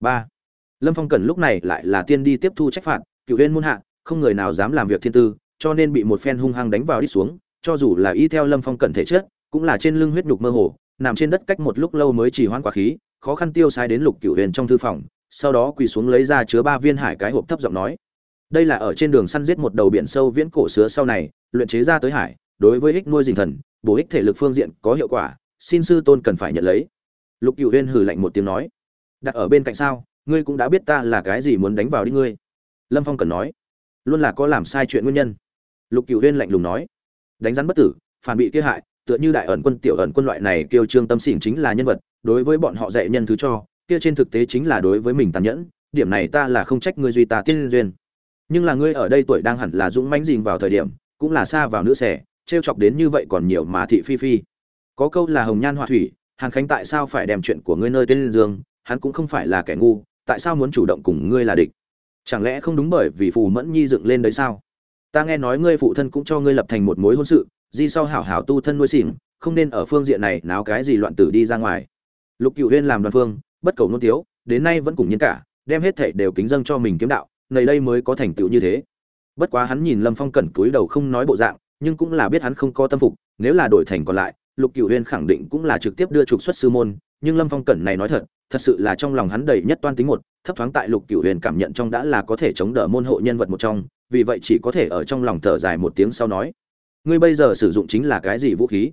ba. Lâm phong cần lúc này lại là tiên đi tiếp thu trách phạt, cựu huyên muôn hạ, không người nào dám làm việc thiên tư, cho nên bị một phen hung hăng đánh vào đi xuống, cho dù là y theo lâm phong cẩn thể chết cũng là trên lưng huyết nhục mơ hồ, nằm trên đất cách một lúc lâu mới chỉ hoãn quả khí, khó khăn tiêu sai đến lục cựu huyền trong thư phòng, sau đó quỳ xuống lấy ra chứa ba viên hải cái hộp thấp giọng nói. Đây là ở trên đường săn giết một đầu biển sâu viễn cổ sứa sau này, luyện chế ra tới hải, đối với ích nuôi dình thần, bổ ích thể lực phương diện có hiệu quả, xin sư tôn cần phải nhận lấy. Lục cựu huyên hừ lạnh một tiếng nói đặt ở bên cạnh sao, ngươi cũng đã biết ta là cái gì muốn đánh vào đi ngươi. Lâm phong cần nói, luôn là có làm sai chuyện nguyên nhân. Lục cựu huyên lạnh lùng nói, đánh rắn bất tử, phản bị kia hại, tựa như đại ẩn quân, tiểu ẩn quân loại này kêu trương tâm xỉn chính là nhân vật, đối với bọn họ dạy nhân thứ cho, kia trên thực tế chính là đối với mình tàn nhẫn, điểm này ta là không trách ngươi duy ta tiên duyên. Nhưng là ngươi ở đây tuổi đang hẳn là dũng mãnh dình vào thời điểm, cũng là xa vào nữ xẻ trêu chọc đến như vậy còn nhiều mà thị phi phi. Có câu là hồng nhan họa thủy, hàn khánh tại sao phải đem chuyện của ngươi nơi tên dương hắn cũng không phải là kẻ ngu, tại sao muốn chủ động cùng ngươi là địch? Chẳng lẽ không đúng bởi vì phù mẫn nhi dựng lên đấy sao? Ta nghe nói ngươi phụ thân cũng cho ngươi lập thành một mối hôn sự, di sau hảo hảo tu thân nuôi xỉn, không nên ở phương diện này náo cái gì loạn tử đi ra ngoài. Lục cựu huyên làm đoàn phương, bất cầu nôn tiếu, đến nay vẫn cùng nhân cả, đem hết thảy đều kính dâng cho mình kiếm đạo nầy đây mới có thành tựu như thế. Bất quá hắn nhìn lâm phong cẩn cúi đầu không nói bộ dạng, nhưng cũng là biết hắn không có tâm phục, nếu là đổi thành còn lại, lục cựu huyên khẳng định cũng là trực tiếp đưa trục xuất sư môn nhưng lâm phong cẩn này nói thật thật sự là trong lòng hắn đầy nhất toan tính một, thấp thoáng tại lục cựu huyền cảm nhận trong đã là có thể chống đỡ môn hộ nhân vật một trong, vì vậy chỉ có thể ở trong lòng thở dài một tiếng sau nói, ngươi bây giờ sử dụng chính là cái gì vũ khí?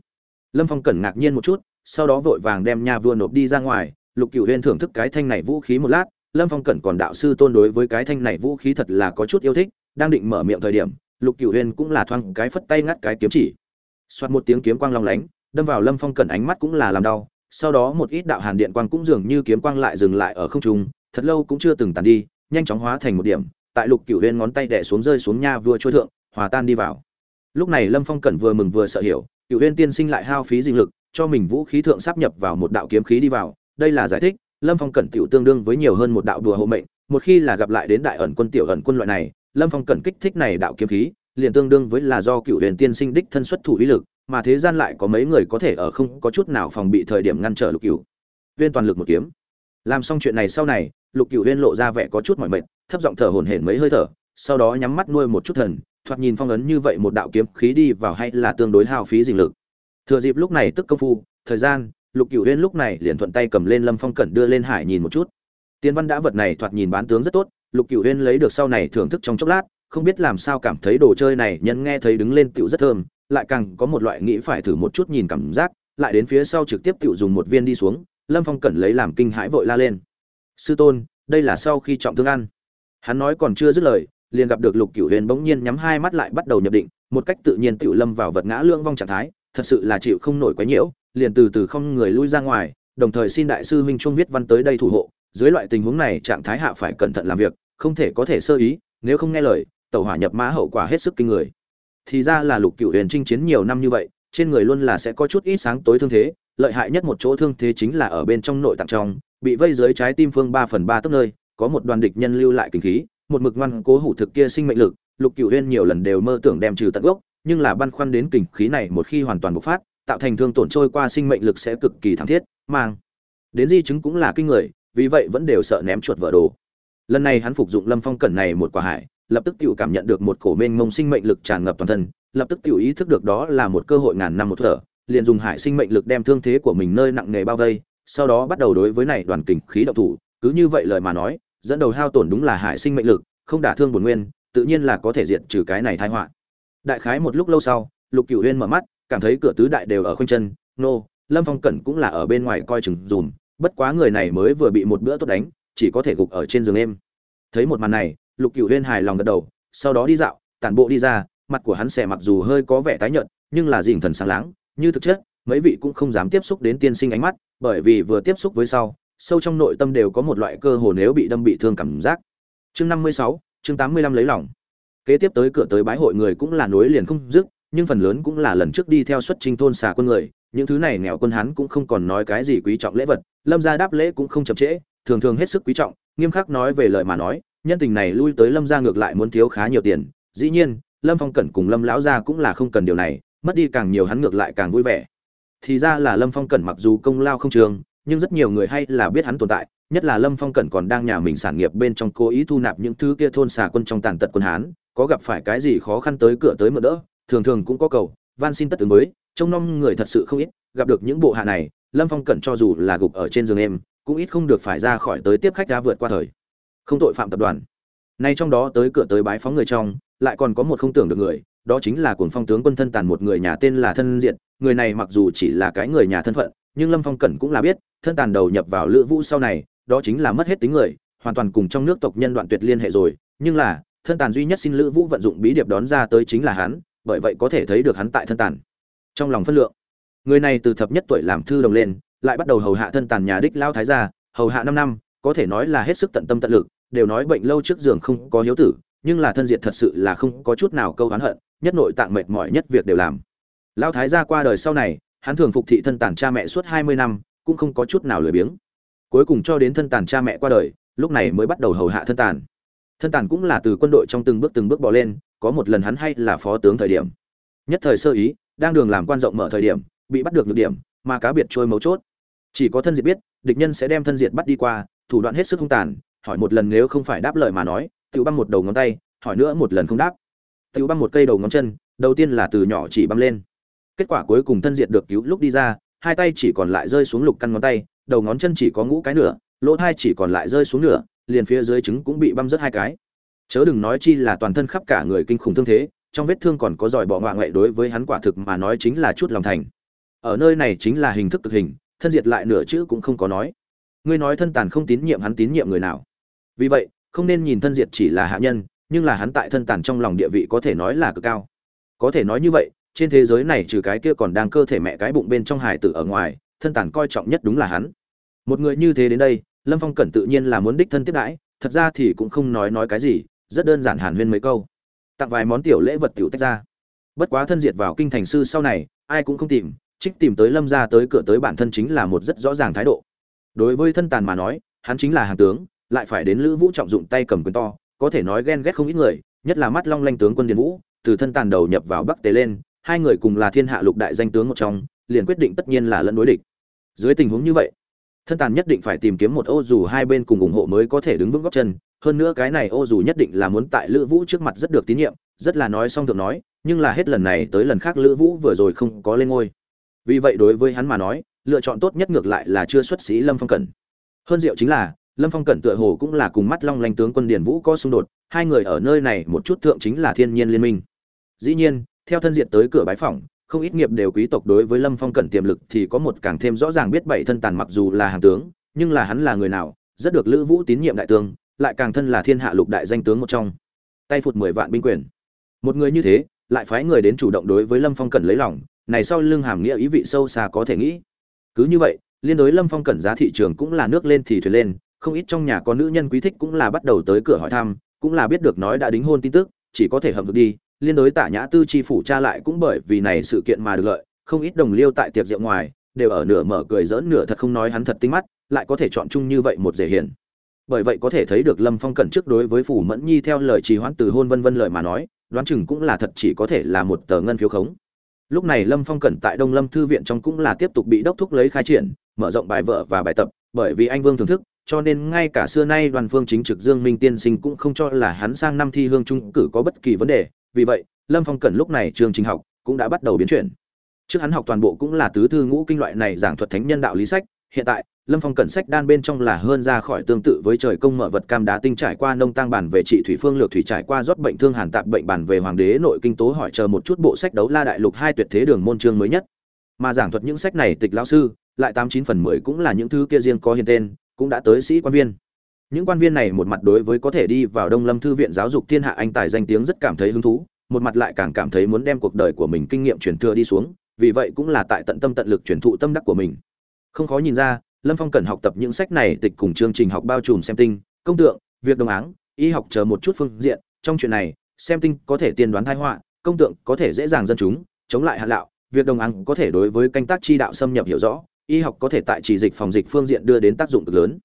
Lâm phong cẩn ngạc nhiên một chút, sau đó vội vàng đem nha vua nộp đi ra ngoài, lục cựu Huyền thưởng thức cái thanh này vũ khí một lát, lâm phong cẩn còn đạo sư tôn đối với cái thanh này vũ khí thật là có chút yêu thích, đang định mở miệng thời điểm, lục cựu Huyền cũng là thoang cái phất tay ngắt cái kiếm chỉ. Xoát một tiếng kiếm quang long lánh, đâm vào lâm phong cẩn ánh mắt cũng là làm đau sau đó một ít đạo hàn điện quang cũng dường như kiếm quang lại dừng lại ở không trung, thật lâu cũng chưa từng tàn đi, nhanh chóng hóa thành một điểm, tại lục cửu huyên ngón tay đè xuống rơi xuống nha vua trôi thượng, hòa tan đi vào. Lúc này lâm phong cẩn vừa mừng vừa sợ hiểu, cửu huyên tiên sinh lại hao phí dinh lực, cho mình vũ khí thượng sắp nhập vào một đạo kiếm khí đi vào, đây là giải thích, lâm phong cẩn tiểu tương đương với nhiều hơn một đạo đùa hộ mệnh, một khi là gặp lại đến đại ẩn quân tiểu ẩn quân loại này, lâm phong cẩn kích thích này đạo kiếm khí, liền tương đương với là do cửu huyền tiên sinh đích thân xuất thủ ý lực mà thế gian lại có mấy người có thể ở không có chút nào phòng bị thời điểm ngăn trở lục cửu. Viên toàn lực một kiếm. Làm xong chuyện này sau này, lục cửu viên lộ ra vẻ có chút mỏi mệt, thấp giọng thở hổn hển mấy hơi thở, sau đó nhắm mắt nuôi một chút thần, thoạt nhìn phong ấn như vậy một đạo kiếm khí đi vào hay là tương đối hao phí dình lực. Thừa dịp lúc này tức công phu, thời gian, lục cửu huyên lúc này liền thuận tay cầm lên lâm phong cẩn đưa lên hải nhìn một chút. Tiên văn đã vật này thoạt nhìn bán tướng rất tốt, lục cửu huyên lấy được sau này thưởng thức trong chốc lát, không biết làm sao cảm thấy đồ chơi này, nhân nghe thấy đứng lên tựu rất thơm lại càng có một loại nghĩ phải thử một chút nhìn cảm giác, lại đến phía sau trực tiếp tựu dùng một viên đi xuống, lâm phong cẩn lấy làm kinh hãi vội la lên. Sư tôn, đây là sau khi trọng thương ăn. Hắn nói còn chưa dứt lời, liền gặp được lục cửu huyền bỗng nhiên nhắm hai mắt lại bắt đầu nhập định, một cách tự nhiên tiểu lâm vào vật ngã lương vong trạng thái, thật sự là chịu không nổi quá nhiễu, liền từ từ không người lui ra ngoài, đồng thời xin đại sư huynh trung viết văn tới đây thủ hộ, dưới loại tình huống này trạng thái hạ phải cẩn thận làm việc, không thể có thể sơ ý, nếu không nghe lời, tẩu hỏa nhập mã hậu quả hết sức kinh người thì ra là lục cửu huyền chinh chiến nhiều năm như vậy, trên người luôn là sẽ có chút ít sáng tối thương thế, lợi hại nhất một chỗ thương thế chính là ở bên trong nội tạng trong, bị vây dưới trái tim phương ba phần ba tấc nơi, có một đoàn địch nhân lưu lại kinh khí, một mực ngoan cố hủ thực kia sinh mệnh lực, lục cửu huyền nhiều lần đều mơ tưởng đem trừ tận gốc, nhưng là băn khoăn đến kinh khí này một khi hoàn toàn bộc phát, tạo thành thương tổn trôi qua sinh mệnh lực sẽ cực kỳ thảm thiết, mang đến di chứng cũng là kinh người, vì vậy vẫn đều sợ ném chuột vỡ đồ. Lần này hắn phục dụng lâm phong cẩn này một quả hải lập tức tiểu cảm nhận được một cổ mênh mông sinh mệnh lực tràn ngập toàn thân, lập tức tiểu ý thức được đó là một cơ hội ngàn năm một thở, liền dùng hải sinh mệnh lực đem thương thế của mình nơi nặng nề bao vây, sau đó bắt đầu đối với này đoàn kình khí động thủ, cứ như vậy lời mà nói, dẫn đầu hao tổn đúng là hải sinh mệnh lực, không đả thương bổn nguyên, tự nhiên là có thể diệt trừ cái này tai họa. Đại khái một lúc lâu sau, lục cửu uyên mở mắt, cảm thấy cửa tứ đại đều ở khoanh chân, nô, lâm phong cẩn cũng là ở bên ngoài coi chừng dùm, bất quá người này mới vừa bị một bữa tốt đánh, chỉ có thể gục ở trên giường em thấy một màn này lục cửu huyên hài lòng gật đầu, sau đó đi dạo, tản bộ đi ra, mặt của hắn xẻ mặc dù hơi có vẻ tái nhợt, nhưng là dình thần sáng láng, như thực chất, mấy vị cũng không dám tiếp xúc đến tiên sinh ánh mắt, bởi vì vừa tiếp xúc với sau, sâu trong nội tâm đều có một loại cơ hồ nếu bị đâm bị thương cảm giác. Chương năm mươi sáu, chương tám mươi lăm lấy lòng. Kế tiếp tới cửa tới bái hội người cũng là nối liền không dứt, nhưng phần lớn cũng là lần trước đi theo xuất trình thôn xà quân người, những thứ này nghèo quân hắn cũng không còn nói cái gì quý trọng lễ vật, lâm gia đáp lễ cũng không chậm trễ, thường thường hết sức quý trọng, nghiêm khắc nói về lời mà nói nhân tình này lui tới lâm gia ngược lại muốn thiếu khá nhiều tiền, dĩ nhiên, lâm phong cẩn cùng lâm lão gia cũng là không cần điều này, mất đi càng nhiều hắn ngược lại càng vui vẻ. Thì ra là lâm phong cẩn mặc dù công lao không trường, nhưng rất nhiều người hay là biết hắn tồn tại, nhất là lâm phong cẩn còn đang nhà mình sản nghiệp bên trong cố ý thu nạp những thứ kia thôn xà quân trong tàn tật quân hán, có gặp phải cái gì khó khăn tới cửa tới mượn đỡ, thường thường cũng có cầu, van xin tất ứng với, trông nom người thật sự không ít, gặp được những bộ hạ này, lâm phong cẩn cho dù là gục ở trên giường em, cũng ít không được phải ra khỏi tới tiếp khách đã vượt qua thời không tội phạm tập đoàn. Nay trong đó tới cửa tới bái phóng người trong, lại còn có một không tưởng được người, đó chính là cuồng phong tướng quân thân tàn một người nhà tên là thân diện người này mặc dù chỉ là cái người nhà thân phận, nhưng lâm phong cẩn cũng là biết, thân tàn đầu nhập vào lữ vũ sau này, đó chính là mất hết tính người, hoàn toàn cùng trong nước tộc nhân đoạn tuyệt liên hệ rồi. Nhưng là, thân tàn duy nhất xin lữ vũ vận dụng bí điệp đón ra tới chính là hắn, bởi vậy có thể thấy được hắn tại thân tàn. Trong lòng phân lượng, người này từ thập nhất tuổi làm thư đồng lên, lại bắt đầu hầu hạ thân tàn nhà đích lao thái gia, hầu hạ năm năm, có thể nói là hết sức tận tâm tận lực đều nói bệnh lâu trước giường không có hiếu tử, nhưng là thân diệt thật sự là không có chút nào câu oán hận, nhất nội tạng mệt mỏi nhất việc đều làm. Lao thái gia qua đời sau này, hắn thường phục thị thân tàn cha mẹ suốt hai mươi năm, cũng không có chút nào lười biếng. Cuối cùng cho đến thân tàn cha mẹ qua đời, lúc này mới bắt đầu hầu hạ thân tàn. Thân tàn cũng là từ quân đội trong từng bước từng bước bỏ lên, có một lần hắn hay là phó tướng thời điểm. Nhất thời sơ ý, đang đường làm quan rộng mở thời điểm, bị bắt được nhược điểm, mà cá biệt trôi mấu chốt. Chỉ có thân diệt biết, địch nhân sẽ đem thân diệt bắt đi qua, thủ đoạn hết sức hung tàn hỏi một lần nếu không phải đáp lời mà nói tự băng một đầu ngón tay, hỏi nữa một lần không đáp. Tự băng một cây đầu ngón chân, đầu tiên là từ nhỏ chỉ băng lên. Kết quả cuối cùng thân diệt được cứu lúc đi ra, hai tay chỉ còn lại rơi xuống lục căn ngón tay, đầu ngón chân chỉ có ngũ cái nửa, lỗ thai chỉ còn lại rơi xuống nửa, liền phía dưới trứng cũng bị băm rớt hai cái. Chớ đừng nói chi là toàn thân khắp cả người kinh khủng thương thế, trong vết thương còn có giỏi bỏ ngoạ ngoại đối với hắn quả thực mà nói chính là chút lòng thành. Ở nơi này chính là hình thức thực hình, thân diệt lại nửa chữ cũng không có nói. Ngươi nói thân tàn không tín nhiệm hắn tín nhiệm người nào? Vì vậy, không nên nhìn thân diệt chỉ là hạ nhân, nhưng là hắn tại thân tàn trong lòng địa vị có thể nói là cực cao. Có thể nói như vậy, trên thế giới này trừ cái kia còn đang cơ thể mẹ cái bụng bên trong hải tử ở ngoài, thân tàn coi trọng nhất đúng là hắn. Một người như thế đến đây, lâm phong cẩn tự nhiên là muốn đích thân tiếp đãi, thật ra thì cũng không nói nói cái gì, rất đơn giản hàn huyên mấy câu. Tặng vài món tiểu lễ vật tiểu tách ra. Bất quá thân diệt vào kinh thành sư sau này, ai cũng không tìm, trích tìm tới lâm ra tới cửa tới bản thân chính là một rất rõ ràng thái độ. Đối với thân tàn mà nói, hắn chính là hàng tướng lại phải đến lữ vũ trọng dụng tay cầm quyền to, có thể nói ghen ghét không ít người, nhất là mắt long lanh tướng quân điền vũ, từ thân tàn đầu nhập vào bắc tế lên, hai người cùng là thiên hạ lục đại danh tướng một trong, liền quyết định tất nhiên là lẫn đối địch. Dưới tình huống như vậy, thân tàn nhất định phải tìm kiếm một ô dù hai bên cùng ủng hộ mới có thể đứng vững góc chân, hơn nữa cái này ô dù nhất định là muốn tại lữ vũ trước mặt rất được tín nhiệm, rất là nói xong thượng nói, nhưng là hết lần này tới lần khác lữ vũ vừa rồi không có lên ngôi. Vì vậy đối với hắn mà nói, lựa chọn tốt nhất ngược lại là chưa xuất sĩ lâm phong cẩn. Hơn diệu chính là lâm phong cẩn tựa hồ cũng là cùng mắt long lanh tướng quân Điền vũ có xung đột, hai người ở nơi này một chút thượng chính là thiên nhiên liên minh. Dĩ nhiên, theo thân diện tới cửa bái phỏng, không ít nghiệp đều quý tộc đối với lâm phong cẩn tiềm lực thì có một càng thêm rõ ràng biết bảy thân tàn mặc dù là hàng tướng, nhưng là hắn là người nào, rất được lữ vũ tín nhiệm đại tướng, lại càng thân là thiên hạ lục đại danh tướng một trong. Tay phụt mười vạn binh quyền. Một người như thế, lại phái người đến chủ động đối với lâm phong cẩn lấy lòng, này sau lưng hàm nghĩa ý vị sâu xa có thể nghĩ. Cứ như vậy, liên đối lâm phong cẩn giá thị trường cũng là nước lên thì thuyền lên không ít trong nhà có nữ nhân quý thích cũng là bắt đầu tới cửa hỏi thăm, cũng là biết được nói đã đính hôn tin tức, chỉ có thể hầm được đi, liên đối tả nhã tư chi phủ cha lại cũng bởi vì này sự kiện mà được lợi, không ít đồng liêu tại tiệc rượu ngoài, đều ở nửa mở cười giỡn nửa thật không nói hắn thật tinh mắt, lại có thể chọn chung như vậy một dễ hiền. Bởi vậy có thể thấy được lâm phong cẩn trước đối với phủ mẫn nhi theo lời trì hoãn từ hôn vân vân lời mà nói, đoán chừng cũng là thật chỉ có thể là một tờ ngân phiếu khống. Lúc này lâm phong cẩn tại đông lâm thư viện trong cũng là tiếp tục bị đốc thúc lấy khai triển, mở rộng bài vợ và bài tập, bởi vì anh vương thưởng thức cho nên ngay cả xưa nay đoàn phương chính trực dương minh tiên sinh cũng không cho là hắn sang năm thi hương trung cử có bất kỳ vấn đề. Vì vậy, lâm phong cẩn lúc này trường trình học cũng đã bắt đầu biến chuyển. Trước hắn học toàn bộ cũng là tứ thư ngũ kinh loại này giảng thuật thánh nhân đạo lý sách. Hiện tại, lâm phong cẩn sách đan bên trong là hơn ra khỏi tương tự với trời công mở vật cam đá tinh trải qua nông tăng bản về trị thủy phương lược thủy trải qua rót bệnh thương hàn tạp bệnh bản về hoàng đế nội kinh tố hỏi chờ một chút bộ sách đấu la đại lục hai tuyệt thế đường môn chương mới nhất. Mà giảng thuật những sách này tịch lão sư, lại tám chín phần mười cũng là những thứ kia riêng có hiền tên cũng đã tới sĩ quan viên. Những quan viên này một mặt đối với có thể đi vào đông lâm thư viện giáo dục thiên hạ anh tài danh tiếng rất cảm thấy hứng thú, một mặt lại càng cảm thấy muốn đem cuộc đời của mình kinh nghiệm truyền thừa đi xuống, vì vậy cũng là tại tận tâm tận lực truyền thụ tâm đắc của mình. Không khó nhìn ra, lâm phong cần học tập những sách này tịch cùng chương trình học bao trùm xem tinh, công tượng, việc đồng áng, y học chờ một chút phương diện, trong chuyện này, xem tinh có thể tiên đoán thái họa, công tượng có thể dễ dàng dân chúng, chống lại hạn lạo, việc đồng áng có thể đối với canh tác chi đạo xâm nhập hiểu rõ y học có thể tại chỉ dịch phòng dịch phương diện đưa đến tác dụng cực lớn.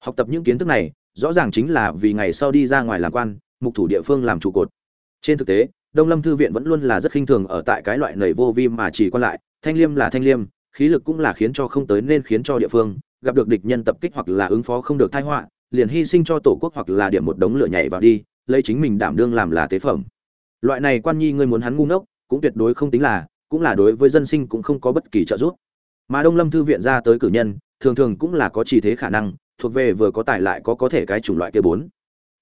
Học tập những kiến thức này, rõ ràng chính là vì ngày sau đi ra ngoài làm quan, mục thủ địa phương làm trụ cột. Trên thực tế, đông lâm thư viện vẫn luôn là rất khinh thường ở tại cái loại nầy vô vi mà chỉ quan lại, thanh liêm là thanh liêm, khí lực cũng là khiến cho không tới nên khiến cho địa phương, gặp được địch nhân tập kích hoặc là ứng phó không được tai họa, liền hy sinh cho tổ quốc hoặc là điểm một đống lửa nhảy vào đi, lấy chính mình đảm đương làm là tế phẩm. Loại này quan nhi ngươi muốn hắn ngu ngốc, cũng tuyệt đối không tính là, cũng là đối với dân sinh cũng không có bất kỳ trợ giúp mà đông lâm thư viện ra tới cử nhân, thường thường cũng là có chỉ thế khả năng, thuộc về vừa có tài lại có có thể cái chủng loại kia bốn.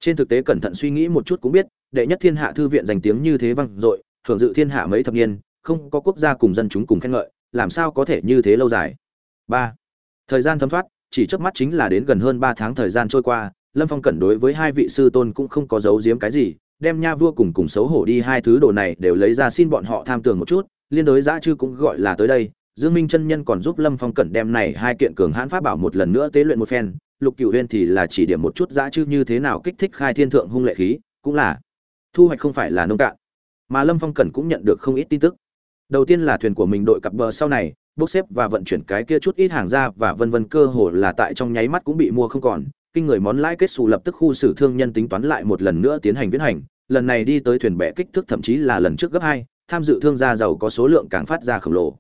Trên thực tế cẩn thận suy nghĩ một chút cũng biết, đệ nhất thiên hạ thư viện danh tiếng như thế vang dội thường dự thiên hạ mấy thập niên, không có quốc gia cùng dân chúng cùng khen ngợi, làm sao có thể như thế lâu dài? Ba. Thời gian thấm thoát, chỉ trước mắt chính là đến gần hơn ba tháng thời gian trôi qua, lâm phong cẩn đối với hai vị sư tôn cũng không có giấu giếm cái gì, đem nha vua cùng cùng xấu hổ đi hai thứ đồ này đều lấy ra xin bọn họ tham tường một chút, liên đối giã chư cũng gọi là tới đây dương minh chân nhân còn giúp lâm phong cẩn đem này hai kiện cường hãn pháp bảo một lần nữa tế luyện một phen, lục cửu huyên thì là chỉ điểm một chút dã chư như thế nào kích thích khai thiên thượng hung lệ khí, cũng là thu hoạch không phải là nông cạn. Mà lâm phong cẩn cũng nhận được không ít tin tức. Đầu tiên là thuyền của mình đội cặp bờ sau này, bốc xếp và vận chuyển cái kia chút ít hàng ra và vân vân cơ hồ là tại trong nháy mắt cũng bị mua không còn. Kinh người món lãi kết sù lập tức khu xử thương nhân tính toán lại một lần nữa tiến hành viễn hành. Lần này đi tới thuyền bè kích thước thậm chí là lần trước gấp hai, tham dự thương gia giàu có số lượng càng phát ra khổng lồ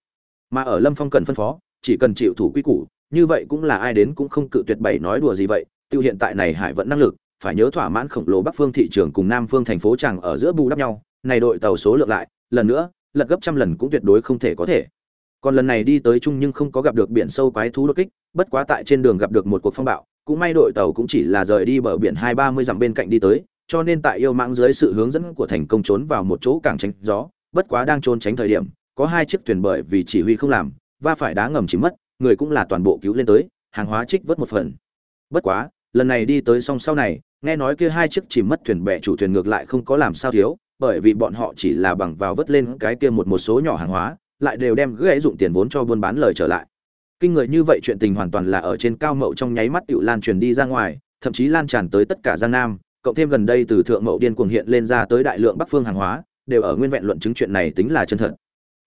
mà ở lâm phong cần phân phó, chỉ cần chịu thủ quy củ, như vậy cũng là ai đến cũng không cự tuyệt bày nói đùa gì vậy, tiêu hiện tại này hải vận năng lực, phải nhớ thỏa mãn khổng lồ bắc phương thị trường cùng nam phương thành phố chẳng ở giữa bù đắp nhau, này đội tàu số lượng lại, lần nữa, lật gấp trăm lần cũng tuyệt đối không thể có thể. Còn lần này đi tới chung nhưng không có gặp được biển sâu quái thú đột kích, bất quá tại trên đường gặp được một cuộc phong bạo, cũng may đội tàu cũng chỉ là rời đi bờ biển hai ba mươi dặm bên cạnh đi tới, cho nên tại yêu mãng dưới sự hướng dẫn của thành công trốn vào một chỗ cảng tránh gió, bất quá đang trốn tránh thời điểm có hai chiếc thuyền bởi vì chỉ huy không làm và phải đá ngầm chỉ mất, người cũng là toàn bộ cứu lên tới, hàng hóa trích vớt một phần. Bất quá, lần này đi tới song sau này, nghe nói kia hai chiếc chỉ mất thuyền bè chủ thuyền ngược lại không có làm sao thiếu, bởi vì bọn họ chỉ là bằng vào vớt lên cái kia một một số nhỏ hàng hóa, lại đều đem gãy dụng tiền vốn cho buôn bán lời trở lại. Kinh người như vậy chuyện tình hoàn toàn là ở trên cao mậu trong nháy mắt tự lan truyền đi ra ngoài, thậm chí lan tràn tới tất cả giang nam, cộng thêm gần đây từ thượng mậu điên cuồng hiện lên ra tới đại lượng bắc phương hàng hóa, đều ở nguyên vẹn luận chứng chuyện này tính là chân thật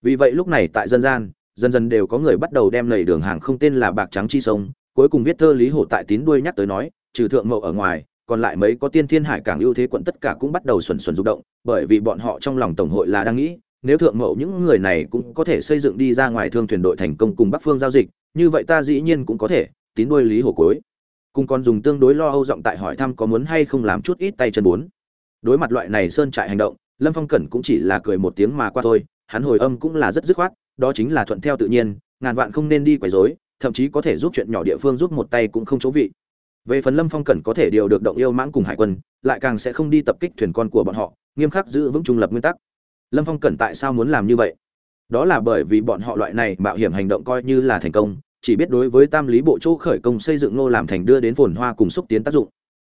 vì vậy lúc này tại dân gian, dần dần đều có người bắt đầu đem lầy đường hàng không tên là bạc trắng chi sông, cuối cùng viết thơ lý hổ tại tín đuôi nhắc tới nói, trừ thượng mậu ở ngoài, còn lại mấy có tiên thiên hải cảng ưu thế quận tất cả cũng bắt đầu xuẩn xuẩn rụng động, bởi vì bọn họ trong lòng tổng hội là đang nghĩ, nếu thượng mậu những người này cũng có thể xây dựng đi ra ngoài thương thuyền đội thành công cùng bắc phương giao dịch, như vậy ta dĩ nhiên cũng có thể, tín đuôi lý hổ cuối. Cùng còn dùng tương đối lo âu giọng tại hỏi thăm có muốn hay không làm chút ít tay chân bốn. Đối mặt loại này sơn trại hành động, lâm phong cẩn cũng chỉ là cười một tiếng mà qua thôi hắn hồi âm cũng là rất dứt khoát, đó chính là thuận theo tự nhiên, ngàn vạn không nên đi quấy rối, thậm chí có thể giúp chuyện nhỏ địa phương giúp một tay cũng không chỗ vị. Về phần lâm phong cẩn có thể điều được động yêu mãng cùng hải quân, lại càng sẽ không đi tập kích thuyền con của bọn họ, nghiêm khắc giữ vững trung lập nguyên tắc. Lâm phong cẩn tại sao muốn làm như vậy? Đó là bởi vì bọn họ loại này mạo hiểm hành động coi như là thành công, chỉ biết đối với tam lý bộ chỗ khởi công xây dựng nô làm thành đưa đến phồn hoa cùng xúc tiến tác dụng.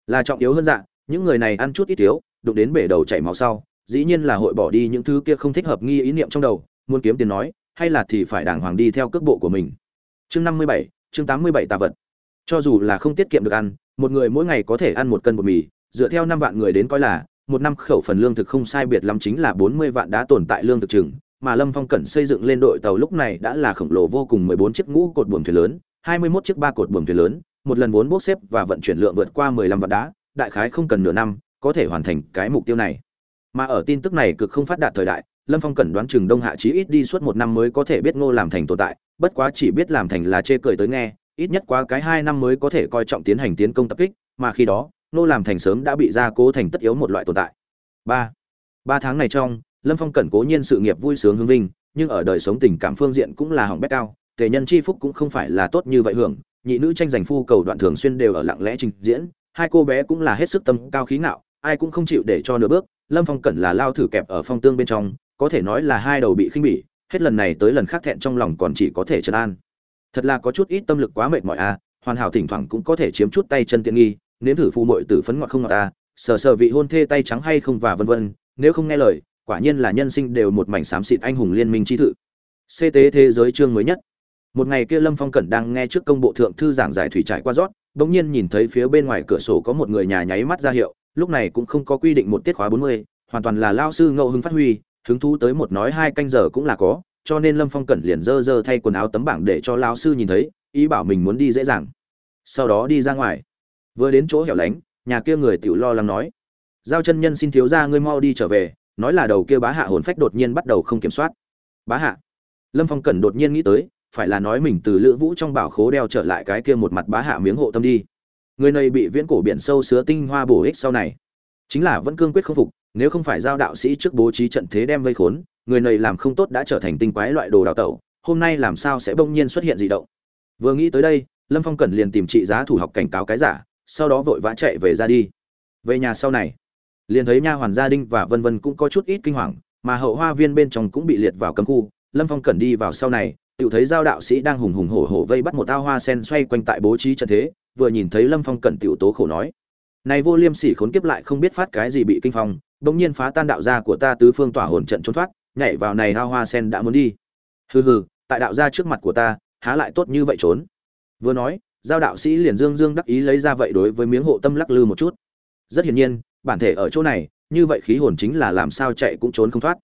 Là trọng yếu hơn dạng những người này ăn chút ít thiếu, đụng đến bể đầu chảy máu sau dĩ nhiên là hội bỏ đi những thứ kia không thích hợp nghi ý niệm trong đầu muốn kiếm tiền nói hay là thì phải đàng hoàng đi theo cước bộ của mình chương năm mươi bảy chương tám mươi bảy tà vật cho dù là không tiết kiệm được ăn một người mỗi ngày có thể ăn một cân bột mì dựa theo năm vạn người đến coi là một năm khẩu phần lương thực không sai biệt lắm chính là bốn mươi vạn đã tồn tại lương thực chừng mà Lâm Phong cẩn xây dựng lên đội tàu lúc này đã là khổng lồ vô cùng 14 chiếc ngũ cột buồm thuyền lớn, 21 chiếc ba cột buồm thuyền lớn, một lần vốn bốc xếp và vận chuyển lượng vượt qua 15 vạn đá, đại khái không cần nửa năm, có thể hoàn thành cái mục tiêu này. Mà ở tin tức này cực không phát đạt thời đại, Lâm Phong cẩn đoán chừng Đông Hạ chí ít đi suốt một năm mới có thể biết Ngô làm thành tồn tại, bất quá chỉ biết làm thành là chê cười tới nghe, ít nhất quá cái hai năm mới có thể coi trọng tiến hành tiến công tập kích, mà khi đó, Ngô làm thành sớm đã bị gia cố thành tất yếu một loại tồn tại. 3. 3 tháng này trong, lâm phong cẩn cố nhiên sự nghiệp vui sướng hưng vinh nhưng ở đời sống tình cảm phương diện cũng là hỏng bét cao tề nhân chi phúc cũng không phải là tốt như vậy hưởng nhị nữ tranh giành phu cầu đoạn thường xuyên đều ở lặng lẽ trình diễn hai cô bé cũng là hết sức tâm cao khí ngạo ai cũng không chịu để cho nửa bước lâm phong cẩn là lao thử kẹp ở phong tương bên trong có thể nói là hai đầu bị khinh bỉ hết lần này tới lần khác thẹn trong lòng còn chỉ có thể trấn an. Thật là có chút ít tâm lực quá mệt mỏi a à, hoàn hảo thỉnh thoảng cũng có thể chiếm chút tay chân tiện nghi nếm thử phu mội tử phấn ngọt không ngọt a à. sờ sờ vị hôn thê tay trắng hay không và vân vân nếu không nghe lời quả nhiên là nhân sinh đều một mảnh xám xịt anh hùng liên minh chi thự. Ct thế giới chương mới nhất. Một ngày kia lâm phong cẩn đang nghe trước công bộ thượng thư giảng giải thủy trải qua rót bỗng nhiên nhìn thấy phía bên ngoài cửa sổ có một người nhà nháy mắt ra hiệu lúc này cũng không có quy định một tiết khóa bốn mươi, hoàn toàn là lao sư ngẫu hứng phát huy, hứng thú tới một nói hai canh giờ cũng là có, cho nên lâm phong cẩn liền dơ dơ thay quần áo tấm bảng để cho lao sư nhìn thấy, ý bảo mình muốn đi dễ dàng. Sau đó đi ra ngoài. Vừa đến chỗ hẻo lánh, nhà kia người tiểu lo lắng nói, giao chân nhân xin thiếu gia ngươi mau đi trở về, nói là đầu kia bá hạ hồn phách đột nhiên bắt đầu không kiểm soát. Bá hạ? Lâm phong cẩn đột nhiên nghĩ tới, phải là nói mình từ lữ vũ trong bảo khố đeo trở lại cái kia một mặt bá hạ miếng hộ tâm đi người này bị viễn cổ biển sâu sứa tinh hoa bổ ích sau này. Chính là vẫn cương quyết không phục, nếu không phải giao đạo sĩ trước bố trí trận thế đem vây khốn, người này làm không tốt đã trở thành tinh quái loại đồ đào tẩu, hôm nay làm sao sẽ bỗng nhiên xuất hiện dị động? Vừa nghĩ tới đây, lâm phong cần liền tìm trị giá thủ học cảnh cáo cái giả, sau đó vội vã chạy về ra đi. Về nhà sau này, liền thấy nha hoàn gia đình và vân vân cũng có chút ít kinh hoàng, mà hậu hoa viên bên trong cũng bị liệt vào cấm khu, lâm phong cần đi vào sau này tự thấy giao đạo sĩ đang hùng hùng hổ hổ vây bắt một ao hoa sen xoay quanh tại bố trí trận thế, vừa nhìn thấy lâm phong cẩn tiểu tố khổ nói. Này vô liêm sỉ khốn kiếp lại không biết phát cái gì bị kinh phong, bỗng nhiên phá tan đạo gia của ta tứ phương tỏa hồn trận trốn thoát, nhảy vào này ao hoa sen đã muốn đi. Hừ hừ, tại đạo gia trước mặt của ta, há lại tốt như vậy trốn. Vừa nói, giao đạo sĩ liền dương dương đắc ý lấy ra vậy đối với miếng hộ tâm lắc lư một chút. Rất hiển nhiên, bản thể ở chỗ này, như vậy khí hồn chính là làm sao chạy cũng trốn không thoát.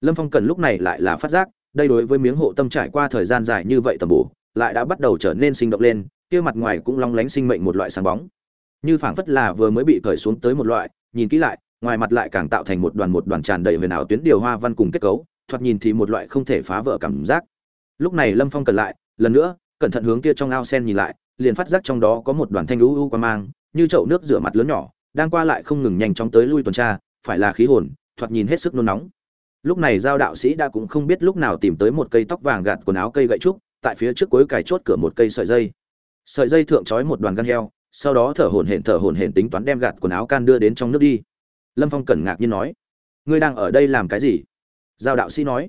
Lâm phong cần lúc này lại là phát giác đây đối với miếng hộ tâm trải qua thời gian dài như vậy tầm bổ, lại đã bắt đầu trở nên sinh động lên, kia mặt ngoài cũng long lánh sinh mệnh một loại sáng bóng. Như phảng phất là vừa mới bị cởi xuống tới một loại, nhìn kỹ lại, ngoài mặt lại càng tạo thành một đoàn một đoàn tràn đầy huyền ảo tuyến điều hoa văn cùng kết cấu, thoạt nhìn thì một loại không thể phá vỡ cảm giác. Lúc này lâm phong cần lại, lần nữa, cẩn thận hướng kia trong ao sen nhìn lại, liền phát giác trong đó có một đoàn thanh lũ u quan mang, như chậu nước rửa mặt lớn nhỏ, đang qua lại không ngừng nhanh chóng tới lui tuần tra, phải là khí hồn, thoạt nhìn hết sức nôn nóng lúc này giao đạo sĩ đã cũng không biết lúc nào tìm tới một cây tóc vàng gạt quần áo cây gậy trúc, tại phía trước cuối cài chốt cửa một cây sợi dây. Sợi dây thượng trói một đoàn gan heo, sau đó thở hổn hển thở hổn hển tính toán đem gạt quần áo can đưa đến trong nước đi. Lâm phong cẩn ngạc nhiên nói, ngươi đang ở đây làm cái gì? Giao đạo sĩ nói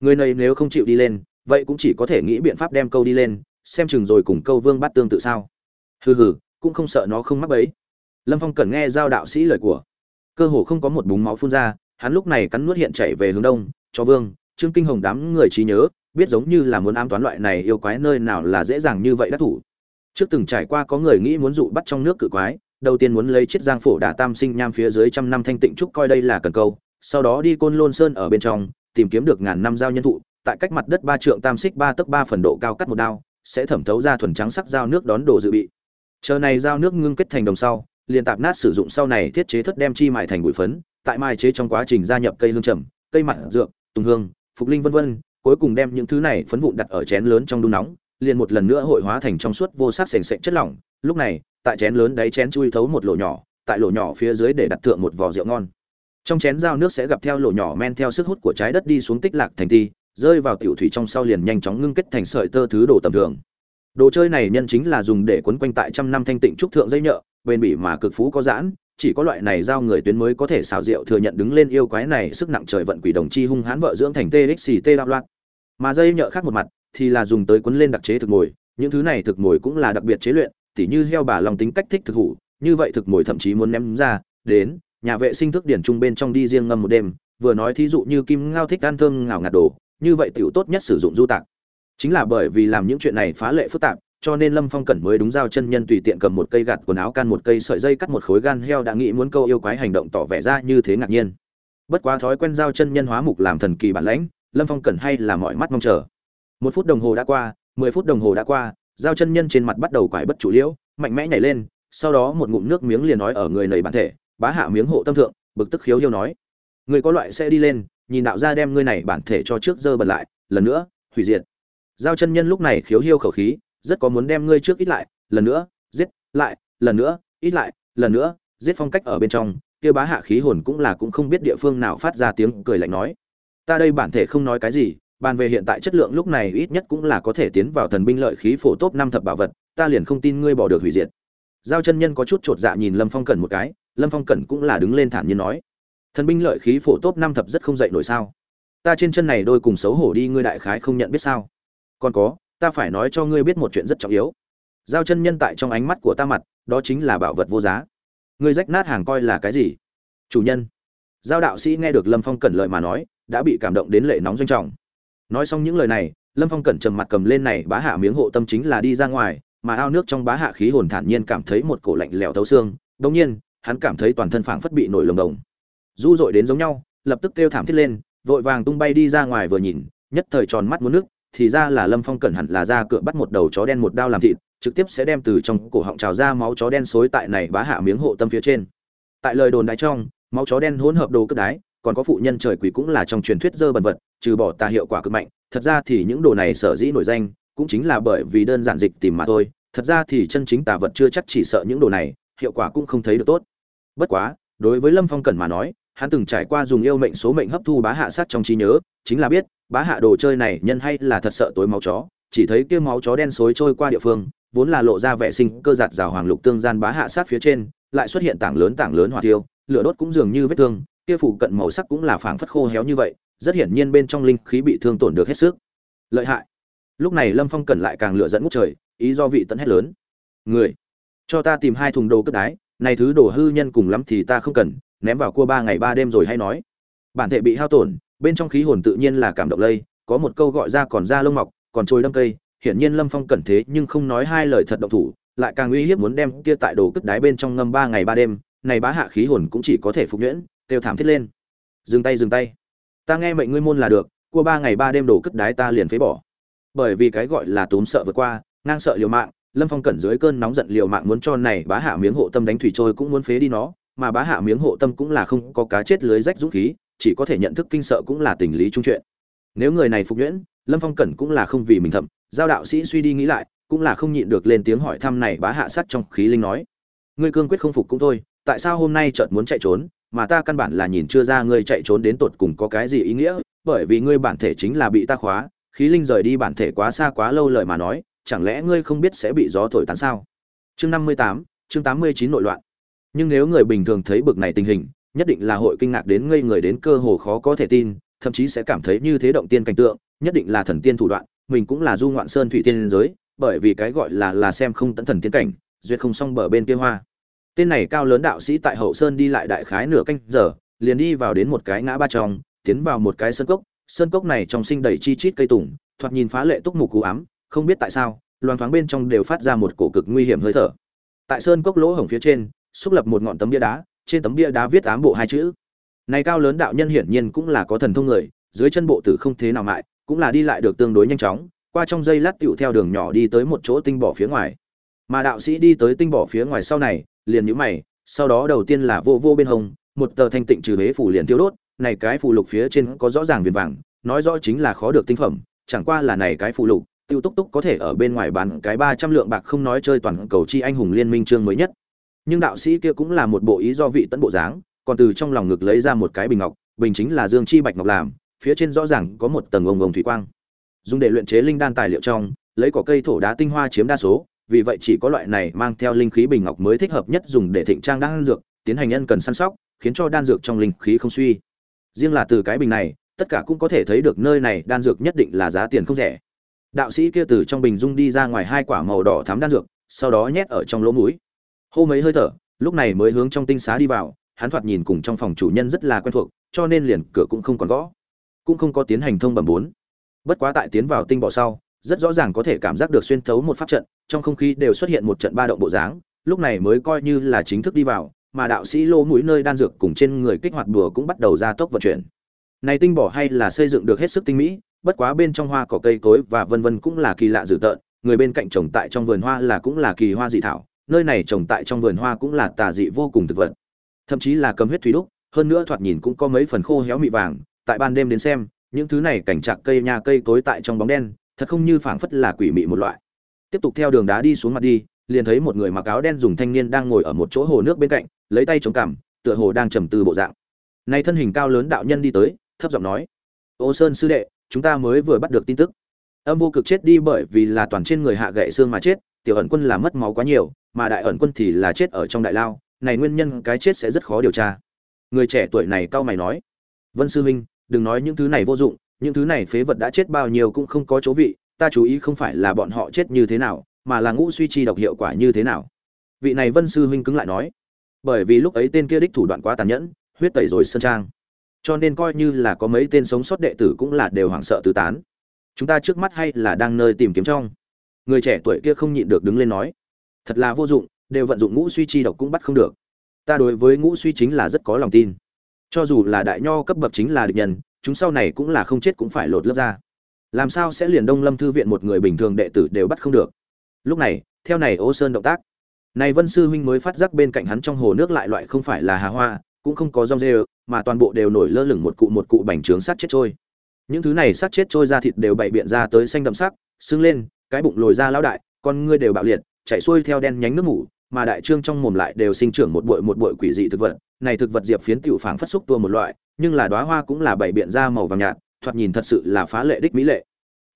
người này nếu không chịu đi lên, vậy cũng chỉ có thể nghĩ biện pháp đem câu đi lên, xem chừng rồi cùng câu vương bắt tương tự sao. Hừ hừ, cũng không sợ nó không mắc bấy lâm phong cần nghe giao đạo sĩ lời của, cơ hồ không có một búng máu phun ra hắn lúc này cắn nuốt hiện chạy về hướng đông, cho vương, trương kinh hồng đám người trí nhớ, biết giống như là muốn ám toán loại này yêu quái nơi nào là dễ dàng như vậy đắc thủ. Trước từng trải qua có người nghĩ muốn dụ bắt trong nước cự quái, đầu tiên muốn lấy chiếc giang phổ đà tam sinh nham phía dưới trăm năm thanh tịnh trúc coi đây là cần câu, sau đó đi côn lôn sơn ở bên trong, tìm kiếm được ngàn năm giao nhân thụ, tại cách mặt đất ba trượng tam xích ba tấc ba phần độ cao cắt một đao, sẽ thẩm thấu ra thuần trắng sắc dao nước đón đồ dự bị. Chờ này dao nước ngưng kết thành đồng sau, liền tạp nát sử dụng sau này thiết chế thất đem chi mại thành bụi phấn tại mai chế trong quá trình gia nhập cây hương trầm, cây mặt dược, tùng hương, phục linh vân vân, cuối cùng đem những thứ này phấn vụn đặt ở chén lớn trong đun nóng, liền một lần nữa hội hóa thành trong suốt vô sắc sền sệt chất lỏng. Lúc này, tại chén lớn đáy chén chui thấu một lỗ nhỏ, tại lỗ nhỏ phía dưới để đặt thượng một vò rượu ngon. Trong chén dao nước sẽ gặp theo lỗ nhỏ men theo sức hút của trái đất đi xuống tích lạc thành ti rơi vào tiểu thủy trong sau liền nhanh chóng ngưng kết thành sợi tơ thứ đồ tầm thường. Đồ chơi này nhân chính là dùng để quấn quanh tại trăm năm thanh tịnh trúc thượng dây nhợ, bền bỉ mà cực phú có giãn chỉ có loại này giao người tuyến mới có thể xào rượu thừa nhận đứng lên yêu quái này sức nặng trời vận quỷ đồng chi hung hãn vợ dưỡng thành txt đạo loạn. Mà dây nhợ khác một mặt, thì là dùng tới quấn lên đặc chế thực mồi, những thứ này thực mồi cũng là đặc biệt chế luyện, tỉ như heo bà lòng tính cách thích thực hủ, như vậy thực mồi thậm chí muốn ném ra, đến, nhà vệ sinh thức điển trung bên trong đi riêng ngâm một đêm, vừa nói thí dụ như kim ngao thích ăn thơm ngào ngạt đồ, như vậy tiểu tốt nhất sử dụng du tạc. Chính là bởi vì làm những chuyện này phá lệ phức tạp cho nên lâm phong cẩn mới đúng giao chân nhân tùy tiện cầm một cây gạt quần áo, can một cây sợi dây, cắt một khối gan heo đã nghĩ muốn câu yêu quái hành động tỏ vẻ ra như thế ngạc nhiên. Bất quá thói quen giao chân nhân hóa mục làm thần kỳ bản lãnh, lâm phong cẩn hay là mọi mắt mong chờ. Một phút đồng hồ đã qua, mười phút đồng hồ đã qua, giao chân nhân trên mặt bắt đầu quải bất chủ liễu, mạnh mẽ nhảy lên, sau đó một ngụm nước miếng liền nói ở người nầy bản thể, bá hạ miếng hộ tâm thượng, bực tức khiếu hiêu nói, người có loại sẽ đi lên, nhìn đạo ra đem ngươi này bản thể cho trước dơ bật lại, lần nữa, hủy diệt. Giao chân nhân lúc này khiếu hiêu khẩu khí rất có muốn đem ngươi trước ít lại, lần nữa, giết, lại, lần nữa, ít lại, lần nữa, giết phong cách ở bên trong, kia bá hạ khí hồn cũng là cũng không biết địa phương nào phát ra tiếng cười lạnh nói. Ta đây bản thể không nói cái gì, bàn về hiện tại chất lượng lúc này ít nhất cũng là có thể tiến vào thần binh lợi khí phổ top năm thập bảo vật, ta liền không tin ngươi bỏ được hủy diệt. Giao chân nhân có chút chột dạ nhìn lâm phong cẩn một cái, lâm phong cẩn cũng là đứng lên thản nhiên nói. Thần binh lợi khí phổ top năm thập rất không dậy nổi sao? Ta trên chân này đôi cùng xấu hổ đi, ngươi đại khái không nhận biết sao? Còn có ta phải nói cho ngươi biết một chuyện rất trọng yếu. Giao chân nhân tại trong ánh mắt của ta mặt, đó chính là bảo vật vô giá. Ngươi rách nát hàng coi là cái gì? Chủ nhân. Giao đạo sĩ nghe được lâm phong cẩn lời mà nói, đã bị cảm động đến lệ nóng doanh trọng. Nói xong những lời này, lâm phong cẩn trầm mặt cầm lên này bá hạ miếng hộ tâm chính là đi ra ngoài, mà ao nước trong bá hạ khí hồn thản nhiên cảm thấy một cổ lạnh lẽo thấu xương. Đ nhiên, hắn cảm thấy toàn thân phảng phất bị nổi lồng đồng. Du dội đến giống nhau, lập tức kêu thảm thiết lên, vội vàng tung bay đi ra ngoài vừa nhìn, nhất thời tròn mắt muốn nước thì ra là lâm phong cẩn hẳn là ra cửa bắt một đầu chó đen một đao làm thịt, trực tiếp sẽ đem từ trong cổ họng trào ra máu chó đen xối tại này bá hạ miếng hộ tâm phía trên. Tại lời đồn đái trong, máu chó đen hỗn hợp đồ cất đái, còn có phụ nhân trời quỷ cũng là trong truyền thuyết dơ bẩn vật, trừ bỏ tà hiệu quả cực mạnh, thật ra thì những đồ này sở dĩ nổi danh, cũng chính là bởi vì đơn giản dịch tìm mà thôi, thật ra thì chân chính tà vật chưa chắc chỉ sợ những đồ này, hiệu quả cũng không thấy được tốt. Bất quá, đối với lâm phong cẩn mà nói, hắn từng trải qua dùng yêu mệnh số mệnh hấp thu bá hạ sát trong trí nhớ, chính là biết bá hạ đồ chơi này nhân hay là thật sợ tối máu chó, chỉ thấy kia máu chó đen xối trôi qua địa phương, vốn là lộ ra vệ sinh cơ giạt rào hoàng lục tương gian bá hạ sát phía trên, lại xuất hiện tảng lớn tảng lớn hỏa tiêu lửa đốt cũng dường như vết thương, kia phụ cận màu sắc cũng là phảng phất khô héo như vậy, rất hiển nhiên bên trong linh khí bị thương tổn được hết sức. Lợi hại. Lúc này lâm phong cẩn lại càng lựa dẫn ngút trời, ý do vị tận hết lớn. Người, cho ta tìm hai thùng đồ cất đái, này thứ đồ hư nhân cùng lắm thì ta không cần, ném vào cua ba ngày ba đêm rồi hay nói. Bản thể bị hao tổn bên trong khí hồn tự nhiên là cảm động lây, có một câu gọi ra còn da lông mọc, còn trôi đâm cây, hiển nhiên lâm phong cẩn thế nhưng không nói hai lời thật động thủ, lại càng uy hiếp muốn đem kia tại đồ cất đái bên trong ngâm ba ngày ba đêm, này bá hạ khí hồn cũng chỉ có thể phục nhuyễn, kêu thảm thiết lên. Dừng tay dừng tay. Ta nghe mệnh ngươi môn là được cua ba ngày ba đêm đồ cất đái ta liền phế bỏ. Bởi vì cái gọi là túm sợ vượt qua, ngang sợ liều mạng, lâm phong cẩn dưới cơn nóng giận liều mạng muốn cho này bá hạ miếng hộ tâm đánh thủy trôi cũng muốn phế đi nó, mà bá hạ miếng hộ tâm cũng là không có cá chết lưới rách dũng khí chỉ có thể nhận thức kinh sợ cũng là tình lý trung chuyện. Nếu người này phục nhuyễn, lâm phong cẩn cũng là không vì mình thậm, giao đạo sĩ suy đi nghĩ lại, cũng là không nhịn được lên tiếng hỏi thăm này bá hạ sắt trong khí linh nói. Ngươi cương quyết không phục cũng thôi, tại sao hôm nay chợt muốn chạy trốn, mà ta căn bản là nhìn chưa ra ngươi chạy trốn đến tột cùng có cái gì ý nghĩa, bởi vì ngươi bản thể chính là bị ta khóa, khí linh rời đi bản thể quá xa quá lâu lời mà nói, chẳng lẽ ngươi không biết sẽ bị gió thổi tán sao? Chương năm mươi tám, chương tám mươi chín nội loạn. Nhưng nếu người bình thường thấy bực này tình hình nhất định là hội kinh ngạc đến ngây người đến cơ hồ khó có thể tin, thậm chí sẽ cảm thấy như thế động tiên cảnh tượng, nhất định là thần tiên thủ đoạn, mình cũng là du ngoạn sơn thủy tiên giới, bởi vì cái gọi là là xem không tận thần tiên cảnh, duyệt không xong bờ bên kia hoa. Tên này cao lớn đạo sĩ tại hậu sơn đi lại đại khái nửa canh giờ, liền đi vào đến một cái ngã ba trong, tiến vào một cái sơn cốc sơn cốc này trong sinh đầy chi chít cây tùng, thoạt nhìn phá lệ túc mục cú ám, không biết tại sao loan thoáng bên trong đều phát ra một cổ cực nguy hiểm hơi thở. Tại sơn cốc lỗ hổng phía trên, xúc lập một ngọn tấm bia đá trên tấm bia đá viết ám bộ hai chữ. Này cao lớn đạo nhân hiển nhiên cũng là có thần thông người, dưới chân bộ tử không thế nào mại, cũng là đi lại được tương đối nhanh chóng, qua trong dây lát tựu theo đường nhỏ đi tới một chỗ tinh bỏ phía ngoài. Mà đạo sĩ đi tới tinh bỏ phía ngoài sau này, liền nhíu mày, sau đó đầu tiên là vô vô bên hông, một tờ thanh tịnh trừ huế phủ liền tiêu đốt, này cái phù lục phía trên có rõ ràng viền vàng, nói rõ chính là khó được tinh phẩm, chẳng qua là này cái phù lục, tiêu túc túc có thể ở bên ngoài bán cái ba trăm lượng bạc không nói chơi toàn cầu chi anh hùng liên minh chương mới nhất nhưng đạo sĩ kia cũng là một bộ ý do vị tấn bộ dáng, còn từ trong lòng ngực lấy ra một cái bình ngọc, bình chính là dương chi bạch ngọc làm, phía trên rõ ràng có một tầng ông ông thủy quang. Dùng để luyện chế linh đan tài liệu trong, lấy cỏ cây thổ đá tinh hoa chiếm đa số, vì vậy chỉ có loại này mang theo linh khí bình ngọc mới thích hợp nhất dùng để thịnh trang đan dược, tiến hành nhân cần săn sóc, khiến cho đan dược trong linh khí không suy. Riêng là từ cái bình này, tất cả cũng có thể thấy được nơi này đan dược nhất định là giá tiền không rẻ. Đạo sĩ kia từ trong bình dung đi ra ngoài hai quả màu đỏ thắm đan dược, sau đó nhét ở trong lỗ mũi hô mấy hơi thở, lúc này mới hướng trong tinh xá đi vào, hắn thoạt nhìn cùng trong phòng chủ nhân rất là quen thuộc, cho nên liền cửa cũng không còn gõ, cũng không có tiến hành thông bẩm bốn. Bất quá tại tiến vào tinh bỏ sau, rất rõ ràng có thể cảm giác được xuyên thấu một pháp trận, trong không khí đều xuất hiện một trận ba động bộ dáng, lúc này mới coi như là chính thức đi vào, mà đạo sĩ lô mũi nơi đan dược cùng trên người kích hoạt đùa cũng bắt đầu ra tốc vận chuyển. Này tinh bỏ hay là xây dựng được hết sức tinh mỹ, bất quá bên trong hoa cỏ cây cối và vân vân cũng là kỳ lạ dữ tợn, người bên cạnh trồng tại trong vườn hoa là cũng là kỳ hoa dị thảo nơi này trồng tại trong vườn hoa cũng là tà dị vô cùng thực vật. Thậm chí là cầm huyết thủy đúc, hơn nữa thoạt nhìn cũng có mấy phần khô héo mị vàng, tại ban đêm đến xem, những thứ này cảnh trạc cây nha cây cối tại trong bóng đen, thật không như phảng phất là quỷ mị một loại. Tiếp tục theo đường đá đi xuống mặt đi, liền thấy một người mặc áo đen dùng thanh niên đang ngồi ở một chỗ hồ nước bên cạnh, lấy tay chống cằm, tựa hồ đang trầm tư bộ dạng. Nay thân hình cao lớn đạo nhân đi tới, thấp giọng nói, ô sơn sư đệ, chúng ta mới vừa bắt được tin tức. Âm vô cực chết đi bởi vì là toàn trên người hạ gậy xương mà chết, tiểu ẩn quân là mất máu quá nhiều mà đại ẩn quân thì là chết ở trong đại lao, này nguyên nhân cái chết sẽ rất khó điều tra. Người trẻ tuổi này cao mày nói, vân sư huynh, đừng nói những thứ này vô dụng, những thứ này phế vật đã chết bao nhiêu cũng không có chỗ vị, ta chú ý không phải là bọn họ chết như thế nào, mà là ngũ suy trì độc hiệu quả như thế nào. Vị này vân sư huynh cứng lại nói, bởi vì lúc ấy tên kia đích thủ đoạn quá tàn nhẫn, huyết tẩy rồi sơn trang. Cho nên coi như là có mấy tên sống sót đệ tử cũng là đều hoảng sợ tứ tán. Chúng ta trước mắt hay là đang nơi tìm kiếm trong. Người trẻ tuổi kia không nhịn được đứng lên nói thật là vô dụng đều vận dụng ngũ suy chi độc cũng bắt không được. Ta đối với ngũ suy chính là rất có lòng tin. Cho dù là đại nho cấp bậc chính là địch nhân chúng sau này cũng là không chết cũng phải lột lớp ra. Làm sao sẽ liền đông lâm thư viện một người bình thường đệ tử đều bắt không được? Lúc này theo này ô sơn động tác này vân sư huynh mới phát giác bên cạnh hắn trong hồ nước lại loại không phải là hà hoa cũng không có rong rêu, mà toàn bộ đều nổi lơ lửng một cụ một cụ bành trướng sát chết trôi. Những thứ này sát chết trôi ra thịt đều bậy biện ra tới xanh đậm sắc sưng lên cái bụng lồi ra lão đại con ngươi đều bạo liệt chạy xuôi theo đen nhánh nước ngủ, mà đại trương trong mồm lại đều sinh trưởng một bụi một bụi quỷ dị thực vật. Này thực vật diệp phiến tiểu phảng phất xúc tua một loại, nhưng là đóa hoa cũng là bảy biện ra màu vàng nhạt, thoạt nhìn thật sự là phá lệ đích mỹ lệ.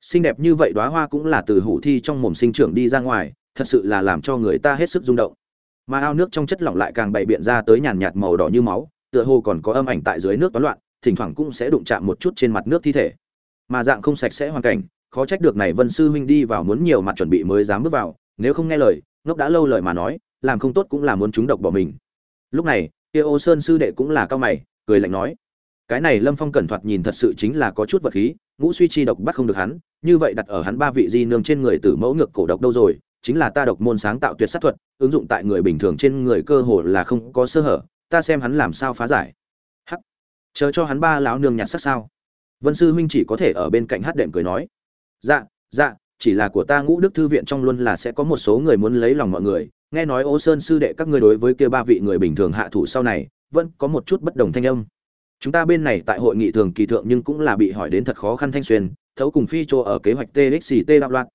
Xinh đẹp như vậy đóa hoa cũng là từ hủ thi trong mồm sinh trưởng đi ra ngoài, thật sự là làm cho người ta hết sức rung động. Mà ao nước trong chất lỏng lại càng bày biện ra tới nhàn nhạt màu đỏ như máu, tựa hồ còn có âm ảnh tại dưới nước toán loạn, thỉnh thoảng cũng sẽ đụng chạm một chút trên mặt nước thi thể. Mà dạng không sạch sẽ hoàn cảnh, khó trách được này vân sư huynh đi vào muốn nhiều mặt chuẩn bị mới dám bước vào nếu không nghe lời, ngốc đã lâu lời mà nói, làm không tốt cũng là muốn chúng độc bỏ mình. Lúc này, kia ô sơn sư đệ cũng là cao mày, cười lạnh nói, cái này lâm phong cẩn thoạt nhìn thật sự chính là có chút vật khí, ngũ suy chi độc bắt không được hắn, như vậy đặt ở hắn ba vị di nương trên người tử mẫu ngược cổ độc đâu rồi, chính là ta độc môn sáng tạo tuyệt sát thuật, ứng dụng tại người bình thường trên người cơ hồ là không có sơ hở, ta xem hắn làm sao phá giải. Hắc. Chờ cho hắn ba lão nương nhặt sắc sao? Vân sư huynh chỉ có thể ở bên cạnh hát đệm cười nói dạ dạ chỉ là của ta ngũ đức thư viện trong luôn là sẽ có một số người muốn lấy lòng mọi người. Nghe nói ô sơn sư đệ các ngươi đối với kia ba vị người bình thường hạ thủ sau này, vẫn có một chút bất đồng thanh âm. Chúng ta bên này tại hội nghị thường kỳ thượng nhưng cũng là bị hỏi đến thật khó khăn thanh xuyên, thấu cùng phi chỗ ở kế hoạch txct đạo loạn.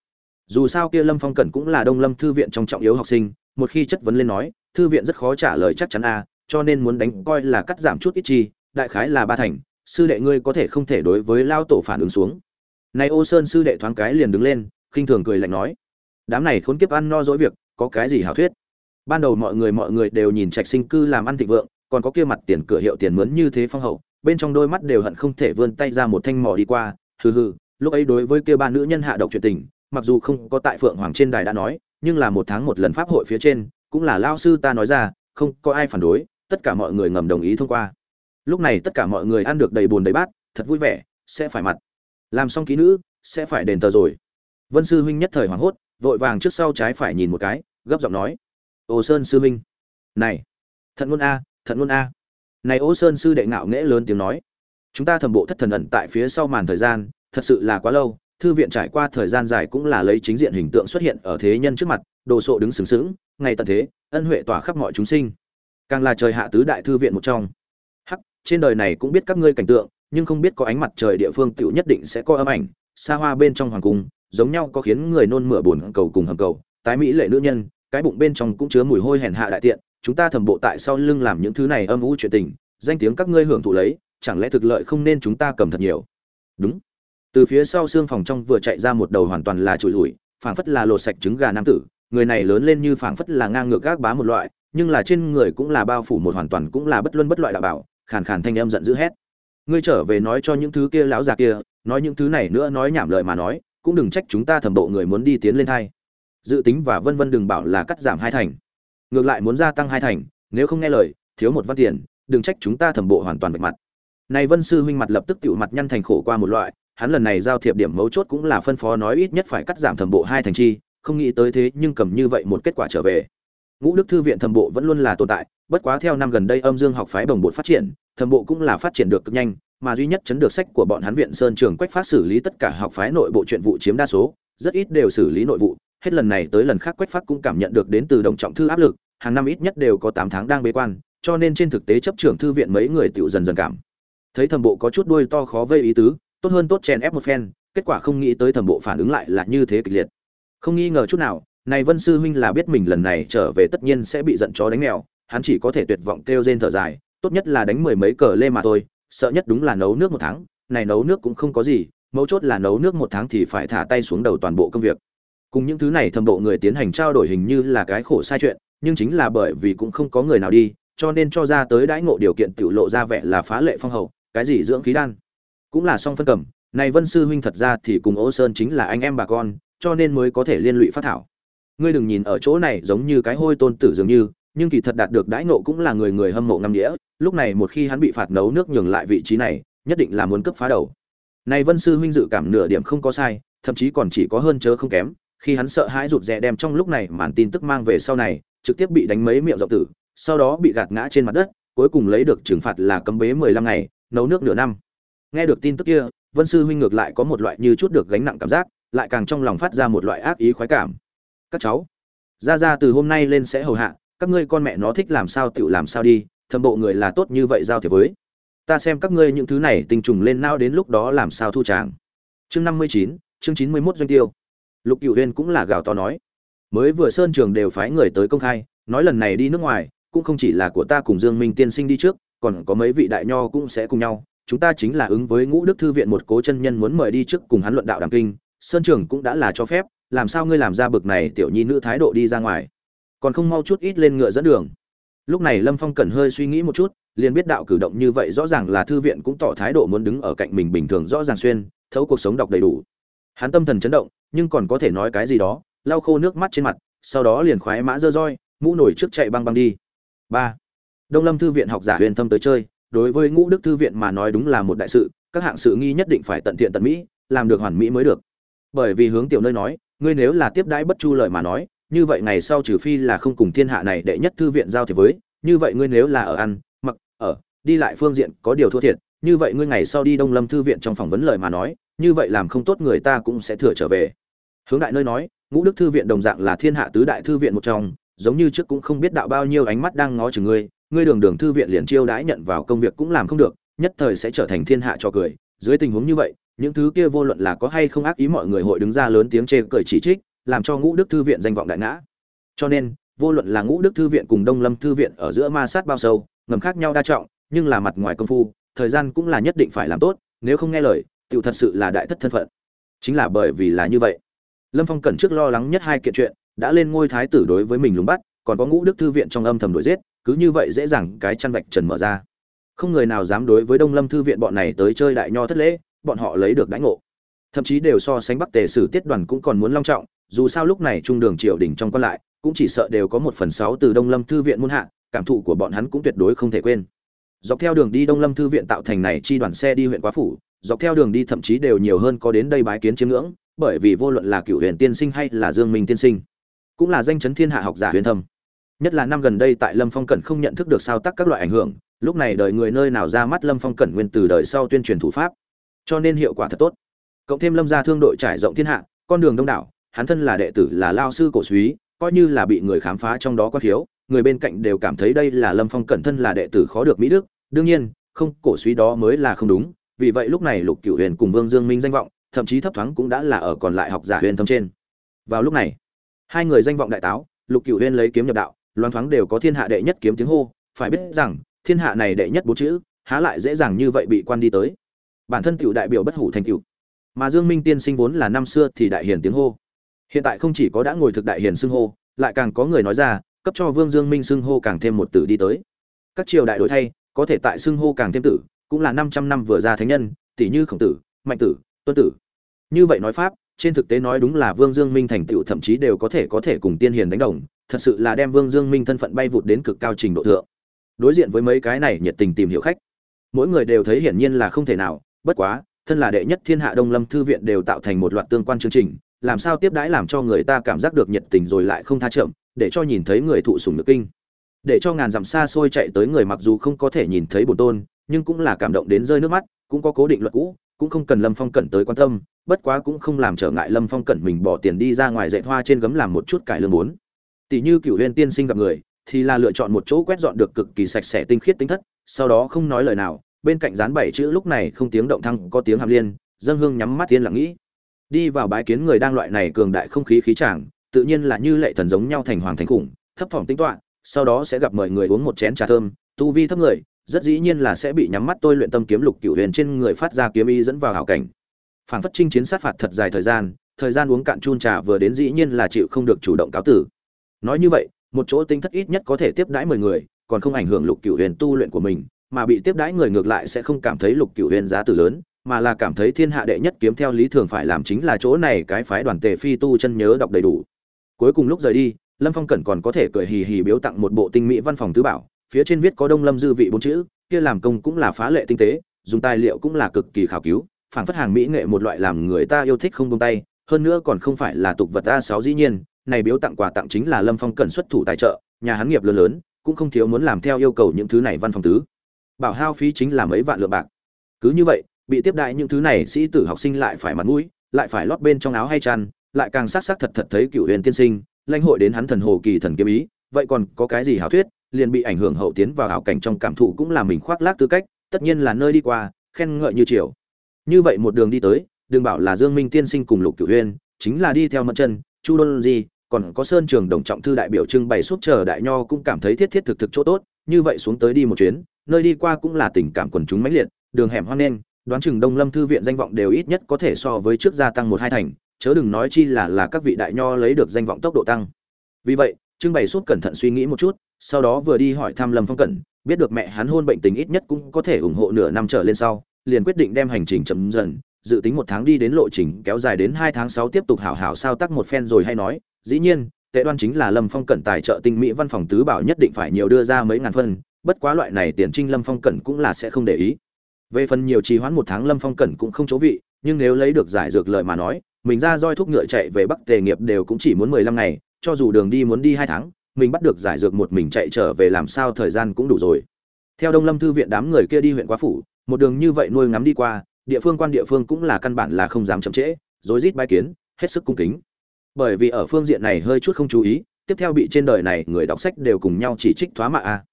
Dù sao kia lâm phong cẩn cũng là đông lâm thư viện trong trọng yếu học sinh, một khi chất vấn lên nói, thư viện rất khó trả lời chắc chắn a cho nên muốn đánh coi là cắt giảm chút ít chi, đại khái là ba thành, sư đệ ngươi có thể không thể đối với lao tổ phản ứng xuống này ô sơn sư đệ thoáng cái liền đứng lên, khinh thường cười lạnh nói. Đám này khốn kiếp ăn no dỗi việc, có cái gì hảo thuyết? Ban đầu mọi người mọi người đều nhìn trạch sinh cư làm ăn thịnh vượng, còn có kia mặt tiền cửa hiệu tiền mướn như thế phong hậu, bên trong đôi mắt đều hận không thể vươn tay ra một thanh mỏ đi qua, hừ hừ, lúc ấy đối với kia ba nữ nhân hạ độc chuyện tình, mặc dù không có tại phượng hoàng trên đài đã nói, nhưng là một tháng một lần pháp hội phía trên, cũng là lao sư ta nói ra, không có ai phản đối, tất cả mọi người ngầm đồng ý thông qua. Lúc này tất cả mọi người ăn được đầy buồn đầy bát, thật vui vẻ, sẽ phải mặt làm xong ký nữ, sẽ phải đền tờ rồi. Vân sư huynh nhất thời hoảng hốt, vội vàng trước sau trái phải nhìn một cái, gấp giọng nói. Ô sơn sư huynh. Này thận ngôn a thận ngôn a. Này ô sơn sư đệ ngạo nghễ lớn tiếng nói. Chúng ta thầm bộ thất thần ẩn tại phía sau màn thời gian, thật sự là quá lâu, thư viện trải qua thời gian dài cũng là lấy chính diện hình tượng xuất hiện ở thế nhân trước mặt, đồ sộ đứng sướng sướng ngày tận thế, ân huệ tỏa khắp mọi chúng sinh. Càng là trời hạ tứ đại thư viện một trong. Hắc, trên đời này cũng biết các ngươi cảnh tượng nhưng không biết có ánh mặt trời địa phương tựu nhất định sẽ có âm ảnh, xa hoa bên trong hoàng cung, giống nhau có khiến người nôn mửa buồn cầu cùng hầm cầu, tái mỹ lệ nữ nhân, cái bụng bên trong cũng chứa mùi hôi hèn hạ đại tiện, chúng ta thầm bộ tại sau lưng làm những thứ này âm u chuyện tình, danh tiếng các ngươi hưởng thụ lấy, chẳng lẽ thực lợi không nên chúng ta cầm thật nhiều? Đúng. Từ phía sau xương phòng trong vừa chạy ra một đầu hoàn toàn là trụi lủi, phảng phất là lột sạch trứng gà nam tử, người này lớn lên như phảng phất là ngang ngược gác bá một loại, nhưng là trên người cũng là bao phủ một hoàn toàn cũng là bất luân bất loại đạo bảo, khàn khàn thanh âm giận dữ hét ngươi trở về nói cho những thứ kia lão già kia, nói những thứ này nữa nói nhảm lời mà nói, cũng đừng trách chúng ta thẩm bộ người muốn đi tiến lên thay. Dự tính và vân vân đừng bảo là cắt giảm hai thành. Ngược lại muốn gia tăng hai thành, nếu không nghe lời, thiếu một văn tiền, đừng trách chúng ta thẩm bộ hoàn toàn vạch mặt. Này vân sư huynh mặt lập tức tiểu mặt nhăn thành khổ qua một loại, hắn lần này giao thiệp điểm mấu chốt cũng là phân phó nói ít nhất phải cắt giảm thẩm bộ hai thành chi, không nghĩ tới thế nhưng cầm như vậy một kết quả trở về. Ngũ đức thư viện thẩm bộ vẫn luôn là tồn tại, bất quá theo năm gần đây âm dương học phái bồng bột phát triển thẩm bộ cũng là phát triển được cực nhanh, mà duy nhất chấn được sách của bọn hắn viện sơn trường quách phát xử lý tất cả học phái nội bộ chuyện vụ chiếm đa số, rất ít đều xử lý nội vụ, hết lần này tới lần khác quách phát cũng cảm nhận được đến từ đồng trọng thư áp lực, hàng năm ít nhất đều có tám tháng đang bế quan, cho nên trên thực tế chấp trưởng thư viện mấy người tiểu dần dần cảm thấy thẩm bộ có chút đuôi to khó vây ý tứ, tốt hơn tốt chèn ép một phen, kết quả không nghĩ tới thẩm bộ phản ứng lại là như thế kịch liệt. Không nghi ngờ chút nào, này vân sư huynh là biết mình lần này trở về tất nhiên sẽ bị giận chó đánh mèo, hắn chỉ có thể tuyệt vọng kêu rên thở dài tốt nhất là đánh mười mấy cờ lê mà thôi, sợ nhất đúng là nấu nước một tháng, này nấu nước cũng không có gì, mấu chốt là nấu nước một tháng thì phải thả tay xuống đầu toàn bộ công việc. Cùng những thứ này thâm độ người tiến hành trao đổi hình như là cái khổ sai chuyện, nhưng chính là bởi vì cũng không có người nào đi, cho nên cho ra tới đãi ngộ điều kiện tự lộ ra vẻ là phá lệ phong hậu, cái gì dưỡng khí đan. Cũng là song phân cầm, này vân sư huynh thật ra thì cùng ô sơn chính là anh em bà con, cho nên mới có thể liên lụy phát thảo. Ngươi đừng nhìn ở chỗ này giống như cái hôi tôn tử dường như nhưng kỳ thật đạt được đãi ngộ cũng là người người hâm mộ ngâm nghĩa. lúc này một khi hắn bị phạt nấu nước nhường lại vị trí này, nhất định là muốn cấp phá đầu này vân sư huynh dự cảm nửa điểm không có sai, thậm chí còn chỉ có hơn chớ không kém, khi hắn sợ hãi rụt rè đem trong lúc này màn tin tức mang về sau này, trực tiếp bị đánh mấy miệng dọc tử, sau đó bị gạt ngã trên mặt đất, cuối cùng lấy được trừng phạt là cấm bế mười lăm ngày, nấu nước nửa năm nghe được tin tức kia, vân sư huynh ngược lại có một loại như chút được gánh nặng cảm giác, lại càng trong lòng phát ra một loại ác ý khoái cảm các cháu ra ra từ hôm nay lên sẽ hầu hạ các ngươi con mẹ nó thích làm sao tựu làm sao đi, thâm bộ người là tốt như vậy giao thiệp với. Ta xem các ngươi những thứ này tình trùng lên nao đến lúc đó làm sao thu tràng. Chương năm mươi chín, chương chín mươi mốt doanh tiêu. Lục cựu huyên cũng là gào to nói. Mới vừa sơn trường đều phái người tới công khai, nói lần này đi nước ngoài, cũng không chỉ là của ta cùng dương minh tiên sinh đi trước, còn có mấy vị đại nho cũng sẽ cùng nhau. Chúng ta chính là ứng với ngũ đức thư viện một cố chân nhân muốn mời đi trước cùng hắn luận đạo đàm kinh. Sơn trường cũng đã là cho phép, làm sao ngươi làm ra bực này tiểu nhi nữ thái độ đi ra ngoài? Còn không mau chút ít lên ngựa dẫn đường. Lúc này lâm phong cần hơi suy nghĩ một chút, liền biết đạo cử động như vậy rõ ràng là thư viện cũng tỏ thái độ muốn đứng ở cạnh mình bình thường rõ ràng xuyên, thấu cuộc sống đọc đầy đủ. Hắn tâm thần chấn động, nhưng còn có thể nói cái gì đó, lau khô nước mắt trên mặt, sau đó liền khoái mã dơ roi, mũ nổi trước chạy băng băng đi. Ba. Đông lâm thư viện học giả huyền thâm tới chơi, đối với ngũ đức thư viện mà nói đúng là một đại sự, các hạng sự nghi nhất định phải tận thiện tận mỹ, làm được hoàn mỹ mới được. Bởi vì hướng tiểu nơi nói, ngươi nếu là tiếp đãi bất chu lời mà nói như vậy ngày sau trừ phi là không cùng thiên hạ này đệ nhất thư viện giao thiệp với, như vậy ngươi nếu là ở ăn, mặc, ở, đi lại phương diện có điều thua thiệt, như vậy ngươi ngày sau đi đông lâm thư viện trong phỏng vấn lời mà nói, như vậy làm không tốt người ta cũng sẽ thừa trở về. Hướng đại nơi nói, ngũ đức thư viện đồng dạng là thiên hạ tứ đại thư viện một trong, giống như trước cũng không biết đạo bao nhiêu ánh mắt đang ngó chừng ngươi ngươi đường đường thư viện liền chiêu đãi nhận vào công việc cũng làm không được, nhất thời sẽ trở thành thiên hạ cho cười. Dưới tình huống như vậy, những thứ kia vô luận là có hay không ác ý mọi người hội đứng ra lớn tiếng chê cười chỉ trích làm cho ngũ đức thư viện danh vọng đại ngã. Cho nên, vô luận là ngũ đức thư viện cùng đông lâm thư viện ở giữa ma sát bao sâu, ngầm khác nhau đa trọng, nhưng là mặt ngoài công phu, thời gian cũng là nhất định phải làm tốt, nếu không nghe lời tựu thật sự là đại thất thân phận. Chính là bởi vì là như vậy, lâm phong cần trước lo lắng nhất hai kiện chuyện, đã lên ngôi thái tử đối với mình lùng bắt, còn có ngũ đức thư viện trong âm thầm đổi giết, cứ như vậy dễ dàng cái chăn vạch trần mở ra. Không người nào dám đối với đông lâm thư viện bọn này tới chơi đại nho thất lễ, bọn họ lấy được đánh ngộ thậm chí đều so sánh bắc tề sử tiết đoàn cũng còn muốn long trọng, dù sao lúc này trung đường triều đình trong quan lại, cũng chỉ sợ đều có một phần sáu từ đông lâm thư viện muôn hạ, cảm thụ của bọn hắn cũng tuyệt đối không thể quên. Dọc theo đường đi đông lâm thư viện tạo thành này chi đoàn xe đi huyện quá phủ, dọc theo đường đi thậm chí đều nhiều hơn có đến đây bái kiến chiếm ngưỡng, bởi vì vô luận là cựu huyền tiên sinh hay là dương minh tiên sinh, cũng là danh chấn thiên hạ học giả huyền thâm. Nhất là năm gần đây tại lâm phong cẩn không nhận thức được sao tác các loại ảnh hưởng, lúc này đời người nơi nào ra mắt lâm phong cẩn nguyên từ đời sau tuyên truyền thủ pháp. Cho nên hiệu quả thật tốt cộng thêm lâm gia thương đội trải rộng thiên hạ, con đường đông đảo, hắn thân là đệ tử, là lao sư cổ suý, coi như là bị người khám phá trong đó có thiếu, người bên cạnh đều cảm thấy đây là lâm phong cẩn thân là đệ tử khó được mỹ đức, đương nhiên, không, cổ suý đó mới là không đúng, vì vậy lúc này lục cửu huyền cùng vương dương minh danh vọng, thậm chí thấp thoáng cũng đã là ở còn lại học giả huyền thâm trên. Vào lúc này, hai người danh vọng đại táo, lục cửu huyền lấy kiếm nhập đạo loan thoáng đều có thiên hạ đệ nhất kiếm tiếng hô, phải biết rằng, thiên hạ này đệ nhất bốn chữ, há lại dễ dàng như vậy bị quan đi tới. Bản thân cựu đại biểu bất hủ thành cựu mà dương minh tiên sinh vốn là năm xưa thì đại hiền tiếng hô. Hiện tại không chỉ có đã ngồi thực đại hiền xưng hô, lại càng có người nói ra, cấp cho vương dương minh xưng hô càng thêm một tử đi tới. Các triều đại đổi thay, có thể tại xưng hô càng thêm tử, cũng là 500 năm vừa ra thánh nhân, tỷ như khổng tử, mạnh tử, tuân tử. Như vậy nói pháp, trên thực tế nói đúng là vương dương minh thành tựu thậm chí đều có thể có thể cùng tiên hiền đánh đồng, thật sự là đem vương dương minh thân phận bay vụt đến cực cao trình độ thượng. Đối diện với mấy cái này nhiệt tình tìm hiểu khách, mỗi người đều thấy hiển nhiên là không thể nào, bất quá thân là đệ nhất thiên hạ đông lâm thư viện đều tạo thành một loạt tương quan chương trình, làm sao tiếp đãi làm cho người ta cảm giác được nhiệt tình rồi lại không tha chậm, để cho nhìn thấy người thụ sùng được kinh. Để cho ngàn dặm xa xôi chạy tới người mặc dù không có thể nhìn thấy bổn tôn, nhưng cũng là cảm động đến rơi nước mắt, cũng có cố định luật cũ, cũng không cần lâm phong cẩn tới quan tâm, bất quá cũng không làm trở ngại lâm phong cẩn mình bỏ tiền đi ra ngoài dạy hoa trên gấm làm một chút cải lương muốn tỷ như cựu huyên tiên sinh gặp người, thì là lựa chọn một chỗ quét dọn được cực kỳ sạch sẽ tinh khiết tính thất, sau đó không nói lời nào bên cạnh dán bảy chữ lúc này không tiếng động thăng, có tiếng hàm liên, dân hương nhắm mắt tiên lặng nghĩ. Đi vào bái kiến người đang loại này cường đại không khí khí tràng tự nhiên là như lệ thần giống nhau thành hoàng thành khủng, thấp thỏm tính toán sau đó sẽ gặp mời người uống một chén trà thơm, tu vi thấp người, rất dĩ nhiên là sẽ bị nhắm mắt tôi luyện tâm kiếm lục cửu huyền trên người phát ra kiếm ý dẫn vào hảo cảnh. Phản phất chinh chiến sát phạt thật dài thời gian thời gian uống cạn chun trà vừa đến dĩ nhiên là chịu không được chủ động cáo tử. Nói như vậy, một chỗ tinh thất ít nhất có thể tiếp đãi mười người, còn không ảnh hưởng lục cửu huyền tu luyện của mình mà bị tiếp đãi người ngược lại sẽ không cảm thấy lục cửu huyền giá từ lớn, mà là cảm thấy thiên hạ đệ nhất kiếm theo lý thường phải làm chính là chỗ này cái phái đoàn tề phi tu chân nhớ đọc đầy đủ. Cuối cùng lúc rời đi, lâm phong cẩn còn có thể cười hì hì biếu tặng một bộ tinh mỹ văn phòng tứ bảo, phía trên viết có đông lâm dư vị bốn chữ, kia làm công cũng là phá lệ tinh tế, dùng tài liệu cũng là cực kỳ khảo cứu phản phất hàng mỹ nghệ một loại làm người ta yêu thích không buông tay, hơn nữa còn không phải là tục vật a sáu dĩ nhiên, này biếu tặng quà tặng chính là lâm phong cẩn xuất thủ tài trợ, nhà hắn nghiệp lớn lớn, cũng không thiếu muốn làm theo yêu cầu những thứ này văn phòng tứ bảo hao phí chính là mấy vạn lượng bạc. Cứ như vậy bị tiếp đại những thứ này sĩ tử học sinh lại phải mặt mũi lại phải lót bên trong áo hay chăn lại càng sắc sắc thật thật thấy cựu huyền tiên sinh lãnh hội đến hắn thần hồ kỳ thần kiếm ý vậy còn có cái gì hảo thuyết liền bị ảnh hưởng hậu tiến vào ảo cảnh trong cảm thụ cũng là mình khoác lác tư cách tất nhiên là nơi đi qua khen ngợi như chiều như vậy một đường đi tới đừng bảo là dương minh tiên sinh cùng lục cửu huyên chính là đi theo mặt chân chu đôn gì, còn có sơn trường đồng trọng thư đại biểu trưng bày suốt chờ đại nho cũng cảm thấy thiết thiết thực thực chỗ tốt như vậy xuống tới đi một chuyến nơi đi qua cũng là tình cảm quần chúng mãnh liệt, đường hẻm hoang nên, đoán chừng đông lâm thư viện danh vọng đều ít nhất có thể so với trước gia tăng một hai thành, chớ đừng nói chi là là các vị đại nho lấy được danh vọng tốc độ tăng. Vì vậy trưng bày suốt cẩn thận suy nghĩ một chút, sau đó vừa đi hỏi thăm lâm phong cẩn, biết được mẹ hắn hôn bệnh tình ít nhất cũng có thể ủng hộ nửa năm trở lên sau, liền quyết định đem hành trình chậm dần, dự tính một tháng đi đến lộ trình kéo dài đến hai tháng sáu tiếp tục hảo hảo sao tác một phen rồi hay nói, dĩ nhiên, tệ đoan chính là lâm phong cẩn tài trợ tinh mỹ văn phòng tứ bảo nhất định phải nhiều đưa ra mấy ngàn phân bất quá loại này tiền trinh lâm phong cẩn cũng là sẽ không để ý. Về phần nhiều trì hoãn một tháng lâm phong cẩn cũng không chỗ vị, nhưng nếu lấy được giải dược lợi mà nói, mình ra roi thuốc ngựa chạy về bắc tề nghiệp đều cũng chỉ muốn mười lăm ngày, cho dù đường đi muốn đi hai tháng, mình bắt được giải dược một mình chạy trở về làm sao thời gian cũng đủ rồi. Theo đông lâm thư viện đám người kia đi huyện quá phủ, một đường như vậy nuôi ngắm đi qua, địa phương quan địa phương cũng là căn bản là không dám chậm trễ, rối rít bái kiến, hết sức cung kính. Bởi vì ở phương diện này hơi chút không chú ý, tiếp theo bị trên đời này người đọc sách đều cùng nhau chỉ trích thoá mạ a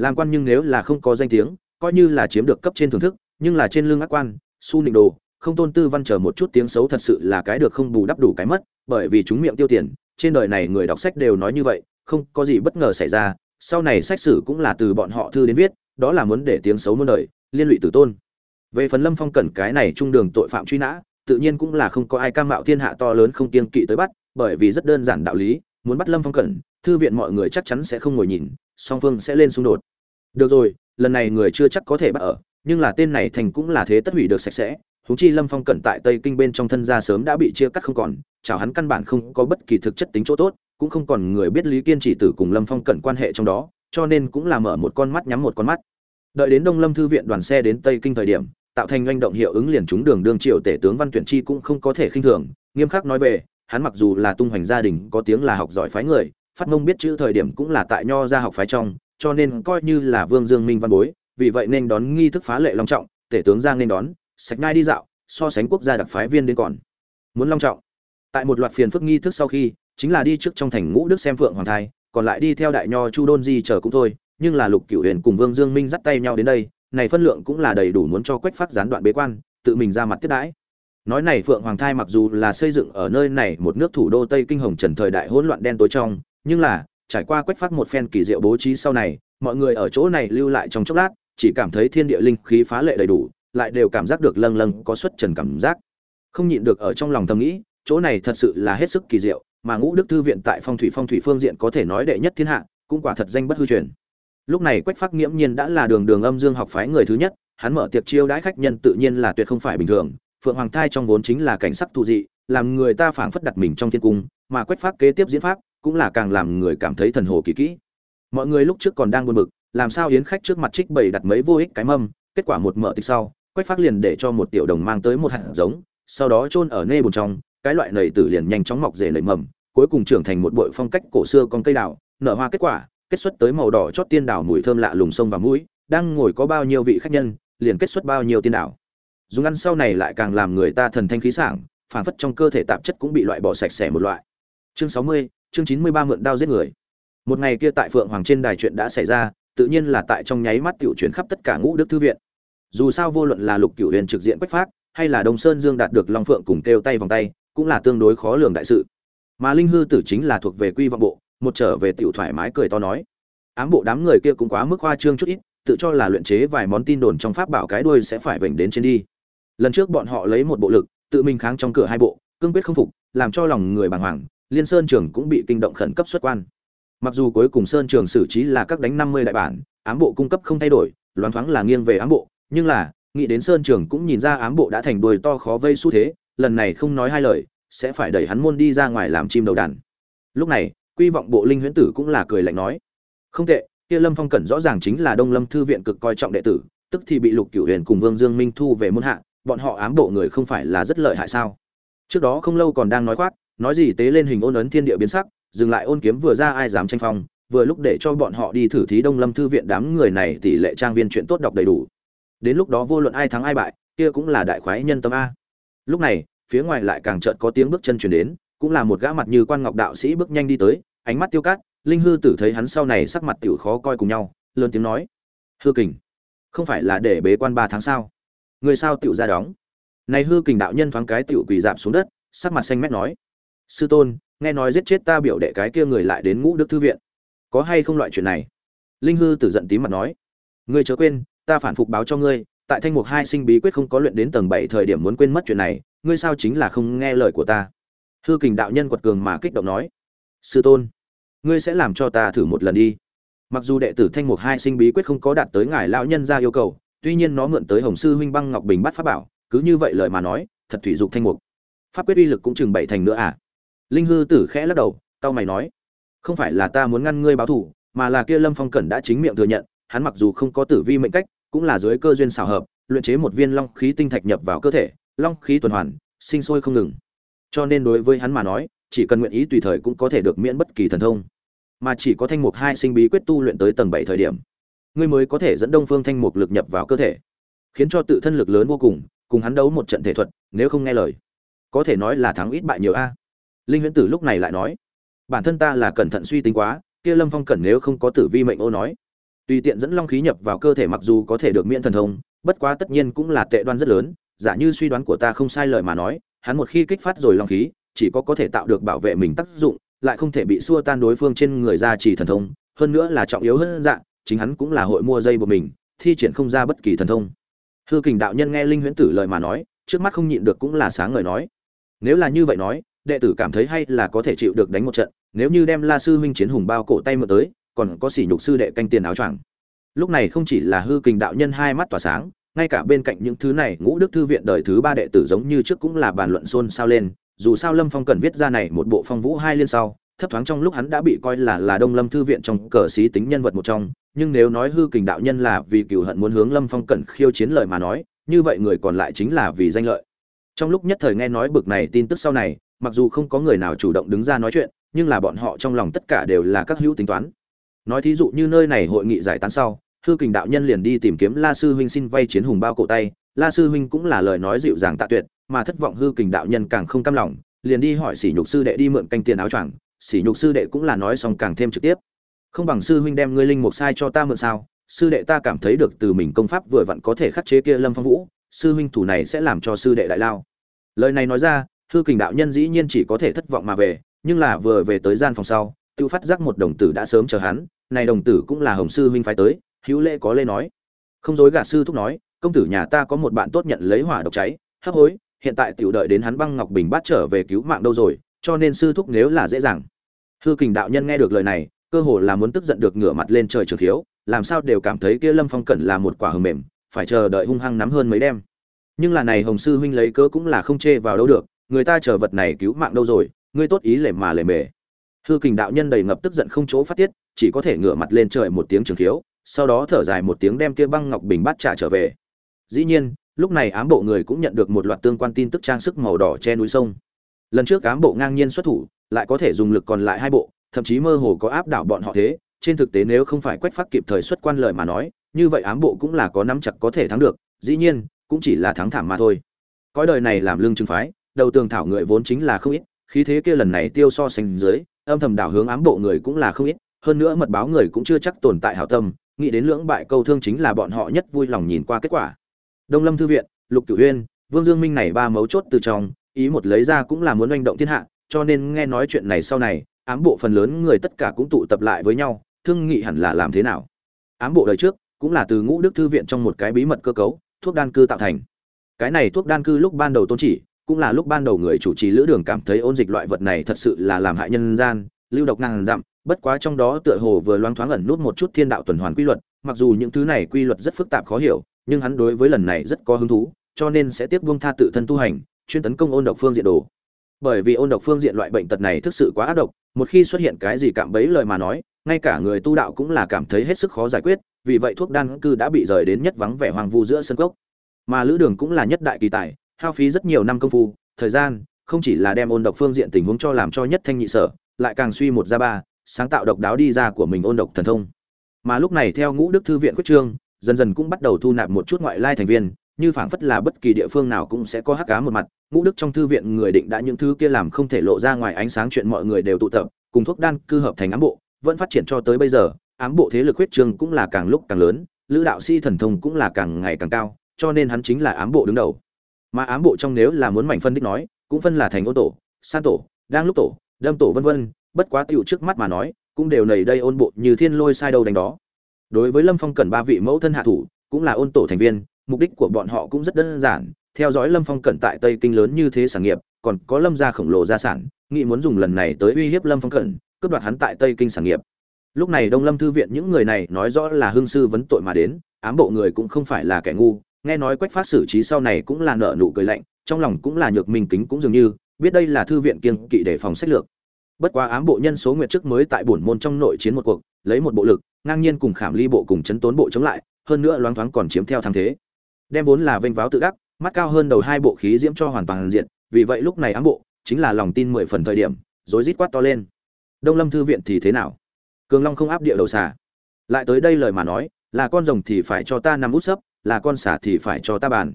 làm quan nhưng nếu là không có danh tiếng, coi như là chiếm được cấp trên thưởng thức, nhưng là trên lưng ác quan, su nịnh đồ, không tôn tư văn chờ một chút tiếng xấu thật sự là cái được không bù đắp đủ cái mất, bởi vì chúng miệng tiêu tiền, trên đời này người đọc sách đều nói như vậy, không có gì bất ngờ xảy ra, sau này sách sử cũng là từ bọn họ thư đến viết, đó là muốn để tiếng xấu muôn đời, liên lụy tử tôn. Về phần lâm phong cẩn cái này trung đường tội phạm truy nã, tự nhiên cũng là không có ai cam mạo thiên hạ to lớn không kiên kỵ tới bắt, bởi vì rất đơn giản đạo lý, muốn bắt lâm phong cẩn, thư viện mọi người chắc chắn sẽ không ngồi nhìn song phương sẽ lên xung đột. Được rồi, lần này người chưa chắc có thể bắt ở, nhưng là tên này thành cũng là thế tất hủy được sạch sẽ. Huống chi lâm phong cẩn tại tây kinh bên trong thân gia sớm đã bị chia cắt không còn, chào hắn căn bản không có bất kỳ thực chất tính chỗ tốt, cũng không còn người biết lý kiên chỉ tử cùng lâm phong cẩn quan hệ trong đó, cho nên cũng là mở một con mắt nhắm một con mắt. Đợi đến đông lâm thư viện đoàn xe đến tây kinh thời điểm, tạo thành doanh động hiệu ứng liền trúng đường đương Triệu tể tướng văn tuyển chi cũng không có thể khinh thường, nghiêm khắc nói về, hắn mặc dù là tung hoành gia đình có tiếng là học giỏi phái người phát mông biết chữ thời điểm cũng là tại nho gia học phái trong, cho nên coi như là vương dương minh văn bối, vì vậy nên đón nghi thức phá lệ long trọng, tể tướng giang nên đón, sạch nai đi dạo, so sánh quốc gia đặc phái viên đến còn. Muốn long trọng. Tại một loạt phiền phức nghi thức sau khi, chính là đi trước trong thành ngũ đức xem phượng hoàng thai, còn lại đi theo đại nho chu đôn di chờ cũng thôi, nhưng là lục cửu huyền cùng vương dương minh dắt tay nhau đến đây, này phân lượng cũng là đầy đủ muốn cho quách phát gián đoạn bế quan, tự mình ra mặt tiếp đãi. Nói này phượng hoàng thai mặc dù là xây dựng ở nơi này một nước thủ đô tây kinh hồng trần thời đại hỗn loạn đen tối trong nhưng là, trải qua quách phát một phen kỳ diệu bố trí sau này, mọi người ở chỗ này lưu lại trong chốc lát, chỉ cảm thấy thiên địa linh khí phá lệ đầy đủ, lại đều cảm giác được lâng lâng có xuất trần cảm giác. Không nhịn được ở trong lòng thầm nghĩ, chỗ này thật sự là hết sức kỳ diệu, mà ngũ đức thư viện tại phong thủy phong thủy phương diện có thể nói đệ nhất thiên hạ, cũng quả thật danh bất hư truyền. Lúc này quách phát nghiễm nhiên đã là đường đường âm dương học phái người thứ nhất, hắn mở tiệc chiêu đãi khách nhân tự nhiên là tuyệt không phải bình thường, phượng hoàng thai trong vốn chính là cảnh sắc thù dị làm người ta phảng phất đặt mình trong thiên cung, mà quách phát kế tiếp diễn pháp cũng là càng làm người cảm thấy thần hồ kỳ kỹ. Mọi người lúc trước còn đang buồn bực, làm sao yến khách trước mặt trích bày đặt mấy vô ích cái mâm, kết quả một mở tịch sau, quách phát liền để cho một tiểu đồng mang tới một hạt giống, sau đó chôn ở nê bùn trong, cái loại nảy tử liền nhanh chóng mọc rễ nảy mầm, cuối cùng trưởng thành một bội phong cách cổ xưa con cây đào, nở hoa kết quả, kết xuất tới màu đỏ chót tiên đào mùi thơm lạ lùng sông và mũi, đang ngồi có bao nhiêu vị khách nhân, liền kết xuất bao nhiêu tiên đào. Dùng ăn sau này lại càng làm người ta thần thanh khí sảng phản phất trong cơ thể tạp chất cũng bị loại bỏ sạch sẽ một loại. Chương sáu mươi, chương chín mươi ba mượn đao giết người. Một ngày kia tại phượng hoàng trên đài chuyện đã xảy ra, tự nhiên là tại trong nháy mắt tiểu chuyển khắp tất cả ngũ đức thư viện. Dù sao vô luận là lục cửu huyền trực diện quách phát hay là đông sơn dương đạt được long phượng cùng kêu tay vòng tay, cũng là tương đối khó lường đại sự. Mà linh hư tử chính là thuộc về quy vọng bộ, một trở về tiểu thoải mái cười to nói. Ám bộ đám người kia cũng quá mức hoa trương chút ít, tự cho là luyện chế vài món tin đồn trong pháp bảo cái đuôi sẽ phải vểnh đến trên đi. Lần trước bọn họ lấy một bộ lực tự mình kháng trong cửa hai bộ, cương quyết không phục, làm cho lòng người bàng hoàng, liên sơn trường cũng bị kinh động khẩn cấp xuất quan. Mặc dù cuối cùng sơn trường xử trí là các đánh năm mươi đại bản, ám bộ cung cấp không thay đổi, loáng thoáng là nghiêng về ám bộ, nhưng là, nghĩ đến sơn trường cũng nhìn ra ám bộ đã thành đuôi to khó vây xu thế, lần này không nói hai lời, sẽ phải đẩy hắn môn đi ra ngoài làm chim đầu đàn. Lúc này, quy vọng bộ linh huyễn tử cũng là cười lạnh nói, không tệ, kia lâm phong cẩn rõ ràng chính là đông lâm thư viện cực coi trọng đệ tử, tức thì bị lục cửu huyền cùng vương dương minh thu về môn hạ bọn họ ám bộ người không phải là rất lợi hại sao? Trước đó không lâu còn đang nói khoác, nói gì tế lên hình ôn ấn thiên địa biến sắc, dừng lại ôn kiếm vừa ra ai dám tranh phong, vừa lúc để cho bọn họ đi thử thí đông lâm thư viện đám người này tỷ lệ trang viên chuyện tốt đọc đầy đủ. Đến lúc đó vô luận ai thắng ai bại, kia cũng là đại khoái nhân tâm a. Lúc này, phía ngoài lại càng chợt có tiếng bước chân chuyển đến, cũng là một gã mặt như quan ngọc đạo sĩ bước nhanh đi tới, ánh mắt tiêu cát, linh hư tử thấy hắn sau này sắc mặt tiểu khó coi cùng nhau, lớn tiếng nói, hư kình, không phải là để bế quan ba tháng sao? Người sao tiểu ra đóng? Này hư kình đạo nhân thoáng cái tiểu quỳ dạp xuống đất, sắc mặt xanh mét nói. Sư tôn, nghe nói giết chết ta biểu đệ cái kia người lại đến ngũ đức thư viện. Có hay không loại chuyện này? Linh hư tử giận tím mặt nói. Ngươi chớ quên, ta phản phục báo cho ngươi, tại thanh mục hai sinh bí quyết không có luyện đến tầng bảy thời điểm muốn quên mất chuyện này, ngươi sao chính là không nghe lời của ta? Hư kình đạo nhân quật cường mà kích động nói. Sư tôn, ngươi sẽ làm cho ta thử một lần đi. Mặc dù đệ tử thanh mục hai sinh bí quyết không có đạt tới ngài lão nhân ra yêu cầu tuy nhiên nó mượn tới hồng sư huynh băng ngọc bình bắt pháp bảo, cứ như vậy lời mà nói, thật thủy dục thanh mục. Pháp quyết uy lực cũng chừng bảy thành nữa à? Linh hư tử khẽ lắc đầu tao mày nói, không phải là ta muốn ngăn ngươi báo thù, mà là kia lâm phong cẩn đã chính miệng thừa nhận, hắn mặc dù không có tử vi mệnh cách, cũng là dưới cơ duyên xảo hợp, luyện chế một viên long khí tinh thạch nhập vào cơ thể, long khí tuần hoàn, sinh sôi không ngừng. Cho nên đối với hắn mà nói, chỉ cần nguyện ý tùy thời cũng có thể được miễn bất kỳ thần thông. Mà chỉ có thanh mục hai sinh bí quyết tu luyện tới tầng bảy thời điểm ngươi mới có thể dẫn đông phương thanh mục lực nhập vào cơ thể, khiến cho tự thân lực lớn vô cùng cùng hắn đấu một trận thể thuật, nếu không nghe lời, có thể nói là thắng ít bại nhiều a. Linh huyễn tử lúc này lại nói, bản thân ta là cẩn thận suy tính quá, kia lâm phong cẩn nếu không có tử vi mệnh ô nói, tùy tiện dẫn long khí nhập vào cơ thể mặc dù có thể được miễn thần thông, bất quá tất nhiên cũng là tệ đoan rất lớn, giả như suy đoán của ta không sai lời mà nói, hắn một khi kích phát rồi long khí, chỉ có có thể tạo được bảo vệ mình tác dụng, lại không thể bị xua tan đối phương trên người ra chỉ thần thông, hơn nữa là trọng yếu hơn dạng chính hắn cũng là hội mua dây của mình, thi triển không ra bất kỳ thần thông. Hư kình đạo nhân nghe linh huyễn tử lời mà nói, trước mắt không nhịn được cũng là sáng ngời nói. Nếu là như vậy nói, đệ tử cảm thấy hay là có thể chịu được đánh một trận, nếu như đem la sư huynh chiến hùng bao cổ tay mượn tới, còn có sỉ nhục sư đệ canh tiền áo choàng. Lúc này không chỉ là hư kình đạo nhân hai mắt tỏa sáng, ngay cả bên cạnh những thứ này ngũ đức thư viện đời thứ ba đệ tử giống như trước cũng là bàn luận xôn xao lên, dù sao lâm phong cần viết ra này một bộ phong vũ hai liên sau, thấp thoáng trong lúc hắn đã bị coi là là đông lâm thư viện trong cờ xí tính nhân vật một trong nhưng nếu nói hư kình đạo nhân là vì cựu hận muốn hướng lâm phong cẩn khiêu chiến lời mà nói, như vậy người còn lại chính là vì danh lợi. Trong lúc nhất thời nghe nói bực này tin tức sau này, mặc dù không có người nào chủ động đứng ra nói chuyện, nhưng là bọn họ trong lòng tất cả đều là các hữu tính toán. Nói thí dụ như nơi này hội nghị giải tán sau, hư kình đạo nhân liền đi tìm kiếm la sư huynh xin vay chiến hùng bao cổ tay, la sư huynh cũng là lời nói dịu dàng tạ tuyệt, mà thất vọng hư kình đạo nhân càng không cam lòng, liền đi hỏi sỉ nhục sư đệ đi mượn canh tiền áo choàng, sỉ nhục sư đệ cũng là nói xong càng thêm trực tiếp không bằng sư huynh đem ngươi linh mục sai cho ta mượn sao? Sư đệ ta cảm thấy được từ mình công pháp vừa vặn có thể khắc chế kia lâm phong vũ, sư huynh thủ này sẽ làm cho sư đệ đại lao. Lời này nói ra hư kình đạo nhân dĩ nhiên chỉ có thể thất vọng mà về, nhưng là vừa về tới gian phòng sau, tự phát giác một đồng tử đã sớm chờ hắn, này đồng tử cũng là hồng sư huynh phái tới, hữu lễ có lê nói. Không dối gạt sư thúc nói, công tử nhà ta có một bạn tốt nhận lấy hỏa độc cháy, hấp hối, hiện tại tiểu đợi đến hắn băng ngọc bình bắt trở về cứu mạng đâu rồi, cho nên sư thúc nếu là dễ dàng. Hư kình đạo nhân nghe được lời này cơ hồ là muốn tức giận được ngửa mặt lên trời trường thiếu làm sao đều cảm thấy kia lâm phong cẩn là một quả hờ mềm, phải chờ đợi hung hăng nắm hơn mấy đêm. Nhưng là này hồng sư huynh lấy cớ cũng là không chê vào đâu được, người ta chờ vật này cứu mạng đâu rồi, ngươi tốt ý lề mà lề mề. Hư kình đạo nhân đầy ngập tức giận không chỗ phát tiết, chỉ có thể ngửa mặt lên trời một tiếng trường thiếu sau đó thở dài một tiếng đem kia băng ngọc bình bát trả trở về. Dĩ nhiên, lúc này ám bộ người cũng nhận được một loạt tương quan tin tức trang sức màu đỏ che núi sông. Lần trước ám bộ ngang nhiên xuất thủ, lại có thể dùng lực còn lại hai bộ thậm chí mơ hồ có áp đảo bọn họ thế, trên thực tế nếu không phải quách phát kịp thời xuất quan lời mà nói, như vậy ám bộ cũng là có nắm chặt có thể thắng được, dĩ nhiên, cũng chỉ là thắng thảm mà thôi. Cõi đời này làm lương trừng phái, đầu tường thảo người vốn chính là không ít, khí thế kia lần này tiêu so sánh dưới, âm thầm đảo hướng ám bộ người cũng là không ít, hơn nữa mật báo người cũng chưa chắc tồn tại hảo tâm, nghĩ đến lưỡng bại câu thương chính là bọn họ nhất vui lòng nhìn qua kết quả. Đông lâm thư viện, lục cửu huyên vương dương minh này ba mấu chốt từ trong, ý một lấy ra cũng là muốn oanh động thiên hạ, cho nên nghe nói chuyện này sau này ám bộ phần lớn người tất cả cũng tụ tập lại với nhau, thương nghị hẳn là làm thế nào? Ám bộ đời trước cũng là từ ngũ đức thư viện trong một cái bí mật cơ cấu, thuốc đan cư tạo thành. Cái này thuốc đan cư lúc ban đầu tôn chỉ, cũng là lúc ban đầu người chủ trì lữ đường cảm thấy ôn dịch loại vật này thật sự là làm hại nhân gian, lưu độc ngàn dặm, bất quá trong đó tựa hồ vừa loáng thoáng ẩn nút một chút thiên đạo tuần hoàn quy luật, mặc dù những thứ này quy luật rất phức tạp khó hiểu, nhưng hắn đối với lần này rất có hứng thú, cho nên sẽ tiếp buông tha tự thân tu hành, chuyên tấn công ôn độc phương diện đồ bởi vì ôn độc phương diện loại bệnh tật này thực sự quá ác độc, một khi xuất hiện cái gì cảm bấy lời mà nói, ngay cả người tu đạo cũng là cảm thấy hết sức khó giải quyết, vì vậy thuốc đan cư đã bị rời đến nhất vắng vẻ hoang vu giữa sân cốc. Mà lữ đường cũng là nhất đại kỳ tài, hao phí rất nhiều năm công phu, thời gian, không chỉ là đem ôn độc phương diện tình huống cho làm cho nhất thanh nhị sở, lại càng suy một ra ba, sáng tạo độc đáo đi ra của mình ôn độc thần thông. Mà lúc này theo ngũ đức thư viện quyết trương, dần dần cũng bắt đầu thu nạp một chút ngoại lai thành viên như phảng phất là bất kỳ địa phương nào cũng sẽ có hắc cá một mặt, ngũ đức trong thư viện người định đã những thứ kia làm không thể lộ ra ngoài ánh sáng chuyện mọi người đều tụ tập, cùng thuốc đan cư hợp thành ám bộ, vẫn phát triển cho tới bây giờ, ám bộ thế lực huyết trương cũng là càng lúc càng lớn, lữ đạo sĩ thần thông cũng là càng ngày càng cao, cho nên hắn chính là ám bộ đứng đầu. Mà ám bộ trong nếu là muốn mảnh phân đích nói, cũng phân là thành ô tổ, san tổ, đang lúc tổ, đâm tổ vân vân, bất quá tiểu trước mắt mà nói, cũng đều nảy đây ôn bộ như thiên lôi sai đầu đánh đó. Đối với lâm phong cần ba vị mẫu thân hạ thủ, cũng là ôn tổ thành viên mục đích của bọn họ cũng rất đơn giản, theo dõi lâm phong cẩn tại tây kinh lớn như thế sản nghiệp, còn có lâm gia khổng lồ gia sản nghị muốn dùng lần này tới uy hiếp lâm phong cẩn cướp đoạt hắn tại tây kinh sản nghiệp. Lúc này đông lâm thư viện những người này nói rõ là hương sư vấn tội mà đến, ám bộ người cũng không phải là kẻ ngu, nghe nói quách phát xử trí sau này cũng là nợ nụ cười lạnh, trong lòng cũng là nhược minh kính cũng dường như, biết đây là thư viện kiên kỵ để phòng sách lược. Bất quá ám bộ nhân số nguyện chức mới tại bổn môn trong nội chiến một cuộc, lấy một bộ lực, ngang nhiên cùng khảm ly bộ cùng chấn tốn bộ chống lại, hơn nữa loáng thoáng còn chiếm theo thắng thế đem vốn là vênh váo tự đắc, mắt cao hơn đầu hai bộ khí diễm cho hoàn toàn diện vì vậy lúc này ám bộ, chính là lòng tin mười phần thời điểm, rối rít quát to lên. Đông lâm thư viện thì thế nào? Cường long không áp địa đầu xà. Lại tới đây lời mà nói, là con rồng thì phải cho ta nằm út sấp, là con xà thì phải cho ta bàn.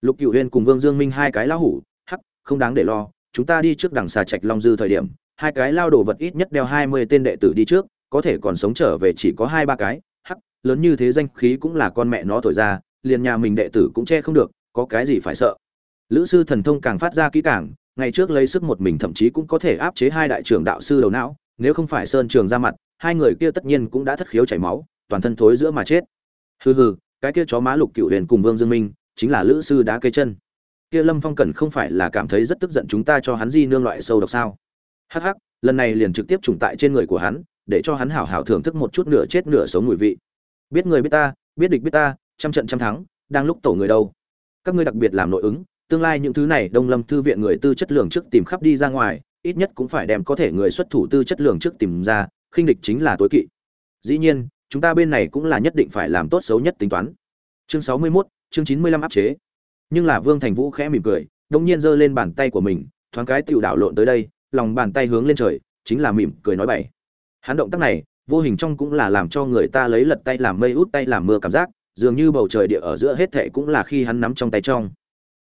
Lục cựu huyên cùng vương dương minh hai cái lão hủ, hắc, không đáng để lo, chúng ta đi trước đằng xà trạch long dư thời điểm, hai cái lao đồ vật ít nhất đeo hai mươi tên đệ tử đi trước, có thể còn sống trở về chỉ có hai ba cái, hắc, lớn như thế danh khí cũng là con mẹ nó thổi ra liền nhà mình đệ tử cũng che không được, có cái gì phải sợ? Lữ sư thần thông càng phát ra kỹ càng, ngày trước lấy sức một mình thậm chí cũng có thể áp chế hai đại trưởng đạo sư đầu não, nếu không phải sơn trường ra mặt, hai người kia tất nhiên cũng đã thất khiếu chảy máu, toàn thân thối giữa mà chết. Hừ hừ, cái kia chó má lục cựu huyền cùng vương dương minh, chính là lữ sư đá cây chân. Kia lâm phong cần không phải là cảm thấy rất tức giận chúng ta cho hắn di nương loại sâu độc sao? Hắc hắc, lần này liền trực tiếp trùng tại trên người của hắn, để cho hắn hảo hảo thưởng thức một chút nửa chết nửa sống mùi vị. Biết người biết ta, biết địch biết ta trăm trận trăm thắng đang lúc tổ người đâu. Các ngươi đặc biệt làm nội ứng tương lai những thứ này đông lâm thư viện người tư chất lượng trước tìm khắp đi ra ngoài ít nhất cũng phải đem có thể người xuất thủ tư chất lượng trước tìm ra khinh địch chính là tối kỵ. Dĩ nhiên chúng ta bên này cũng là nhất định phải làm tốt xấu nhất tính toán. Chương sáu mươi 61, chương chín mươi lăm áp chế. Nhưng là vương thành vũ khẽ mỉm cười đông nhiên giơ lên bàn tay của mình thoáng cái tựu đảo lộn tới đây lòng bàn tay hướng lên trời chính là mỉm cười nói bậy. Hắn động tác này vô hình trong cũng là làm cho người ta lấy lật tay làm mây út tay làm mưa cảm giác dường như bầu trời địa ở giữa hết thệ cũng là khi hắn nắm trong tay trong.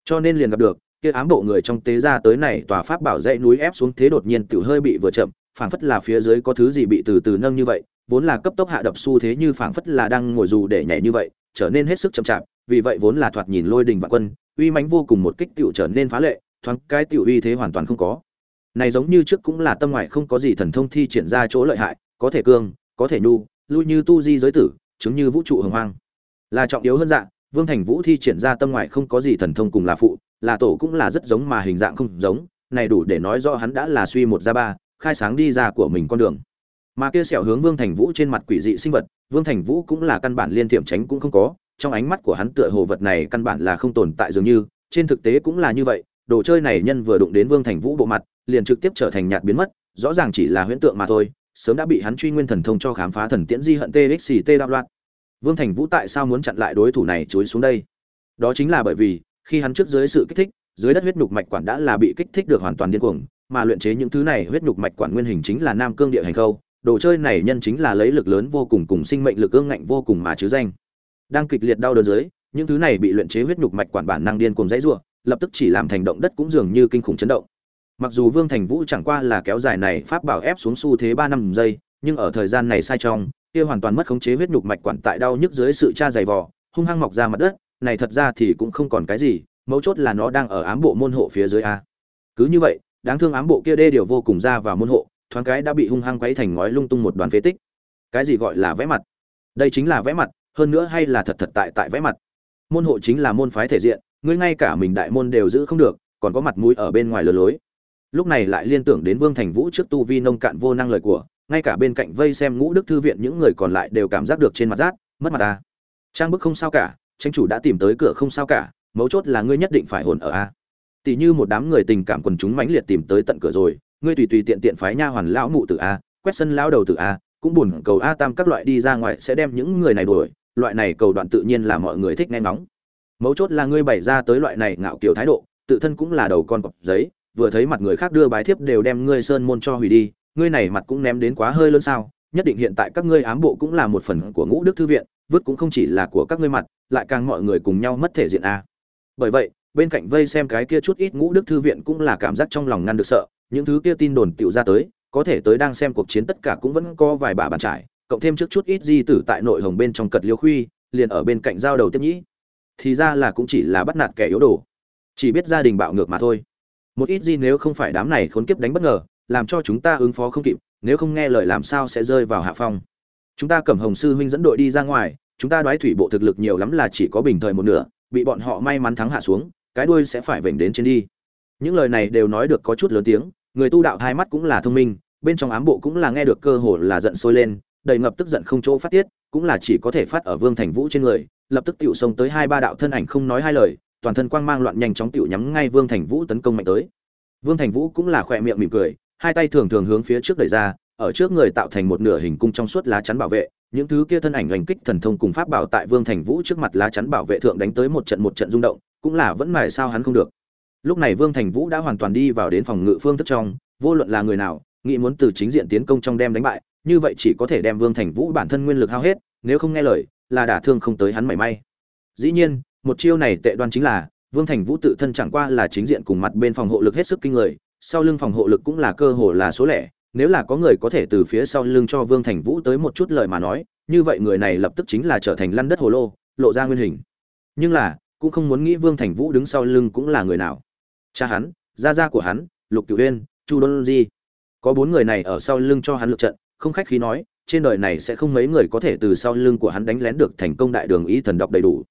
Cho nên liền gặp được, kia ám bộ người trong tế ra tới này tòa pháp bảo dãy núi ép xuống thế đột nhiên tiểu hơi bị vừa chậm, phảng phất là phía dưới có thứ gì bị từ từ nâng như vậy, vốn là cấp tốc hạ đập xu thế như phảng phất là đang ngồi dù để nhảy như vậy, trở nên hết sức chậm chạp, vì vậy vốn là thoạt nhìn lôi đình vạn quân, uy mãnh vô cùng một kích tiểu trở nên phá lệ, thoáng cái tiểu uy thế hoàn toàn không có. Này giống như trước cũng là tâm ngoại không có gì thần thông thi triển ra chỗ lợi hại, có thể cương, có thể nhu, lui như tu di giới tử, chứng như vũ trụ hồng hoang là trọng yếu hơn dạng vương thành vũ thi triển ra tâm ngoại không có gì thần thông cùng là phụ, là tổ cũng là rất giống mà hình dạng không giống, này đủ để nói rõ hắn đã là suy một ra ba, khai sáng đi ra của mình con đường. Mà kia sẹo hướng vương thành vũ trên mặt quỷ dị sinh vật, vương thành vũ cũng là căn bản liên tiệm tránh cũng không có, trong ánh mắt của hắn tựa hồ vật này căn bản là không tồn tại dường như, trên thực tế cũng là như vậy, đồ chơi này nhân vừa đụng đến vương thành vũ bộ mặt, liền trực tiếp trở thành nhạt biến mất, rõ ràng chỉ là huyễn tượng mà thôi, sớm đã bị hắn truy nguyên thần thông cho khám phá thần tiễn di hận txct đạo loạn vương thành vũ tại sao muốn chặn lại đối thủ này chối xuống đây? Đó chính là bởi vì, khi hắn trước dưới sự kích thích, dưới đất huyết nhục mạch quản đã là bị kích thích được hoàn toàn điên cuồng, mà luyện chế những thứ này huyết nhục mạch quản nguyên hình chính là nam cương địa hành khâu, đồ chơi này nhân chính là lấy lực lớn vô cùng cùng sinh mệnh lực ương ngạnh vô cùng mà chứ danh. Đang kịch liệt đau đớn dưới, những thứ này bị luyện chế huyết nhục mạch quản bản năng điên cuồng dãy rủa, lập tức chỉ làm thành động đất cũng dường như kinh khủng chấn động. Mặc dù vương thành vũ chẳng qua là kéo dài này pháp bảo ép xuống xu thế ba năm giây, nhưng ở thời gian này sai trong kia hoàn toàn mất khống chế huyết nhục mạch quản tại đau nhức dưới sự tra dày vò, hung hăng mọc ra mặt đất, này thật ra thì cũng không còn cái gì, mấu chốt là nó đang ở ám bộ môn hộ phía dưới a. Cứ như vậy, đáng thương ám bộ kia đê điều vô cùng ra vào môn hộ, thoáng cái đã bị hung hăng quấy thành ngói lung tung một đoàn phế tích. Cái gì gọi là vẽ mặt? Đây chính là vẽ mặt, hơn nữa hay là thật thật tại tại vẽ mặt? Môn hộ chính là môn phái thể diện, ngươi ngay cả mình đại môn đều giữ không được, còn có mặt mũi ở bên ngoài lừa lối. Lúc này lại liên tưởng đến vương thành vũ trước tu vi nông cạn vô năng lời của ngay cả bên cạnh vây xem ngũ đức thư viện những người còn lại đều cảm giác được trên mặt rát, mất mặt ta. Trang bức không sao cả tranh chủ đã tìm tới cửa không sao cả, mấu chốt là ngươi nhất định phải hồn ở a. Tỷ như một đám người tình cảm quần chúng mãnh liệt tìm tới tận cửa rồi, ngươi tùy tùy tiện tiện phái nha hoàn lão mụ từ a, quét sân lão đầu từ a, cũng buồn cầu a tam các loại đi ra ngoài sẽ đem những người này đuổi, loại này cầu đoạn tự nhiên là mọi người thích nghe ngóng. Mấu chốt là ngươi bày ra tới loại này ngạo kiểu thái độ, tự thân cũng là đầu con cọp giấy, vừa thấy mặt người khác đưa bài thiếp đều đem ngươi sơn môn cho hủy đi ngươi này mặt cũng ném đến quá hơi lớn sao, nhất định hiện tại các ngươi ám bộ cũng là một phần của ngũ đức thư viện, vứt cũng không chỉ là của các ngươi mặt, lại càng mọi người cùng nhau mất thể diện a. Bởi vậy, bên cạnh vây xem cái kia chút ít ngũ đức thư viện cũng là cảm giác trong lòng ngăn được sợ, những thứ kia tin đồn tựu ra tới, có thể tới đang xem cuộc chiến tất cả cũng vẫn có vài bà bàn trải, cộng thêm trước chút ít di tử tại nội hồng bên trong cật liêu khuy, liền ở bên cạnh giao đầu tiếp nhĩ. Thì ra là cũng chỉ là bắt nạt kẻ yếu đồ. Chỉ biết gia đình bạo ngược mà thôi. Một ít gì nếu không phải đám này khốn kiếp đánh bất ngờ làm cho chúng ta ứng phó không kịp, nếu không nghe lời làm sao sẽ rơi vào hạ phong. Chúng ta cầm hồng sư huynh dẫn đội đi ra ngoài, chúng ta đoái thủy bộ thực lực nhiều lắm là chỉ có bình thời một nửa, bị bọn họ may mắn thắng hạ xuống, cái đuôi sẽ phải vểnh đến trên đi. Những lời này đều nói được có chút lớn tiếng, người tu đạo hai mắt cũng là thông minh, bên trong ám bộ cũng là nghe được cơ hồ là giận sôi lên, đầy ngập tức giận không chỗ phát tiết, cũng là chỉ có thể phát ở vương thành vũ trên người, lập tức tiểu xông tới hai ba đạo thân ảnh không nói hai lời, toàn thân quang mang loạn nhanh chóng tiểu nhắm ngay vương thành vũ tấn công mạnh tới. Vương thành vũ cũng là khỏe miệng mỉm cười hai tay thường thường hướng phía trước đẩy ra, ở trước người tạo thành một nửa hình cung trong suốt lá chắn bảo vệ. Những thứ kia thân ảnh oanh kích thần thông cùng pháp bảo tại vương thành vũ trước mặt lá chắn bảo vệ thượng đánh tới một trận một trận rung động, cũng là vẫn mài sao hắn không được. Lúc này vương thành vũ đã hoàn toàn đi vào đến phòng ngự phương thức trong, vô luận là người nào, nghĩ muốn từ chính diện tiến công trong đem đánh bại, như vậy chỉ có thể đem vương thành vũ bản thân nguyên lực hao hết, nếu không nghe lời, là đả thương không tới hắn mảy may. Dĩ nhiên, một chiêu này tệ đoan chính là, vương thành vũ tự thân chẳng qua là chính diện cùng mặt bên phòng hộ lực hết sức kinh người sau lưng phòng hộ lực cũng là cơ hồ là số lẻ, nếu là có người có thể từ phía sau lưng cho vương thành vũ tới một chút lời mà nói, như vậy người này lập tức chính là trở thành lăn đất hồ lô, lộ ra nguyên hình. Nhưng là, cũng không muốn nghĩ vương thành vũ đứng sau lưng cũng là người nào. Cha hắn, gia gia của hắn, lục cửu huyên chu đôn di. Có bốn người này ở sau lưng cho hắn lượt trận, không khách khí nói, trên đời này sẽ không mấy người có thể từ sau lưng của hắn đánh lén được thành công đại đường ý thần đọc đầy đủ.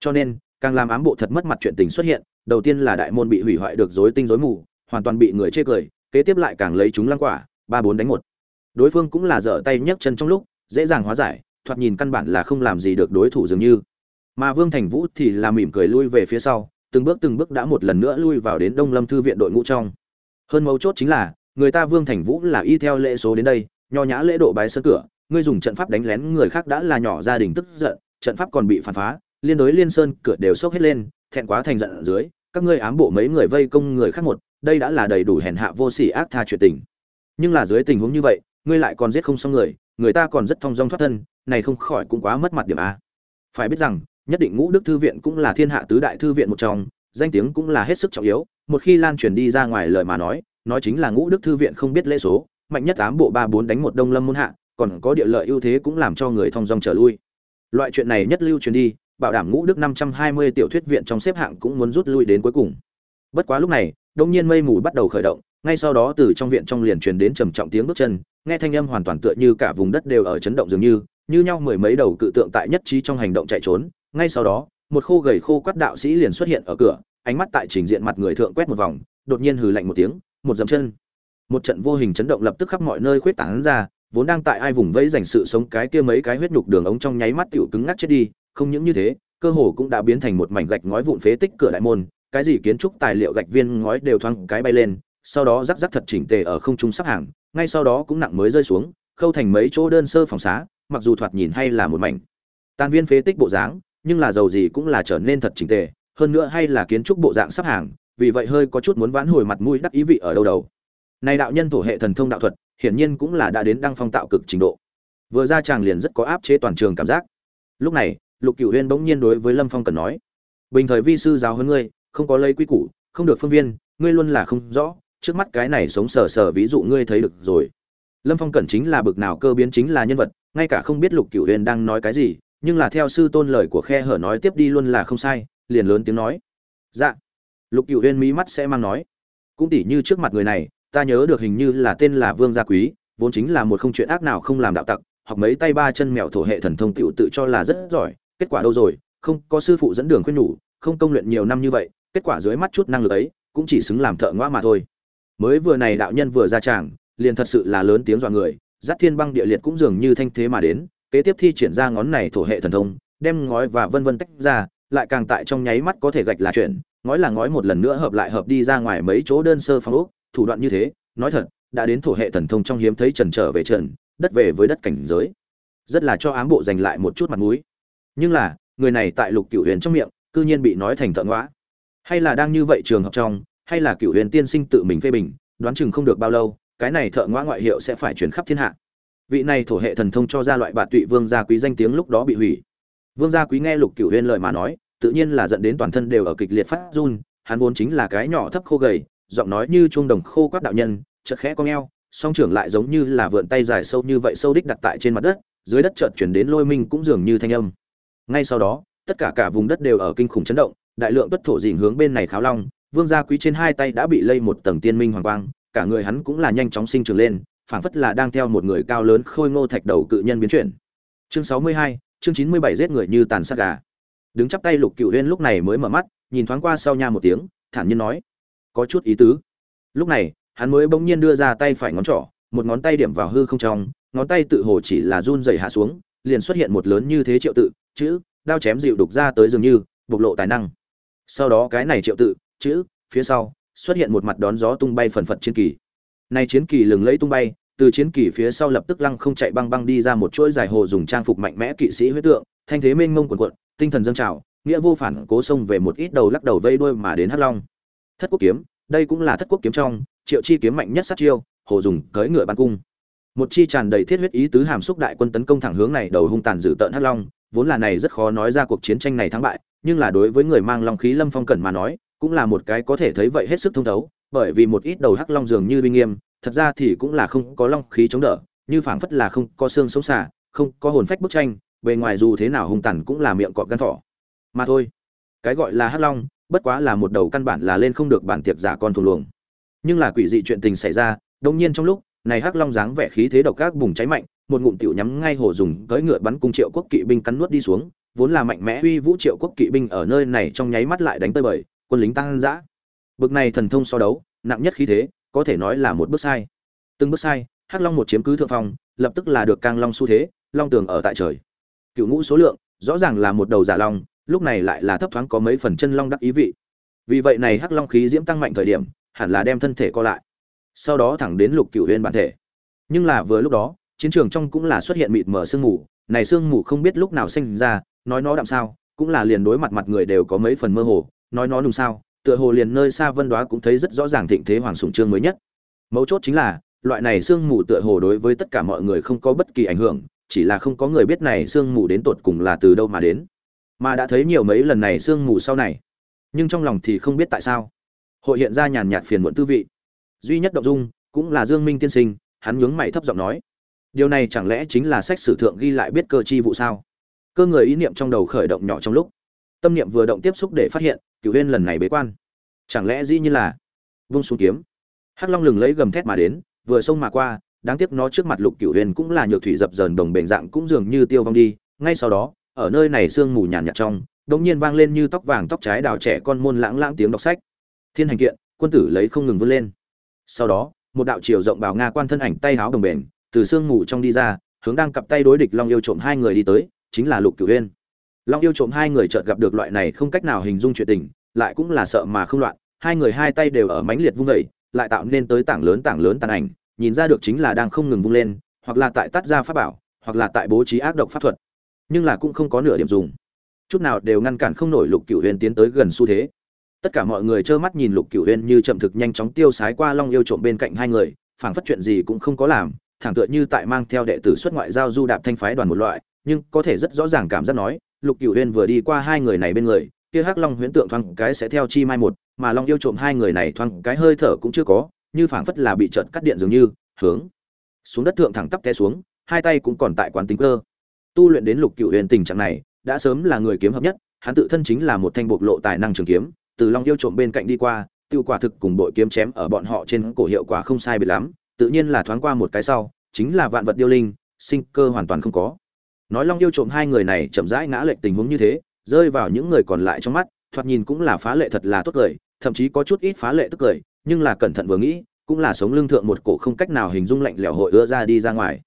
Cho nên, càng làm ám bộ thật mất mặt chuyện tình xuất hiện, đầu tiên là đại môn bị hủy hoại được rối tinh rối mù hoàn toàn bị người chê cười, kế tiếp lại càng lấy chúng lăng quả, ba bốn đánh một. Đối phương cũng là dở tay nhấc chân trong lúc, dễ dàng hóa giải, thoạt nhìn căn bản là không làm gì được đối thủ dường như. Mà vương thành vũ thì là mỉm cười lui về phía sau, từng bước từng bước đã một lần nữa lui vào đến đông lâm thư viện đội ngũ trong. Hơn mấu chốt chính là, người ta vương thành vũ là y theo lễ số đến đây, nho nhã lễ độ bái sân cửa, ngươi dùng trận pháp đánh lén người khác đã là nhỏ gia đình tức giận, trận pháp còn bị phản phá, liên đối liên sơn cửa đều sốc hết lên, thẹn quá thành giận ở dưới, các ngươi ám bộ mấy người vây công người khác một đây đã là đầy đủ hèn hạ vô sỉ ác tha chuyện tình. Nhưng là dưới tình huống như vậy, ngươi lại còn giết không xong người người ta còn rất thong dong thoát thân, này không khỏi cũng quá mất mặt điểm a. Phải biết rằng, nhất định ngũ đức thư viện cũng là thiên hạ tứ đại thư viện một trong, danh tiếng cũng là hết sức trọng yếu, một khi lan truyền đi ra ngoài lời mà nói nói chính là ngũ đức thư viện không biết lễ số, mạnh nhất tám bộ ba bốn đánh một đông lâm môn hạ, còn có địa lợi ưu thế cũng làm cho người thong dong trở lui. Loại chuyện này nhất lưu truyền đi, bảo đảm ngũ đức năm trăm hai mươi tiểu thuyết viện trong xếp hạng cũng muốn rút lui đến cuối cùng. Bất quá lúc này đông nhiên mây mù bắt đầu khởi động, ngay sau đó từ trong viện trong liền truyền đến trầm trọng tiếng bước chân, nghe thanh âm hoàn toàn tựa như cả vùng đất đều ở chấn động dường như như nhau mười mấy đầu cự tượng tại nhất trí trong hành động chạy trốn. Ngay sau đó, một khô gầy khô quát đạo sĩ liền xuất hiện ở cửa, ánh mắt tại trình diện mặt người thượng quét một vòng, đột nhiên hừ lạnh một tiếng, một dậm chân. Một trận vô hình chấn động lập tức khắp mọi nơi khuyết tảng ra, vốn đang tại ai vùng vẫy dành sự sống cái kia mấy cái huyết nhục đường ống trong nháy mắt tiểu cứng ngắc chết đi, không những như thế, cơ hồ cũng đã biến thành một mảnh gạch ngói vụn phế tích cửa đại môn cái gì kiến trúc tài liệu gạch viên ngói đều thoáng cái bay lên, sau đó rắc rắc thật chỉnh tề ở không trung sắp hàng, ngay sau đó cũng nặng mới rơi xuống, khâu thành mấy chỗ đơn sơ phòng xá, mặc dù thoạt nhìn hay là một mảnh. Tan viên phế tích bộ dáng, nhưng là dầu gì cũng là trở nên thật chỉnh tề, hơn nữa hay là kiến trúc bộ dạng sắp hàng, vì vậy hơi có chút muốn vãn hồi mặt mũi đắc ý vị ở đâu đầu. Này đạo nhân thổ hệ thần thông đạo thuật, hiển nhiên cũng là đã đến đăng phong tạo cực trình độ. Vừa ra chàng liền rất có áp chế toàn trường cảm giác. Lúc này, lục cửu uyên bỗng nhiên đối với lâm phong cần nói, bình thời vi sư giáo hơn ngươi không có lấy quy củ, không được phương viên, ngươi luôn là không rõ, trước mắt cái này sống sờ sờ ví dụ ngươi thấy được rồi. Lâm phong cẩn chính là bực nào cơ biến chính là nhân vật, ngay cả không biết lục cửu huyền đang nói cái gì, nhưng là theo sư tôn lời của khe hở nói tiếp đi luôn là không sai, liền lớn tiếng nói. Dạ. Lục cửu huyền mí mắt sẽ mang nói. Cũng tỉ như trước mặt người này, ta nhớ được hình như là tên là vương gia quý, vốn chính là một không chuyện ác nào không làm đạo tặc, học mấy tay ba chân mèo thổ hệ thần thông tựu tự cho là rất giỏi, kết quả đâu rồi, không có sư phụ dẫn đường khuyên nhủ, không công luyện nhiều năm như vậy kết quả dưới mắt chút năng lực ấy cũng chỉ xứng làm thợ ngoa mà thôi. Mới vừa này đạo nhân vừa ra tràng, liền thật sự là lớn tiếng dọa người, giáp thiên băng địa liệt cũng dường như thanh thế mà đến, kế tiếp thi triển ra ngón này thổ hệ thần thông, đem ngói và vân vân tách ra, lại càng tại trong nháy mắt có thể gạch là chuyện, ngói là ngói một lần nữa hợp lại hợp đi ra ngoài mấy chỗ đơn sơ phong ốc, thủ đoạn như thế, nói thật, đã đến thổ hệ thần thông trong hiếm thấy trần trở về trần đất về với đất cảnh giới. Rất là cho ám bộ giành lại một chút mặt mũi. Nhưng là, người này tại lục cửu huyền trong miệng, cư nhiên bị nói thành thợ ngõa hay là đang như vậy trường học trong, hay là cửu huyền tiên sinh tự mình phê bình, đoán chừng không được bao lâu, cái này thợ ngoã ngoại hiệu sẽ phải chuyển khắp thiên hạ. Vị này thổ hệ thần thông cho ra loại bạt tụy vương gia quý danh tiếng lúc đó bị hủy. Vương gia quý nghe lục cửu huyền lời mà nói, tự nhiên là dẫn đến toàn thân đều ở kịch liệt phát run, hắn vốn chính là cái nhỏ thấp khô gầy, giọng nói như chuông đồng khô quát đạo nhân, chợt khẽ cong eo, song trưởng lại giống như là vượn tay dài sâu như vậy sâu đích đặt tại trên mặt đất, dưới đất chợt chuyển đến lôi minh cũng dường như thanh âm. Ngay sau đó, tất cả cả vùng đất đều ở kinh khủng chấn động đại lượng tuất thổ dình hướng bên này kháo long, vương gia quý trên hai tay đã bị lây một tầng tiên minh hoàng quang, cả người hắn cũng là nhanh chóng sinh trưởng lên, phảng phất là đang theo một người cao lớn khôi ngô thạch đầu cự nhân biến chuyển. Chương sáu mươi hai, chương chín mươi bảy giết người như tàn sát gà. Đứng chắp tay lục cựu huyên lúc này mới mở mắt, nhìn thoáng qua sau nha một tiếng, thản nhiên nói, có chút ý tứ. Lúc này, hắn mới bỗng nhiên đưa ra tay phải ngón trỏ, một ngón tay điểm vào hư không trong, ngón tay tự hồ chỉ là run rẩy hạ xuống, liền xuất hiện một lớn như thế triệu tự, chữ, đao chém dịu đục ra tới dường như, bộc lộ tài năng sau đó cái này triệu tự, chữ, phía sau, xuất hiện một mặt đón gió tung bay phần phật chiến kỳ. Nay chiến kỳ lừng lẫy tung bay, từ chiến kỳ phía sau lập tức lăng không chạy băng băng đi ra một chuỗi dài hồ dùng trang phục mạnh mẽ kỵ sĩ huyết tượng, thanh thế mênh mông quần quận tinh thần dâng trào, nghĩa vô phản cố xông về một ít đầu lắc đầu vây đuôi mà đến hắc long. Thất quốc kiếm, đây cũng là thất quốc kiếm trong, triệu chi kiếm mạnh nhất sát chiêu, hồ dùng cưỡi ngựa ban cung. Một chi tràn đầy thiết huyết ý tứ hàm xúc đại quân tấn công thẳng hướng này đầu hung tàn dữ tợn hắc long vốn là này rất khó nói ra cuộc chiến tranh này thắng bại, nhưng là đối với người mang long khí lâm phong cẩn mà nói, cũng là một cái có thể thấy vậy hết sức thông thấu, bởi vì một ít đầu hắc long dường như uy nghiêm, thật ra thì cũng là không có long khí chống đỡ, như phảng phất là không có xương sống xả không có hồn phách bức tranh, bề ngoài dù thế nào hung tàn cũng là miệng cọp gan thỏ. Mà thôi, cái gọi là hắc long, bất quá là một đầu căn bản là lên không được bản tiệc giả con thù luồng. Nhưng là quỷ dị chuyện tình xảy ra, đột nhiên trong lúc, này hắc long dáng vẻ khí thế độc ác bùng cháy mạnh một ngụm tiểu nhắm ngay hồ dùng tới ngựa bắn cung triệu quốc kỵ binh cắn nuốt đi xuống, vốn là mạnh mẽ uy vũ triệu quốc kỵ binh ở nơi này trong nháy mắt lại đánh tơi bời, quân lính tăng dã bực này thần thông so đấu, nặng nhất khí thế, có thể nói là một bước sai. Từng bước sai, hắc long một chiếm cứ thượng phong, lập tức là được càng long xu thế, long tường ở tại trời. Cựu ngũ số lượng, rõ ràng là một đầu giả long, lúc này lại là thấp thoáng có mấy phần chân long đắc ý vị. Vì vậy này hắc long khí diễm tăng mạnh thời điểm, hẳn là đem thân thể co lại. Sau đó thẳng đến lục cửu huyên bản thể. Nhưng là vừa lúc đó chiến trường trong cũng là xuất hiện mịt mờ sương mù, này sương mù không biết lúc nào sinh ra, nói nó đạm sao, cũng là liền đối mặt mặt người đều có mấy phần mơ hồ, nói nó đúng sao, tựa hồ liền nơi xa vân đoá cũng thấy rất rõ ràng thịnh thế hoàng sùng trương mới nhất. Mấu chốt chính là, loại này sương mù tựa hồ đối với tất cả mọi người không có bất kỳ ảnh hưởng, chỉ là không có người biết này sương mù đến tột cùng là từ đâu mà đến. Mà đã thấy nhiều mấy lần này sương mù sau này, nhưng trong lòng thì không biết tại sao. Hội hiện ra nhàn nhạt phiền muộn tư vị. Duy nhất động dung cũng là dương minh tiên sinh, hắn nhướng mày thấp giọng nói điều này chẳng lẽ chính là sách sử thượng ghi lại biết cơ chi vụ sao? Cơ người ý niệm trong đầu khởi động nhỏ trong lúc. Tâm niệm vừa động tiếp xúc để phát hiện, cửu huyên lần này bế quan. Chẳng lẽ dĩ như là vung xuống kiếm? Hắc long lừng lấy gầm thét mà đến, vừa xông mà qua, đáng tiếc nó trước mặt lục cửu huyên cũng là nhược thủy dập dờn đồng bền dạng cũng dường như tiêu vong đi. Ngay sau đó, ở nơi này sương mù nhàn nhạt trong đống nhiên vang lên như tóc vàng tóc trái đào trẻ con môn lãng lãng tiếng đọc sách. Thiên hành kiện, quân tử lấy không ngừng vươn lên. Sau đó, một đạo chiều rộng bào nga quan thân ảnh tay háo đồng bền từ sương mù trong đi ra, hướng đang cặp tay đối địch long yêu trộm hai người đi tới, chính là lục cửu huyên long yêu trộm hai người chợt gặp được loại này không cách nào hình dung chuyện tình, lại cũng là sợ mà không loạn, hai người hai tay đều ở mãnh liệt vung vẩy lại tạo nên tới tảng lớn tảng lớn tàn ảnh, nhìn ra được chính là đang không ngừng vung lên, hoặc là tại tắt ra pháp bảo, hoặc là tại bố trí ác độc pháp thuật, nhưng là cũng không có nửa điểm dùng. Chút nào đều ngăn cản không nổi lục cửu uyên tiến tới gần xu thế. Tất cả mọi người trơ mắt nhìn lục cửu uyên như chậm thực nhanh chóng tiêu sái qua long yêu trộm bên cạnh hai người, phảng phất chuyện gì cũng không có làm thẳng tựa như tại mang theo đệ tử xuất ngoại giao du đạp thanh phái đoàn một loại, nhưng có thể rất rõ ràng cảm giác nói, lục cửu uyên vừa đi qua hai người này bên người, kia hắc long huyễn tượng thoáng cái sẽ theo chi mai một, mà long yêu trộm hai người này thoáng cái hơi thở cũng chưa có, như phảng phất là bị trận cắt điện dường như, hướng xuống đất thượng thẳng tắp té xuống, hai tay cũng còn tại quán tính cơ. Tu luyện đến lục cửu uyên tình trạng này, đã sớm là người kiếm hợp nhất, hắn tự thân chính là một thanh bộc lộ tài năng trường kiếm, từ long yêu trộm bên cạnh đi qua, tiêu quả thực cùng bội kiếm chém ở bọn họ trên cổ hiệu quả không sai biệt lắm tự nhiên là thoáng qua một cái sau, chính là vạn vật điêu linh, sinh cơ hoàn toàn không có. Nói long yêu trộm hai người này chậm rãi ngã lệch tình huống như thế, rơi vào những người còn lại trong mắt, thoạt nhìn cũng là phá lệ thật là tốt cười, thậm chí có chút ít phá lệ tức cười, nhưng là cẩn thận vừa nghĩ, cũng là sống lưng thượng một cổ không cách nào hình dung lạnh lẽo hội ưa ra đi ra ngoài.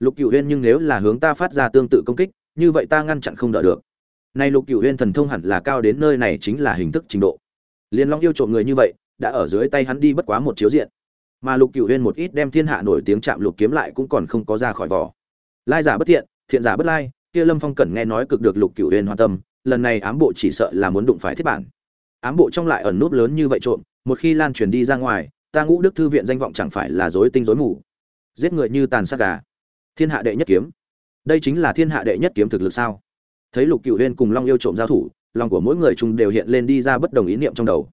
Lục cựu huyên nhưng nếu là hướng ta phát ra tương tự công kích, như vậy ta ngăn chặn không đỡ được. Nay lục cựu huyên thần thông hẳn là cao đến nơi này chính là hình thức trình độ. Liên long yêu trộm người như vậy, đã ở dưới tay hắn đi bất quá một chiếu diện mà lục cựu huyên một ít đem thiên hạ nổi tiếng chạm lục kiếm lại cũng còn không có ra khỏi vỏ. Lai giả bất thiện thiện giả bất lai, kia lâm phong cẩn nghe nói cực được lục cựu huyên hoan tâm, lần này ám bộ chỉ sợ là muốn đụng phải thiết bản. Ám bộ trong lại ẩn núp lớn như vậy trộm, một khi lan truyền đi ra ngoài, ta ngũ đức thư viện danh vọng chẳng phải là dối tinh dối mù. Giết người như tàn sát gà. Thiên hạ đệ nhất kiếm. Đây chính là thiên hạ đệ nhất kiếm thực lực sao? Thấy lục cựu huyên cùng long yêu trộm giao thủ, lòng của mỗi người chung đều hiện lên đi ra bất đồng ý niệm trong đầu.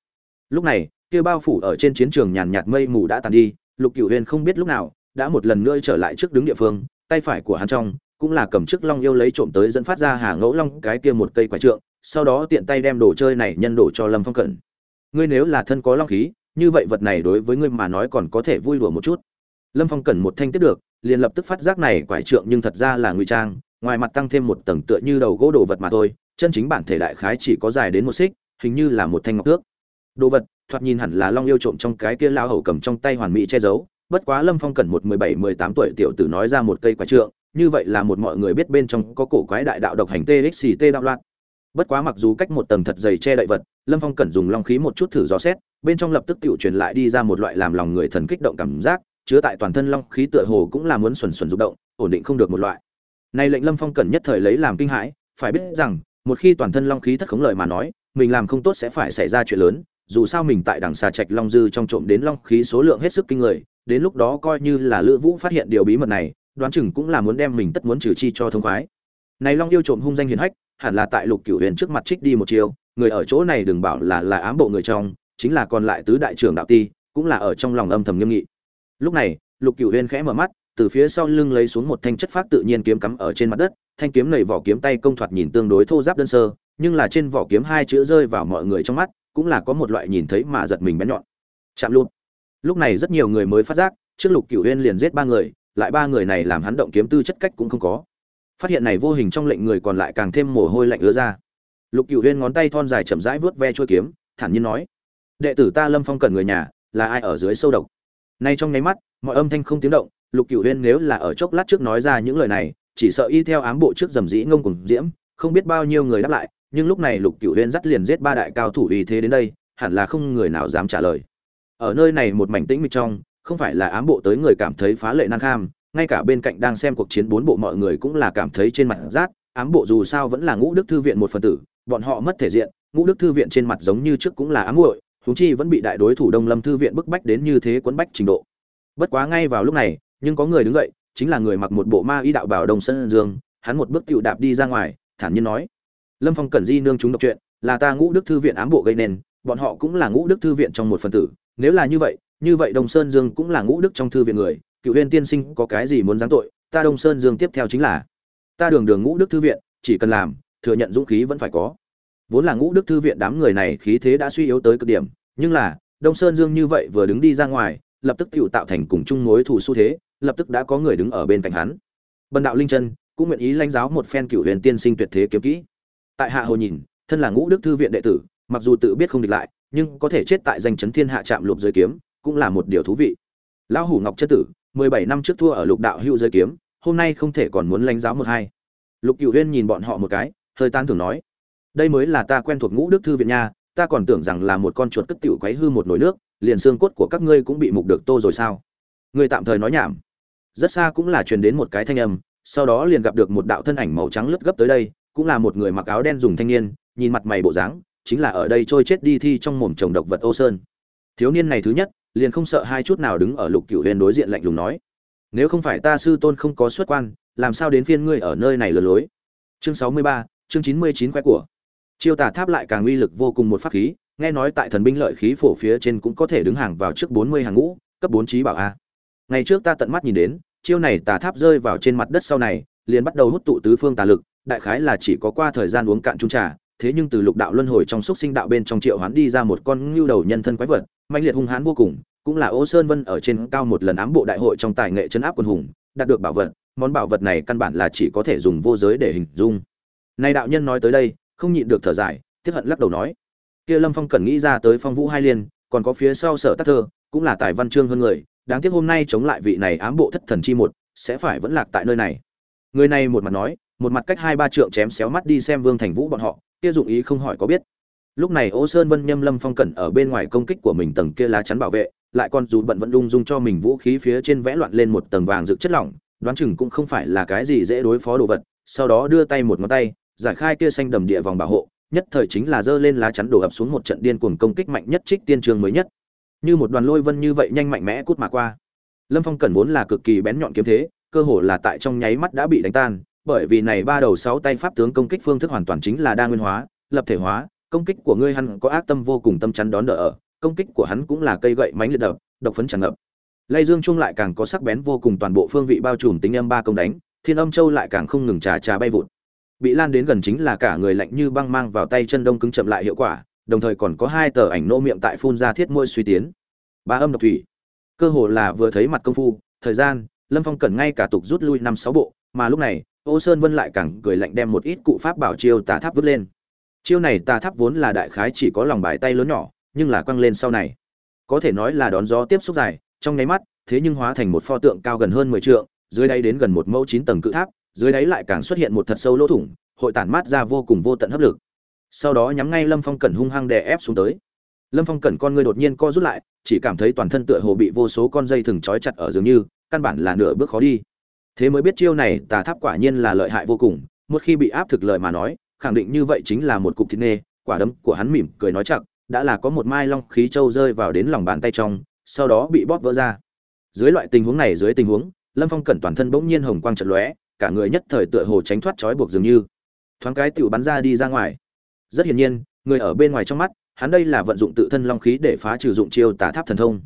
Lúc này kia bao phủ ở trên chiến trường nhàn nhạt mây mù đã tàn đi, lục cựu huyền không biết lúc nào, đã một lần nữa trở lại trước đứng địa phương, tay phải của hắn trong, cũng là cầm chiếc long yêu lấy trộm tới dẫn phát ra hà ngẫu long cái kia một cây quả trượng, sau đó tiện tay đem đồ chơi này nhân đổ cho lâm phong cẩn. Ngươi nếu là thân có long khí, như vậy vật này đối với ngươi mà nói còn có thể vui đùa một chút. Lâm phong cẩn một thanh tiết được, liền lập tức phát giác này quải trượng nhưng thật ra là ngụy trang, ngoài mặt tăng thêm một tầng tựa như đầu gỗ đồ vật mà thôi, chân chính bản thể đại khái chỉ có dài đến một xích, hình như là một thanh ngọc tước. Đồ vật thoạt nhìn hẳn là long yêu trộm trong cái kia lao hầu cầm trong tay hoàn mỹ che giấu, bất quá lâm phong cần một mười bảy, mười tám tuổi tiểu tử nói ra một cây quả trượng, như vậy là một mọi người biết bên trong có cổ quái đại đạo độc hành txt đạo loạn. Bất quá mặc dù cách một tầng thật dày che đậy vật, lâm phong cần dùng long khí một chút thử dò xét, bên trong lập tức tự truyền lại đi ra một loại làm lòng người thần kích động cảm giác, chứa tại toàn thân long khí tựa hồ cũng là muốn xuẩn xuẩn rụng động, ổn định không được một loại. Nay lệnh lâm phong cần nhất thời lấy làm kinh hãi, phải biết rằng, một khi toàn thân long khí thất khống lời mà nói, mình làm không tốt sẽ phải xảy ra chuyện lớn dù sao mình tại đằng xà trạch long dư trong trộm đến long khí số lượng hết sức kinh người, đến lúc đó coi như là lữ vũ phát hiện điều bí mật này, đoán chừng cũng là muốn đem mình tất muốn trừ chi cho thông khoái. Này long yêu trộm hung danh hiền hách, hẳn là tại lục cửu huyền trước mặt trích đi một chiều người ở chỗ này đừng bảo là là ám bộ người trong, chính là còn lại tứ đại trưởng đạo ti, cũng là ở trong lòng âm thầm nghiêm nghị. Lúc này, lục cửu huyền khẽ mở mắt, từ phía sau lưng lấy xuống một thanh chất phát tự nhiên kiếm cắm ở trên mặt đất, thanh kiếm này vỏ kiếm tay công thoạt nhìn tương đối thô giáp đơn sơ, nhưng là trên vỏ kiếm hai chữ rơi vào mọi người trong mắt cũng là có một loại nhìn thấy mà giật mình bén nhọn. Chạm luôn lúc này rất nhiều người mới phát giác, trước lục cửu huyên liền giết ba người, lại ba người này làm hắn động kiếm tư chất cách cũng không có. Phát hiện này vô hình trong lệnh người còn lại càng thêm mồ hôi lạnh ứa ra. Lục cửu huyên ngón tay thon dài chậm rãi vớt ve chuôi kiếm, thản nhiên nói, đệ tử ta lâm phong cần người nhà, là ai ở dưới sâu độc? Nay trong nháy mắt, mọi âm thanh không tiếng động, lục cửu huyên nếu là ở chốc lát trước nói ra những lời này, chỉ sợ y theo ám bộ trước dầm dĩ ngông cùng diễm, không biết bao nhiêu người đáp lại nhưng lúc này lục cửu huyên dắt liền giết ba đại cao thủ uy thế đến đây, hẳn là không người nào dám trả lời. Ở nơi này một mảnh tĩnh mịch trong, không phải là ám bộ tới người cảm thấy phá lệ năng kham, ngay cả bên cạnh đang xem cuộc chiến bốn bộ mọi người cũng là cảm thấy trên mặt rát, ám bộ dù sao vẫn là ngũ đức thư viện một phần tử, bọn họ mất thể diện, ngũ đức thư viện trên mặt giống như trước cũng là ám muội huống chi vẫn bị đại đối thủ đông lâm thư viện bức bách đến như thế quấn bách trình độ. Bất quá ngay vào lúc này, nhưng có người đứng dậy, chính là người mặc một bộ ma y đạo bảo đồng sân dương, hắn một bước tựu đạp đi ra ngoài, thản nhiên nói lâm phong cần di nương chúng độc chuyện, là ta ngũ đức thư viện ám bộ gây nên, bọn họ cũng là ngũ đức thư viện trong một phần tử. Nếu là như vậy như vậy đông sơn dương cũng là ngũ đức trong thư viện người. Cựu huyên tiên sinh có cái gì muốn giáng tội, ta đông sơn dương tiếp theo chính là. Ta đường đường ngũ đức thư viện, chỉ cần làm, thừa nhận dũng khí vẫn phải có. Vốn là ngũ đức thư viện đám người này khí thế đã suy yếu tới cực điểm, nhưng là, đông sơn dương như vậy vừa đứng đi ra ngoài, lập tức tự tạo thành cùng chung mối thù xu thế, lập tức đã có người đứng ở bên cạnh hắn. Bần đạo linh chân cũng nguyện ý lãnh giáo một phen cựu huyền tiên sinh tuyệt thế kiếm kỹ tại hạ hồ nhìn, thân là ngũ đức thư viện đệ tử, mặc dù tự biết không địch lại, nhưng có thể chết tại danh chấn thiên hạ chạm lục giới kiếm, cũng là một điều thú vị. Lão hủ ngọc chất tử, mười bảy năm trước thua ở lục đạo hữu giới kiếm, hôm nay không thể còn muốn lãnh giáo một hai. Lục cựu huyên nhìn bọn họ một cái, hơi tan thường nói, đây mới là ta quen thuộc ngũ đức thư viện nha, ta còn tưởng rằng là một con chuột cất tiểu quấy hư một nồi nước, liền xương cốt của các ngươi cũng bị mục được tô rồi sao? Ngươi tạm thời nói nhảm. Rất xa cũng là truyền đến một cái thanh âm, sau đó liền gặp được một đạo thân ảnh màu trắng lướt gấp tới đây cũng là một người mặc áo đen dùng thanh niên, nhìn mặt mày bộ dáng, chính là ở đây trôi chết đi thi trong mồm trồng độc vật ô sơn. Thiếu niên này thứ nhất, liền không sợ hai chút nào đứng ở lục cửu huyền đối diện lạnh lùng nói, nếu không phải ta sư tôn không có xuất quan, làm sao đến phiên ngươi ở nơi này lừa lối? Chương sáu mươi ba, chương chín mươi chín quái của. Chiêu tà tháp lại càng uy lực vô cùng một pháp khí, nghe nói tại thần binh lợi khí phổ phía trên cũng có thể đứng hàng vào trước bốn mươi hàng ngũ, cấp bốn trí bảo a. Ngày trước ta tận mắt nhìn đến, chiêu này tà tháp rơi vào trên mặt đất sau này, liền bắt đầu hút tụ tứ phương tà lực đại khái là chỉ có qua thời gian uống cạn chung trà, thế nhưng từ lục đạo luân hồi trong xúc sinh đạo bên trong triệu hoán đi ra một con ngưu đầu nhân thân quái vật, mãnh liệt hung hãn vô cùng, cũng là ô sơn vân ở trên cao một lần ám bộ đại hội trong tài nghệ trấn áp quân hùng, đạt được bảo vật, món bảo vật này căn bản là chỉ có thể dùng vô giới để hình dung. Nay đạo nhân nói tới đây, không nhịn được thở dài tiếc hận lắc đầu nói, kia lâm phong cần nghĩ ra tới phong vũ hai liên, còn có phía sau sở tác thơ, cũng là tài văn chương hơn người, đáng tiếc hôm nay chống lại vị này ám bộ thất thần chi một, sẽ phải vẫn lạc tại nơi này. Người này một mặt nói một mặt cách hai ba trượng chém xéo mắt đi xem vương thành vũ bọn họ, kia dụng ý không hỏi có biết. Lúc này ô sơn vân nhâm lâm phong cẩn ở bên ngoài công kích của mình tầng kia lá chắn bảo vệ, lại còn dù bận vẫn đung dung cho mình vũ khí phía trên vẽ loạn lên một tầng vàng rực chất lỏng, đoán chừng cũng không phải là cái gì dễ đối phó đồ vật, sau đó đưa tay một ngón tay, giải khai kia xanh đầm địa vòng bảo hộ, nhất thời chính là giơ lên lá chắn đổ ập xuống một trận điên cuồng công kích mạnh nhất trích tiên trường mới nhất. Như một đoàn lôi vân như vậy nhanh mạnh mẽ cút mà qua. Lâm phong cẩn vốn là cực kỳ bén nhọn kiếm thế, cơ hồ là tại trong nháy mắt đã bị đánh tan bởi vì này ba đầu sáu tay pháp tướng công kích phương thức hoàn toàn chính là đa nguyên hóa, lập thể hóa, công kích của ngươi hắn có ác tâm vô cùng tâm chắn đón đỡ ở, công kích của hắn cũng là cây gậy mánh liệt đập, độc phấn tràn ngập. Lây dương trung lại càng có sắc bén vô cùng toàn bộ phương vị bao trùm tính âm ba công đánh, thiên âm châu lại càng không ngừng trà trà bay vụt. Bị lan đến gần chính là cả người lạnh như băng mang vào tay chân đông cứng chậm lại hiệu quả, đồng thời còn có hai tờ ảnh nô miệng tại phun ra thiết môi suy tiến. Ba âm độc thủy. Cơ hồ là vừa thấy mặt công phu, thời gian, lâm phong cần ngay cả tục rút lui năm sáu bộ, mà lúc này ô sơn vân lại càng cười lạnh đem một ít cụ pháp bảo chiêu tà tháp vứt lên. Chiêu này tà tháp vốn là đại khái chỉ có lòng bài tay lớn nhỏ, nhưng là quăng lên sau này. Có thể nói là đón gió tiếp xúc dài, trong nháy mắt, thế nhưng hóa thành một pho tượng cao gần hơn mười trượng, dưới đáy đến gần một mẫu chín tầng cự tháp, dưới đáy lại càng xuất hiện một thật sâu lỗ thủng, hội tản mát ra vô cùng vô tận hấp lực. Sau đó nhắm ngay lâm phong cẩn hung hăng đè ép xuống tới. Lâm phong cẩn con người đột nhiên co rút lại, chỉ cảm thấy toàn thân tựa hồ bị vô số con dây thừng trói chặt ở dường như, căn bản là nửa bước khó đi thế mới biết chiêu này tà tháp quả nhiên là lợi hại vô cùng, một khi bị áp thực lợi mà nói, khẳng định như vậy chính là một cục thịt nê, quả đấm của hắn mỉm cười nói chặt đã là có một mai long khí châu rơi vào đến lòng bàn tay trong, sau đó bị bóp vỡ ra. Dưới loại tình huống này, dưới tình huống, lâm phong cẩn toàn thân bỗng nhiên hồng quang trận lóe, cả người nhất thời tựa hồ tránh thoát trói buộc dường như. Thoáng cái tựu bắn ra đi ra ngoài. Rất hiển nhiên, người ở bên ngoài trong mắt, hắn đây là vận dụng tự thân long khí để phá trừ dụng chiêu tà tháp thần thông.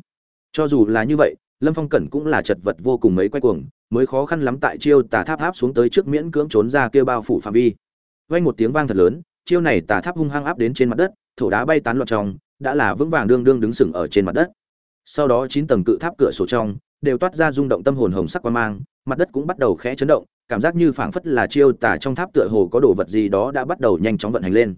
Cho dù là như vậy lâm phong cẩn cũng là chật vật vô cùng mấy quay cuồng, mới khó khăn lắm tại chiêu tà tháp áp xuống tới trước miễn cưỡng trốn ra kêu bao phủ phạm vi. Vang một tiếng vang thật lớn, chiêu này tà tháp hung hăng áp đến trên mặt đất, thổ đá bay tán loạn trong, đã là vững vàng đương đương đứng sừng ở trên mặt đất. Sau đó chín tầng cự tháp cửa sổ trong, đều toát ra rung động tâm hồn hồng sắc quan mang, mặt đất cũng bắt đầu khẽ chấn động, cảm giác như phảng phất là chiêu tà trong tháp tựa hồ có đồ vật gì đó đã bắt đầu nhanh chóng vận hành lên.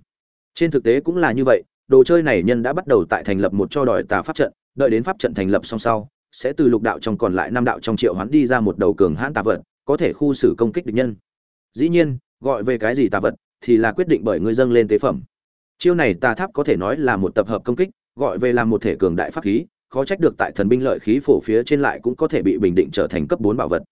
Trên thực tế cũng là như vậy, đồ chơi này nhân đã bắt đầu tại thành lập một cho đòi tà pháp trận, đợi đến pháp trận thành lập xong sau sẽ từ lục đạo trong còn lại năm đạo trong triệu hoán đi ra một đầu cường hãn tà vật, có thể khu xử công kích địch nhân. Dĩ nhiên, gọi về cái gì tà vật thì là quyết định bởi người dâng lên tế phẩm. Chiêu này tà tháp có thể nói là một tập hợp công kích, gọi về làm một thể cường đại pháp khí, khó trách được tại thần binh lợi khí phổ phía trên lại cũng có thể bị bình định trở thành cấp bốn bảo vật.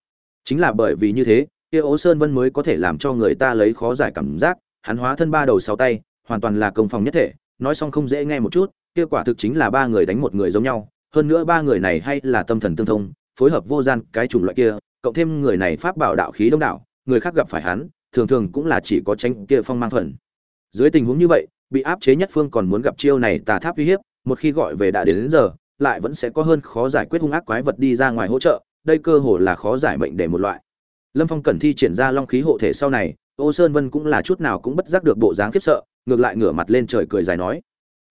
Chính là bởi vì như thế, kia ố sơn vân mới có thể làm cho người ta lấy khó giải cảm giác, hắn hóa thân ba đầu sáu tay, hoàn toàn là công phòng nhất thể, nói xong không dễ nghe một chút, kia quả thực chính là ba người đánh một người giống nhau hơn nữa ba người này hay là tâm thần tương thông phối hợp vô gian cái chủng loại kia cộng thêm người này pháp bảo đạo khí đông đảo người khác gặp phải hắn thường thường cũng là chỉ có tránh kia phong mang phần. Dưới tình huống như vậy bị áp chế nhất phương còn muốn gặp chiêu này tà tháp uy hiếp một khi gọi về đã đến, đến giờ lại vẫn sẽ có hơn khó giải quyết hung ác quái vật đi ra ngoài hỗ trợ đây cơ hồ là khó giải mệnh để một loại. Lâm phong cẩn thi triển ra long khí hộ thể sau này ô sơn vân cũng là chút nào cũng bất giác được bộ dáng khiếp sợ ngược lại ngửa mặt lên trời cười dài nói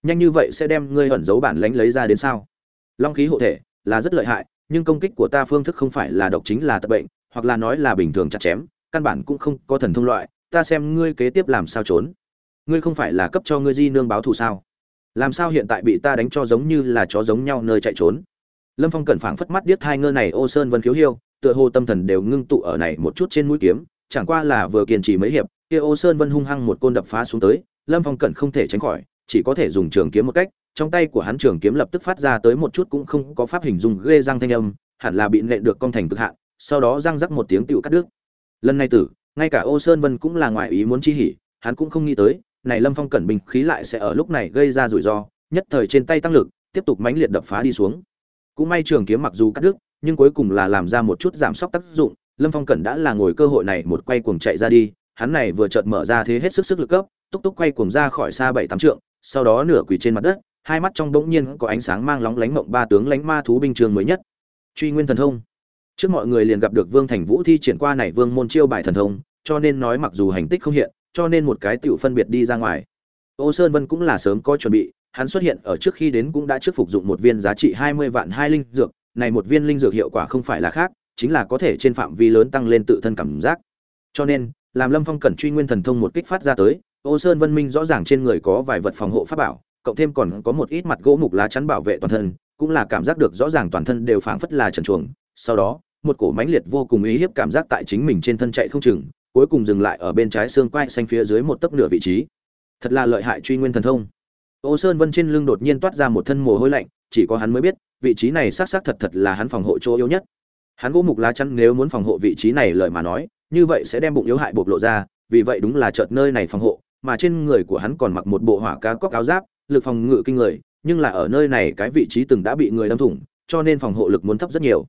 nhanh như vậy sẽ đem ngươi ẩn giấu bản lánh lấy ra đến sao? Long khí hộ thể là rất lợi hại, nhưng công kích của ta phương thức không phải là độc chính là tật bệnh, hoặc là nói là bình thường chặt chém, căn bản cũng không có thần thông loại, ta xem ngươi kế tiếp làm sao trốn. Ngươi không phải là cấp cho ngươi di nương báo thù sao? Làm sao hiện tại bị ta đánh cho giống như là chó giống nhau nơi chạy trốn? Lâm phong cẩn phảng phất mắt điếc hai ngơ này, ô sơn vân khiếu hiêu, tựa hồ tâm thần đều ngưng tụ ở này một chút trên mũi kiếm, chẳng qua là vừa kiên trì mấy hiệp, kia ô sơn vân hung hăng một côn đập phá xuống tới. Lâm phong cẩn không thể tránh khỏi, chỉ có thể dùng trường kiếm một cách trong tay của hắn trường kiếm lập tức phát ra tới một chút cũng không có pháp hình dung ghê răng thanh âm, hẳn là bị nện được công thành cực hạn, sau đó răng rắc một tiếng tựu cắt đứt. Lần này tử, ngay cả ô sơn vân cũng là ngoài ý muốn chi hỉ, hắn cũng không nghĩ tới, này lâm phong cẩn bình khí lại sẽ ở lúc này gây ra rủi ro, nhất thời trên tay tăng lực, tiếp tục mãnh liệt đập phá đi xuống. Cũng may trường kiếm mặc dù cắt đứt, nhưng cuối cùng là làm ra một chút giảm sốc tác dụng, lâm phong cẩn đã là ngồi cơ hội này một quay cuồng chạy ra đi, hắn này vừa chợt mở ra thế hết sức sức lực cấp túc túc quay cuồng ra khỏi xa bảy tám trượng, sau đó nửa quỳ trên mặt đất hai mắt trong bỗng nhiên có ánh sáng mang lóng lánh mộng ba tướng lánh ma thú binh trường mới nhất. Truy nguyên thần thông. Trước mọi người liền gặp được vương thành vũ thi triển qua này vương môn chiêu bài thần thông, cho nên nói mặc dù hành tích không hiện, cho nên một cái tựu phân biệt đi ra ngoài. Ô sơn vân cũng là sớm có chuẩn bị, hắn xuất hiện ở trước khi đến cũng đã trước phục dụng một viên giá trị hai mươi vạn hai linh dược, này một viên linh dược hiệu quả không phải là khác, chính là có thể trên phạm vi lớn tăng lên tự thân cảm giác. Cho nên, làm lâm phong cẩn truy nguyên thần thông một kích phát ra tới, ô sơn vân minh rõ ràng trên người có vài vật phòng hộ pháp bảo cộng thêm còn có một ít mặt gỗ mục lá chắn bảo vệ toàn thân, cũng là cảm giác được rõ ràng toàn thân đều phảng phất là trần chuồng sau đó, một cổ mãnh liệt vô cùng ý hiếp cảm giác tại chính mình trên thân chạy không chừng, cuối cùng dừng lại ở bên trái xương quai xanh phía dưới một tấc nửa vị trí. Thật là lợi hại truy nguyên thần thông. Ô sơn vân trên lưng đột nhiên toát ra một thân mồ hôi lạnh, chỉ có hắn mới biết, vị trí này xác xác thật thật là hắn phòng hộ chỗ yếu nhất. Hắn gỗ mục lá chắn nếu muốn phòng hộ vị trí này lời mà nói, như vậy sẽ đem bụng yếu hại bộc lộ ra, vì vậy đúng là chợt nơi này phòng hộ, mà trên người của hắn còn mặc một bộ hỏa cá cóc áo giáp lực phòng ngự kinh người, nhưng là ở nơi này cái vị trí từng đã bị người đâm thủng, cho nên phòng hộ lực muốn thấp rất nhiều.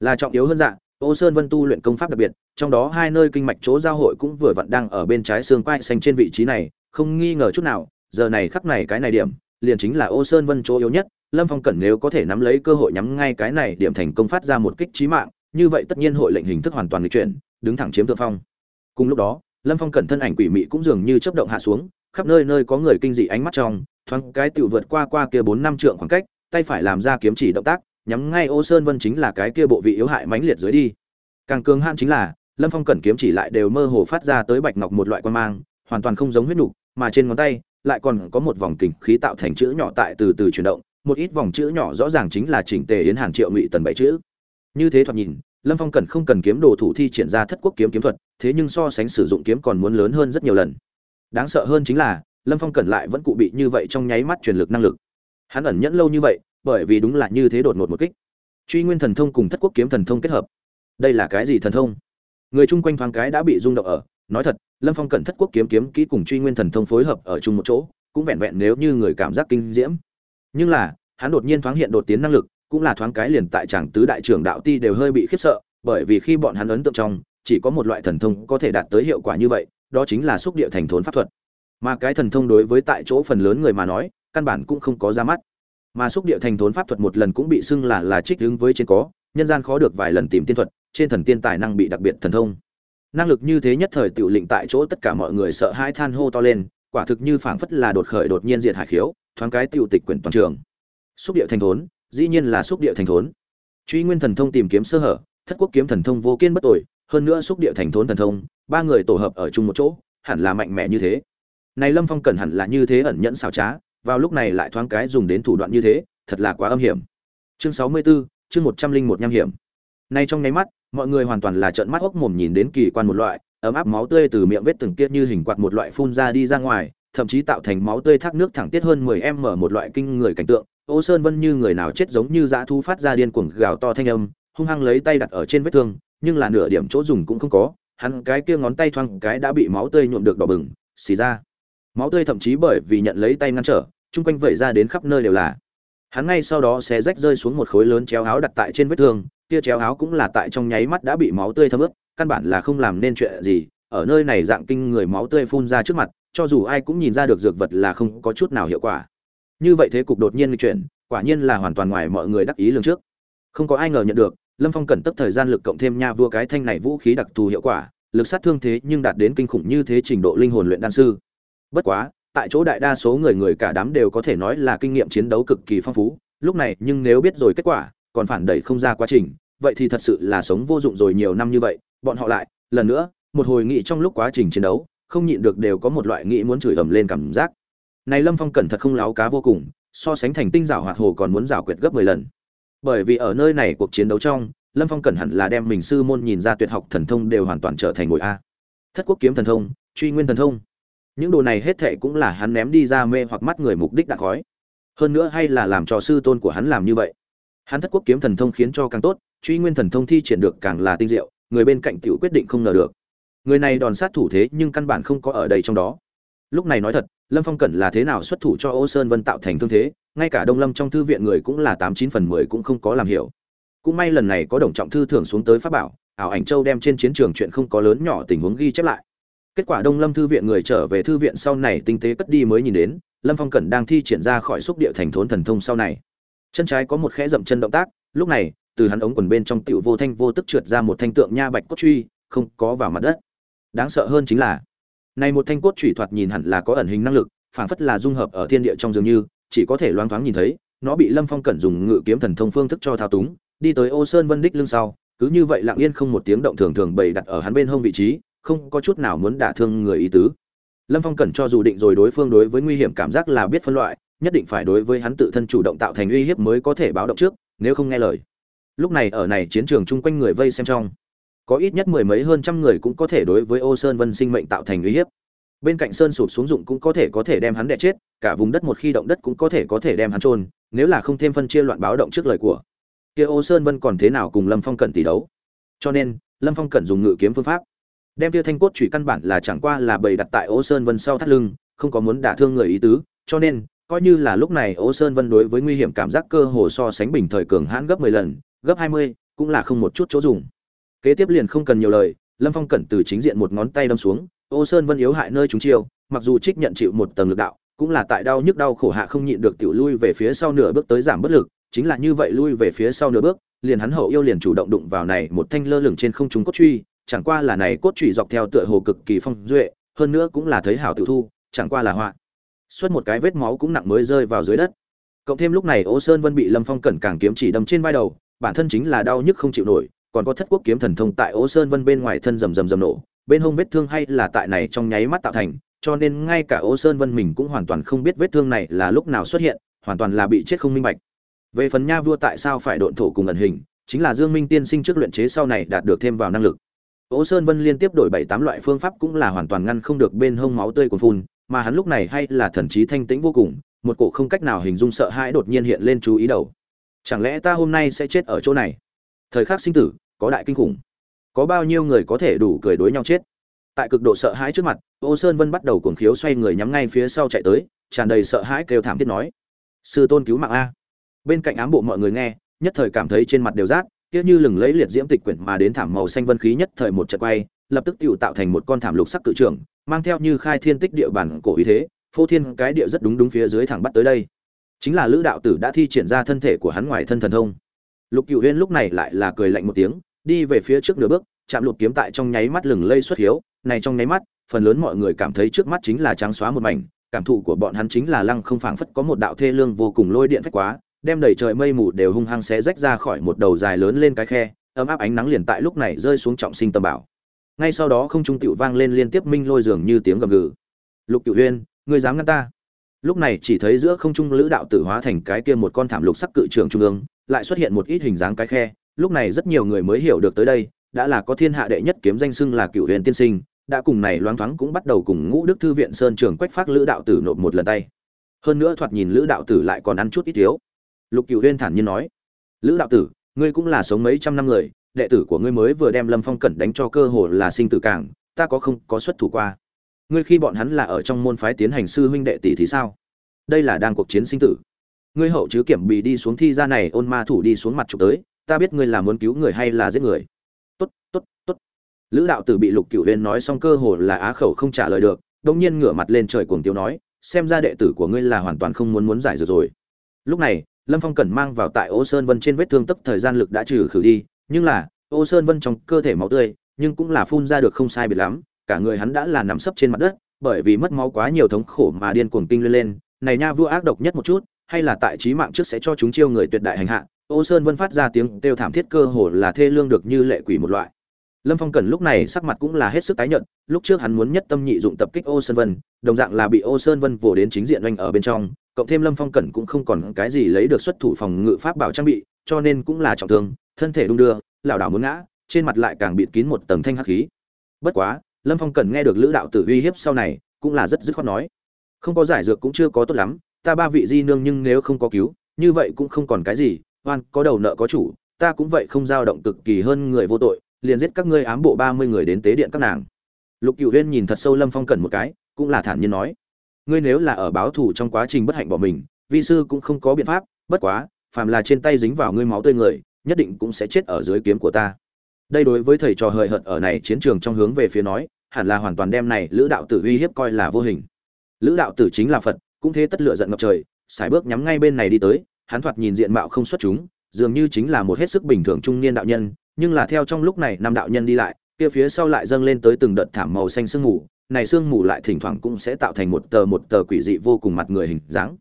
Là trọng yếu hơn dạng ô sơn vân tu luyện công pháp đặc biệt, trong đó hai nơi kinh mạch chỗ giao hội cũng vừa vặn đang ở bên trái xương quai xanh trên vị trí này, không nghi ngờ chút nào, giờ này khắc này cái này điểm, liền chính là ô sơn vân chỗ yếu nhất, lâm phong cẩn nếu có thể nắm lấy cơ hội nhắm ngay cái này điểm thành công phát ra một kích chí mạng, như vậy tất nhiên hội lệnh hình thức hoàn toàn lịch chuyển, đứng thẳng chiếm thượng phong. Cùng lúc đó, lâm phong cẩn thân ảnh quỷ mị cũng dường như chớp động hạ xuống, khắp nơi nơi có người kinh dị ánh mắt trong thoáng cái tiểu vượt qua qua kia bốn năm trượng khoảng cách, tay phải làm ra kiếm chỉ động tác, nhắm ngay ô sơn vân chính là cái kia bộ vị yếu hại mãnh liệt dưới đi. Càng cường hạn chính là, lâm phong cẩn kiếm chỉ lại đều mơ hồ phát ra tới bạch ngọc một loại quan mang, hoàn toàn không giống huyết nục, mà trên ngón tay lại còn có một vòng kình khí tạo thành chữ nhỏ tại từ từ chuyển động, một ít vòng chữ nhỏ rõ ràng chính là chỉnh tề yến hàn triệu ngụy tần bảy chữ. Như thế thoạt nhìn, lâm phong cẩn không cần kiếm đồ thủ thi triển ra thất quốc kiếm kiếm thuật, thế nhưng so sánh sử dụng kiếm còn muốn lớn hơn rất nhiều lần. Đáng sợ hơn chính là lâm phong cẩn lại vẫn cụ bị như vậy trong nháy mắt truyền lực năng lực. Hắn ẩn nhẫn lâu như vậy, bởi vì đúng là như thế đột ngột một kích. Truy nguyên thần thông cùng thất quốc kiếm thần thông kết hợp. Đây là cái gì thần thông? Người chung quanh thoáng cái đã bị rung động ở, nói thật, lâm phong cẩn thất quốc kiếm kiếm kỹ cùng truy nguyên thần thông phối hợp ở chung một chỗ, cũng vẹn vẹn nếu như người cảm giác kinh diễm. Nhưng là, hắn đột nhiên thoáng hiện đột tiến năng lực, cũng là thoáng cái liền tại tràng tứ đại trưởng đạo ti đều hơi bị khiếp sợ, bởi vì khi bọn hắn ấn tượng trong, chỉ có một loại thần thông có thể đạt tới hiệu quả như vậy, đó chính là xúc địa thành thốn pháp thuật mà cái thần thông đối với tại chỗ phần lớn người mà nói, căn bản cũng không có ra mắt. Mà xúc địa thành thốn pháp thuật một lần cũng bị xưng là là trích ứng với trên có, nhân gian khó được vài lần tìm tiên thuật, trên thần tiên tài năng bị đặc biệt thần thông. Năng lực như thế nhất thời tự lệnh tại chỗ tất cả mọi người sợ hãi than hô to lên, quả thực như phảng phất là đột khởi đột nhiên diệt hải khiếu, thoáng cái tiêu tịch quyển toàn trường. Xúc địa thành thốn, dĩ nhiên là xúc địa thành thốn. Truy nguyên thần thông tìm kiếm sơ hở, thất quốc kiếm thần thông vô kiên bất tội hơn nữa xúc địa thành thốn thần thông, ba người tổ hợp ở chung một chỗ, hẳn là mạnh mẽ như thế này lâm phong cẩn hẳn là như thế ẩn nhẫn xảo trá vào lúc này lại thoáng cái dùng đến thủ đoạn như thế thật là quá âm hiểm. Chương sáu mươi 64, chương một trăm linh một nham hiểm. Nay trong nháy mắt mọi người hoàn toàn là trợn mắt hốc mồm nhìn đến kỳ quan một loại ấm áp máu tươi từ miệng vết từng kia như hình quạt một loại phun ra đi ra ngoài thậm chí tạo thành máu tươi thác nước thẳng tiết hơn 10 m một loại kinh người cảnh tượng. Ô sơn vân như người nào chết giống như dã thu phát ra điên cuồng gào to thanh âm hung hăng lấy tay đặt ở trên vết thương nhưng là nửa điểm chỗ dùng cũng không có hắn cái kia ngón tay thoang cái đã bị máu tươi nhuộm được đỏ bừng xì ra máu tươi thậm chí bởi vì nhận lấy tay ngăn trở, chung quanh vẩy ra đến khắp nơi đều là. Hắn ngay sau đó xé rách rơi xuống một khối lớn chéo áo đặt tại trên vết thương, kia chéo áo cũng là tại trong nháy mắt đã bị máu tươi thấm ướt, căn bản là không làm nên chuyện gì, ở nơi này dạng kinh người máu tươi phun ra trước mặt, cho dù ai cũng nhìn ra được dược vật là không có chút nào hiệu quả. Như vậy thế cục đột nhiên chuyển, quả nhiên là hoàn toàn ngoài mọi người đắc ý lường trước. Không có ai ngờ nhận được, lâm phong cần tấp thời gian lực cộng thêm nha vua cái thanh này vũ khí đặc thù hiệu quả, lực sát thương thế nhưng đạt đến kinh khủng như thế trình độ linh hồn luyện đan sư bất quá, tại chỗ đại đa số người người cả đám đều có thể nói là kinh nghiệm chiến đấu cực kỳ phong phú, lúc này nhưng nếu biết rồi kết quả, còn phản đẩy không ra quá trình, vậy thì thật sự là sống vô dụng rồi nhiều năm như vậy, bọn họ lại, lần nữa, một hồi nghị trong lúc quá trình chiến đấu, không nhịn được đều có một loại nghĩ muốn chửi ầm lên cảm giác. Này lâm phong cẩn thật không láo cá vô cùng, so sánh thành tinh giảo hoạt hồ còn muốn giảo quyệt gấp mười lần. Bởi vì ở nơi này cuộc chiến đấu trong, lâm phong cẩn hẳn là đem mình sư môn nhìn ra tuyệt học thần thông đều hoàn toàn trở thành ngồi a. Thất quốc kiếm thần thông, truy nguyên thần thông những đồ này hết thệ cũng là hắn ném đi ra mê hoặc mắt người mục đích đã khói. Hơn nữa hay là làm cho sư tôn của hắn làm như vậy. Hắn thất quốc kiếm thần thông khiến cho càng tốt, truy nguyên thần thông thi triển được càng là tinh diệu, người bên cạnh tiểu quyết định không ngờ được. Người này đòn sát thủ thế nhưng căn bản không có ở đây trong đó. Lúc này nói thật, lâm phong cẩn là thế nào xuất thủ cho ô sơn vân tạo thành thương thế, ngay cả đông lâm trong thư viện người cũng là tám chín phần mười cũng không có làm hiểu. Cũng may lần này có đồng trọng thư thưởng xuống tới pháp bảo, ảo ảnh châu đem trên chiến trường chuyện không có lớn nhỏ tình huống ghi chép lại kết quả đông lâm thư viện người trở về thư viện sau này tinh tế cất đi mới nhìn đến, lâm phong cẩn đang thi triển ra khỏi xúc địa thành thốn thần thông sau này. Chân trái có một khẽ dậm chân động tác, lúc này, từ hắn ống quần bên trong tiểu vô thanh vô tức trượt ra một thanh tượng nha bạch cốt truy, không có vào mặt đất. Đáng sợ hơn chính là, này một thanh cốt truy thoạt nhìn hẳn là có ẩn hình năng lực, phảng phất là dung hợp ở thiên địa trong dường như, chỉ có thể loáng thoáng nhìn thấy, nó bị lâm phong cẩn dùng ngự kiếm thần thông phương thức cho thao túng, đi tới ô sơn vân đích lưng sau, cứ như vậy lặng yên không một tiếng động thường thường bày đặt ở hắn bên hông vị trí không có chút nào muốn đả thương người ý tứ. Lâm phong cẩn cho dù định rồi đối phương đối với nguy hiểm cảm giác là biết phân loại, nhất định phải đối với hắn tự thân chủ động tạo thành uy hiếp mới có thể báo động trước, nếu không nghe lời. Lúc này ở này chiến trường chung quanh người vây xem trong, có ít nhất mười mấy hơn trăm người cũng có thể đối với ô sơn vân sinh mệnh tạo thành uy hiếp. Bên cạnh sơn sụp xuống dụng cũng có thể có thể đem hắn đè chết, cả vùng đất một khi động đất cũng có thể có thể đem hắn trôn nếu là không thêm phân chia loạn báo động trước lời của. Kia ô sơn vân còn thế nào cùng lâm phong cẩn tỷ đấu? Cho nên, lâm phong cẩn dùng ngự kiếm phương pháp đem tia thanh cốt chủy căn bản là chẳng qua là bày đặt tại ô sơn vân sau thắt lưng, không có muốn đả thương người ý tứ, cho nên, coi như là lúc này ô sơn vân đối với nguy hiểm cảm giác cơ hồ so sánh bình thời cường hãn gấp mười lần, gấp hai mươi, cũng là không một chút chỗ dùng. Kế tiếp liền không cần nhiều lời, lâm phong cẩn từ chính diện một ngón tay đâm xuống, ô sơn vân yếu hại nơi chúng chiêu, mặc dù trích nhận chịu một tầng lực đạo, cũng là tại đau nhức đau khổ hạ không nhịn được tiểu lui về phía sau nửa bước tới giảm bất lực, chính là như vậy lui về phía sau nửa bước, liền hắn hậu yêu liền chủ động đụng vào này một thanh lơ lửng trên không trung cốt truy chẳng qua là này cốt trụy dọc theo tựa hồ cực kỳ phong duệ, hơn nữa cũng là thấy hảo tự thu, chẳng qua là họa. Xuất một cái vết máu cũng nặng mới rơi vào dưới đất. Cộng thêm lúc này ô sơn vân bị lâm phong cẩn càng kiếm chỉ đâm trên vai đầu, bản thân chính là đau nhức không chịu nổi, còn có thất quốc kiếm thần thông tại ô sơn vân bên ngoài thân rầm rầm rầm nổ, bên hông vết thương hay là tại này trong nháy mắt tạo thành, cho nên ngay cả ô sơn vân mình cũng hoàn toàn không biết vết thương này là lúc nào xuất hiện, hoàn toàn là bị chết không minh bạch. Về phần nha vua tại sao phải độn thổ cùng ẩn hình, chính là dương minh tiên sinh trước luyện chế sau này đạt được thêm vào năng lực. Ô Sơn Vân liên tiếp đổi bảy tám loại phương pháp cũng là hoàn toàn ngăn không được bên hông máu tươi cuồn phun, mà hắn lúc này hay là thần trí thanh tĩnh vô cùng, một cổ không cách nào hình dung sợ hãi đột nhiên hiện lên chú ý đầu. Chẳng lẽ ta hôm nay sẽ chết ở chỗ này? Thời khắc sinh tử, có đại kinh khủng. Có bao nhiêu người có thể đủ cười đối nhau chết? Tại cực độ sợ hãi trước mặt, Ô Sơn Vân bắt đầu cuồng khiếu xoay người nhắm ngay phía sau chạy tới, tràn đầy sợ hãi kêu thảm thiết nói: "Sư tôn cứu mạng a!" Bên cạnh ám bộ mọi người nghe, nhất thời cảm thấy trên mặt đều rát, kia như lừng lấy liệt diễm tịch quyển mà đến thảm màu xanh vân khí nhất thời một trận quay, lập tức tựu tạo thành một con thảm lục sắc cự trưởng, mang theo như khai thiên tích địa bản cổ ý thế, phô thiên cái địa rất đúng đúng phía dưới thẳng bắt tới đây. Chính là Lữ đạo tử đã thi triển ra thân thể của hắn ngoài thân thần thông. Lục Cửu Huyên lúc này lại là cười lạnh một tiếng, đi về phía trước nửa bước, chạm lục kiếm tại trong nháy mắt lừng lây xuất hiếu, này trong nháy mắt, phần lớn mọi người cảm thấy trước mắt chính là trắng xóa một mảnh, cảm thụ của bọn hắn chính là lăng không phảng phất có một đạo thê lương vô cùng lôi điện phách quá, đem đầy trời mây mù đều hung hăng xé rách ra khỏi một đầu dài lớn lên cái khe, ấm áp ánh nắng liền tại lúc này rơi xuống trọng sinh tâm bảo. Ngay sau đó không trung tiểu vang lên liên tiếp minh lôi dường như tiếng gầm gừ. Lục Cửu Huyên, ngươi dám ngăn ta? Lúc này chỉ thấy giữa không trung lữ đạo tử hóa thành cái kia một con thảm lục sắc cự trường trung ương, lại xuất hiện một ít hình dáng cái khe, lúc này rất nhiều người mới hiểu được tới đây, đã là có thiên hạ đệ nhất kiếm danh xưng là Cửu Huyền tiên sinh, đã cùng này loáng thoáng cũng bắt đầu cùng Ngũ Đức thư viện sơn trường quách phát lữ đạo tử nộp một lần tay. Hơn nữa thoạt nhìn lữ đạo tử lại còn ăn chút ít thiếu lục cựu huyên thản nhiên nói, lữ đạo tử, ngươi cũng là sống mấy trăm năm người, đệ tử của ngươi mới vừa đem lâm phong cẩn đánh cho cơ hồ là sinh tử cảng, ta có không có xuất thủ qua? Ngươi khi bọn hắn là ở trong môn phái tiến hành sư huynh đệ tỷ thì sao? Đây là đang cuộc chiến sinh tử. Ngươi hậu chứ kiểm bị đi xuống thi ra này, ôn ma thủ đi xuống mặt trục tới, ta biết ngươi là muốn cứu người hay là giết người. Tốt tốt tốt. Lữ đạo tử bị lục cửu huyên nói xong cơ hồ là á khẩu không trả lời được đông nhiên ngửa mặt lên trời cuồng tiêu nói, xem ra đệ tử của ngươi là hoàn toàn không muốn muốn giải dược rồi. Lúc này lâm phong cẩn mang vào tại ô sơn vân trên vết thương tức thời gian lực đã trừ khử đi, nhưng là, ô sơn vân trong cơ thể máu tươi, nhưng cũng là phun ra được không sai biệt lắm, cả người hắn đã là nằm sấp trên mặt đất, bởi vì mất máu quá nhiều thống khổ mà điên cuồng kinh lên lên. Này nha, vua ác độc nhất một chút, hay là tại trí mạng trước sẽ cho chúng chiêu người tuyệt đại hành hạ. Ô sơn vân phát ra tiếng kêu thảm thiết cơ hồ là thê lương được như lệ quỷ một loại. Lâm phong cẩn lúc này sắc mặt cũng là hết sức tái nhợt, lúc trước hắn muốn nhất tâm nhị dụng tập kích ô sơn vân đồng dạng là bị ô sơn vân vồ đến chính diện oanh ở bên trong, cộng thêm lâm phong cẩn cũng không còn cái gì lấy được xuất thủ phòng ngự pháp bảo trang bị, cho nên cũng là trọng thương, thân thể đung đưa, lảo đảo muốn ngã, trên mặt lại càng bịt kín một tầng thanh hắc khí. Bất quá, lâm phong cẩn nghe được lữ đạo tử uy hiếp sau này, cũng là rất dứt khoát nói, không có giải dược cũng chưa có tốt lắm, ta ba vị di nương nhưng nếu không có cứu, như vậy cũng không còn cái gì, oan, có đầu nợ có chủ, ta cũng vậy không dao động cực kỳ hơn người vô tội, liền giết các ngươi ám bộ ba mươi người đến tế điện các nàng. Lục Cửu Uyên nhìn thật sâu lâm phong cẩn một cái cũng là thản nhiên nói, ngươi nếu là ở báo thù trong quá trình bất hạnh bỏ mình, vi sư cũng không có biện pháp, bất quá, phàm là trên tay dính vào ngươi máu tươi người, nhất định cũng sẽ chết ở dưới kiếm của ta. Đây đối với thầy trò hời hợt ở này chiến trường trong hướng về phía nói, hẳn là hoàn toàn đem này lữ đạo tử uy hiếp coi là vô hình. Lữ đạo tử chính là phật, cũng thế tất lựa giận ngập trời, sải bước nhắm ngay bên này đi tới, hắn thoạt nhìn diện mạo không xuất chúng, dường như chính là một hết sức bình thường trung niên đạo nhân, nhưng là theo trong lúc này năm đạo nhân đi lại, kia phía sau lại dâng lên tới từng đợt thảm màu xanh sương mù này sương mù lại thỉnh thoảng cũng sẽ tạo thành một tờ một tờ quỷ dị vô cùng mặt người hình dáng.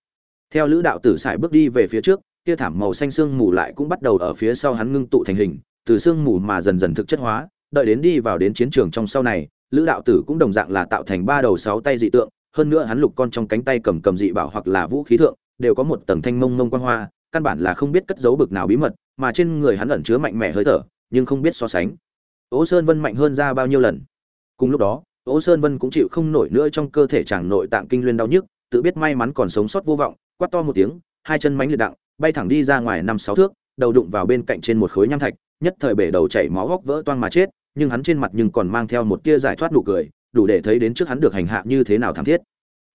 Theo lữ đạo tử sải bước đi về phía trước, kia thảm màu xanh sương mù lại cũng bắt đầu ở phía sau hắn ngưng tụ thành hình, từ sương mù mà dần dần thực chất hóa, đợi đến đi vào đến chiến trường trong sau này, lữ đạo tử cũng đồng dạng là tạo thành ba đầu sáu tay dị tượng, hơn nữa hắn lục con trong cánh tay cầm cầm dị bảo hoặc là vũ khí thượng, đều có một tầng thanh mông mông quang hoa, căn bản là không biết cất giấu bực nào bí mật, mà trên người hắn ẩn chứa mạnh mẽ hơi thở, nhưng không biết so sánh. Ô Sơn Vân mạnh hơn ra bao nhiêu lần. Cùng lúc đó, Ô Sơn Vân cũng chịu không nổi nữa trong cơ thể chàng nội tạng kinh liên đau nhức, tự biết may mắn còn sống sót vô vọng, quát to một tiếng, hai chân mánh liệt đặng, bay thẳng đi ra ngoài năm sáu thước, đầu đụng vào bên cạnh trên một khối nham thạch, nhất thời bể đầu chảy máu góc vỡ toang mà chết, nhưng hắn trên mặt nhưng còn mang theo một tia giải thoát nụ cười, đủ để thấy đến trước hắn được hành hạ như thế nào thảm thiết.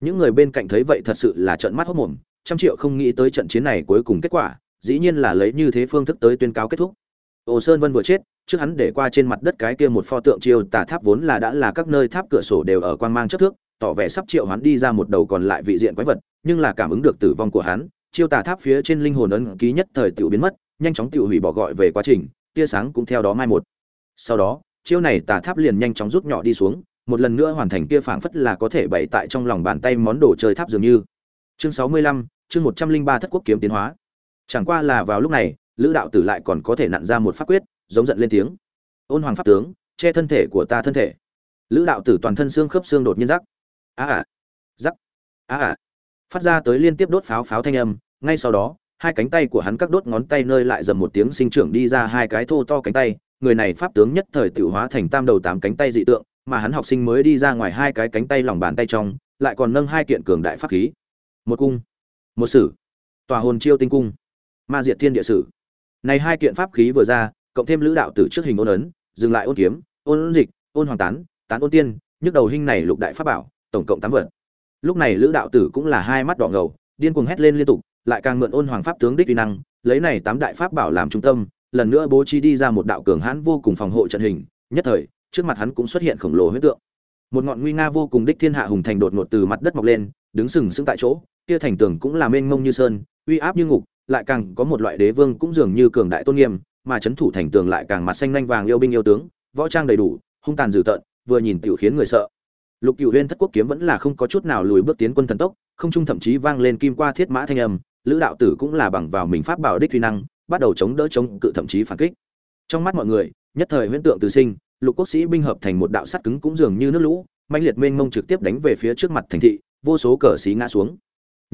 Những người bên cạnh thấy vậy thật sự là trợn mắt hốt mồm, trăm triệu không nghĩ tới trận chiến này cuối cùng kết quả, dĩ nhiên là lấy như thế phương thức tới tuyên cáo kết thúc. Ô Sơn Vân vừa chết, trước hắn để qua trên mặt đất cái kia một pho tượng chiêu tà tháp vốn là đã là các nơi tháp cửa sổ đều ở quang mang chất thước, tỏ vẻ sắp triệu hắn đi ra một đầu còn lại vị diện quái vật, nhưng là cảm ứng được tử vong của hắn, chiêu tà tháp phía trên linh hồn ấn ký nhất thời tiểu biến mất, nhanh chóng tiểu hủy bỏ gọi về quá trình, tia sáng cũng theo đó mai một. Sau đó, chiêu này tà tháp liền nhanh chóng rút nhỏ đi xuống, một lần nữa hoàn thành kia phảng phất là có thể bày tại trong lòng bàn tay món đồ chơi tháp dường như. Chương 65, chương một trăm linh ba thất quốc kiếm tiến hóa chẳng qua là vào lúc này lữ đạo tử lại còn có thể nặn ra một pháp quyết giống giận lên tiếng. Ôn hoàng pháp tướng, che thân thể của ta thân thể. Lữ đạo tử toàn thân xương khớp xương đột nhiên rắc. Á à rắc. Á à phát ra tới liên tiếp đốt pháo pháo thanh âm, ngay sau đó, hai cánh tay của hắn các đốt ngón tay nơi lại dầm một tiếng sinh trưởng đi ra hai cái thô to cánh tay. Người này pháp tướng nhất thời tự hóa thành tam đầu tám cánh tay dị tượng, mà hắn học sinh mới đi ra ngoài hai cái cánh tay lòng bàn tay trong, lại còn nâng hai kiện cường đại pháp khí. Một cung, một sử. Tòa hồn chiêu tinh cung. Ma diệt thiên địa sử. Này hai kiện pháp khí vừa ra cộng thêm lữ đạo tử trước hình ôn ấn, dừng lại ôn kiếm, ôn dịch, ôn hoàng tán tán ôn tiên, nhức đầu hình này lục đại pháp bảo, tổng cộng tám vật. Lúc này lữ đạo tử cũng là hai mắt đỏ ngầu, điên cuồng hét lên liên tục, lại càng mượn ôn hoàng pháp tướng đích uy năng, lấy này tám đại pháp bảo làm trung tâm, lần nữa bố trí đi ra một đạo cường hãn vô cùng phòng hộ trận hình, nhất thời, trước mặt hắn cũng xuất hiện khổng lồ huyết tượng. Một ngọn nguy nga vô cùng đích thiên hạ hùng thành đột ngột từ mặt đất mọc lên, đứng sừng sững tại chỗ, kia thành tường cũng là mênh mông như sơn, uy áp như ngục, lại càng có một loại đế vương cũng dường như cường đại tôn nghiêm mà chấn thủ thành tường lại càng mặt xanh nhanh vàng yêu binh yêu tướng, võ trang đầy đủ, hung tàn dữ tợn, vừa nhìn tiểu khiến người sợ. Lục cửu huyên thất quốc kiếm vẫn là không có chút nào lùi bước tiến quân thần tốc, không trung thậm chí vang lên kim qua thiết mã thanh âm, lữ đạo tử cũng là bằng vào mình pháp bảo đích uy năng, bắt đầu chống đỡ chống cự thậm chí phản kích. Trong mắt mọi người, nhất thời huyễn tượng từ sinh, lục quốc sĩ binh hợp thành một đạo sắt cứng cũng dường như nước lũ, mãnh liệt mênh mông trực tiếp đánh về phía trước mặt thành thị, vô số cờ sĩ ngã xuống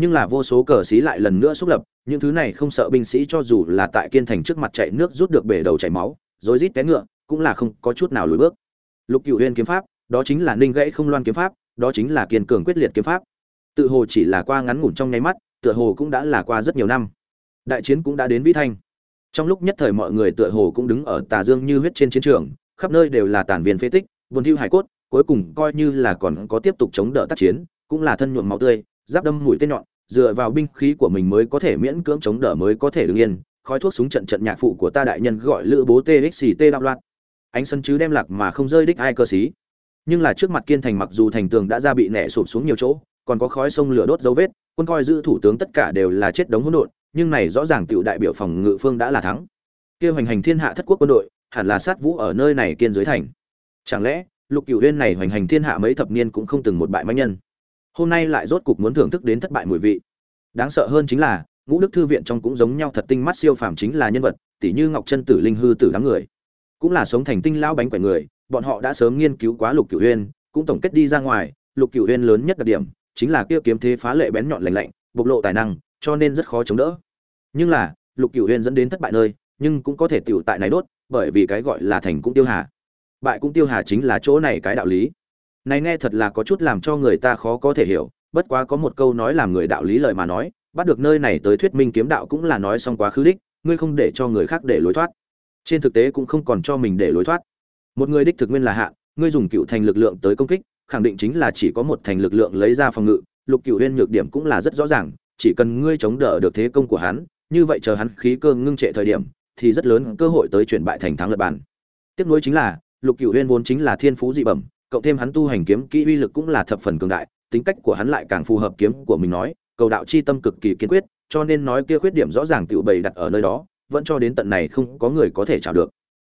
nhưng là vô số cờ sĩ lại lần nữa xúc lập, những thứ này không sợ binh sĩ cho dù là tại kiên thành trước mặt chạy nước rút được bể đầu chảy máu rồi rít té ngựa, cũng là không có chút nào lùi bước. Lục cựu huyên kiếm pháp, đó chính là ninh gãy không loan kiếm pháp, đó chính là kiên cường quyết liệt kiếm pháp. Tự hồ chỉ là qua ngắn ngủn trong nháy mắt, tựa hồ cũng đã là qua rất nhiều năm. Đại chiến cũng đã đến vĩ thanh. Trong lúc nhất thời mọi người tựa hồ cũng đứng ở tà dương như huyết trên chiến trường, khắp nơi đều là tàn viên phế tích vườn thiêu hải cốt, cuối cùng coi như là còn có tiếp tục chống đỡ tác chiến, cũng là thân nhuộm máu tươi, giáp đâm mũi tên nhọn dựa vào binh khí của mình mới có thể miễn cưỡng chống đỡ, mới có thể đứng yên. Khói thuốc súng trận trận nhạc phụ của ta đại nhân gọi lữ bố txt đạo loạn. Ánh sân chứ đem lạc mà không rơi đích ai cơ xí nhưng là trước mặt kiên thành mặc dù thành tường đã ra bị nẻ sụp xuống nhiều chỗ, còn có khói sông lửa đốt dấu vết, quân coi giữ thủ tướng tất cả đều là chết đống hỗn độn, nhưng này rõ ràng tiểu đại biểu phòng ngự phương đã là thắng. Kia hoành hành thiên hạ thất quốc quân đội, hẳn là sát vũ ở nơi này kiên giới thành. Chẳng lẽ, lục cửu huyên này hoành hành thiên hạ mấy thập niên cũng không từng một bại mãnh nhân? Hôm nay lại rốt cục muốn thưởng thức đến thất bại mùi vị. Đáng sợ hơn chính là, ngũ đức thư viện trong cũng giống nhau thật tinh mắt siêu phàm chính là nhân vật tỷ như ngọc chân tử linh hư tử đám người. Cũng là sống thành tinh lao bánh quẻ người, bọn họ đã sớm nghiên cứu quá lục cửu huyên, cũng tổng kết đi ra ngoài, lục cửu huyên lớn nhất đặc điểm, chính là kia kiếm thế phá lệ bén nhọn lành lạnh, bộc lộ tài năng, cho nên rất khó chống đỡ. Nhưng là, lục cửu huyên dẫn đến thất bại nơi, nhưng cũng có thể tiểu tại này đốt, bởi vì cái gọi là thành cũng tiêu hà. Bại cũng tiêu hà chính là chỗ này cái đạo lý này nghe thật là có chút làm cho người ta khó có thể hiểu, bất quá có một câu nói làm người đạo lý lời mà nói, bắt được nơi này tới thuyết minh kiếm đạo cũng là nói xong quá khứ đích, ngươi không để cho người khác để lối thoát. Trên thực tế cũng không còn cho mình để lối thoát. Một người đích thực nguyên là hạ, ngươi dùng cựu thành lực lượng tới công kích, khẳng định chính là chỉ có một thành lực lượng lấy ra phòng ngự, lục cựu huyên nhược điểm cũng là rất rõ ràng, chỉ cần ngươi chống đỡ được thế công của hắn, như vậy chờ hắn khí cơ ngưng trệ thời điểm, thì rất lớn cơ hội tới chuyển bại thành thắng lật bàn. Tiếp nối chính là, lục cựu huyên vốn chính là thiên phú dị bẩm cộng thêm hắn tu hành kiếm kỹ uy lực cũng là thập phần cường đại, tính cách của hắn lại càng phù hợp kiếm của mình nói, cầu đạo chi tâm cực kỳ kiên quyết, cho nên nói kia khuyết điểm rõ ràng tiểu bày đặt ở nơi đó, vẫn cho đến tận này không có người có thể chảo được.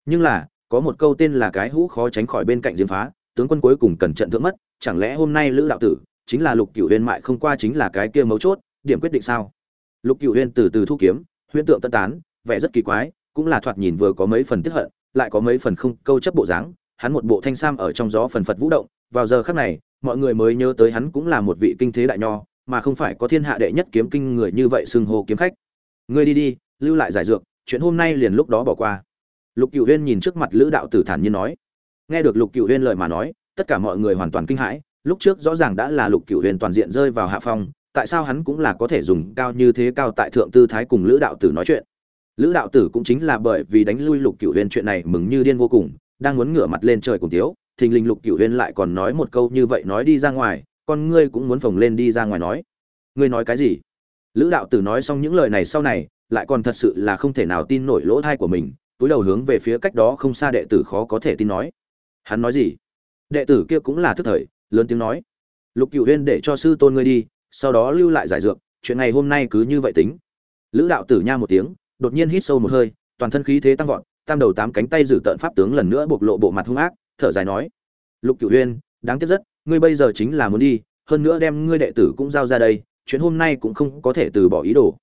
Nhưng là, có một câu tên là cái hũ khó tránh khỏi bên cạnh diêm phá, tướng quân cuối cùng cần trận thượng mất, chẳng lẽ hôm nay lữ đạo tử chính là lục cửu huyên mại không qua chính là cái kia mấu chốt, điểm quyết định sao? Lục cửu huyên từ từ thu kiếm, huyễn tượng tân tán, vẻ rất kỳ quái, cũng là thoạt nhìn vừa có mấy phần tức hận, lại có mấy phần không câu chấp bộ dáng hắn một bộ thanh sam ở trong gió phần phật vũ động, vào giờ khắc này, mọi người mới nhớ tới hắn cũng là một vị kinh thế đại nho, mà không phải có thiên hạ đệ nhất kiếm kinh người như vậy xưng hô kiếm khách. Ngươi đi đi, lưu lại giải dược, chuyện hôm nay liền lúc đó bỏ qua. Lục cựu huyên nhìn trước mặt lữ đạo tử thản nhiên nói. Nghe được lục cựu huyên lời mà nói, tất cả mọi người hoàn toàn kinh hãi, lúc trước rõ ràng đã là lục cựu huyên toàn diện rơi vào hạ phong, tại sao hắn cũng là có thể dùng cao như thế cao tại thượng tư thái cùng lữ đạo tử nói chuyện? Lữ đạo tử cũng chính là bởi vì đánh lui lục cựu huyên chuyện này mừng như điên vô cùng đang muốn ngửa mặt lên trời cùng tiếu thình lình lục cửu huyên lại còn nói một câu như vậy nói đi ra ngoài, con ngươi cũng muốn phồng lên đi ra ngoài nói. Ngươi nói cái gì? Lữ đạo tử nói xong những lời này sau này, lại còn thật sự là không thể nào tin nổi lỗ thai của mình, túi đầu hướng về phía cách đó không xa đệ tử khó có thể tin nói. Hắn nói gì? Đệ tử kia cũng là thức thời, lớn tiếng nói. Lục cựu huyên để cho sư tôn ngươi đi, sau đó lưu lại giải dược, chuyện này hôm nay cứ như vậy tính. Lữ đạo tử nha một tiếng, đột nhiên hít sâu một hơi, toàn thân khí thế tăng vọt tam đầu tám cánh tay giữ tợn pháp tướng lần nữa bộc lộ bộ mặt hung ác, thở dài nói, lục cửu huyên đáng tiếc rất, ngươi bây giờ chính là muốn đi, hơn nữa đem ngươi đệ tử cũng giao ra đây chuyến hôm nay cũng không có thể từ bỏ ý đồ.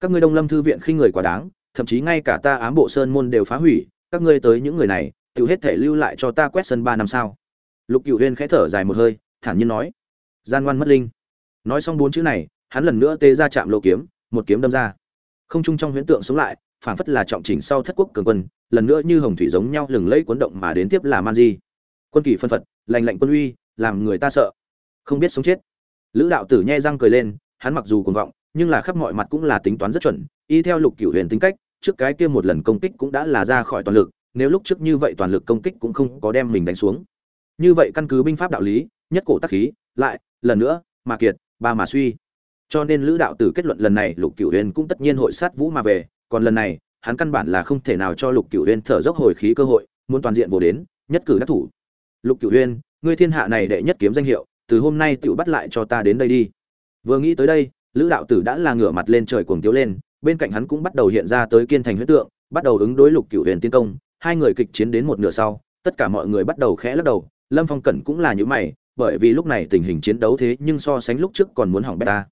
Các ngươi đông lâm thư viện khinh người quá đáng, thậm chí ngay cả ta ám bộ sơn môn đều phá hủy, các ngươi tới những người này tiêu hết thể lưu lại cho ta quét sân ba năm sao? Lục Cửu huyên khẽ thở dài một hơi, thản nhiên nói, gian ngoan mất linh. Nói xong bốn chữ này, hắn lần nữa tê ra chạm lô kiếm, một kiếm đâm ra. Không trung trong huyễn tượng sống lại, phảng phất là trọng chỉnh sau thất quốc cường quân lần nữa như hồng thủy giống nhau lừng lẫy cuốn động mà đến tiếp là man di. Quân kỳ phân phật, lành lạnh quân uy, làm người ta sợ. Không biết sống chết. Lữ đạo tử nhai răng cười lên, hắn mặc dù cuồng vọng, nhưng là khắp mọi mặt cũng là tính toán rất chuẩn, y theo lục cửu huyền tính cách, trước cái kia một lần công kích cũng đã là ra khỏi toàn lực, nếu lúc trước như vậy toàn lực công kích cũng không có đem mình đánh xuống. Như vậy căn cứ binh pháp đạo lý, nhất cổ tác khí, lại, lần nữa, mà kiệt, ba mà suy. Cho nên lữ đạo tử kết luận lần này lục cửu huyền cũng tất nhiên hội sát vũ mà về, còn lần này hắn căn bản là không thể nào cho lục cửu huyên thở dốc hồi khí cơ hội, muốn toàn diện vô đến, nhất cử đắc thủ. Lục cửu huyên ngươi thiên hạ này đệ nhất kiếm danh hiệu, từ hôm nay tựu bắt lại cho ta đến đây đi. Vừa nghĩ tới đây, lữ đạo tử đã là ngửa mặt lên trời cuồng tiếu lên, bên cạnh hắn cũng bắt đầu hiện ra tới kiên thành huyết tượng, bắt đầu ứng đối lục cửu huyền tiến công. Hai người kịch chiến đến một nửa sau, tất cả mọi người bắt đầu khẽ lắc đầu, lâm phong cẩn cũng là những mày, bởi vì lúc này tình hình chiến đấu thế nhưng so sánh lúc trước còn muốn hỏng beta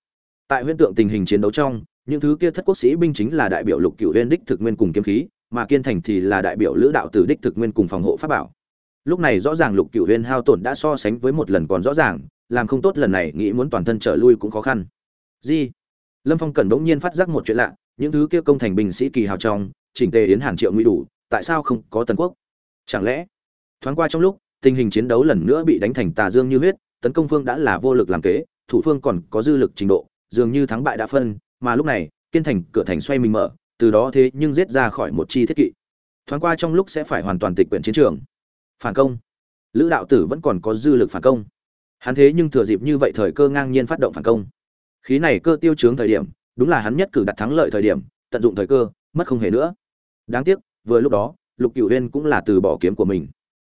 tại huyễn tượng tình hình chiến đấu trong những thứ kia thất quốc sĩ binh chính là đại biểu lục cựu huyên đích thực nguyên cùng kiếm khí, mà kiên thành thì là đại biểu lữ đạo tử đích thực nguyên cùng phòng hộ pháp bảo. Lúc này rõ ràng lục cựu huyên hao tổn đã so sánh với một lần còn rõ ràng, làm không tốt lần này nghĩ muốn toàn thân trở lui cũng khó khăn. Gì lâm phong cần bỗng nhiên phát giác một chuyện lạ, những thứ kia công thành binh sĩ kỳ hào trong, chỉnh tề yến hàn triệu nguy đủ, tại sao không có tần quốc? Chẳng lẽ, thoáng qua trong lúc, tình hình chiến đấu lần nữa bị đánh thành tà dương như huyết, tấn công phương đã là vô lực làm kế, thủ phương còn có dư lực trình độ, dường như thắng bại đã phân mà lúc này, kiên thành cửa thành xoay mình mở, từ đó thế nhưng giết ra khỏi một chi thiết kỵ. Thoáng qua trong lúc sẽ phải hoàn toàn tịch quyển chiến trường. Phản công. Lữ đạo tử vẫn còn có dư lực phản công. Hắn thế nhưng thừa dịp như vậy thời cơ ngang nhiên phát động phản công. Khí này cơ tiêu chướng thời điểm, đúng là hắn nhất cử đặt thắng lợi thời điểm, tận dụng thời cơ, mất không hề nữa. Đáng tiếc, vừa lúc đó, lục cửu huyên cũng là từ bỏ kiếm của mình.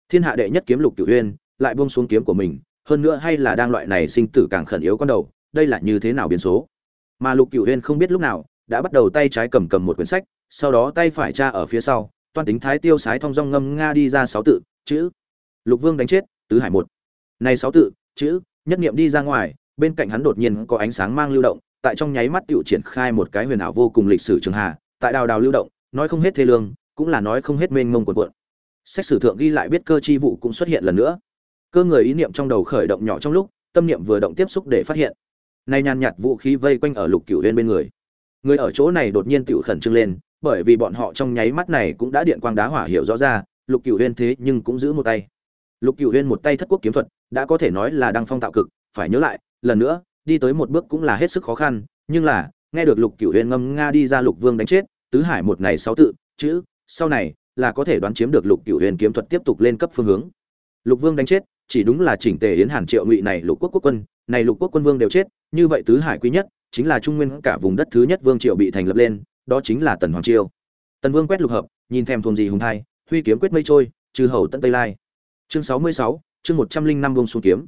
Thiên hạ đệ nhất kiếm lục cửu huyên, lại buông xuống kiếm của mình, hơn nữa hay là đang loại này sinh tử càng khẩn yếu con đầu, đây là như thế nào biến số? Mà lục cửu huyên không biết lúc nào, đã bắt đầu tay trái cầm cầm một quyển sách, sau đó tay phải tra ở phía sau, toan tính thái tiêu sái thong dong ngâm nga đi ra sáu tự, chữ. Lục vương đánh chết, tứ hải một. Này sáu tự, chữ, nhất niệm đi ra ngoài, bên cạnh hắn đột nhiên có ánh sáng mang lưu động, tại trong nháy mắt tựu triển khai một cái huyền ảo vô cùng lịch sử trường hà, tại đào đào lưu động, nói không hết thê lương, cũng là nói không hết mênh mông quần quận sách sử thượng ghi lại biết cơ chi vụ cũng xuất hiện lần nữa. Cơ người ý niệm trong đầu khởi động nhỏ trong lúc, tâm niệm vừa động tiếp xúc để phát hiện nay nhàn nhạt vũ khí vây quanh ở lục cửu huyên bên người. Người ở chỗ này đột nhiên tự khẩn trương lên, bởi vì bọn họ trong nháy mắt này cũng đã điện quang đá hỏa hiểu rõ ra, lục cửu huyên thế nhưng cũng giữ một tay. Lục cửu huyên một tay thất quốc kiếm thuật, đã có thể nói là đăng phong tạo cực, phải nhớ lại, lần nữa, đi tới một bước cũng là hết sức khó khăn, nhưng là, nghe được lục cửu huyên ngâm nga đi ra lục vương đánh chết, tứ hải một này sáu tự, chữ, sau này, là có thể đoán chiếm được lục cửu huyền kiếm thuật tiếp tục lên cấp phương hướng. Lục vương đánh chết, chỉ đúng là chỉnh tề yến hàn triệu ngụy này lục quốc quốc quân, này lục quốc quân vương đều chết như vậy tứ hải quý nhất, chính là trung nguyên cả vùng đất thứ nhất vương triều bị thành lập lên, đó chính là tần hoàng triều. Tần vương quét lục hợp, nhìn thèm thuồng gì hùng thai, huy kiếm quyết mây trôi, trừ hầu tận tây lai. Chương sáu mươi sáu, chương một trăm linh năm bông xuống kiếm.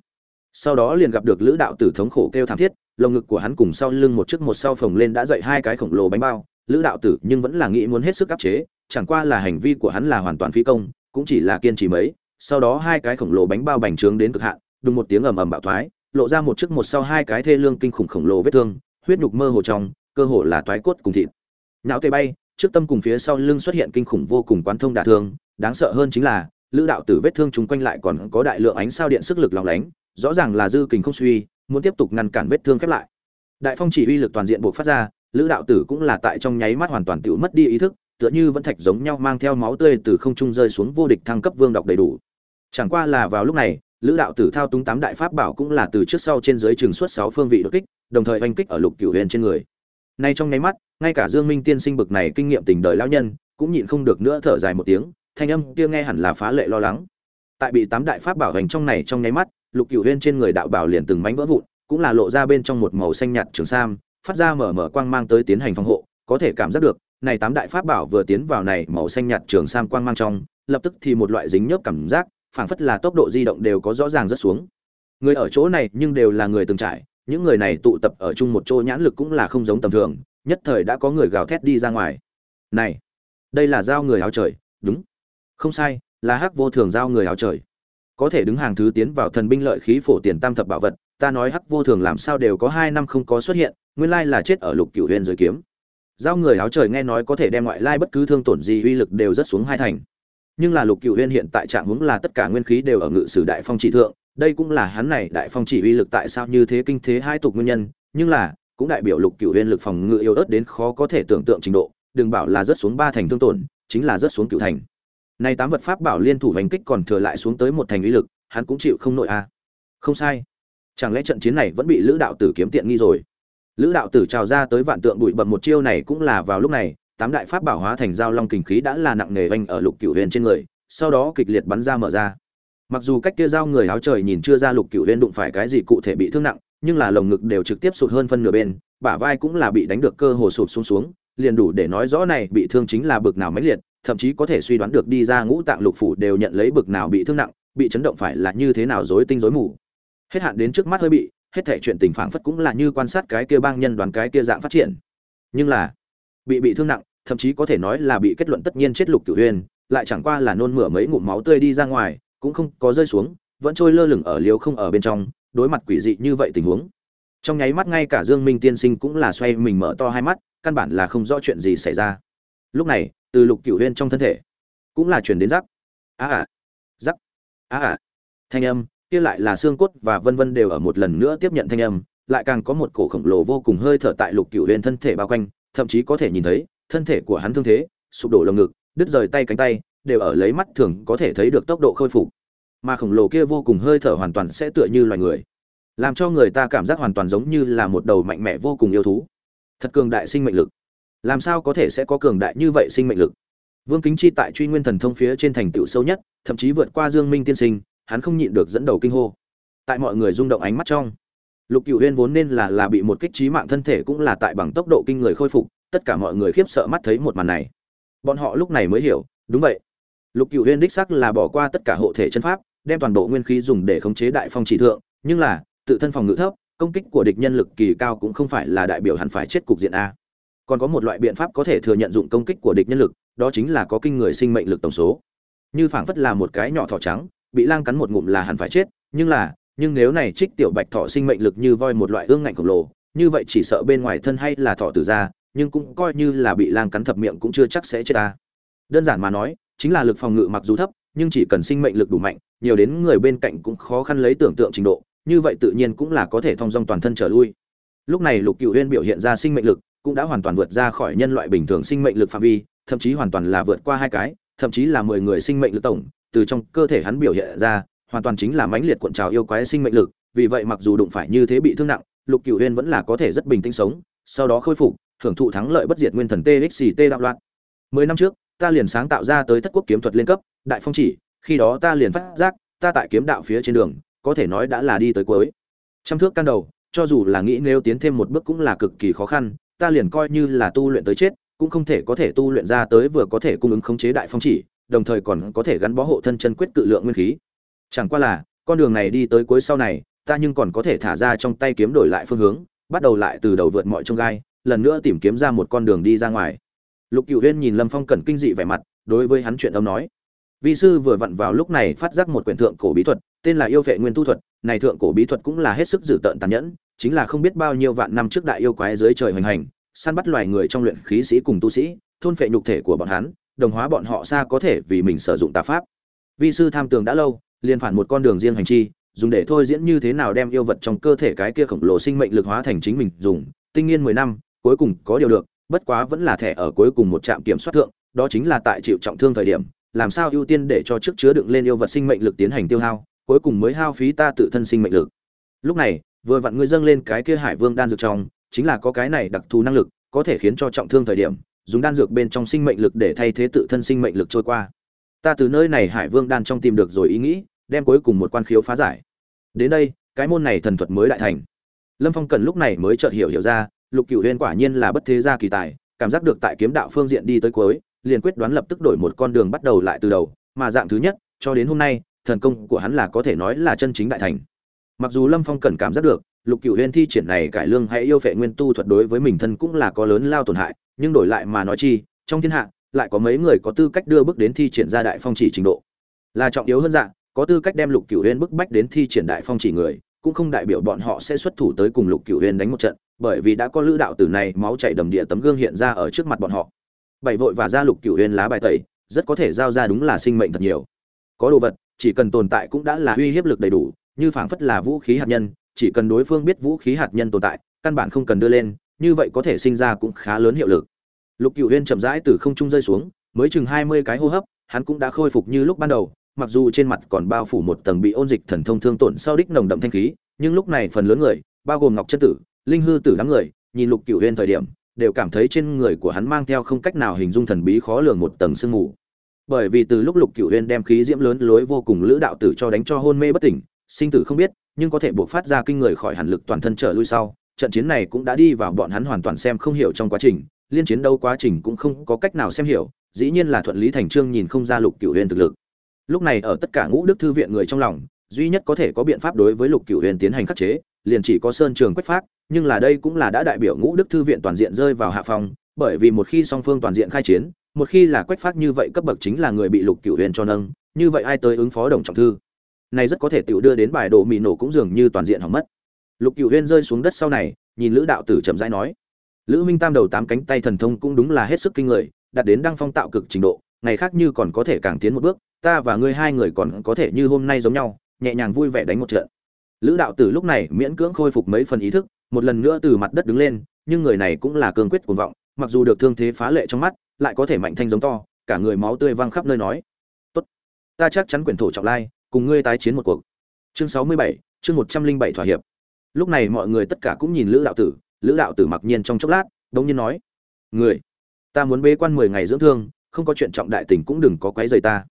Sau đó liền gặp được lữ đạo tử thống khổ kêu thảm thiết, lồng ngực của hắn cùng sau lưng một chiếc một sau phồng lên đã dậy hai cái khổng lồ bánh bao. Lữ đạo tử nhưng vẫn là nghĩ muốn hết sức áp chế, chẳng qua là hành vi của hắn là hoàn toàn phi công, cũng chỉ là kiên trì mấy. Sau đó hai cái khổng lồ bánh bao bành trướng đến cực hạn, đùng một tiếng ầm ầm bạo thoái lộ ra một chiếc một sau hai cái thê lương kinh khủng khổng lồ vết thương, huyết nhục mơ hồ trong, cơ hồ là toái cốt cùng thịt. Não tê bay, trước tâm cùng phía sau lưng xuất hiện kinh khủng vô cùng quán thông đả thương, đáng sợ hơn chính là, lữ đạo tử vết thương chúng quanh lại còn có đại lượng ánh sao điện sức lực lòng lánh, rõ ràng là dư kình không suy, muốn tiếp tục ngăn cản vết thương khép lại. Đại phong chỉ uy lực toàn diện buộc phát ra, lữ đạo tử cũng là tại trong nháy mắt hoàn toàn tự mất đi ý thức, tựa như vẫn thạch giống nhau mang theo máu tươi từ không trung rơi xuống vô địch thăng cấp vương đọc đầy đủ. Chẳng qua là vào lúc này lữ đạo tử thao túng tám đại pháp bảo cũng là từ trước sau trên dưới trường suốt sáu phương vị đột kích, đồng thời oanh kích ở lục cửu huyền trên người. Nay trong nháy mắt, ngay cả dương minh tiên sinh bực này kinh nghiệm tình đời lão nhân, cũng nhịn không được nữa thở dài một tiếng, thanh âm kia nghe hẳn là phá lệ lo lắng. Tại bị tám đại pháp bảo hành trong này trong nháy mắt, lục cửu huyền trên người đạo bảo liền từng mảnh vỡ vụn, cũng là lộ ra bên trong một màu xanh nhạt trường sam, phát ra mở mở quang mang tới tiến hành phòng hộ, có thể cảm giác được, này tám đại pháp bảo vừa tiến vào này màu xanh nhạt trường sam quang mang trong, lập tức thì một loại dính nhớp cảm giác phảng phất là tốc độ di động đều có rõ ràng rất xuống. Người ở chỗ này nhưng đều là người từng trải, những người này tụ tập ở chung một chỗ nhãn lực cũng là không giống tầm thường, nhất thời đã có người gào thét đi ra ngoài. Này, đây là giao người áo trời, đúng. Không sai, là hắc vô thường giao người áo trời. Có thể đứng hàng thứ tiến vào thần binh lợi khí phổ tiền tam thập bảo vật, ta nói hắc vô thường làm sao đều có hai năm không có xuất hiện, nguyên lai là chết ở lục cửu huyền dưới kiếm. Giao người áo trời nghe nói có thể đem ngoại lai bất cứ thương tổn gì uy lực đều rất xuống hai thành nhưng là lục cửu huyên hiện tại trạng hướng là tất cả nguyên khí đều ở ngự sử đại phong chỉ thượng, đây cũng là hắn này đại phong chỉ uy lực tại sao như thế kinh thế hai tục nguyên nhân, nhưng là, cũng đại biểu lục cửu huyên lực phòng ngự yếu ớt đến khó có thể tưởng tượng trình độ, đừng bảo là rớt xuống ba thành thương tổn, chính là rớt xuống cửu thành. Nay tám vật pháp bảo liên thủ hành kích còn thừa lại xuống tới một thành uy lực, hắn cũng chịu không nội a. À. không sai. Chẳng lẽ trận chiến này vẫn bị lữ đạo tử kiếm tiện nghi rồi? Lữ đạo tử trào ra tới vạn tượng bụi bậm một chiêu này cũng là vào lúc này tám đại pháp bảo hóa thành giao long kình khí đã là nặng nề vành ở lục cửu huyền trên người, sau đó kịch liệt bắn ra mở ra. Mặc dù cách kia giao người áo trời nhìn chưa ra lục cửu huyền đụng phải cái gì cụ thể bị thương nặng, nhưng là lồng ngực đều trực tiếp sụt hơn phân nửa bên, bả vai cũng là bị đánh được cơ hồ sụp xuống xuống, liền đủ để nói rõ này bị thương chính là bực nào mãnh liệt, thậm chí có thể suy đoán được đi ra ngũ tạng lục phủ đều nhận lấy bực nào bị thương nặng, bị chấn động phải là như thế nào rối tinh rối mù. Hết hạn đến trước mắt hơi bị, hết thể chuyện tình phảng phất cũng là như quan sát cái kia bang nhân đoàn cái kia dạng phát triển. Nhưng là, bị bị thương nặng thậm chí có thể nói là bị kết luận tất nhiên chết lục cửu huyền, lại chẳng qua là nôn mửa mấy ngụm máu tươi đi ra ngoài, cũng không có rơi xuống, vẫn trôi lơ lửng ở liều không ở bên trong, đối mặt quỷ dị như vậy tình huống. Trong nháy mắt ngay cả dương minh tiên sinh cũng là xoay mình mở to hai mắt, căn bản là không rõ chuyện gì xảy ra. Lúc này, từ lục cửu huyên trong thân thể, cũng là chuyển đến rắc. A à rắc. A à. Thanh âm, kia lại là xương cốt và vân vân đều ở một lần nữa tiếp nhận thanh âm, lại càng có một cổ khổng lồ vô cùng hơi thở tại lục cửu huyên thân thể bao quanh, thậm chí có thể nhìn thấy thân thể của hắn thương thế, sụp đổ lồng ngực, đứt rời tay cánh tay, đều ở lấy mắt thường có thể thấy được tốc độ khôi phục. Mà khổng lồ kia vô cùng hơi thở hoàn toàn sẽ tựa như loài người, làm cho người ta cảm giác hoàn toàn giống như là một đầu mạnh mẽ vô cùng yêu thú. Thật cường đại sinh mệnh lực. Làm sao có thể sẽ có cường đại như vậy sinh mệnh lực? Vương kính chi tại truy nguyên thần thông phía trên thành tựu sâu nhất, thậm chí vượt qua dương minh tiên sinh, hắn không nhịn được dẫn đầu kinh hô. Tại mọi người rung động ánh mắt trong, lục cựu huyên vốn nên là là bị một kích trí mạng thân thể cũng là tại bằng tốc độ kinh người khôi phục tất cả mọi người khiếp sợ mắt thấy một màn này. Bọn họ lúc này mới hiểu, đúng vậy. Lục cựu huyên đích sắc là bỏ qua tất cả hộ thể chân pháp, đem toàn bộ nguyên khí dùng để khống chế đại phong chỉ thượng, nhưng là, tự thân phòng ngự thấp, công kích của địch nhân lực kỳ cao cũng không phải là đại biểu hẳn phải chết cục diện a. Còn có một loại biện pháp có thể thừa nhận dụng công kích của địch nhân lực, đó chính là có kinh người sinh mệnh lực tổng số. Như phảng phất là một cái nhỏ thỏ trắng, bị lang cắn một ngụm là hẳn phải chết, nhưng là, nhưng nếu này trích tiểu bạch thỏ sinh mệnh lực như voi một loại ương ngạnh khổng lồ, như vậy chỉ sợ bên ngoài thân hay là thỏ tử ra nhưng cũng coi như là bị lang cắn thập miệng cũng chưa chắc sẽ chết ta. Đơn giản mà nói, chính là lực phòng ngự mặc dù thấp, nhưng chỉ cần sinh mệnh lực đủ mạnh, nhiều đến người bên cạnh cũng khó khăn lấy tưởng tượng trình độ, như vậy tự nhiên cũng là có thể thông dong toàn thân trở lui. Lúc này lục cựu huyên biểu hiện ra sinh mệnh lực, cũng đã hoàn toàn vượt ra khỏi nhân loại bình thường sinh mệnh lực phạm vi, thậm chí hoàn toàn là vượt qua hai cái, thậm chí là mười người sinh mệnh lực tổng, từ trong cơ thể hắn biểu hiện ra, hoàn toàn chính là mãnh liệt cuộn trào yêu quái sinh mệnh lực, vì vậy mặc dù đụng phải như thế bị thương nặng, lục cựu huyên vẫn là có thể rất bình tĩnh sống, sau đó khôi phục hưởng thụ thắng lợi bất diệt nguyên thần txt đạo loạn. Mười năm trước, ta liền sáng tạo ra tới thất quốc kiếm thuật lên cấp, đại phong chỉ, khi đó ta liền phát giác, ta tại kiếm đạo phía trên đường, có thể nói đã là đi tới cuối. Trăm thước căn đầu, cho dù là nghĩ nếu tiến thêm một bước cũng là cực kỳ khó khăn, ta liền coi như là tu luyện tới chết, cũng không thể có thể tu luyện ra tới vừa có thể cung ứng khống chế đại phong chỉ, đồng thời còn có thể gắn bó hộ thân chân quyết cự lượng nguyên khí. Chẳng qua là, con đường này đi tới cuối sau này, ta nhưng còn có thể thả ra trong tay kiếm đổi lại phương hướng, bắt đầu lại từ đầu vượt mọi chông gai lần nữa tìm kiếm ra một con đường đi ra ngoài. Lục cựu huyên nhìn lâm phong cẩn kinh dị vẻ mặt, đối với hắn chuyện ông nói. Vi sư vừa vặn vào lúc này phát giác một quyển thượng cổ bí thuật, tên là yêu vệ nguyên tu thuật. Này thượng cổ bí thuật cũng là hết sức dữ tợn tàn nhẫn, chính là không biết bao nhiêu vạn năm trước đại yêu quái dưới trời hoành hành, săn bắt loài người trong luyện khí sĩ cùng tu sĩ, thôn phệ nhục thể của bọn hắn, đồng hóa bọn họ xa có thể vì mình sử dụng tà pháp. Vi sư tham tường đã lâu, liền phản một con đường riêng hành chi, dùng để thôi diễn như thế nào đem yêu vật trong cơ thể cái kia khổng lồ sinh mệnh lực hóa thành chính mình dùng. Tinh nghiên mười năm cuối cùng có điều được, bất quá vẫn là thẻ ở cuối cùng một trạm kiểm soát thượng, đó chính là tại chịu trọng thương thời điểm, làm sao ưu tiên để cho trước chứa đựng lên yêu vật sinh mệnh lực tiến hành tiêu hao, cuối cùng mới hao phí ta tự thân sinh mệnh lực. Lúc này, vừa vặn ngươi dâng lên cái kia hải vương đan dược trong, chính là có cái này đặc thù năng lực, có thể khiến cho trọng thương thời điểm, dùng đan dược bên trong sinh mệnh lực để thay thế tự thân sinh mệnh lực trôi qua. Ta từ nơi này hải vương đan trong tìm được rồi ý nghĩ, đem cuối cùng một quan khiếu phá giải. Đến đây, cái môn này thần thuật mới đại thành. Lâm phong cần lúc này mới chợt hiểu hiểu ra lục cựu huyên quả nhiên là bất thế gia kỳ tài, cảm giác được tại kiếm đạo phương diện đi tới cuối, liền quyết đoán lập tức đổi một con đường bắt đầu lại từ đầu, mà dạng thứ nhất, cho đến hôm nay, thần công của hắn là có thể nói là chân chính đại thành. Mặc dù lâm phong cần cảm giác được, lục cựu huyên thi triển này cải lương hay yêu phệ nguyên tu thuật đối với mình thân cũng là có lớn lao tổn hại, nhưng đổi lại mà nói chi, trong thiên hạ, lại có mấy người có tư cách đưa bước đến thi triển ra đại phong chỉ trình độ. Là trọng yếu hơn dạng, có tư cách đem lục cựu huyên bức bách đến thi triển đại phong chỉ người cũng không đại biểu bọn họ sẽ xuất thủ tới cùng lục cửu huyền đánh một trận, bởi vì đã có lữ đạo tử này máu chảy đầm địa tấm gương hiện ra ở trước mặt bọn họ. Bảy vội và ra lục cửu huyền lá bài tẩy, rất có thể giao ra đúng là sinh mệnh thật nhiều. Có đồ vật, chỉ cần tồn tại cũng đã là uy hiếp lực đầy đủ, như phảng phất là vũ khí hạt nhân, chỉ cần đối phương biết vũ khí hạt nhân tồn tại, căn bản không cần đưa lên, như vậy có thể sinh ra cũng khá lớn hiệu lực. Lục cửu huyền chậm rãi từ không trung rơi xuống, mới chừng hai mươi cái hô hấp, hắn cũng đã khôi phục như lúc ban đầu mặc dù trên mặt còn bao phủ một tầng bị ôn dịch thần thông thương tổn sau đích nồng đậm thanh khí, nhưng lúc này phần lớn người, bao gồm ngọc chân tử, linh hư tử đám người, nhìn lục cửu huyên thời điểm, đều cảm thấy trên người của hắn mang theo không cách nào hình dung thần bí khó lường một tầng sương mù. Bởi vì từ lúc lục cửu huyên đem khí diễm lớn lối vô cùng lữ đạo tử cho đánh cho hôn mê bất tỉnh, sinh tử không biết, nhưng có thể buộc phát ra kinh người khỏi hẳn lực toàn thân trở lui sau, trận chiến này cũng đã đi vào bọn hắn hoàn toàn xem không hiểu trong quá trình, liên chiến đấu quá trình cũng không có cách nào xem hiểu, dĩ nhiên là thuận lý thành trương nhìn không ra lục cửu huyên thực lực lúc này ở tất cả ngũ đức thư viện người trong lòng, duy nhất có thể có biện pháp đối với lục cửu huyền tiến hành khắc chế, liền chỉ có sơn trường quách phát nhưng là đây cũng là đã đại biểu ngũ đức thư viện toàn diện rơi vào hạ phòng bởi vì một khi song phương toàn diện khai chiến, một khi là quách phát như vậy cấp bậc chính là người bị lục cửu huyền cho nâng, như vậy ai tới ứng phó đồng trọng thư? Này rất có thể tiểu đưa đến bài đồ mì nổ cũng dường như toàn diện hỏng mất. Lục cửu huyền rơi xuống đất sau này, nhìn lữ đạo tử chậm rãi nói, lữ minh tam đầu tám cánh tay thần thông cũng đúng là hết sức kinh người, đạt đến đăng phong tạo cực trình độ, ngày khác như còn có thể càng tiến một bước ta và ngươi hai người còn có thể như hôm nay giống nhau, nhẹ nhàng vui vẻ đánh một trận. Lữ đạo tử lúc này miễn cưỡng khôi phục mấy phần ý thức, một lần nữa từ mặt đất đứng lên, nhưng người này cũng là cương quyết cuồng vọng, mặc dù được thương thế phá lệ trong mắt, lại có thể mạnh thanh giống to, cả người máu tươi văng khắp nơi nói. Tốt, ta chắc chắn quyển thổ trọng lai, cùng ngươi tái chiến một cuộc. Chương sáu mươi bảy, chương một trăm linh bảy thỏa hiệp. Lúc này mọi người tất cả cũng nhìn lữ đạo tử, lữ đạo tử mặc nhiên trong chốc lát, đống nhiên nói. Người, ta muốn bế quan mười ngày dưỡng thương, không có chuyện trọng đại tình cũng đừng có quấy rầy ta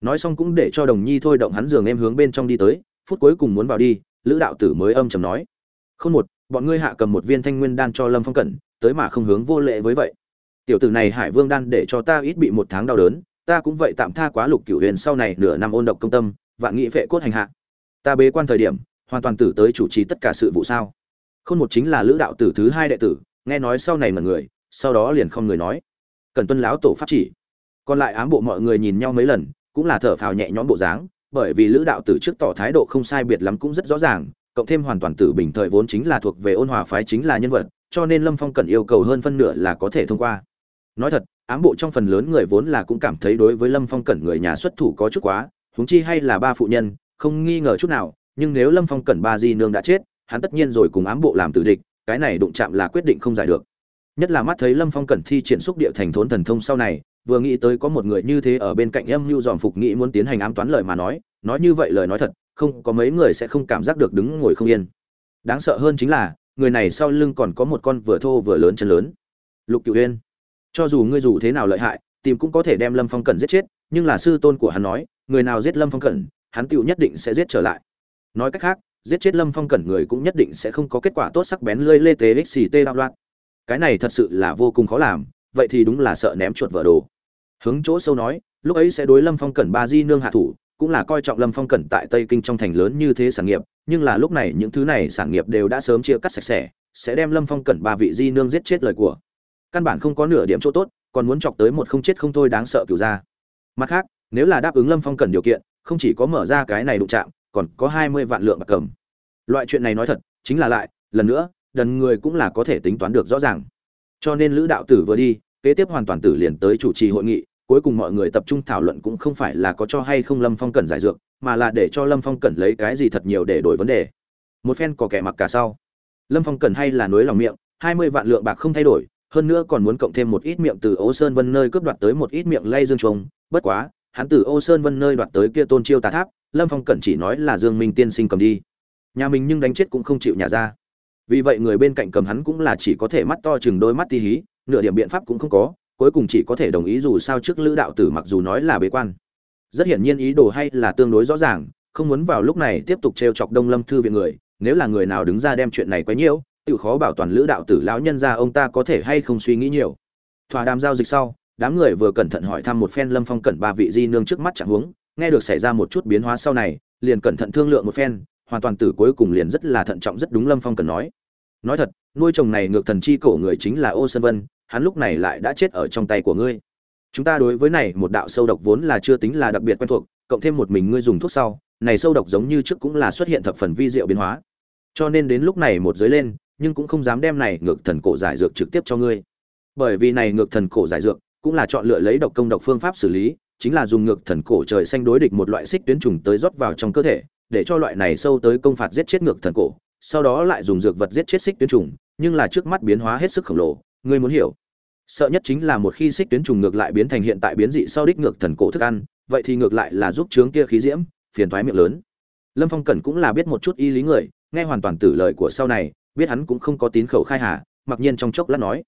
nói xong cũng để cho đồng nhi thôi động hắn giường em hướng bên trong đi tới, phút cuối cùng muốn vào đi, lữ đạo tử mới âm trầm nói. Không một, bọn ngươi hạ cầm một viên thanh nguyên đan cho lâm phong cẩn, tới mà không hướng vô lệ với vậy. Tiểu tử này hải vương đan để cho ta ít bị một tháng đau đớn, ta cũng vậy tạm tha quá lục cửu huyền sau này nửa năm ôn độc công tâm, vạn nghị vệ cốt hành hạ. Ta bế quan thời điểm, hoàn toàn tử tới chủ trì tất cả sự vụ sao? Không một chính là lữ đạo tử thứ hai đệ tử, nghe nói sau này mà người, sau đó liền không người nói. Cần tuân láo tổ pháp chỉ. Còn lại ám bộ mọi người nhìn nhau mấy lần cũng là thở phào nhẹ nhõm bộ dáng, bởi vì lữ đạo tử trước tỏ thái độ không sai biệt lắm cũng rất rõ ràng, cộng thêm hoàn toàn tử bình thời vốn chính là thuộc về ôn hòa phái chính là nhân vật, cho nên lâm phong cần yêu cầu hơn phân nửa là có thể thông qua. Nói thật, ám bộ trong phần lớn người vốn là cũng cảm thấy đối với lâm phong cẩn người nhà xuất thủ có chút quá, huống chi hay là ba phụ nhân, không nghi ngờ chút nào, nhưng nếu lâm phong cẩn ba di nương đã chết, hắn tất nhiên rồi cùng ám bộ làm tử địch, cái này đụng chạm là quyết định không giải được. Nhất là mắt thấy lâm phong cẩn thi triển xúc địa thành thốn thần thông sau này vừa nghĩ tới có một người như thế ở bên cạnh em mưu dòm phục nghĩ muốn tiến hành ám toán lời mà nói nói như vậy lời nói thật, không, có mấy người sẽ không cảm giác được đứng ngồi không yên. Đáng sợ hơn chính là, người này sau lưng còn có một con vừa thô vừa lớn chân lớn. Lục cựu huyên cho dù ngươi dù thế nào lợi hại, tìm cũng có thể đem lâm phong cẩn giết chết, nhưng là sư tôn của hắn nói, người nào giết lâm phong cẩn, hắn tựu nhất định sẽ giết trở lại. Nói cách khác, giết chết lâm phong cẩn người cũng nhất định sẽ không có kết quả tốt sắc bén lơi lê tế xì tê đạo loạn. Cái này thật sự là vô cùng khó làm vậy thì đúng là sợ ném chuột vỡ đồ. Hướng chỗ sâu nói, lúc ấy sẽ đối lâm phong cẩn ba di nương hạ thủ, cũng là coi trọng lâm phong cẩn tại tây kinh trong thành lớn như thế sản nghiệp, nhưng là lúc này những thứ này sản nghiệp đều đã sớm chia cắt sạch sẽ sẽ đem lâm phong cẩn ba vị di nương giết chết lời của. Căn bản không có nửa điểm chỗ tốt, còn muốn chọc tới một không chết không thôi đáng sợ cửu ra. Mặt khác, nếu là đáp ứng lâm phong cẩn điều kiện, không chỉ có mở ra cái này đụng chạm, còn có hai mươi vạn lượng bạc cầm. Loại chuyện này nói thật, chính là lại, lần nữa, đần người cũng là có thể tính toán được rõ ràng cho nên lữ đạo tử vừa đi, kế tiếp hoàn toàn tử liền tới chủ trì hội nghị, cuối cùng mọi người tập trung thảo luận cũng không phải là có cho hay không lâm phong cần giải dược, mà là để cho lâm phong cần lấy cái gì thật nhiều để đổi vấn đề. Một phen có kẻ mặc cả sau. Lâm phong cần hay là nối lòng miệng, hai mươi vạn lượng bạc không thay đổi, hơn nữa còn muốn cộng thêm một ít miệng từ ô sơn vân nơi cướp đoạt tới một ít miệng lay dương trùng bất quá, hắn từ ô sơn vân nơi đoạt tới kia tôn chiêu tà tháp, lâm phong cẩn chỉ nói là dương minh tiên sinh cầm đi. Nhà mình nhưng đánh chết cũng không chịu nhà ra vì vậy người bên cạnh cầm hắn cũng là chỉ có thể mắt to chừng đôi mắt ti hí, nửa điểm biện pháp cũng không có, cuối cùng chỉ có thể đồng ý dù sao trước lữ đạo tử mặc dù nói là bế quan. Rất hiển nhiên ý đồ hay là tương đối rõ ràng, không muốn vào lúc này tiếp tục trêu chọc đông lâm thư viện người, nếu là người nào đứng ra đem chuyện này quấy nhiễu tự khó bảo toàn lữ đạo tử lão nhân ra ông ta có thể hay không suy nghĩ nhiều. Thỏa đàm giao dịch sau, đám người vừa cẩn thận hỏi thăm một phen lâm phong cẩn ba vị di nương trước mắt chẳng huống, nghe được xảy ra một chút biến hóa sau này, liền cẩn thận thương lượng một phen hoàn toàn tử cuối cùng liền rất là thận trọng, rất đúng lâm phong cần nói. Nói thật, nuôi chồng này ngược thần chi cổ người chính là ô sơn vân, hắn lúc này lại đã chết ở trong tay của ngươi. Chúng ta đối với này một đạo sâu độc vốn là chưa tính là đặc biệt quen thuộc, cộng thêm một mình ngươi dùng thuốc sau, này sâu độc giống như trước cũng là xuất hiện thập phần vi diệu biến hóa. Cho nên đến lúc này một giới lên, nhưng cũng không dám đem này ngược thần cổ giải dược trực tiếp cho ngươi. Bởi vì này ngược thần cổ giải dược cũng là chọn lựa lấy độc công độc phương pháp xử lý, chính là dùng ngược thần cổ trời xanh đối địch một loại xích tuyến trùng tới rót vào trong cơ thể để cho loại này sâu tới công phạt giết chết ngược thần cổ, sau đó lại dùng dược vật giết chết xích tuyến trùng, nhưng là trước mắt biến hóa hết sức khổng lồ, ngươi muốn hiểu. Sợ nhất chính là một khi xích tuyến trùng ngược lại biến thành hiện tại biến dị sau đích ngược thần cổ thức ăn, vậy thì ngược lại là giúp trướng kia khí diễm, phiền thoái miệng lớn. Lâm phong cẩn cũng là biết một chút y lý người, nghe hoàn toàn tử lời của sau này, biết hắn cũng không có tín khẩu khai hà, mặc nhiên trong chốc lát nói,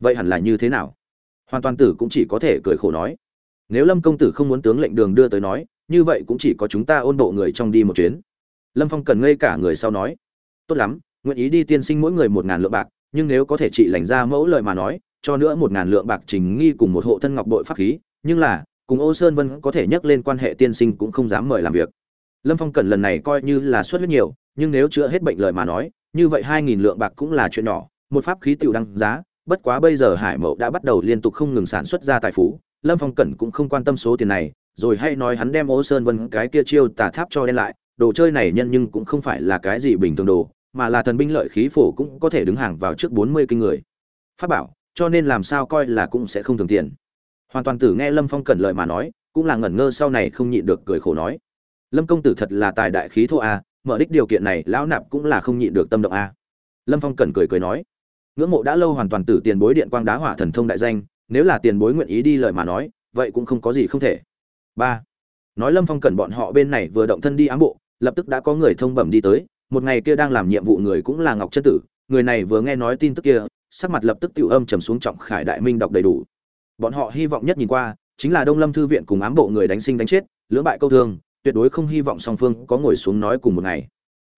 vậy hẳn là như thế nào? Hoàn toàn tử cũng chỉ có thể cười khổ nói, nếu lâm công tử không muốn tướng lệnh đường đưa tới nói như vậy cũng chỉ có chúng ta ôn bộ người trong đi một chuyến. Lâm phong cần ngây cả người sau nói, tốt lắm, nguyện ý đi tiên sinh mỗi người một ngàn lượng bạc, nhưng nếu có thể trị lành ra mẫu lời mà nói, cho nữa một ngàn lượng bạc trình nghi cùng một hộ thân ngọc bội pháp khí, nhưng là, cùng ô sơn vân có thể nhắc lên quan hệ tiên sinh cũng không dám mời làm việc. Lâm phong cần lần này coi như là suất huyết nhiều, nhưng nếu chữa hết bệnh lời mà nói, như vậy hai nghìn lượng bạc cũng là chuyện nhỏ, một pháp khí tiểu đăng giá, bất quá bây giờ hải mậu đã bắt đầu liên tục không ngừng sản xuất ra tài phú, lâm phong cẩn cũng không quan tâm số tiền này rồi hay nói hắn đem ô sơn vân cái kia chiêu tà tháp cho đen lại, đồ chơi này nhân nhưng cũng không phải là cái gì bình thường đồ, mà là thần binh lợi khí phổ cũng có thể đứng hàng vào trước bốn mươi kinh người. Pháp bảo, cho nên làm sao coi là cũng sẽ không thường tiền. Hoàn toàn tử nghe lâm phong cẩn lời mà nói, cũng là ngẩn ngơ sau này không nhịn được cười khổ nói. Lâm công tử thật là tài đại khí thô a, mở đích điều kiện này, lão nạp cũng là không nhịn được tâm động a. Lâm phong cẩn cười cười nói. Ngưỡng mộ đã lâu hoàn toàn tử tiền bối điện quang đá hỏa thần thông đại danh, nếu là tiền bối nguyện ý đi lời mà nói, vậy cũng không có gì không thể ba. Nói lâm phong cẩn bọn họ bên này vừa động thân đi ám bộ, lập tức đã có người thông bẩm đi tới. Một ngày kia đang làm nhiệm vụ người cũng là ngọc chân tử. Người này vừa nghe nói tin tức kia, sắc mặt lập tức tiểu âm trầm xuống trọng khải đại minh đọc đầy đủ. Bọn họ hy vọng nhất nhìn qua, chính là đông lâm thư viện cùng ám bộ người đánh sinh đánh chết, lưỡng bại câu thương, tuyệt đối không hy vọng song phương có ngồi xuống nói cùng một ngày.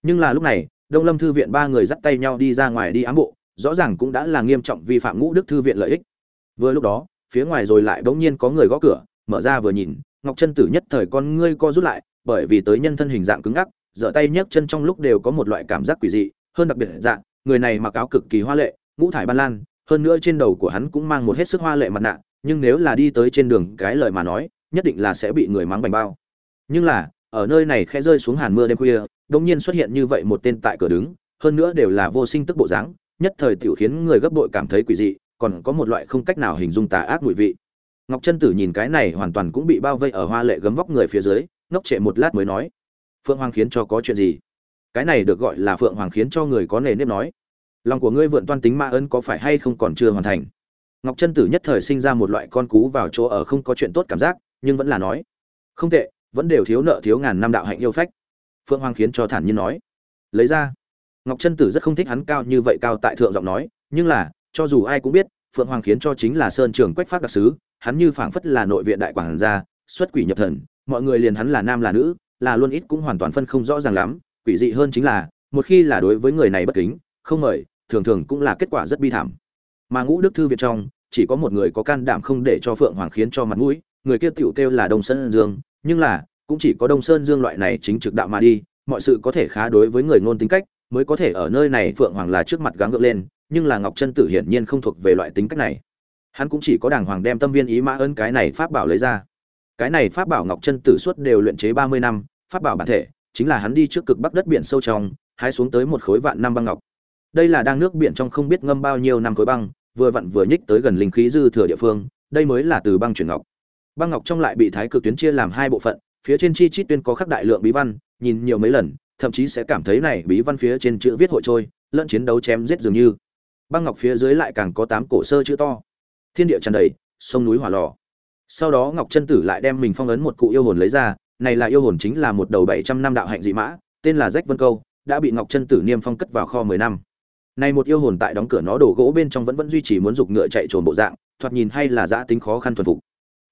Nhưng là lúc này, đông lâm thư viện ba người dắt tay nhau đi ra ngoài đi ám bộ, rõ ràng cũng đã là nghiêm trọng vi phạm ngũ đức thư viện lợi ích. Vừa lúc đó, phía ngoài rồi lại bỗng nhiên có người gõ cửa, mở ra vừa nhìn ngọc chân tử nhất thời con ngươi co rút lại, bởi vì tới nhân thân hình dạng cứng ngắc giở tay nhấc chân trong lúc đều có một loại cảm giác quỷ dị, hơn đặc biệt dạng, người này mặc áo cực kỳ hoa lệ, ngũ thải ban lan, hơn nữa trên đầu của hắn cũng mang một hết sức hoa lệ mặt nạ, nhưng nếu là đi tới trên đường cái lời mà nói, nhất định là sẽ bị người mắng bành bao. Nhưng là, ở nơi này khẽ rơi xuống hàn mưa đêm khuya đống nhiên xuất hiện như vậy một tên tại cửa đứng, hơn nữa đều là vô sinh tức bộ dáng, nhất thời tiểu khiến người gấp bội cảm thấy quỷ dị, còn có một loại không cách nào hình dung tà ác mùi vị ngọc chân tử nhìn cái này hoàn toàn cũng bị bao vây ở hoa lệ gấm vóc người phía dưới, ngốc trệ một lát mới nói, phượng hoàng khiến cho có chuyện gì? Cái này được gọi là phượng hoàng khiến cho người có nề nếp nói. Lòng của ngươi vượn toan tính ma ân có phải hay không còn chưa hoàn thành? Ngọc chân tử nhất thời sinh ra một loại con cú vào chỗ ở không có chuyện tốt cảm giác, nhưng vẫn là nói, không tệ, vẫn đều thiếu nợ thiếu ngàn năm đạo hạnh yêu phách. Phượng hoàng khiến cho thản nhiên nói. Lấy ra. Ngọc chân tử rất không thích hắn cao như vậy cao tại thượng giọng nói, nhưng là, cho dù ai cũng biết, phượng hoàng khiến cho chính là sơn trường quách phát đặc sứ hắn như phảng phất là nội viện đại quảng gia, xuất quỷ nhập thần, mọi người liền hắn là nam là nữ, là luôn ít cũng hoàn toàn phân không rõ ràng lắm, quỷ dị hơn chính là, một khi là đối với người này bất kính, không mời, thường thường cũng là kết quả rất bi thảm. Mà ngũ đức thư viện trong, chỉ có một người có can đảm không để cho phượng hoàng khiến cho mặt mũi, người kia tiểu kêu là đông sơn dương, nhưng là, cũng chỉ có đông sơn dương loại này chính trực đạo mà đi, mọi sự có thể khá đối với người ngôn tính cách, mới có thể ở nơi này phượng hoàng là trước mặt gắng gượng lên, nhưng là ngọc chân tử hiển nhiên không thuộc về loại tính cách này hắn cũng chỉ có đàng hoàng đem tâm viên ý mã ơn cái này pháp bảo lấy ra. Cái này pháp bảo ngọc chân tử suốt đều luyện chế ba mươi năm, pháp bảo bản thể chính là hắn đi trước cực bắc đất biển sâu trong, hái xuống tới một khối vạn năm băng ngọc. Đây là đang nước biển trong không biết ngâm bao nhiêu năm khối băng, vừa vặn vừa nhích tới gần linh khí dư thừa địa phương, đây mới là từ băng chuyển ngọc. Băng ngọc trong lại bị thái cực tuyến chia làm hai bộ phận, phía trên chi chít tuyên có khắc đại lượng bí văn, nhìn nhiều mấy lần, thậm chí sẽ cảm thấy này bí văn phía trên chữ viết hội trôi, lẫn chiến đấu chém giết dường như. Băng ngọc phía dưới lại càng có tám cổ sơ chữ to thiên địa tràn đầy, sông núi hỏa lò. Sau đó ngọc chân tử lại đem mình phong ấn một cụ yêu hồn lấy ra, này là yêu hồn chính là một đầu bảy trăm năm đạo hạnh dị mã, tên là rách vân câu, đã bị ngọc chân tử niêm phong cất vào kho mười năm. Này một yêu hồn tại đóng cửa nó đổ gỗ bên trong vẫn vẫn duy trì muốn dục ngựa chạy trồn bộ dạng, thoạt nhìn hay là giã tính khó khăn thuần phục.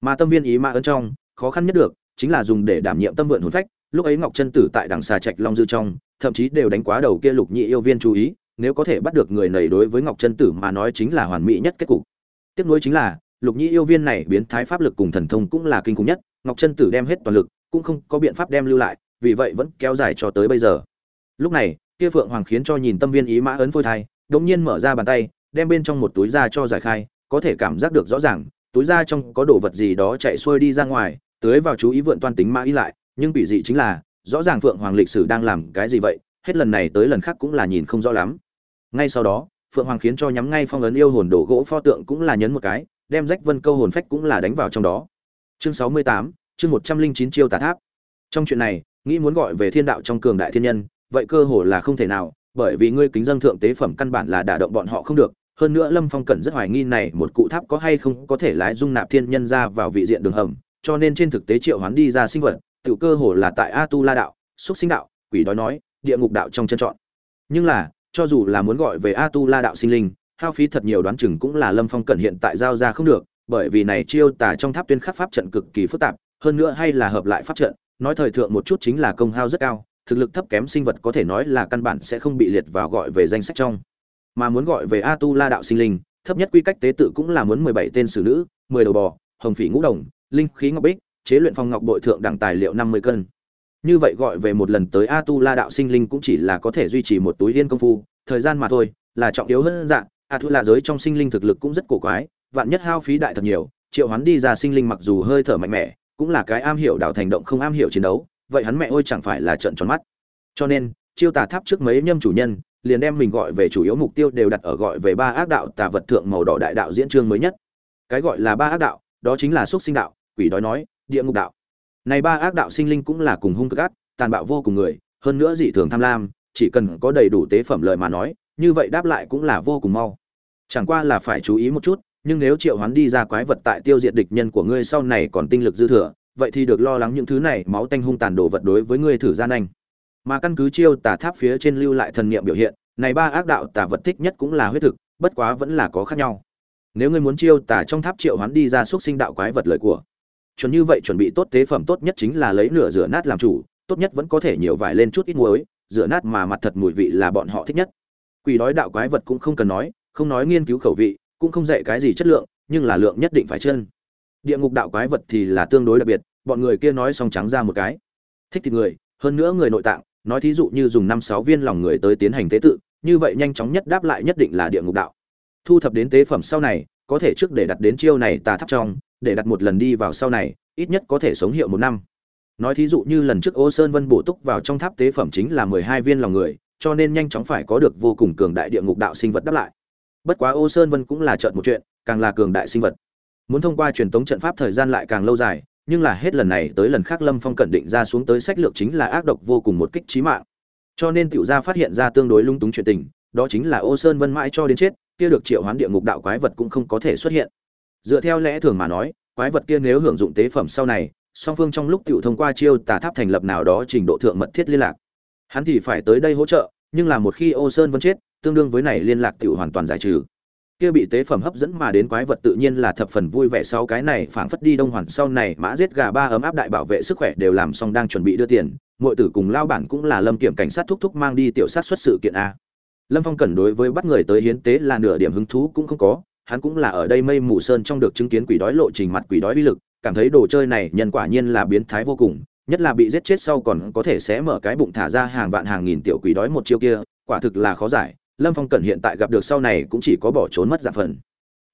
Mà tâm viên ý mã ấn trong, khó khăn nhất được, chính là dùng để đảm nhiệm tâm vượn hồn phách, lúc ấy ngọc chân tử tại đằng xà trạch long dư trong, thậm chí đều đánh quá đầu kia lục nhị yêu viên chú ý, nếu có thể bắt được người này đối với ngọc chân tử mà nói chính là hoàn mỹ nhất kết cục tiếp nối chính là, lục Nhĩ yêu viên này biến thái pháp lực cùng thần thông cũng là kinh khủng nhất, ngọc chân tử đem hết toàn lực, cũng không có biện pháp đem lưu lại, vì vậy vẫn kéo dài cho tới bây giờ. Lúc này, kia phượng hoàng khiến cho nhìn tâm viên ý mã ấn phôi thai đột nhiên mở ra bàn tay, đem bên trong một túi da cho giải khai, có thể cảm giác được rõ ràng, túi da trong có đồ vật gì đó chạy xuôi đi ra ngoài, tưới vào chú ý vượn toan tính mã ý lại, nhưng bị dị chính là, rõ ràng phượng hoàng lịch sử đang làm cái gì vậy, hết lần này tới lần khác cũng là nhìn không rõ lắm. Ngay sau đó phượng hoàng khiến cho nhắm ngay phong ấn yêu hồn đổ gỗ pho tượng cũng là nhấn một cái, đem rách vân câu hồn phách cũng là đánh vào trong đó. Chương sáu mươi tám, chương một trăm linh chín chiêu tà tháp. Trong chuyện này, nghĩ muốn gọi về thiên đạo trong cường đại thiên nhân, vậy cơ hồ là không thể nào, bởi vì ngươi kính dân thượng tế phẩm căn bản là đả động bọn họ không được. Hơn nữa lâm phong cẩn rất hoài nghi này một cụ tháp có hay không có thể lái dung nạp thiên nhân ra vào vị diện đường hầm, cho nên trên thực tế triệu hoán đi ra sinh vật tự cơ hồ là tại a tu la đạo, xúc sinh đạo, quỷ đói nói, địa ngục đạo trong chân chọn. Nhưng là cho dù là muốn gọi về a tu la đạo sinh linh, hao phí thật nhiều đoán chừng cũng là lâm phong cẩn hiện tại giao ra không được, bởi vì này chiêu tả trong tháp tuyên khắc pháp trận cực kỳ phức tạp, hơn nữa hay là hợp lại pháp trận, nói thời thượng một chút chính là công hao rất cao, thực lực thấp kém sinh vật có thể nói là căn bản sẽ không bị liệt vào gọi về danh sách trong. Mà muốn gọi về a tu la đạo sinh linh, thấp nhất quy cách tế tự cũng là muốn mười bảy tên xử nữ, mười đầu bò, hồng phỉ ngũ đồng, linh khí ngọc bích, chế luyện phong ngọc bội thượng đẳng tài liệu năm mươi cân như vậy gọi về một lần tới a tu la đạo sinh linh cũng chỉ là có thể duy trì một túi yên công phu, thời gian mà thôi, là trọng yếu hơn dạng a tu la giới trong sinh linh thực lực cũng rất cổ quái, vạn nhất hao phí đại thật nhiều, triệu hắn đi ra sinh linh mặc dù hơi thở mạnh mẽ, cũng là cái am hiểu đạo thành động không am hiểu chiến đấu, vậy hắn mẹ ôi chẳng phải là trận tròn mắt. Cho nên, chiêu tà tháp trước mấy nhâm chủ nhân, liền đem mình gọi về chủ yếu mục tiêu đều đặt ở gọi về ba ác đạo tà vật thượng màu đỏ đại đạo diễn chương mới nhất. Cái gọi là ba ác đạo, đó chính là xuất sinh đạo, quỷ đói nói, địa ngục đạo này ba ác đạo sinh linh cũng là cùng hung cực ác, tàn bạo vô cùng người, hơn nữa dị thường tham lam, chỉ cần có đầy đủ tế phẩm lợi mà nói, như vậy đáp lại cũng là vô cùng mau. Chẳng qua là phải chú ý một chút, nhưng nếu triệu hoán đi ra quái vật tại tiêu diệt địch nhân của ngươi sau này còn tinh lực dư thừa, vậy thì được lo lắng những thứ này, máu tanh hung tàn đồ vật đối với ngươi thử gian anh. Mà căn cứ chiêu tà tháp phía trên lưu lại thần niệm biểu hiện, này ba ác đạo tà vật thích nhất cũng là huyết thực, bất quá vẫn là có khác nhau. Nếu ngươi muốn chiêu tà trong tháp triệu hoán đi ra xuất sinh đạo quái vật lời của chuẩn như vậy chuẩn bị tốt tế phẩm tốt nhất chính là lấy nửa rửa nát làm chủ, tốt nhất vẫn có thể nhiều vải lên chút ít muối, rửa nát mà mặt thật mùi vị là bọn họ thích nhất. Quỷ đói đạo quái vật cũng không cần nói, không nói nghiên cứu khẩu vị, cũng không dạy cái gì chất lượng, nhưng là lượng nhất định phải chân. Địa ngục đạo quái vật thì là tương đối đặc biệt, bọn người kia nói xong trắng ra một cái. Thích thịt người, hơn nữa người nội tạng, nói thí dụ như dùng năm sáu viên lòng người tới tiến hành tế tự, như vậy nhanh chóng nhất đáp lại nhất định là địa ngục đạo. Thu thập đến tế phẩm sau này, có thể trước để đặt đến chiêu này tà tháp trong để đặt một lần đi vào sau này, ít nhất có thể sống hiệu một năm. Nói thí dụ như lần trước ô sơn vân bổ túc vào trong tháp tế phẩm chính là mười hai viên lòng người, cho nên nhanh chóng phải có được vô cùng cường đại địa ngục đạo sinh vật đáp lại. Bất quá ô sơn vân cũng là trợn một chuyện, càng là cường đại sinh vật. Muốn thông qua truyền tống trận pháp thời gian lại càng lâu dài, nhưng là hết lần này tới lần khác lâm phong cẩn định ra xuống tới sách lược chính là ác độc vô cùng một kích trí mạng. Cho nên tiểu gia phát hiện ra tương đối lung túng chuyện tình, đó chính là ô sơn vân mãi cho đến chết, kia được triệu hoán địa ngục đạo quái vật cũng không có thể xuất hiện dựa theo lẽ thường mà nói, quái vật kia nếu hưởng dụng tế phẩm sau này, song phương trong lúc tiểu thông qua chiêu tà tháp thành lập nào đó trình độ thượng mật thiết liên lạc. Hắn thì phải tới đây hỗ trợ, nhưng là một khi ô sơn vẫn chết, tương đương với này liên lạc tiểu hoàn toàn giải trừ. Kia bị tế phẩm hấp dẫn mà đến quái vật tự nhiên là thập phần vui vẻ sau cái này phảng phất đi đông hoàn sau này, mã giết gà ba ấm áp đại bảo vệ sức khỏe đều làm xong đang chuẩn bị đưa tiền, muội tử cùng lao bản cũng là lâm kiểm cảnh sát thúc thúc mang đi tiểu sát xuất sự kiện a. Lâm phong cẩn đối với bắt người tới hiến tế là nửa điểm hứng thú cũng không có hắn cũng là ở đây mây mù sơn trong được chứng kiến quỷ đói lộ trình mặt quỷ đói uy lực, cảm thấy đồ chơi này nhân quả nhiên là biến thái vô cùng, nhất là bị giết chết sau còn có thể sẽ mở cái bụng thả ra hàng vạn hàng nghìn tiểu quỷ đói một chiêu kia, quả thực là khó giải, lâm phong cẩn hiện tại gặp được sau này cũng chỉ có bỏ trốn mất dạng phần.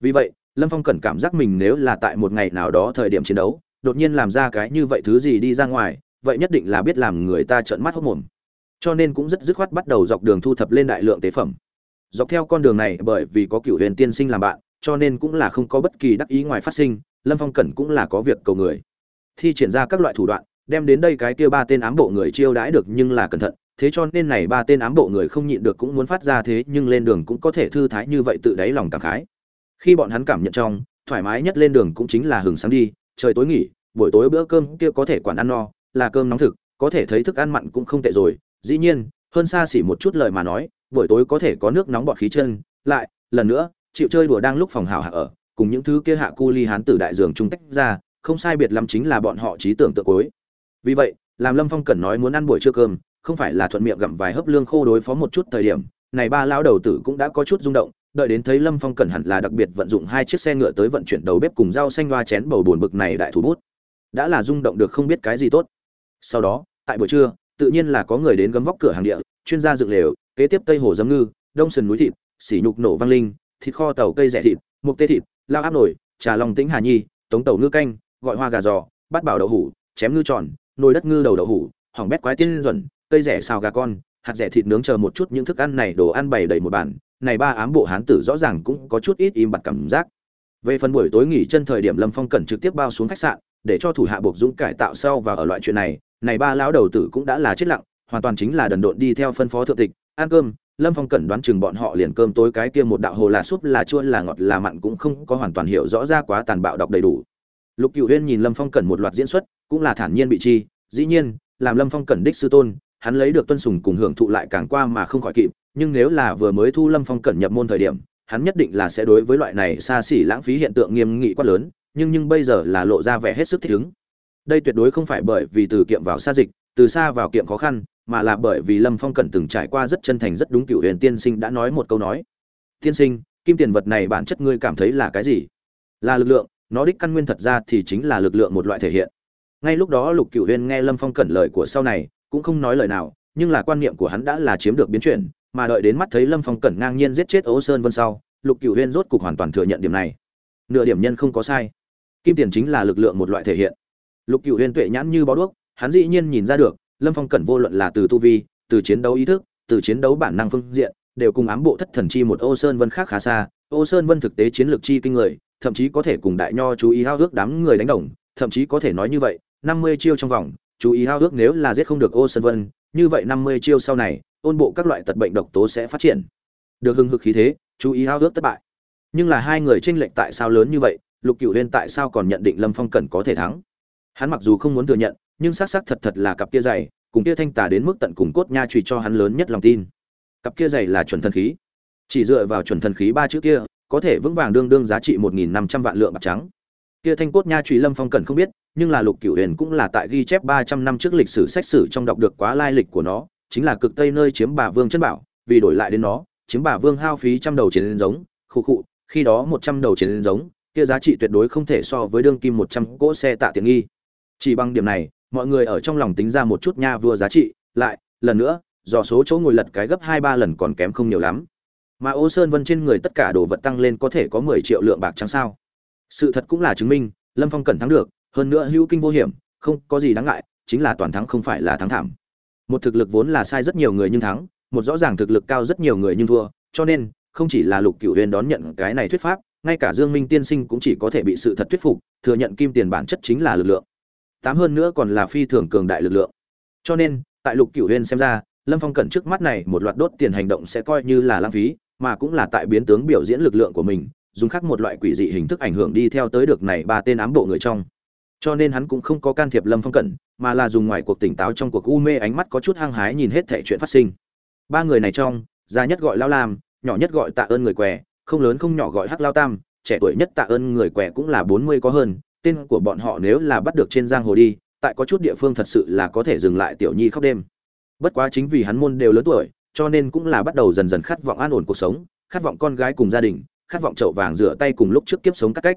Vì vậy, lâm phong cẩn cảm giác mình nếu là tại một ngày nào đó thời điểm chiến đấu, đột nhiên làm ra cái như vậy thứ gì đi ra ngoài, vậy nhất định là biết làm người ta trợn mắt hốc mồm. Cho nên cũng rất dứt khoát bắt đầu dọc đường thu thập lên đại lượng tế phẩm dọc theo con đường này bởi vì có cựu huyền tiên sinh làm bạn, cho nên cũng là không có bất kỳ đắc ý ngoài phát sinh, lâm phong cẩn cũng là có việc cầu người. Thi triển ra các loại thủ đoạn, đem đến đây cái kia ba tên ám bộ người chiêu đãi được nhưng là cẩn thận, thế cho nên này ba tên ám bộ người không nhịn được cũng muốn phát ra thế nhưng lên đường cũng có thể thư thái như vậy tự đáy lòng cảm khái. Khi bọn hắn cảm nhận trong, thoải mái nhất lên đường cũng chính là hừng sáng đi, trời tối nghỉ, buổi tối bữa cơm kia có thể quản ăn no, là cơm nóng thực, có thể thấy thức ăn mặn cũng không tệ rồi, dĩ nhiên hơn xa xỉ một chút lời mà nói, buổi tối có thể có nước nóng bọt khí chân, lại, lần nữa, chịu chơi đùa đang lúc phòng hào hạ ở, cùng những thứ kia hạ cu ly hán tử đại dường trung tách ra, không sai biệt lắm chính là bọn họ trí tưởng tượng cuối. Vì vậy, làm lâm phong cần nói muốn ăn buổi trưa cơm, không phải là thuận miệng gặm vài hớp lương khô đối phó một chút thời điểm, này ba lão đầu tử cũng đã có chút rung động, đợi đến thấy lâm phong cần hẳn là đặc biệt vận dụng hai chiếc xe ngựa tới vận chuyển đầu bếp cùng rau xanh loa chén bầu bồn bực này đại thủ bút. Đã là rung động được không biết cái gì tốt. Sau đó, tại buổi trưa tự nhiên là có người đến gấm vóc cửa hàng địa, chuyên gia dựng lều, kế tiếp tây hồ giấm ngư, đông sườn núi thịt xỉ nhục nổ vang linh, thịt kho tàu cây rẻ thịt, mục tê thịt, lao áp nổi trà lòng tĩnh hà nhi, tống tàu ngư canh, gọi hoa gà giò bát bảo đậu hủ, chém ngư tròn, nồi đất ngư đầu đậu hủ, hỏng bét quái tiên duẩn, cây rẻ xào gà con, hạt rẻ thịt nướng chờ một chút những thức ăn này đồ ăn bày đầy một bàn này ba ám bộ hán tử rõ ràng cũng có chút ít im bặt cảm giác. Về phần buổi tối nghỉ chân thời điểm lâm phong cẩn trực tiếp bao xuống khách sạn để cho thủ hạ buộc dũng cải tạo sau và ở loại chuyện này này ba lão đầu tử cũng đã là chết lặng, hoàn toàn chính là đần độn đi theo phân phó thượng tịch, ăn cơm, lâm phong cẩn đoán chừng bọn họ liền cơm tối cái kia một đạo hồ là súp, là chua, là ngọt, là mặn cũng không có hoàn toàn hiểu rõ ra quá tàn bạo đọc đầy đủ. Lục cựu huyên nhìn lâm phong cẩn một loạt diễn xuất, cũng là thản nhiên bị chi, dĩ nhiên, làm lâm phong cẩn đích sư tôn, hắn lấy được tuân sùng cùng hưởng thụ lại càng qua mà không khỏi kịp, nhưng nếu là vừa mới thu lâm phong cẩn nhập môn thời điểm, hắn nhất định là sẽ đối với loại này xa xỉ lãng phí hiện tượng nghiêm nghị quá lớn nhưng nhưng bây giờ là lộ ra vẻ hết sức thích ứng. Đây tuyệt đối không phải bởi vì từ kiệm vào xa dịch, từ xa vào kiệm khó khăn, mà là bởi vì lâm phong cẩn từng trải qua rất chân thành, rất đúng cựu huyền tiên sinh đã nói một câu nói. Tiên sinh, kim tiền vật này bản chất ngươi cảm thấy là cái gì? Là lực lượng, nó đích căn nguyên thật ra thì chính là lực lượng một loại thể hiện. Ngay lúc đó lục cựu huyền nghe lâm phong cẩn lời của sau này, cũng không nói lời nào, nhưng là quan niệm của hắn đã là chiếm được biến chuyển, mà đợi đến mắt thấy lâm phong cẩn ngang nhiên giết chết ấu sơn vân sau, lục cựu huyên rốt cục hoàn toàn thừa nhận điểm này. Nửa điểm nhân không có sai kim tiền chính là lực lượng một loại thể hiện. Lục cựu Huyền tuệ nhãn như bó đuốc, hắn dĩ nhiên nhìn ra được, lâm phong cẩn vô luận là từ tu vi, từ chiến đấu ý thức, từ chiến đấu bản năng phương diện, đều cùng ám bộ thất thần chi một ô sơn vân khác khá xa. Ô sơn vân thực tế chiến lược chi kinh người, thậm chí có thể cùng đại nho chú ý hao ước đám người đánh đồng, thậm chí có thể nói như vậy, năm mươi chiêu trong vòng, chú ý hao ước nếu là giết không được ô sơn vân, như vậy năm mươi chiêu sau này, ôn bộ các loại tật bệnh độc tố sẽ phát triển. Được hưng hực khí thế, chú ý hao ước thất bại. Nhưng là hai người tranh lệch tại sao lớn như vậy lục cựu huyên tại sao còn nhận định lâm phong cần có thể thắng? Hắn mặc dù không muốn thừa nhận, nhưng xác xác thật thật là cặp kia dày cùng kia thanh tà đến mức tận cùng cốt nha trụy cho hắn lớn nhất lòng tin. Cặp kia dày là chuẩn thần khí. Chỉ dựa vào chuẩn thần khí ba chữ kia, có thể vững vàng đương đương giá trị một nghìn năm trăm vạn lượng bạc trắng. Kia thanh cốt nha trụy lâm phong cần không biết, nhưng là lục cửu huyền cũng là tại ghi chép ba trăm năm trước lịch sử sách sử trong đọc được quá lai lịch của nó, chính là cực tây nơi chiếm bà vương chân bảo, vì đổi lại đến nó, chiếm bà vương hao phí trăm đầu chiến giống khu khụ, khi đó một trăm đầu chiến giống kia giá trị tuyệt đối không thể so với đương kim một trăm cỗ xe tạ tiện nghi. Chỉ bằng điểm này, mọi người ở trong lòng tính ra một chút nha vua giá trị, lại, lần nữa do số chỗ ngồi lật cái gấp hai ba lần còn kém không nhiều lắm. Mà ô sơn vân trên người tất cả đồ vật tăng lên có thể có mười triệu lượng bạc trắng sao? Sự thật cũng là chứng minh, lâm phong cẩn thắng được, hơn nữa hữu kinh vô hiểm, không có gì đáng ngại, chính là toàn thắng không phải là thắng thảm. Một thực lực vốn là sai rất nhiều người nhưng thắng, một rõ ràng thực lực cao rất nhiều người nhưng thua, cho nên, không chỉ là lục cửu huyền đón nhận cái này thuyết pháp ngay cả dương minh tiên sinh cũng chỉ có thể bị sự thật thuyết phục, thừa nhận kim tiền bản chất chính là lực lượng. Tám hơn nữa còn là phi thường cường đại lực lượng. Cho nên, tại lục cửu huyền xem ra, lâm phong cẩn trước mắt này một loạt đốt tiền hành động sẽ coi như là lãng phí, mà cũng là tại biến tướng biểu diễn lực lượng của mình, dùng khác một loại quỷ dị hình thức ảnh hưởng đi theo tới được này ba tên ám bộ người trong. Cho nên hắn cũng không có can thiệp lâm phong cẩn, mà là dùng ngoài cuộc tỉnh táo trong cuộc u mê ánh mắt có chút hăng hái nhìn hết thảy chuyện phát sinh. Ba người này trong, già nhất gọi lao lam, nhỏ nhất gọi tạ ơn người què không lớn không nhỏ gọi hắc lao tam, trẻ tuổi nhất tạ ơn người què cũng là bốn mươi có hơn, tên của bọn họ nếu là bắt được trên giang hồ đi, tại có chút địa phương thật sự là có thể dừng lại tiểu nhi khóc đêm. Bất quá chính vì hắn môn đều lớn tuổi, cho nên cũng là bắt đầu dần dần khát vọng an ổn cuộc sống, khát vọng con gái cùng gia đình, khát vọng chậu vàng rửa tay cùng lúc trước kiếp sống các cách.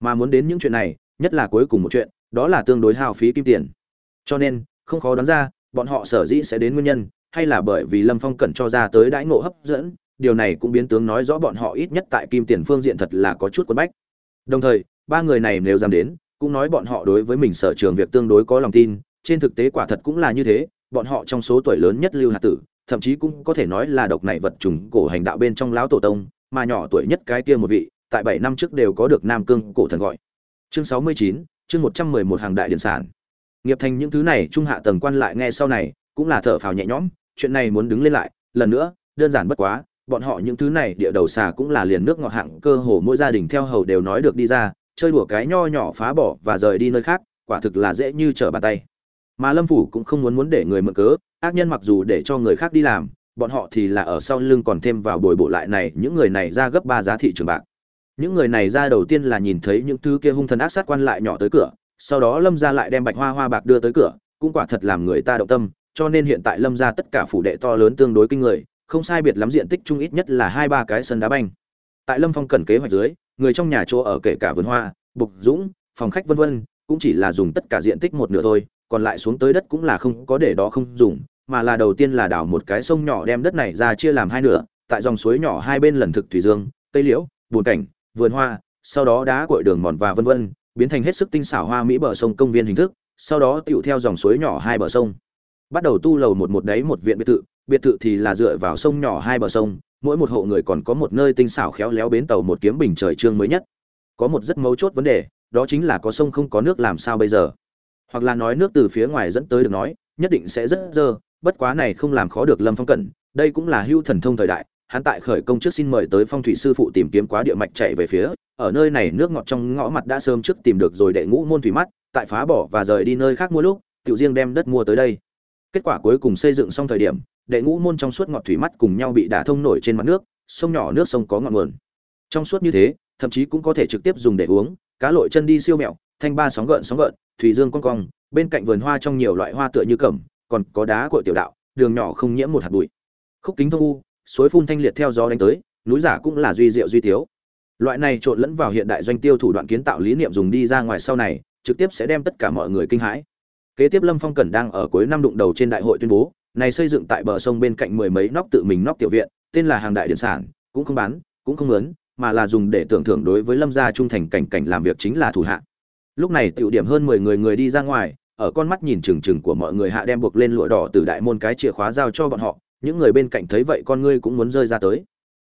Mà muốn đến những chuyện này, nhất là cuối cùng một chuyện, đó là tương đối hao phí kim tiền. Cho nên, không khó đoán ra, bọn họ sở dĩ sẽ đến nguyên nhân, hay là bởi vì lâm phong cẩn cho ra tới đãi ngộ hấp dẫn điều này cũng biến tướng nói rõ bọn họ ít nhất tại kim tiền phương diện thật là có chút quấn bách. Đồng thời, ba người này nếu dám đến, cũng nói bọn họ đối với mình sở trường việc tương đối có lòng tin, trên thực tế quả thật cũng là như thế, bọn họ trong số tuổi lớn nhất lưu hạt tử, thậm chí cũng có thể nói là độc này vật trùng cổ hành đạo bên trong lão tổ tông, mà nhỏ tuổi nhất cái kia một vị, tại bảy năm trước đều có được nam cương cổ thần gọi. Chương sáu mươi chín, chương một trăm mười một hàng đại điện sản. Nghiệp thành những thứ này, trung hạ tầng quan lại nghe sau này, cũng là thở phào nhẹ nhõm, chuyện này muốn đứng lên lại, lần nữa, đơn giản bất quá bọn họ những thứ này địa đầu xà cũng là liền nước ngọt hạng cơ hồ mỗi gia đình theo hầu đều nói được đi ra, chơi đùa cái nho nhỏ phá bỏ và rời đi nơi khác, quả thực là dễ như trở bàn tay. Mà lâm phủ cũng không muốn muốn để người mượn cớ, ác nhân mặc dù để cho người khác đi làm, bọn họ thì là ở sau lưng còn thêm vào bồi bộ lại này, những người này ra gấp ba giá thị trường bạc. Những người này ra đầu tiên là nhìn thấy những thứ kia hung thần ác sát quan lại nhỏ tới cửa, sau đó lâm ra lại đem bạch hoa hoa bạc đưa tới cửa, cũng quả thật làm người ta động tâm, cho nên hiện tại lâm ra tất cả phủ đệ to lớn tương đối kinh người không sai biệt lắm diện tích chung ít nhất là hai ba cái sân đá banh. Tại lâm phong cần kế hoạch dưới, người trong nhà chỗ ở kể cả vườn hoa, bục dũng, phòng khách vân vân, cũng chỉ là dùng tất cả diện tích một nửa thôi, còn lại xuống tới đất cũng là không có để đó không dùng, mà là đầu tiên là đào một cái sông nhỏ đem đất này ra chia làm hai nửa, tại dòng suối nhỏ hai bên lần thực thủy dương, cây liễu, bùn cảnh, vườn hoa, sau đó đá cội đường mòn và vân vân, biến thành hết sức tinh xảo hoa mỹ bờ sông công viên hình thức, sau đó tựu theo dòng suối nhỏ hai bờ sông. Bắt đầu tu lầu một một đấy một viện biệt thự biệt thự thì là dựa vào sông nhỏ hai bờ sông, mỗi một hộ người còn có một nơi tinh xảo khéo léo bến tàu một kiếm bình trời trương mới nhất. Có một rất mấu chốt vấn đề, đó chính là có sông không có nước làm sao bây giờ? Hoặc là nói nước từ phía ngoài dẫn tới được nói, nhất định sẽ rất dơ, bất quá này không làm khó được lâm phong cẩn, đây cũng là hưu thần thông thời đại, hắn tại khởi công trước xin mời tới phong thủy sư phụ tìm kiếm quá địa mạch chạy về phía, ở nơi này nước ngọt trong ngõ mặt đã sớm trước tìm được rồi đệ ngũ môn thủy mắt, tại phá bỏ và rời đi nơi khác mua lúc, tiểu riêng đem đất mua tới đây. Kết quả cuối cùng xây dựng xong thời điểm đệ ngũ môn trong suốt ngọt thủy mắt cùng nhau bị đả thông nổi trên mặt nước, sông nhỏ nước sông có ngọn nguồn. Trong suốt như thế, thậm chí cũng có thể trực tiếp dùng để uống, cá lội chân đi siêu mẹo, thanh ba sóng gợn sóng gợn, thủy dương cong cong, bên cạnh vườn hoa trong nhiều loại hoa tựa như cẩm, còn có đá của tiểu đạo, đường nhỏ không nhiễm một hạt bụi. Khúc kính thông u, suối phun thanh liệt theo gió đánh tới, núi giả cũng là duy diệu duy thiếu. loại này trộn lẫn vào hiện đại doanh tiêu thủ đoạn kiến tạo lý niệm dùng đi ra ngoài sau này, trực tiếp sẽ đem tất cả mọi người kinh hãi. Kế tiếp lâm phong cẩn đang ở cuối năm đụng đầu trên đại hội tuyên bố này xây dựng tại bờ sông bên cạnh mười mấy nóc tự mình nóc tiểu viện, tên là hàng đại điện sản, cũng không bán, cũng không lớn mà là dùng để tưởng thưởng đối với lâm gia trung thành cảnh cảnh làm việc chính là thủ hạ. Lúc này tiểu điểm hơn mười người người đi ra ngoài, ở con mắt nhìn chừng chừng của mọi người hạ đem buộc lên lụa đỏ từ đại môn cái chìa khóa giao cho bọn họ, những người bên cạnh thấy vậy con ngươi cũng muốn rơi ra tới.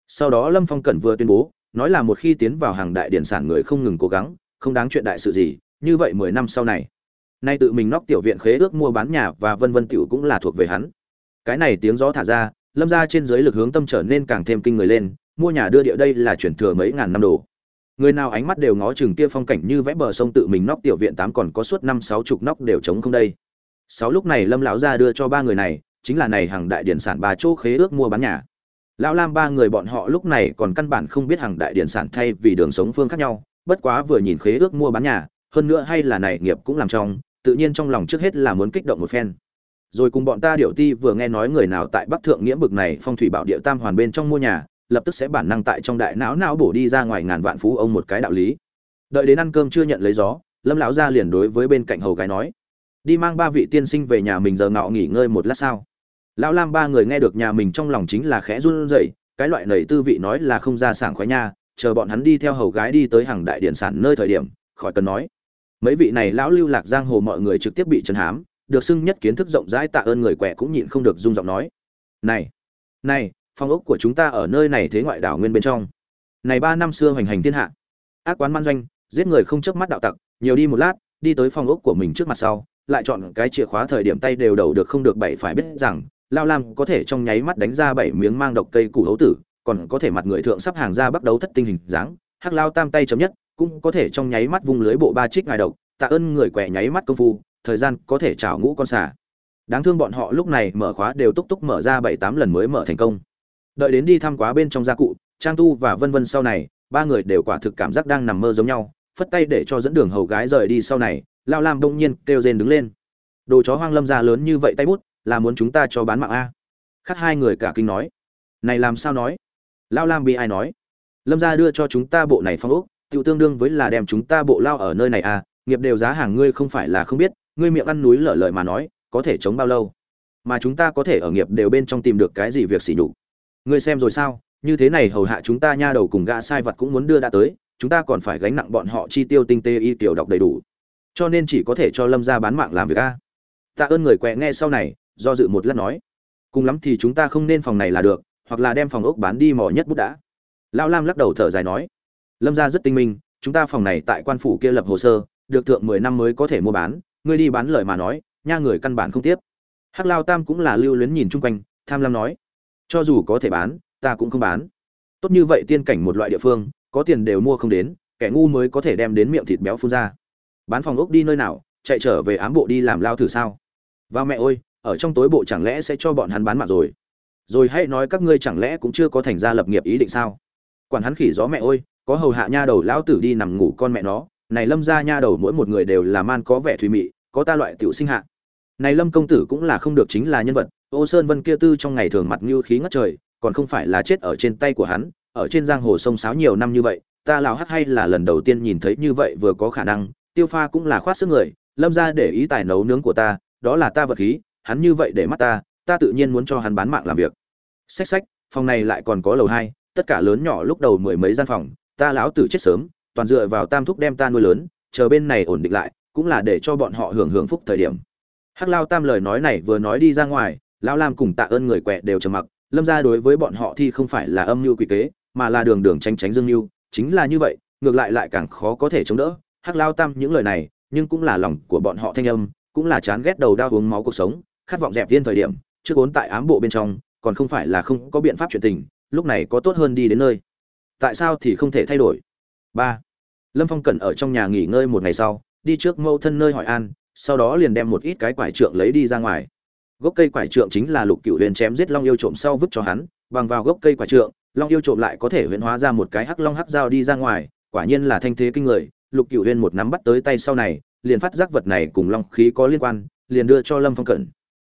Sau đó lâm phong cẩn vừa tuyên bố, nói là một khi tiến vào hàng đại điện sản người không ngừng cố gắng, không đáng chuyện đại sự gì, như vậy mười năm sau này, nay tự mình nóc tiểu viện khế ước mua bán nhà và vân vân tiểu cũng là thuộc về hắn cái này tiếng gió thả ra, lâm ra trên dưới lực hướng tâm trở nên càng thêm kinh người lên, mua nhà đưa địa đây là chuyển thừa mấy ngàn năm đồ. Người nào ánh mắt đều ngó chừng kia phong cảnh như vẽ bờ sông tự mình nóc tiểu viện tám còn có suốt năm sáu chục nóc đều trống không đây. Sáu lúc này lâm lão ra đưa cho ba người này, chính là này hàng đại điển sản ba chỗ khế ước mua bán nhà. Lão lam ba người bọn họ lúc này còn căn bản không biết hàng đại điển sản thay vì đường sống phương khác nhau, bất quá vừa nhìn khế ước mua bán nhà, hơn nữa hay là này nghiệp cũng làm trong, tự nhiên trong lòng trước hết là muốn kích động một phen rồi cùng bọn ta điệu ti vừa nghe nói người nào tại bắc thượng nghĩa bực này phong thủy bảo địa tam hoàn bên trong mua nhà, lập tức sẽ bản năng tại trong đại não não bổ đi ra ngoài ngàn vạn phú ông một cái đạo lý. Đợi đến ăn cơm chưa nhận lấy gió, lâm lão ra liền đối với bên cạnh hầu gái nói, đi mang ba vị tiên sinh về nhà mình giờ ngọ nghỉ ngơi một lát sao? Lão lam ba người nghe được nhà mình trong lòng chính là khẽ run rẩy, cái loại nầy tư vị nói là không ra sảng khoái nha, chờ bọn hắn đi theo hầu gái đi tới hàng đại điện sản nơi thời điểm, khỏi cần nói. Mấy vị này lão lưu lạc giang hồ mọi người trực tiếp bị chấn hám được xưng nhất kiến thức rộng rãi tạ ơn người quẻ cũng nhịn không được rung giọng nói. Này này phong ốc của chúng ta ở nơi này thế ngoại đảo nguyên bên trong. Này ba năm xưa hoành hành thiên hạ. Ác quán man doanh, giết người không chớp mắt đạo tặc, nhiều đi một lát, đi tới phòng ốc của mình trước mặt sau, lại chọn cái chìa khóa thời điểm tay đều đầu được không được bảy phải biết rằng, lao lam có thể trong nháy mắt đánh ra bảy miếng mang độc cây củ hấu tử, còn có thể mặt người thượng sắp hàng ra bắt đấu thất tinh hình dáng, hắc lao tam tay chấm nhất, cũng có thể trong nháy mắt vung lưới bộ ba trích ngài độc, tạ ơn người quẻ nháy mắt công phu thời gian có thể chảo ngũ con xà. Đáng thương bọn họ lúc này mở khóa đều túc túc mở ra bảy tám lần mới mở thành công. Đợi đến đi thăm quá bên trong gia cụ, trang tu và vân vân sau này, ba người đều quả thực cảm giác đang nằm mơ giống nhau, phất tay để cho dẫn đường hầu gái rời đi sau này, lao lam đông nhiên kêu rên đứng lên. Đồ chó hoang lâm ra lớn như vậy tay bút, là muốn chúng ta cho bán mạng a? Khắc hai người cả kinh nói. Này làm sao nói? Lao lam bị ai nói? Lâm ra đưa cho chúng ta bộ này phong ốc tự tương đương với là đem chúng ta bộ lao ở nơi này à nghiệp đều giá hàng ngươi không phải là không biết ngươi miệng ăn núi lở lời mà nói, có thể chống bao lâu? Mà chúng ta có thể ở nghiệp đều bên trong tìm được cái gì việc xỉ nhục? Ngươi xem rồi sao? Như thế này hầu hạ chúng ta nha đầu cùng gã sai vật cũng muốn đưa đã tới, chúng ta còn phải gánh nặng bọn họ chi tiêu tinh tế y tiểu đọc đầy đủ. Cho nên chỉ có thể cho lâm ra bán mạng làm việc a. Tạ ơn người quẹ nghe sau này, do dự một lát nói. Cùng lắm thì chúng ta không nên phòng này là được, hoặc là đem phòng ốc bán đi mỏ nhất bút đã. Lão lam lắc đầu thở dài nói. Lâm gia rất tinh minh, chúng ta phòng này tại quan phủ kia lập hồ sơ, được thượng mười năm mới có thể mua bán ngươi đi bán lời mà nói, nha người căn bản không tiếp. Hắc lao tam cũng là lưu luyến nhìn chung quanh, tham lam nói, cho dù có thể bán, ta cũng không bán. Tốt như vậy tiên cảnh một loại địa phương, có tiền đều mua không đến, kẻ ngu mới có thể đem đến miệng thịt béo phun ra. Bán phòng ốc đi nơi nào, chạy trở về ám bộ đi làm lao thử sao? Và mẹ ơi, ở trong tối bộ chẳng lẽ sẽ cho bọn hắn bán mạng rồi? Rồi hãy nói các ngươi chẳng lẽ cũng chưa có thành ra lập nghiệp ý định sao? Quản hắn khỉ gió mẹ ơi, có hầu hạ nha đầu lão tử đi nằm ngủ con mẹ nó, này lâm ra nha đầu mỗi một người đều là man có vẻ thùy mị có ta loại tiểu sinh hạ. Này lâm công tử cũng là không được chính là nhân vật, ô sơn vân kia tư trong ngày thường mặt như khí ngất trời, còn không phải là chết ở trên tay của hắn, ở trên giang hồ sông sáo nhiều năm như vậy, ta lão hắc hay là lần đầu tiên nhìn thấy như vậy vừa có khả năng, tiêu pha cũng là khoát sức người, lâm ra để ý tài nấu nướng của ta, đó là ta vật khí, hắn như vậy để mắt ta ta tự nhiên muốn cho hắn bán mạng làm việc. Xách xách, phòng này lại còn có lầu hai, tất cả lớn nhỏ lúc đầu mười mấy gian phòng, ta lão tử chết sớm, toàn dựa vào tam thúc đem ta nuôi lớn, chờ bên này ổn định lại cũng là để cho bọn họ hưởng hưởng phúc thời điểm. Hắc lao tam lời nói này vừa nói đi ra ngoài, lão lam cùng tạ ơn người quẹ đều trầm mặc, lâm ra đối với bọn họ thì không phải là âm mưu quỷ kế, mà là đường đường tranh tránh dương mưu, chính là như vậy, ngược lại lại càng khó có thể chống đỡ. Hắc lao tam những lời này, nhưng cũng là lòng của bọn họ thanh âm, cũng là chán ghét đầu đau uống máu cuộc sống, khát vọng dẹp viên thời điểm, trước vốn tại ám bộ bên trong, còn không phải là không có biện pháp chuyện tình, lúc này có tốt hơn đi đến nơi. Tại sao thì không thể thay đổi? Ba. Lâm phong cần ở trong nhà nghỉ ngơi một ngày sau đi trước mẫu thân nơi hỏi an, sau đó liền đem một ít cái quải trượng lấy đi ra ngoài. Gốc cây quải trượng chính là lục cựu huyền chém giết long yêu trộm sau vứt cho hắn, bằng vào gốc cây quải trượng, long yêu trộm lại có thể huyền hóa ra một cái hắc long hắc dao đi ra ngoài, quả nhiên là thanh thế kinh người, lục cựu huyền một nắm bắt tới tay sau này, liền phát giác vật này cùng long khí có liên quan, liền đưa cho lâm phong cẩn.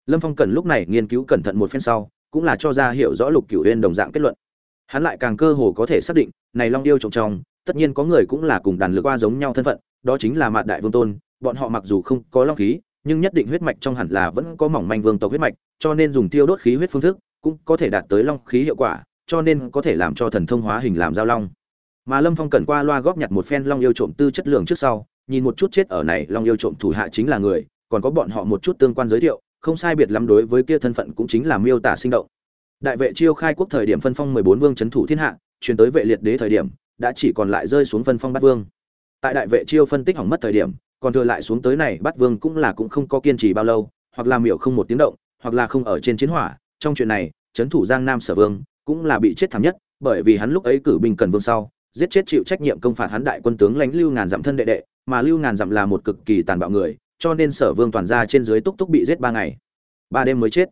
Lâm phong cẩn lúc này nghiên cứu cẩn thận một phen sau, cũng là cho ra hiểu rõ lục cựu huyền đồng dạng kết luận. Hắn lại càng cơ hồ có thể xác định, này long yêu trộm trong, tất nhiên có người cũng là cùng đàn lược qua giống nhau thân phận đó chính là mạt đại vương tôn, bọn họ mặc dù không có long khí, nhưng nhất định huyết mạch trong hẳn là vẫn có mỏng manh vương tộc huyết mạch, cho nên dùng tiêu đốt khí huyết phương thức cũng có thể đạt tới long khí hiệu quả, cho nên có thể làm cho thần thông hóa hình làm giao long. Mà lâm phong cần qua loa góp nhặt một phen long yêu trộm tư chất lượng trước sau, nhìn một chút chết ở này, long yêu trộm thủ hạ chính là người, còn có bọn họ một chút tương quan giới thiệu, không sai biệt lắm đối với kia thân phận cũng chính là miêu tả sinh động. Đại vệ chiêu khai quốc thời điểm phân phong mười bốn vương c thủ thiên hạ chuyển tới vệ liệt đế thời điểm, đã chỉ còn lại rơi xuống phân phong bát vương tại đại vệ chiêu phân tích hỏng mất thời điểm, còn thừa lại xuống tới này bắt vương cũng là cũng không có kiên trì bao lâu, hoặc là miểu không một tiếng động, hoặc là không ở trên chiến hỏa. Trong chuyện này trấn thủ giang nam sở vương cũng là bị chết thảm nhất, bởi vì hắn lúc ấy cử binh cần vương sau, giết chết chịu trách nhiệm công phạt hắn đại quân tướng lãnh lưu ngàn dặm thân đệ đệ, mà lưu ngàn dặm là một cực kỳ tàn bạo người, cho nên sở vương toàn ra trên dưới túc túc bị giết ba ngày, ba đêm mới chết.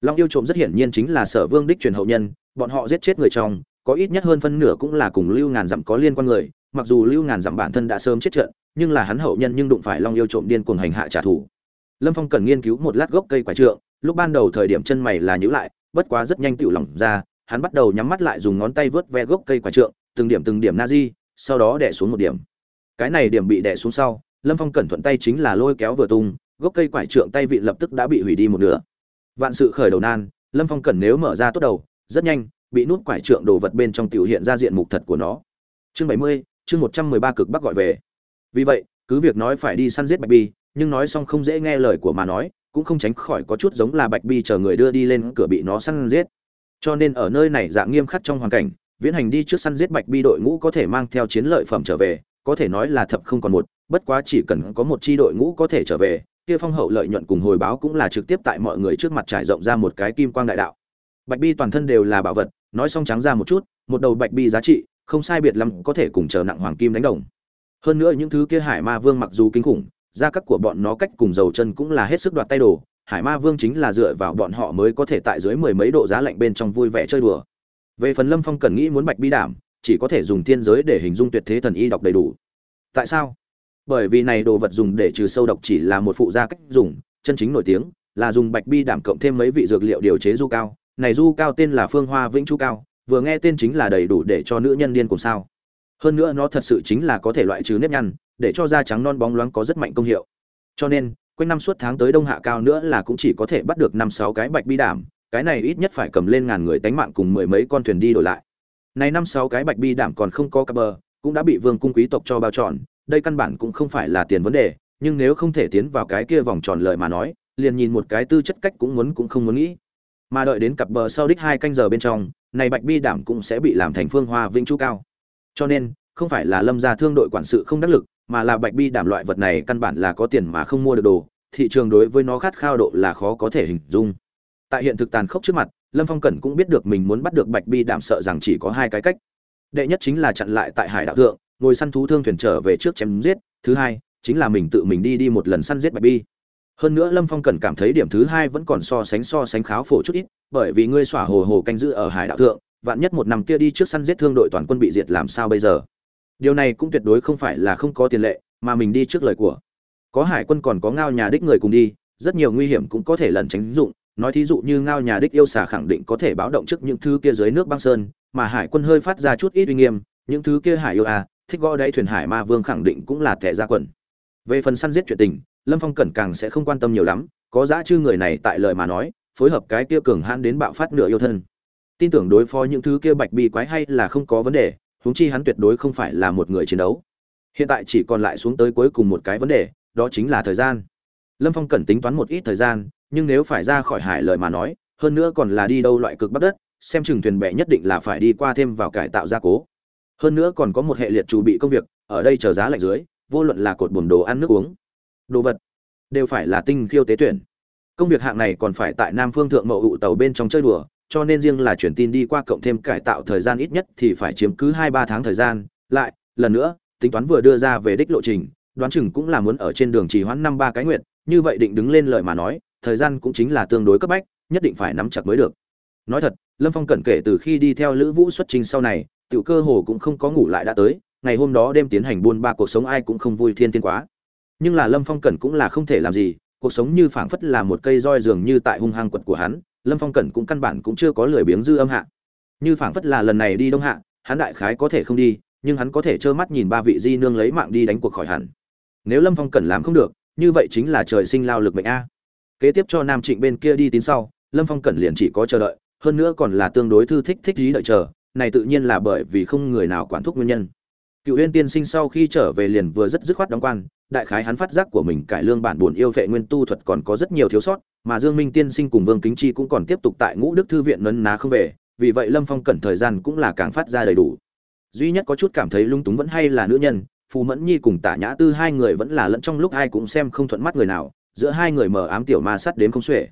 Long yêu trộm rất hiển nhiên chính là sở vương đích truyền hậu nhân, bọn họ giết chết người trong, có ít nhất hơn phân nửa cũng là cùng lưu ngàn dặm có liên quan người mặc dù lưu ngàn dặm bản thân đã sớm chết trận, nhưng là hắn hậu nhân nhưng đụng phải long yêu trộm điên cuồng hành hạ trả thù. Lâm phong cần nghiên cứu một lát gốc cây quả trượng, lúc ban đầu thời điểm chân mày là nhữ lại, bất quá rất nhanh tựu lỏng ra, hắn bắt đầu nhắm mắt lại dùng ngón tay vớt ve gốc cây quả trượng, từng điểm từng điểm na di, sau đó đẻ xuống một điểm. Cái này điểm bị đẻ xuống sau, lâm phong cẩn thuận tay chính là lôi kéo vừa tung, gốc cây quải trượng tay vị lập tức đã bị hủy đi một nửa. Vạn sự khởi đầu nan, lâm phong cẩn nếu mở ra tốt đầu, rất nhanh, bị nút quải trượng đồ vật bên trong tiểu hiện ra diện mục thật của nó. Chương bảy mươi chương một trăm mười ba cực bắc gọi về. Vì vậy, cứ việc nói phải đi săn giết bạch bi, nhưng nói xong không dễ nghe lời của mà nói, cũng không tránh khỏi có chút giống là bạch bi chờ người đưa đi lên cửa bị nó săn giết. Cho nên ở nơi này dạng nghiêm khắc trong hoàn cảnh, viễn hành đi trước săn giết bạch bi đội ngũ có thể mang theo chiến lợi phẩm trở về, có thể nói là thập không còn một, bất quá chỉ cần có một chi đội ngũ có thể trở về, kia phong hậu lợi nhuận cùng hồi báo cũng là trực tiếp tại mọi người trước mặt trải rộng ra một cái kim quang đại đạo. Bạch bi toàn thân đều là bảo vật, nói xong trắng ra một chút, một đầu bạch bi giá trị không sai biệt lắm có thể cùng chờ nặng hoàng kim đánh đồng. Hơn nữa những thứ kia hải ma vương mặc dù kinh khủng, gia cấp của bọn nó cách cùng dầu chân cũng là hết sức đoạt tay đồ, hải ma vương chính là dựa vào bọn họ mới có thể tại dưới mười mấy độ giá lạnh bên trong vui vẻ chơi đùa. Về phần lâm phong cần nghĩ muốn bạch bi đảm, chỉ có thể dùng thiên giới để hình dung tuyệt thế thần y đọc đầy đủ. Tại sao? Bởi vì này đồ vật dùng để trừ sâu độc chỉ là một phụ gia cách dùng, chân chính nổi tiếng là dùng bạch bi đảm cộng thêm mấy vị dược liệu điều chế du cao. Này du cao tên là phương hoa vĩnh chu cao vừa nghe tên chính là đầy đủ để cho nữ nhân điên cùng sao. Hơn nữa nó thật sự chính là có thể loại trừ nếp nhăn, để cho da trắng non bóng loáng có rất mạnh công hiệu. Cho nên, quanh năm suốt tháng tới đông hạ cao nữa là cũng chỉ có thể bắt được năm sáu cái bạch bi đảm, cái này ít nhất phải cầm lên ngàn người tánh mạng cùng mười mấy con thuyền đi đổi lại. Này năm sáu cái bạch bi đảm còn không có cặp bờ cũng đã bị vương cung quý tộc cho bao tròn đây căn bản cũng không phải là tiền vấn đề, nhưng nếu không thể tiến vào cái kia vòng tròn lời mà nói, liền nhìn một cái tư chất cách cũng muốn cũng không muốn nghĩ mà đợi đến cặp bờ sau đích hai canh giờ bên trong, này bạch bi đảm cũng sẽ bị làm thành phương hoa vĩnh chu cao. Cho nên, không phải là lâm gia thương đội quản sự không đắc lực, mà là bạch bi đảm loại vật này căn bản là có tiền mà không mua được đồ, thị trường đối với nó khát khao độ là khó có thể hình dung. Tại hiện thực tàn khốc trước mặt, lâm phong cẩn cũng biết được mình muốn bắt được bạch bi đảm sợ rằng chỉ có hai cái cách. Đệ nhất chính là chặn lại tại hải đạo thượng, ngồi săn thú thương thuyền trở về trước chém giết, thứ hai chính là mình tự mình đi đi một lần săn giết bạch bi hơn nữa lâm phong cần cảm thấy điểm thứ hai vẫn còn so sánh so sánh kháo phổ chút ít, bởi vì ngươi xỏa hồ hồ canh giữ ở hải đạo thượng, vạn nhất một năm kia đi trước săn giết thương đội toàn quân bị diệt làm sao bây giờ? Điều này cũng tuyệt đối không phải là không có tiền lệ, mà mình đi trước lời của. Có hải quân còn có ngao nhà đích người cùng đi, rất nhiều nguy hiểm cũng có thể lần tránh dụng. Nói thí dụ như ngao nhà đích yêu xà khẳng định có thể báo động trước những thứ kia dưới nước băng sơn, mà hải quân hơi phát ra chút ít uy nghiêm, những thứ kia hải yêu à thích gõ đáy thuyền hải ma vương khẳng định cũng là thẻ ra quần. Về phần săn giết chuyện tình lâm phong cẩn càng sẽ không quan tâm nhiều lắm, có giá chư người này tại lời mà nói, phối hợp cái kia cường hãn đến bạo phát nửa yêu thân. Tin tưởng đối phó những thứ kia bạch bi quái hay là không có vấn đề, huống chi hắn tuyệt đối không phải là một người chiến đấu. Hiện tại chỉ còn lại xuống tới cuối cùng một cái vấn đề, đó chính là thời gian. Lâm phong cần tính toán một ít thời gian, nhưng nếu phải ra khỏi hải lời mà nói, hơn nữa còn là đi đâu loại cực bắt đất, xem chừng thuyền bè nhất định là phải đi qua thêm vào cải tạo gia cố. Hơn nữa còn có một hệ liệt chuẩn bị công việc, ở đây chờ giá lạnh dưới, vô luận là cột buồn đồ ăn nước uống đồ vật đều phải là tinh khiêu tế tuyển. Công việc hạng này còn phải tại nam phương thượng mậu hụ tàu bên trong chơi đùa, cho nên riêng là chuyển tin đi qua cộng thêm cải tạo thời gian ít nhất thì phải chiếm cứ hai ba tháng thời gian. Lại, lần nữa, tính toán vừa đưa ra về đích lộ trình, đoán chừng cũng là muốn ở trên đường trì hoãn năm ba cái nguyện, như vậy định đứng lên lời mà nói, thời gian cũng chính là tương đối cấp bách, nhất định phải nắm chặt mới được. Nói thật, lâm phong cẩn kể từ khi đi theo lữ vũ xuất trình sau này, tiểu cơ hồ cũng không có ngủ lại đã tới, ngày hôm đó đêm tiến hành buôn ba cuộc sống ai cũng không vui thiên thiên quá nhưng là lâm phong cẩn cũng là không thể làm gì, cuộc sống như phảng phất là một cây roi dường như tại hung hăng quật của hắn, lâm phong cẩn cũng căn bản cũng chưa có lười biếng dư âm hạ. Như phảng phất là lần này đi đông hạ, hắn đại khái có thể không đi, nhưng hắn có thể trơ mắt nhìn ba vị di nương lấy mạng đi đánh cuộc khỏi hẳn. Nếu lâm phong cẩn làm không được, như vậy chính là trời sinh lao lực mệnh a. Kế tiếp cho nam trịnh bên kia đi tín sau, lâm phong cẩn liền chỉ có chờ đợi, hơn nữa còn là tương đối thư thích thích lý đợi chờ, này tự nhiên là bởi vì không người nào quản thúc nguyên nhân cựu huyên tiên sinh sau khi trở về liền vừa rất dứt khoát đóng quan, đại khái hắn phát giác của mình cải lương bản buồn yêu vệ nguyên tu thuật còn có rất nhiều thiếu sót, mà dương minh tiên sinh cùng vương kính chi cũng còn tiếp tục tại ngũ đức thư viện nấn ná không về, vì vậy lâm phong cẩn thời gian cũng là càng phát ra đầy đủ. Duy nhất có chút cảm thấy lung túng vẫn hay là nữ nhân, phù mẫn nhi cùng tả nhã tư hai người vẫn là lẫn trong lúc ai cũng xem không thuận mắt người nào, giữa hai người mờ ám tiểu ma sắt đến không xuể.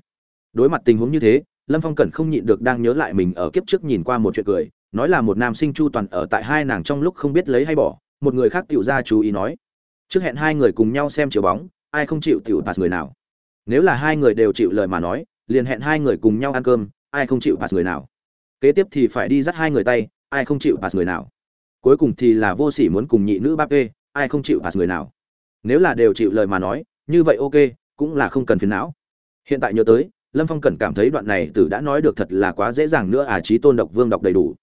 Đối mặt tình huống như thế, lâm phong cẩn không nhịn được đang nhớ lại mình ở kiếp trước nhìn qua một chuyện cười nói là một nam sinh chu toàn ở tại hai nàng trong lúc không biết lấy hay bỏ, một người khác tiểu ra chú ý nói, trước hẹn hai người cùng nhau xem chiều bóng, ai không chịu tiểu pass người nào. Nếu là hai người đều chịu lời mà nói, liền hẹn hai người cùng nhau ăn cơm, ai không chịu pass người nào. Kế tiếp thì phải đi dắt hai người tay, ai không chịu pass người nào. Cuối cùng thì là vô sỉ muốn cùng nhị nữ ba p ai không chịu pass người nào. Nếu là đều chịu lời mà nói, như vậy ok, cũng là không cần phiền não. Hiện tại nhớ tới, lâm phong cần cảm thấy đoạn này tử đã nói được thật là quá dễ dàng nữa à trí tôn độc vương đọc đầy đủ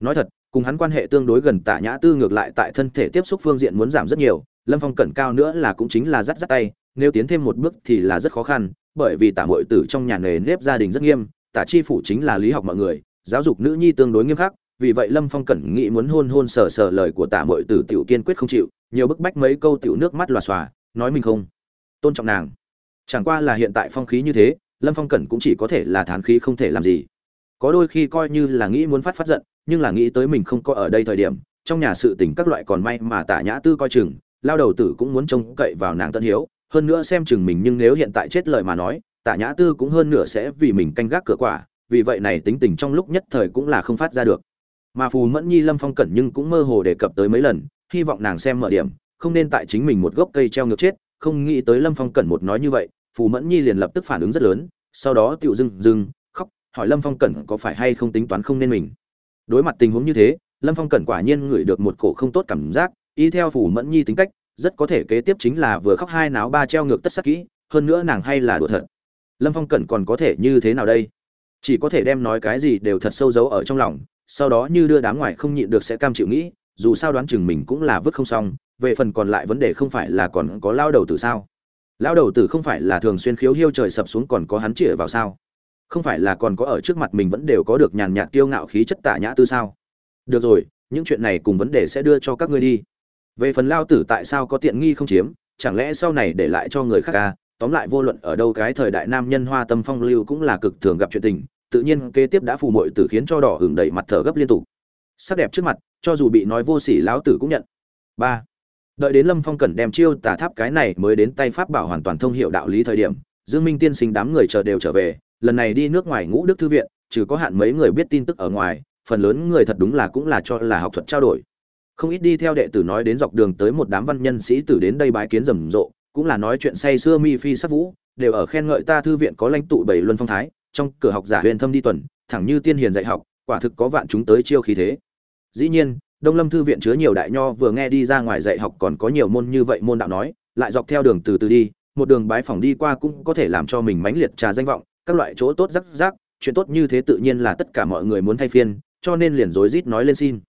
nói thật, cùng hắn quan hệ tương đối gần tạ nhã tư ngược lại tại thân thể tiếp xúc phương diện muốn giảm rất nhiều, lâm phong cẩn cao nữa là cũng chính là rắt rắt tay, nếu tiến thêm một bước thì là rất khó khăn, bởi vì tả mội tử trong nhà nghề nếp gia đình rất nghiêm tả chi phủ chính là lý học mọi người, giáo dục nữ nhi tương đối nghiêm khắc, vì vậy lâm phong cẩn nghĩ muốn hôn hôn sờ sờ lời của tả mội tử tiểu kiên quyết không chịu, nhiều bức bách mấy câu tiểu nước mắt lòa xòa, nói mình không tôn trọng nàng. Chẳng qua là hiện tại phong khí như thế, lâm phong cẩn cũng chỉ có thể là thán khí không thể làm gì có đôi khi coi như là nghĩ muốn phát phát giận, nhưng là nghĩ tới mình không có ở đây thời điểm, trong nhà sự tình các loại còn may mà tả nhã tư coi chừng, lao đầu tử cũng muốn trông cậy vào nàng tân hiếu, hơn nữa xem chừng mình nhưng nếu hiện tại chết lời mà nói, tả nhã tư cũng hơn nửa sẽ vì mình canh gác cửa quả, vì vậy này tính tình trong lúc nhất thời cũng là không phát ra được. Mà phù mẫn nhi lâm phong cẩn nhưng cũng mơ hồ đề cập tới mấy lần, hy vọng nàng xem mở điểm, không nên tại chính mình một gốc cây treo ngược chết, không nghĩ tới lâm phong cẩn một nói như vậy, phù mẫn nhi liền lập tức phản ứng rất lớn, sau đó tựu dưng dưng hỏi lâm phong cẩn có phải hay không tính toán không nên mình. Đối mặt tình huống như thế, lâm phong cẩn quả nhiên ngửi được một cổ không tốt cảm giác, y theo phủ mẫn nhi tính cách, rất có thể kế tiếp chính là vừa khóc hai náo ba treo ngược tất sắc kỹ, hơn nữa nàng hay là đùa thật. Lâm phong cẩn còn có thể như thế nào đây? Chỉ có thể đem nói cái gì đều thật sâu giấu ở trong lòng, sau đó như đưa đám ngoài không nhịn được sẽ cam chịu nghĩ, dù sao đoán chừng mình cũng là vứt không xong, về phần còn lại vấn đề không phải là còn có lao đầu Tử sao? Lao đầu tử không phải là thường xuyên khiếu hiêu trời sập xuống còn có hắn chĩa vào sao? Không phải là còn có ở trước mặt mình vẫn đều có được nhàn nhạt kiêu ngạo khí chất tả nhã tư sao? Được rồi, những chuyện này cùng vấn đề sẽ đưa cho các ngươi đi. Về phần lao tử tại sao có tiện nghi không chiếm, chẳng lẽ sau này để lại cho người khác ca à? tóm lại vô luận ở đâu cái thời đại nam nhân hoa tâm phong lưu cũng là cực thường gặp chuyện tình, tự nhiên kế tiếp đã phù mội tử khiến cho đỏ hưởng đầy mặt thở gấp liên tục. Sắc đẹp trước mặt, cho dù bị nói vô sỉ lão tử cũng nhận. Ba. Đợi đến lâm phong cần đem chiêu tà tháp cái này mới đến tay pháp bảo hoàn toàn thông hiệu đạo lý thời điểm, dương minh tiên sinh đám người chờ đều trở về lần này đi nước ngoài ngũ đức thư viện, trừ có hạn mấy người biết tin tức ở ngoài, phần lớn người thật đúng là cũng là cho là học thuật trao đổi. Không ít đi theo đệ tử nói đến dọc đường tới một đám văn nhân sĩ tử đến đây bái kiến rầm rộ, cũng là nói chuyện say xưa mi phi sắc vũ, đều ở khen ngợi ta thư viện có lãnh tụ bảy luân phong thái, trong cửa học giả huyền thâm đi tuần, thẳng như tiên hiền dạy học, quả thực có vạn chúng tới chiêu khí thế. Dĩ nhiên, đông lâm thư viện chứa nhiều đại nho vừa nghe đi ra ngoài dạy học còn có nhiều môn như vậy môn đạo nói, lại dọc theo đường từ từ đi, một đường bái phỏng đi qua cũng có thể làm cho mình mãnh liệt trà danh vọng các loại chỗ tốt rắc rắc, chuyện tốt như thế tự nhiên là tất cả mọi người muốn thay phiên, cho nên liền rối rít nói lên xin.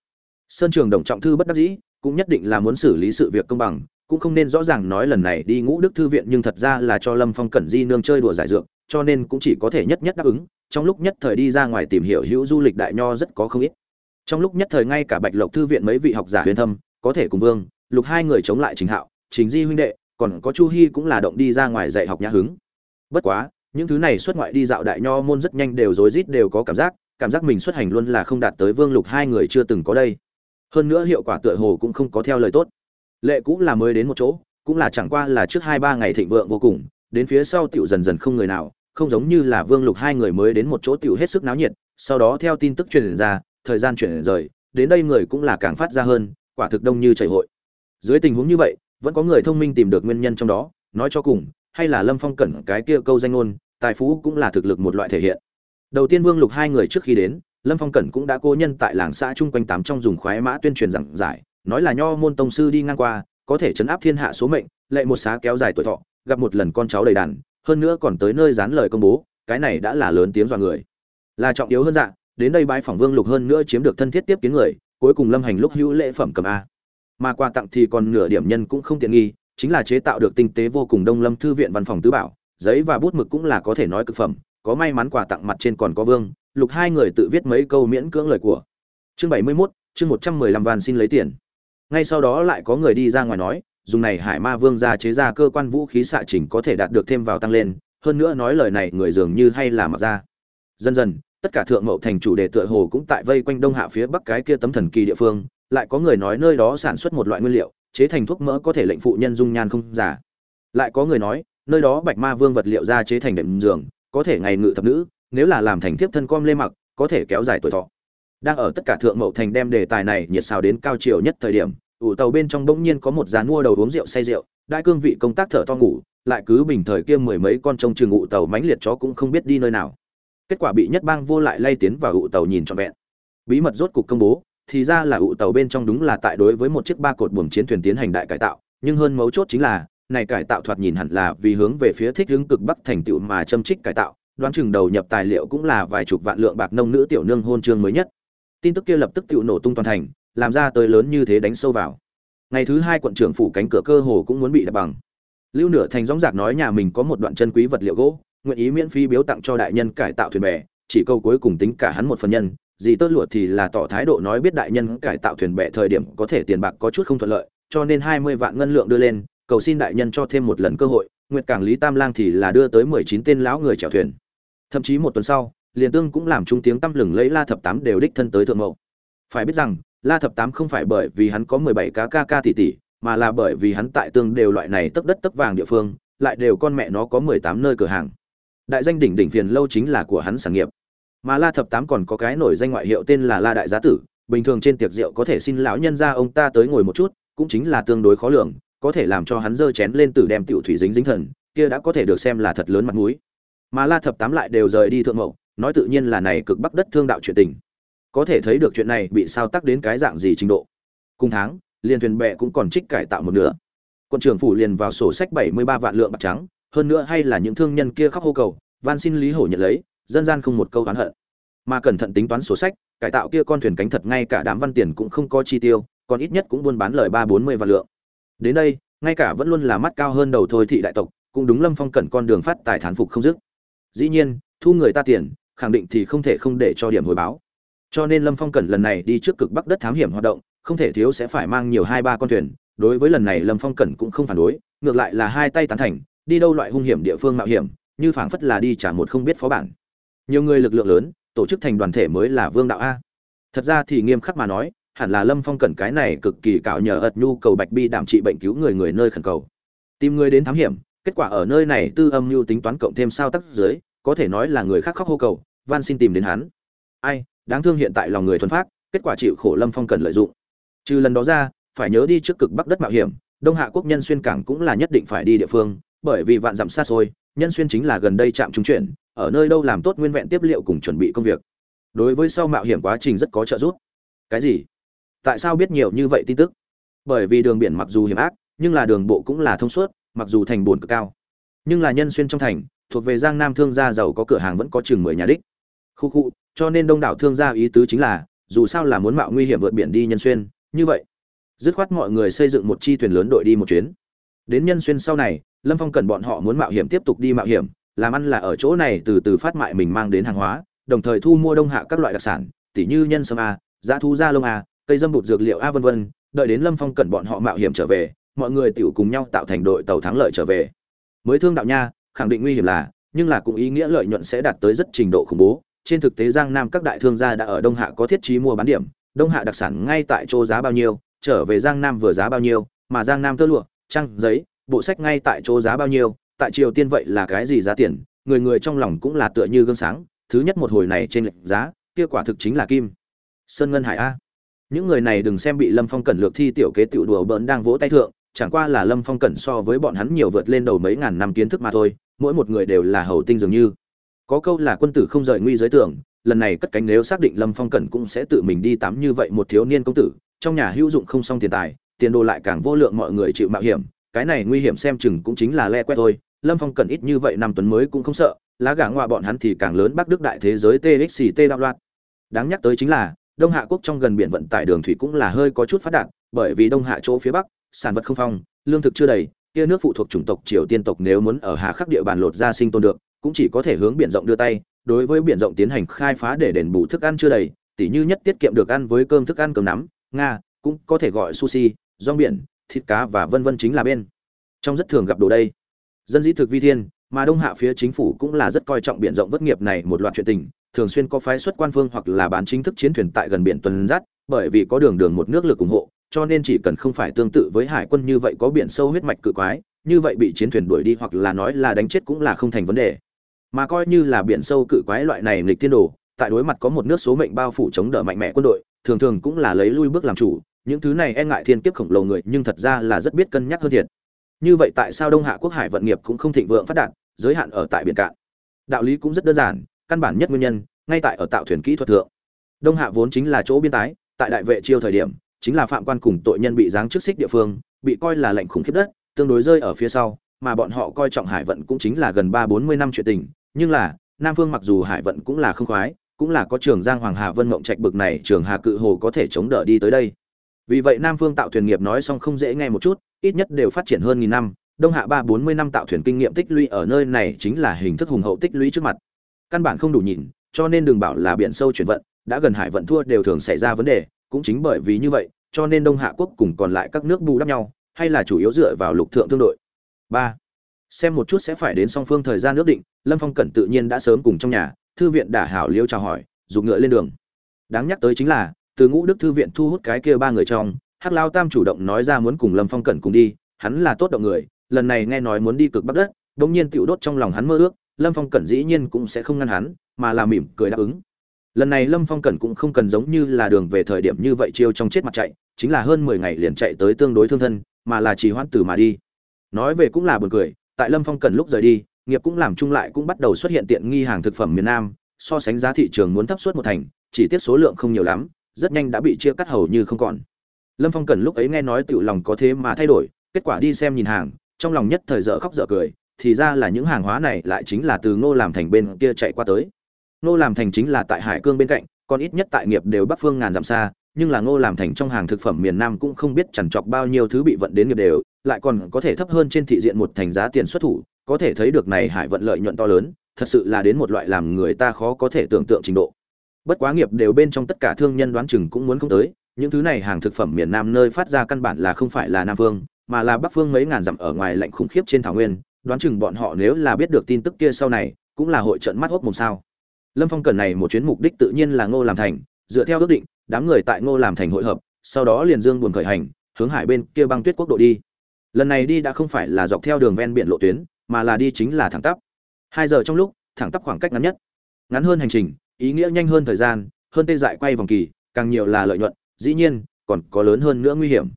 Sơn trường đồng trọng thư bất đắc dĩ, cũng nhất định là muốn xử lý sự việc công bằng, cũng không nên rõ ràng nói lần này đi ngũ đức thư viện nhưng thật ra là cho lâm phong cẩn di nương chơi đùa giải dược, cho nên cũng chỉ có thể nhất nhất đáp ứng, trong lúc nhất thời đi ra ngoài tìm hiểu hữu du lịch đại nho rất có không ít. Trong lúc nhất thời ngay cả bạch lộc thư viện mấy vị học giả huyền thâm, có thể cùng vương, lục hai người chống lại trình hạo chính di huynh đệ, còn có chu hi cũng là động đi ra ngoài dạy học nhã hứng. Bất quá những thứ này xuất ngoại đi dạo đại nho môn rất nhanh đều rối rít đều có cảm giác cảm giác mình xuất hành luôn là không đạt tới vương lục hai người chưa từng có đây. Hơn nữa hiệu quả tựa hồ cũng không có theo lời tốt. Lệ cũng là mới đến một chỗ, cũng là chẳng qua là trước hai ba ngày thịnh vượng vô cùng, đến phía sau tiểu dần dần không người nào, không giống như là vương lục hai người mới đến một chỗ tiểu hết sức náo nhiệt, sau đó theo tin tức truyền ra, thời gian chuyển rời, đến đây người cũng là càng phát ra hơn, quả thực đông như chảy hội. Dưới tình huống như vậy, vẫn có người thông minh tìm được nguyên nhân trong đó, nói cho cùng, hay là lâm phong cẩn cái kia câu danh ngôn tài phú cũng là thực lực một loại thể hiện. Đầu tiên vương lục hai người trước khi đến, lâm phong cẩn cũng đã cố nhân tại làng xã chung quanh tám trong dùng khoái mã tuyên truyền giảng giải, nói là nho môn tông sư đi ngang qua, có thể chấn áp thiên hạ số mệnh, lệ một xá kéo dài tuổi thọ, gặp một lần con cháu đầy đàn, hơn nữa còn tới nơi dán lời công bố, cái này đã là lớn tiếng dọa người. Là trọng yếu hơn dạ đến đây bái phỏng vương lục hơn nữa chiếm được thân thiết tiếp kiến người, cuối cùng lâm hành lúc hữu lễ phẩm cầm a. Mà quà tặng thì còn nửa điểm nhân cũng không tiện nghi, chính là chế tạo được tinh tế vô cùng đông lâm thư viện văn phòng tứ bảo giấy và bút mực cũng là có thể nói cực phẩm có may mắn quà tặng mặt trên còn có vương lục hai người tự viết mấy câu miễn cưỡng lời của. Chương bảy mươi 71, chương một trăm mười lăm van xin lấy tiền. Ngay sau đó lại có người đi ra ngoài nói dùng này hải ma vương gia chế ra cơ quan vũ khí xạ chỉnh có thể đạt được thêm vào tăng lên hơn nữa nói lời này người dường như hay là mặc ra. Dần dần tất cả thượng mậu thành chủ đề tựa hồ cũng tại vây quanh đông hạ phía bắc cái kia tấm thần kỳ địa phương lại có người nói nơi đó sản xuất một loại nguyên liệu chế thành thuốc mỡ có thể lệnh phụ nhân dung nhan không giả. Lại có người nói nơi đó bạch ma vương vật liệu ra chế thành đệm giường, có thể ngày ngự thập nữ, nếu là làm thành thiếp thân com lê mặc, có thể kéo dài tuổi thọ. Đang ở tất cả thượng mậu thành đem đề tài này nhiệt xào đến cao chiều nhất thời điểm, ủ tàu bên trong bỗng nhiên có một dàn mua đầu uống rượu say rượu, đại cương vị công tác thở to ngủ, lại cứ bình thời kia mười mấy con trông trường ụ tàu mãnh liệt chó cũng không biết đi nơi nào. Kết quả bị nhất bang vô lại lay tiến vào ụ tàu nhìn trọn vẹn. Bí mật rốt cục công bố, thì ra là ụ tàu bên trong đúng là tại đối với một chiếc ba cột buồng chiến thuyền tiến hành đại cải tạo, nhưng hơn mấu chốt chính là này cải tạo thoạt nhìn hẳn là vì hướng về phía thích hướng cực bắc thành tựu mà châm trích cải tạo, đoán chừng đầu nhập tài liệu cũng là vài chục vạn lượng bạc nông nữ tiểu nương hôn trương mới nhất. Tin tức kia lập tức tựu nổ tung toàn thành, làm ra tới lớn như thế đánh sâu vào. Ngày thứ hai quận trưởng phủ cánh cửa cơ hồ cũng muốn bị đập bằng. Lưu nửa thành dõng dạc nói nhà mình có một đoạn chân quý vật liệu gỗ, nguyện ý miễn phí biếu tặng cho đại nhân cải tạo thuyền bè, chỉ câu cuối cùng tính cả hắn một phần nhân, gì tốt lụa thì là tỏ thái độ nói biết đại nhân cải tạo thuyền bè thời điểm có thể tiền bạc có chút không thuận lợi, cho nên hai mươi vạn ngân lượng đưa lên cầu xin đại nhân cho thêm một lần cơ hội, nguyệt cảng lý tam lang thì là đưa tới mười chín tên lão người chèo thuyền. Thậm chí một tuần sau, liền tương cũng làm trung tiếng tăm lừng lấy la thập tám đều đích thân tới thượng mậu. phải biết rằng, la thập tám không phải bởi vì hắn có mười bảy cá ca ca tỷ tỷ, mà là bởi vì hắn tại tương đều loại này tấp đất tấp vàng địa phương, lại đều con mẹ nó có mười tám nơi cửa hàng. Đại danh đỉnh đỉnh phiền lâu chính là của hắn sản nghiệp. Mà la thập tám còn có cái nổi danh ngoại hiệu tên là la đại giá tử, bình thường trên tiệc rượu có thể xin lão nhân ra ông ta tới ngồi một chút, cũng chính là tương đối khó lường có thể làm cho hắn dơ chén lên từ đem tiểu thủy dính dính thần, kia đã có thể được xem là thật lớn mặt mũi. Mà la thập tám lại đều rời đi thượng mậu nói tự nhiên là này cực bắc đất thương đạo chuyện tình. Có thể thấy được chuyện này bị sao tắc đến cái dạng gì trình độ. Cùng tháng liên thuyền bè cũng còn trích cải tạo một nửa. Quận trưởng phủ liền vào sổ sách bảy mươi ba vạn lượng bạc trắng, hơn nữa hay là những thương nhân kia khóc hô cầu, van xin lý hổ nhận lấy, dân gian không một câu oán hận. Mà cẩn thận tính toán sổ sách, cải tạo kia con thuyền cánh thật ngay cả đám văn tiền cũng không có chi tiêu, còn ít nhất cũng buôn bán lời ba bốn mươi vạn lượng đến đây, ngay cả vẫn luôn là mắt cao hơn đầu thôi thị đại tộc, cũng đúng lâm phong cẩn con đường phát tài thán phục không dứt. Dĩ nhiên, thu người ta tiền, khẳng định thì không thể không để cho điểm hồi báo. Cho nên lâm phong cẩn lần này đi trước cực bắc đất thám hiểm hoạt động, không thể thiếu sẽ phải mang nhiều hai ba con thuyền. Đối với lần này lâm phong cẩn cũng không phản đối, ngược lại là hai tay tán thành, đi đâu loại hung hiểm địa phương mạo hiểm, như phảng phất là đi trả một không biết phó bản. Nhiều người lực lượng lớn, tổ chức thành đoàn thể mới là vương đạo a. Thật ra thì nghiêm khắc mà nói hẳn là lâm phong cẩn cái này cực kỳ cạo nhờ ật nhu cầu bạch bi đảm trị bệnh cứu người người nơi khẩn cầu. Tìm người đến thám hiểm, kết quả ở nơi này tư âm mưu tính toán cộng thêm sao tắc dưới, có thể nói là người khác khóc hô cầu, van xin tìm đến hắn. Ai, đáng thương hiện tại lòng người thuần phát kết quả chịu khổ lâm phong cần lợi dụng. Trừ lần đó ra, phải nhớ đi trước cực bắc đất mạo hiểm, đông hạ quốc nhân xuyên cảng cũng là nhất định phải đi địa phương, bởi vì vạn dặm xa xôi, nhân xuyên chính là gần đây trạm trung chuyển, ở nơi đâu làm tốt nguyên vẹn tiếp liệu cùng chuẩn bị công việc. Đối với sau mạo hiểm quá trình rất có trợ giúp. Cái gì? Tại sao biết nhiều như vậy tin tức? Bởi vì đường biển mặc dù hiểm ác, nhưng là đường bộ cũng là thông suốt, mặc dù thành buồn cực cao. Nhưng là nhân xuyên trong thành, thuộc về giang nam thương gia giàu có cửa hàng vẫn có chừng mười nhà đích. Khu khu, cho nên đông đảo thương gia ý tứ chính là, dù sao là muốn mạo nguy hiểm vượt biển đi nhân xuyên, như vậy, dứt khoát mọi người xây dựng một chi thuyền lớn đội đi một chuyến. Đến nhân xuyên sau này, lâm phong cần bọn họ muốn mạo hiểm tiếp tục đi mạo hiểm, làm ăn là ở chỗ này từ từ phát mại mình mang đến hàng hóa, đồng thời thu mua đông hạ các loại đặc sản, tỉ như nhân sâm a, giá thu da lông a cây dâm bụt dược liệu a vân vân, đợi đến lâm phong cẩn bọn họ mạo hiểm trở về, mọi người tiểu cùng nhau tạo thành đội tàu thắng lợi trở về. Mới thương đạo nha, khẳng định nguy hiểm là, nhưng là cũng ý nghĩa lợi nhuận sẽ đạt tới rất trình độ khủng bố. Trên thực tế giang nam các đại thương gia đã ở đông hạ có thiết trí mua bán điểm, đông hạ đặc sản ngay tại chỗ giá bao nhiêu, trở về giang nam vừa giá bao nhiêu, mà giang nam tơ lụa, trăng, giấy, bộ sách ngay tại chỗ giá bao nhiêu, tại triều tiên vậy là cái gì giá tiền, người người trong lòng cũng là tựa như gương sáng, thứ nhất một hồi này trên lệnh giá, kia quả thực chính là kim. Sơn ngân hải a những người này đừng xem bị lâm phong cẩn lược thi tiểu kế tiểu đùa bỡn đang vỗ tay thượng chẳng qua là lâm phong cẩn so với bọn hắn nhiều vượt lên đầu mấy ngàn năm kiến thức mà thôi mỗi một người đều là hầu tinh dường như. Có câu là quân tử không rời nguy giới tưởng lần này cất cánh nếu xác định lâm phong cẩn cũng sẽ tự mình đi tắm như vậy một thiếu niên công tử trong nhà hữu dụng không xong tiền tài tiền đồ lại càng vô lượng mọi người chịu mạo hiểm cái này nguy hiểm xem chừng cũng chính là le quét thôi lâm phong cẩn ít như vậy năm tuần mới cũng không sợ lá gà ngoại bọn hắn thì càng lớn bắc đức đại thế giới txt đạo loạn, đáng nhắc tới chính là đông hạ quốc trong gần biển vận tải đường thủy cũng là hơi có chút phát đạt, bởi vì đông hạ chỗ phía bắc, sản vật không phong, lương thực chưa đầy, kia nước phụ thuộc chủng tộc, triều tiên tộc nếu muốn ở hạ khắc địa bàn lột ra sinh tồn được, cũng chỉ có thể hướng biển rộng đưa tay, đối với biển rộng tiến hành khai phá để đền bù thức ăn chưa đầy, tỉ như nhất tiết kiệm được ăn với cơm thức ăn cơm nắm, nga, cũng có thể gọi sushi, rong biển, thịt cá và vân vân chính là bên. Trong rất thường gặp đồ đây. Dân dĩ thực vi thiên, mà đông hạ phía chính phủ cũng là rất coi trọng biển rộng vất nghiệp này một loạt chuyện tình thường xuyên có phái xuất quan phương hoặc là bán chính thức chiến thuyền tại gần biển tuần dắt bởi vì có đường đường một nước lực ủng hộ, cho nên chỉ cần không phải tương tự với hải quân như vậy có biển sâu huyết mạch cự quái, như vậy bị chiến thuyền đuổi đi hoặc là nói là đánh chết cũng là không thành vấn đề. Mà coi như là biển sâu cự quái loại này nghịch tiên đồ, tại đối mặt có một nước số mệnh bao phủ chống đỡ mạnh mẽ quân đội, thường thường cũng là lấy lui bước làm chủ, những thứ này e ngại thiên kiếp khổng lồ người, nhưng thật ra là rất biết cân nhắc hơn thiệt. Như vậy tại sao đông hạ quốc hải vận nghiệp cũng không thịnh vượng phát đạt, giới hạn ở tại biển cạn? Đạo lý cũng rất đơn giản căn bản nhất nguyên nhân, ngay tại ở tạo thuyền kỹ thuật thượng. Đông hạ vốn chính là chỗ biên tái, tại đại vệ chiêu thời điểm, chính là phạm quan cùng tội nhân bị giáng chức xích địa phương, bị coi là lệnh khủng khiếp đất, tương đối rơi ở phía sau, mà bọn họ coi trọng hải vận cũng chính là gần ba bốn mươi năm chuyện tình, nhưng là, nam phương mặc dù hải vận cũng là không khoái, cũng là có trường giang hoàng hà vân mộng trạch bực này, trường hà cự hồ có thể chống đỡ đi tới đây. Vì vậy nam phương tạo thuyền nghiệp nói xong không dễ nghe một chút, ít nhất đều phát triển hơn nghìn năm, đông hạ ba bốn mươi năm tạo thuyền kinh nghiệm tích lũy ở nơi này chính là hình thức hùng hậu tích lũy trước mặt căn bản không đủ nhìn, cho nên đừng bảo là biển sâu chuyển vận, đã gần hải vận thua đều thường xảy ra vấn đề, cũng chính bởi vì như vậy, cho nên đông hạ quốc cùng còn lại các nước bù đắp nhau, hay là chủ yếu dựa vào lục thượng thương đội. Ba, xem một chút sẽ phải đến song phương thời gian nước định, lâm phong cẩn tự nhiên đã sớm cùng trong nhà, thư viện đả hảo liêu chào hỏi dùng ngựa lên đường. Đáng nhắc tới chính là, từ ngũ đức thư viện thu hút cái kia ba người trong, hắc lao tam chủ động nói ra muốn cùng lâm phong cẩn cùng đi, hắn là tốt động người, lần này nghe nói muốn đi cực bắc đất đ ỗ n g nhiên tựu đốt trong lòng hắn mơ ước lâm phong cẩn dĩ nhiên cũng sẽ không ngăn hắn mà là mỉm cười đáp ứng lần này lâm phong cẩn cũng không cần giống như là đường về thời điểm như vậy chiêu trong chết mặt chạy chính là hơn mười ngày liền chạy tới tương đối thương thân mà là chỉ hoãn từ mà đi nói về cũng là buồn cười tại lâm phong cẩn lúc rời đi nghiệp cũng làm chung lại cũng bắt đầu xuất hiện tiện nghi hàng thực phẩm miền Nam, so sánh giá thị trường muốn thấp suốt một thành, chỉ tiếc số lượng không nhiều lắm, rất nhanh đã bị chia cắt hầu như không còn. Lâm Phong cần lúc ấy nghe nói tiểu lòng có thế mà thay đổi, kết quả đi xem nhìn hàng, trong lòng nhất thời dở khóc dở cười, thì ra là những hàng hóa này lại chính là từ Ngô làm thành bên kia chạy qua tới. Ngô làm thành chính là tại Hải Cương bên cạnh, còn ít nhất tại nghiệp đều bắc phương ngàn dặm xa, nhưng là Ngô làm thành trong hàng thực phẩm miền Nam cũng không biết chằn chọc bao nhiêu thứ bị vận đến nghiệp đều, lại còn có thể thấp hơn trên thị diện một thành giá tiền xuất thủ, có thể thấy được này hải vận lợi nhuận to lớn thật sự là đến một loại làm người ta khó có thể tưởng tượng trình độ bất quá nghiệp đều bên trong tất cả thương nhân đoán chừng cũng muốn không tới những thứ này hàng thực phẩm miền nam nơi phát ra căn bản là không phải là nam phương mà là bắc phương mấy ngàn dặm ở ngoài lạnh khủng khiếp trên thảo nguyên đoán chừng bọn họ nếu là biết được tin tức kia sau này, cũng là hội trận mắt hốc mồm sao. Lâm phong cần này một chuyến mục đích tự nhiên là ngô làm thành, dựa theo ước định, đám người tại ngô làm thành hội hợp, sau đó liền dương buồn khởi hành, hướng hải bên kia băng tuyết quốc độ đi. Lần này đi đã không phải là dọc theo đường ven biển lộ tuyến, mà là đi chính là thẳng tắp. Hai giờ trong lúc, thẳng tắp khoảng cách ngắn nhất. Ngắn hơn hành trình, ý nghĩa nhanh hơn thời gian, hơn tê dại quay vòng kỳ, càng nhiều là lợi nhuận, dĩ nhiên, còn có lớn hơn nữa nguy hiểm.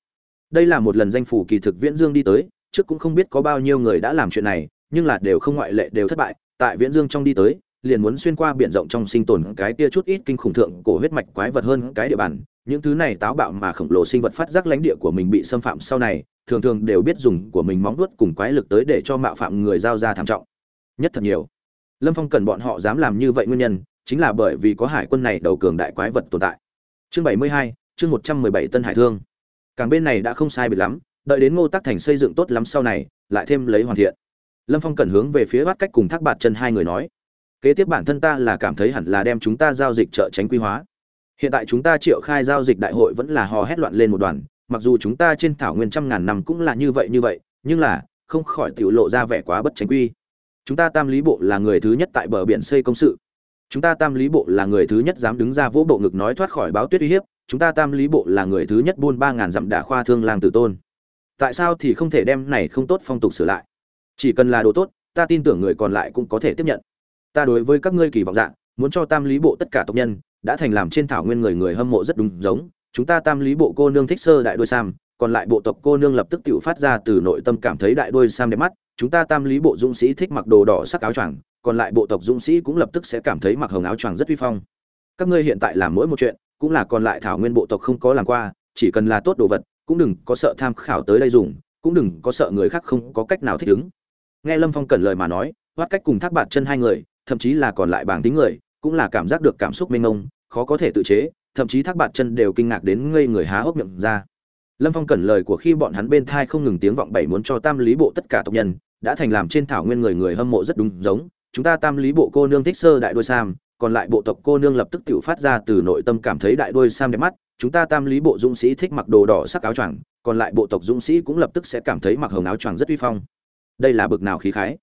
Đây là một lần danh phủ kỳ thực viễn dương đi tới trước cũng không biết có bao nhiêu người đã làm chuyện này, nhưng là đều không ngoại lệ, đều thất bại. Tại viễn dương trong đi tới, liền muốn xuyên qua biển rộng trong sinh tồn cái kia chút ít kinh khủng thượng cổ huyết mạch quái vật hơn cái địa bàn. Những thứ này táo bạo mà khổng lồ sinh vật phát giác lãnh địa của mình bị xâm phạm sau này, thường thường đều biết dùng của mình móng vuốt cùng quái lực tới để cho mạo phạm người giao ra thảm trọng. Nhất thật nhiều. Lâm phong cần bọn họ dám làm như vậy nguyên nhân, chính là bởi vì có hải quân này đầu cường đại quái vật tồn tại. Chương bảy mươi hai, chương một trăm mười bảy tân hải thương. Càng bên này đã không sai biệt lắm đợi đến ngô tác thành xây dựng tốt lắm sau này, lại thêm lấy hoàn thiện. Lâm phong cần hướng về phía bắt cách cùng thác bạt chân hai người nói, kế tiếp bản thân ta là cảm thấy hẳn là đem chúng ta giao dịch trợ tránh quy hóa. Hiện tại chúng ta triệu khai giao dịch đại hội vẫn là hò hét loạn lên một đoàn, mặc dù chúng ta trên thảo nguyên trăm ngàn năm cũng là như vậy như vậy, nhưng là, không khỏi tiểu lộ ra vẻ quá bất tránh quy. Chúng ta tam lý bộ là người thứ nhất tại bờ biển xây công sự. Chúng ta tam lý bộ là người thứ nhất dám đứng ra vỗ bộ ngực nói thoát khỏi báo tuyết uy hiếp. Chúng ta tam lý bộ là người thứ nhất buôn ba ngàn dặm đả khoa thương làng tử tôn tại sao thì không thể đem này không tốt phong tục sửa lại? Chỉ cần là đồ tốt, ta tin tưởng người còn lại cũng có thể tiếp nhận. Ta đối với các ngươi kỳ vọng dạng, muốn cho tam lý bộ tất cả tộc nhân, đã thành làm trên thảo nguyên người người hâm mộ rất đúng giống. Chúng ta tam lý bộ cô nương thích sơ đại đôi sam, còn lại bộ tộc cô nương lập tức tự phát ra từ nội tâm cảm thấy đại đôi sam đẹp mắt. Chúng ta tam lý bộ dũng sĩ thích mặc đồ đỏ sắc áo choàng, còn lại bộ tộc dũng sĩ cũng lập tức sẽ cảm thấy mặc hồng áo choàng rất uy phong. Các ngươi hiện tại làm mỗi một chuyện, cũng là còn lại thảo nguyên bộ tộc không có làm qua, chỉ cần là tốt đồ vật cũng đừng có sợ tham khảo tới đây dùng, cũng đừng có sợ người khác không có cách nào thích ứng. Nghe lâm phong cẩn lời mà nói thoát cách cùng thác bạt chân hai người, thậm chí là còn lại bảng tính người, cũng là cảm giác được cảm xúc mênh mông, khó có thể tự chế, thậm chí thác bạt chân đều kinh ngạc đến ngây người há hốc miệng ra. Lâm phong cẩn lời của khi bọn hắn bên thai không ngừng tiếng vọng bảy muốn cho tam lý bộ tất cả tộc nhân, đã thành làm trên thảo nguyên người người hâm mộ rất đúng giống, chúng ta tam lý bộ cô nương thích sơ đại đôi sam, còn lại bộ tộc cô nương lập tức tự phát ra từ nội tâm cảm thấy đại đôi sam đẹp mắt chúng ta tam lý bộ dũng sĩ thích mặc đồ đỏ sắc áo choàng, còn lại bộ tộc dũng sĩ cũng lập tức sẽ cảm thấy mặc hồng áo choàng rất uy phong. Đây là bực nào khí khái.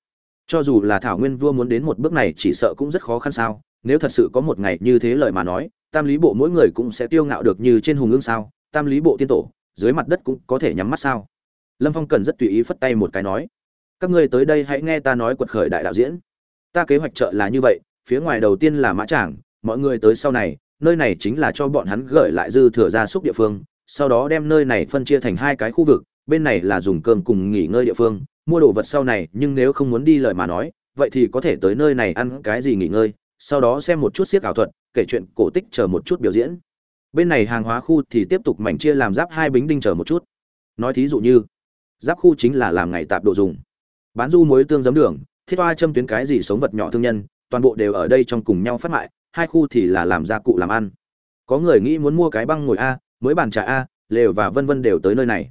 Cho dù là thảo nguyên vua muốn đến một bước này chỉ sợ cũng rất khó khăn sao, nếu thật sự có một ngày như thế lời mà nói, tam lý bộ mỗi người cũng sẽ tiêu ngạo được như trên hùng ương sao, tam lý bộ tiên tổ, dưới mặt đất cũng có thể nhắm mắt sao? Lâm phong cần rất tùy ý phất tay một cái nói, các ngươi tới đây hãy nghe ta nói quật khởi đại đạo diễn. Ta kế hoạch trợ là như vậy, phía ngoài đầu tiên là mã trảng mọi người tới sau này nơi này chính là cho bọn hắn gửi lại dư thừa gia súc địa phương, sau đó đem nơi này phân chia thành hai cái khu vực, bên này là dùng cơm cùng nghỉ ngơi địa phương, mua đồ vật sau này, nhưng nếu không muốn đi lời mà nói, vậy thì có thể tới nơi này ăn cái gì nghỉ ngơi, sau đó xem một chút xiếc ảo thuật, kể chuyện cổ tích chờ một chút biểu diễn. Bên này hàng hóa khu thì tiếp tục mảnh chia làm giáp hai bính đinh chờ một chút. Nói thí dụ như, giáp khu chính là làm ngày tạp độ dùng. Bán du muối tương giấm đường, thiết toa châm tuyến cái gì sống vật nhỏ thương nhân, toàn bộ đều ở đây trong cùng nhau phát mại hai khu thì là làm gia cụ làm ăn. Có người nghĩ muốn mua cái băng ngồi a, mới bàn trà a, lều và vân vân đều tới nơi này.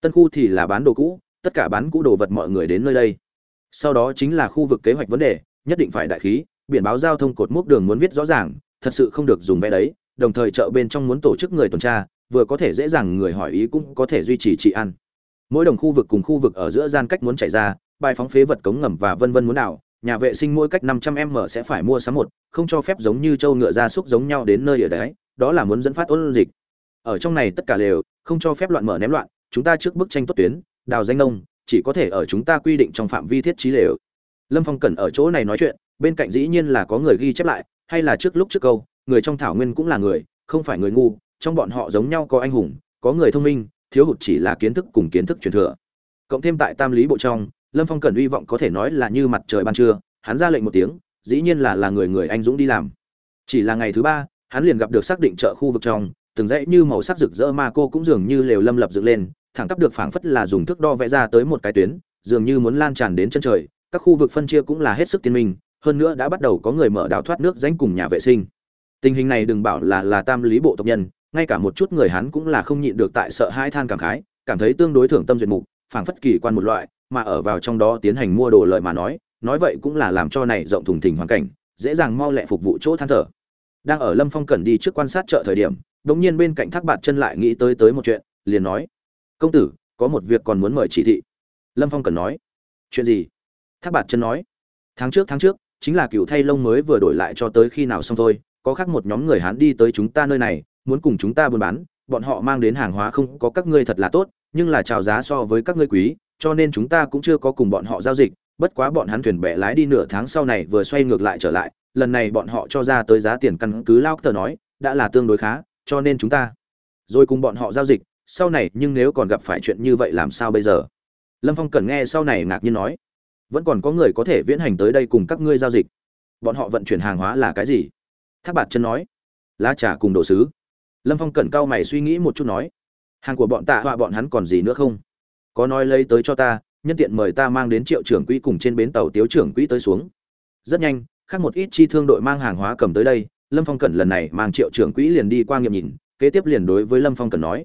Tân khu thì là bán đồ cũ, tất cả bán cũ đồ vật mọi người đến nơi đây. Sau đó chính là khu vực kế hoạch vấn đề, nhất định phải đại khí, biển báo giao thông cột mốc đường muốn viết rõ ràng, thật sự không được dùng vẽ đấy, đồng thời chợ bên trong muốn tổ chức người tuần tra, vừa có thể dễ dàng người hỏi ý cũng có thể duy trì trị ăn mỗi đồng khu vực cùng khu vực ở giữa gian cách muốn chạy ra, bài phóng phế vật cống ngầm và vân vân muốn nào nhà vệ sinh mỗi cách 500m sẽ phải mua sắm một, không cho phép giống như châu ngựa ra súc giống nhau đến nơi ở đấy, đó là muốn dẫn phát ôn dịch. Ở trong này tất cả đều không cho phép loạn mở ném loạn, chúng ta trước bức tranh tốt tuyến, đào danh nông, chỉ có thể ở chúng ta quy định trong phạm vi thiết trí lều. Lâm Phong cần ở chỗ này nói chuyện, bên cạnh dĩ nhiên là có người ghi chép lại, hay là trước lúc trước câu, người trong thảo nguyên cũng là người, không phải người ngu, trong bọn họ giống nhau có anh hùng, có người thông minh, thiếu hụt chỉ là kiến thức cùng kiến thức truyền thừa. Cộng thêm tại Tam Lý bộ trong, lâm phong cần hy vọng có thể nói là như mặt trời ban trưa, hắn ra lệnh một tiếng, dĩ nhiên là là người người anh dũng đi làm. Chỉ là ngày thứ ba, hắn liền gặp được xác định chợ khu vực trong, từng dãy như màu sắc rực rỡ ma cô cũng dường như lều lâm lập dựng lên, thẳng tắp được phảng phất là dùng thước đo vẽ ra tới một cái tuyến, dường như muốn lan tràn đến chân trời, các khu vực phân chia cũng là hết sức tiên minh, hơn nữa đã bắt đầu có người mở đào thoát nước danh cùng nhà vệ sinh. Tình hình này đừng bảo là là tam lý bộ tộc nhân, ngay cả một chút người hắn cũng là không nhịn được tại sợ hai than cảm khái, cảm thấy tương đối thưởng tâm duyệt mục, phảng phất kỳ quan một loại mà ở vào trong đó tiến hành mua đồ lợi mà nói nói vậy cũng là làm cho này rộng thùng thình hoàn cảnh, dễ dàng mau lẹ phục vụ chỗ than thở. Đang ở lâm phong cần đi trước quan sát chợ thời điểm đống nhiên bên cạnh thác bạt chân lại nghĩ tới tới một chuyện, liền nói, công tử, có một việc còn muốn mời chỉ thị. Lâm phong cần nói, chuyện gì? Thác bạt chân nói, tháng trước tháng trước, chính là cựu thay lông mới vừa đổi lại cho tới khi nào xong thôi, có khác một nhóm người hán đi tới chúng ta nơi này, muốn cùng chúng ta buôn bán, bọn họ mang đến hàng hóa không có các ngươi thật là tốt, nhưng là chào giá so với các ngươi quý cho nên chúng ta cũng chưa có cùng bọn họ giao dịch, bất quá bọn hắn thuyền bè lái đi nửa tháng sau này vừa xoay ngược lại trở lại, lần này bọn họ cho ra tới giá tiền căn cứ lao tờ nói, đã là tương đối khá, cho nên chúng ta rồi cùng bọn họ giao dịch, sau này nhưng nếu còn gặp phải chuyện như vậy làm sao bây giờ? Lâm Phong cần nghe sau này ngạc nhiên nói, vẫn còn có người có thể viễn hành tới đây cùng các ngươi giao dịch. Bọn họ vận chuyển hàng hóa là cái gì? Thác Bạt chân nói, lá trà cùng đồ sứ. Lâm Phong cẩn cao mày suy nghĩ một chút nói, hàng của bọn tạ họa bọn hắn còn gì nữa không? Có nói lấy tới cho ta, nhân tiện mời ta mang đến triệu trưởng quỹ cùng trên bến tàu tiếu trưởng quỹ tới xuống. Rất nhanh, khác một ít chi thương đội mang hàng hóa cầm tới đây, lâm phong cẩn lần này mang triệu trưởng quỹ liền đi qua nghiệm nhìn, kế tiếp liền đối với lâm phong cẩn nói.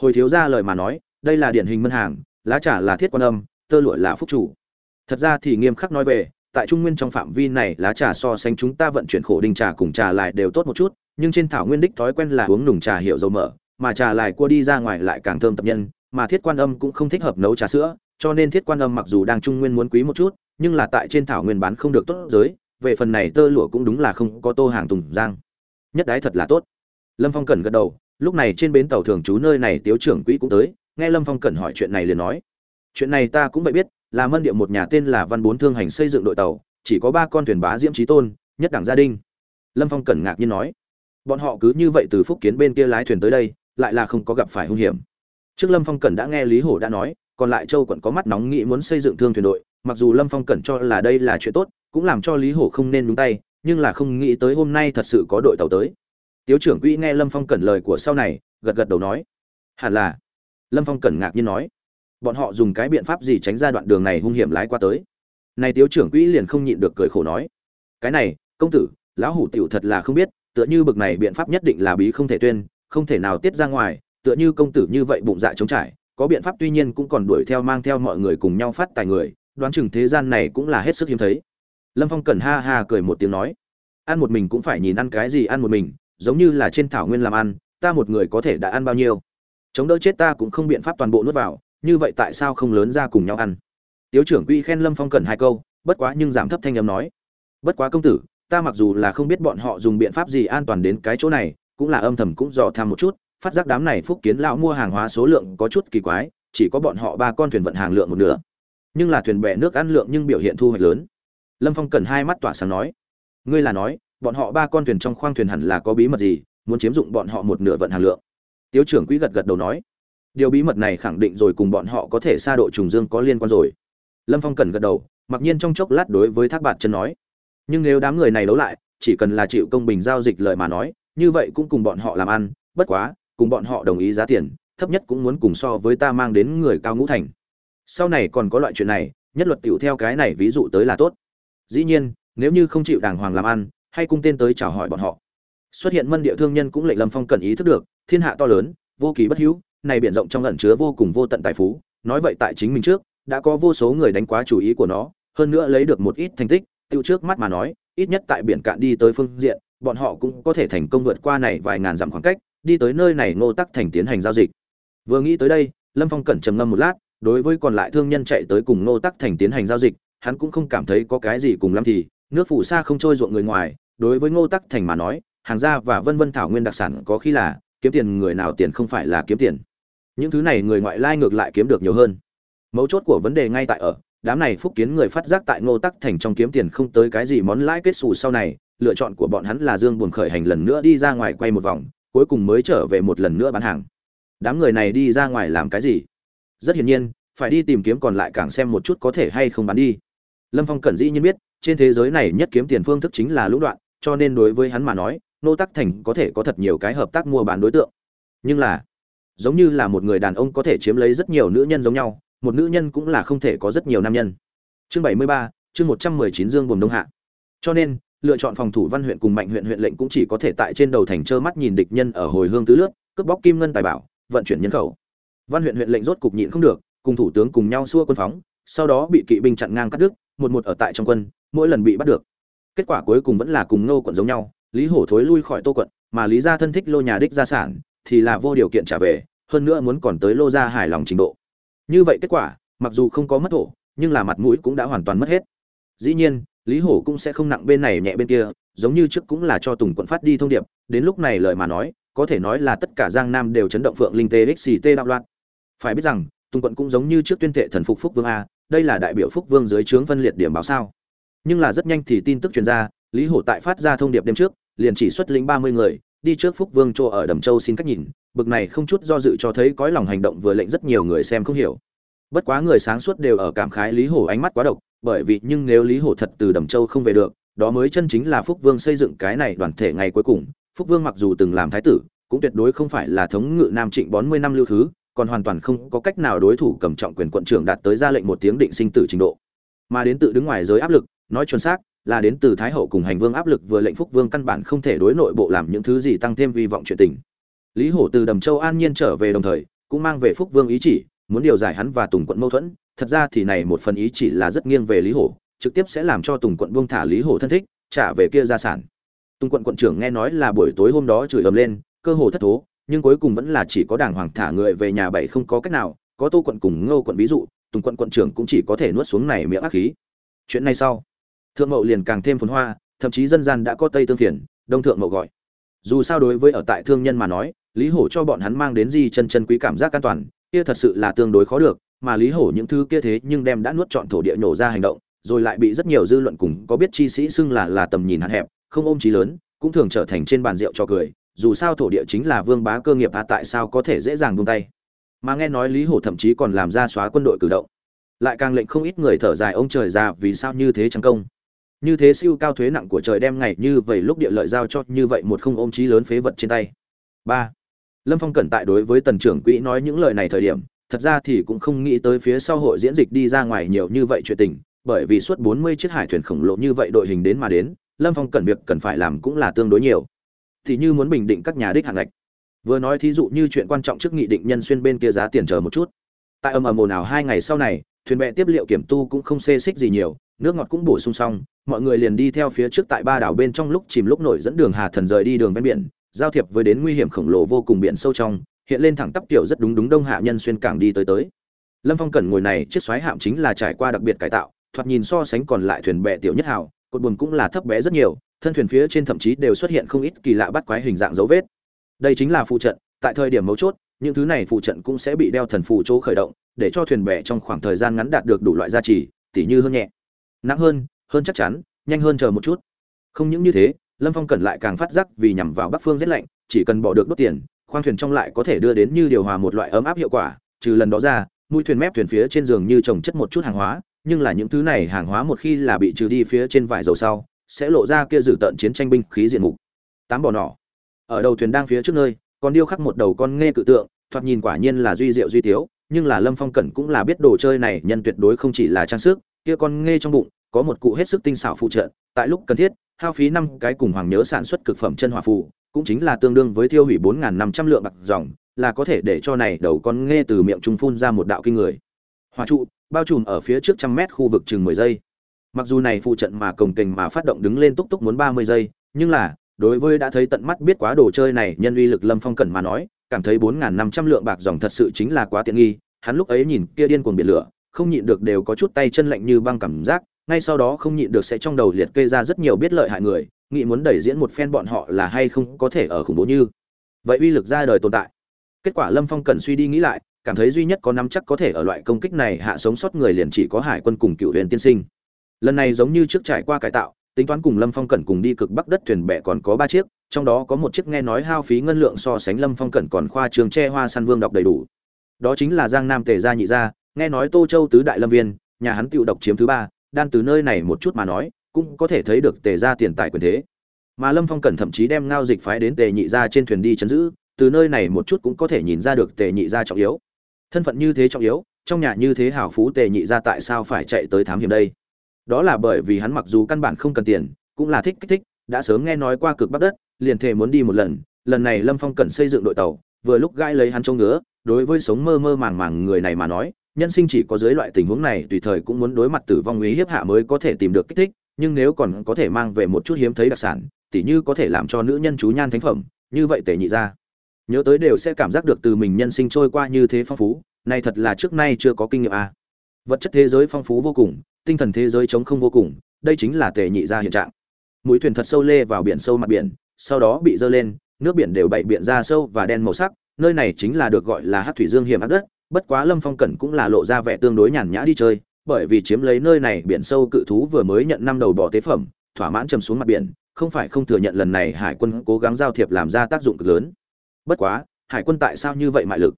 Hồi thiếu ra lời mà nói, đây là điển hình ngân hàng, lá trả là thiết quan âm, tơ lụa là phúc chủ. Thật ra thì nghiêm khắc nói về, tại trung nguyên trong phạm vi này, lá trà so sánh chúng ta vận chuyển khổ đình trà cùng trà lại đều tốt một chút, nhưng trên thảo nguyên đích thói quen là uống nùng trà hiệu dầu mỡ, mà trà lại cua đi ra ngoài lại càng thơm tập nhân mà thiết quan âm cũng không thích hợp nấu trà sữa, cho nên thiết quan âm mặc dù đang trung nguyên muốn quý một chút, nhưng là tại trên thảo nguyên bán không được tốt giới, về phần này tơ lụa cũng đúng là không có tô hàng tùng giang. Nhất đái thật là tốt. Lâm phong cẩn gật đầu, lúc này trên bến tàu thường trú nơi này tiếu trưởng quỹ cũng tới, nghe lâm phong cẩn hỏi chuyện này liền nói. Chuyện này ta cũng vậy biết, là mân địa một nhà tên là văn bốn thương hành xây dựng đội tàu, chỉ có ba con thuyền bá diễm trí tôn, nhất đảng gia đình. Lâm phong cẩn ngạc nhiên nói. Bọn họ cứ như vậy từ phúc kiến bên kia lái thuyền tới đây, lại là không có gặp phải hung hiểm trước lâm phong cẩn đã nghe lý hổ đã nói, còn lại châu quận có mắt nóng nghĩ muốn xây dựng thương thuyền đội, mặc dù lâm phong cẩn cho là đây là chuyện tốt, cũng làm cho lý hổ không nên nhúng tay, nhưng là không nghĩ tới hôm nay thật sự có đội tàu tới. Tiếu trưởng quỹ nghe lâm phong cẩn lời của sau này, gật gật đầu nói, hẳn là. Lâm phong cẩn ngạc nhiên nói, bọn họ dùng cái biện pháp gì tránh ra đoạn đường này hung hiểm lái qua tới? Này tiếu trưởng quỹ liền không nhịn được cười khổ nói, cái này, công tử, lão hủ tiểu thật là không biết, tựa như bực này biện pháp nhất định là bí không thể tuyên, không thể nào tiết ra ngoài tựa như công tử như vậy bụng dạ trống trải, có biện pháp tuy nhiên cũng còn đuổi theo mang theo mọi người cùng nhau phát tài người, đoán chừng thế gian này cũng là hết sức hiếm thấy. Lâm phong cần ha ha cười một tiếng nói, ăn một mình cũng phải nhìn ăn cái gì ăn một mình, giống như là trên thảo nguyên làm ăn, ta một người có thể đã ăn bao nhiêu? Chống đỡ chết ta cũng không biện pháp toàn bộ nuốt vào, như vậy tại sao không lớn ra cùng nhau ăn? Tiếu trưởng quy khen lâm phong cần hai câu, bất quá nhưng giảm thấp thanh âm nói, bất quá công tử, ta mặc dù là không biết bọn họ dùng biện pháp gì an toàn đến cái chỗ này, cũng là âm thầm cũng dò tham một chút phát giác đám này phúc kiến lão mua hàng hóa số lượng có chút kỳ quái, chỉ có bọn họ ba con thuyền vận hàng lượng một nửa. Nhưng là thuyền bè nước ăn lượng nhưng biểu hiện thu hoạch lớn. Lâm phong cần hai mắt tỏa sáng nói, ngươi là nói, bọn họ ba con thuyền trong khoang thuyền hẳn là có bí mật gì, muốn chiếm dụng bọn họ một nửa vận hàng lượng? Tiếu trưởng quỹ gật gật đầu nói, điều bí mật này khẳng định rồi cùng bọn họ có thể xa độ trùng dương có liên quan rồi. Lâm phong cần gật đầu, mặc nhiên trong chốc lát đối với thác bạt chân nói, nhưng nếu đám người này đấu lại, chỉ cần là chịu công bình giao dịch lời mà nói, như vậy cũng cùng bọn họ làm ăn, bất quá cùng bọn họ đồng ý giá tiền, thấp nhất cũng muốn cùng so với ta mang đến người cao ngũ thành. Sau này còn có loại chuyện này, nhất luật tiểu theo cái này ví dụ tới là tốt. Dĩ nhiên, nếu như không chịu đàng hoàng làm ăn, hay cung tên tới chào hỏi bọn họ. Xuất hiện mân địa thương nhân cũng lệnh lâm phong cần ý thức được, thiên hạ to lớn, vô kỳ bất hữu, này biển rộng trong ẩn chứa vô cùng vô tận tài phú, nói vậy tại chính mình trước, đã có vô số người đánh quá chủ ý của nó, hơn nữa lấy được một ít thành tích, tiêu trước mắt mà nói, ít nhất tại biển cạn đi tới phương diện, bọn họ cũng có thể thành công vượt qua này vài ngàn dặm khoảng cách đi tới nơi này ngô tắc thành tiến hành giao dịch. Vừa nghĩ tới đây, lâm phong cẩn trầm ngâm một lát, đối với còn lại thương nhân chạy tới cùng ngô tắc thành tiến hành giao dịch, hắn cũng không cảm thấy có cái gì cùng lắm thì, nước phủ xa không trôi ruộng người ngoài, đối với ngô tắc thành mà nói, hàng gia và vân vân thảo nguyên đặc sản có khi là, kiếm tiền người nào tiền không phải là kiếm tiền. Những thứ này người ngoại lai ngược lại kiếm được nhiều hơn. Mấu chốt của vấn đề ngay tại ở, đám này phúc kiến người phát giác tại ngô tắc thành trong kiếm tiền không tới cái gì món lãi kết xù sau này, lựa chọn của bọn hắn là dương buồn khởi hành lần nữa đi ra ngoài quay một vòng cuối cùng mới trở về một lần nữa bán hàng. Đám người này đi ra ngoài làm cái gì? Rất hiển nhiên, phải đi tìm kiếm còn lại càng xem một chút có thể hay không bán đi. Lâm phong cẩn dĩ nhiên biết, trên thế giới này nhất kiếm tiền phương thức chính là lũ đoạn, cho nên đối với hắn mà nói, nô tắc thành có thể có thật nhiều cái hợp tác mua bán đối tượng. Nhưng là, giống như là một người đàn ông có thể chiếm lấy rất nhiều nữ nhân giống nhau, một nữ nhân cũng là không thể có rất nhiều nam nhân. Chương bảy mươi ba, chương một trăm mười chín dương buồm đông hạ. Cho nên lựa chọn phòng thủ văn huyện cùng mạnh huyện huyện lệnh cũng chỉ có thể tại trên đầu thành trơ mắt nhìn địch nhân ở hồi hương tứ lướt cướp bóc kim ngân tài bảo, vận chuyển nhân khẩu. Văn huyện huyện lệnh rốt cục nhịn không được, cùng thủ tướng cùng nhau xua quân phóng, sau đó bị kỵ binh chặn ngang cắt đứt, một một ở tại trong quân, mỗi lần bị bắt được. Kết quả cuối cùng vẫn là cùng ngô quận giống nhau, lý hổ thối lui khỏi tô quận, mà lý gia thân thích lô nhà đích gia sản, thì là vô điều kiện trả về, hơn nữa muốn còn tới lô gia hài lòng trình độ. Như vậy kết quả, mặc dù không có mất thổ, nhưng là mặt mũi cũng đã hoàn toàn mất hết. Dĩ nhiên lý hổ cũng sẽ không nặng bên này nhẹ bên kia, giống như trước cũng là cho tùng quận phát đi thông điệp, đến lúc này lời mà nói, có thể nói là tất cả giang nam đều chấn động phượng linh tê xct đạo loạn. Phải biết rằng, tùng quận cũng giống như trước tuyên thệ thần phục phúc vương a, đây là đại biểu phúc vương dưới trướng phân liệt điểm báo sao. Nhưng là rất nhanh thì tin tức truyền ra, lý hổ tại phát ra thông điệp đêm trước, liền chỉ xuất lĩnh ba mươi người, đi trước phúc vương chỗ ở đầm châu xin cách nhìn, bực này không chút do dự cho thấy cõi lòng hành động vừa lệnh rất nhiều người xem không hiểu. Bất quá người sáng suốt đều ở cảm khái lý hổ ánh mắt quá độc bởi vì nhưng nếu lý hổ thật từ đầm châu không về được, đó mới chân chính là phúc vương xây dựng cái này đoàn thể ngày cuối cùng. Phúc vương mặc dù từng làm thái tử, cũng tuyệt đối không phải là thống ngự nam trịnh bốn mươi năm lưu thứ, còn hoàn toàn không có cách nào đối thủ cầm trọng quyền quận trưởng đạt tới ra lệnh một tiếng định sinh tử trình độ. Mà đến tự đứng ngoài giới áp lực, nói chuẩn xác, là đến từ thái hậu cùng hành vương áp lực vừa lệnh phúc vương căn bản không thể đối nội bộ làm những thứ gì tăng thêm hy vọng chuyện tình. Lý hổ từ đầm châu an nhiên trở về đồng thời, cũng mang về phúc vương ý chỉ, muốn điều giải hắn và tùng quận mâu thuẫn thật ra thì này một phần ý chỉ là rất nghiêng về lý hổ, trực tiếp sẽ làm cho tùng quận buông thả lý hổ thân thích, trả về kia gia sản. Tùng quận quận trưởng nghe nói là buổi tối hôm đó chửi ầm lên, cơ hồ thất thố, nhưng cuối cùng vẫn là chỉ có đàng hoàng thả người về nhà bảy không có cách nào, có tô quận cùng ngô quận ví dụ, tùng quận quận trưởng cũng chỉ có thể nuốt xuống này miệng ác khí. Chuyện này sau, thượng mậu liền càng thêm phồn hoa, thậm chí dân gian đã có tây tương phiền đông thượng mậu gọi. Dù sao đối với ở tại thương nhân mà nói, lý hổ cho bọn hắn mang đến gì chân chân quý cảm giác an toàn, kia thật sự là tương đối khó được mà lý hổ những thứ kia thế nhưng đem đã nuốt chọn thổ địa nhổ ra hành động, rồi lại bị rất nhiều dư luận cùng có biết chi sĩ xưng là là tầm nhìn hạn hẹp, không ôm trí lớn, cũng thường trở thành trên bàn rượu cho cười, dù sao thổ địa chính là vương bá cơ nghiệp à tại sao có thể dễ dàng buông tay? Mà nghe nói lý hổ thậm chí còn làm ra xóa quân đội cử động. Lại càng lệnh không ít người thở dài, ông trời già, vì sao như thế trắng công? Như thế siêu cao thuế nặng của trời đem ngày như vậy lúc địa lợi giao cho như vậy một không ôm trí lớn phế vật trên tay. Ba. Lâm phong cẩn tại đối với tần trưởng quỹ nói những lời này thời điểm thật ra thì cũng không nghĩ tới phía sau hội diễn dịch đi ra ngoài nhiều như vậy chuyện tình, bởi vì suốt bốn mươi chiếc hải thuyền khổng lồ như vậy đội hình đến mà đến, lâm phong cần việc cần phải làm cũng là tương đối nhiều. Thì như muốn bình định các nhà đích hạng ngạch. Vừa nói thí dụ như chuyện quan trọng trước nghị định nhân xuyên bên kia giá tiền chờ một chút. Tại ầm ầm ồn ào hai ngày sau này, thuyền bè tiếp liệu kiểm tu cũng không xê xích gì nhiều, nước ngọt cũng bổ sung xong, mọi người liền đi theo phía trước tại ba đảo bên trong lúc chìm lúc nổi dẫn đường hà thần rời đi đường ven biển, giao thiệp với đến nguy hiểm khổng lồ vô cùng biển sâu trong hiện lên thẳng tắp tiểu rất đúng đúng đông hạ nhân xuyên cảng đi tới tới. Lâm phong cần ngồi này, chiếc xoáy hạm chính là trải qua đặc biệt cải tạo, thoạt nhìn so sánh còn lại thuyền bè tiểu nhất hào, cột buồm cũng là thấp bé rất nhiều, thân thuyền phía trên thậm chí đều xuất hiện không ít kỳ lạ bắt quái hình dạng dấu vết. Đây chính là phụ trận, tại thời điểm mấu chốt, những thứ này phụ trận cũng sẽ bị đeo thần phù chỗ khởi động, để cho thuyền bè trong khoảng thời gian ngắn đạt được đủ loại gia trì, tỉ như hơn nhẹ. Nặng hơn hơn chắc chắn, nhanh hơn chờ một chút. Không những như thế, lâm phong cần lại càng phát giác vì nhằm vào bắc phương rét lạnh, chỉ cần bỏ được đốt tiền khoang thuyền trong lại có thể đưa đến như điều hòa một loại ấm áp hiệu quả, trừ lần đó ra, mũi thuyền mép thuyền phía trên giường như trồng chất một chút hàng hóa, nhưng là những thứ này hàng hóa một khi là bị trừ đi phía trên vải dầu sau, sẽ lộ ra kia dử tận chiến tranh binh khí diện mục. Tám bỏ nỏ. Ở đầu thuyền đang phía trước nơi, còn điêu khắc một đầu con nghe cự tượng, thoạt nhìn quả nhiên là duy diệu duy tiếu, nhưng là lâm phong cẩn cũng là biết đồ chơi này nhân tuyệt đối không chỉ là trang sức, kia con nghe trong bụng, có một cụ hết sức tinh xảo phụ trợ, tại lúc cần thiết, hao phí năm cái cùng hoàng nhớ sản xuất cực phẩm chân hỏa phù cũng chính là tương đương với tiêu hủy bốn năm trăm lượng bạc dòng, là có thể để cho này đầu con nghe từ miệng trung phun ra một đạo kinh người. Hỏa trụ, bao trùm ở phía trước trăm mét khu vực chừng mười giây. Mặc dù này phụ trận mà cồng kềnh mà phát động đứng lên túc túc muốn ba mươi giây, nhưng là, đối với đã thấy tận mắt biết quá đồ chơi này, nhân uy lực lâm phong cẩn mà nói, cảm thấy bốn năm trăm lượng bạc dòng thật sự chính là quá tiện nghi, hắn lúc ấy nhìn kia điên cuồng biển lửa, không nhịn được đều có chút tay chân lạnh như băng cảm giác, ngay sau đó không nhịn được sẽ trong đầu liệt kê ra rất nhiều biết lợi hại người nghĩ muốn đẩy diễn một phen bọn họ là hay không có thể ở khủng bố như. Vậy uy lực ra đời tồn tại. Kết quả lâm phong cần suy đi nghĩ lại, cảm thấy duy nhất có nắm chắc có thể ở loại công kích này hạ sống sót người liền chỉ có hải quân cùng cựu huyền tiên sinh. Lần này giống như trước trải qua cải tạo, tính toán cùng lâm phong cẩn cùng đi cực bắc đất thuyền bè còn có ba chiếc, trong đó có một chiếc nghe nói hao phí ngân lượng so sánh lâm phong cẩn còn khoa trường tre hoa săn vương đọc đầy đủ. Đó chính là giang nam tề gia nhị gia, nghe nói tô châu tứ đại lâm viên, nhà hắn tiêu độc chiếm thứ ba, đan từ nơi này một chút mà nói cũng có thể thấy được tề gia tiền tài quyền thế. Mà lâm phong cẩn thậm chí đem ngao dịch phái đến tề nhị gia trên thuyền đi chấn giữ, từ nơi này một chút cũng có thể nhìn ra được tề nhị gia trọng yếu. Thân phận như thế trọng yếu, trong nhà như thế hảo phú tề nhị gia tại sao phải chạy tới thám hiểm đây? Đó là bởi vì hắn mặc dù căn bản không cần tiền, cũng là thích kích thích, đã sớm nghe nói qua cực bắc đất, liền thề muốn đi một lần. Lần này lâm phong cần xây dựng đội tàu, vừa lúc gãi lấy hắn trông ngứa, đối với sống mơ mơ màng màng người này mà nói, nhân sinh chỉ có dưới loại tình huống này, tùy thời cũng muốn đối mặt tử vong uy hiếp hạ mới có thể tìm được kích thích nhưng nếu còn có thể mang về một chút hiếm thấy đặc sản, tỉ như có thể làm cho nữ nhân chú nhan thánh phẩm, như vậy tề nhị ra nhớ tới đều sẽ cảm giác được từ mình nhân sinh trôi qua như thế phong phú này thật là trước nay chưa có kinh nghiệm à. vật chất thế giới phong phú vô cùng, tinh thần thế giới chống không vô cùng, đây chính là tề nhị ra hiện trạng mũi thuyền thật sâu lê vào biển sâu mặt biển, sau đó bị dơ lên, nước biển đều bảy biển ra sâu và đen màu sắc, nơi này chính là được gọi là hát thủy dương hiểm ác đất, bất quá lâm phong cẩn cũng là lộ ra vẻ tương đối nhàn nhã đi chơi bởi vì chiếm lấy nơi này biển sâu cự thú vừa mới nhận năm đầu bò tế phẩm, thỏa mãn chầm xuống mặt biển, không phải không thừa nhận lần này hải quân cố gắng giao thiệp làm ra tác dụng cực lớn. Bất quá, hải quân tại sao như vậy mại lực?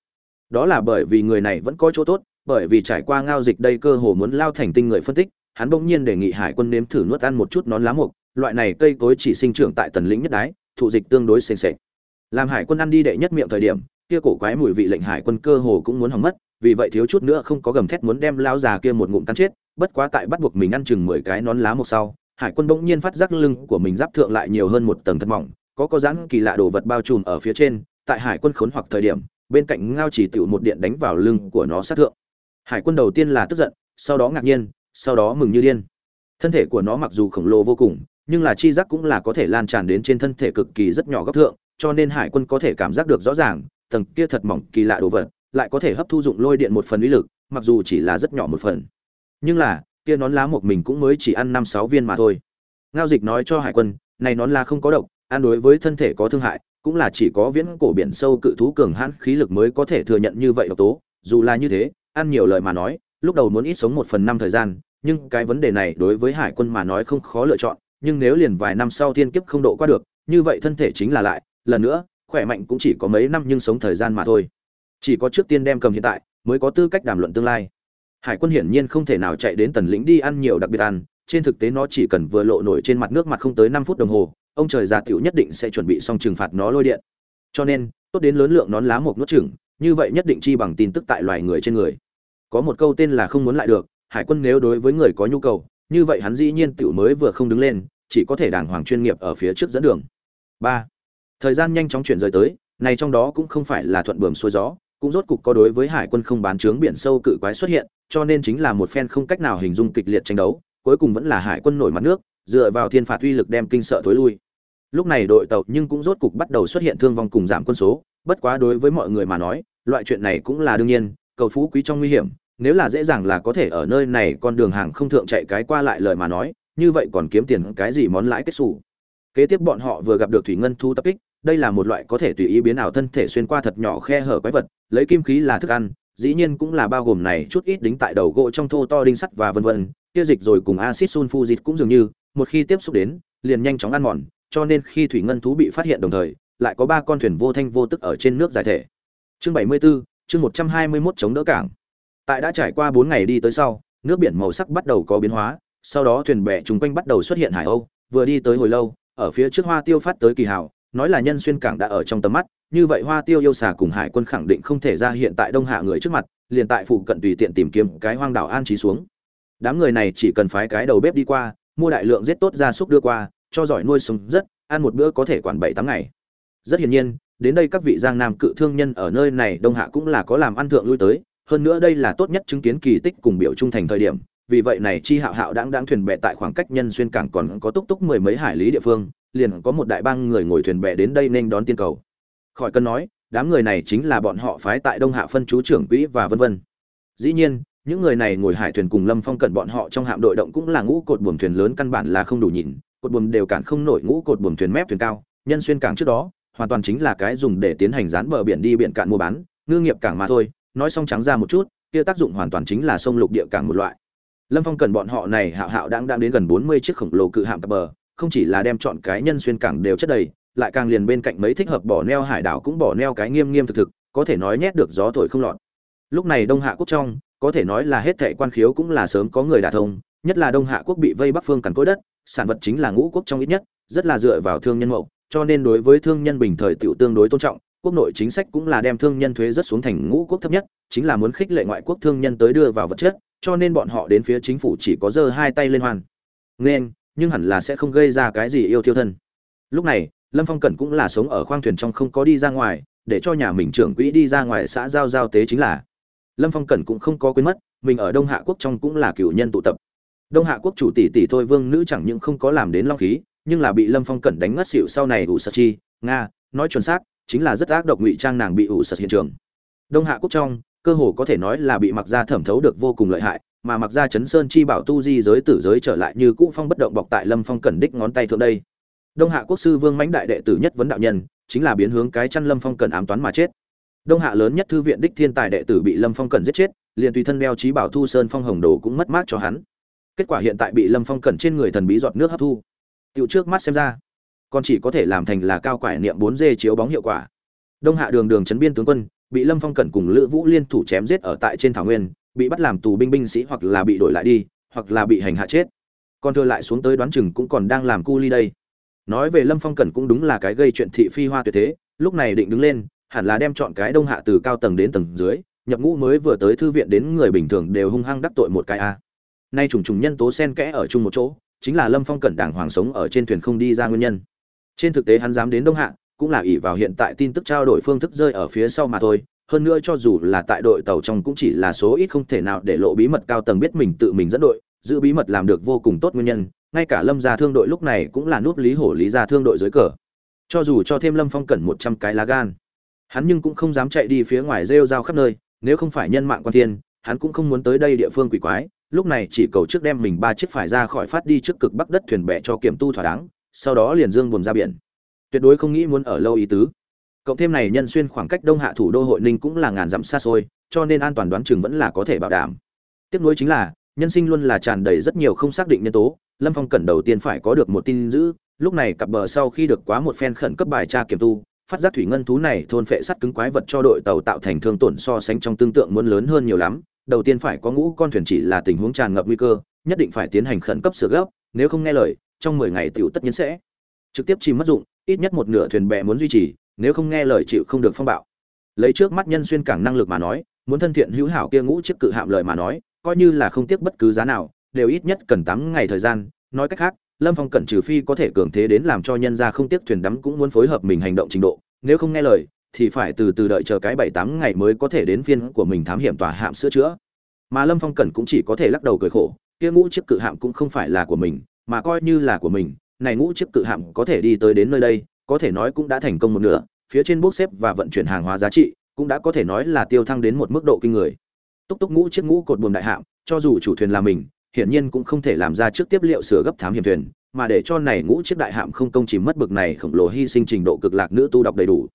Đó là bởi vì người này vẫn có chỗ tốt, bởi vì trải qua ngao dịch đây cơ hồ muốn lao thành tinh người phân tích, hắn bỗng nhiên đề nghị hải quân nếm thử nuốt ăn một chút nón lá mục, loại này cây cối chỉ sinh trưởng tại tần lĩnh nhất đái, thụ dịch tương đối sền sệt. Làm hải quân ăn đi đệ nhất miệng thời điểm, kia cổ quái mùi vị lệnh hải quân cơ hồ cũng muốn hỏng mất vì vậy thiếu chút nữa không có gầm thét muốn đem lao già kia một ngụm cắn chết, bất quá tại bắt buộc mình ăn chừng mười cái nón lá một sau, hải quân bỗng nhiên phát giác lưng của mình giáp thượng lại nhiều hơn một tầng thật mỏng, có có dáng kỳ lạ đồ vật bao trùm ở phía trên, tại hải quân khốn hoặc thời điểm, bên cạnh ngao chỉ tựu một điện đánh vào lưng của nó sát thượng. Hải quân đầu tiên là tức giận, sau đó ngạc nhiên, sau đó mừng như điên. Thân thể của nó mặc dù khổng lồ vô cùng, nhưng là chi giác cũng là có thể lan tràn đến trên thân thể cực kỳ rất nhỏ góc thượng, cho nên hải quân có thể cảm giác được rõ ràng, tầng kia thật mỏng kỳ lạ đồ vật lại có thể hấp thu dụng lôi điện một phần uy lực, mặc dù chỉ là rất nhỏ một phần. Nhưng là, kia nón lá một mình cũng mới chỉ ăn năm sáu viên mà thôi. Ngao dịch nói cho hải quân, này nón lá không có độc, ăn đối với thân thể có thương hại, cũng là chỉ có viễn cổ biển sâu cự thú cường hãn khí lực mới có thể thừa nhận như vậy độc tố. Dù là như thế, ăn nhiều lời mà nói, lúc đầu muốn ít sống một phần năm thời gian, nhưng cái vấn đề này đối với hải quân mà nói không khó lựa chọn, nhưng nếu liền vài năm sau thiên kiếp không độ qua được, như vậy thân thể chính là lại, lần nữa, khỏe mạnh cũng chỉ có mấy năm nhưng sống thời gian mà thôi chỉ có trước tiên đem cầm hiện tại, mới có tư cách đàm luận tương lai. Hải quân hiển nhiên không thể nào chạy đến tần lĩnh đi ăn nhiều đặc biệt ăn, trên thực tế nó chỉ cần vừa lộ nổi trên mặt nước mặt không tới năm phút đồng hồ, ông trời già tiểu nhất định sẽ chuẩn bị xong trừng phạt nó lôi điện. Cho nên, tốt đến lớn lượng nón lá một nuốt chừng như vậy nhất định chi bằng tin tức tại loài người trên người. Có một câu tên là không muốn lại được, hải quân nếu đối với người có nhu cầu, như vậy hắn dĩ nhiên tiểu mới vừa không đứng lên, chỉ có thể đàng hoàng chuyên nghiệp ở phía trước dẫn đường. Ba. Thời gian nhanh chóng chuyển rời tới, này trong đó cũng không phải là thuận bườm xuôi gió cũng rốt cục có đối với hải quân không bán trướng biển sâu cự quái xuất hiện, cho nên chính là một phen không cách nào hình dung kịch liệt tranh đấu, cuối cùng vẫn là hải quân nổi mặt nước, dựa vào thiên phạt uy lực đem kinh sợ thối lui. Lúc này đội tàu nhưng cũng rốt cục bắt đầu xuất hiện thương vong cùng giảm quân số, bất quá đối với mọi người mà nói, loại chuyện này cũng là đương nhiên, cầu phú quý trong nguy hiểm, nếu là dễ dàng là có thể ở nơi này con đường hàng không thượng chạy cái qua lại lời mà nói, như vậy còn kiếm tiền cái gì món lãi kết xù. Kế tiếp bọn họ vừa gặp được thủy ngân thu tập kích đây là một loại có thể tùy ý biến ảo thân thể xuyên qua thật nhỏ khe hở quái vật lấy kim khí là thức ăn dĩ nhiên cũng là bao gồm này chút ít đính tại đầu gỗ trong thô to đinh sắt và vân vân kia dịch rồi cùng axit dịch cũng dường như một khi tiếp xúc đến liền nhanh chóng ăn mòn cho nên khi thủy ngân thú bị phát hiện đồng thời lại có ba con thuyền vô thanh vô tức ở trên nước giải thể. Chương 74, chương 121 chống đỡ cảng. Tại đã trải qua 4 ngày đi tới sau nước biển màu sắc bắt đầu có biến hóa sau đó thuyền bè chung quanh bắt đầu xuất hiện hải âu vừa đi tới hồi lâu ở phía trước hoa tiêu phát tới kỳ hào nói là nhân xuyên cảng đã ở trong tầm mắt, như vậy hoa tiêu yêu xà cùng hải quân khẳng định không thể ra hiện tại đông hạ người trước mặt, liền tại phụ cận tùy tiện tìm kiếm cái hoang đảo an trí xuống. Đám người này chỉ cần phái cái đầu bếp đi qua, mua đại lượng giết tốt gia súc đưa qua, cho giỏi nuôi sống rất, ăn một bữa có thể quản bảy tám ngày. Rất hiển nhiên, đến đây các vị giang nam cự thương nhân ở nơi này đông hạ cũng là có làm ăn thượng lui tới, hơn nữa đây là tốt nhất chứng kiến kỳ tích cùng biểu trung thành thời điểm vì vậy này chi hạo hạo đáng đáng thuyền bè tại khoảng cách nhân xuyên cảng còn có túc túc mười mấy hải lý địa phương, liền có một đại bang người ngồi thuyền bè đến đây nên đón tiên cầu. Khỏi cần nói, đám người này chính là bọn họ phái tại đông hạ phân chú trưởng quỹ và vân vân. Dĩ nhiên, những người này ngồi hải thuyền cùng lâm phong cận bọn họ trong hạm đội động cũng là ngũ cột buồm thuyền lớn căn bản là không đủ nhìn, cột buồm đều cản không nổi ngũ cột buồm thuyền mép thuyền cao. Nhân xuyên cảng trước đó, hoàn toàn chính là cái dùng để tiến hành dán bờ biển đi biển cạn mua bán, ngư nghiệp cảng mà thôi. Nói xong trắng ra một chút, kia tác dụng hoàn toàn chính là sông lục địa cảng một loại lâm phong cần bọn họ này hạo hạo đang đang đến gần bốn mươi chiếc khổng lồ cự hạm cập bờ, không chỉ là đem chọn cái nhân xuyên cảng đều chất đầy, lại càng liền bên cạnh mấy thích hợp bỏ neo hải đảo cũng bỏ neo cái nghiêm nghiêm thực thực, có thể nói nhét được gió thổi không lọt. Lúc này đông hạ quốc trong, có thể nói là hết thệ quan khiếu cũng là sớm có người đả thông, nhất là đông hạ quốc bị vây bắc phương cằn cối đất, sản vật chính là ngũ quốc trong ít nhất, rất là dựa vào thương nhân mậu cho nên đối với thương nhân bình thời tiểu tương đối tôn trọng, quốc nội chính sách cũng là đem thương nhân thuế rất xuống thành ngũ quốc thấp nhất, chính là muốn khích lệ ngoại quốc thương nhân tới đưa vào vật chất cho nên bọn họ đến phía chính phủ chỉ có giơ hai tay lên hoan. Nên, nhưng hẳn là sẽ không gây ra cái gì yêu thiêu thân. Lúc này, lâm phong cẩn cũng là sống ở khoang thuyền trong không có đi ra ngoài, để cho nhà mình trưởng quỹ đi ra ngoài xã giao giao tế chính là. Lâm phong cẩn cũng không có quên mất, mình ở đông hạ quốc trong cũng là cựu nhân tụ tập. Đông hạ quốc chủ tỷ tỷ thôi vương nữ chẳng những không có làm đến long khí, nhưng là bị lâm phong cẩn đánh ngất xịu sau này ủ sật chi, nga, nói chuẩn xác, chính là rất ác độc ngụy trang nàng bị ủ sật hiện trường. Đông hạ quốc trong cơ hồ có thể nói là bị mặc gia thẩm thấu được vô cùng lợi hại, mà mặc gia chấn sơn chi bảo tu di giới tử giới trở lại như cũ phong bất động bọc tại lâm phong cẩn đích ngón tay thượng đây. Đông hạ quốc sư vương mãnh đại đệ tử nhất vấn đạo nhân, chính là biến hướng cái chăn lâm phong cẩn ám toán mà chết. Đông hạ lớn nhất thư viện đích thiên tài đệ tử bị lâm phong cẩn giết chết, liền tùy thân đeo trí bảo thu sơn phong hồng đồ cũng mất mát cho hắn. Kết quả hiện tại bị lâm phong cẩn trên người thần bí giọt nước hấp thu. Tựu trước mắt xem ra, còn chỉ có thể làm thành là cao quải niệm bốn d chiếu bóng hiệu quả. Đông hạ đường đường chấn biên tướng quân bị lâm phong cẩn cùng lữ vũ liên thủ chém giết ở tại trên thảo nguyên, bị bắt làm tù binh binh sĩ hoặc là bị đổi lại đi, hoặc là bị hành hạ chết. Còn thừa lại xuống tới đoán chừng cũng còn đang làm cu ly đây. Nói về lâm phong cẩn cũng đúng là cái gây chuyện thị phi hoa tuyệt thế, lúc này định đứng lên, hẳn là đem chọn cái đông hạ từ cao tầng đến tầng dưới, nhập ngũ mới vừa tới thư viện đến người bình thường đều hung hăng đắc tội một cái a. Nay trùng trùng nhân tố sen kẽ ở chung một chỗ, chính là lâm phong cẩn đảng hoàng sống ở trên thuyền không đi ra nguyên nhân. Trên thực tế hắn dám đến đông hạ cũng là ỷ vào hiện tại tin tức trao đổi phương thức rơi ở phía sau mà thôi. Hơn nữa cho dù là tại đội tàu trong cũng chỉ là số ít không thể nào để lộ bí mật cao tầng biết mình tự mình dẫn đội, giữ bí mật làm được vô cùng tốt nguyên nhân, ngay cả lâm gia thương đội lúc này cũng là nút lý hổ lý gia thương đội dưới cờ. Cho dù cho thêm lâm phong cẩn một trăm cái lá gan, hắn nhưng cũng không dám chạy đi phía ngoài rêu rao khắp nơi, nếu không phải nhân mạng quan thiên, hắn cũng không muốn tới đây địa phương quỷ quái. Lúc này chỉ cầu trước đem mình ba chiếc phải ra khỏi phát đi trước cực bắc đất thuyền bè cho kiểm tu thỏa đáng, sau đó liền dương buồn ra biển tuyệt đối không nghĩ muốn ở lâu ý tứ. Cộng thêm này nhân xuyên khoảng cách đông hạ thủ đô hội ninh cũng là ngàn dặm xa xôi, cho nên an toàn đoán chừng vẫn là có thể bảo đảm. Tiếp nối chính là, nhân sinh luôn là tràn đầy rất nhiều không xác định nhân tố, lâm phong cần đầu tiên phải có được một tin dữ, lúc này cặp bờ sau khi được quá một phen khẩn cấp bài tra kiểm tu, phát giác thủy ngân thú này thôn phệ sắt cứng quái vật cho đội tàu tạo thành thương tổn so sánh trong tương tượng muốn lớn hơn nhiều lắm, đầu tiên phải có ngũ con thuyền chỉ là tình huống tràn ngập nguy cơ, nhất định phải tiến hành khẩn cấp sửa gấp, nếu không nghe lời, trong mười ngày tiểu tất nhiên sẽ trực tiếp chìm mất dụng ít nhất một nửa thuyền bè muốn duy trì, nếu không nghe lời chịu không được phong bạo. Lấy trước mắt nhân xuyên cảng năng lực mà nói, muốn thân thiện hữu hảo kia ngũ chiếc cự hạm lời mà nói, coi như là không tiếc bất cứ giá nào, đều ít nhất cần tám ngày thời gian. Nói cách khác, lâm phong cẩn trừ phi có thể cường thế đến làm cho nhân ra không tiếc thuyền đắm cũng muốn phối hợp mình hành động trình độ, nếu không nghe lời, thì phải từ từ đợi chờ cái bảy tám ngày mới có thể đến phiên của mình thám hiểm tòa hạm sửa chữa. Mà lâm phong cẩn cũng chỉ có thể lắc đầu cười khổ, kia ngũ chiếc cự hạm cũng không phải là của mình, mà coi như là của mình này ngũ chiếc cự hạm có thể đi tới đến nơi đây, có thể nói cũng đã thành công một nửa, phía trên bốc xếp và vận chuyển hàng hóa giá trị cũng đã có thể nói là tiêu thăng đến một mức độ kinh người. Túc túc ngũ chiếc ngũ cột buồm đại hạm, cho dù chủ thuyền là mình, hiển nhiên cũng không thể làm ra trước tiếp liệu sửa gấp thám hiểm thuyền, mà để cho này ngũ chiếc đại hạm không công chìm mất bực này khổng lồ hy sinh trình độ cực lạc nữ tu đọc đầy đủ.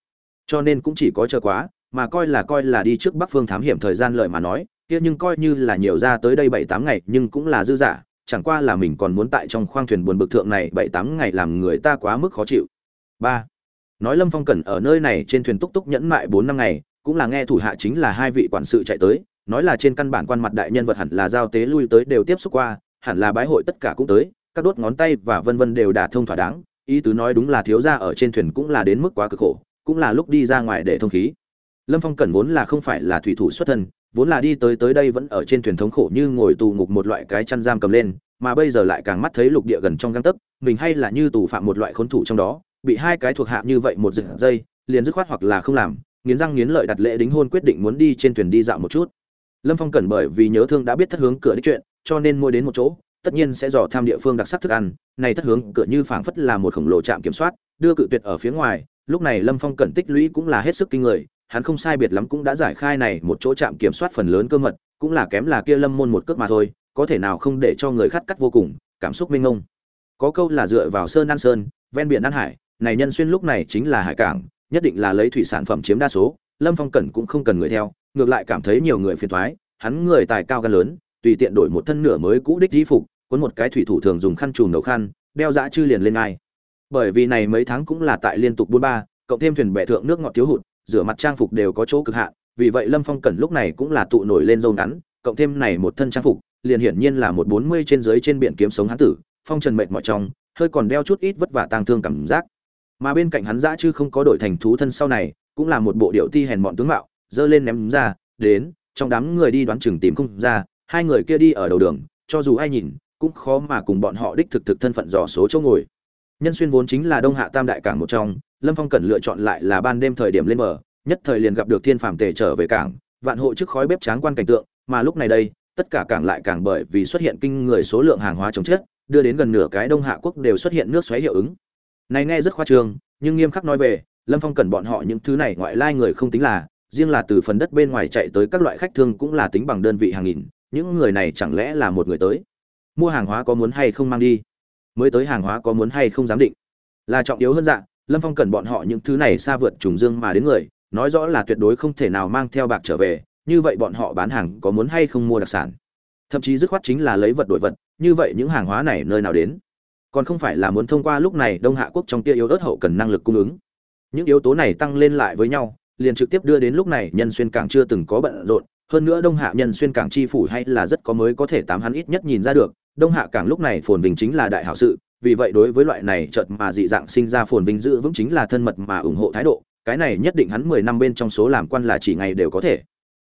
Cho nên cũng chỉ có chờ quá, mà coi là coi là đi trước bắc phương thám hiểm thời gian lợi mà nói, kia nhưng coi như là nhiều ra tới đây bảy tám ngày nhưng cũng là dư giả chẳng qua là mình còn muốn tại trong khoang thuyền buồn bực thượng này bảy tám ngày làm người ta quá mức khó chịu. Ba, nói lâm phong cần ở nơi này trên thuyền túc túc nhẫn mại bốn năm ngày, cũng là nghe thủ hạ chính là hai vị quản sự chạy tới, nói là trên căn bản quan mặt đại nhân vật hẳn là giao tế lui tới đều tiếp xúc qua, hẳn là bái hội tất cả cũng tới, các đốt ngón tay và vân vân đều đả thông thỏa đáng, ý tứ nói đúng là thiếu gia ở trên thuyền cũng là đến mức quá cực khổ, cũng là lúc đi ra ngoài để thông khí. Lâm phong cần vốn là không phải là thủy thủ xuất thân vốn là đi tới tới đây vẫn ở trên thuyền thống khổ như ngồi tù ngục một loại cái chăn giam cầm lên, mà bây giờ lại càng mắt thấy lục địa gần trong găng tấc, mình hay là như tù phạm một loại khốn thủ trong đó, bị hai cái thuộc hạ như vậy một giật dây, liền dứt khoát hoặc là không làm, nghiến răng nghiến lợi đặt lễ đính hôn quyết định muốn đi trên thuyền đi dạo một chút. Lâm phong cẩn bởi vì nhớ thương đã biết thất hướng cửa đích chuyện, cho nên mua đến một chỗ, tất nhiên sẽ dò tham địa phương đặc sắc thức ăn, này thất hướng cửa như phảng phất là một khổng lồ trạm kiểm soát, đưa cự tuyệt ở phía ngoài, lúc này lâm phong cẩn tích lũy cũng là hết sức kinh người hắn không sai biệt lắm cũng đã giải khai này một chỗ trạm kiểm soát phần lớn cơ mật, cũng là kém là kia lâm môn một cước mà thôi, có thể nào không để cho người khát cắt vô cùng, cảm xúc minh ngông có câu là dựa vào sơn ăn sơn, ven biển an hải, này nhân xuyên lúc này chính là hải cảng, nhất định là lấy thủy sản phẩm chiếm đa số, lâm phong cẩn cũng không cần người theo, ngược lại cảm thấy nhiều người phiền toái, hắn người tài cao gan lớn, tùy tiện đổi một thân nửa mới cũ đích y phục, cuốn một cái thủy thủ thường dùng khăn trùm đầu khăn, đeo dã chư liền lên ai bởi vì này mấy tháng cũng là tại liên tục buôn ba, cộng thêm thuyền bè thượng nước ngọt thiếu hụt rửa mặt trang phục đều có chỗ cực hạn, vì vậy lâm phong cẩn lúc này cũng là tụ nổi lên râu ngắn, cộng thêm này một thân trang phục, liền hiển nhiên là một bốn mươi trên dưới trên biển kiếm sống hắn tử, phong trần mệt mỏi trong, hơi còn đeo chút ít vất vả tang thương cảm giác. Mà bên cạnh hắn dã chứ không có đổi thành thú thân sau này, cũng là một bộ điệu ti hèn mọn tướng mạo dơ lên ném ra, đến, trong đám người đi đoán chừng tìm không ra, hai người kia đi ở đầu đường, cho dù ai nhìn, cũng khó mà cùng bọn họ đích thực thực thân phận dò số chỗ ngồi. Nhân xuyên vốn chính là đông hạ tam đại cảng một trong lâm phong cần lựa chọn lại là ban đêm thời điểm lên bờ, nhất thời liền gặp được thiên phàm tề trở về cảng, vạn hộ trước khói bếp tráng quan cảnh tượng, mà lúc này đây, tất cả cảng lại càng bởi vì xuất hiện kinh người số lượng hàng hóa chống chết, đưa đến gần nửa cái đông hạ quốc đều xuất hiện nước xoáy hiệu ứng. Này nghe rất khoa trương, nhưng nghiêm khắc nói về, lâm phong cần bọn họ những thứ này ngoại lai người không tính là, riêng là từ phần đất bên ngoài chạy tới các loại khách thương cũng là tính bằng đơn vị hàng nghìn, những người này chẳng lẽ là một người tới? Mua hàng hóa có muốn hay không mang đi? Mới tới hàng hóa có muốn hay không giám định? Là trọng yếu hơn dạng lâm phong cần bọn họ những thứ này xa vượt trùng dương mà đến người, nói rõ là tuyệt đối không thể nào mang theo bạc trở về, như vậy bọn họ bán hàng có muốn hay không mua đặc sản. Thậm chí dứt khoát chính là lấy vật đổi vật, như vậy những hàng hóa này nơi nào đến? Còn không phải là muốn thông qua lúc này đông hạ quốc trong kia yếu ớt hậu cần năng lực cung ứng. Những yếu tố này tăng lên lại với nhau, liền trực tiếp đưa đến lúc này nhân xuyên cảng chưa từng có bận rộn, hơn nữa đông hạ nhân xuyên cảng chi phủ hay là rất có mới có thể tám hắn ít nhất nhìn ra được, đông hạ cảng lúc này phồn bình chính là đại hảo sự vì vậy đối với loại này chợt mà dị dạng sinh ra phồn vinh dự vững chính là thân mật mà ủng hộ thái độ, cái này nhất định hắn mười năm bên trong số làm quan là chỉ ngày đều có thể.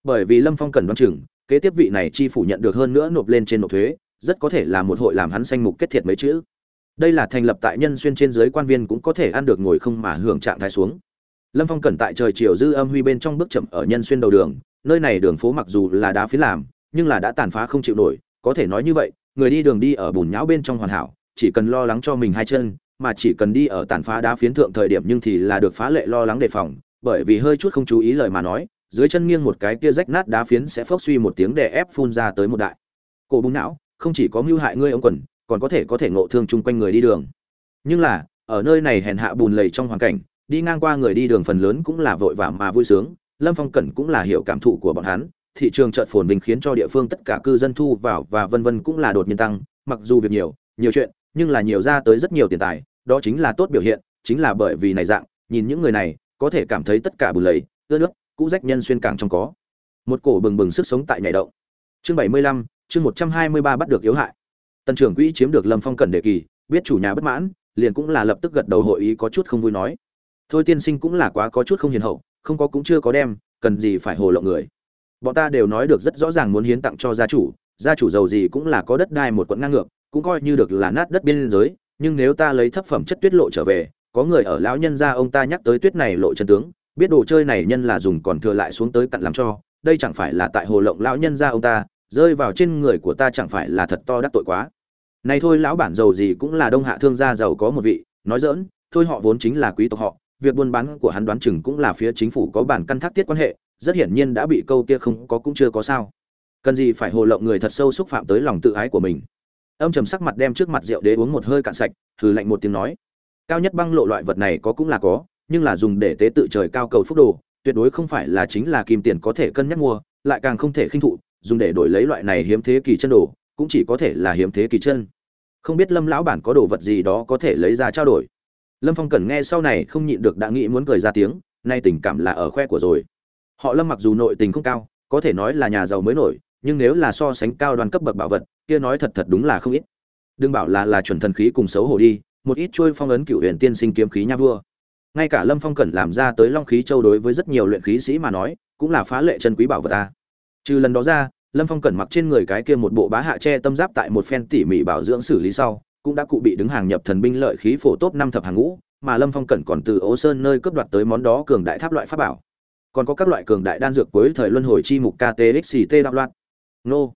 Bởi vì lâm phong cần đoán chừng, kế tiếp vị này chi phủ nhận được hơn nữa nộp lên trên nộp thuế, rất có thể là một hội làm hắn sanh mục kết thiệt mấy chữ. Đây là thành lập tại nhân xuyên trên dưới quan viên cũng có thể ăn được ngồi không mà hưởng trạng thái xuống. Lâm phong cẩn tại trời chiều dư âm huy bên trong bước chậm ở nhân xuyên đầu đường, nơi này đường phố mặc dù là đá phiến làm, nhưng là đã tàn phá không chịu nổi, có thể nói như vậy, người đi đường đi ở bùn nhão bên trong hoàn hảo chỉ cần lo lắng cho mình hai chân, mà chỉ cần đi ở tàn phá đá phiến thượng thời điểm nhưng thì là được phá lệ lo lắng đề phòng. Bởi vì hơi chút không chú ý lời mà nói, dưới chân nghiêng một cái kia rách nát đá phiến sẽ phốc suy một tiếng để ép phun ra tới một đại. Cổ bùng não, không chỉ có mưu hại ngươi ông quần, còn có thể có thể ngộ thương chung quanh người đi đường. Nhưng là, ở nơi này hèn hạ bùn lầy trong hoàn cảnh, đi ngang qua người đi đường phần lớn cũng là vội vã mà vui sướng, lâm phong cẩn cũng là hiểu cảm thụ của bọn hắn, thị trường chợt phồn vinh khiến cho địa phương tất cả cư dân thu vào và vân vân cũng là đột nhiên tăng, mặc dù việc nhiều nhiều chuyện nhưng là nhiều ra tới rất nhiều tiền tài, đó chính là tốt biểu hiện, chính là bởi vì này dạng, nhìn những người này, có thể cảm thấy tất cả bù lầy, ưa nước, cũ rách nhân xuyên càng trong có. Một cổ bừng bừng sức sống tại nhảy động. Chương bảy mươi lăm, chương một trăm hai mươi ba bắt được yếu hại. Tần trưởng quỹ chiếm được lâm phong cẩn đề kỳ, biết chủ nhà bất mãn, liền cũng là lập tức gật đầu hội ý có chút không vui nói. Thôi tiên sinh cũng là quá có chút không hiền hậu, không có cũng chưa có đem, cần gì phải hồ lộng người. Bọn ta đều nói được rất rõ ràng muốn hiến tặng cho gia chủ gia chủ giàu gì cũng là có đất đai một quận ngang ngược cũng coi như được là nát đất biên giới, nhưng nếu ta lấy thấp phẩm chất tuyết lộ trở về, có người ở lão nhân gia ông ta nhắc tới tuyết này lộ chân tướng, biết đồ chơi này nhân là dùng còn thừa lại xuống tới cặn làm cho, đây chẳng phải là tại hồ lộng lão nhân gia ông ta, rơi vào trên người của ta chẳng phải là thật to đắc tội quá. Này thôi lão bản giàu gì cũng là đông hạ thương gia giàu có một vị, nói dỡn thôi họ vốn chính là quý tộc họ, việc buôn bán của hắn đoán chừng cũng là phía chính phủ có bản căn thác tiết quan hệ, rất hiển nhiên đã bị câu kia không có cũng chưa có sao. Cần gì phải hồ lộng người thật sâu xúc phạm tới lòng tự ái của mình âm trầm sắc mặt đem trước mặt rượu đế uống một hơi cạn sạch thử lạnh một tiếng nói. Cao nhất băng lộ loại vật này có cũng là có, nhưng là dùng để tế tự trời cao cầu phúc đồ, tuyệt đối không phải là chính là kim tiền có thể cân nhắc mua, lại càng không thể khinh thụ, dùng để đổi lấy loại này hiếm thế kỳ chân đồ, cũng chỉ có thể là hiếm thế kỳ chân. Không biết lâm lão bản có đồ vật gì đó có thể lấy ra trao đổi. Lâm phong cần nghe sau này không nhịn được đã nghĩ muốn cười ra tiếng, nay tình cảm là ở khoe của rồi. Họ lâm mặc dù nội tình không cao, có thể nói là nhà giàu mới nổi, nhưng nếu là so sánh cao đoàn cấp bậc bảo vật kia nói thật thật đúng là không ít. Đừng bảo là là chuẩn thần khí cùng xấu hổ đi, một ít trôi phong ấn cựu huyền tiên sinh kiếm khí nha vua. Ngay cả lâm phong cẩn làm ra tới long khí châu đối với rất nhiều luyện khí sĩ mà nói, cũng là phá lệ chân quý bảo vật ta. Trừ lần đó ra, lâm phong cẩn mặc trên người cái kia một bộ bá hạ che tâm giáp tại một phen tỉ mỉ bảo dưỡng xử lý sau, cũng đã cụ bị đứng hàng nhập thần binh lợi khí phổ tốt năm thập hàng ngũ, mà lâm phong cẩn còn từ ố sơn nơi cướp đoạt tới món đó cường đại tháp loại pháp bảo. Còn có các loại cường đại đan dược cuối thời luân hồi chi mục ktxct đạo loạn. Nô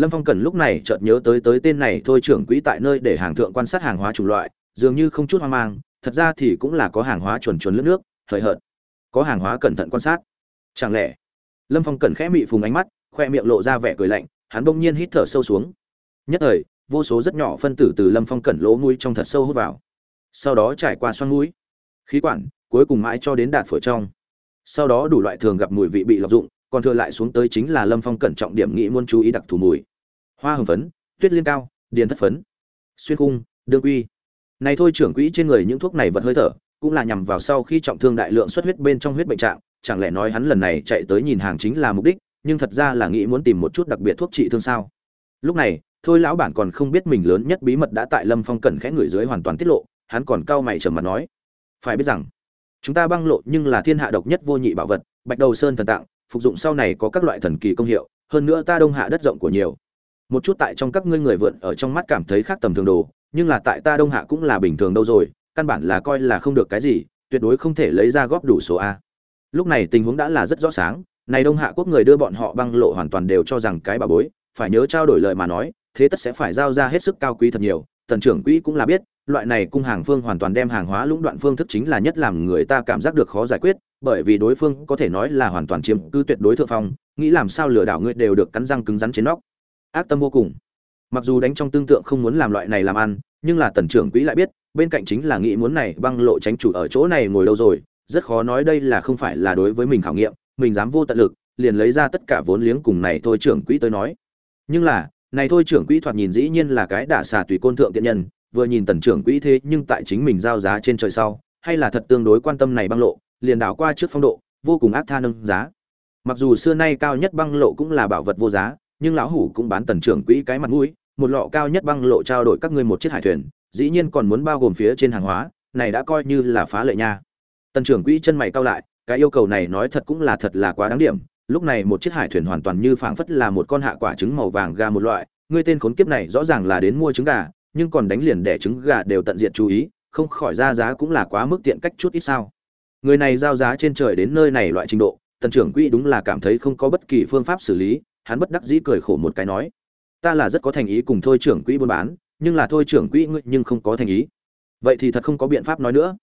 lâm phong cẩn lúc này chợt nhớ tới tới tên này thôi trưởng quỹ tại nơi để hàng thượng quan sát hàng hóa chủng loại, dường như không chút hoang mang, thật ra thì cũng là có hàng hóa chuẩn chuẩn lướt nước, hời hợt. Có hàng hóa cẩn thận quan sát. Chẳng lẽ? Lâm phong cẩn khẽ mị phùng ánh mắt, khoe miệng lộ ra vẻ cười lạnh, hắn bỗng nhiên hít thở sâu xuống. Nhất thời, vô số rất nhỏ phân tử từ lâm phong cẩn lỗ mũi trong thật sâu hút vào. Sau đó trải qua xoang mũi, khí quản, cuối cùng mãi cho đến đạt phổi trong. Sau đó đủ loại thường gặp mùi vị bị lọc dụng, còn thừa lại xuống tới chính là lâm phong cẩn trọng điểm nghĩ muốn chú ý đặc thù mùi hoa hồng phấn, tuyết liên cao, điền thất phấn, xuyên cung đương quy. Này thôi trưởng quỹ trên người những thuốc này vật hơi thở, cũng là nhằm vào sau khi trọng thương đại lượng xuất huyết bên trong huyết bệnh trạng, chẳng lẽ nói hắn lần này chạy tới nhìn hàng chính là mục đích, nhưng thật ra là nghĩ muốn tìm một chút đặc biệt thuốc trị thương sao? Lúc này, thôi lão bản còn không biết mình lớn nhất bí mật đã tại lâm phong cẩn khẽ người dưới hoàn toàn tiết lộ, hắn còn cau mày trầm mặt nói. Phải biết rằng, chúng ta băng lộ nhưng là thiên hạ độc nhất vô nhị bảo vật, bạch đầu sơn thần tạng, phục dụng sau này có các loại thần kỳ công hiệu, hơn nữa ta đông hạ đất rộng của nhiều một chút tại trong các ngươi người vượn ở trong mắt cảm thấy khác tầm thường đồ, nhưng là tại ta đông hạ cũng là bình thường đâu rồi, căn bản là coi là không được cái gì, tuyệt đối không thể lấy ra góp đủ số a. Lúc này tình huống đã là rất rõ sáng, này đông hạ quốc người đưa bọn họ băng lộ hoàn toàn đều cho rằng cái bà bối, phải nhớ trao đổi lời mà nói, thế tất sẽ phải giao ra hết sức cao quý thật nhiều, tần trưởng quỹ cũng là biết, loại này cung hàng phương hoàn toàn đem hàng hóa lũng đoạn phương thức chính là nhất làm người ta cảm giác được khó giải quyết, bởi vì đối phương có thể nói là hoàn toàn chiếm cứ tuyệt đối thượng phong, nghĩ làm sao lừa đảo ngươi đều được cắn răng cứng rắn trên nóc ác tâm vô cùng. Mặc dù đánh trong tương tượng không muốn làm loại này làm ăn, nhưng là tần trưởng quỹ lại biết, bên cạnh chính là nghĩ muốn này băng lộ tránh chủ ở chỗ này ngồi lâu rồi, rất khó nói đây là không phải là đối với mình khảo nghiệm, mình dám vô tận lực, liền lấy ra tất cả vốn liếng cùng này thôi trưởng quỹ tới nói. Nhưng là, này thôi trưởng quỹ thoạt nhìn dĩ nhiên là cái đả xà tùy côn thượng tiện nhân, vừa nhìn tần trưởng quỹ thế nhưng tại chính mình giao giá trên trời sau, hay là thật tương đối quan tâm này băng lộ, liền đảo qua trước phong độ, vô cùng ác tha nâng giá. Mặc dù xưa nay cao nhất băng lộ cũng là bảo vật vô giá nhưng lão hủ cũng bán tần trưởng quỹ cái mặt mũi, một lọ cao nhất băng lộ trao đổi các ngươi một chiếc hải thuyền, dĩ nhiên còn muốn bao gồm phía trên hàng hóa, này đã coi như là phá lệ nha. Tần trưởng quỹ chân mày cao lại, cái yêu cầu này nói thật cũng là thật là quá đáng điểm, lúc này một chiếc hải thuyền hoàn toàn như phảng phất là một con hạ quả trứng màu vàng gà một loại, ngươi tên khốn kiếp này rõ ràng là đến mua trứng gà, nhưng còn đánh liền đẻ trứng gà đều tận diện chú ý, không khỏi ra giá cũng là quá mức tiện cách chút ít sao. Người này giao giá trên trời đến nơi này loại trình độ, tần trưởng quỹ đúng là cảm thấy không có bất kỳ phương pháp xử lý hắn bất đắc dĩ cười khổ một cái nói, ta là rất có thành ý cùng thôi trưởng quỹ buôn bán, nhưng là thôi trưởng quỹ ngươi nhưng không có thành ý. Vậy thì thật không có biện pháp nói nữa.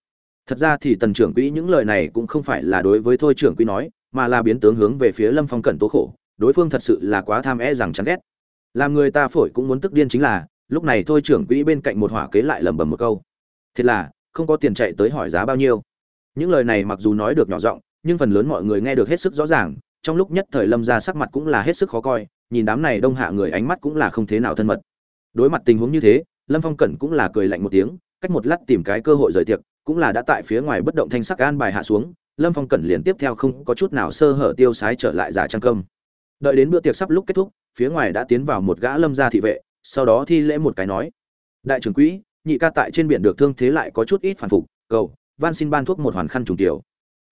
Thật ra thì tần trưởng quỹ những lời này cũng không phải là đối với thôi trưởng quỹ nói, mà là biến tướng hướng về phía lâm phong cẩn tố khổ, đối phương thật sự là quá tham e rằng chán ghét. Làm người ta phổi cũng muốn tức điên chính là, lúc này thôi trưởng quỹ bên cạnh một hỏa kế lại lẩm bẩm một câu, thiệt là, không có tiền chạy tới hỏi giá bao nhiêu. Những lời này mặc dù nói được nhỏ giọng, nhưng phần lớn mọi người nghe được hết sức rõ ràng trong lúc nhất thời lâm ra sắc mặt cũng là hết sức khó coi, nhìn đám này đông hạ người ánh mắt cũng là không thế nào thân mật. Đối mặt tình huống như thế, lâm phong cẩn cũng là cười lạnh một tiếng, cách một lát tìm cái cơ hội rời tiệc, cũng là đã tại phía ngoài bất động thanh sắc an bài hạ xuống, lâm phong cẩn liền tiếp theo không có chút nào sơ hở tiêu sái trở lại giả trang công. Đợi đến bữa tiệc sắp lúc kết thúc, phía ngoài đã tiến vào một gã lâm gia thị vệ, sau đó thi lễ một cái nói, đại trưởng quỹ, nhị ca tại trên biển được thương thế lại có chút ít phản phục, cầu, van xin ban thuốc một hoàn khăn trùng tiểu.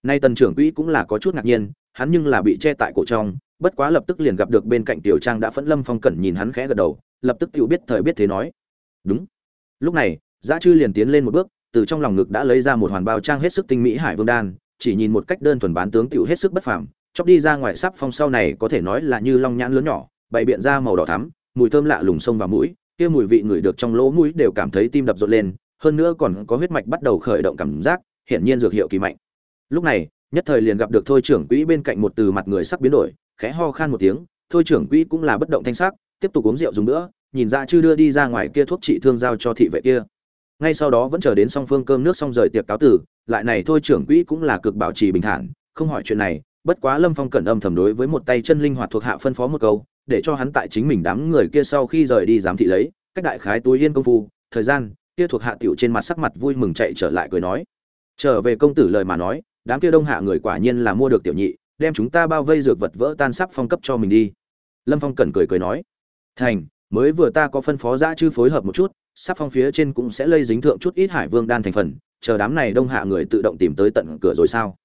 Nay tần trưởng quỹ cũng là có chút ngạc nhiên hắn nhưng là bị che tại cổ trong, bất quá lập tức liền gặp được bên cạnh tiểu trang đã phẫn lâm phong cẩn nhìn hắn khẽ gật đầu, lập tức tiểu biết thời biết thế nói. Đúng. Lúc này dã trư liền tiến lên một bước, từ trong lòng ngực đã lấy ra một hoàn bao trang hết sức tinh mỹ hải vương đan, chỉ nhìn một cách đơn thuần bán tướng tiểu hết sức bất phàm, chọc đi ra ngoài sắp phong sau này có thể nói là như long nhãn lớn nhỏ, bày biện ra màu đỏ thắm, mùi thơm lạ lùng sông vào mũi, kia mùi vị người được trong lỗ mũi đều cảm thấy tim đập rộn lên, hơn nữa còn có huyết mạch bắt đầu khởi động cảm giác, hiển nhiên dược hiệu kỳ mạnh. Lúc này nhất thời liền gặp được thôi trưởng quỹ bên cạnh một từ mặt người sắc biến đổi, khẽ ho khan một tiếng, thôi trưởng quỹ cũng là bất động thanh sắc, tiếp tục uống rượu dùng nữa, nhìn ra chưa đưa đi ra ngoài kia thuốc trị thương giao cho thị vệ kia. Ngay sau đó vẫn chờ đến song phương cơm nước xong rời tiệc cáo tử, lại này thôi trưởng quỹ cũng là cực bảo trì bình thản, không hỏi chuyện này, bất quá lâm phong cẩn âm thầm đối với một tay chân linh hoạt thuộc hạ phân phó một câu, để cho hắn tại chính mình đám người kia sau khi rời đi giám thị lấy, cách đại khái túi yên công phu, thời gian, kia thuộc hạ tiểu trên mặt sắc mặt vui mừng chạy trở lại cười nói. Trở về công tử lời mà nói đám kia đông hạ người quả nhiên là mua được tiểu nhị, đem chúng ta bao vây dược vật vỡ tan sắp phong cấp cho mình đi. Lâm phong cẩn cười cười nói, thành, mới vừa ta có phân phó giã chư phối hợp một chút, sắp phong phía trên cũng sẽ lây dính thượng chút ít hải vương đan thành phần, chờ đám này đông hạ người tự động tìm tới tận cửa rồi sao?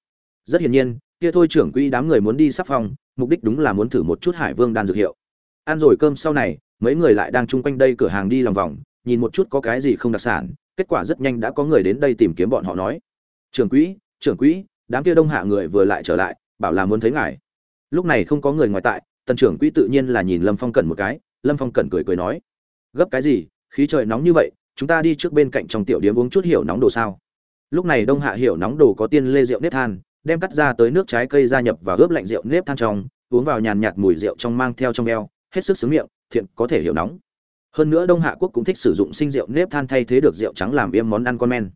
Rất hiển nhiên, kia thôi trưởng quỹ đám người muốn đi sắp phong, mục đích đúng là muốn thử một chút hải vương đan dược hiệu. Ăn rồi cơm sau này, mấy người lại đang chung quanh đây cửa hàng đi lòng vòng, nhìn một chút có cái gì không đặc sản, kết quả rất nhanh đã có người đến đây tìm kiếm bọn họ nói, trưởng quỹ trưởng quỹ đám kia đông hạ người vừa lại trở lại, bảo là muốn thấy ngài. Lúc này không có người ngoài tại, tần trưởng quỹ tự nhiên là nhìn lâm phong cẩn một cái, lâm phong cẩn cười cười nói, gấp cái gì, khí trời nóng như vậy, chúng ta đi trước bên cạnh trong tiểu điếm uống chút hiểu nóng đồ sao? Lúc này đông hạ hiểu nóng đồ có tiên lê rượu nếp than, đem cắt ra tới nước trái cây gia nhập và ướp lạnh rượu nếp than trong, uống vào nhàn nhạt mùi rượu trong mang theo trong eo, hết sức sướng miệng, thiện, có thể hiểu nóng. Hơn nữa đông hạ quốc cũng thích sử dụng sinh rượu nếp than thay thế được rượu trắng làm yêm món ăn con men.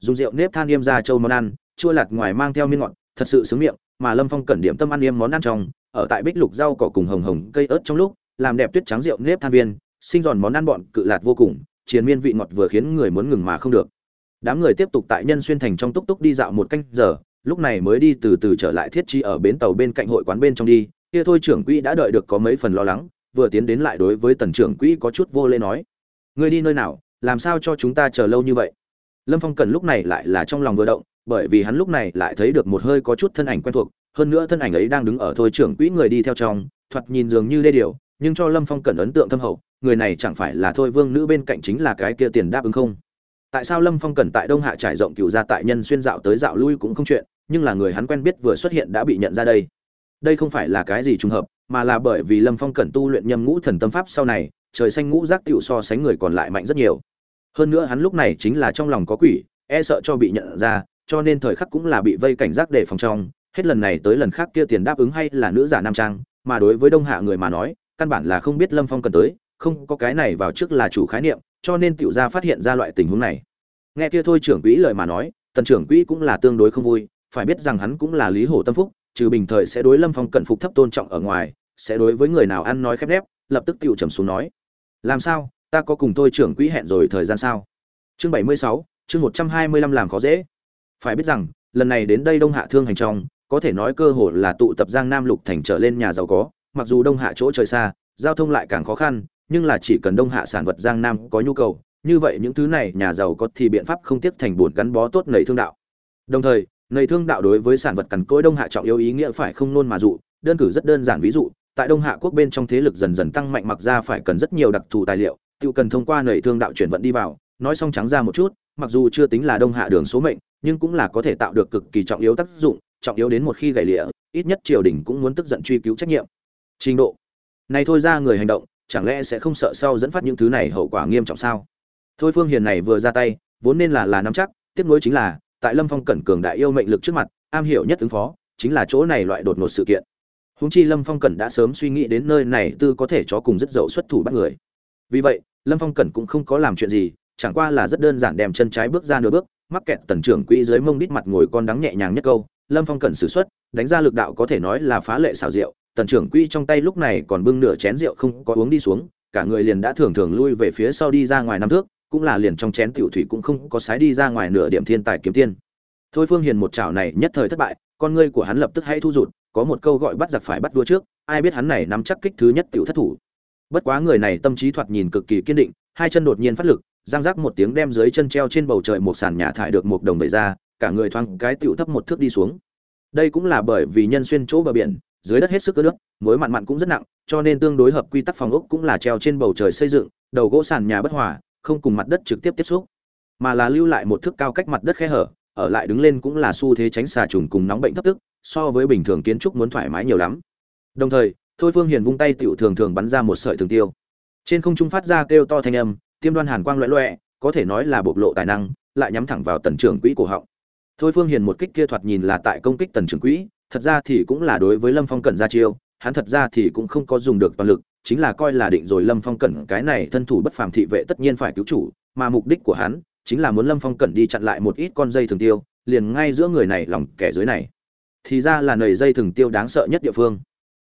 Dùng rượu nếp than yêm ra châu món ăn chua lạt ngoài mang theo miên ngọt, thật sự sướng miệng, mà lâm phong cẩn điểm tâm ăn yếm món ăn trong, ở tại bích lục rau cỏ cùng hồng hồng cây ớt trong lúc, làm đẹp tuyết trắng rượu nếp than viên, sinh giòn món ăn bọn cự lạt vô cùng chiến miên vị ngọt vừa khiến người muốn ngừng mà không được. Đám người tiếp tục tại nhân xuyên thành trong túc túc đi dạo một canh giờ, lúc này mới đi từ từ trở lại thiết chi ở bến tàu bên cạnh hội quán bên trong đi, kia thôi trưởng quỹ đã đợi được có mấy phần lo lắng, vừa tiến đến lại đối với tần trưởng quỹ có chút vô lễ nói người đi nơi nào, làm sao cho chúng ta chờ lâu như vậy? Lâm phong cần lúc này lại là trong lòng vừa động bởi vì hắn lúc này lại thấy được một hơi có chút thân ảnh quen thuộc, hơn nữa thân ảnh ấy đang đứng ở thôi trưởng quỹ người đi theo trong, thoạt nhìn dường như đê điều, nhưng cho lâm phong Cẩn ấn tượng thâm hậu, người này chẳng phải là thôi vương nữ bên cạnh chính là cái kia tiền đáp ứng không? Tại sao lâm phong Cẩn tại đông hạ trải rộng cựu gia tại nhân xuyên dạo tới dạo lui cũng không chuyện, nhưng là người hắn quen biết vừa xuất hiện đã bị nhận ra đây. Đây không phải là cái gì trùng hợp, mà là bởi vì lâm phong Cẩn tu luyện nhâm ngũ thần tâm pháp sau này, trời xanh ngũ giác tiểu so sánh người còn lại mạnh rất nhiều. Hơn nữa hắn lúc này chính là trong lòng có quỷ e sợ cho bị nhận ra cho nên thời khắc cũng là bị vây cảnh giác để phòng trong. Hết lần này tới lần khác kia tiền đáp ứng hay là nữ giả nam trang, mà đối với đông hạ người mà nói, căn bản là không biết lâm phong cần tới, không có cái này vào trước là chủ khái niệm, cho nên tiểu gia phát hiện ra loại tình huống này. Nghe kia thôi trưởng quỹ lời mà nói, tần trưởng quỹ cũng là tương đối không vui, phải biết rằng hắn cũng là lý hổ tâm phúc, trừ bình thời sẽ đối lâm phong cận phục thấp tôn trọng ở ngoài, sẽ đối với người nào ăn nói khép nép, lập tức tiểu trầm xuống nói. Làm sao, ta có cùng tôi trưởng quỹ hẹn rồi thời gian sao? Chương bảy mươi sáu, chương một trăm hai mươi lăm làm khó dễ phải biết rằng, lần này đến đây đông hạ thương hành trong, có thể nói cơ hội là tụ tập giang nam lục thành trở lên nhà giàu có. Mặc dù đông hạ chỗ trời xa, giao thông lại càng khó khăn, nhưng là chỉ cần đông hạ sản vật giang nam có nhu cầu, như vậy những thứ này nhà giàu có thì biện pháp không tiếc thành buồn gắn bó tốt nầy thương đạo. Đồng thời, nầy thương đạo đối với sản vật cằn cỗi đông hạ trọng yếu ý nghĩa phải không nôn mà dụ, đơn cử rất đơn giản ví dụ, tại đông hạ quốc bên trong thế lực dần dần tăng mạnh mặc ra phải cần rất nhiều đặc thù tài liệu, tự cần thông qua nầy thương đạo chuyển vận đi vào. Nói xong trắng ra một chút, mặc dù chưa tính là đông hạ đường số mệnh nhưng cũng là có thể tạo được cực kỳ trọng yếu tác dụng, trọng yếu đến một khi gãy lịa, ít nhất triều đình cũng muốn tức giận truy cứu trách nhiệm. Trình độ. Này thôi ra người hành động, chẳng lẽ sẽ không sợ sau dẫn phát những thứ này hậu quả nghiêm trọng sao? Thôi phương hiền này vừa ra tay, vốn nên là là nắm chắc, tiếp nối chính là, tại lâm phong cẩn cường đại yêu mệnh lực trước mặt, am hiểu nhất ứng phó, chính là chỗ này loại đột ngột sự kiện. Huống chi lâm phong cẩn đã sớm suy nghĩ đến nơi này tư có thể cho cùng rất dậu xuất thủ bắt người. Vì vậy, lâm phong cẩn cũng không có làm chuyện gì, chẳng qua là rất đơn giản đem chân trái bước ra nửa bước mắc kẹt tần trưởng quỹ dưới mông đít mặt ngồi con đắng nhẹ nhàng nhất câu, lâm phong cẩn xử x đánh ra lực đạo có thể nói là phá lệ xảo rượu tần trưởng quỹ trong tay lúc này còn bưng nửa chén rượu không có uống đi xuống, cả người liền đã thường thường lui về phía sau đi ra ngoài năm thước, cũng là liền trong chén tiểu thủy cũng không có sái đi ra ngoài nửa điểm thiên tài kiếm tiên. Thôi phương hiền một chảo này nhất thời thất bại, con ngươi của hắn lập tức hay thu rụt, có một câu gọi bắt giặc phải bắt vua trước, ai biết hắn này nắm chắc kích thứ nhất tiểu thất thủ. Bất quá người này tâm trí thoạt nhìn cực kỳ kiên định, hai chân đột nhiên phát lực giang giác một tiếng đem dưới chân treo trên bầu trời một sàn nhà thải được một đồng vẩy ra, cả người thoáng cái tiểu thấp một thước đi xuống. Đây cũng là bởi vì nhân xuyên chỗ bờ biển, dưới đất hết sức ướt nước, muối mặn mặn cũng rất nặng, cho nên tương đối hợp quy tắc phòng ốc cũng là treo trên bầu trời xây dựng, đầu gỗ sàn nhà bất hòa, không cùng mặt đất trực tiếp tiếp xúc, mà là lưu lại một thước cao cách mặt đất khe hở, ở lại đứng lên cũng là xu thế tránh xà trùng cùng nóng bệnh thấp tức, so với bình thường kiến trúc muốn thoải mái nhiều lắm. Đồng thời, thôi phương hiền vung tay tiểu thường thường bắn ra một sợi thường tiêu. Trên không trung phát ra kêu to thanh âm tiêm đoan hàn quang loẹ loẹ, có thể nói là bộc lộ tài năng, lại nhắm thẳng vào tần trưởng quỹ cổ họng. Thôi phương hiền một kích kia thoạt nhìn là tại công kích tần trưởng quỹ, thật ra thì cũng là đối với lâm phong cẩn ra chiêu, hắn thật ra thì cũng không có dùng được toàn lực, chính là coi là định rồi lâm phong cẩn cái này thân thủ bất phàm thị vệ tất nhiên phải cứu chủ, mà mục đích của hắn chính là muốn lâm phong cẩn đi chặn lại một ít con dây thường tiêu, liền ngay giữa người này lòng kẻ dưới này. Thì ra là nầy dây thường tiêu đáng sợ nhất địa phương.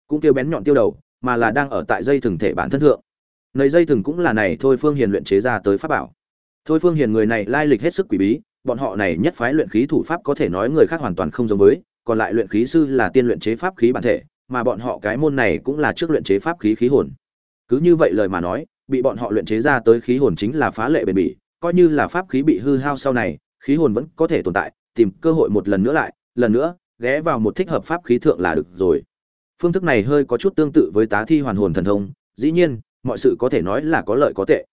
Cũng tiêu bén nhọn tiêu đầu, mà là đang ở tại dây thường thể bản thân thượng nầy dây thừng cũng là này thôi phương hiền luyện chế ra tới pháp bảo. Thôi phương hiền người này lai lịch hết sức quỷ bí, bọn họ này nhất phái luyện khí thủ pháp có thể nói người khác hoàn toàn không giống với, còn lại luyện khí sư là tiên luyện chế pháp khí bản thể, mà bọn họ cái môn này cũng là trước luyện chế pháp khí khí hồn. Cứ như vậy lời mà nói, bị bọn họ luyện chế ra tới khí hồn chính là phá lệ bền bỉ, coi như là pháp khí bị hư hao sau này, khí hồn vẫn có thể tồn tại, tìm cơ hội một lần nữa lại, lần nữa, ghé vào một thích hợp pháp khí thượng là được rồi. Phương thức này hơi có chút tương tự với tá thi hoàn hồn thần thông, dĩ nhiên mọi sự có thể nói là có lợi có tệ.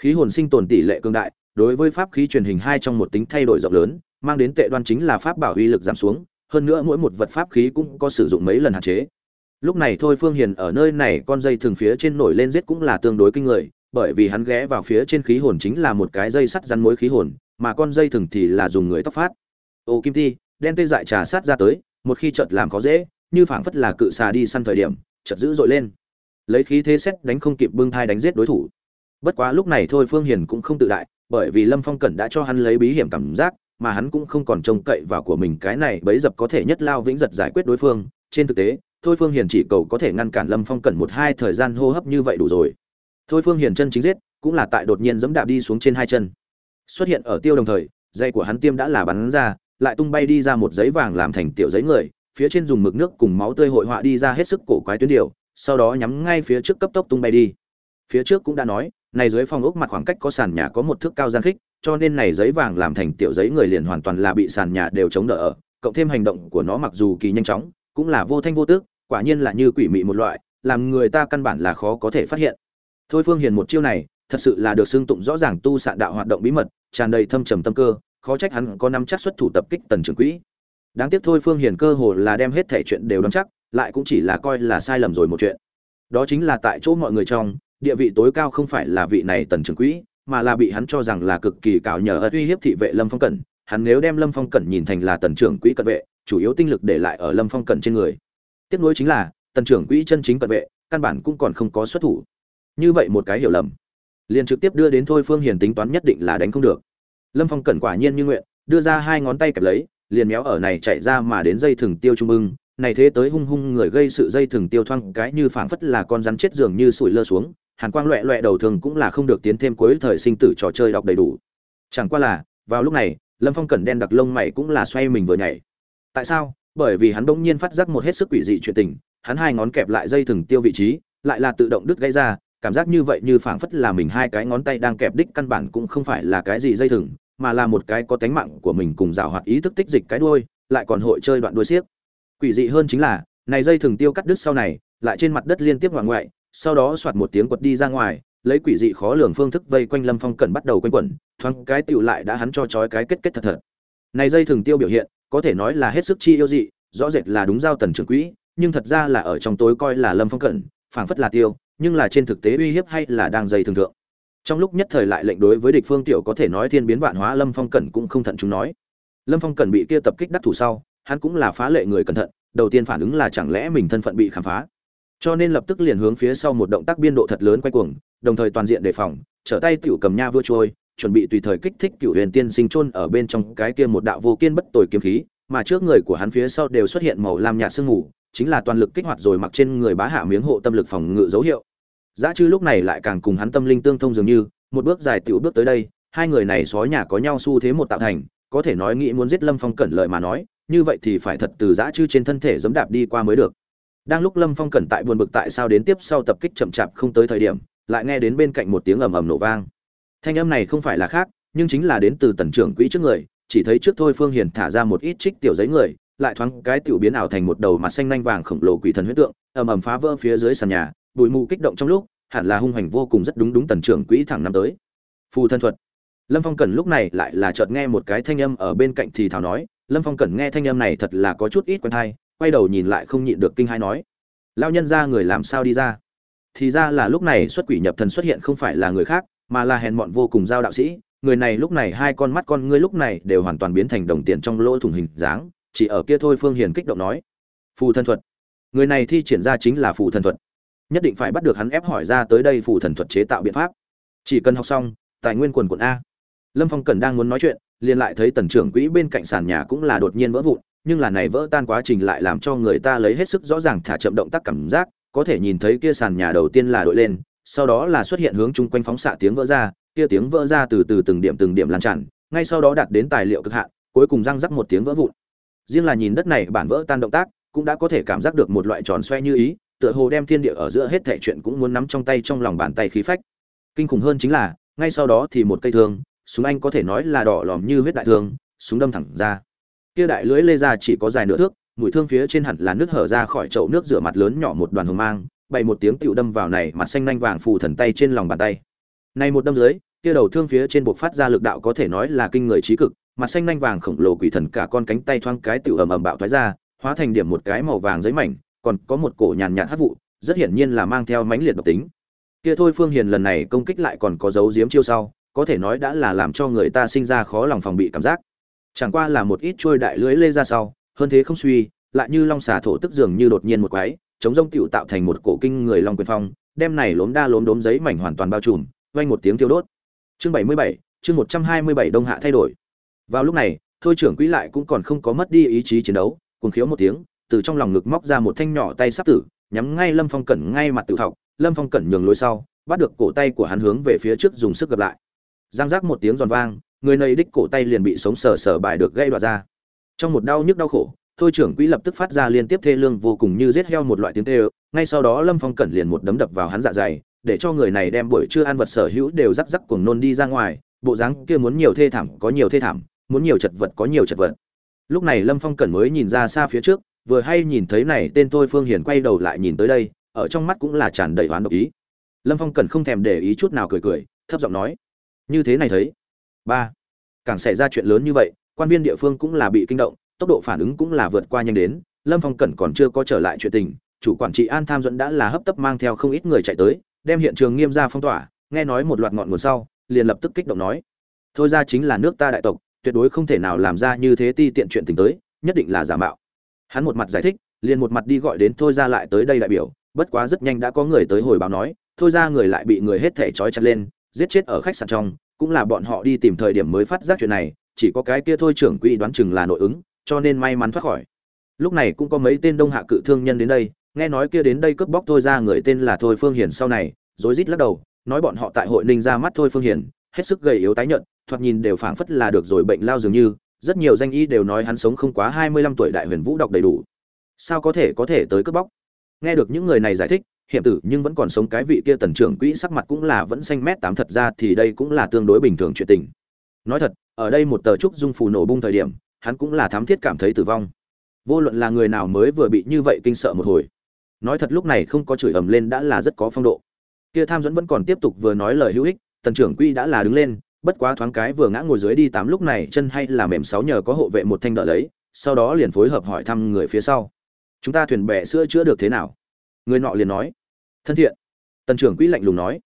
Khí hồn sinh tồn tỷ lệ cường đại, đối với pháp khí truyền hình hai trong một tính thay đổi rộng lớn, mang đến tệ đoan chính là pháp bảo uy lực giảm xuống, hơn nữa mỗi một vật pháp khí cũng có sử dụng mấy lần hạn chế. Lúc này thôi phương hiền ở nơi này con dây thường phía trên nổi lên giết cũng là tương đối kinh người, bởi vì hắn ghé vào phía trên khí hồn chính là một cái dây sắt rắn mối khí hồn, mà con dây thường thì là dùng người tóc phát. Ô kim ti, đen tê dại trà sát ra tới, một khi chợt làm khó dễ, như phảng phất là cự xà đi săn thời điểm, chợt dữ dội lên lấy khí thế xét đánh không kịp bưng thai đánh giết đối thủ. Bất quá lúc này thôi phương hiền cũng không tự đại, bởi vì lâm phong cẩn đã cho hắn lấy bí hiểm cảm giác, mà hắn cũng không còn trông cậy vào của mình, cái này bấy dập có thể nhất lao vĩnh giật giải quyết đối phương. Trên thực tế, thôi phương hiền chỉ cầu có thể ngăn cản lâm phong cẩn một hai thời gian hô hấp như vậy đủ rồi. Thôi phương hiền chân chính giết, cũng là tại đột nhiên dẫm đạp đi xuống trên hai chân. Xuất hiện ở tiêu đồng thời, dây của hắn tiêm đã là bắn ra, lại tung bay đi ra một giấy vàng làm thành tiểu giấy người, phía trên dùng mực nước cùng máu tươi hội họa đi ra hết sức cổ quái tuyến điều sau đó nhắm ngay phía trước cấp tốc tung bay đi. Phía trước cũng đã nói, này dưới phòng ốc mặt khoảng cách có sàn nhà có một thước cao gian khích, cho nên này giấy vàng làm thành tiểu giấy người liền hoàn toàn là bị sàn nhà đều chống đỡ ở. Cộng thêm hành động của nó mặc dù kỳ nhanh chóng, cũng là vô thanh vô tước, quả nhiên là như quỷ mị một loại, làm người ta căn bản là khó có thể phát hiện. Thôi phương hiền một chiêu này, thật sự là được xưng tụng rõ ràng tu sạn đạo hoạt động bí mật, tràn đầy thâm trầm tâm cơ, khó trách hắn có năm chắc xuất thủ tập kích tần trưởng quỹ. Đáng tiếc thôi phương hiền cơ hồ là đem hết thể chuyện đều đoán chắc lại cũng chỉ là coi là sai lầm rồi một chuyện. Đó chính là tại chỗ mọi người trong, địa vị tối cao không phải là vị này tần trưởng quỹ, mà là bị hắn cho rằng là cực kỳ cào nhờ ất uy hiếp thị vệ lâm phong cẩn. Hắn nếu đem lâm phong cẩn nhìn thành là tần trưởng quỹ cận vệ, chủ yếu tinh lực để lại ở lâm phong cẩn trên người. Tiếp nối chính là, tần trưởng quỹ chân chính cận vệ, căn bản cũng còn không có xuất thủ. Như vậy một cái hiểu lầm. Liền trực tiếp đưa đến thôi phương hiền tính toán nhất định là đánh không được. Lâm phong cẩn quả nhiên như nguyện, đưa ra hai ngón tay kẹp lấy, liền méo ở này chạy ra mà đến dây thừng tiêu trung ưng này thế tới hung hung người gây sự dây thừng tiêu thoang cái như phảng phất là con rắn chết dường như sủi lơ xuống, hàn quang loẹ loẹ đầu thường cũng là không được tiến thêm cuối thời sinh tử trò chơi đọc đầy đủ. Chẳng qua là, vào lúc này, lâm phong cẩn đen đặc lông mày cũng là xoay mình vừa nhảy. Tại sao? Bởi vì hắn bỗng nhiên phát giác một hết sức quỷ dị chuyện tình, hắn hai ngón kẹp lại dây thừng tiêu vị trí, lại là tự động đứt gãy ra, cảm giác như vậy như phảng phất là mình hai cái ngón tay đang kẹp đích căn bản cũng không phải là cái gì dây thừng mà là một cái có tánh mạng của mình cùng rào hoạt ý thức tích dịch cái đuôi, lại còn hội chơi đoạn đuôi xiếc quỷ dị hơn chính là, này dây thừng tiêu cắt đứt sau này, lại trên mặt đất liên tiếp ngoạn ngoại sau đó soạt một tiếng quật đi ra ngoài, lấy quỷ dị khó lường phương thức vây quanh lâm phong cẩn bắt đầu quanh quẩn, thoáng cái tựu lại đã hắn cho trói cái kết kết thật thật. Này dây thừng tiêu biểu hiện, có thể nói là hết sức chi yêu dị, rõ rệt là đúng giao tần trưởng quỹ, nhưng thật ra là ở trong tối coi là lâm phong cẩn, phảng phất là tiêu, nhưng là trên thực tế uy hiếp hay là đang dây thường thượng. Trong lúc nhất thời lại lệnh đối với địch phương tiểu có thể nói thiên biến vạn hóa, lâm phong cẩn cũng không thận chúng nói. Lâm phong cẩn bị kia tập kích đắc thủ sau hắn cũng là phá lệ người cẩn thận, đầu tiên phản ứng là chẳng lẽ mình thân phận bị khám phá. Cho nên lập tức liền hướng phía sau một động tác biên độ thật lớn quay cuồng, đồng thời toàn diện đề phòng, trở tay tiểu cầm nha vua trôi, chuẩn bị tùy thời kích thích cựu huyền tiên sinh chôn ở bên trong cái kia một đạo vô kiên bất tồi kiếm khí, mà trước người của hắn phía sau đều xuất hiện màu lam nhạt sương mù, chính là toàn lực kích hoạt rồi mặc trên người bá hạ miếng hộ tâm lực phòng ngự dấu hiệu. Giá chư lúc này lại càng cùng hắn tâm linh tương thông dường như, một bước dài tiểu bước tới đây, hai người này sói nhà có nhau xu thế một tạo thành, có thể nói nghĩ muốn giết lâm phong cẩn lợi mà nói như vậy thì phải thật từ giã chư trên thân thể giấm đạp đi qua mới được. Đang lúc lâm phong cẩn tại buồn bực tại sao đến tiếp sau tập kích chậm chạp không tới thời điểm, lại nghe đến bên cạnh một tiếng ầm ầm nổ vang. Thanh âm này không phải là khác, nhưng chính là đến từ tần trưởng quỹ trước người, chỉ thấy trước thôi phương hiền thả ra một ít trích tiểu giấy người, lại thoáng cái tiểu biến ảo thành một đầu mặt xanh nanh vàng khổng lồ quỷ thần huyết tượng, ầm ầm phá vỡ phía dưới sàn nhà, bụi mù kích động trong lúc, hẳn là hung hành vô cùng rất đúng đúng tần trưởng quỹ thẳng năm tới. Phù thân thuật. Lâm phong cẩn lúc này lại là chợt nghe một cái thanh âm ở bên cạnh thì thảo nói lâm phong cẩn nghe thanh âm này thật là có chút ít quen thai, quay đầu nhìn lại không nhịn được kinh hai nói lao nhân ra người làm sao đi ra? Thì ra là lúc này xuất quỷ nhập thần xuất hiện không phải là người khác, mà là hèn mọn vô cùng giao đạo sĩ. Người này lúc này hai con mắt con ngươi lúc này đều hoàn toàn biến thành đồng tiền trong lỗ thủng hình dáng, chỉ ở kia thôi phương hiền kích động nói, phù thần thuật, người này thi triển ra chính là phù thần thuật. Nhất định phải bắt được hắn ép hỏi ra tới đây phù thần thuật chế tạo biện pháp. Chỉ cần học xong, tài nguyên quần quận a. Lâm phong cần đang muốn nói chuyện liền lại thấy tần trưởng quỹ bên cạnh sàn nhà cũng là đột nhiên vỡ vụn, nhưng là này vỡ tan quá trình lại làm cho người ta lấy hết sức rõ ràng thả chậm động tác cảm giác, có thể nhìn thấy kia sàn nhà đầu tiên là đội lên, sau đó là xuất hiện hướng chung quanh phóng xạ tiếng vỡ ra, kia tiếng vỡ ra từ từ từng điểm từng điểm lan tràn, ngay sau đó đạt đến tài liệu cực hạn, cuối cùng răng rắc một tiếng vỡ vụn. Riêng là nhìn đất này bản vỡ tan động tác, cũng đã có thể cảm giác được một loại tròn xoe như ý, tựa hồ đem thiên địa ở giữa hết thảy chuyện cũng muốn nắm trong tay trong lòng bàn tay khí phách. Kinh khủng hơn chính là, ngay sau đó thì một cây thương súng anh có thể nói là đỏ lòm như huyết đại thương, súng đâm thẳng ra. Kia đại lưỡi lê ra chỉ có dài nửa thước mũi thương phía trên hẳn là nước hở ra khỏi chậu nước rửa mặt lớn nhỏ một đoàn hồng mang, bày một tiếng tựu đâm vào này mặt xanh nanh vàng phù thần tay trên lòng bàn tay. Này một đâm dưới, kia đầu thương phía trên buộc phát ra lực đạo có thể nói là kinh người trí cực, mặt xanh nanh vàng khổng lồ quỷ thần cả con cánh tay thoáng cái tựu ầm ầm bạo thoái ra, hóa thành điểm một cái màu vàng giấy mảnh, còn có một cổ nhàn nhạt hát vụ, rất hiển nhiên là mang theo mãnh liệt độc tính. Kia thôi phương hiền lần này công kích lại còn có dấu diếm chiêu sau có thể nói đã là làm cho người ta sinh ra khó lòng phòng bị cảm giác. Chẳng qua là một ít trôi đại lưới lê ra sau, hơn thế không suy, lại như long xà thổ tức dường như đột nhiên một quái, chống rông tựu tạo thành một cổ kinh người long quyền phong, đem này lốm đa lốm đốm giấy mảnh hoàn toàn bao trùm, vang một tiếng tiêu đốt. Chương bảy mươi bảy, chương một trăm hai mươi bảy đông hạ thay đổi. Vào lúc này, thôi trưởng quỹ lại cũng còn không có mất đi ý chí chiến đấu, cuồng khiếu một tiếng, từ trong lòng ngực móc ra một thanh nhỏ tay sắp tử, nhắm ngay lâm phong cẩn ngay mặt tự thọc, lâm phong cẩn nhường lối sau, bắt được cổ tay của hắn hướng về phía trước dùng sức gặp lại giang giác một tiếng giòn vang, người này đích cổ tay liền bị sống sờ sờ bài được gây đoạt ra. Trong một đau nhức đau khổ, thôi trưởng quỹ lập tức phát ra liên tiếp thê lương vô cùng như giết heo một loại tiếng tê ngay sau đó lâm phong cẩn liền một đấm đập vào hắn dạ dày, để cho người này đem buổi trưa ăn vật sở hữu đều rắc rắc cuồng nôn đi ra ngoài, bộ dáng kia muốn nhiều thê thảm có nhiều thê thảm, muốn nhiều chật vật có nhiều chật vật. Lúc này lâm phong cẩn mới nhìn ra xa phía trước, vừa hay nhìn thấy này tên thôi phương hiền quay đầu lại nhìn tới đây, ở trong mắt cũng là tràn đầy oán độc ý. Lâm phong cẩn không thèm để ý chút nào cười cười, thấp giọng nói như thế này thấy. Ba. Càng xảy ra chuyện lớn như vậy, quan viên địa phương cũng là bị kinh động, tốc độ phản ứng cũng là vượt qua nhanh đến. Lâm phong cẩn còn chưa có trở lại chuyện tình, chủ quản trị an tham dẫn đã là hấp tấp mang theo không ít người chạy tới, đem hiện trường nghiêm ra phong tỏa, nghe nói một loạt ngọn nguồn sau, liền lập tức kích động nói. Thôi ra chính là nước ta đại tộc, tuyệt đối không thể nào làm ra như thế ti tiện chuyện tình tới, nhất định là giả mạo. Hắn một mặt giải thích, liền một mặt đi gọi đến thôi ra lại tới đây đại biểu, bất quá rất nhanh đã có người tới hồi báo nói, thôi ra người lại bị người hết thể trói chặt lên giết chết ở khách sạn trong, cũng là bọn họ đi tìm thời điểm mới phát giác chuyện này, chỉ có cái kia thôi trưởng quỹ đoán chừng là nội ứng, cho nên may mắn thoát khỏi. Lúc này cũng có mấy tên đông hạ cự thương nhân đến đây, nghe nói kia đến đây cướp bóc thôi ra người tên là thôi phương hiền sau này, rối rít lắc đầu, nói bọn họ tại hội ninh ra mắt thôi phương hiền, hết sức gầy yếu tái nhợt, thoạt nhìn đều phảng phất là được rồi bệnh lao dường như, rất nhiều danh y đều nói hắn sống không quá hai mươi lăm tuổi đại huyền vũ đọc đầy đủ. Sao có thể có thể tới cướp bóc? Nghe được những người này giải thích hiểm tử nhưng vẫn còn sống cái vị kia tần trưởng quỹ sắc mặt cũng là vẫn xanh mét tám thật ra thì đây cũng là tương đối bình thường chuyện tình. Nói thật, ở đây một tờ trúc dung phù nổ bung thời điểm, hắn cũng là thám thiết cảm thấy tử vong. Vô luận là người nào mới vừa bị như vậy kinh sợ một hồi. Nói thật lúc này không có chửi ầm lên đã là rất có phong độ. Kia tham dẫn vẫn còn tiếp tục vừa nói lời hữu ích, tần trưởng quỹ đã là đứng lên, bất quá thoáng cái vừa ngã ngồi dưới đi tám lúc này chân hay là mềm sáu nhờ có hộ vệ một thanh đỡ lấy, sau đó liền phối hợp hỏi thăm người phía sau. Chúng ta thuyền bè sữa chữa được thế nào? Người nọ liền nói thân thiện. Tần trưởng quỹ lạnh lùng nói.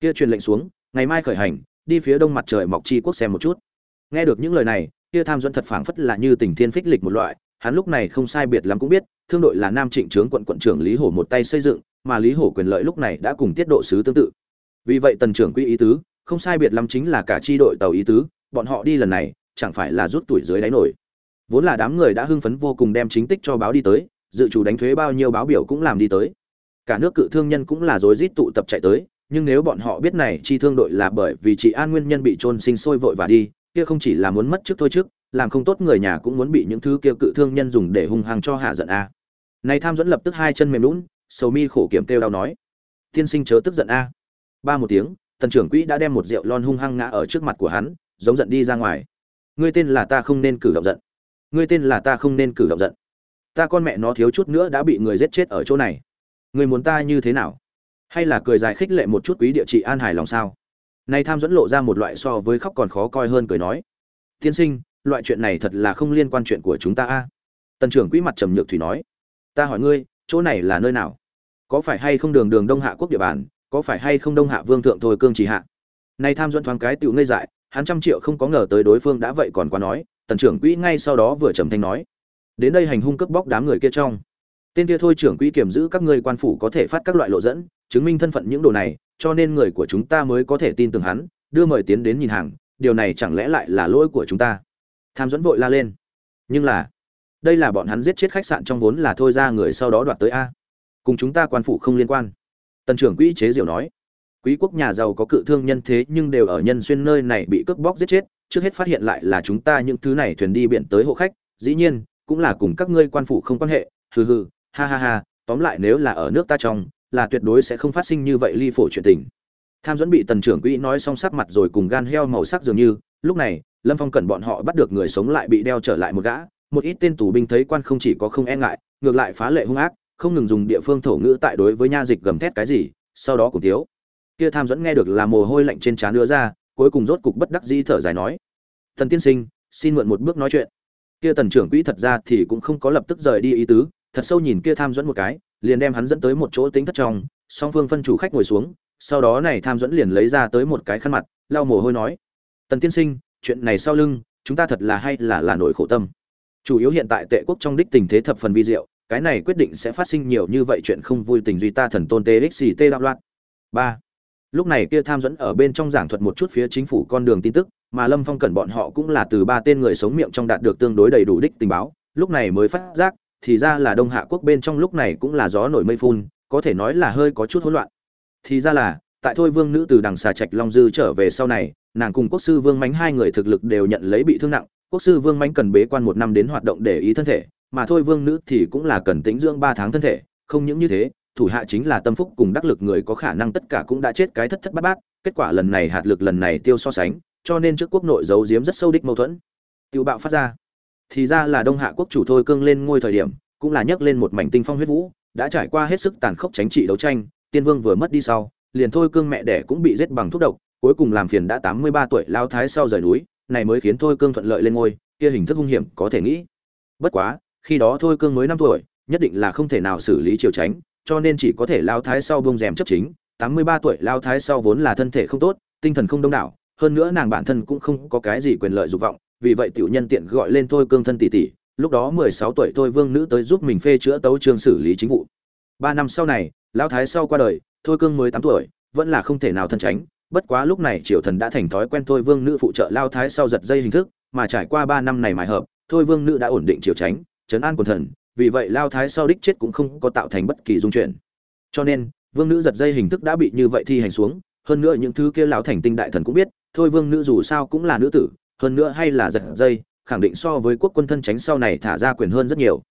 Kia truyền lệnh xuống, ngày mai khởi hành, đi phía đông mặt trời mọc chi quốc xem một chút. Nghe được những lời này, kia tham dẫn thật phảng phất là như tình thiên phích lịch một loại, hắn lúc này không sai biệt lắm cũng biết, thương đội là nam trịnh trướng quận quận trưởng lý hổ một tay xây dựng, mà lý hổ quyền lợi lúc này đã cùng tiết độ sứ tương tự. Vì vậy tần trưởng quỹ ý tứ, không sai biệt lắm chính là cả chi đội tàu ý tứ, bọn họ đi lần này, chẳng phải là rút tuổi dưới đáy nổi. Vốn là đám người đã hưng phấn vô cùng đem chính tích cho báo đi tới, dự chủ đánh thuế bao nhiêu báo biểu cũng làm đi tới cả nước cự thương nhân cũng là rối rít tụ tập chạy tới, nhưng nếu bọn họ biết này chi thương đội là bởi vì chị an nguyên nhân bị trôn sinh sôi vội và đi, kia không chỉ là muốn mất trước thôi trước làm không tốt người nhà cũng muốn bị những thứ kia cự thương nhân dùng để hung hăng cho hạ giận a. Này tham dẫn lập tức hai chân mềm lún sầu mi khổ kiểm kêu đau nói. Tiên sinh chớ tức giận a. Ba một tiếng, tần trưởng quỹ đã đem một rượu lon hung hăng ngã ở trước mặt của hắn, giống giận đi ra ngoài. Ngươi tên là ta không nên cử động giận. Ngươi tên là ta không nên cử động giận. Ta con mẹ nó thiếu chút nữa đã bị người giết chết ở chỗ này ngươi muốn ta như thế nào? Hay là cười dài khích lệ một chút quý địa trị an hài lòng sao? Nay tham dẫn lộ ra một loại so với khóc còn khó coi hơn cười nói. Tiên sinh, loại chuyện này thật là không liên quan chuyện của chúng ta a. Tần trưởng quỹ mặt trầm nhược thủy nói. Ta hỏi ngươi, chỗ này là nơi nào? Có phải hay không đường đường đông hạ quốc địa bàn? Có phải hay không đông hạ vương thượng thôi cương chỉ hạ? Nay tham dẫn thoáng cái tựu ngây dại, hắn trăm triệu không có ngờ tới đối phương đã vậy còn quá nói. Tần trưởng quỹ ngay sau đó vừa trầm thanh nói. Đến đây hành hung cướp bóc đám người kia trong tên kia thôi trưởng quỹ kiểm giữ các ngươi quan phủ có thể phát các loại lộ dẫn, chứng minh thân phận những đồ này, cho nên người của chúng ta mới có thể tin tưởng hắn, đưa mời tiến đến nhìn hàng, điều này chẳng lẽ lại là lỗi của chúng ta? Tham dẫn vội la lên. Nhưng là, đây là bọn hắn giết chết khách sạn trong vốn là thôi ra người sau đó đoạt tới a. Cùng chúng ta quan phủ không liên quan. Tần trưởng quỹ chế diệu nói. Quý quốc nhà giàu có cự thương nhân thế nhưng đều ở nhân xuyên nơi này bị cướp bóc giết chết, trước hết phát hiện lại là chúng ta những thứ này thuyền đi biển tới hộ khách, dĩ nhiên, cũng là cùng các ngươi quan phủ không quan hệ, hừ hừ ha ha ha, tóm lại nếu là ở nước ta trong, là tuyệt đối sẽ không phát sinh như vậy ly phổ chuyện tình. Tham dẫn bị tần trưởng quỹ nói xong sắc mặt rồi cùng gan heo màu sắc dường như, lúc này, lâm phong cần bọn họ bắt được người sống lại bị đeo trở lại một gã, một ít tên tù binh thấy quan không chỉ có không e ngại, ngược lại phá lệ hung ác, không ngừng dùng địa phương thổ ngữ tại đối với nha dịch gầm thét cái gì, sau đó cùng thiếu. Kia tham dẫn nghe được là mồ hôi lạnh trên trán đưa ra, cuối cùng rốt cục bất đắc dĩ thở dài nói thần tiên sinh, xin mượn một bước nói chuyện. Kia tần trưởng quỹ thật ra thì cũng không có lập tức rời đi ý tứ thật sâu nhìn kia tham dẫn một cái, liền đem hắn dẫn tới một chỗ tính thất trong, song phương phân chủ khách ngồi xuống, sau đó này tham dẫn liền lấy ra tới một cái khăn mặt, lau mồ hôi nói, tần tiên sinh, chuyện này sau lưng, chúng ta thật là hay là là nỗi khổ tâm. Chủ yếu hiện tại tệ quốc trong đích tình thế thập phần vi diệu, cái này quyết định sẽ phát sinh nhiều như vậy chuyện không vui tình duy ta thần tôn tê xì tê đạo loạn. Ba. Lúc này kia tham dẫn ở bên trong giảng thuật một chút phía chính phủ con đường tin tức, mà lâm phong cẩn bọn họ cũng là từ ba tên người sống miệng trong đạt được tương đối đầy đủ đích tình báo, lúc này mới phát giác thì ra là đông hạ quốc bên trong lúc này cũng là gió nổi mây phun, có thể nói là hơi có chút hỗn loạn. Thì ra là, tại thôi vương nữ từ đằng xà trạch long dư trở về sau này, nàng cùng quốc sư vương mánh hai người thực lực đều nhận lấy bị thương nặng, quốc sư vương mánh cần bế quan một năm đến hoạt động để ý thân thể, mà thôi vương nữ thì cũng là cần tĩnh dưỡng ba tháng thân thể, không những như thế, thủ hạ chính là tâm phúc cùng đắc lực người có khả năng tất cả cũng đã chết cái thất thất bát bát, kết quả lần này hạt lực lần này tiêu so sánh, cho nên trước quốc nội giấu giếm rất sâu đích mâu thuẫn. Tiêu bạo phát ra thì ra là đông hạ quốc chủ thôi cương lên ngôi thời điểm, cũng là nhấc lên một mảnh tinh phong huyết vũ, đã trải qua hết sức tàn khốc tránh trị đấu tranh, tiên vương vừa mất đi sau, liền thôi cương mẹ đẻ cũng bị giết bằng thuốc độc, cuối cùng làm phiền đã tám mươi ba tuổi lao thái sau rời núi, này mới khiến thôi cương thuận lợi lên ngôi, kia hình thức hung hiểm có thể nghĩ. Bất quá, khi đó thôi cương mới năm tuổi, nhất định là không thể nào xử lý triều tránh, cho nên chỉ có thể lao thái sau bông rèm chấp chính, tám mươi ba tuổi lao thái sau vốn là thân thể không tốt, tinh thần không đông đảo, hơn nữa nàng bản thân cũng không có cái gì quyền lợi dục vọng vì vậy tiểu nhân tiện gọi lên thôi cương thân tỷ tỷ, lúc đó mười sáu tuổi thôi vương nữ tới giúp mình phê chữa tấu chương xử lý chính vụ ba năm sau này, lão thái sau qua đời, thôi cương mới tám tuổi, vẫn là không thể nào thân tránh, bất quá lúc này triều thần đã thành thói quen thôi vương nữ phụ trợ lao thái sau giật dây hình thức, mà trải qua ba năm này mài hợp, thôi vương nữ đã ổn định triều tránh, trấn an quần thần, vì vậy lao thái sau đích chết cũng không có tạo thành bất kỳ dung chuyện. cho nên, vương nữ giật dây hình thức đã bị như vậy thi hành xuống, hơn nữa những thứ kia lão thành tinh đại thần cũng biết, thôi vương nữ dù sao cũng là nữ tử hơn nữa hay là giật dây, khẳng định so với quốc quân thân tránh sau này thả ra quyền hơn rất nhiều.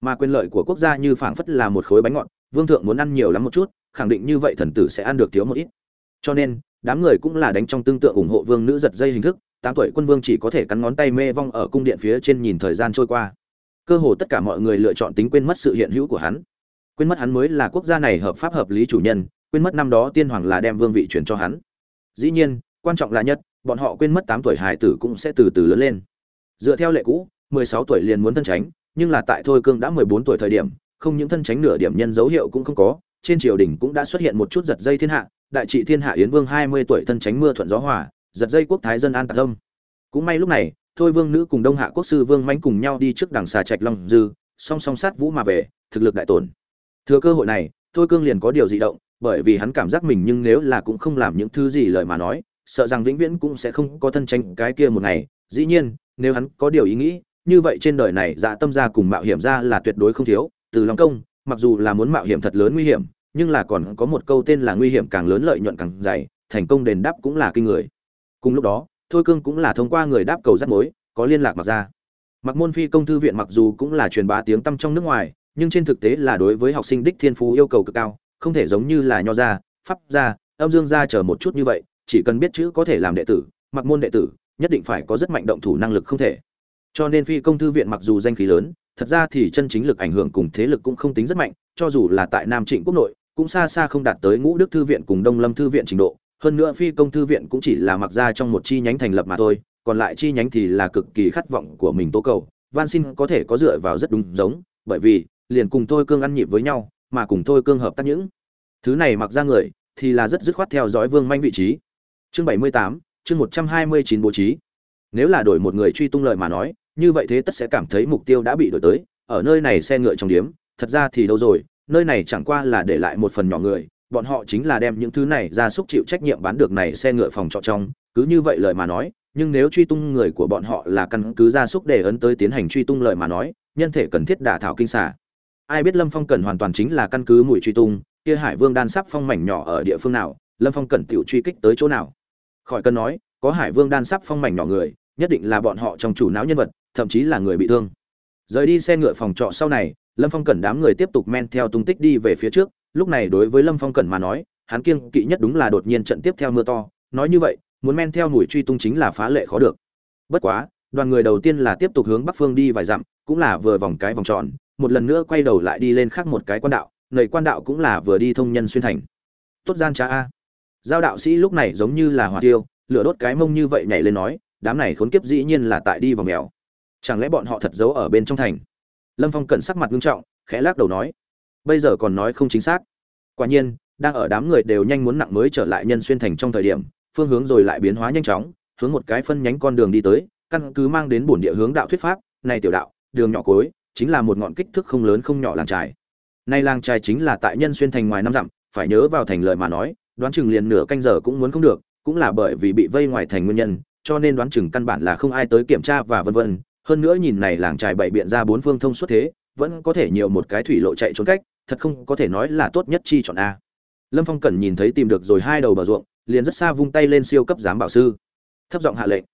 Mà quyền lợi của quốc gia như phảng phất là một khối bánh ngọt, vương thượng muốn ăn nhiều lắm một chút, khẳng định như vậy thần tử sẽ ăn được thiếu một ít. Cho nên, đám người cũng là đánh trong tương tự ủng hộ vương nữ giật dây hình thức, tám tuổi quân vương chỉ có thể cắn ngón tay mê vong ở cung điện phía trên nhìn thời gian trôi qua. Cơ hồ tất cả mọi người lựa chọn tính quên mất sự hiện hữu của hắn. Quên mất hắn mới là quốc gia này hợp pháp hợp lý chủ nhân, quên mất năm đó tiên hoàng là đem vương vị truyền cho hắn. Dĩ nhiên, quan trọng là nhất bọn họ quên mất tám tuổi hài tử cũng sẽ từ từ lớn lên. Dựa theo lệ cũ 16 tuổi liền muốn thân tránh, nhưng là tại thôi cương đã 14 tuổi thời điểm, không những thân tránh nửa điểm nhân dấu hiệu cũng không có, trên triều đình cũng đã xuất hiện một chút giật dây thiên hạ, đại trị thiên hạ yến vương 20 tuổi thân tránh mưa thuận gió hòa, giật dây quốc thái dân an tạc âm cũng may lúc này, thôi vương nữ cùng đông hạ quốc sư vương mánh cùng nhau đi trước đằng xà trạch long dư, song song sát vũ mà về, thực lực đại tổn. Thừa cơ hội này, thôi cương liền có điều dị động, bởi vì hắn cảm giác mình nhưng nếu là cũng không làm những thứ gì lời mà nói sợ rằng vĩnh viễn cũng sẽ không có thân tranh cái kia một ngày. Dĩ nhiên, nếu hắn có điều ý nghĩ, như vậy trên đời này dạ tâm ra cùng mạo hiểm ra là tuyệt đối không thiếu. Từ lòng công, mặc dù là muốn mạo hiểm thật lớn nguy hiểm, nhưng là còn có một câu tên là nguy hiểm càng lớn lợi nhuận càng dày, thành công đền đáp cũng là kinh người. Cùng lúc đó, thôi cương cũng là thông qua người đáp cầu rắt mối, có liên lạc mặc ra. Mặc môn phi công thư viện mặc dù cũng là truyền bá tiếng tăm trong nước ngoài, nhưng trên thực tế là đối với học sinh đích thiên phú yêu cầu cực cao, không thể giống như là nho gia, pháp gia, âm dương gia chờ một chút như vậy chỉ cần biết chữ có thể làm đệ tử, mặc môn đệ tử, nhất định phải có rất mạnh động thủ năng lực không thể. Cho nên phi công thư viện mặc dù danh khí lớn, thật ra thì chân chính lực ảnh hưởng cùng thế lực cũng không tính rất mạnh, cho dù là tại nam trịnh quốc nội, cũng xa xa không đạt tới ngũ đức thư viện cùng đông lâm thư viện trình độ. Hơn nữa phi công thư viện cũng chỉ là mặc ra trong một chi nhánh thành lập mà thôi, còn lại chi nhánh thì là cực kỳ khát vọng của mình tố cầu. Van xin có thể có dựa vào rất đúng giống, bởi vì, liền cùng tôi cương ăn nhịp với nhau, mà cùng tôi cương hợp tác những thứ này mặc ra người, thì là rất dứt khoát theo dõi vương manh vị trí chương bảy mươi tám, chương một trăm hai mươi chín bố trí. Nếu là đổi một người truy tung lợi mà nói, như vậy thế tất sẽ cảm thấy mục tiêu đã bị đổi tới. Ở nơi này xe ngựa trong điếm, thật ra thì đâu rồi, nơi này chẳng qua là để lại một phần nhỏ người. Bọn họ chính là đem những thứ này ra xúc chịu trách nhiệm bán được này xe ngựa phòng trọ trong. Cứ như vậy lời mà nói, nhưng nếu truy tung người của bọn họ là căn cứ ra xúc để ấn tới tiến hành truy tung lời mà nói, nhân thể cần thiết đả thảo kinh xả ai biết lâm phong cần hoàn toàn chính là căn cứ mùi truy tung, kia hải vương đan sắp phong mảnh nhỏ ở địa phương nào, lâm phong cần tiểu truy kích tới chỗ nào? Khỏi cần nói, có hải vương đan sắp phong mảnh nhỏ người, nhất định là bọn họ trong chủ não nhân vật, thậm chí là người bị thương. Rời đi xe ngựa phòng trọ sau này, lâm phong cẩn đám người tiếp tục men theo tung tích đi về phía trước. Lúc này đối với lâm phong cẩn mà nói, hắn kiêng kỵ nhất đúng là đột nhiên trận tiếp theo mưa to. Nói như vậy, muốn men theo mùi truy tung chính là phá lệ khó được. Bất quá, đoàn người đầu tiên là tiếp tục hướng bắc phương đi vài dặm, cũng là vừa vòng cái vòng tròn, một lần nữa quay đầu lại đi lên khác một cái quan đạo nầy quan đạo cũng là vừa đi thông nhân xuyên thành. Tốt gian cha a giao đạo sĩ lúc này giống như là hỏa tiêu, lửa đốt cái mông như vậy nhảy lên nói, đám này khốn kiếp dĩ nhiên là tại đi vào mèo. Chẳng lẽ bọn họ thật giấu ở bên trong thành? Lâm phong cẩn sắc mặt nghiêm trọng, khẽ lắc đầu nói, bây giờ còn nói không chính xác. Quả nhiên, đang ở đám người đều nhanh muốn nặng mới trở lại nhân xuyên thành trong thời điểm, phương hướng rồi lại biến hóa nhanh chóng, hướng một cái phân nhánh con đường đi tới, căn cứ mang đến bổn địa hướng đạo thuyết pháp, này tiểu đạo, đường nhỏ cối chính là một ngọn kích thước không lớn không nhỏ làng trài. Nay làng trài chính là tại nhân xuyên thành ngoài năm dặm, phải nhớ vào thành lời mà nói đoán chừng liền nửa canh giờ cũng muốn không được, cũng là bởi vì bị vây ngoài thành nguyên nhân, cho nên đoán chừng căn bản là không ai tới kiểm tra và vân vân. Hơn nữa nhìn này làng trài bảy biện ra bốn phương thông suốt thế, vẫn có thể nhiều một cái thủy lộ chạy trốn cách, thật không có thể nói là tốt nhất chi chọn a. Lâm phong cẩn nhìn thấy tìm được rồi hai đầu bờ ruộng, liền rất xa vung tay lên siêu cấp giám bảo sư. Thấp giọng hạ lệnh.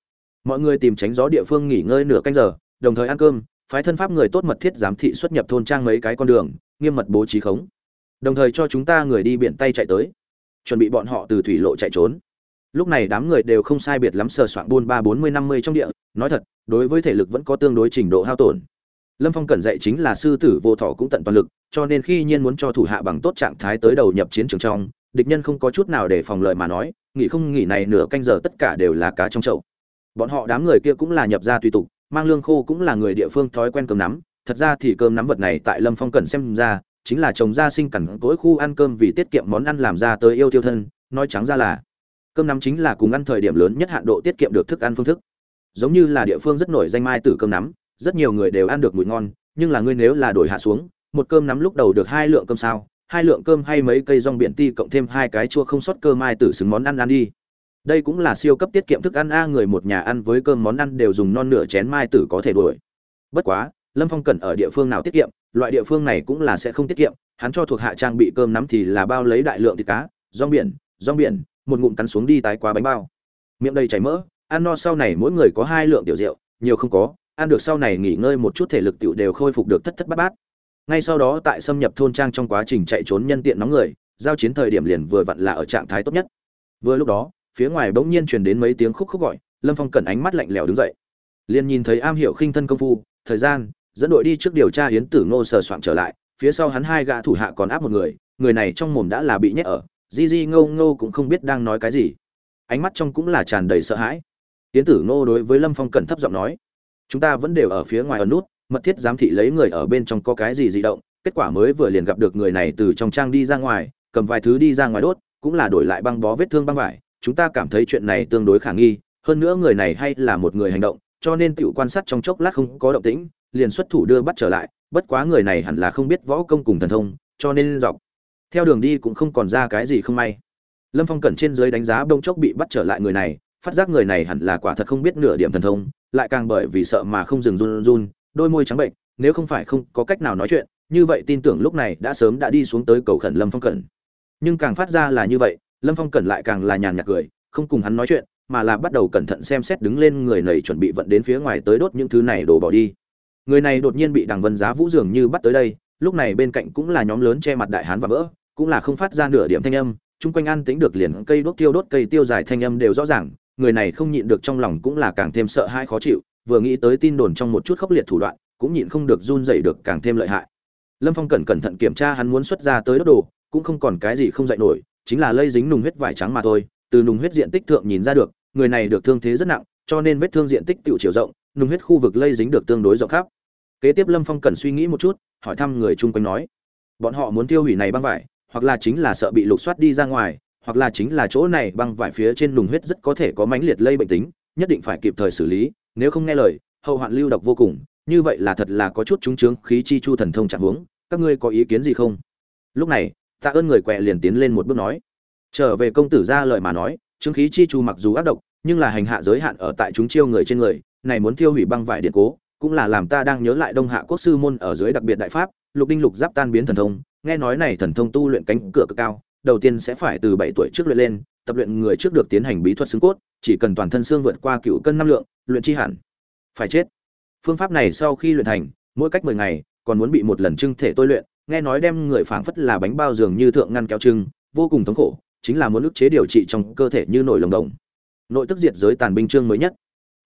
Mọi người tìm tránh gió địa phương nghỉ ngơi nửa canh giờ, đồng thời ăn cơm, phái thân pháp người tốt mật thiết giám thị xuất nhập thôn trang mấy cái con đường, nghiêm mật bố trí khống. Đồng thời cho chúng ta người đi biển tay chạy tới chuẩn bị bọn họ từ thủy lộ chạy trốn. Lúc này đám người đều không sai biệt lắm sờ soạn buôn ba bốn mươi năm mươi trong địa, nói thật, đối với thể lực vẫn có tương đối trình độ hao tổn. Lâm phong cần dạy chính là sư tử vô thọ cũng tận toàn lực, cho nên khi nhiên muốn cho thủ hạ bằng tốt trạng thái tới đầu nhập chiến trường trong, địch nhân không có chút nào để phòng lợi mà nói, nghỉ không nghỉ này nửa canh giờ tất cả đều là cá trong chậu. Bọn họ đám người kia cũng là nhập ra tùy tục, mang lương khô cũng là người địa phương thói quen cơm nắm, thật ra thì cơm nắm vật này tại lâm phong cần xem ra chính là trồng ra sinh cẩn tối khu ăn cơm vì tiết kiệm món ăn làm ra tới yêu tiêu thân, nói trắng ra là, cơm nắm chính là cùng ăn thời điểm lớn nhất hạn độ tiết kiệm được thức ăn phương thức. Giống như là địa phương rất nổi danh mai tử cơm nắm, rất nhiều người đều ăn được mùi ngon, nhưng là ngươi nếu là đổi hạ xuống, một cơm nắm lúc đầu được hai lượng cơm sao, hai lượng cơm hay mấy cây rong biển ti cộng thêm hai cái chua không sót cơ mai tử xứng món ăn ăn đi. Đây cũng là siêu cấp tiết kiệm thức ăn a, người một nhà ăn với cơm món ăn đều dùng non nửa chén mai tử có thể đuổi. Bất quá, lâm phong cần ở địa phương nào tiết kiệm loại địa phương này cũng là sẽ không tiết kiệm, hắn cho thuộc hạ trang bị cơm nắm thì là bao lấy đại lượng thịt cá, rong biển rong biển, một ngụm cắn xuống đi tái quá bánh bao. Miệng đầy chảy mỡ, ăn no sau này mỗi người có hai lượng tiểu rượu, nhiều không có, ăn được sau này nghỉ ngơi một chút thể lực tiểu đều khôi phục được thất thất bát bát. Ngay sau đó tại xâm nhập thôn trang trong quá trình chạy trốn nhân tiện nóng người, giao chiến thời điểm liền vừa vặn là ở trạng thái tốt nhất. Vừa lúc đó, phía ngoài bỗng nhiên truyền đến mấy tiếng khúc khúc gọi, lâm phong cẩn ánh mắt lạnh lẽo đứng dậy. Liền nhìn thấy am hiểu khinh thân công phu, thời gian dẫn đội đi trước điều tra hiến tử ngô sờ soạn trở lại, phía sau hắn hai gã thủ hạ còn áp một người người này trong mồm đã là bị nhét ở, di di ngô ngô cũng không biết đang nói cái gì. Ánh mắt trong cũng là tràn đầy sợ hãi. Hiến tử ngô đối với lâm phong cẩn thấp giọng nói, chúng ta vẫn đều ở phía ngoài ở nút, mật thiết giám thị lấy người ở bên trong có cái gì dị động, kết quả mới vừa liền gặp được người này từ trong trang đi ra ngoài, cầm vài thứ đi ra ngoài đốt, cũng là đổi lại băng bó vết thương băng vải. Chúng ta cảm thấy chuyện này tương đối khả nghi, hơn nữa người này hay là một người hành động, cho nên tự quan sát trong chốc lát không có động tĩnh liền xuất thủ đưa bắt trở lại, bất quá người này hẳn là không biết võ công cùng thần thông, cho nên dọc. Theo đường đi cũng không còn ra cái gì không may. Lâm phong cẩn trên dưới đánh giá bông chốc bị bắt trở lại người này, phát giác người này hẳn là quả thật không biết nửa điểm thần thông, lại càng bởi vì sợ mà không dừng run run, đôi môi trắng bệnh, nếu không phải không có cách nào nói chuyện, như vậy tin tưởng lúc này đã sớm đã đi xuống tới cầu khẩn lâm phong cẩn. Nhưng càng phát ra là như vậy, lâm phong cẩn lại càng là nhàn nhạt cười, không cùng hắn nói chuyện, mà là bắt đầu cẩn thận xem xét đứng lên người này chuẩn bị vận đến phía ngoài tới đốt những thứ này đổ bỏ đi người này đột nhiên bị đằng vân giá vũ dường như bắt tới đây, lúc này bên cạnh cũng là nhóm lớn che mặt đại hán và vỡ, cũng là không phát ra nửa điểm thanh âm, chung quanh an tính được liền cây đốt tiêu đốt, cây tiêu dài thanh âm đều rõ ràng, người này không nhịn được trong lòng cũng là càng thêm sợ hãi khó chịu, vừa nghĩ tới tin đồn trong một chút khốc liệt thủ đoạn, cũng nhịn không được run dậy được càng thêm lợi hại. Lâm phong cẩn cẩn thận kiểm tra hắn muốn xuất ra tới đốt đồ, cũng không còn cái gì không dạy nổi, chính là lây dính nùng huyết vải trắng mà thôi, từ nùng huyết diện tích thượng nhìn ra được, người này được thương thế rất nặng, cho nên vết thương diện tích tiểu chiều rộng, nùng huyết khu vực lây dính được tương đối rộng khắp kế tiếp lâm phong cần suy nghĩ một chút, hỏi thăm người chung quanh nói, bọn họ muốn tiêu hủy này băng vải, hoặc là chính là sợ bị lục soát đi ra ngoài, hoặc là chính là chỗ này băng vải phía trên nùng huyết rất có thể có mãnh liệt lây bệnh tính, nhất định phải kịp thời xử lý, nếu không nghe lời, hậu hoạn lưu độc vô cùng, như vậy là thật là có chút trúng trướng, khí chi chu thần thông trạng huống, các ngươi có ý kiến gì không? Lúc này, tạ ơn người quẹ liền tiến lên một bước nói, trở về công tử ra lời mà nói chứng khí chi chu mặc dù ác độc, nhưng là hành hạ giới hạn ở tại chúng chiêu người trên người, này muốn tiêu hủy băng vải điện cố cũng là làm ta đang nhớ lại đông hạ quốc sư môn ở dưới đặc biệt đại pháp, lục đinh lục giáp tan biến thần thông, nghe nói này thần thông tu luyện cánh cửa cực cao, đầu tiên sẽ phải từ bảy tuổi trước luyện lên, tập luyện người trước được tiến hành bí thuật xương cốt, chỉ cần toàn thân xương vượt qua cựu cân năm lượng, luyện chi hẳn. Phải chết. Phương pháp này sau khi luyện thành, mỗi cách mười ngày, còn muốn bị một lần trưng thể tôi luyện, nghe nói đem người phảng phất là bánh bao dường như thượng ngăn kéo trưng vô cùng thống khổ, chính là muốn ức chế điều trị trong cơ thể như nổi lồng đồng. Nội tức diệt giới tàn binh trương mới nhất.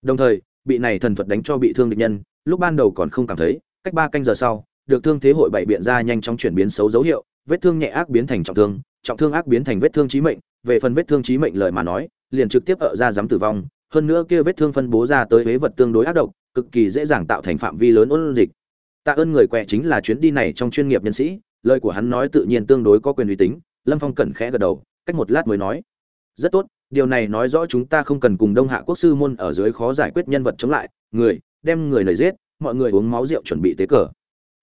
Đồng thời bị này thần thuật đánh cho bị thương địch nhân, lúc ban đầu còn không cảm thấy, cách ba canh giờ sau, được thương thế hội bảy biện ra nhanh chóng chuyển biến xấu dấu hiệu, vết thương nhẹ ác biến thành trọng thương trọng thương ác biến thành vết thương chí mệnh, về phần vết thương chí mệnh lời mà nói, liền trực tiếp ở ra dám tử vong, hơn nữa kia vết thương phân bố ra tới huế vật tương đối ác độc, cực kỳ dễ dàng tạo thành phạm vi lớn ôn dịch. Tạ ơn người quẹ chính là chuyến đi này trong chuyên nghiệp nhân sĩ, lời của hắn nói tự nhiên tương đối có quyền uy tín, lâm phong cẩn khẽ gật đầu, cách một lát mới nói, rất tốt điều này nói rõ chúng ta không cần cùng đông hạ quốc sư môn ở dưới khó giải quyết nhân vật chống lại, người, đem người lời giết, mọi người uống máu rượu chuẩn bị tế cờ.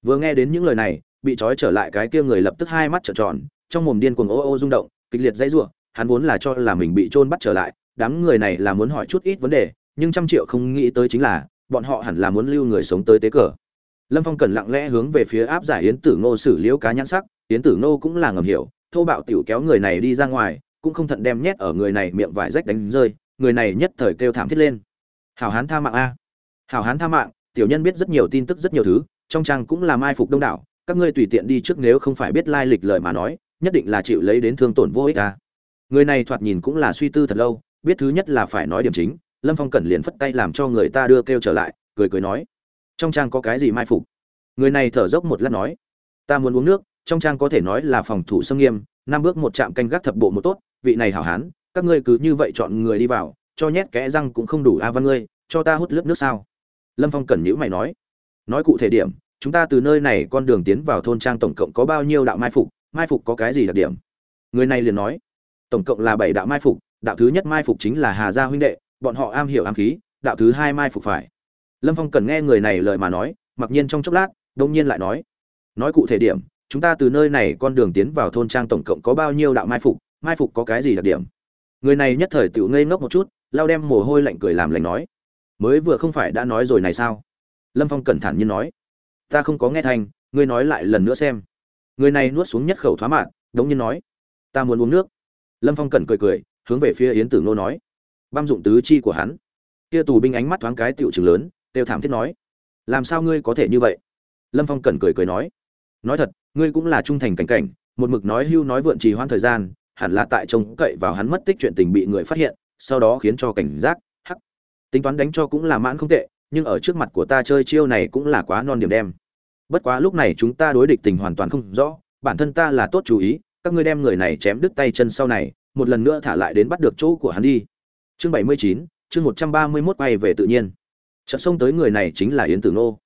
Vừa nghe đến những lời này, bị trói trở lại cái kia người lập tức hai mắt trợn tròn, trong mồm điên cuồng ô ô rung động, kịch liệt dãy rủa, hắn vốn là cho là mình bị trôn bắt trở lại, đám người này là muốn hỏi chút ít vấn đề, nhưng trăm triệu không nghĩ tới chính là, bọn họ hẳn là muốn lưu người sống tới tế cờ. Lâm phong cần lặng lẽ hướng về phía áp giải yến tử ngô xử liễu cá nhãn sắc, yến tử ngô cũng là ngầm hiểu, thô bạo tiểu kéo người này đi ra ngoài cũng không thận đem nhét ở người này miệng vải rách đánh rơi, người này nhất thời kêu thảm thiết lên. Hảo hán tha mạng a. Hảo hán tha mạng, tiểu nhân biết rất nhiều tin tức rất nhiều thứ, trong trang cũng làm ai phục đông đảo, các ngươi tùy tiện đi trước nếu không phải biết lai lịch lời mà nói, nhất định là chịu lấy đến thương tổn vô ích a. Người này thoạt nhìn cũng là suy tư thật lâu, biết thứ nhất là phải nói điểm chính, lâm phong cẩn liền phất tay làm cho người ta đưa kêu trở lại, cười cười nói, trong trang có cái gì mai phục? Người này thở dốc một lát nói, ta muốn uống nước, trong trang có thể nói là phòng thủ xâm nghiêm, năm bước một chạm canh gác thập bộ một tốt vị này hảo hán, các ngươi cứ như vậy chọn người đi vào, cho nhét kẽ răng cũng không đủ a văn ngươi, cho ta hút lớp nước sao? Lâm phong cẩn nhữ mày nói. Nói cụ thể điểm, chúng ta từ nơi này con đường tiến vào thôn trang tổng cộng có bao nhiêu đạo mai phục mai phục có cái gì đặc điểm? Người này liền nói. Tổng cộng là bảy đạo mai phục, đạo thứ nhất mai phục chính là hà gia huynh đệ, bọn họ am hiểu am khí, đạo thứ hai mai phục phải. Lâm phong cần nghe người này lời mà nói, mặc nhiên trong chốc lát đông nhiên lại nói. Nói cụ thể điểm, chúng ta từ nơi này con đường tiến vào thôn trang tổng cộng có bao nhiêu đạo mai phục mai phục có cái gì đặc điểm? Người này nhất thời tự ngây ngốc một chút, lao đem mồ hôi lạnh cười làm lành nói. Mới vừa không phải đã nói rồi này sao? Lâm phong cẩn thận như nói. Ta không có nghe thành, ngươi nói lại lần nữa xem. Người này nuốt xuống nhất khẩu thoá mạn, đống nhiên nói. Ta muốn uống nước. Lâm phong cẩn cười cười, hướng về phía yến tử nô nói. Băm dụng tứ chi của hắn. Kia tù binh ánh mắt thoáng cái tựu trường lớn đều thảm thiết nói. Làm sao ngươi có thể như vậy? Lâm phong cẩn cười cười nói. Nói thật, ngươi cũng là trung thành cảnh cảnh, một mực nói hưu nói vượn trì hoãn thời gian hẳn là tại trông cậy vào hắn mất tích chuyện tình bị người phát hiện, sau đó khiến cho cảnh giác, hắc. Tính toán đánh cho cũng là mãn không tệ, nhưng ở trước mặt của ta chơi chiêu này cũng là quá non điểm đem bất quá lúc này chúng ta đối địch tình hoàn toàn không rõ, bản thân ta là tốt chú ý, các ngươi đem người này chém đứt tay chân sau này, một lần nữa thả lại đến bắt được chỗ của hắn đi. Chương bảy mươi chín, chương một trăm ba mươi mốt quay về tự nhiên. Trận sông tới người này chính là yến tử nô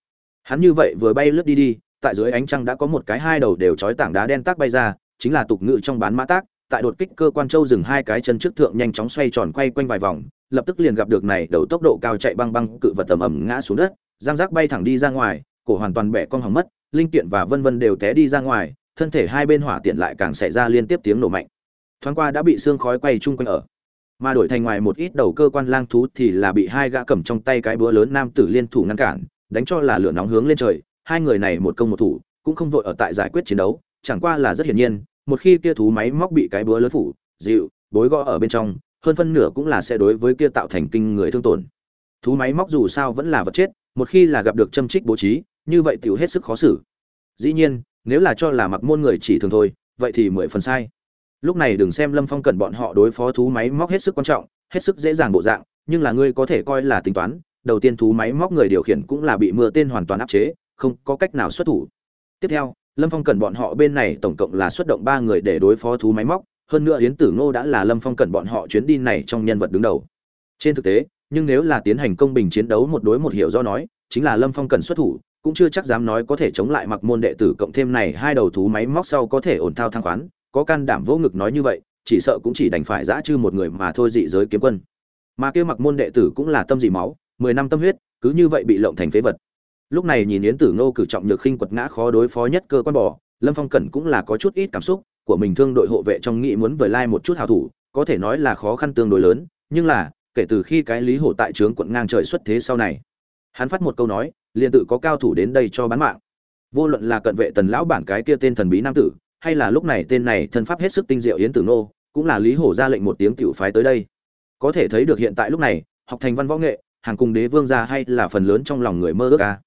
hắn như vậy vừa bay lướt đi đi, tại dưới ánh trăng đã có một cái hai đầu đều trói tảng đá đen tác bay ra, chính là tục ngự trong bán mã tác tại đột kích cơ quan châu dừng hai cái chân trước thượng nhanh chóng xoay tròn quay quanh vài vòng, lập tức liền gặp được này đầu tốc độ cao chạy băng băng, cự vật tầm ầm ngã xuống đất, giang giác bay thẳng đi ra ngoài, cổ hoàn toàn bẻ cong hỏng mất, linh kiện và vân vân đều té đi ra ngoài, thân thể hai bên hỏa tiện lại càng xảy ra liên tiếp tiếng nổ mạnh. Thoáng qua đã bị xương khói quay chung quanh ở. Mà đổi thành ngoài một ít đầu cơ quan lang thú thì là bị hai gã cầm trong tay cái búa lớn nam tử liên thủ ngăn cản, đánh cho là lửa nóng hướng lên trời, hai người này một công một thủ, cũng không vội ở tại giải quyết chiến đấu, chẳng qua là rất hiển nhiên một khi kia thú máy móc bị cái búa lớn phủ, dịu, bối gõ ở bên trong, hơn phân nửa cũng là sẽ đối với kia tạo thành kinh người thương tổn. Thú máy móc dù sao vẫn là vật chết, một khi là gặp được châm trích bố trí, như vậy tiểu hết sức khó xử. Dĩ nhiên, nếu là cho là mặc môn người chỉ thường thôi, vậy thì mười phần sai. Lúc này đừng xem lâm phong cần bọn họ đối phó thú máy móc hết sức quan trọng, hết sức dễ dàng bộ dạng, nhưng là ngươi có thể coi là tính toán, đầu tiên thú máy móc người điều khiển cũng là bị mưa tên hoàn toàn áp chế, không có cách nào xuất thủ. Tiếp theo lâm phong cần bọn họ bên này tổng cộng là xuất động ba người để đối phó thú máy móc, hơn nữa yến tử ngô đã là lâm phong cần bọn họ chuyến đi này trong nhân vật đứng đầu. Trên thực tế, nhưng nếu là tiến hành công bình chiến đấu một đối một hiểu do nói, chính là lâm phong cần xuất thủ, cũng chưa chắc dám nói có thể chống lại mặc môn đệ tử cộng thêm này hai đầu thú máy móc sau có thể ổn thao thang khoán, có can đảm vô ngực nói như vậy, chỉ sợ cũng chỉ đành phải giã chư một người mà thôi dị giới kiếm quân. Mà kia mặc môn đệ tử cũng là tâm dị máu, mười năm tâm huyết, cứ như vậy bị lộng thành phế vật lúc này nhìn yến tử ngô cử trọng nhược khinh quật ngã khó đối phó nhất cơ quan bò, lâm phong cẩn cũng là có chút ít cảm xúc, của mình thương đội hộ vệ trong nghĩ muốn vời lai một chút hào thủ, có thể nói là khó khăn tương đối lớn, nhưng là, kể từ khi cái lý hổ tại trướng quận ngang trời xuất thế sau này, hắn phát một câu nói, liền tự có cao thủ đến đây cho bán mạng. Vô luận là cận vệ tần lão bản cái kia tên thần bí nam tử, hay là lúc này tên này thân pháp hết sức tinh diệu yến tử nô cũng là lý hổ ra lệnh một tiếng tiểu phái tới đây. Có thể thấy được hiện tại lúc này, học thành văn võ nghệ, hàng cùng đế vương gia hay là phần lớn trong lòng người mơ ước ca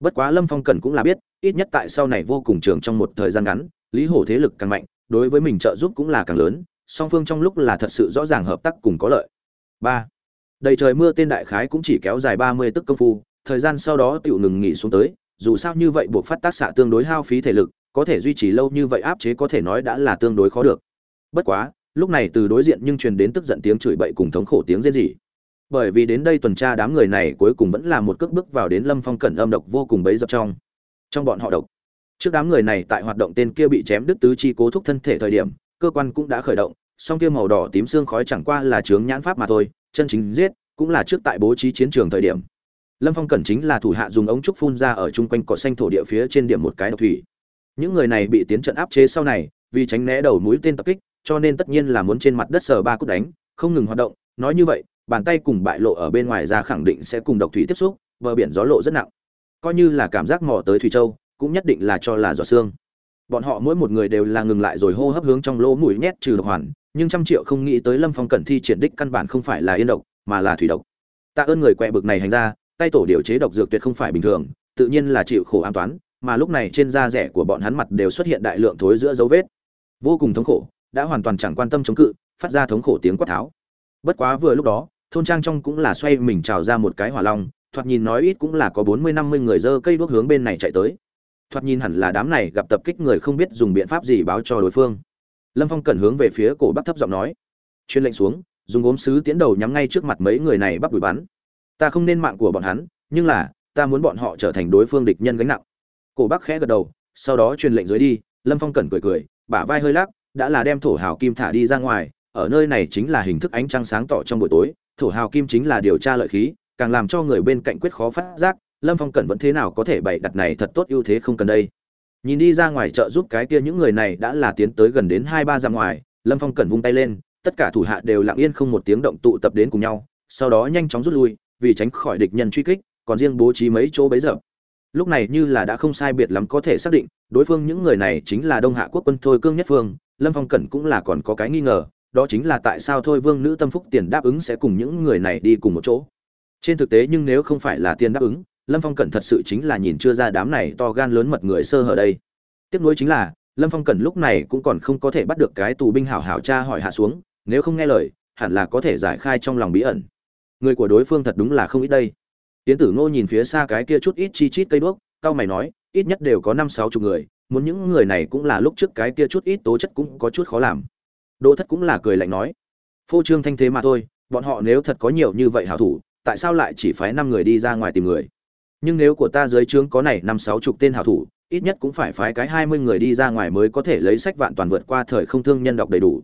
bất quá lâm phong cần cũng là biết, ít nhất tại sau này vô cùng trường trong một thời gian ngắn, lý hổ thế lực càng mạnh, đối với mình trợ giúp cũng là càng lớn, song phương trong lúc là thật sự rõ ràng hợp tác cùng có lợi. Ba. Đầy trời mưa tên đại khái cũng chỉ kéo dài ba mươi tức công phu, thời gian sau đó tựu ngừng nghỉ xuống tới, dù sao như vậy buộc phát tác xạ tương đối hao phí thể lực, có thể duy trì lâu như vậy áp chế có thể nói đã là tương đối khó được. Bất quá, lúc này từ đối diện nhưng truyền đến tức giận tiếng chửi bậy cùng thống khổ tiếng rên rỉ bởi vì đến đây tuần tra đám người này cuối cùng vẫn là một cước bước vào đến lâm phong cẩn âm độc vô cùng bấy dập trong. Trong bọn họ độc. Trước đám người này tại hoạt động tên kia bị chém đứt tứ chi cố thúc thân thể thời điểm, cơ quan cũng đã khởi động, song kia màu đỏ tím xương khói chẳng qua là chướng nhãn pháp mà thôi, chân chính giết, cũng là trước tại bố trí chiến trường thời điểm. Lâm phong cẩn chính là thủ hạ dùng ống trúc phun ra ở chung quanh cỏ xanh thổ địa phía trên điểm một cái độc thủy. Những người này bị tiến trận áp chế sau này, vì tránh né đầu mũi tên tập kích, cho nên tất nhiên là muốn trên mặt đất sờ ba cút đánh, không ngừng hoạt động, nói như vậy bàn tay cùng bại lộ ở bên ngoài ra khẳng định sẽ cùng độc thủy tiếp xúc, bờ biển gió lộ rất nặng. Coi như là cảm giác mò tới thủy châu, cũng nhất định là cho là giọt xương bọn họ mỗi một người đều là ngừng lại rồi hô hấp hướng trong lỗ mũi nhét trừ độc hoàn, nhưng trăm triệu không nghĩ tới lâm phong cẩn thi triển đích căn bản không phải là yên độc, mà là thủy độc. Tạ ơn người quẹ bực này hành ra, tay tổ điều chế độc dược tuyệt không phải bình thường, tự nhiên là chịu khổ an toán, mà lúc này trên da rẻ của bọn hắn mặt đều xuất hiện đại lượng thối giữa dấu vết. Vô cùng thống khổ, đã hoàn toàn chẳng quan tâm chống cự, phát ra thống khổ tiếng quát tháo. Bất quá vừa lúc đó thôn trang trong cũng là xoay mình trào ra một cái hỏa long, thoạt nhìn nói ít cũng là có bốn mươi năm mươi người dơ cây đuốc hướng bên này chạy tới. Thoạt nhìn hẳn là đám này gặp tập kích người không biết dùng biện pháp gì báo cho đối phương. Lâm phong cần hướng về phía cổ bắc thấp giọng nói chuyên lệnh xuống, dùng gốm sứ tiến đầu nhắm ngay trước mặt mấy người này bắt đuổi bắn. Ta không nên mạng của bọn hắn, nhưng là, ta muốn bọn họ trở thành đối phương địch nhân gánh nặng. Cổ bắc khẽ gật đầu, sau đó truyền lệnh dưới đi, lâm phong cẩn cười cười, bả vai hơi lắc, đã là đem thổ hào kim thả đi ra ngoài, ở nơi này chính là hình thức ánh trăng sáng tỏ trong buổi tối thổ hào kim chính là điều tra lợi khí, càng làm cho người bên cạnh quyết khó phát giác, lâm phong cẩn vẫn thế nào có thể bày đặt này thật tốt ưu thế không cần đây. Nhìn đi ra ngoài chợ giúp cái kia những người này đã là tiến tới gần đến hai ba dặm ngoài, lâm phong cẩn vung tay lên, tất cả thủ hạ đều lặng yên không một tiếng động tụ tập đến cùng nhau, sau đó nhanh chóng rút lui, vì tránh khỏi địch nhân truy kích, còn riêng bố trí mấy chỗ bấy giờ. Lúc này như là đã không sai biệt lắm có thể xác định, đối phương những người này chính là đông hạ quốc quân thôi cương nhất phương, lâm phong cẩn cũng là còn có cái nghi ngờ đó chính là tại sao thôi vương nữ tâm phúc tiền đáp ứng sẽ cùng những người này đi cùng một chỗ. Trên thực tế nhưng nếu không phải là tiền đáp ứng, lâm phong cẩn thật sự chính là nhìn chưa ra đám này to gan lớn mật người sơ hở đây. Tiếp nối chính là, lâm phong cẩn lúc này cũng còn không có thể bắt được cái tù binh hảo hảo cha hỏi hạ xuống, nếu không nghe lời, hẳn là có thể giải khai trong lòng bí ẩn. Người của đối phương thật đúng là không ít đây. Tiến tử ngô nhìn phía xa cái kia chút ít chi chít cây đuốc cao mày nói, ít nhất đều có năm sáu chục người, muốn những người này cũng là lúc trước cái kia chút ít tố chất cũng có chút khó làm đỗ thất cũng là cười lạnh nói, phô trương thanh thế mà thôi, bọn họ nếu thật có nhiều như vậy hảo thủ, tại sao lại chỉ phái năm người đi ra ngoài tìm người? Nhưng nếu của ta dưới trướng có này năm sáu chục tên hảo thủ, ít nhất cũng phải phái cái hai mươi người đi ra ngoài mới có thể lấy sách vạn toàn vượt qua thời không thương nhân đọc đầy đủ.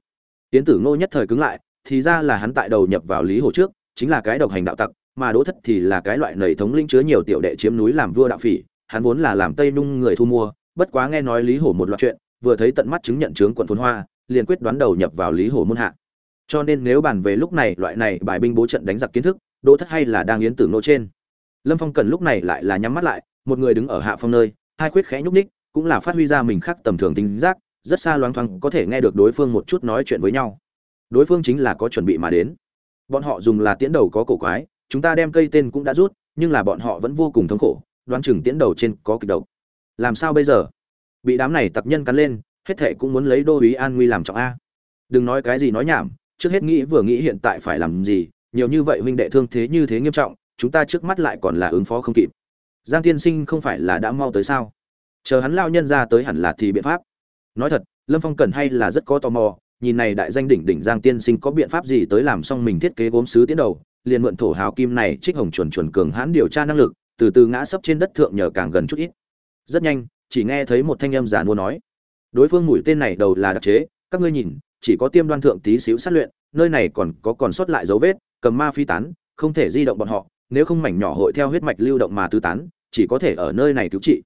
Tiến tử ngô nhất thời cứng lại, thì ra là hắn tại đầu nhập vào lý hồ trước, chính là cái độc hành đạo tặc, mà đỗ thất thì là cái loại nảy thống lĩnh chứa nhiều tiểu đệ chiếm núi làm vua đạo phỉ, hắn vốn là làm tây nung người thu mua, bất quá nghe nói lý hổ một loạt chuyện, vừa thấy tận mắt chứng nhận chướng quận phồn hoa liền quyết đoán đầu nhập vào lý hổ môn hạ. Cho nên nếu bàn về lúc này loại này bài binh bố trận đánh giặc kiến thức, đỗ thất hay là đang yến tử nô trên. Lâm phong cần lúc này lại là nhắm mắt lại, một người đứng ở hạ phong nơi, hai khuyết khẽ nhúc ních cũng là phát huy ra mình khác tầm thường tính giác, rất xa loáng thoáng có thể nghe được đối phương một chút nói chuyện với nhau. Đối phương chính là có chuẩn bị mà đến. Bọn họ dùng là tiễn đầu có cổ quái, chúng ta đem cây tên cũng đã rút, nhưng là bọn họ vẫn vô cùng thống khổ, đoán chừng tiễn đầu trên có kịch độc. Làm sao bây giờ? Bị đám này tặc nhân cắn lên hết thệ cũng muốn lấy đô úy an nguy làm trọng a. Đừng nói cái gì nói nhảm, trước hết nghĩ vừa nghĩ hiện tại phải làm gì, nhiều như vậy huynh đệ thương thế như thế nghiêm trọng, chúng ta trước mắt lại còn là ứng phó không kịp. Giang tiên sinh không phải là đã mau tới sao? Chờ hắn lao nhân ra tới hẳn là thì biện pháp. Nói thật, lâm phong cần hay là rất có tò mò, nhìn này đại danh đỉnh đỉnh giang tiên sinh có biện pháp gì tới làm xong mình thiết kế gốm sứ tiến đầu, liền mượn thổ hào kim này trích hồng chuẩn chuẩn cường hãn điều tra năng lực, từ từ ngã sấp trên đất thượng nhờ càng gần chút ít. Rất nhanh, chỉ nghe thấy một thanh âm giả mua nói đối phương mũi tên này đầu là đặc chế, các ngươi nhìn, chỉ có tiêm đoan thượng tí xíu sát luyện, nơi này còn có còn sót lại dấu vết, cầm ma phi tán, không thể di động bọn họ, nếu không mảnh nhỏ hội theo huyết mạch lưu động mà tứ tán, chỉ có thể ở nơi này cứu trị.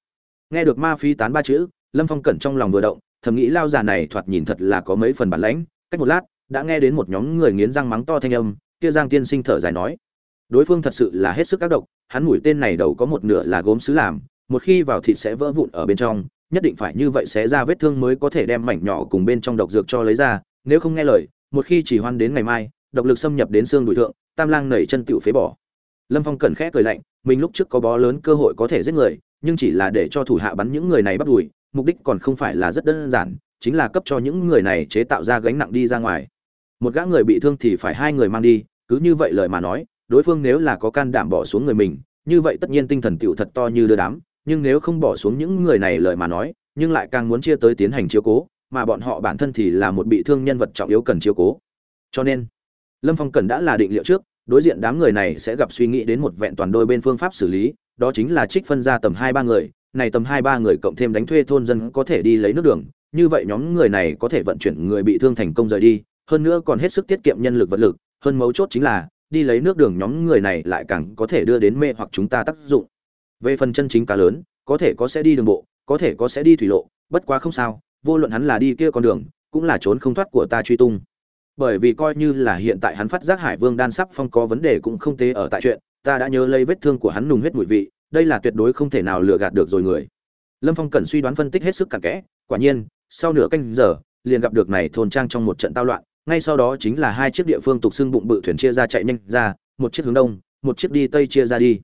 Nghe được ma phi tán ba chữ, lâm phong cẩn trong lòng vừa động, thầm nghĩ lao già này thoạt nhìn thật là có mấy phần bản lãnh, cách một lát, đã nghe đến một nhóm người nghiến răng mắng to thanh âm, kia giang tiên sinh thở dài nói, đối phương thật sự là hết sức ác độc, hắn mũi tên này đầu có một nửa là gốm sứ làm, một khi vào thịt sẽ vỡ vụn ở bên trong nhất định phải như vậy sẽ ra vết thương mới có thể đem mảnh nhỏ cùng bên trong độc dược cho lấy ra, nếu không nghe lời, một khi chỉ hoan đến ngày mai, độc lực xâm nhập đến xương đùi thượng, tam lang nảy chân tựu phế bỏ. Lâm phong cẩn khẽ cười lạnh, mình lúc trước có bó lớn cơ hội có thể giết người, nhưng chỉ là để cho thủ hạ bắn những người này bắt đùi, mục đích còn không phải là rất đơn giản, chính là cấp cho những người này chế tạo ra gánh nặng đi ra ngoài. Một gã người bị thương thì phải hai người mang đi, cứ như vậy lời mà nói, đối phương nếu là có can đảm bỏ xuống người mình, như vậy tất nhiên tinh thần tựu thật to như đưa đám nhưng nếu không bỏ xuống những người này lời mà nói, nhưng lại càng muốn chia tới tiến hành chiếu cố, mà bọn họ bản thân thì là một bị thương nhân vật trọng yếu cần chiếu cố. Cho nên, lâm phong cần đã là định liệu trước, đối diện đám người này sẽ gặp suy nghĩ đến một vẹn toàn đôi bên phương pháp xử lý, đó chính là trích phân ra tầm hai ba người, này tầm hai ba người cộng thêm đánh thuê thôn dân có thể đi lấy nước đường, như vậy nhóm người này có thể vận chuyển người bị thương thành công rời đi, hơn nữa còn hết sức tiết kiệm nhân lực vật lực, hơn mấu chốt chính là, đi lấy nước đường nhóm người này lại càng có thể đưa đến mê hoặc chúng ta tác dụng về phần chân chính cá lớn, có thể có sẽ đi đường bộ, có thể có sẽ đi thủy lộ, bất quá không sao, vô luận hắn là đi kia con đường, cũng là trốn không thoát của ta truy tung. Bởi vì coi như là hiện tại hắn phát giác hải vương đan sắp phong có vấn đề cũng không tế ở tại chuyện, ta đã nhớ lấy vết thương của hắn nùng huyết mùi vị, đây là tuyệt đối không thể nào lừa gạt được rồi người. Lâm phong cần suy đoán phân tích hết sức cặn kẽ, quả nhiên, sau nửa canh giờ, liền gặp được này thôn trang trong một trận tao loạn, ngay sau đó chính là hai chiếc địa phương tục xưng bụng bự thuyền chia ra chạy nhanh ra, một chiếc hướng đông, một chiếc đi tây chia ra đi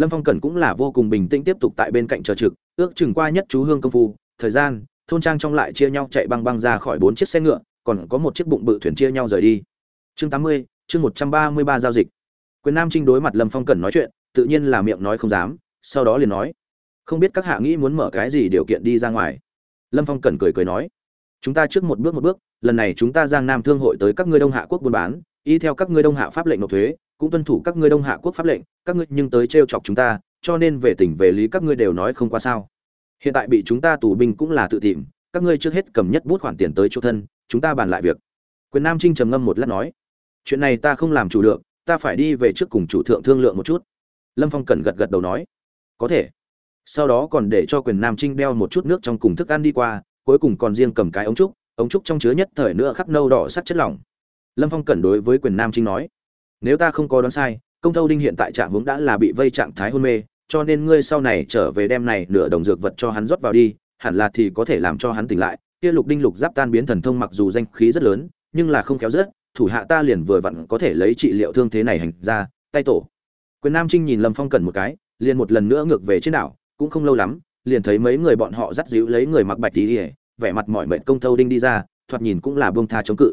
lâm phong cẩn cũng là vô cùng bình tĩnh tiếp tục tại bên cạnh chờ trực, ước chừng qua nhất chú hương công phu, thời gian, thôn trang trong lại chia nhau chạy băng băng ra khỏi bốn chiếc xe ngựa, còn có một chiếc bụng bự thuyền chia nhau rời đi. Chương tám mươi, chương một trăm ba mươi ba giao dịch. Quyền nam trinh đối mặt lâm phong cẩn nói chuyện, tự nhiên là miệng nói không dám, sau đó liền nói, không biết các hạ nghĩ muốn mở cái gì điều kiện đi ra ngoài? Lâm phong cẩn cười cười nói, chúng ta trước một bước một bước, lần này chúng ta giang nam thương hội tới các ngươi đông hạ quốc buôn bán, y theo các ngươi đông hạ pháp lệnh nộp thuế cũng tuân thủ các ngươi đông hạ quốc pháp lệnh, các ngươi nhưng tới t chọc chúng ta, cho nên về tỉnh về lý các ngươi đều nói không qua sao. Hiện tại bị chúng ta tù binh cũng là tự tìm, các ngươi trước hết cầm nhất bút khoản tiền tới chỗ thân, chúng ta bàn lại việc. Quyền nam trinh trầm ngâm một lát nói, chuyện này ta không làm chủ được, ta phải đi về trước cùng chủ thượng thương lượng một chút. Lâm phong cần gật gật đầu nói, có thể. Sau đó còn để cho quyền nam trinh đeo một chút nước trong cùng thức ăn đi qua, cuối cùng còn riêng cầm cái ống trúc ống trúc trong chứa nhất thời nữa khắp nâu đỏ sắt chất lỏng. Lâm phong cẩn đối với quyền nam trinh nói nếu ta không có đoán sai, công thâu đinh hiện tại trạng hướng đã là bị vây trạng thái hôn mê, cho nên ngươi sau này trở về đem này nửa đồng dược vật cho hắn rót vào đi, hẳn là thì có thể làm cho hắn tỉnh lại. Kia lục đinh lục giáp tan biến thần thông mặc dù danh khí rất lớn, nhưng là không kéo rất, thủ hạ ta liền vừa vặn có thể lấy trị liệu thương thế này hành ra, tay tổ. Quyền nam trinh nhìn lâm phong cần một cái, liền một lần nữa ngược về trên đảo, cũng không lâu lắm, liền thấy mấy người bọn họ dắt dịu lấy người mặc bạch tí ỉa vẻ mặt mỏi mệt công thâu đinh đi ra, thoạt nhìn cũng là bông tha chống cự.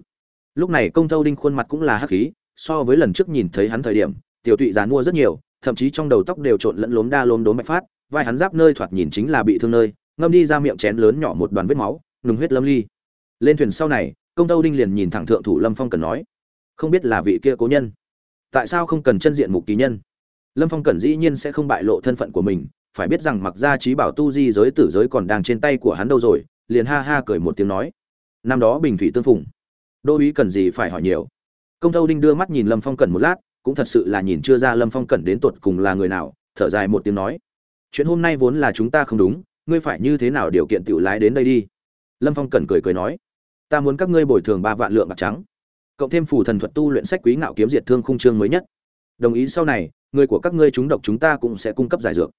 Lúc này công thâu đinh khuôn mặt cũng là hắc khí so với lần trước nhìn thấy hắn thời điểm, tiểu tụy dán mua rất nhiều, thậm chí trong đầu tóc đều trộn lẫn lốm đa lốm đốm bạch phát, vai hắn giáp nơi thoạt nhìn chính là bị thương nơi, ngâm đi ra miệng chén lớn nhỏ một đoàn vết máu, nùng huyết lâm ly. Lên thuyền sau này, công tâu đinh liền nhìn thẳng thượng thủ lâm phong cần nói, không biết là vị kia cố nhân, tại sao không cần chân diện mục ký nhân? Lâm phong cần dĩ nhiên sẽ không bại lộ thân phận của mình, phải biết rằng mặc ra trí bảo tu di giới tử giới còn đang trên tay của hắn đâu rồi, liền ha ha cười một tiếng nói. Năm đó bình thủy tương phùng, đô ý cần gì phải hỏi nhiều? Công Thâu đinh đưa mắt nhìn lâm phong Cẩn một lát, cũng thật sự là nhìn chưa ra lâm phong cẩn đến tột cùng là người nào, thở dài một tiếng nói. Chuyện hôm nay vốn là chúng ta không đúng, ngươi phải như thế nào điều kiện tự lái đến đây đi? Lâm phong cẩn cười cười nói. Ta muốn các ngươi bồi thường ba vạn lượng bạc trắng. Cộng thêm phù thần thuật tu luyện sách quý ngạo kiếm diệt thương khung chương mới nhất. Đồng ý sau này, người của các ngươi chúng độc chúng ta cũng sẽ cung cấp giải dược.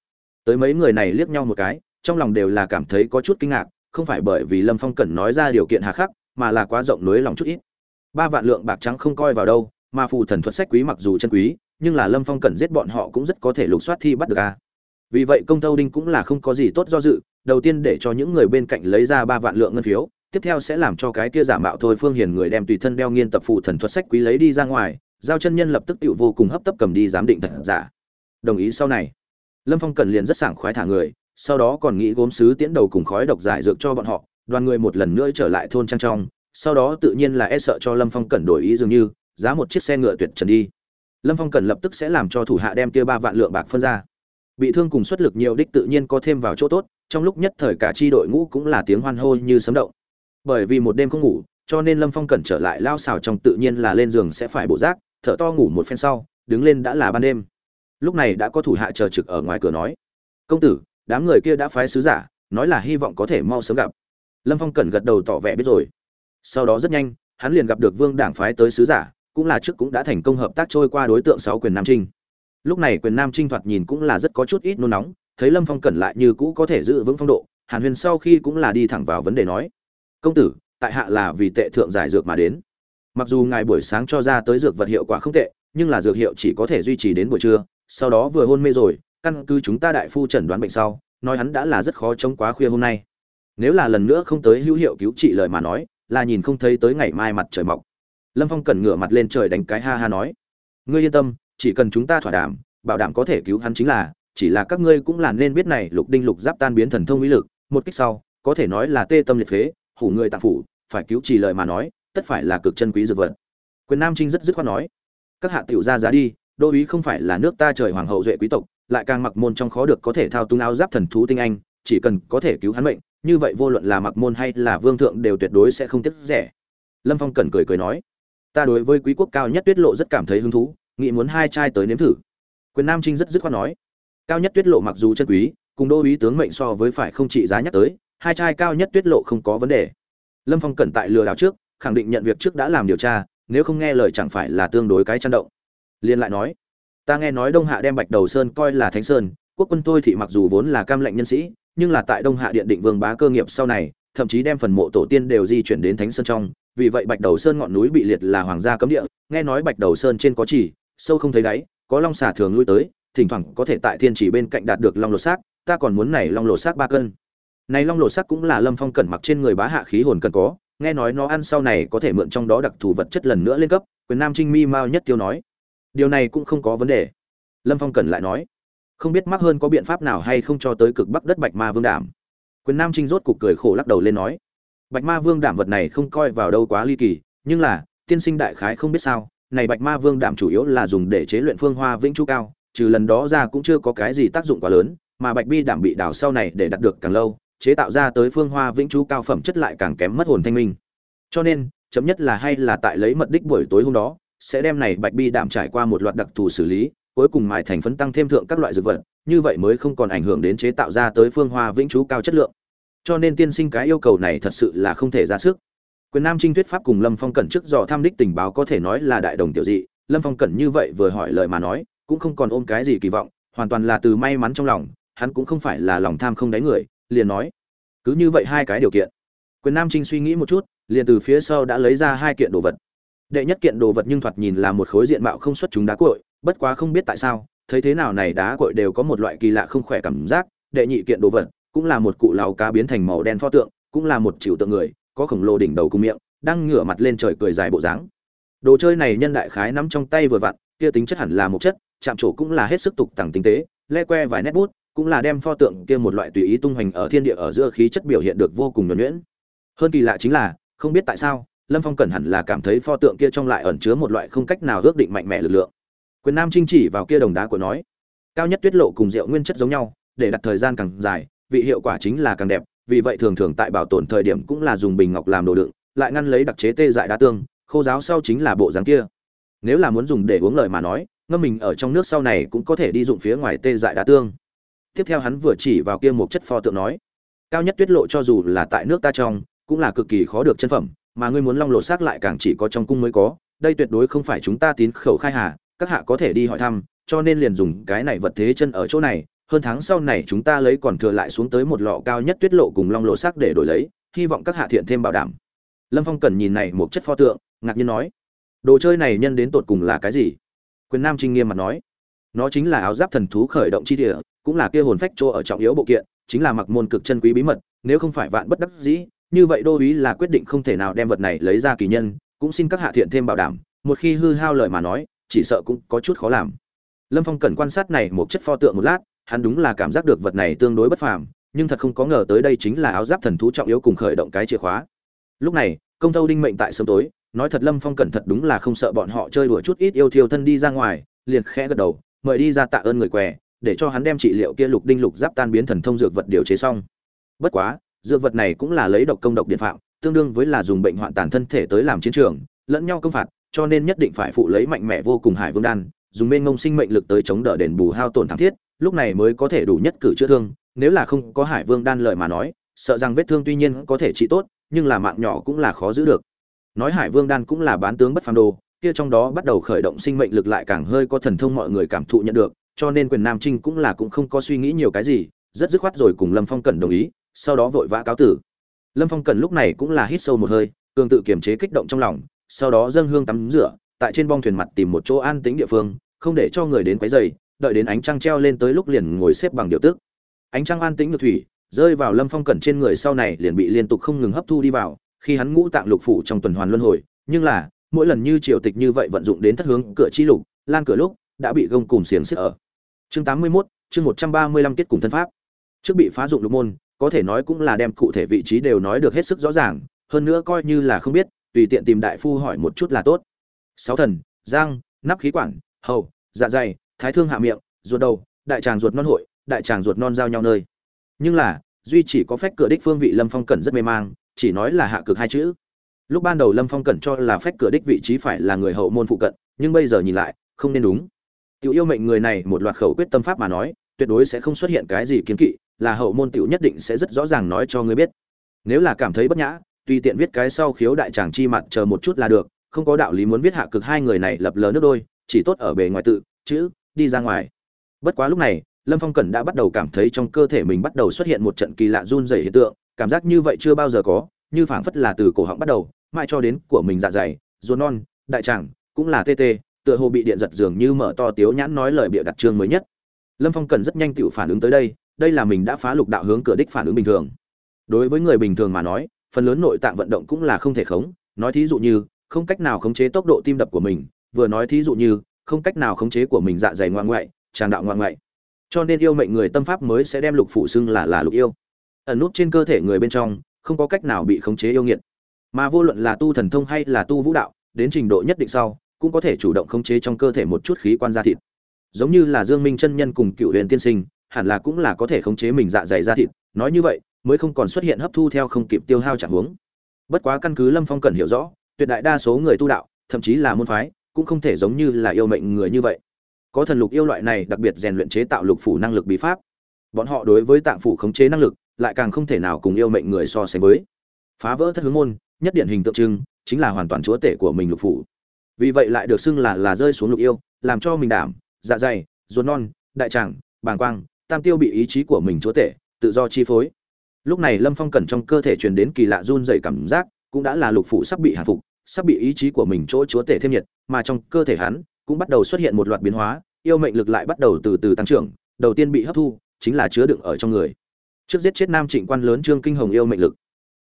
Tới mấy người này liếc nhau một cái, trong lòng đều là cảm thấy có chút kinh ngạc, không phải bởi vì lâm phong cẩn nói ra điều kiện hà khắc, mà là quá rộng nối lòng chút ít ba vạn lượng bạc trắng không coi vào đâu, mà phù thần thuật sách quý mặc dù chân quý, nhưng là lâm phong Cần giết bọn họ cũng rất có thể lục soát thi bắt được a. Vì vậy công tâu đinh cũng là không có gì tốt do dự, đầu tiên để cho những người bên cạnh lấy ra ba vạn lượng ngân phiếu, tiếp theo sẽ làm cho cái kia giả mạo thôi phương hiền người đem tùy thân đeo nghiên tập phù thần thuật sách quý lấy đi ra ngoài, giao chân nhân lập tức tự vô cùng hấp tấp cầm đi giám định thật giả. Đồng ý sau này. Lâm phong cần liền rất sảng khoái thả người, sau đó còn nghĩ gốm sứ tiễn đầu cùng khói độc giải dược cho bọn họ, đoàn người một lần nữa trở lại thôn trang trong sau đó tự nhiên là e sợ cho lâm phong Cẩn đổi ý dường như, giá một chiếc xe ngựa tuyệt trần đi. Lâm phong Cẩn lập tức sẽ làm cho thủ hạ đem kia ba vạn lượng bạc phân ra. Bị thương cùng xuất lực nhiều đích tự nhiên có thêm vào chỗ tốt, trong lúc nhất thời cả chi đội ngũ cũng là tiếng hoan hô như sấm động. Bởi vì một đêm không ngủ, cho nên lâm phong Cẩn trở lại lao xào trong tự nhiên là lên giường sẽ phải bổ rác, thở to ngủ một phen sau, đứng lên đã là ban đêm. Lúc này đã có thủ hạ chờ trực ở ngoài cửa nói, công tử, đám người kia đã phái sứ giả, nói là hy vọng có thể mau sớm gặp. Lâm phong cẩn gật đầu tỏ vẻ biết rồi sau đó rất nhanh, hắn liền gặp được vương đảng phái tới sứ giả, cũng là trước cũng đã thành công hợp tác trôi qua đối tượng sáu quyền nam trinh. Lúc này quyền nam trinh thoạt nhìn cũng là rất có chút ít nôn nóng, thấy lâm phong cẩn lại như cũ có thể giữ vững phong độ, hàn huyền sau khi cũng là đi thẳng vào vấn đề nói, công tử, tại hạ là vì tệ thượng giải dược mà đến. Mặc dù ngài buổi sáng cho ra tới dược vật hiệu quả không tệ, nhưng là dược hiệu chỉ có thể duy trì đến buổi trưa, sau đó vừa hôn mê rồi, căn cứ chúng ta đại phu chẩn đoán bệnh sau, nói hắn đã là rất khó chống quá khuya hôm nay. Nếu là lần nữa không tới hữu hiệu cứu trị lời mà nói là nhìn không thấy tới ngày mai mặt trời mọc. Lâm phong cần ngửa mặt lên trời đánh cái ha ha nói, ngươi yên tâm, chỉ cần chúng ta thỏa đảm bảo đảm có thể cứu hắn chính là, chỉ là các ngươi cũng là nên biết này lục đinh lục giáp tan biến thần thông uy lực, một kích sau, có thể nói là tê tâm liệt phế, hủ người tạng phủ, phải cứu trì lời mà nói, tất phải là cực chân quý dược vật. Quyền nam trinh rất dứt khoát nói, các hạ tiểu ra giá đi, đô úy không phải là nước ta trời hoàng hậu duệ quý tộc, lại càng mặc môn trong khó được có thể thao túng áo giáp thần thú tinh anh, chỉ cần có thể cứu hắn mệnh như vậy vô luận là mặc môn hay là vương thượng đều tuyệt đối sẽ không tiếc rẻ. Lâm phong cẩn cười cười nói, ta đối với quý quốc cao nhất tuyết lộ rất cảm thấy hứng thú, nghĩ muốn hai trai tới nếm thử. Quyền nam trinh rất dứt khoát nói, cao nhất tuyết lộ mặc dù chân quý, cùng đô ý tướng mệnh so với phải không trị giá nhắc tới, hai trai cao nhất tuyết lộ không có vấn đề. Lâm phong cẩn tại lừa đảo trước, khẳng định nhận việc trước đã làm điều tra, nếu không nghe lời chẳng phải là tương đối cái chăn động. Liên lại nói, ta nghe nói đông hạ đem bạch đầu sơn coi là thánh sơn, quốc quân tôi thì mặc dù vốn là cam lệnh nhân sĩ nhưng là tại đông hạ điện định vương bá cơ nghiệp sau này, thậm chí đem phần mộ tổ tiên đều di chuyển đến thánh sơn trong. Vì vậy bạch đầu sơn ngọn núi bị liệt là hoàng gia cấm địa. Nghe nói bạch đầu sơn trên có chỉ, sâu không thấy đáy, có long xà thường lui tới, thỉnh thoảng có thể tại thiên chỉ bên cạnh đạt được long lột xác, ta còn muốn này long lột xác ba cân. Này long lột xác cũng là lâm phong cẩn mặc trên người bá hạ khí hồn cần có, nghe nói nó ăn sau này có thể mượn trong đó đặc thù vật chất lần nữa lên cấp, quyền nam trinh mi mao nhất tiêu nói. Điều này cũng không có vấn đề. Lâm phong cẩn lại nói không biết mắc hơn có biện pháp nào hay không cho tới cực bắc đất bạch ma vương đảm quyền nam trinh rốt cục cười khổ lắc đầu lên nói, bạch ma vương đảm vật này không coi vào đâu quá ly kỳ, nhưng là, tiên sinh đại khái không biết sao, này bạch ma vương đảm chủ yếu là dùng để chế luyện phương hoa vĩnh chu cao, trừ lần đó ra cũng chưa có cái gì tác dụng quá lớn, mà bạch bi đảm bị đào sau này để đạt được càng lâu, chế tạo ra tới phương hoa vĩnh chú cao phẩm chất lại càng kém mất hồn thanh minh. Cho nên, chấm nhất là hay là tại lấy mật đích buổi tối hôm đó, sẽ đem này bạch bi đạm trải qua một loạt đặc thù xử lý cuối cùng mài thành phấn tăng thêm thượng các loại dược vật như vậy mới không còn ảnh hưởng đến chế tạo ra tới phương hoa vĩnh chú cao chất lượng. Cho nên tiên sinh cái yêu cầu này thật sự là không thể ra sức. Quyền nam trinh thuyết pháp cùng lâm phong cẩn trước dò tham đích tình báo có thể nói là đại đồng tiểu dị lâm phong cẩn như vậy vừa hỏi lời mà nói cũng không còn ôm cái gì kỳ vọng hoàn toàn là từ may mắn trong lòng hắn cũng không phải là lòng tham không đáy người liền nói cứ như vậy hai cái điều kiện. Quyền nam trinh suy nghĩ một chút liền từ phía sau đã lấy ra hai kiện đồ vật. Đệ nhất kiện đồ vật nhưng thoạt nhìn là một khối diện mạo không xuất chúng đá cuội, bất quá không biết tại sao, thấy thế nào này đá cội đều có một loại kỳ lạ không khỏe cảm giác, đệ nhị kiện đồ vật, cũng là một cụ lào cá biến thành màu đen pho tượng, cũng là một chịu tượng người, có khổng lồ đỉnh đầu cùng miệng, đang ngửa mặt lên trời cười dài bộ dáng. Đồ chơi này nhân đại khái nắm trong tay vừa vặn, kia tính chất hẳn là một chất, chạm trổ cũng là hết sức tục tằng tinh tế, le que vài nét bút, cũng là đem pho tượng kia một loại tùy ý tung hoành ở thiên địa ở giữa khí chất biểu hiện được vô cùng nhuần nhuyễn. Hơn kỳ lạ chính là, không biết tại sao, lâm phong cẩn hẳn là cảm thấy pho tượng kia trong lại ẩn chứa một loại không cách nào ước định mạnh mẽ lực lượng quyền nam trinh chỉ vào kia đồng đá của nói, cao nhất tuyết lộ cùng rượu nguyên chất giống nhau, để đặt thời gian càng dài, vị hiệu quả chính là càng đẹp, vì vậy thường thường tại bảo tồn thời điểm cũng là dùng bình ngọc làm đồ đựng, lại ngăn lấy đặc chế tê dại đá tương, khô giáo sau chính là bộ dáng kia. Nếu là muốn dùng để uống lời mà nói, ngâm mình ở trong nước sau này cũng có thể đi dụng phía ngoài tê dại đá tương. Tiếp theo hắn vừa chỉ vào kia một chất pho tượng nói, cao nhất tuyết lộ cho dù là tại nước ta trong, cũng là cực kỳ khó được chân phẩm, mà ngươi muốn long lộ xác lại càng chỉ có trong cung mới có, đây tuyệt đối không phải chúng ta tín khẩu khai hà các hạ có thể đi hỏi thăm, cho nên liền dùng cái này vật thế chân ở chỗ này, hơn tháng sau này chúng ta lấy còn thừa lại xuống tới một lọ cao nhất tuyết lộ cùng long lộ xác để đổi lấy, hy vọng các hạ thiện thêm bảo đảm. Lâm phong cần nhìn này một chất pho tượng, ngạc nhiên nói, đồ chơi này nhân đến tột cùng là cái gì? Quyền nam trinh nghiêm mặt nói, nó chính là áo giáp thần thú khởi động chi địa, cũng là kia hồn phách chỗ ở trọng yếu bộ kiện, chính là mặc môn cực chân quý bí mật, nếu không phải vạn bất đắc dĩ, như vậy đô ý là quyết định không thể nào đem vật này lấy ra kỳ nhân, cũng xin các hạ thiện thêm bảo đảm. Một khi hư hao lời mà nói chỉ sợ cũng có chút khó làm. Lâm phong cần quan sát này một chất pho tượng một lát, hắn đúng là cảm giác được vật này tương đối bất phàm, nhưng thật không có ngờ tới đây chính là áo giáp thần thú trọng yếu cùng khởi động cái chìa khóa. Lúc này, công thâu đinh mệnh tại sớm tối, nói thật lâm phong cẩn thật đúng là không sợ bọn họ chơi đùa chút ít yêu thiêu thân đi ra ngoài, liền khẽ gật đầu, mời đi ra tạ ơn người què, để cho hắn đem trị liệu kia lục đinh lục giáp tan biến thần thông dược vật điều chế xong. Bất quá, dược vật này cũng là lấy độc công độc điện phạm, tương đương với là dùng bệnh hoạn tàn thân thể tới làm chiến trường lẫn nhau công phạt, cho nên nhất định phải phụ lấy mạnh mẽ vô cùng hải vương đan, dùng bên ngông sinh mệnh lực tới chống đỡ đền bù hao tổn thắng thiết, lúc này mới có thể đủ nhất cử chữa thương, nếu là không có hải vương đan lợi mà nói, sợ rằng vết thương tuy nhiên có thể trị tốt, nhưng là mạng nhỏ cũng là khó giữ được. Nói hải vương đan cũng là bán tướng bất phàm đồ, kia trong đó bắt đầu khởi động sinh mệnh lực lại càng hơi có thần thông mọi người cảm thụ nhận được, cho nên quyền nam trinh cũng là cũng không có suy nghĩ nhiều cái gì, rất dứt khoát rồi cùng lâm phong cẩn đồng ý, sau đó vội vã cáo tử. Lâm phong cẩn lúc này cũng là hít sâu một hơi, cường tự kiềm chế kích động trong lòng sau đó dâng hương tắm rửa tại trên bong thuyền mặt tìm một chỗ an tĩnh địa phương không để cho người đến quấy rầy đợi đến ánh trăng treo lên tới lúc liền ngồi xếp bằng điều tức. Ánh trăng an tĩnh như thủy rơi vào lâm phong cẩn trên người sau này liền bị liên tục không ngừng hấp thu đi vào khi hắn ngũ tạng lục phủ trong tuần hoàn luân hồi nhưng là mỗi lần như triều tịch như vậy vận dụng đến thất hướng cửa chi lục lan cửa lúc đã bị gông cùm xiềng xích ở. Chương 81, chương một trăm ba mươi lăm kết cùng thân pháp. Trước bị phá dụng lục môn có thể nói cũng là đem cụ thể vị trí đều nói được hết sức rõ ràng hơn nữa coi như là không biết tùy tiện tìm đại phu hỏi một chút là tốt. Sáu thần, giang, nắp khí quản, hầu dạ dày, thái thương hạ miệng, ruột đầu, đại tràng ruột non hội, đại tràng ruột non giao nhau nơi. Nhưng là, duy chỉ có phách cửa đích phương vị lâm phong cẩn rất mê mang, chỉ nói là hạ cực hai chữ. Lúc ban đầu lâm phong cẩn cho là phách cửa đích vị trí phải là người hậu môn phụ cận, nhưng bây giờ nhìn lại, không nên đúng. Tiểu yêu mệnh người này một loạt khẩu quyết tâm pháp mà nói, tuyệt đối sẽ không xuất hiện cái gì kiến kỵ, là hậu môn tiểu nhất định sẽ rất rõ ràng nói cho ngươi biết. Nếu là cảm thấy bất nhã tùy tiện viết cái sau khiếu đại tràng chi mặt chờ một chút là được, không có đạo lý muốn viết hạ cực hai người này lập lờ nước đôi, chỉ tốt ở bề ngoài tự, chữ, đi ra ngoài. Bất quá lúc này, lâm phong cẩn đã bắt đầu cảm thấy trong cơ thể mình bắt đầu xuất hiện một trận kỳ lạ run rẩy hiện tượng, cảm giác như vậy chưa bao giờ có, như phảng phất là từ cổ họng bắt đầu, mãi cho đến của mình dạ dày, ruột non, đại tràng, cũng là tê tê, tựa hồ bị điện giật dường như mở to tiếu nhãn nói lời bịa đặt trương mới nhất. Lâm phong cần rất nhanh tự phản ứng tới đây đây là mình đã phá lục đạo hướng cửa đích phản ứng bình thường. Đối với người bình thường mà nói phần lớn nội tạng vận động cũng là không thể khống. Nói thí dụ như, không cách nào khống chế tốc độ tim đập của mình. Vừa nói thí dụ như, không cách nào khống chế của mình dạ dày ngoan ngoại, tràng đạo ngoan ngoại. Cho nên yêu mệnh người tâm pháp mới sẽ đem lục phụ xưng là là lục yêu. Ẩn nút trên cơ thể người bên trong, không có cách nào bị khống chế yêu nghiệt. Mà vô luận là tu thần thông hay là tu vũ đạo, đến trình độ nhất định sau, cũng có thể chủ động khống chế trong cơ thể một chút khí quan da thịt. Giống như là dương minh chân nhân cùng cựu huyền tiên sinh, hẳn là cũng là có thể khống chế mình dạ dày da thịt. Nói như vậy mới không còn xuất hiện hấp thu theo không kịp tiêu hao trạng huống. Bất quá căn cứ lâm phong cần hiểu rõ, tuyệt đại đa số người tu đạo, thậm chí là môn phái, cũng không thể giống như là yêu mệnh người như vậy. Có thần lục yêu loại này đặc biệt rèn luyện chế tạo lục phủ năng lực bí pháp. Bọn họ đối với tạng phủ khống chế năng lực, lại càng không thể nào cùng yêu mệnh người so sánh với. Phá vỡ thất hướng môn, nhất điển hình tượng trưng, chính là hoàn toàn chúa tể của mình lục phủ. Vì vậy lại được xưng là là rơi xuống lục yêu, làm cho mình đảm dạ dày, ruột non, đại tràng, bàng quang, tam tiêu bị ý chí của mình chúa tể, tự do chi phối lúc này lâm phong cẩn trong cơ thể truyền đến kỳ lạ run dày cảm giác, cũng đã là lục phủ sắp bị hạ phục, sắp bị ý chí của mình chỗ chúa tể thêm nhiệt, mà trong cơ thể hắn cũng bắt đầu xuất hiện một loạt biến hóa, yêu mệnh lực lại bắt đầu từ từ tăng trưởng, đầu tiên bị hấp thu, chính là chứa đựng ở trong người. Trước giết chết nam trịnh quan lớn trương kinh hồng yêu mệnh lực.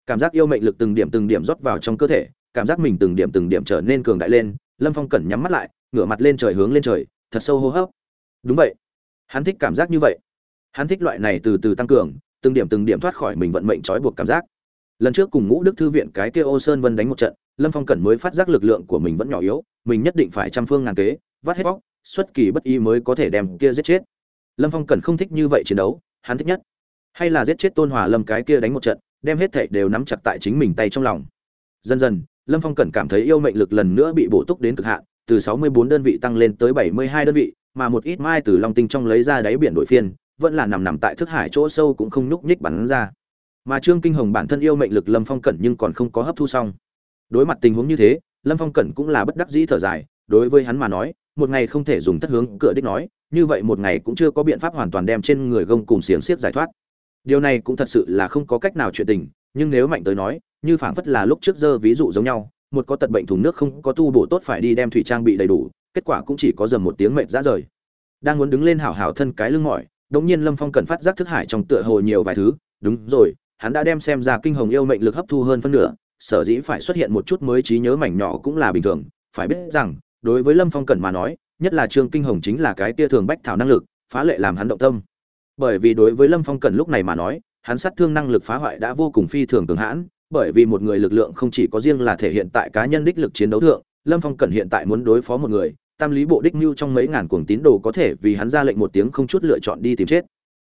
Cảm giác yêu mệnh lực từng điểm từng điểm rót vào trong cơ thể, cảm giác mình từng điểm từng điểm trở nên cường đại lên, lâm phong cẩn nhắm mắt lại, ngửa mặt lên trời hướng lên trời, thật sâu hô hấp. Đúng vậy. Hắn thích cảm giác như vậy. Hắn thích loại này từ từ tăng cường từng điểm từng điểm thoát khỏi mình vận mệnh trói buộc cảm giác. Lần trước cùng ngũ đức thư viện cái kia ô sơn vân đánh một trận lâm phong cẩn mới phát giác lực lượng của mình vẫn nhỏ yếu mình nhất định phải trăm phương ngàn kế vắt hết bóc xuất kỳ bất ý mới có thể đem kia giết chết. Lâm phong cẩn không thích như vậy chiến đấu hắn thích nhất hay là giết chết tôn hòa lâm cái kia đánh một trận đem hết thảy đều nắm chặt tại chính mình tay trong lòng. Dần dần lâm phong cẩn cảm thấy yêu mệnh lực lần nữa bị bổ túc đến cực hạn từ 64 đơn vị tăng lên tới 72 đơn vị, mà một ít mai từ long tinh trong lấy ra đáy biển đổi phiên, vẫn là nằm nằm tại thức hải chỗ sâu cũng không nhúc nhích bắn ra. Mà Trương Kinh Hồng bản thân yêu mệnh lực Lâm Phong Cẩn nhưng còn không có hấp thu xong. Đối mặt tình huống như thế, Lâm Phong Cẩn cũng là bất đắc dĩ thở dài, đối với hắn mà nói, một ngày không thể dùng thất hướng cửa đích nói, như vậy một ngày cũng chưa có biện pháp hoàn toàn đem trên người gông cùng xiềng xiết giải thoát. Điều này cũng thật sự là không có cách nào chuyện tình, nhưng nếu mạnh tới nói, như phảng phất là lúc trước giờ ví dụ giống nhau, một có tật bệnh thùng nước không có tu bổ tốt phải đi đem thủy trang bị đầy đủ, kết quả cũng chỉ có dầm một tiếng mệt ra rời. Đang muốn đứng lên hảo hảo thân cái lưng mỏi, đống nhiên Lâm Phong cần phát giác thức hải trong tựa hồ nhiều vài thứ, đúng rồi, hắn đã đem xem ra kinh hồng yêu mệnh lực hấp thu hơn phân nửa, sở dĩ phải xuất hiện một chút mới trí nhớ mảnh nhỏ cũng là bình thường, phải biết rằng, đối với Lâm Phong cần mà nói, nhất là Trương Kinh Hồng chính là cái tia thường bách thảo năng lực, phá lệ làm hắn động tâm. Bởi vì đối với Lâm Phong cần lúc này mà nói, hắn sát thương năng lực phá hoại đã vô cùng phi thường cường hãn, bởi vì một người lực lượng không chỉ có riêng là thể hiện tại cá nhân đích lực chiến đấu thượng, Lâm Phong cần hiện tại muốn đối phó một người, tam lý bộ đích mưu trong mấy ngàn cuồng tín đồ có thể vì hắn ra lệnh một tiếng không chút lựa chọn đi tìm chết.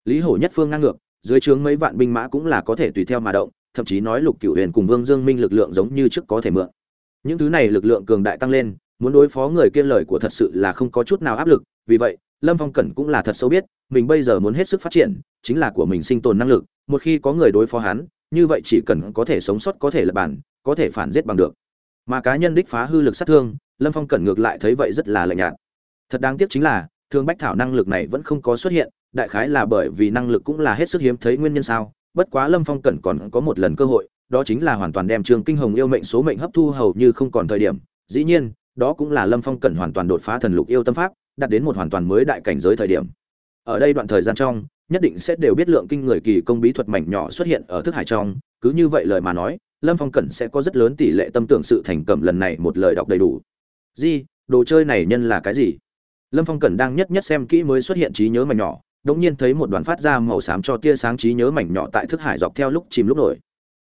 Lý Hổ nhất phương ngang ngược, dưới trướng mấy vạn binh mã cũng là có thể tùy theo mà động, thậm chí nói Lục Cửu Huyền cùng Vương Dương Minh lực lượng giống như trước có thể mượn. Những thứ này lực lượng cường đại tăng lên, muốn đối phó người kia lời của thật sự là không có chút nào áp lực, vì vậy, Lâm Phong Cẩn cũng là thật sâu biết, mình bây giờ muốn hết sức phát triển, chính là của mình sinh tồn năng lực, một khi có người đối phó hắn, như vậy chỉ cần có thể sống sót có thể lập bản, có thể phản giết bằng được. Mà cá nhân đích phá hư lực sát thương, Lâm Phong Cẩn ngược lại thấy vậy rất là lạnh nhạt. Thật đáng tiếc chính là, Thương Bách Thảo năng lực này vẫn không có xuất hiện, đại khái là bởi vì năng lực cũng là hết sức hiếm thấy nguyên nhân sao? Bất quá Lâm Phong Cẩn còn có một lần cơ hội, đó chính là hoàn toàn đem trường Kinh Hồng yêu mệnh số mệnh hấp thu hầu như không còn thời điểm. Dĩ nhiên, đó cũng là Lâm Phong Cẩn hoàn toàn đột phá thần lục yêu tâm pháp, đạt đến một hoàn toàn mới đại cảnh giới thời điểm. Ở đây đoạn thời gian trong, nhất định sẽ đều biết lượng kinh người kỳ công bí thuật mảnh nhỏ xuất hiện ở thức hải trong, cứ như vậy lời mà nói, Lâm Phong Cẩn sẽ có rất lớn tỷ lệ tâm tưởng sự thành cẩm lần này một lời đọc đầy đủ. Gì, đồ chơi này nhân là cái gì? Lâm Phong Cẩn đang nhất nhất xem kỹ mới xuất hiện trí nhớ mảnh nhỏ, đột nhiên thấy một đoàn phát ra màu xám cho tia sáng trí nhớ mảnh nhỏ tại thức hải dọc theo lúc chìm lúc nổi.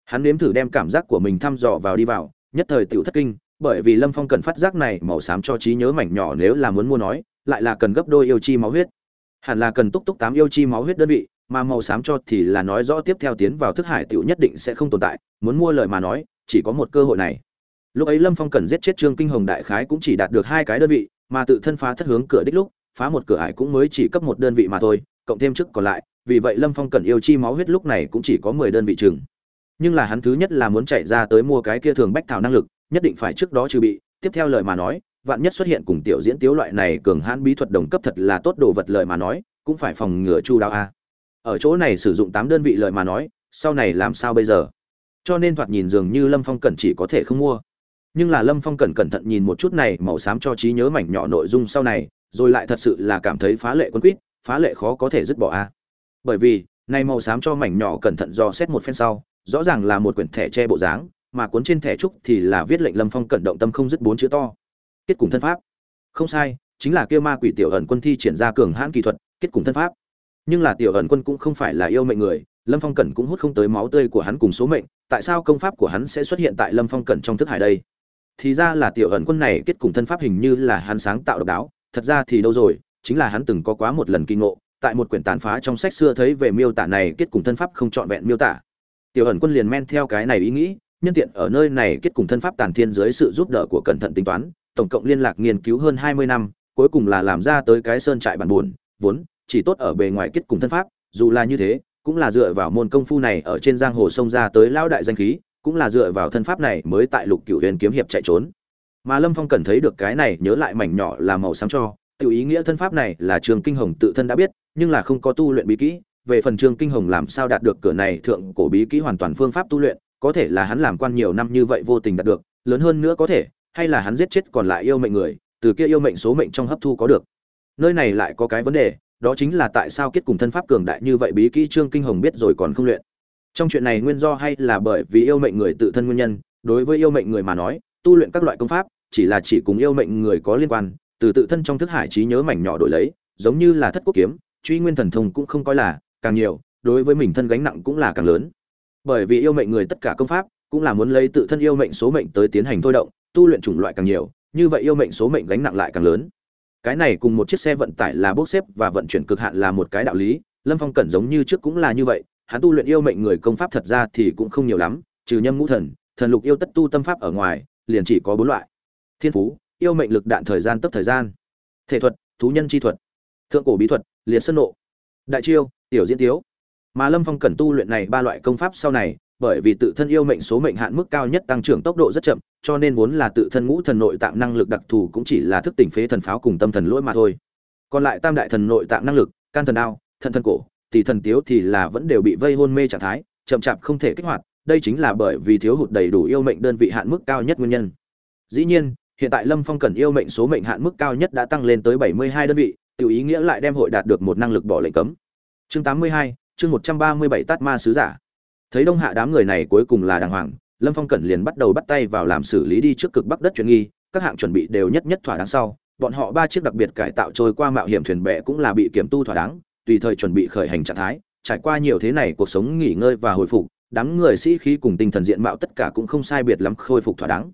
Hắn nếm thử đem cảm giác của mình thăm dò vào đi vào, nhất thời tiểu thất kinh, bởi vì Lâm Phong Cẩn phát giác này màu xám cho trí nhớ mảnh nhỏ nếu là muốn mua nói, lại là cần gấp đôi yêu chi máu huyết. Hẳn là cần túc túc tám yêu chi máu huyết đơn vị, mà màu xám cho thì là nói rõ tiếp theo tiến vào thức hải tiểu nhất định sẽ không tồn tại, muốn mua lời mà nói, chỉ có một cơ hội này. Lúc ấy Lâm Phong cần giết chết Trương Kinh Hồng đại khái cũng chỉ đạt được hai cái đơn vị, mà tự thân phá thất hướng cửa đích lúc, phá một cửa ải cũng mới chỉ cấp một đơn vị mà thôi, cộng thêm trước còn lại, vì vậy Lâm Phong cần yêu chi máu huyết lúc này cũng chỉ có 10 đơn vị chừng. Nhưng là hắn thứ nhất là muốn chạy ra tới mua cái kia thường bách thảo năng lực, nhất định phải trước đó trừ bị, tiếp theo lời mà nói, vạn nhất xuất hiện cùng tiểu diễn tiếu loại này cường hãn bí thuật đồng cấp thật là tốt đồ vật lời mà nói, cũng phải phòng ngừa chu đáo a. Ở chỗ này sử dụng tám đơn vị lợi mà nói, sau này làm sao bây giờ? Cho nên thoạt nhìn dường như Lâm Phong cẩn chỉ có thể không mua. Nhưng là lâm phong cẩn cẩn thận nhìn một chút này màu xám cho trí nhớ mảnh nhỏ nội dung sau này rồi lại thật sự là cảm thấy phá lệ quân quýt phá lệ khó có thể dứt bỏ a. Bởi vì này màu xám cho mảnh nhỏ cẩn thận do xét một phen sau rõ ràng là một quyển thẻ che bộ dáng mà cuốn trên thẻ trúc thì là viết lệnh lâm phong cẩn động tâm không dứt bốn chữ to. Kết cùng thân pháp. Không sai chính là kia ma quỷ tiểu ẩn quân thi triển ra cường hãn kỹ thuật kết cùng thân pháp nhưng là tiểu ẩn quân cũng không phải là yêu mệnh người, lâm phong cẩn cũng hút không tới máu tươi của hắn cùng số mệnh, tại sao công pháp của hắn sẽ xuất hiện tại lâm phong cẩn trong thức hải đây? Thì ra là tiểu ẩn quân này kết cùng thân pháp hình như là hắn sáng tạo độc đáo, thật ra thì đâu rồi, chính là hắn từng có quá một lần kinh ngộ, tại một quyển tàn phá trong sách xưa thấy về miêu tả này kết cùng thân pháp không trọn vẹn miêu tả. Tiểu ẩn quân liền men theo cái này ý nghĩ, nhân tiện ở nơi này kết cùng thân pháp tàn thiên dưới sự giúp đỡ của cẩn thận tính toán, tổng cộng liên lạc nghiên cứu hơn hai mươi năm, cuối cùng là làm ra tới cái sơn trại bản buồn, vốn chỉ tốt ở bề ngoài kết cùng thân pháp, dù là như thế, cũng là dựa vào môn công phu này ở trên giang hồ sông ra tới lão đại danh khí, cũng là dựa vào thân pháp này mới tại lục cửu huyền kiếm hiệp chạy trốn. Mà lâm phong cần thấy được cái này, nhớ lại mảnh nhỏ là màu xám cho, tự ý nghĩa thân pháp này là trường kinh hồng tự thân đã biết, nhưng là không có tu luyện bí kỹ, về phần trường kinh hồng làm sao đạt được cửa này thượng cổ bí kỹ hoàn toàn phương pháp tu luyện, có thể là hắn làm quan nhiều năm như vậy vô tình đạt được, lớn hơn nữa có thể, hay là hắn giết chết còn lại yêu mệnh người, từ kia yêu mệnh số mệnh trong hấp thu có được. Nơi này lại có cái vấn đề đó chính là tại sao kết cùng thân pháp cường đại như vậy bí kỹ trương kinh hồng biết rồi còn không luyện. Trong chuyện này nguyên do hay là bởi vì yêu mệnh người tự thân nguyên nhân, đối với yêu mệnh người mà nói, tu luyện các loại công pháp, chỉ là chỉ cùng yêu mệnh người có liên quan, từ tự thân trong thức hải trí nhớ mảnh nhỏ đổi lấy, giống như là thất quốc kiếm, truy nguyên thần thông cũng không coi là càng nhiều, đối với mình thân gánh nặng cũng là càng lớn. Bởi vì yêu mệnh người tất cả công pháp cũng là muốn lấy tự thân yêu mệnh số mệnh tới tiến hành thôi động, tu luyện chủng loại càng nhiều, như vậy yêu mệnh số mệnh gánh nặng lại càng lớn cái này cùng một chiếc xe vận tải là bốc xếp và vận chuyển cực hạn là một cái đạo lý. Lâm phong cẩn giống như trước cũng là như vậy hắn tu luyện yêu mệnh người công pháp thật ra thì cũng không nhiều lắm, trừ nhâm ngũ thần, thần lục yêu tất tu tâm pháp ở ngoài, liền chỉ có bốn loại. Thiên phú, yêu mệnh lực đạn thời gian tấp thời gian. Thể thuật thú nhân chi thuật. Thượng cổ bí thuật liệt sân nộ. Đại chiêu tiểu diễn tiếu. Mà lâm phong Cẩn tu luyện này ba loại công pháp sau này bởi vì tự thân yêu mệnh số mệnh hạn mức cao nhất tăng trưởng tốc độ rất chậm, cho nên vốn là tự thân ngũ thần nội tạng năng lực đặc thù cũng chỉ là thức tỉnh phế thần pháo cùng tâm thần lỗi mà thôi. Còn lại tam đại thần nội tạng năng lực, can thần đao thần thần cổ, tỷ thần tiếu thì là vẫn đều bị vây hôn mê trạng thái, chậm chạp không thể kích hoạt, đây chính là bởi vì thiếu hụt đầy đủ yêu mệnh đơn vị hạn mức cao nhất nguyên nhân. Dĩ nhiên, hiện tại lâm phong cần yêu mệnh số mệnh hạn mức cao nhất đã tăng lên tới bảy mươi hai đơn vị, tiểu ý nghĩa lại đem hội đạt được một năng lực bỏ lệnh cấm. Chương tám mươi hai, chương một trăm ba mươi bảy tát ma sứ giả thấy đông hạ đám người này cuối cùng là đàng hoàng, lâm phong cẩn liền bắt đầu bắt tay vào làm xử lý đi trước cực bắc đất chuyển nghi, các hạng chuẩn bị đều nhất nhất thỏa đáng sau. Bọn họ ba chiếc đặc biệt cải tạo trôi qua mạo hiểm thuyền bè cũng là bị kiểm tu thỏa đáng, tùy thời chuẩn bị khởi hành trạng thái, trải qua nhiều thế này cuộc sống nghỉ ngơi và hồi phục, đám người sĩ khí cùng tinh thần diện mạo tất cả cũng không sai biệt lắm khôi phục thỏa đáng.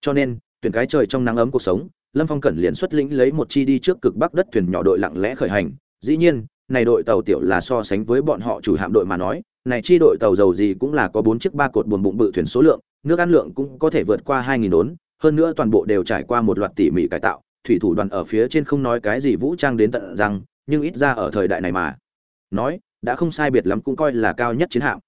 Cho nên, tuyển cái trời trong nắng ấm cuộc sống, lâm phong cẩn liền xuất lĩnh lấy một chi đi trước cực bắc đất thuyền nhỏ đội lặng lẽ khởi hành. Dĩ nhiên, này đội tàu tiểu là so sánh với bọn họ chủ hạm đội mà nói này chi đội tàu dầu gì cũng là có bốn chiếc ba cột buồn bụng bự thuyền số lượng, nước ăn lượng cũng có thể vượt qua hai nghìn đốn, hơn nữa toàn bộ đều trải qua một loạt tỉ mỉ cải tạo, thủy thủ đoàn ở phía trên không nói cái gì vũ trang đến tận rằng nhưng ít ra ở thời đại này mà. Nói, đã không sai biệt lắm cũng coi là cao nhất chiến hạm.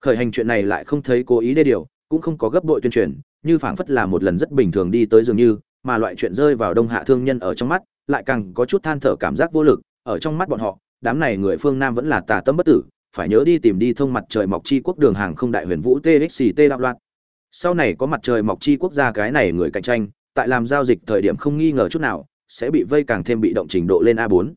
Khởi hành chuyện này lại không thấy cố ý đê điều, cũng không có gấp đội tuyên truyền, như phảng phất là một lần rất bình thường đi tới dường như, mà loại chuyện rơi vào đông hạ thương nhân ở trong mắt, lại càng có chút than thở cảm giác vô lực, ở trong mắt bọn họ, đám này người phương nam vẫn là tà tâm bất tử phải nhớ đi tìm đi thông mặt trời mọc chi quốc đường hàng không đại huyền vũ txct đạo loạn. Sau này có mặt trời mọc chi quốc gia cái này người cạnh tranh, tại làm giao dịch thời điểm không nghi ngờ chút nào, sẽ bị vây càng thêm bị động trình độ lên a 4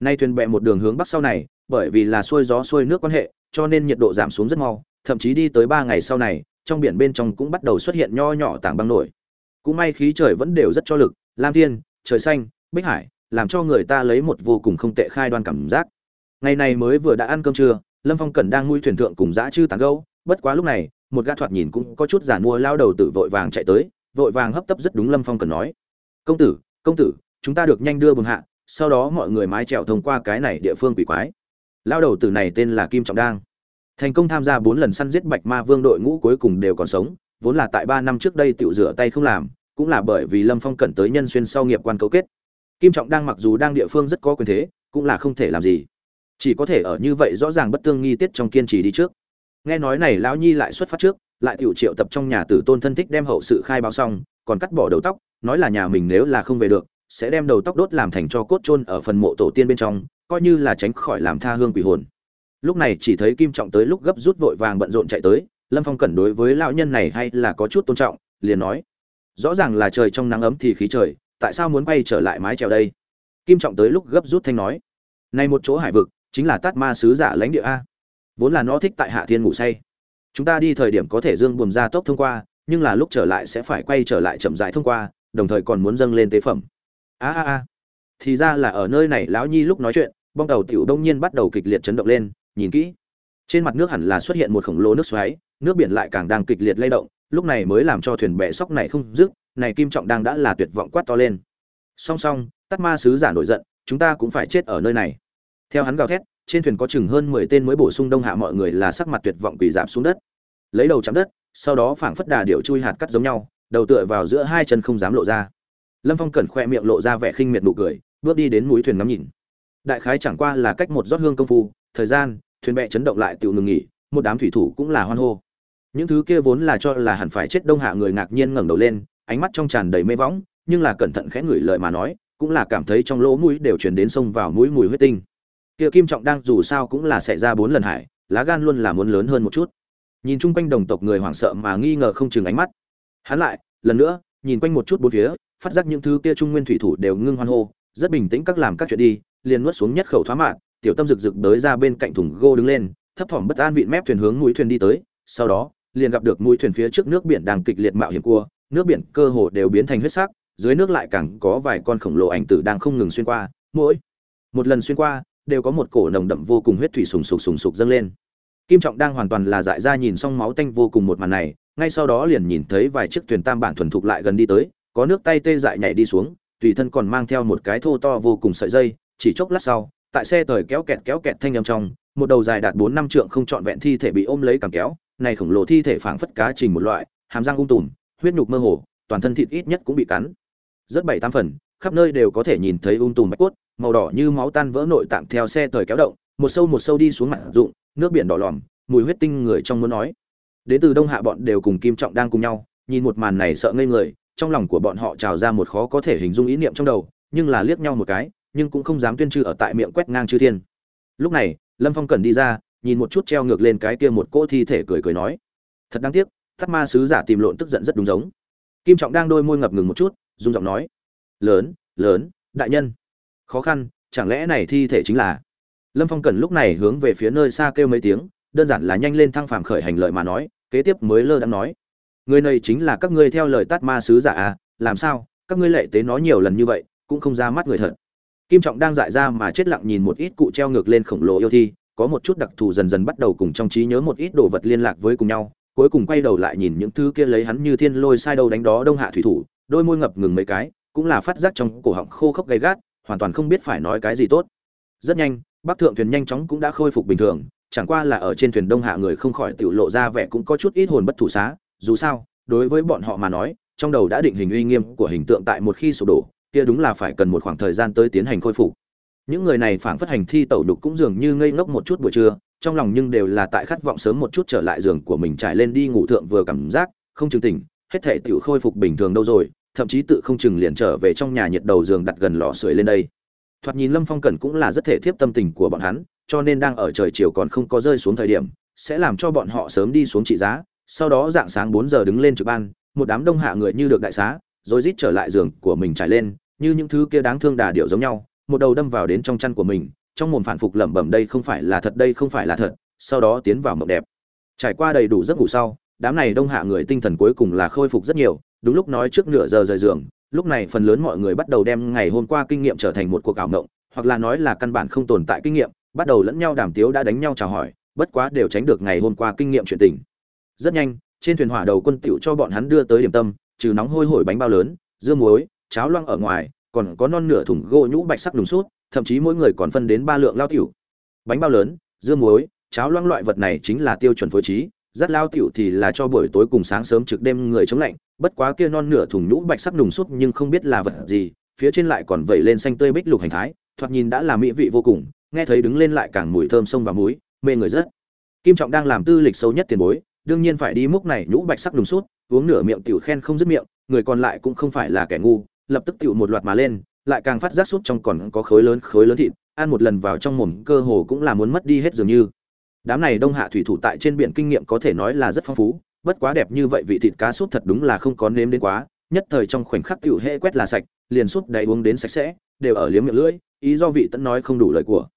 nay thuyền bè một đường hướng bắc sau này, bởi vì là xuôi gió xuôi nước quan hệ, cho nên nhiệt độ giảm xuống rất mau, thậm chí đi tới ba ngày sau này, trong biển bên trong cũng bắt đầu xuất hiện nho nhỏ tảng băng nổi. Cũng may khí trời vẫn đều rất cho lực, lam thiên, trời xanh, bích hải, làm cho người ta lấy một vô cùng không tệ khai đoan cảm giác. Ngày này mới vừa đã ăn cơm trưa lâm phong Cần đang nuôi thuyền thượng cùng dã chư tàng gâu bất quá lúc này, một gã thoạt nhìn cũng có chút giản mua lao đầu tử vội vàng chạy tới, vội vàng hấp tấp rất đúng lâm phong Cần nói. Công tử công tử, chúng ta được nhanh đưa bừng hạ, sau đó mọi người mái trèo thông qua cái này địa phương quỷ quái. Lao đầu tử này tên là kim trọng đang. Thành công tham gia bốn lần săn giết bạch ma vương đội ngũ cuối cùng đều còn sống, vốn là tại ba năm trước đây tiểu rửa tay không làm, cũng là bởi vì lâm phong cẩn tới nhân xuyên sau nghiệp quan cấu kết. Kim trọng đang mặc dù đang địa phương rất có quyền thế, cũng là không thể làm gì chỉ có thể ở như vậy rõ ràng bất tương nghi tiết trong kiên trì đi trước. Nghe nói này lão nhi lại xuất phát trước, lại tiểu triệu tập trong nhà tử tôn thân thích đem hậu sự khai báo xong, còn cắt bỏ đầu tóc, nói là nhà mình nếu là không về được, sẽ đem đầu tóc đốt làm thành cho cốt chôn ở phần mộ tổ tiên bên trong, coi như là tránh khỏi làm tha hương quỷ hồn. Lúc này chỉ thấy kim trọng tới lúc gấp rút vội vàng bận rộn chạy tới, lâm phong cẩn đối với lão nhân này hay là có chút tôn trọng, liền nói, rõ ràng là trời trong nắng ấm thì khí trời, tại sao muốn bay trở lại mái trèo đây? Kim trọng tới lúc gấp rút thanh nói, này một chỗ hải vực chính là tát ma sứ giả lãnh địa a. Vốn là nó thích tại hạ thiên ngủ say. Chúng ta đi thời điểm có thể dương buồm ra tốc thông qua, nhưng là lúc trở lại sẽ phải quay trở lại chậm rãi thông qua, đồng thời còn muốn dâng lên tế phẩm. A a a. Thì ra là ở nơi này lão nhi lúc nói chuyện, bong tàu tiểu đông nhiên bắt đầu kịch liệt chấn động lên, nhìn kỹ. Trên mặt nước hẳn là xuất hiện một khổng lồ nước xoáy, nước biển lại càng đang kịch liệt lay động, lúc này mới làm cho thuyền bè sóc này không dứt, này kim trọng đang đã là tuyệt vọng quát to lên. Song song tắt ma sứ giả nổi giận, chúng ta cũng phải chết ở nơi này theo hắn gào thét, trên thuyền có chừng hơn mười tên mới bổ sung đông hạ mọi người là sắc mặt tuyệt vọng quỳ giảm xuống đất. Lấy đầu chạm đất, sau đó phảng phất đà điệu chui hạt cắt giống nhau, đầu tựa vào giữa hai chân không dám lộ ra. Lâm phong cẩn khoe miệng lộ ra vẻ khinh miệt nụ cười, bước đi đến mũi thuyền ngắm nhìn. Đại khái chẳng qua là cách một rót hương công phu, thời gian, thuyền bè chấn động lại tự ngừng nghỉ, một đám thủy thủ cũng là hoan hô. Những thứ kia vốn là cho là hẳn phải chết đông hạ người ngạc nhiên ngẩng đầu lên, ánh mắt trong tràn đầy mê võng, nhưng là cẩn thận khẽ ngửi lời mà nói, cũng là cảm thấy trong lỗ mũi đều truyền đến sông vào mũi mùi huyết tinh kia kim trọng đang dù sao cũng là xảy ra bốn lần hải, lá gan luôn là muốn lớn hơn một chút. Nhìn chung quanh đồng tộc người hoảng sợ mà nghi ngờ không chừng ánh mắt. Hắn lại, lần nữa, nhìn quanh một chút bốn phía, phát giác những thứ kia trung nguyên thủy thủ đều ngưng hoan hô, rất bình tĩnh các làm các chuyện đi, liền nuốt xuống nhất khẩu thoá mạn, tiểu tâm rực rực tới ra bên cạnh thùng gô đứng lên, thấp thỏm bất an vịn mép thuyền hướng mũi thuyền đi tới, sau đó, liền gặp được mũi thuyền phía trước nước biển đang kịch liệt mạo hiểm cua, nước biển cơ hồ đều biến thành huyết sắc, dưới nước lại càng có vài con khổng lồ ảnh tử đang không ngừng xuyên qua, mỗi một lần xuyên qua đều có một cổ nồng đậm vô cùng huyết thủy sùng sục sùng sục dâng lên. Kim trọng đang hoàn toàn là dại ra nhìn xong máu tanh vô cùng một màn này, ngay sau đó liền nhìn thấy vài chiếc thuyền tam bản thuần thục lại gần đi tới, có nước tay tê dại nhảy đi xuống, tùy thân còn mang theo một cái thô to vô cùng sợi dây, chỉ chốc lát sau, tại xe tời kéo kẹt kéo kẹt thanh âm trong, một đầu dài đạt bốn năm trượng không trọn vẹn thi thể bị ôm lấy càng kéo, này khổng lồ thi thể phảng phất cá trình một loại, hàm răng ung tùm, huyết nhục mơ hồ, toàn thân thịt ít nhất cũng bị cắn. Rất bảy tám phần, khắp nơi đều có thể nhìn thấy ung tùm bạch cốt màu đỏ như máu tan vỡ nội tạng theo xe thời kéo động, một sâu một sâu đi xuống mặt rụng nước biển đỏ lòm, mùi huyết tinh người trong muốn nói. Đến từ đông hạ bọn đều cùng kim trọng đang cùng nhau, nhìn một màn này sợ ngây người, trong lòng của bọn họ trào ra một khó có thể hình dung ý niệm trong đầu, nhưng là liếc nhau một cái, nhưng cũng không dám tuyên trừ ở tại miệng quét ngang chư thiên. Lúc này, lâm phong cần đi ra, nhìn một chút treo ngược lên cái kia một cỗ thi thể cười cười nói. Thật đáng tiếc thắt ma sứ giả tìm lộn tức giận rất đúng giống. Kim trọng đang đôi môi ngập ngừng một chút rung giọng nói. Lớn lớn, đại nhân khó khăn, chẳng lẽ này thi thể chính là? Lâm phong cần lúc này hướng về phía nơi xa kêu mấy tiếng, đơn giản là nhanh lên thăng phàm khởi hành lợi mà nói, kế tiếp mới lơ đang nói. Người này chính là các ngươi theo lời tát ma sứ giả à làm sao, các ngươi lệ tế nó nhiều lần như vậy, cũng không ra mắt người thật. Kim trọng đang dại ra mà chết lặng nhìn một ít cụ treo ngược lên khổng lồ yêu thi, có một chút đặc thù dần dần bắt đầu cùng trong trí nhớ một ít đồ vật liên lạc với cùng nhau, cuối cùng quay đầu lại nhìn những thứ kia lấy hắn như thiên lôi sai đầu đánh đó đông hạ thủy thủ, đôi môi ngập ngừng mấy cái, cũng là phát giác trong cổ họng khô khốc gay gắt hoàn toàn không biết phải nói cái gì tốt. Rất nhanh, bắc thượng thuyền nhanh chóng cũng đã khôi phục bình thường, chẳng qua là ở trên thuyền đông hạ người không khỏi tự lộ ra vẻ cũng có chút ít hồn bất thủ xá, dù sao, đối với bọn họ mà nói, trong đầu đã định hình uy nghiêm của hình tượng tại một khi sụp đổ, kia đúng là phải cần một khoảng thời gian tới tiến hành khôi phục. Những người này phảng phất hành thi tẩu đục cũng dường như ngây ngốc một chút buổi trưa, trong lòng nhưng đều là tại khát vọng sớm một chút trở lại giường của mình trải lên đi ngủ thượng vừa cảm giác không chừng tỉnh, hết thể tiểu khôi phục bình thường đâu rồi thậm chí tự không chừng liền trở về trong nhà nhiệt đầu giường đặt gần lò sưởi lên đây. Thoạt nhìn lâm phong cẩn cũng là rất thể thiếp tâm tình của bọn hắn, cho nên đang ở trời chiều còn không có rơi xuống thời điểm, sẽ làm cho bọn họ sớm đi xuống trị giá, sau đó dạng sáng bốn giờ đứng lên trực ban, một đám đông hạ người như được đại xá, rồi rít trở lại giường của mình trải lên, như những thứ kia đáng thương đà điệu giống nhau, một đầu đâm vào đến trong chăn của mình, trong mồm phản phục lẩm bẩm đây không phải là thật, đây không phải là thật, sau đó tiến vào mộng đẹp. Trải qua đầy đủ giấc ngủ sau, đám này đông hạ người tinh thần cuối cùng là khôi phục rất nhiều đúng lúc nói trước nửa giờ rời giường, lúc này phần lớn mọi người bắt đầu đem ngày hôm qua kinh nghiệm trở thành một cuộc ảo mộng, hoặc là nói là căn bản không tồn tại kinh nghiệm, bắt đầu lẫn nhau đàm tiếu đã đánh nhau chào hỏi, bất quá đều tránh được ngày hôm qua kinh nghiệm chuyện tình. Rất nhanh, trên thuyền hỏa đầu quân tiểu cho bọn hắn đưa tới điểm tâm, trừ nóng hôi hổi bánh bao lớn, dưa muối, cháo loang ở ngoài, còn có non nửa thùng gỗ nhũ bạch sắc đùng sút, thậm chí mỗi người còn phân đến ba lượng lao tiểu. Bánh bao lớn, dưa muối, cháo loang loại vật này chính là tiêu chuẩn phối trí rất lao tiểu thì là cho buổi tối cùng sáng sớm trực đêm người chống lạnh, bất quá kia non nửa thùng nhũ bạch sắc đùng sút nhưng không biết là vật gì, phía trên lại còn vẩy lên xanh tươi bích lục hành thái, thoạt nhìn đã là mỹ vị vô cùng, nghe thấy đứng lên lại càng mùi thơm sông và muối, mê người rất. Kim trọng đang làm tư lịch sâu nhất tiền bối, đương nhiên phải đi múc này nhũ bạch sắc đùng sút uống nửa miệng tiểu khen không dứt miệng, người còn lại cũng không phải là kẻ ngu, lập tức tiểu một loạt mà lên, lại càng phát giác sút trong còn có khối lớn khối lớn thịt, ăn một lần vào trong mồm cơ hồ cũng là muốn mất đi hết dường như đám này đông hạ thủy thủ tại trên biển kinh nghiệm có thể nói là rất phong phú, bất quá đẹp như vậy vị thịt cá súp thật đúng là không có nếm đến quá, nhất thời trong khoảnh khắc tiểu hệ quét là sạch, liền súp đầy uống đến sạch sẽ, đều ở liếm miệng lưỡi, ý do vị tẫn nói không đủ lời của.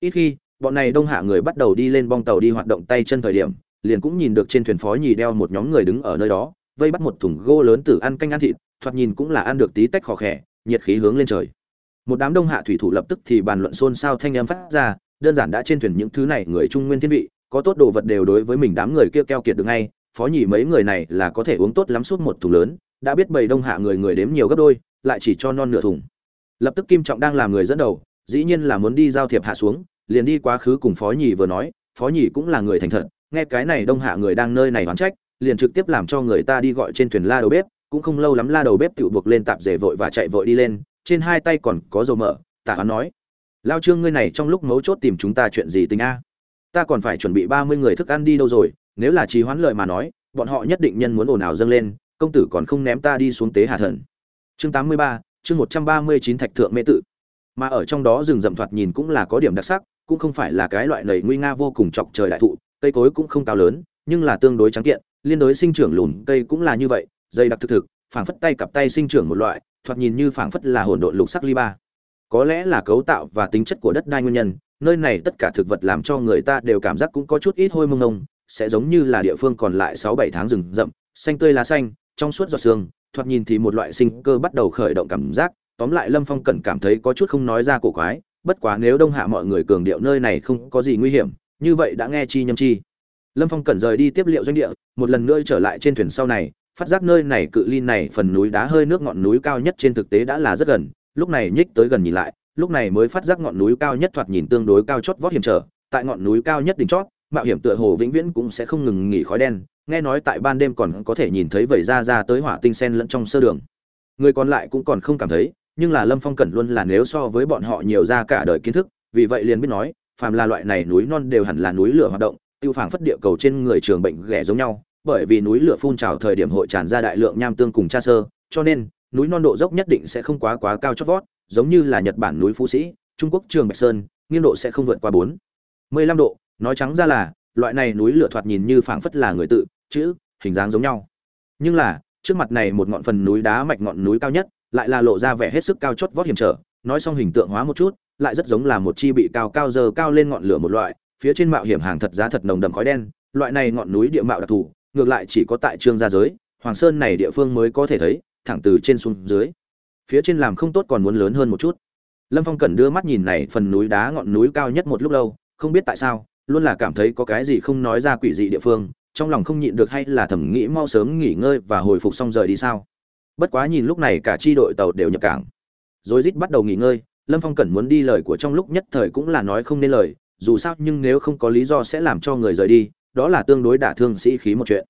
Ít khi, bọn này đông hạ người bắt đầu đi lên bong tàu đi hoạt động tay chân thời điểm, liền cũng nhìn được trên thuyền phó nhì đeo một nhóm người đứng ở nơi đó, vây bắt một thùng gô lớn từ ăn canh ăn thịt, thoạt nhìn cũng là ăn được tí tách khó khẽ nhiệt khí hướng lên trời. Một đám đông hạ thủy thủ lập tức thì bàn luận xôn xao thanh âm phát ra đơn giản đã trên thuyền những thứ này người trung nguyên thiên vị, có tốt đồ vật đều đối với mình đám người kia keo kiệt được ngay, phó nhì mấy người này là có thể uống tốt lắm suốt một thùng lớn, đã biết bầy đông hạ người người đếm nhiều gấp đôi, lại chỉ cho non nửa thùng. Lập tức kim trọng đang làm người dẫn đầu, dĩ nhiên là muốn đi giao thiệp hạ xuống, liền đi quá khứ cùng phó nhì vừa nói, phó nhì cũng là người thành thật, nghe cái này đông hạ người đang nơi này oán trách, liền trực tiếp làm cho người ta đi gọi trên thuyền la đầu bếp, cũng không lâu lắm la đầu bếp tự buộc lên tạp dề vội và chạy vội đi lên, trên hai tay còn có dầu mỡ tạ hắn nói lao trương ngươi này trong lúc mấu chốt tìm chúng ta chuyện gì tình a? Ta còn phải chuẩn bị ba mươi người thức ăn đi đâu rồi, nếu là trì hoãn lợi mà nói, bọn họ nhất định nhân muốn ồn ào dâng lên, công tử còn không ném ta đi xuống tế hà thần. Chương tám mươi ba, chương một trăm ba mươi chín thạch thượng mê tự. Mà ở trong đó rừng rậm thoạt nhìn cũng là có điểm đặc sắc, cũng không phải là cái loại nầy nguy nga vô cùng chọc trời đại thụ, cây cối cũng không cao lớn, nhưng là tương đối trắng kiện, liên đối sinh trưởng lùn cây cũng là như vậy dây đặc thực thực, phảng phất tay cặp tay sinh trưởng một loại, thoạt nhìn như phảng phất là hỗn độn lục sắc ly ba có lẽ là cấu tạo và tính chất của đất đai nguyên nhân, nơi này tất cả thực vật làm cho người ta đều cảm giác cũng có chút ít hôi mông nông sẽ giống như là địa phương còn lại sáu bảy tháng rừng rậm, xanh tươi lá xanh, trong suốt giọt sương, thoạt nhìn thì một loại sinh cơ bắt đầu khởi động cảm giác. Tóm lại lâm phong cẩn cảm thấy có chút không nói ra cổ quái, bất quá nếu đông hạ mọi người cường điệu nơi này không có gì nguy hiểm, như vậy đã nghe chi nhâm chi. Lâm phong cẩn rời đi tiếp liệu doanh địa, một lần nữa trở lại trên thuyền sau này, phát giác nơi này cự ly này phần núi đá hơi nước ngọn núi cao nhất trên thực tế đã là rất gần lúc này nhích tới gần nhìn lại, lúc này mới phát giác ngọn núi cao nhất thoạt nhìn tương đối cao chót vót hiểm trở, tại ngọn núi cao nhất đỉnh chót, mạo hiểm tựa hồ vĩnh viễn cũng sẽ không ngừng nghỉ khói đen, nghe nói tại ban đêm còn có thể nhìn thấy vẩy ra ra tới hỏa tinh sen lẫn trong sơ đường. Người còn lại cũng còn không cảm thấy, nhưng là lâm phong cẩn luôn là nếu so với bọn họ nhiều ra cả đời kiến thức, vì vậy liền biết nói, phàm là loại này núi non đều hẳn là núi lửa hoạt động, tiêu phảng phất địa cầu trên người trường bệnh ghẻ giống nhau, bởi vì núi lửa phun trào thời điểm hội tràn ra đại lượng nham tương cùng cha sơ, cho nên núi non độ dốc nhất định sẽ không quá quá cao chót vót, giống như là nhật bản núi phú sĩ, trung quốc trường bạch sơn, nghiêng độ sẽ không vượt qua bốn. Mươi lăm độ, nói trắng ra là, loại này núi lửa thoạt nhìn như phảng phất là người tự, chữ, hình dáng giống nhau. Nhưng là, trước mặt này một ngọn phần núi đá mạch ngọn núi cao nhất, lại là lộ ra vẻ hết sức cao chót vót hiểm trở, nói xong hình tượng hóa một chút, lại rất giống là một chi bị cao cao giờ cao lên ngọn lửa một loại, phía trên mạo hiểm hàng thật giá thật nồng đậm khói đen, loại này ngọn núi địa mạo đặc thù, ngược lại chỉ có tại trương gia giới, hoàng sơn này địa phương mới có thể thấy thẳng từ trên xuống dưới. Phía trên làm không tốt còn muốn lớn hơn một chút. Lâm phong cần đưa mắt nhìn này phần núi đá ngọn núi cao nhất một lúc lâu, không biết tại sao, luôn là cảm thấy có cái gì không nói ra quỷ dị địa phương, trong lòng không nhịn được hay là thầm nghĩ mau sớm nghỉ ngơi và hồi phục xong rời đi sao. Bất quá nhìn lúc này cả tri đội tàu đều nhập cảng. Rồi rít bắt đầu nghỉ ngơi, lâm phong cẩn muốn đi lời của trong lúc nhất thời cũng là nói không nên lời, dù sao nhưng nếu không có lý do sẽ làm cho người rời đi, đó là tương đối đả thương sĩ khí một chuyện.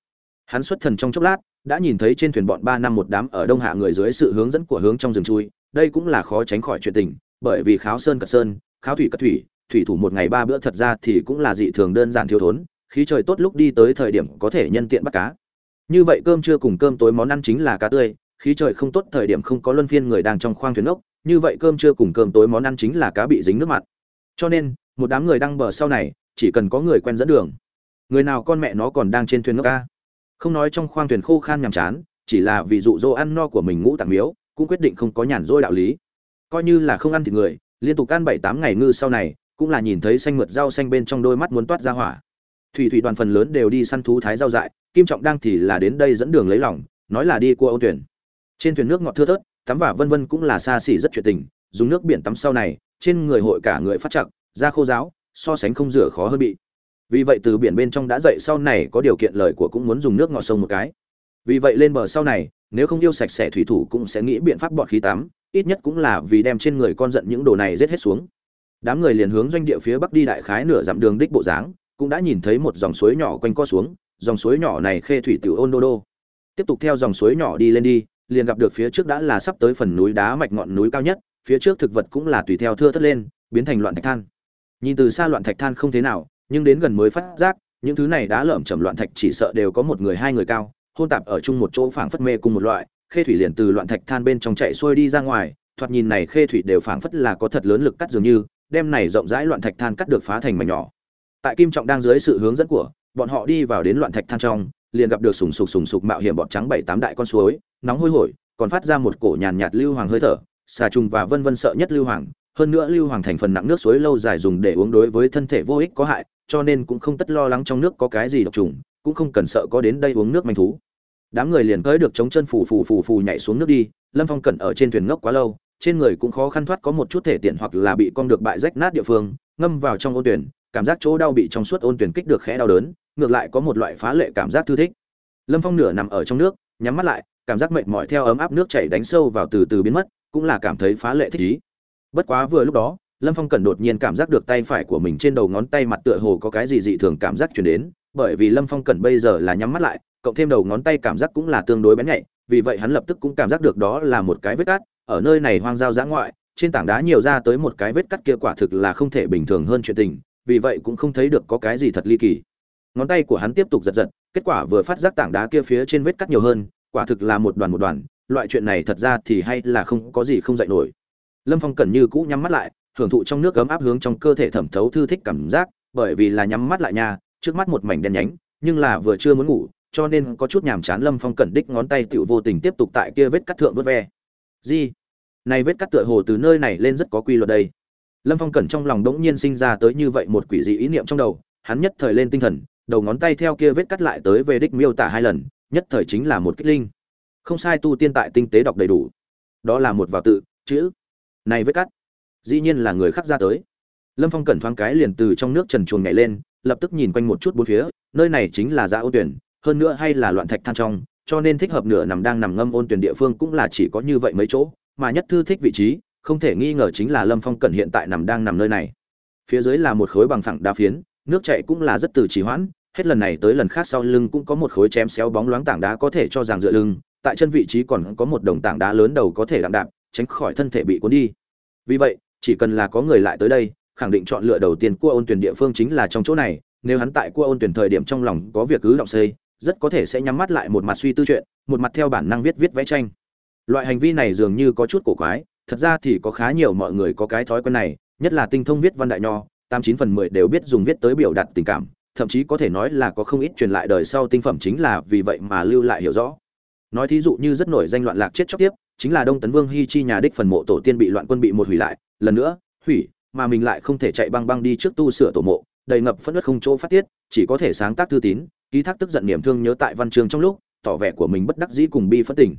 Hắn xuất thần trong chốc lát đã nhìn thấy trên thuyền bọn ba năm một đám ở đông hạ người dưới sự hướng dẫn của hướng trong rừng chui, đây cũng là khó tránh khỏi chuyện tình, bởi vì kháo sơn cật sơn, kháo thủy cật thủy thủy thủ một ngày ba bữa thật ra thì cũng là dị thường đơn giản thiếu thốn, khí trời tốt lúc đi tới thời điểm có thể nhân tiện bắt cá. Như vậy cơm trưa cùng cơm tối món ăn chính là cá tươi, khí trời không tốt thời điểm không có luân phiên người đang trong khoang thuyền ốc, như vậy cơm trưa cùng cơm tối món ăn chính là cá bị dính nước mặn. Cho nên, một đám người đang bờ sau này, chỉ cần có người quen dẫn đường. Người nào con mẹ nó còn đang trên thuyền ngốc ca không nói trong khoang thuyền khô khan nhàm chán, chỉ là vì dụ dỗ ăn no của mình ngũ tạng miếu, cũng quyết định không có nhàn rỗi đạo lý. Coi như là không ăn thịt người, liên tục ăn bảy tám ngày ngư sau này, cũng là nhìn thấy xanh mượt rau xanh bên trong đôi mắt muốn toát ra hỏa. Thủy thủy đoàn phần lớn đều đi săn thú thái rau dại, kim trọng đang thì là đến đây dẫn đường lấy lòng, nói là đi qua âu thuyền. Trên thuyền nước ngọt thưa thớt, tắm vả vân vân cũng là xa xỉ rất chuyện tình, dùng nước biển tắm sau này, trên người hội cả người phát chặt, da khô giáo so sánh không rửa khó hơn bị vì vậy từ biển bên trong đã dậy sau này có điều kiện lời của cũng muốn dùng nước ngọt sông một cái. Vì vậy lên bờ sau này, nếu không yêu sạch sẽ thủy thủ cũng sẽ nghĩ biện pháp bọt khí tắm, ít nhất cũng là vì đem trên người con giận những đồ này rết hết xuống. Đám người liền hướng doanh địa phía bắc đi đại khái nửa dặm đường đích bộ dáng, cũng đã nhìn thấy một dòng suối nhỏ quanh co xuống, dòng suối nhỏ này khê thủy tiểu ôn đô đô. Tiếp tục theo dòng suối nhỏ đi lên đi, liền gặp được phía trước đã là sắp tới phần núi đá mạch ngọn núi cao nhất, phía trước thực vật cũng là tùy theo thưa thất lên, biến thành loạn thạch than. Nhìn từ xa loạn thạch than không thế nào nhưng đến gần mới phát giác, những thứ này đã lởm chầm loạn thạch chỉ sợ đều có một người hai người cao, hôn tạp ở chung một chỗ phảng phất mê cùng một loại, khê thủy liền từ loạn thạch than bên trong chạy xuôi đi ra ngoài, thoạt nhìn này khê thủy đều phảng phất là có thật lớn lực cắt dường như, đem này rộng rãi loạn thạch than cắt được phá thành mảnh nhỏ. Tại kim trọng đang dưới sự hướng dẫn của, bọn họ đi vào đến loạn thạch than trong, liền gặp được sùng sục sùng sục mạo hiểm bọt trắng bảy tám đại con suối, nóng hôi hổi, còn phát ra một cổ nhàn nhạt lưu hoàng hơi thở, xà trùng và vân vân sợ nhất lưu hoàng, hơn nữa lưu hoàng thành phần nặng nước suối lâu dài dùng để uống đối với thân thể vô ích có hại cho nên cũng không tất lo lắng trong nước có cái gì độc trùng, cũng không cần sợ có đến đây uống nước manh thú. Đám người liền tới được chống chân phù phù phù phù nhảy xuống nước đi, lâm phong cẩn ở trên thuyền ngốc quá lâu, trên người cũng khó khăn thoát có một chút thể tiện hoặc là bị con được bại rách nát địa phương, ngâm vào trong ôn tuyển, cảm giác chỗ đau bị trong suốt ôn tuyển kích được khẽ đau đớn, ngược lại có một loại phá lệ cảm giác thư thích. Lâm phong nửa nằm ở trong nước, nhắm mắt lại, cảm giác mệt mỏi theo ấm áp nước chảy đánh sâu vào từ từ biến mất, cũng là cảm thấy phá lệ thích ý. Bất quá vừa lúc đó lâm phong cần đột nhiên cảm giác được tay phải của mình trên đầu ngón tay mặt tựa hồ có cái gì dị thường cảm giác chuyển đến, bởi vì lâm phong cần bây giờ là nhắm mắt lại, cộng thêm đầu ngón tay cảm giác cũng là tương đối bén nhạy, vì vậy hắn lập tức cũng cảm giác được đó là một cái vết cắt. Ở nơi này hoang giao giã ngoại, trên tảng đá nhiều ra tới một cái vết cắt kia quả thực là không thể bình thường hơn chuyện tình, vì vậy cũng không thấy được có cái gì thật ly kỳ. Ngón tay của hắn tiếp tục giật giật, kết quả vừa phát giác tảng đá kia phía trên vết cắt nhiều hơn, quả thực là một đoàn một đoàn, loại chuyện này thật ra thì hay là không có gì không dạy nổi. Lâm phong cẩn như cũ nhắm mắt lại hưởng thụ trong nước ấm áp hướng trong cơ thể thẩm thấu thư thích cảm giác, bởi vì là nhắm mắt lại nha, trước mắt một mảnh đen nhánh, nhưng là vừa chưa muốn ngủ, cho nên có chút nhàm chán lâm phong cẩn đích ngón tay tiểu vô tình tiếp tục tại kia vết cắt thượng vớt ve. Gì? này vết cắt tựa hồ từ nơi này lên rất có quy luật đây. Lâm phong cẩn trong lòng đống nhiên sinh ra tới như vậy một quỷ dị ý niệm trong đầu, hắn nhất thời lên tinh thần, đầu ngón tay theo kia vết cắt lại tới về đích miêu tả hai lần, nhất thời chính là một kích linh. Không sai tu tiên tại tinh tế đọc đầy đủ. Đó là một vào tự, chữ. Này vết cắt dĩ nhiên là người khác ra tới. Lâm phong cẩn thoáng cái liền từ trong nước trần chuồng nhảy lên, lập tức nhìn quanh một chút bốn phía, nơi này chính là dạ ô tuyển, hơn nữa hay là loạn thạch than trong, cho nên thích hợp nửa nằm đang nằm ngâm ôn tuyển địa phương cũng là chỉ có như vậy mấy chỗ, mà nhất thư thích vị trí, không thể nghi ngờ chính là lâm phong cẩn hiện tại nằm đang nằm nơi này. Phía dưới là một khối bằng phẳng đá phiến, nước chạy cũng là rất từ trì hoãn, hết lần này tới lần khác sau lưng cũng có một khối chém xéo bóng loáng tảng đá có thể cho rằng dựa lưng, tại chân vị trí còn có một đồng tảng đá lớn đầu có thể đạm đạm, tránh khỏi thân thể bị cuốn đi. Vì vậy chỉ cần là có người lại tới đây, khẳng định chọn lựa đầu tiên của ôn tuyển địa phương chính là trong chỗ này. Nếu hắn tại cua ôn tuyển thời điểm trong lòng có việc cứ động xây, rất có thể sẽ nhắm mắt lại một mặt suy tư chuyện, một mặt theo bản năng viết viết vẽ tranh. Loại hành vi này dường như có chút cổ quái, thật ra thì có khá nhiều mọi người có cái thói quen này, nhất là tinh thông viết văn đại nho, tám chín phần mười đều biết dùng viết tới biểu đạt tình cảm, thậm chí có thể nói là có không ít truyền lại đời sau tinh phẩm chính là vì vậy mà lưu lại hiểu rõ. Nói thí dụ như rất nổi danh loạn lạc chết chóc tiếp chính là đông tấn vương hy chi nhà đích phần mộ tổ tiên bị loạn quân bị một hủy lại, lần nữa, hủy, mà mình lại không thể chạy băng băng đi trước tu sửa tổ mộ, đầy ngập phẫn nộ không chỗ phát tiết, chỉ có thể sáng tác thư tín, ký thác tức giận niềm thương nhớ tại văn chương trong lúc, tỏ vẻ của mình bất đắc dĩ cùng bi phẫn tình.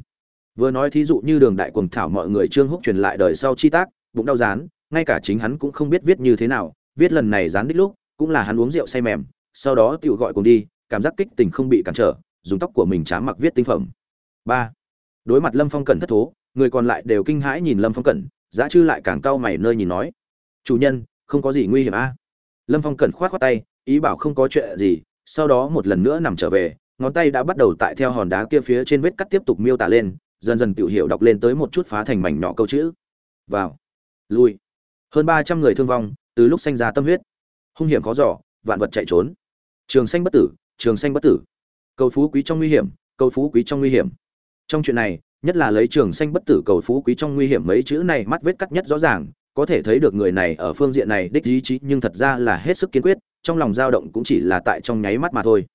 Vừa nói thí dụ như đường đại quần thảo mọi người trương húc truyền lại đời sau chi tác, bụng đau rán, ngay cả chính hắn cũng không biết viết như thế nào, viết lần này dán đích lúc, cũng là hắn uống rượu say mềm, sau đó tiểu gọi cùng đi, cảm giác kích tình không bị cản trở, dùng tóc của mình chám mặc viết tinh phẩm. Ba đối mặt lâm phong cẩn thất thố, người còn lại đều kinh hãi nhìn lâm phong cẩn, giá chư lại càng cau mày nơi nhìn nói, chủ nhân, không có gì nguy hiểm a. Lâm phong cẩn khoát khoát tay, ý bảo không có chuyện gì, sau đó một lần nữa nằm trở về, ngón tay đã bắt đầu tại theo hòn đá kia phía trên vết cắt tiếp tục miêu tả lên, dần dần tiểu hiểu đọc lên tới một chút phá thành mảnh nhỏ câu chữ. Vào. Lui. Hơn ba trăm người thương vong, từ lúc sanh ra tâm huyết. Hung hiểm khó giỏ vạn vật chạy trốn. Trường xanh bất tử, trường xanh bất tử. Cầu phú quý trong nguy hiểm, cầu phú quý trong nguy hiểm trong chuyện này, nhất là lấy trường xanh bất tử cầu phú quý trong nguy hiểm mấy chữ này mắt vết cắt nhất rõ ràng, có thể thấy được người này ở phương diện này đích ý chí nhưng thật ra là hết sức kiên quyết, trong lòng dao động cũng chỉ là tại trong nháy mắt mà thôi.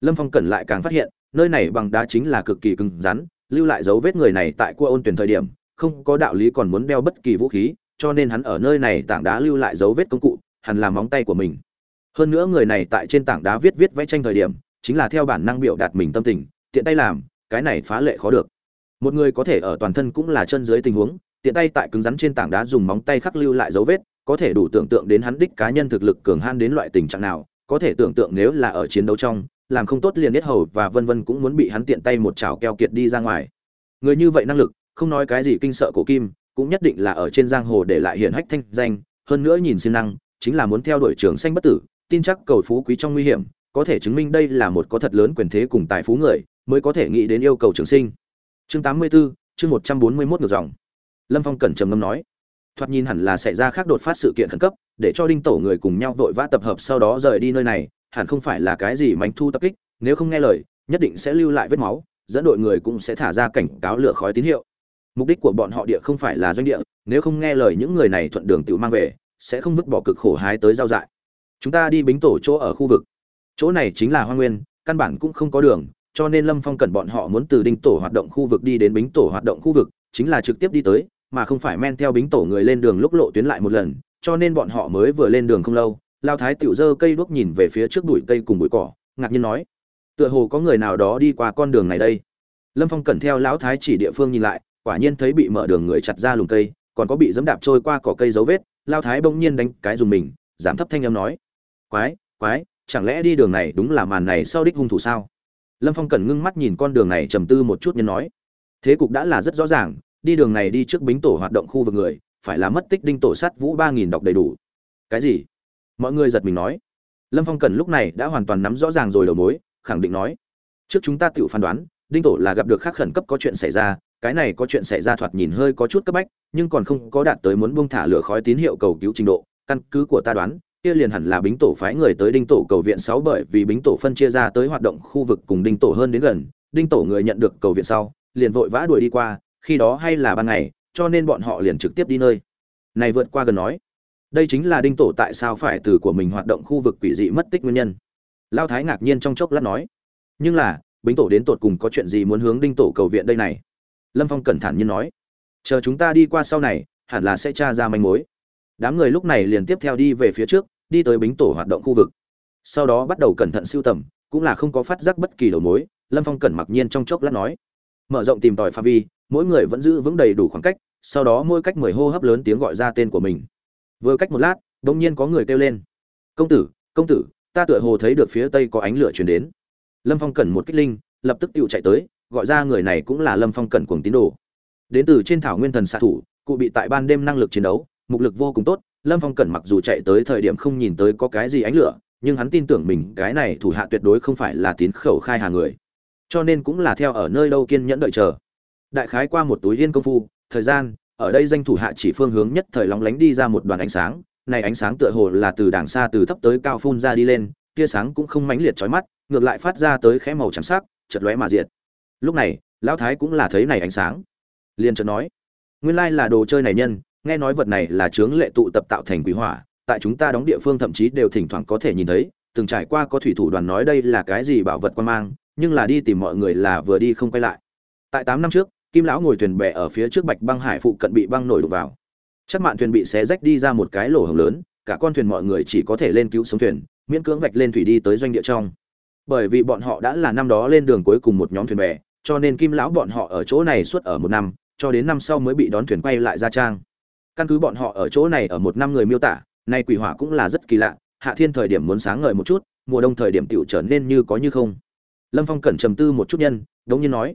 Lâm phong cẩn lại càng phát hiện, nơi này bằng đá chính là cực kỳ cứng rắn, lưu lại dấu vết người này tại cua ôn tuyển thời điểm, không có đạo lý còn muốn đeo bất kỳ vũ khí, cho nên hắn ở nơi này tảng đá lưu lại dấu vết công cụ, hẳn là móng tay của mình. Hơn nữa người này tại trên tảng đá viết viết vẽ tranh thời điểm, chính là theo bản năng biểu đạt mình tâm tình, tiện tay làm cái này phá lệ khó được. Một người có thể ở toàn thân cũng là chân dưới tình huống, tiện tay tại cứng rắn trên tảng đá dùng móng tay khắc lưu lại dấu vết, có thể đủ tưởng tượng đến hắn đích cá nhân thực lực cường han đến loại tình trạng nào, có thể tưởng tượng nếu là ở chiến đấu trong, làm không tốt liền biết hầu và vân vân cũng muốn bị hắn tiện tay một chảo keo kiệt đi ra ngoài. Người như vậy năng lực, không nói cái gì kinh sợ cổ kim, cũng nhất định là ở trên giang hồ để lại hiển hách thanh danh, hơn nữa nhìn siêng năng, chính là muốn theo đuổi trường xanh bất tử, tin chắc cầu phú quý trong nguy hiểm, có thể chứng minh đây là một có thật lớn quyền thế cùng tài phú người mới có thể nghĩ đến yêu cầu trường sinh. Chương 84, chương 141 ngược dòng. Lâm phong cẩn trầm ngâm nói thoạt nhìn hẳn là xảy ra khác đột phát sự kiện khẩn cấp để cho đinh tổ người cùng nhau vội vã tập hợp sau đó rời đi nơi này hẳn không phải là cái gì mánh thu tập kích nếu không nghe lời nhất định sẽ lưu lại vết máu dẫn đội người cũng sẽ thả ra cảnh cáo lửa khói tín hiệu. Mục đích của bọn họ địa không phải là doanh địa nếu không nghe lời những người này thuận đường tự mang về sẽ không vứt bỏ cực khổ hái tới giao dại. Chúng ta đi bính tổ chỗ ở khu vực. Chỗ này chính là hoa nguyên căn bản cũng không có đường cho nên lâm phong cần bọn họ muốn từ đinh tổ hoạt động khu vực đi đến bính tổ hoạt động khu vực, chính là trực tiếp đi tới, mà không phải men theo bính tổ người lên đường lúc lộ tuyến lại một lần, cho nên bọn họ mới vừa lên đường không lâu, lao thái tiểu dơ cây đuốc nhìn về phía trước bụi cây cùng bụi cỏ, ngạc nhiên nói, tựa hồ có người nào đó đi qua con đường này đây. Lâm phong cẩn theo lão thái chỉ địa phương nhìn lại, quả nhiên thấy bị mở đường người chặt ra lùm cây, còn có bị dẫm đạp trôi qua cỏ cây dấu vết, lao thái bỗng nhiên đánh cái dùng mình, giảm thấp thanh âm nói, quái quái, chẳng lẽ đi đường này đúng là màn này sau đích hung thủ sao? Lâm phong Cần ngưng mắt nhìn con đường này trầm tư một chút nhân nói, thế cục đã là rất rõ ràng, đi đường này đi trước bính tổ hoạt động khu vực người, phải là mất tích đinh tổ sắt vũ ba nghìn đọc đầy đủ. Cái gì? Mọi người giật mình nói. Lâm phong cần lúc này đã hoàn toàn nắm rõ ràng rồi đầu mối, khẳng định nói. Trước chúng ta tự phán đoán, đinh tổ là gặp được khác khẩn cấp có chuyện xảy ra, cái này có chuyện xảy ra thoạt nhìn hơi có chút cấp bách, nhưng còn không có đạt tới muốn buông thả lửa khói tín hiệu cầu cứu trình độ, căn cứ của ta đoán kia liền hẳn là bính tổ phái người tới đinh tổ cầu viện sáu bởi vì bính tổ phân chia ra tới hoạt động khu vực cùng đinh tổ hơn đến gần, đinh tổ người nhận được cầu viện sau, liền vội vã đuổi đi qua, khi đó hay là ban ngày, cho nên bọn họ liền trực tiếp đi nơi. Này vượt qua gần nói, đây chính là đinh tổ tại sao phải từ của mình hoạt động khu vực quỷ dị mất tích nguyên nhân. Lao thái ngạc nhiên trong chốc lát nói, nhưng là, bính tổ đến tột cùng có chuyện gì muốn hướng đinh tổ cầu viện đây này? Lâm phong cẩn thận nhiên nói, chờ chúng ta đi qua sau này, hẳn là sẽ tra ra manh mối. Đám người lúc này liền tiếp theo đi về phía trước đi tới bính tổ hoạt động khu vực. Sau đó bắt đầu cẩn thận siêu tầm, cũng là không có phát giác bất kỳ đầu mối, lâm phong cẩn mặc nhiên trong chốc lát nói. Mở rộng tìm tòi pha vi, mỗi người vẫn giữ vững đầy đủ khoảng cách, sau đó mỗi cách mười hô hấp lớn tiếng gọi ra tên của mình. Vừa cách một lát đ ỗ n g nhiên có người kêu lên. Công tử công tử, ta tựa hồ thấy được phía tây có ánh lửa chuyển đến. Lâm phong cẩn một kích linh, lập tức tự chạy tới, gọi ra người này cũng là lâm phong cẩn cuồng tín đồ. Đến từ trên thảo nguyên thần xạ thủ, cụ bị tại ban đêm năng lực chiến đấu, mục lực vô cùng tốt lâm phong cẩn mặc dù chạy tới thời điểm không nhìn tới có cái gì ánh lửa, nhưng hắn tin tưởng mình cái này thủ hạ tuyệt đối không phải là tín khẩu khai hà người. Cho nên cũng là theo ở nơi đâu kiên nhẫn đợi chờ. Đại khái qua một túi yên công phu, thời gian, ở đây danh thủ hạ chỉ phương hướng nhất thời lóng lánh đi ra một đoàn ánh sáng. Này ánh sáng tựa hồ là từ đàng xa từ thấp tới cao phun ra đi lên, tia sáng cũng không mãnh liệt chói mắt, ngược lại phát ra tới khẽ màu trắng sắc chật lóe mà diệt. Lúc này, lão thái cũng là thấy này ánh sáng. Liền chợt nói, nguyên lai là đồ chơi này nhân nghe nói vật này là chướng lệ tụ tập tạo thành quỷ hỏa, tại chúng ta đóng địa phương thậm chí đều thỉnh thoảng có thể nhìn thấy. Từng trải qua có thủy thủ đoàn nói đây là cái gì bảo vật quan mang, nhưng là đi tìm mọi người là vừa đi không quay lại. Tại tám năm trước, kim lão ngồi thuyền bè ở phía trước bạch băng hải phụ cận bị băng nổi đục vào. Chắc mạn thuyền bị xé rách đi ra một cái lỗ hồng lớn, cả con thuyền mọi người chỉ có thể lên cứu sống thuyền, miễn cưỡng vạch lên thủy đi tới doanh địa trong. Bởi vì bọn họ đã là năm đó lên đường cuối cùng một nhóm thuyền bè, cho nên kim lão bọn họ ở chỗ này suốt ở một năm, cho đến năm sau mới bị đón thuyền quay lại ra trang căn cứ bọn họ ở chỗ này ở một năm người miêu tả, nay quỷ hỏa cũng là rất kỳ lạ, hạ thiên thời điểm muốn sáng ngời một chút, mùa đông thời điểm tiểu trở nên như có như không. Lâm phong cẩn trầm tư một chút nhân, đống nhiên nói,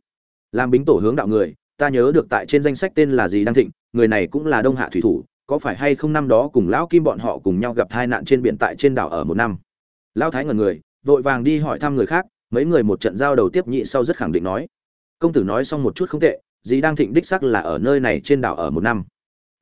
làm bính tổ hướng đạo người, ta nhớ được tại trên danh sách tên là gì đăng thịnh, người này cũng là đông hạ thủy thủ, có phải hay không năm đó cùng lão kim bọn họ cùng nhau gặp tai nạn trên biển tại trên đảo ở một năm? Lão thái ngần người, vội vàng đi hỏi thăm người khác, mấy người một trận giao đầu tiếp nhị sau rất khẳng định nói, công tử nói xong một chút không tệ, gì đang thịnh đích sắc là ở nơi này trên đảo ở một năm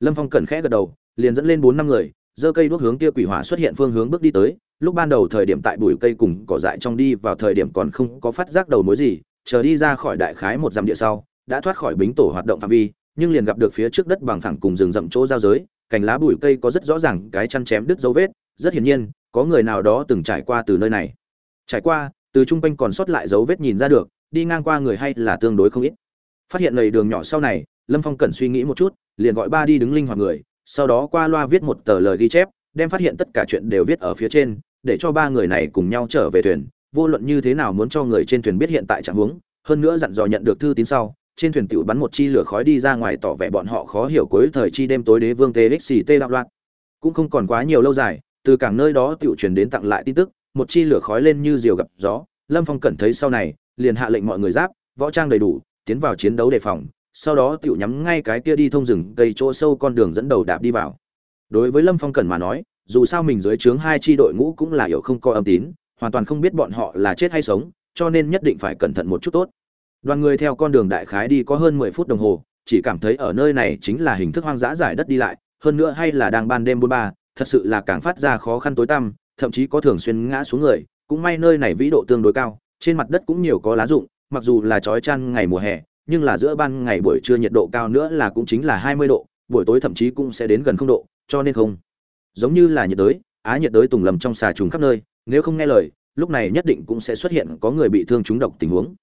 lâm phong cẩn khẽ gật đầu, liền dẫn lên bốn năm người, giơ cây đuốc hướng kia quỷ hỏa xuất hiện phương hướng bước đi tới. Lúc ban đầu thời điểm tại bụi cây cùng cỏ dại trong đi, vào thời điểm còn không có phát giác đầu mối gì, chờ đi ra khỏi đại khái một dặm địa sau, đã thoát khỏi bính tổ hoạt động phạm vi, nhưng liền gặp được phía trước đất bằng phẳng cùng rừng rậm chỗ giao giới, cành lá bụi cây có rất rõ ràng cái chăn chém đứt dấu vết. Rất hiển nhiên, có người nào đó từng trải qua từ nơi này. Trải qua, từ trung quanh còn sót lại dấu vết nhìn ra được, đi ngang qua người hay là tương đối không ít. Phát hiện lầy đường nhỏ sau này, lâm phong cần suy nghĩ một chút liền gọi ba đi đứng linh hoạt người, sau đó qua loa viết một tờ lời ghi chép, đem phát hiện tất cả chuyện đều viết ở phía trên, để cho ba người này cùng nhau trở về thuyền. Vô luận như thế nào muốn cho người trên thuyền biết hiện tại trạng huống, hơn nữa dặn dò nhận được thư tín sau, trên thuyền tiểu bắn một chi lửa khói đi ra ngoài tỏ vẻ bọn họ khó hiểu cuối thời chi đêm tối đế vương txt đạo loạn. Cũng không còn quá nhiều lâu dài, từ cảng nơi đó tiểu truyền đến tặng lại tin tức, một chi lửa khói lên như diều gặp gió. Lâm phong cẩn thấy sau này, liền hạ lệnh mọi người giáp, võ trang đầy đủ, tiến vào chiến đấu đề phòng sau đó tiểu nhắm ngay cái kia đi thông rừng cây chỗ sâu con đường dẫn đầu đạp đi vào. Đối với lâm phong cẩn mà nói, dù sao mình dưới trướng hai chi đội ngũ cũng là hiểu không coi âm tín, hoàn toàn không biết bọn họ là chết hay sống, cho nên nhất định phải cẩn thận một chút tốt. Đoàn người theo con đường đại khái đi có hơn mười phút đồng hồ, chỉ cảm thấy ở nơi này chính là hình thức hoang dã giải đất đi lại, hơn nữa hay là đang ban đêm buôn ba, thật sự là càng phát ra khó khăn tối tăm, thậm chí có thường xuyên ngã xuống người, cũng may nơi này vĩ độ tương đối cao, trên mặt đất cũng nhiều có lá rụng, mặc dù là trói chang ngày mùa hè nhưng là giữa ban ngày buổi trưa nhiệt độ cao nữa là cũng chính là hai mươi độ, buổi tối thậm chí cũng sẽ đến gần không độ, cho nên không. Giống như là nhiệt đới, á nhiệt đới tùng lầm trong xà trùng khắp nơi, nếu không nghe lời, lúc này nhất định cũng sẽ xuất hiện có người bị thương trúng độc tình huống.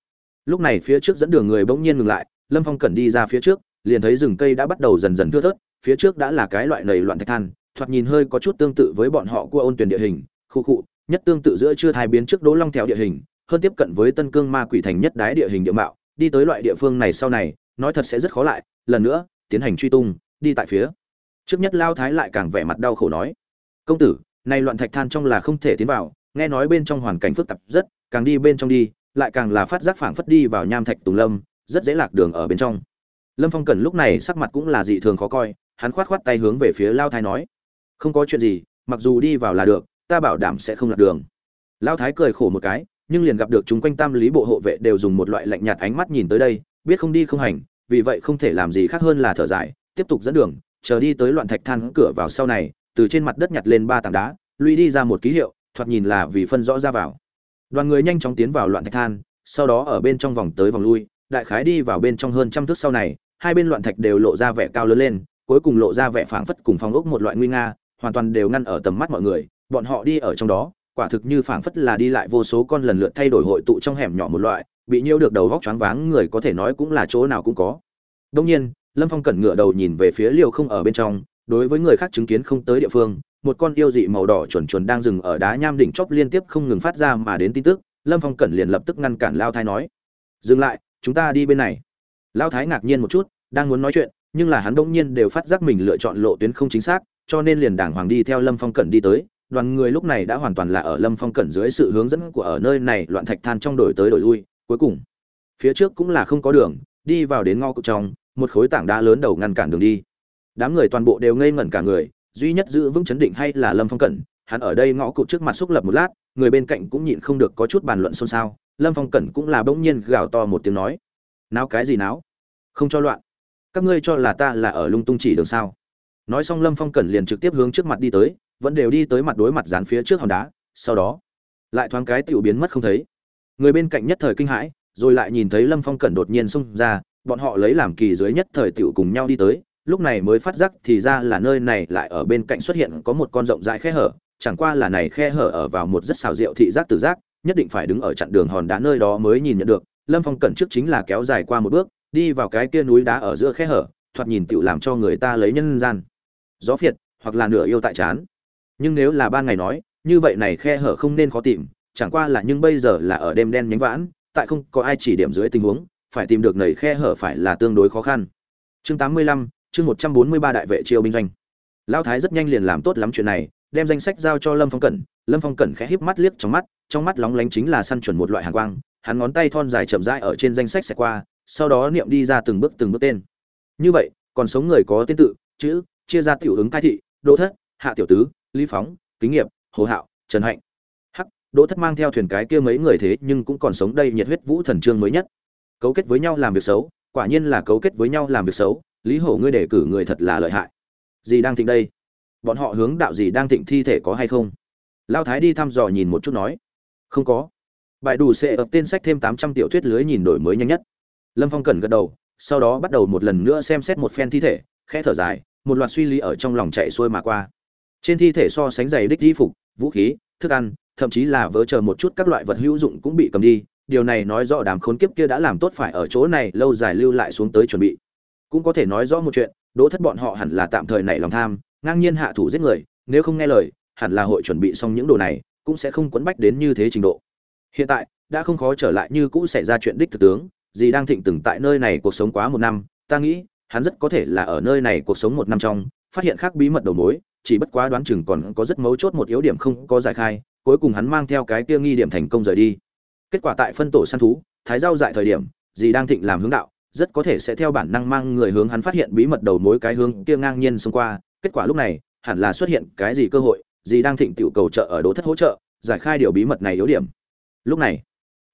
Lúc này phía trước dẫn đường người bỗng nhiên ngừng lại, lâm phong cẩn đi ra phía trước, liền thấy rừng cây đã bắt đầu dần dần thưa thớt, phía trước đã là cái loại lầy loạn thạch than, thoạt nhìn hơi có chút tương tự với bọn họ của ôn tuyển địa hình, khu cụ nhất tương tự giữa chưa thai biến trước đỗ long theo địa hình, hơn tiếp cận với tân cương ma quỷ thành nhất đái địa hình địa mạo đi tới loại địa phương này sau này, nói thật sẽ rất khó lại, lần nữa, tiến hành truy tung, đi tại phía. Trước nhất lao thái lại càng vẻ mặt đau khổ nói, công tử nay loạn thạch than trong là không thể tiến vào, nghe nói bên trong hoàn cảnh phức tạp rất, càng đi bên trong đi, lại càng là phát giác phảng phất đi vào nham thạch tùng lâm, rất dễ lạc đường ở bên trong. Lâm phong cần lúc này sắc mặt cũng là dị thường khó coi, hắn khoát khoát tay hướng về phía lao thái nói, không có chuyện gì, mặc dù đi vào là được, ta bảo đảm sẽ không lạc đường. Lao thái cười khổ một cái nhưng liền gặp được chúng quanh tam lý bộ hộ vệ đều dùng một loại lạnh nhạt ánh mắt nhìn tới đây, biết không đi không hành, vì vậy không thể làm gì khác hơn là thở dài, tiếp tục dẫn đường, chờ đi tới loạn thạch than cửa vào sau này, từ trên mặt đất nhặt lên ba tảng đá, lũy đi ra một ký hiệu, thoạt nhìn là vì phân rõ ra vào. Đoàn người nhanh chóng tiến vào loạn thạch than, sau đó ở bên trong vòng tới vòng lui, đại khái đi vào bên trong hơn trăm thước sau này, hai bên loạn thạch đều lộ ra vẻ cao lớn lên, cuối cùng lộ ra vẻ phảng phất cùng phong ốc một loại nguy nga, hoàn toàn đều ngăn ở tầm mắt mọi người, bọn họ đi ở trong đó quả thực như phảng phất là đi lại vô số con lần lượt thay đổi hội tụ trong hẻm nhỏ một loại, bị nhiễu được đầu vóc choáng váng người có thể nói cũng là chỗ nào cũng có. Đương nhiên, lâm phong cẩn ngựa đầu nhìn về phía liều không ở bên trong, đối với người khác chứng kiến không tới địa phương, một con yêu dị màu đỏ chuẩn chuẩn đang dừng ở đá nham đỉnh chóp liên tiếp không ngừng phát ra mà đến tin tức, lâm phong cẩn liền lập tức ngăn cản lao thái nói, dừng lại, chúng ta đi bên này. Lao thái ngạc nhiên một chút, đang muốn nói chuyện, nhưng là hắn đông nhiên đều phát giác mình lựa chọn lộ tuyến không chính xác, cho nên liền đàng hoàng đi theo lâm phong cẩn đi tới đoàn người lúc này đã hoàn toàn là ở lâm phong cẩn dưới sự hướng dẫn của ở nơi này loạn thạch than trong đổi tới đổi lui, cuối cùng, phía trước cũng là không có đường, đi vào đến ngõ cụt trong, một khối tảng đá lớn đầu ngăn cản đường đi. Đám người toàn bộ đều ngây ngẩn cả người, duy nhất giữ vững chấn định hay là lâm phong cẩn, hắn ở đây ngõ cụt trước mặt xúc lập một lát, người bên cạnh cũng nhịn không được có chút bàn luận xôn xao, lâm phong cẩn cũng là bỗng nhiên gào to một tiếng nói, náo cái gì náo? Không cho loạn. Các ngươi cho là ta là ở lung tung chỉ đường sao? Nói xong lâm phong cẩn liền trực tiếp hướng trước mặt đi tới vẫn đều đi tới mặt đối mặt dán phía trước hòn đá, sau đó, lại thoáng cái tiểu biến mất không thấy. Người bên cạnh nhất thời kinh hãi, rồi lại nhìn thấy lâm phong cẩn đột nhiên xông ra, bọn họ lấy làm kỳ dưới nhất thời tiểu cùng nhau đi tới, lúc này mới phát giác thì ra là nơi này lại ở bên cạnh xuất hiện có một con rộng rãi khe hở, chẳng qua là này khe hở ở vào một rất xào rượu thị giác tử giác, nhất định phải đứng ở chặn đường hòn đá nơi đó mới nhìn nhận được. Lâm phong cẩn trước chính là kéo dài qua một bước, đi vào cái kia núi đá ở giữa khe hở, thoạt nhìn tựu làm cho người ta lấy nhân gian. Gió phiệt, hoặc là nửa yêu tại chán nhưng nếu là ban ngày nói, như vậy này khe hở không nên khó tìm, chẳng qua là nhưng bây giờ là ở đêm đen nhánh vãn, tại không có ai chỉ điểm dưới tình huống, phải tìm được nầy khe hở phải là tương đối khó khăn. Chương tám mươi lăm, chương một trăm bốn mươi ba đại vệ triều binh doanh. Lão thái rất nhanh liền làm tốt lắm chuyện này, đem danh sách giao cho lâm phong cẩn. Lâm phong cẩn khẽ híp mắt liếc trong mắt trong mắt lóng lánh chính là săn chuẩn một loại hàng quang, hắn ngón tay thon dài chậm rãi ở trên danh sách sẽ qua, sau đó niệm đi ra từng bước từng bước tên. Như vậy, còn sống người có tên tự, chữ, chia ra tiểu ứng cai thị đỗ thất, hạ tiểu tứ lý phóng, kính nghiệp, hồ hạo, trần hạnh. Hắc, đỗ thất mang theo thuyền cái kia mấy người thế nhưng cũng còn sống đây, nhiệt huyết vũ thần trương mới nhất. Cấu kết với nhau làm việc xấu, quả nhiên là cấu kết với nhau làm việc xấu, lý hổ ngươi đề cử người thật là lợi hại. Gì đang thịnh đây? Bọn họ hướng đạo gì đang thịnh thi thể có hay không? Lao thái đi thăm dò nhìn một chút nói. Không có. Bài đủ sẽ ập tên sách thêm tám trăm tiểu thuyết lưới nhìn đổi mới nhanh nhất. Lâm phong cần gật đầu, sau đó bắt đầu một lần nữa xem xét một phen thi thể, khẽ thở dài, một loạt suy lý ở trong lòng chạy xuôi mà qua trên thi thể so sánh giày đích di phục, vũ khí, thức ăn, thậm chí là vớ chờ một chút các loại vật hữu dụng cũng bị cầm đi. Điều này nói rõ đám khốn kiếp kia đã làm tốt phải ở chỗ này lâu dài lưu lại xuống tới chuẩn bị. Cũng có thể nói rõ một chuyện đỗ thất bọn họ hẳn là tạm thời nảy lòng tham, ngang nhiên hạ thủ giết người, nếu không nghe lời, hẳn là hội chuẩn bị xong những đồ này, cũng sẽ không quấn bách đến như thế trình độ. Hiện tại, đã không khó trở lại như cũ xảy ra chuyện đích thực tướng gì đang thịnh từng tại nơi này cuộc sống quá một năm, ta nghĩ, hắn rất có thể là ở nơi này cuộc sống một năm trong, phát hiện khác bí mật đầu mối chỉ bất quá đoán chừng còn có rất mấu chốt một yếu điểm không có giải khai, cuối cùng hắn mang theo cái kia nghi điểm thành công rời đi. Kết quả tại phân tổ săn thú, thái giao dại thời điểm gì đang thịnh làm hướng đạo, rất có thể sẽ theo bản năng mang người hướng hắn phát hiện bí mật đầu mối cái hướng kia ngang nhiên xông qua, kết quả lúc này, hẳn là xuất hiện cái gì cơ hội gì đang thịnh tiểu cầu trợ ở đỗ thất hỗ trợ, giải khai điều bí mật này yếu điểm. Lúc này,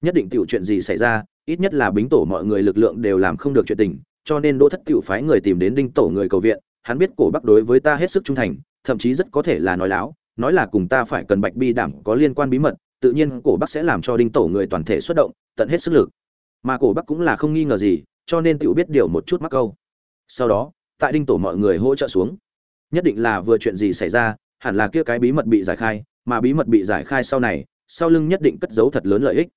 nhất định tiểu chuyện gì xảy ra, ít nhất là bính tổ mọi người lực lượng đều làm không được chuyện tình, cho nên đỗ thất tiểu phái người tìm đến đinh tổ người cầu viện, hắn biết cổ bắc đối với ta hết sức trung thành thậm chí rất có thể là nói láo, nói là cùng ta phải cần bạch bi đảm có liên quan bí mật, tự nhiên cổ bắc sẽ làm cho đinh tổ người toàn thể xuất động, tận hết sức lực. Mà cổ bắc cũng là không nghi ngờ gì, cho nên tựu biết điều một chút mắc câu. Sau đó, tại đinh tổ mọi người hỗ trợ xuống. Nhất định là vừa chuyện gì xảy ra, hẳn là kia cái bí mật bị giải khai, mà bí mật bị giải khai sau này, sau lưng nhất định cất giấu thật lớn lợi ích.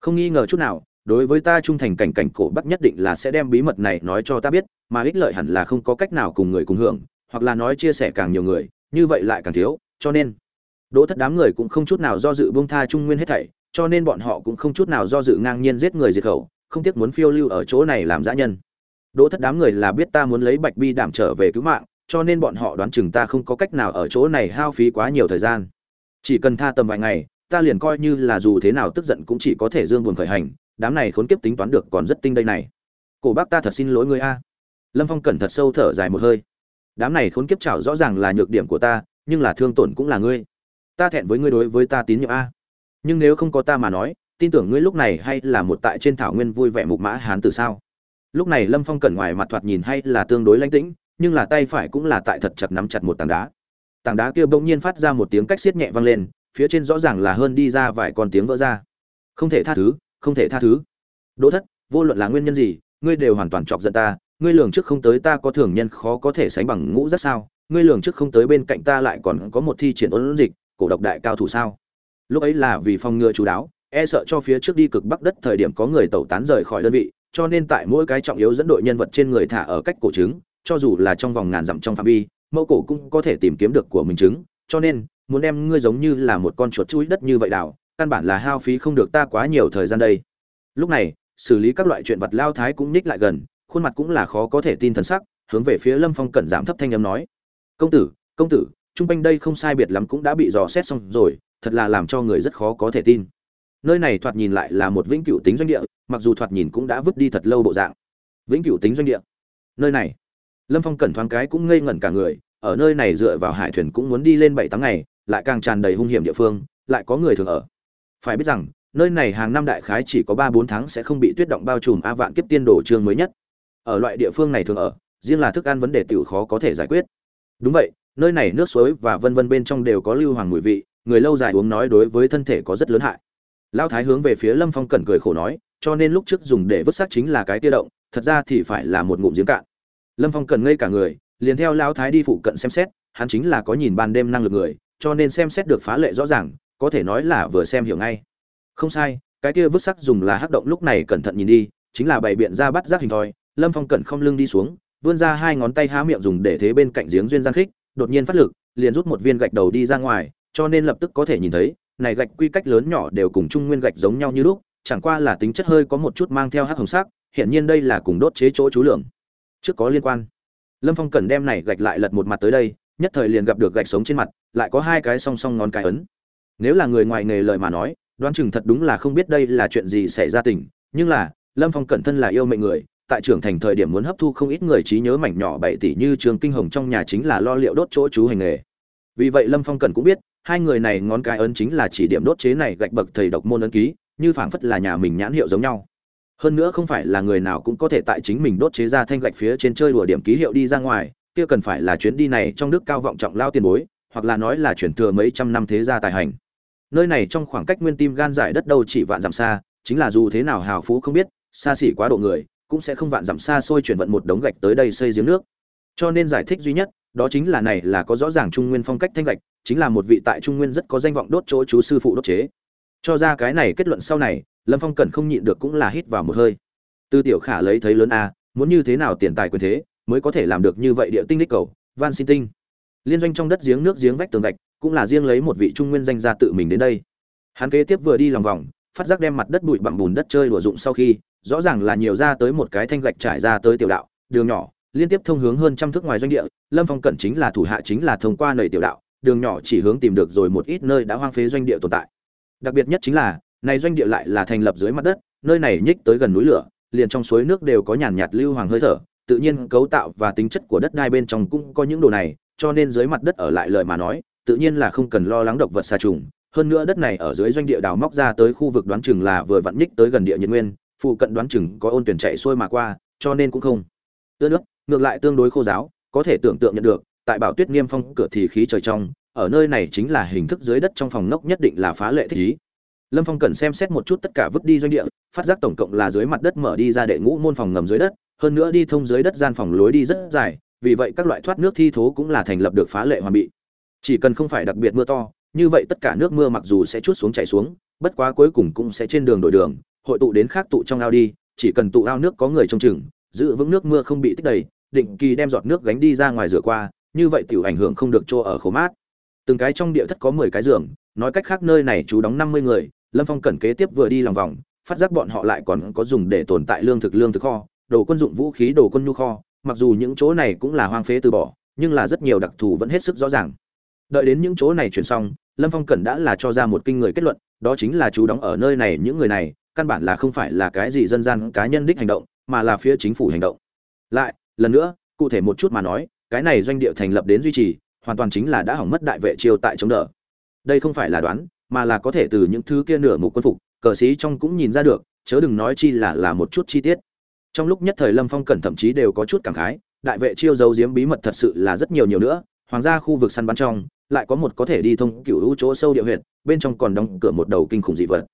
Không nghi ngờ chút nào, đối với ta trung thành cảnh cảnh cổ bắc nhất định là sẽ đem bí mật này nói cho ta biết, mà ích lợi hẳn là không có cách nào cùng người cùng hưởng hoặc là nói chia sẻ càng nhiều người, như vậy lại càng thiếu, cho nên, đỗ thất đám người cũng không chút nào do dự buông tha trung nguyên hết thảy, cho nên bọn họ cũng không chút nào do dự ngang nhiên giết người diệt khẩu, không tiếc muốn phiêu lưu ở chỗ này làm dã nhân. Đỗ thất đám người là biết ta muốn lấy bạch bi đảm trở về cứu mạng, cho nên bọn họ đoán chừng ta không có cách nào ở chỗ này hao phí quá nhiều thời gian. Chỉ cần tha tầm vài ngày, ta liền coi như là dù thế nào tức giận cũng chỉ có thể dương buồn khởi hành, đám này khốn kiếp tính toán được còn rất tinh đây này. Cổ bác ta thật xin lỗi ngươi a. Lâm phong cẩn thật sâu thở dài một hơi đám này khốn kiếp chảo rõ ràng là nhược điểm của ta, nhưng là thương tổn cũng là ngươi. Ta thẹn với ngươi đối với ta tín nhiệm a. Nhưng nếu không có ta mà nói, tin tưởng ngươi lúc này hay là một tại trên thảo nguyên vui vẻ mục mã hán từ sao? Lúc này lâm phong cẩn ngoài mặt thoạt nhìn hay là tương đối lãnh tĩnh, nhưng là tay phải cũng là tại thật chặt nắm chặt một tảng đá. Tảng đá kia bỗng nhiên phát ra một tiếng cách xiết nhẹ vang lên, phía trên rõ ràng là hơn đi ra vài con tiếng vỡ ra. Không thể tha thứ, không thể tha thứ. Đỗ thất, vô luận là nguyên nhân gì, ngươi đều hoàn toàn chọc giận ta ngươi lường trước không tới ta có thường nhân khó có thể sánh bằng ngũ rất sao? Ngươi lường trước không tới bên cạnh ta lại còn có một thi triển ôn dịch, cổ độc đại cao thủ sao? Lúc ấy là vì phòng ngừa chú đáo e sợ cho phía trước đi cực bắc đất thời điểm có người tẩu tán rời khỏi đơn vị, cho nên tại mỗi cái trọng yếu dẫn đội nhân vật trên người thả ở cách cổ trứng, cho dù là trong vòng ngàn dặm trong phạm vi, mẫu cổ cũng có thể tìm kiếm được của mình trứng. Cho nên, muốn đem ngươi giống như là một con chuột chuối đất như vậy đảo căn bản là hao phí không được ta quá nhiều thời gian đây. Lúc này, xử lý các loại chuyện vật lao thái cũng ních lại gần khuôn mặt cũng là khó có thể tin thần sắc, hướng về phía lâm phong cẩn giảm thấp thanh âm nói. Công tử công tử trung quanh đây không sai biệt lắm cũng đã bị dò xét xong rồi, thật là làm cho người rất khó có thể tin. Nơi này thoạt nhìn lại là một vĩnh cửu tính doanh địa, mặc dù thoạt nhìn cũng đã vứt đi thật lâu bộ dạng. Vĩnh cửu tính doanh địa. Nơi này. Lâm phong cẩn thoáng cái cũng ngây ngẩn cả người, ở nơi này dựa vào hải thuyền cũng muốn đi lên bảy tháng ngày, lại càng tràn đầy hung hiểm địa phương, lại có người thường ở. Phải biết rằng, nơi này hàng năm đại khái chỉ có ba bốn tháng sẽ không bị tuyết động bao trùm a vạn kiếp tiên đồ chương mới nhất ở loại địa phương này thường ở, riêng là thức ăn vấn đề tiểu khó có thể giải quyết. Đúng vậy, nơi này nước suối và vân vân bên trong đều có lưu hoàng mùi vị, người lâu dài uống nói đối với thân thể có rất lớn hại. Lão thái hướng về phía lâm phong cẩn cười khổ nói, cho nên lúc trước dùng để vứt xác chính là cái tia động, thật ra thì phải là một ngụm giếng cạn. Lâm phong cần ngây cả người, liền theo lão thái đi phụ cận xem xét, hắn chính là có nhìn ban đêm năng lực người, cho nên xem xét được phá lệ rõ ràng, có thể nói là vừa xem hiểu ngay. Không sai, cái kia vứt sắc dùng là hắc động lúc này cẩn thận nhìn đi, chính là bày biện ra bắt giác hình thoi lâm phong cẩn không lưng đi xuống, vươn ra hai ngón tay há miệng dùng để thế bên cạnh giếng duyên gian khích, đột nhiên phát lực, liền rút một viên gạch đầu đi ra ngoài, cho nên lập tức có thể nhìn thấy, này gạch quy cách lớn nhỏ đều cùng trung nguyên gạch giống nhau như lúc, chẳng qua là tính chất hơi có một chút mang theo hắc hồng sắc hiện nhiên đây là cùng đốt chế chỗ chú lượng. Trước có liên quan. Lâm phong Cẩn đem này gạch lại lật một mặt tới đây, nhất thời liền gặp được gạch sống trên mặt, lại có hai cái song song ngón cái ấn. Nếu là người ngoài nghề lời mà nói, đoán chừng thật đúng là không biết đây là chuyện gì xảy ra tình, nhưng là, lâm phong cẩn thân là yêu mệnh người tại trưởng thành thời điểm muốn hấp thu không ít người trí nhớ mảnh nhỏ bảy tỷ như trường kinh hồng trong nhà chính là lo liệu đốt chỗ chú hành nghề. Vì vậy lâm phong cần cũng biết, hai người này ngón cái ấn chính là chỉ điểm đốt chế này gạch bậc thầy độc môn ấn ký, như phảng phất là nhà mình nhãn hiệu giống nhau. Hơn nữa không phải là người nào cũng có thể tại chính mình đốt chế ra thanh gạch phía trên chơi đùa điểm ký hiệu đi ra ngoài, kia cần phải là chuyến đi này trong nước cao vọng trọng lao tiền bối, hoặc là nói là chuyển thừa mấy trăm năm thế gia tài hành. Nơi này trong khoảng cách nguyên tim gan giải đất đâu chỉ vạn dặm xa, chính là dù thế nào hào phú không biết, xa xỉ quá độ người cũng sẽ không vạn dặm xa xôi chuyển vận một đống gạch tới đây xây giếng nước. Cho nên giải thích duy nhất, đó chính là này là có rõ ràng trung nguyên phong cách thanh gạch, chính là một vị tại trung nguyên rất có danh vọng đốt chỗ chú sư phụ đốt chế. Cho ra cái này kết luận sau này, lâm phong cần không nhịn được cũng là hít vào một hơi. Tư tiểu khả lấy thấy lớn a, muốn như thế nào tiền tài quyền thế, mới có thể làm được như vậy địa tinh đích cầu, van xin tinh. Liên doanh trong đất giếng nước giếng vách tường gạch, cũng là riêng lấy một vị trung nguyên danh gia tự mình đến đây. Hắn kế tiếp vừa đi lòng vòng, phát giác đem mặt đất bụi bặm bùn đất chơi đùa dụng sau khi rõ ràng là nhiều ra tới một cái thanh gạch trải ra tới tiểu đạo, đường nhỏ, liên tiếp thông hướng hơn trăm thước ngoài doanh địa, lâm phong cẩn chính là thủ hạ chính là thông qua nầy tiểu đạo, đường nhỏ chỉ hướng tìm được rồi một ít nơi đã hoang phế doanh địa tồn tại. Đặc biệt nhất chính là, này doanh địa lại là thành lập dưới mặt đất, nơi này nhích tới gần núi lửa, liền trong suối nước đều có nhàn nhạt lưu hoàng hơi thở, tự nhiên cấu tạo và tính chất của đất đai bên trong cũng có những đồ này, cho nên dưới mặt đất ở lại lời mà nói, tự nhiên là không cần lo lắng độc vật xa trùng. Hơn nữa đất này ở dưới doanh địa đào móc ra tới khu vực đoán chừng là vừa vặn nhích tới gần địa nhiệt nguyên phụ cận đoán chừng có ôn tuyển chạy xuôi mà qua, cho nên cũng không. Ưa nước, ngược lại tương đối khô giáo, có thể tưởng tượng nhận được, tại bảo tuyết niêm phong cửa thì khí trời trong, ở nơi này chính là hình thức dưới đất trong phòng ngốc nhất định là phá lệ thích ý. Lâm phong cần xem xét một chút tất cả vứt đi doanh địa, phát giác tổng cộng là dưới mặt đất mở đi ra đệ ngũ môn phòng ngầm dưới đất, hơn nữa đi thông dưới đất gian phòng lối đi rất dài, vì vậy các loại thoát nước thi thố cũng là thành lập được phá lệ hoàn bị. Chỉ cần không phải đặc biệt mưa to, như vậy tất cả nước mưa mặc dù sẽ chút xuống chảy xuống, bất quá cuối cùng cũng sẽ trên đường đổi đường hội tụ đến khác tụ trong ao đi, chỉ cần tụ ao nước có người trông chừng, giữ vững nước mưa không bị tích đầy, định kỳ đem giọt nước gánh đi ra ngoài rửa qua, như vậy tiểu ảnh hưởng không được chỗ ở khô mát. Từng cái trong địa thất có mười cái giường, nói cách khác nơi này chú đóng năm mươi người, lâm phong cẩn kế tiếp vừa đi lòng vòng, phát giác bọn họ lại còn có dùng để tồn tại lương thực lương thực kho, đồ quân dụng vũ khí đồ quân nhu kho, mặc dù những chỗ này cũng là hoang phế từ bỏ, nhưng là rất nhiều đặc thù vẫn hết sức rõ ràng. Đợi đến những chỗ này chuyển xong, lâm phong cẩn đã là cho ra một kinh người kết luận, đó chính là chú đóng ở nơi này những người này căn bản là không phải là cái gì dân gian cá nhân đích hành động, mà là phía chính phủ hành động. Lại, lần nữa, cụ thể một chút mà nói, cái này doanh địa thành lập đến duy trì, hoàn toàn chính là đã hỏng mất đại vệ triều tại chống đỡ. Đây không phải là đoán, mà là có thể từ những thứ kia nửa mục quân phục, cờ sĩ trong cũng nhìn ra được, chớ đừng nói chi là là một chút chi tiết. Trong lúc nhất thời lâm phong cẩn thậm chí đều có chút cảm khái, đại vệ chiêu giấu giếm bí mật thật sự là rất nhiều nhiều nữa, hoàng gia khu vực săn bắn trong, lại có một có thể đi thông cựu hữu chỗ sâu địa huyện bên trong còn đóng cửa một đầu kinh khủng dị vật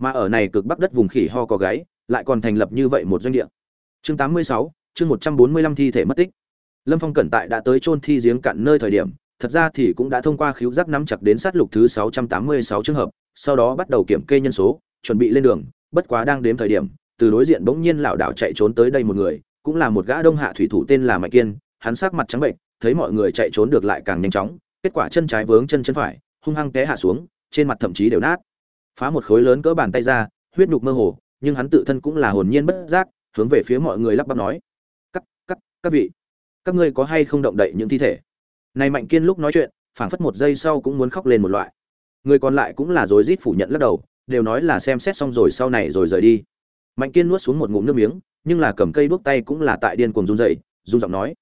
mà ở này cực bắc đất vùng khỉ ho có gáy lại còn thành lập như vậy một doanh địa. Chương 86, chương 145 thi thể mất tích. Lâm phong cẩn tại đã tới chôn thi giếng cạn nơi thời điểm thật ra thì cũng đã thông qua khiếu giác nắm chặt đến sát lục thứ 686 trường hợp sau đó bắt đầu kiểm kê nhân số chuẩn bị lên đường bất quá đang đếm thời điểm từ đối diện bỗng nhiên lảo đảo chạy trốn tới đây một người cũng là một gã đông hạ thủy thủ tên là mạnh kiên hắn sắc mặt trắng bệnh thấy mọi người chạy trốn được lại càng nhanh chóng kết quả chân trái vướng chân chân phải hung hăng té hạ xuống trên mặt thậm chí đều nát phá một khối lớn cỡ bàn tay ra huyết nhục mơ hồ nhưng hắn tự thân cũng là hồn nhiên bất giác hướng về phía mọi người lắp bắp nói các, các, các vị các ngươi có hay không động đậy những thi thể? Này mạnh kiên lúc nói chuyện phảng phất một giây sau cũng muốn khóc lên một loại. Người còn lại cũng là rối rít phủ nhận lắc đầu đều nói là xem xét xong rồi sau này rồi rời đi. Mạnh kiên nuốt xuống một ngụm nước miếng nhưng là cầm cây đuốc tay cũng là tại điên cuồng run rẩy run giọng nói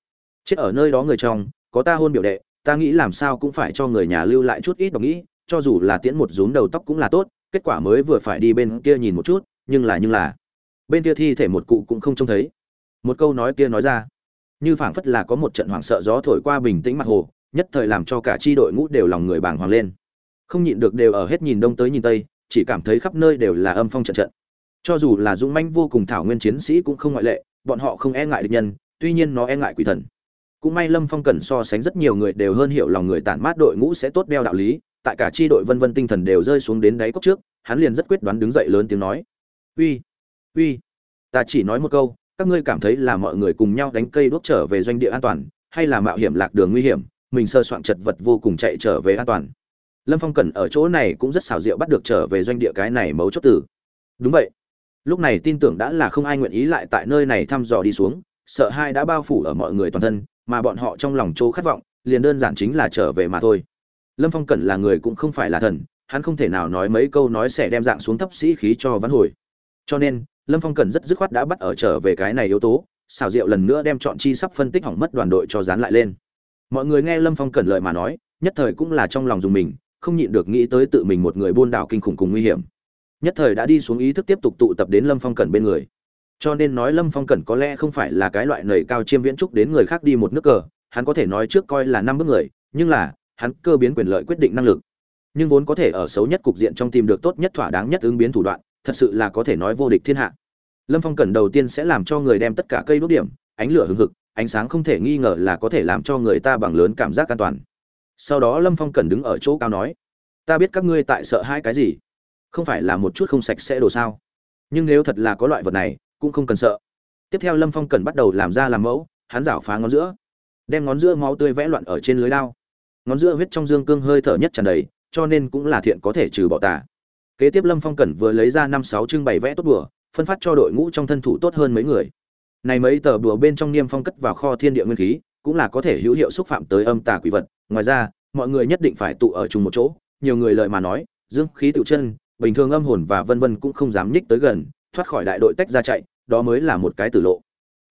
chết ở nơi đó người trong có ta hôn biểu đệ ta nghĩ làm sao cũng phải cho người nhà lưu lại chút ít độc nghĩ cho dù là tiễn một rúm đầu tóc cũng là tốt kết quả mới vừa phải đi bên kia nhìn một chút, nhưng là nhưng là. Bên kia thi thể một cụ cũng không trông thấy. Một câu nói kia nói ra. Như phảng phất là có một trận hoảng sợ gió thổi qua bình tĩnh mặt hồ, nhất thời làm cho cả chi đội ngũ đều lòng người bàng hoàng lên. Không nhịn được đều ở hết nhìn đông tới nhìn tây, chỉ cảm thấy khắp nơi đều là âm phong trận trận. Cho dù là dũng manh vô cùng thảo nguyên chiến sĩ cũng không ngoại lệ, bọn họ không e ngại địch nhân, tuy nhiên nó e ngại quỷ thần. Cũng may lâm phong cần so sánh rất nhiều người đều hơn hiểu lòng người tản mát đội ngũ sẽ tốt đeo đạo lý tại cả chi đội vân vân tinh thần đều rơi xuống đến đáy cốc trước, hắn liền rất quyết đoán đứng dậy lớn tiếng nói, uy uy, ta chỉ nói một câu, các ngươi cảm thấy là mọi người cùng nhau đánh cây đuốc trở về doanh địa an toàn, hay là mạo hiểm lạc đường nguy hiểm, mình sơ soạn chật vật vô cùng chạy trở về an toàn. Lâm phong cần ở chỗ này cũng rất xảo diệu bắt được trở về doanh địa cái này mấu chốt tử đúng vậy, lúc này tin tưởng đã là không ai nguyện ý lại tại nơi này thăm dò đi xuống, sợ hai đã bao phủ ở mọi người toàn thân, mà bọn họ trong lòng chỗ khát vọng, liền đơn giản chính là trở về mà thôi lâm phong cẩn là người cũng không phải là thần, hắn không thể nào nói mấy câu nói sẽ đem dạng xuống thấp sĩ khí cho vãn hồi. Cho nên, lâm phong cẩn rất dứt khoát đã bắt ở trở về cái này yếu tố, xào rượu lần nữa đem chọn chi sắp phân tích hỏng mất đoàn đội cho dán lại lên. Mọi người nghe lâm phong cẩn lời mà nói, nhất thời cũng là trong lòng dùng mình, không nhịn được nghĩ tới tự mình một người buôn đảo kinh khủng cùng nguy hiểm. Nhất thời đã đi xuống ý thức tiếp tục tụ tập đến lâm phong cẩn bên người. Cho nên nói lâm phong cẩn có lẽ không phải là cái loại nầy cao chiêm viễn trúc đến người khác đi một nước cờ, hắn có thể nói trước coi là năm bước người, nhưng là hắn cơ biến quyền lợi quyết định năng lực. Nhưng vốn có thể ở xấu nhất cục diện trong tìm được tốt nhất thỏa đáng nhất ứng biến thủ đoạn, thật sự là có thể nói vô địch thiên hạ. Lâm phong cần đầu tiên sẽ làm cho người đem tất cả cây đốt điểm, ánh lửa hừng hực, ánh sáng không thể nghi ngờ là có thể làm cho người ta bằng lớn cảm giác an toàn. Sau đó lâm phong cần đứng ở chỗ cao nói, ta biết các ngươi tại sợ hai cái gì. Không phải là một chút không sạch sẽ đồ sao. Nhưng nếu thật là có loại vật này, cũng không cần sợ. Tiếp theo lâm phong cần bắt đầu làm ra làm mẫu, hắn rảo phá ngón giữa. Đem ngón giữa máu tươi vẽ loạn ở trên lưới lao ngón giữa huyết trong dương cương hơi thở nhất tràn đầy, cho nên cũng là thiện có thể trừ bỏ tà. Kế tiếp lâm phong cẩn vừa lấy ra năm sáu chương bày vẽ tốt đùa, phân phát cho đội ngũ trong thân thủ tốt hơn mấy người. Này mấy tờ đùa bên trong niêm phong cất vào kho thiên địa nguyên khí, cũng là có thể hữu hiệu xúc phạm tới âm tà quỷ vật. Ngoài ra, mọi người nhất định phải tụ ở chung một chỗ, nhiều người lợi mà nói, dương khí tự chân, bình thường âm hồn và vân vân cũng không dám nhích tới gần, thoát khỏi đại đội tách ra chạy, đó mới là một cái tử lộ.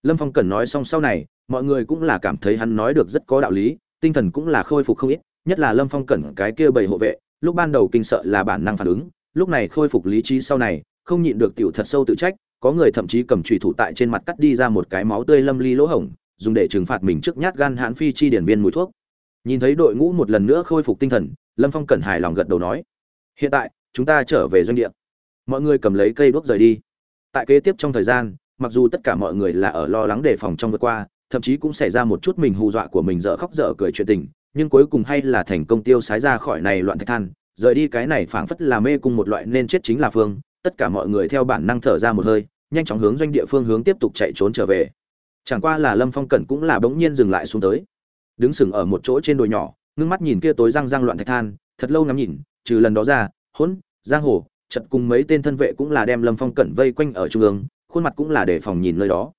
Lâm phong cần nói xong sau này, mọi người cũng là cảm thấy hắn nói được rất có đạo lý tinh thần cũng là khôi phục không ít, nhất là lâm phong cẩn cái kia bầy hộ vệ, lúc ban đầu kinh sợ là bản năng phản ứng, lúc này khôi phục lý trí sau này, không nhịn được tiểu thật sâu tự trách, có người thậm chí cầm trùy thủ tại trên mặt cắt đi ra một cái máu tươi lâm ly lỗ hổng, dùng để trừng phạt mình trước nhát gan hãn phi chi điển viên mùi thuốc. Nhìn thấy đội ngũ một lần nữa khôi phục tinh thần, lâm phong cẩn hài lòng gật đầu nói, hiện tại, chúng ta trở về doanh địa. Mọi người cầm lấy cây đuốc rời đi. Tại kế tiếp trong thời gian, mặc dù tất cả mọi người là ở lo lắng đề phòng trong vượt qua thậm chí cũng xảy ra một chút mình hù dọa của mình dở khóc dở cười chuyện tình, nhưng cuối cùng hay là thành công tiêu sái ra khỏi này loạn thạch than. Rời đi cái này phảng phất là mê cung một loại nên chết chính là phương, tất cả mọi người theo bản năng thở ra một hơi, nhanh chóng hướng doanh địa phương hướng tiếp tục chạy trốn trở về. Chẳng qua là lâm phong cẩn cũng là bỗng nhiên dừng lại xuống tới. Đứng sừng ở một chỗ trên đồi nhỏ, ngưng mắt nhìn kia tối răng răng loạn thạch than, thật lâu ngắm nhìn, trừ lần đó ra, hỗn, giang hồ, chật cùng mấy tên thân vệ cũng là đem lâm phong cẩn vây quanh ở trung ương, khuôn mặt cũng là để phòng nhìn nơi đó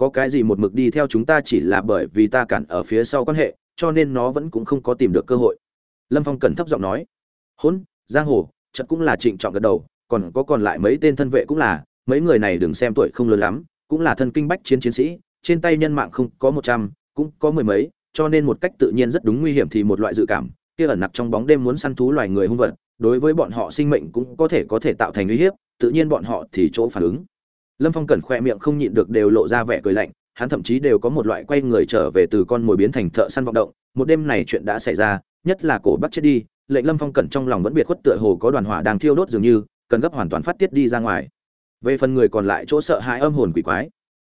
có cái gì một mực đi theo chúng ta chỉ là bởi vì ta cản ở phía sau quan hệ, cho nên nó vẫn cũng không có tìm được cơ hội. Lâm phong cẩn thấp giọng nói. Hỗn, giang hồ trận cũng là trịnh trọng gật đầu, còn có còn lại mấy tên thân vệ cũng là, mấy người này đừng xem tuổi không lớn lắm, cũng là thân kinh bách chiến chiến sĩ, trên tay nhân mạng không có một trăm, cũng có mười mấy, cho nên một cách tự nhiên rất đúng nguy hiểm thì một loại dự cảm, kia ẩn nặc trong bóng đêm muốn săn thú loài người hung vật, đối với bọn họ sinh mệnh cũng có thể có thể tạo thành uy hiếp, tự nhiên bọn họ thì chỗ phản ứng lâm phong cẩn khoe miệng không nhịn được đều lộ ra vẻ cười lạnh hắn thậm chí đều có một loại quay người trở về từ con mồi biến thành thợ săn vọng động. Một đêm này chuyện đã xảy ra nhất là cổ bắt chết đi lệnh lâm phong cẩn trong lòng vẫn biệt khuất tựa hồ có đoàn hỏa đang thiêu đốt dường như cần gấp hoàn toàn phát tiết đi ra ngoài. Về phần người còn lại chỗ sợ hãi âm hồn quỷ quái.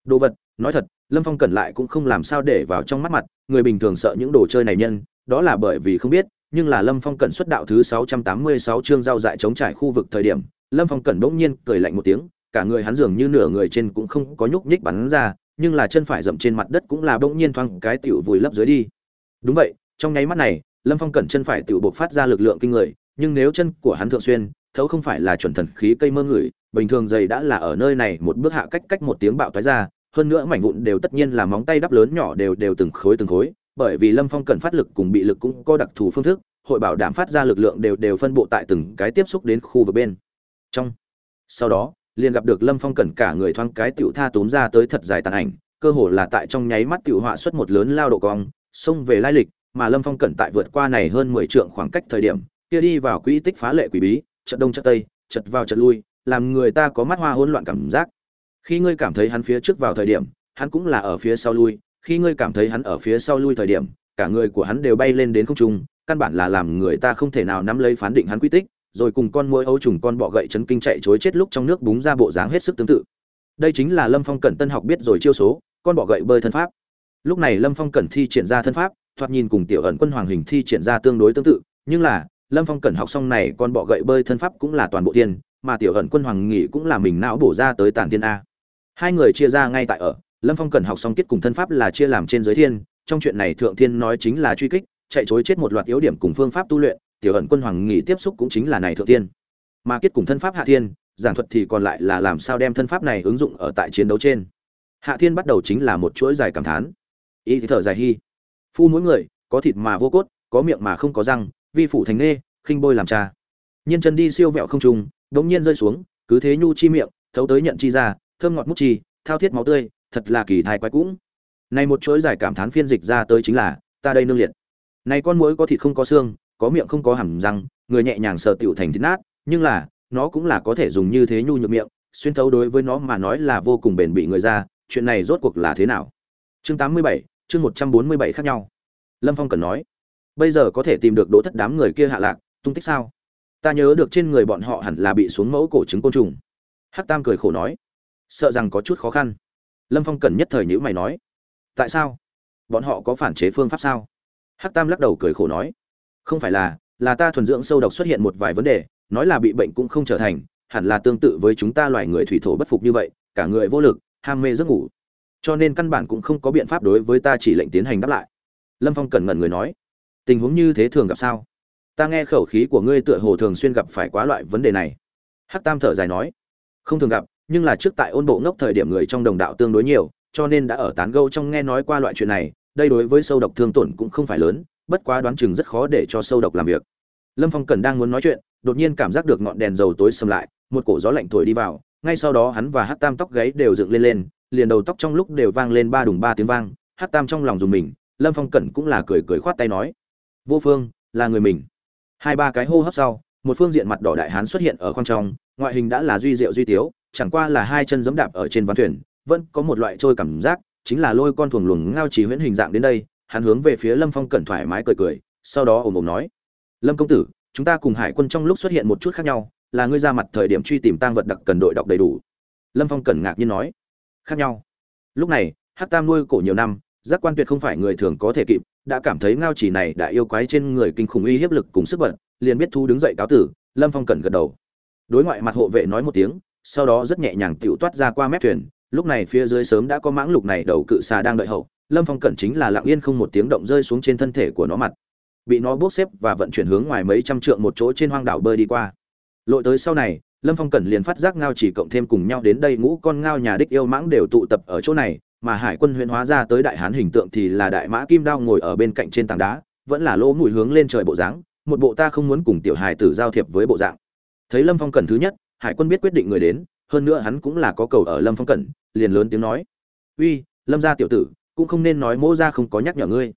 Đồ vật nói thật lâm phong cẩn lại cũng không làm sao để vào trong mắt mặt người bình thường sợ những đồ chơi này nhân đó là bởi vì không biết nhưng là Lâm Phong cẩn xuất đạo thứ 686 chương giao dại chống trải khu vực thời điểm, Lâm Phong cẩn bỗng nhiên cười lạnh một tiếng, cả người hắn dường như nửa người trên cũng không có nhúc nhích bắn ra, nhưng là chân phải dậm trên mặt đất cũng là bỗng nhiên thoáng cái tiểu vùi lấp dưới đi. Đúng vậy, trong nháy mắt này, Lâm Phong cẩn chân phải tiểu bộc phát ra lực lượng kinh người, nhưng nếu chân của hắn thượng xuyên, thấu không phải là chuẩn thần khí cây mơ người, bình thường giày đã là ở nơi này một bước hạ cách cách một tiếng bạo toái ra, hơn nữa mảnh vụn đều tất nhiên là móng tay đắp lớn nhỏ đều đều từng khối từng khối, bởi vì Lâm Phong cần phát lực cùng bị lực cũng có đặc thù phương thức, hội bảo đảm phát ra lực lượng đều đều phân bộ tại từng cái tiếp xúc đến khu vực bên. Trong. Sau đó, liền gặp được Lâm Phong cần cả người thoáng cái tiểu tha tốn ra tới thật dài tàn ảnh, cơ hồ là tại trong nháy mắt tiểu họa xuất một lớn lao độ cong, xông về lai lịch, mà Lâm Phong cẩn tại vượt qua này hơn 10 trượng khoảng cách thời điểm, kia đi vào quỹ tích phá lệ quỷ bí, chật đông chật tây, chật vào chật lui làm người ta có mắt hoa hỗn loạn cảm giác. Khi ngươi cảm thấy hắn phía trước vào thời điểm hắn cũng là ở phía sau lui khi ngươi cảm thấy hắn ở phía sau lui thời điểm cả người của hắn đều bay lên đến không trung căn bản là làm người ta không thể nào nắm lấy phán định hắn quy tích rồi cùng con muỗi ấu trùng con bọ gậy chấn kinh chạy chối chết lúc trong nước búng ra bộ dáng hết sức tương tự. Đây chính là lâm phong cẩn tân học biết rồi chiêu số, con bọ gậy bơi thân pháp. Lúc này lâm phong cẩn thi triển ra thân pháp, thoạt nhìn cùng tiểu ẩn quân hoàng hình thi triển ra tương đối tương tự, nhưng là, lâm phong cẩn học xong này con bọ gậy bơi thân pháp cũng là toàn bộ tiên mà tiểu ẩn quân hoàng nghĩ cũng là mình não bổ ra tới tàn tiên a. Hai người chia ra ngay tại ở, lâm phong cẩn học xong kết cùng thân pháp là chia làm trên dưới thiên, trong chuyện này thượng thiên nói chính là truy kích, chạy chối chết một loạt yếu điểm cùng phương pháp tu luyện tiểu ẩn quân hoàng nghỉ tiếp xúc cũng chính là này thượng tiên, mà kết cùng thân pháp hạ thiên giảng thuật thì còn lại là làm sao đem thân pháp này ứng dụng ở tại chiến đấu trên. Hạ thiên bắt đầu chính là một chuỗi dài cảm thán. Y thì thở dài hy phu mỗi người có thịt mà vô cốt có miệng mà không có răng vi phủ thành nê khinh bôi làm cha. Nhiên chân đi siêu vẹo không trùng đống nhiên rơi xuống cứ thế nhu chi miệng thấu tới nhận chi ra thơm ngọt mút chi thao thiết máu tươi thật là kỳ thai quái cũng. Này một chuỗi dài cảm thán phiên dịch ra tới chính là ta đây nương liệt. Này con muỗi có thịt không có xương có miệng không có hàm răng người nhẹ nhàng sờ tiểu thành thịt nát nhưng là nó cũng là có thể dùng như thế nhu nhược miệng xuyên thấu đối với nó mà nói là vô cùng bền bị người ra chuyện này rốt cuộc là thế nào? Chương 87, chương 147 khác nhau. Lâm phong cần nói bây giờ có thể tìm được đỗ thất đám người kia hạ lạc tung tích sao? Ta nhớ được trên người bọn họ hẳn là bị xuống mẫu cổ trứng côn trùng. Hắc tam cười khổ nói sợ rằng có chút khó khăn. Lâm phong cần nhất thời nhữ mày nói tại sao? Bọn họ có phản chế phương pháp sao? Hắc tam lắc đầu cười khổ nói không phải là là ta thuần dưỡng sâu độc xuất hiện một vài vấn đề, nói là bị bệnh cũng không trở thành, hẳn là tương tự với chúng ta loài người thủy thổ bất phục như vậy, cả người vô lực, ham mê giấc ngủ. Cho nên căn bản cũng không có biện pháp đối với ta chỉ lệnh tiến hành đáp lại. Lâm phong cẩn ngẩn người nói. Tình huống như thế thường gặp sao? Ta nghe khẩu khí của ngươi tựa hồ thường xuyên gặp phải quá loại vấn đề này. Hắc tam thở dài nói. Không thường gặp, nhưng là trước tại ôn bộ ngốc thời điểm người trong đồng đạo tương đối nhiều, cho nên đã ở tán gâu trong nghe nói qua loại chuyện này, đây đối với sâu độc thương tổn cũng không phải lớn bất quá đoán chừng rất khó để cho sâu độc làm việc. Lâm phong cần đang muốn nói chuyện, đột nhiên cảm giác được ngọn đèn dầu tối xâm lại, một cổ gió lạnh thổi đi vào, ngay sau đó hắn và hát tam tóc gáy đều dựng lên lên, liền đầu tóc trong lúc đều vang lên ba đùng ba tiếng vang hát tam trong lòng dùng mình, lâm phong cẩn cũng là cười cười khoát tay nói, vô phương, là người mình. Hai ba cái hô hấp sau, một phương diện mặt đỏ đại hán xuất hiện ở khoang trong, ngoại hình đã là duy diệu duy tiếu, chẳng qua là hai chân giẫm đạp ở trên ván thuyền, vẫn có một loại trôi cảm giác, chính là lôi con thuồng luồng ngao chỉ huyễn hình dạng đến đây hắn hướng về phía lâm phong cẩn thoải mái cười cười, sau đó ồm ồm nói, lâm công tử, chúng ta cùng hải quân trong lúc xuất hiện một chút khác nhau, là ngươi ra mặt thời điểm truy tìm tang vật đặc cần đội đọc đầy đủ. Lâm phong cẩn ngạc nhiên nói, khác nhau. Lúc này hát tam nuôi cổ nhiều năm, giác quan tuyệt không phải người thường có thể kịp, đã cảm thấy ngao chỉ này đã yêu quái trên người kinh khủng uy hiếp lực cùng sức bật, liền biết thu đứng dậy cáo tử, lâm phong cẩn gật đầu. Đối ngoại mặt hộ vệ nói một tiếng, sau đó rất nhẹ nhàng tựu toát ra qua mép thuyền, lúc này phía dưới sớm đã có mãng lục này đầu cự xà đang đợi hậu lâm phong cẩn chính là lặng yên không một tiếng động rơi xuống trên thân thể của nó mặt. Bị nó bốc xếp và vận chuyển hướng ngoài mấy trăm trượng một chỗ trên hoang đảo bơi đi qua. Lội tới sau này, lâm phong cẩn liền phát giác ngao chỉ cộng thêm cùng nhau đến đây ngũ con ngao nhà đích yêu mãng đều tụ tập ở chỗ này, mà hải quân huyễn hóa ra tới đại hán hình tượng thì là đại mã kim đao ngồi ở bên cạnh trên tảng đá, vẫn là lỗ mùi hướng lên trời bộ dáng, một bộ ta không muốn cùng tiểu hài tử giao thiệp với bộ dạng. Thấy lâm phong cẩn thứ nhất, hải quân biết quyết định người đến, hơn nữa hắn cũng là có cầu ở lâm phong cẩn, liền lớn tiếng nói, uy, lâm gia tiểu tử cũng không nên nói mô ra không có nhắc nhở ngươi.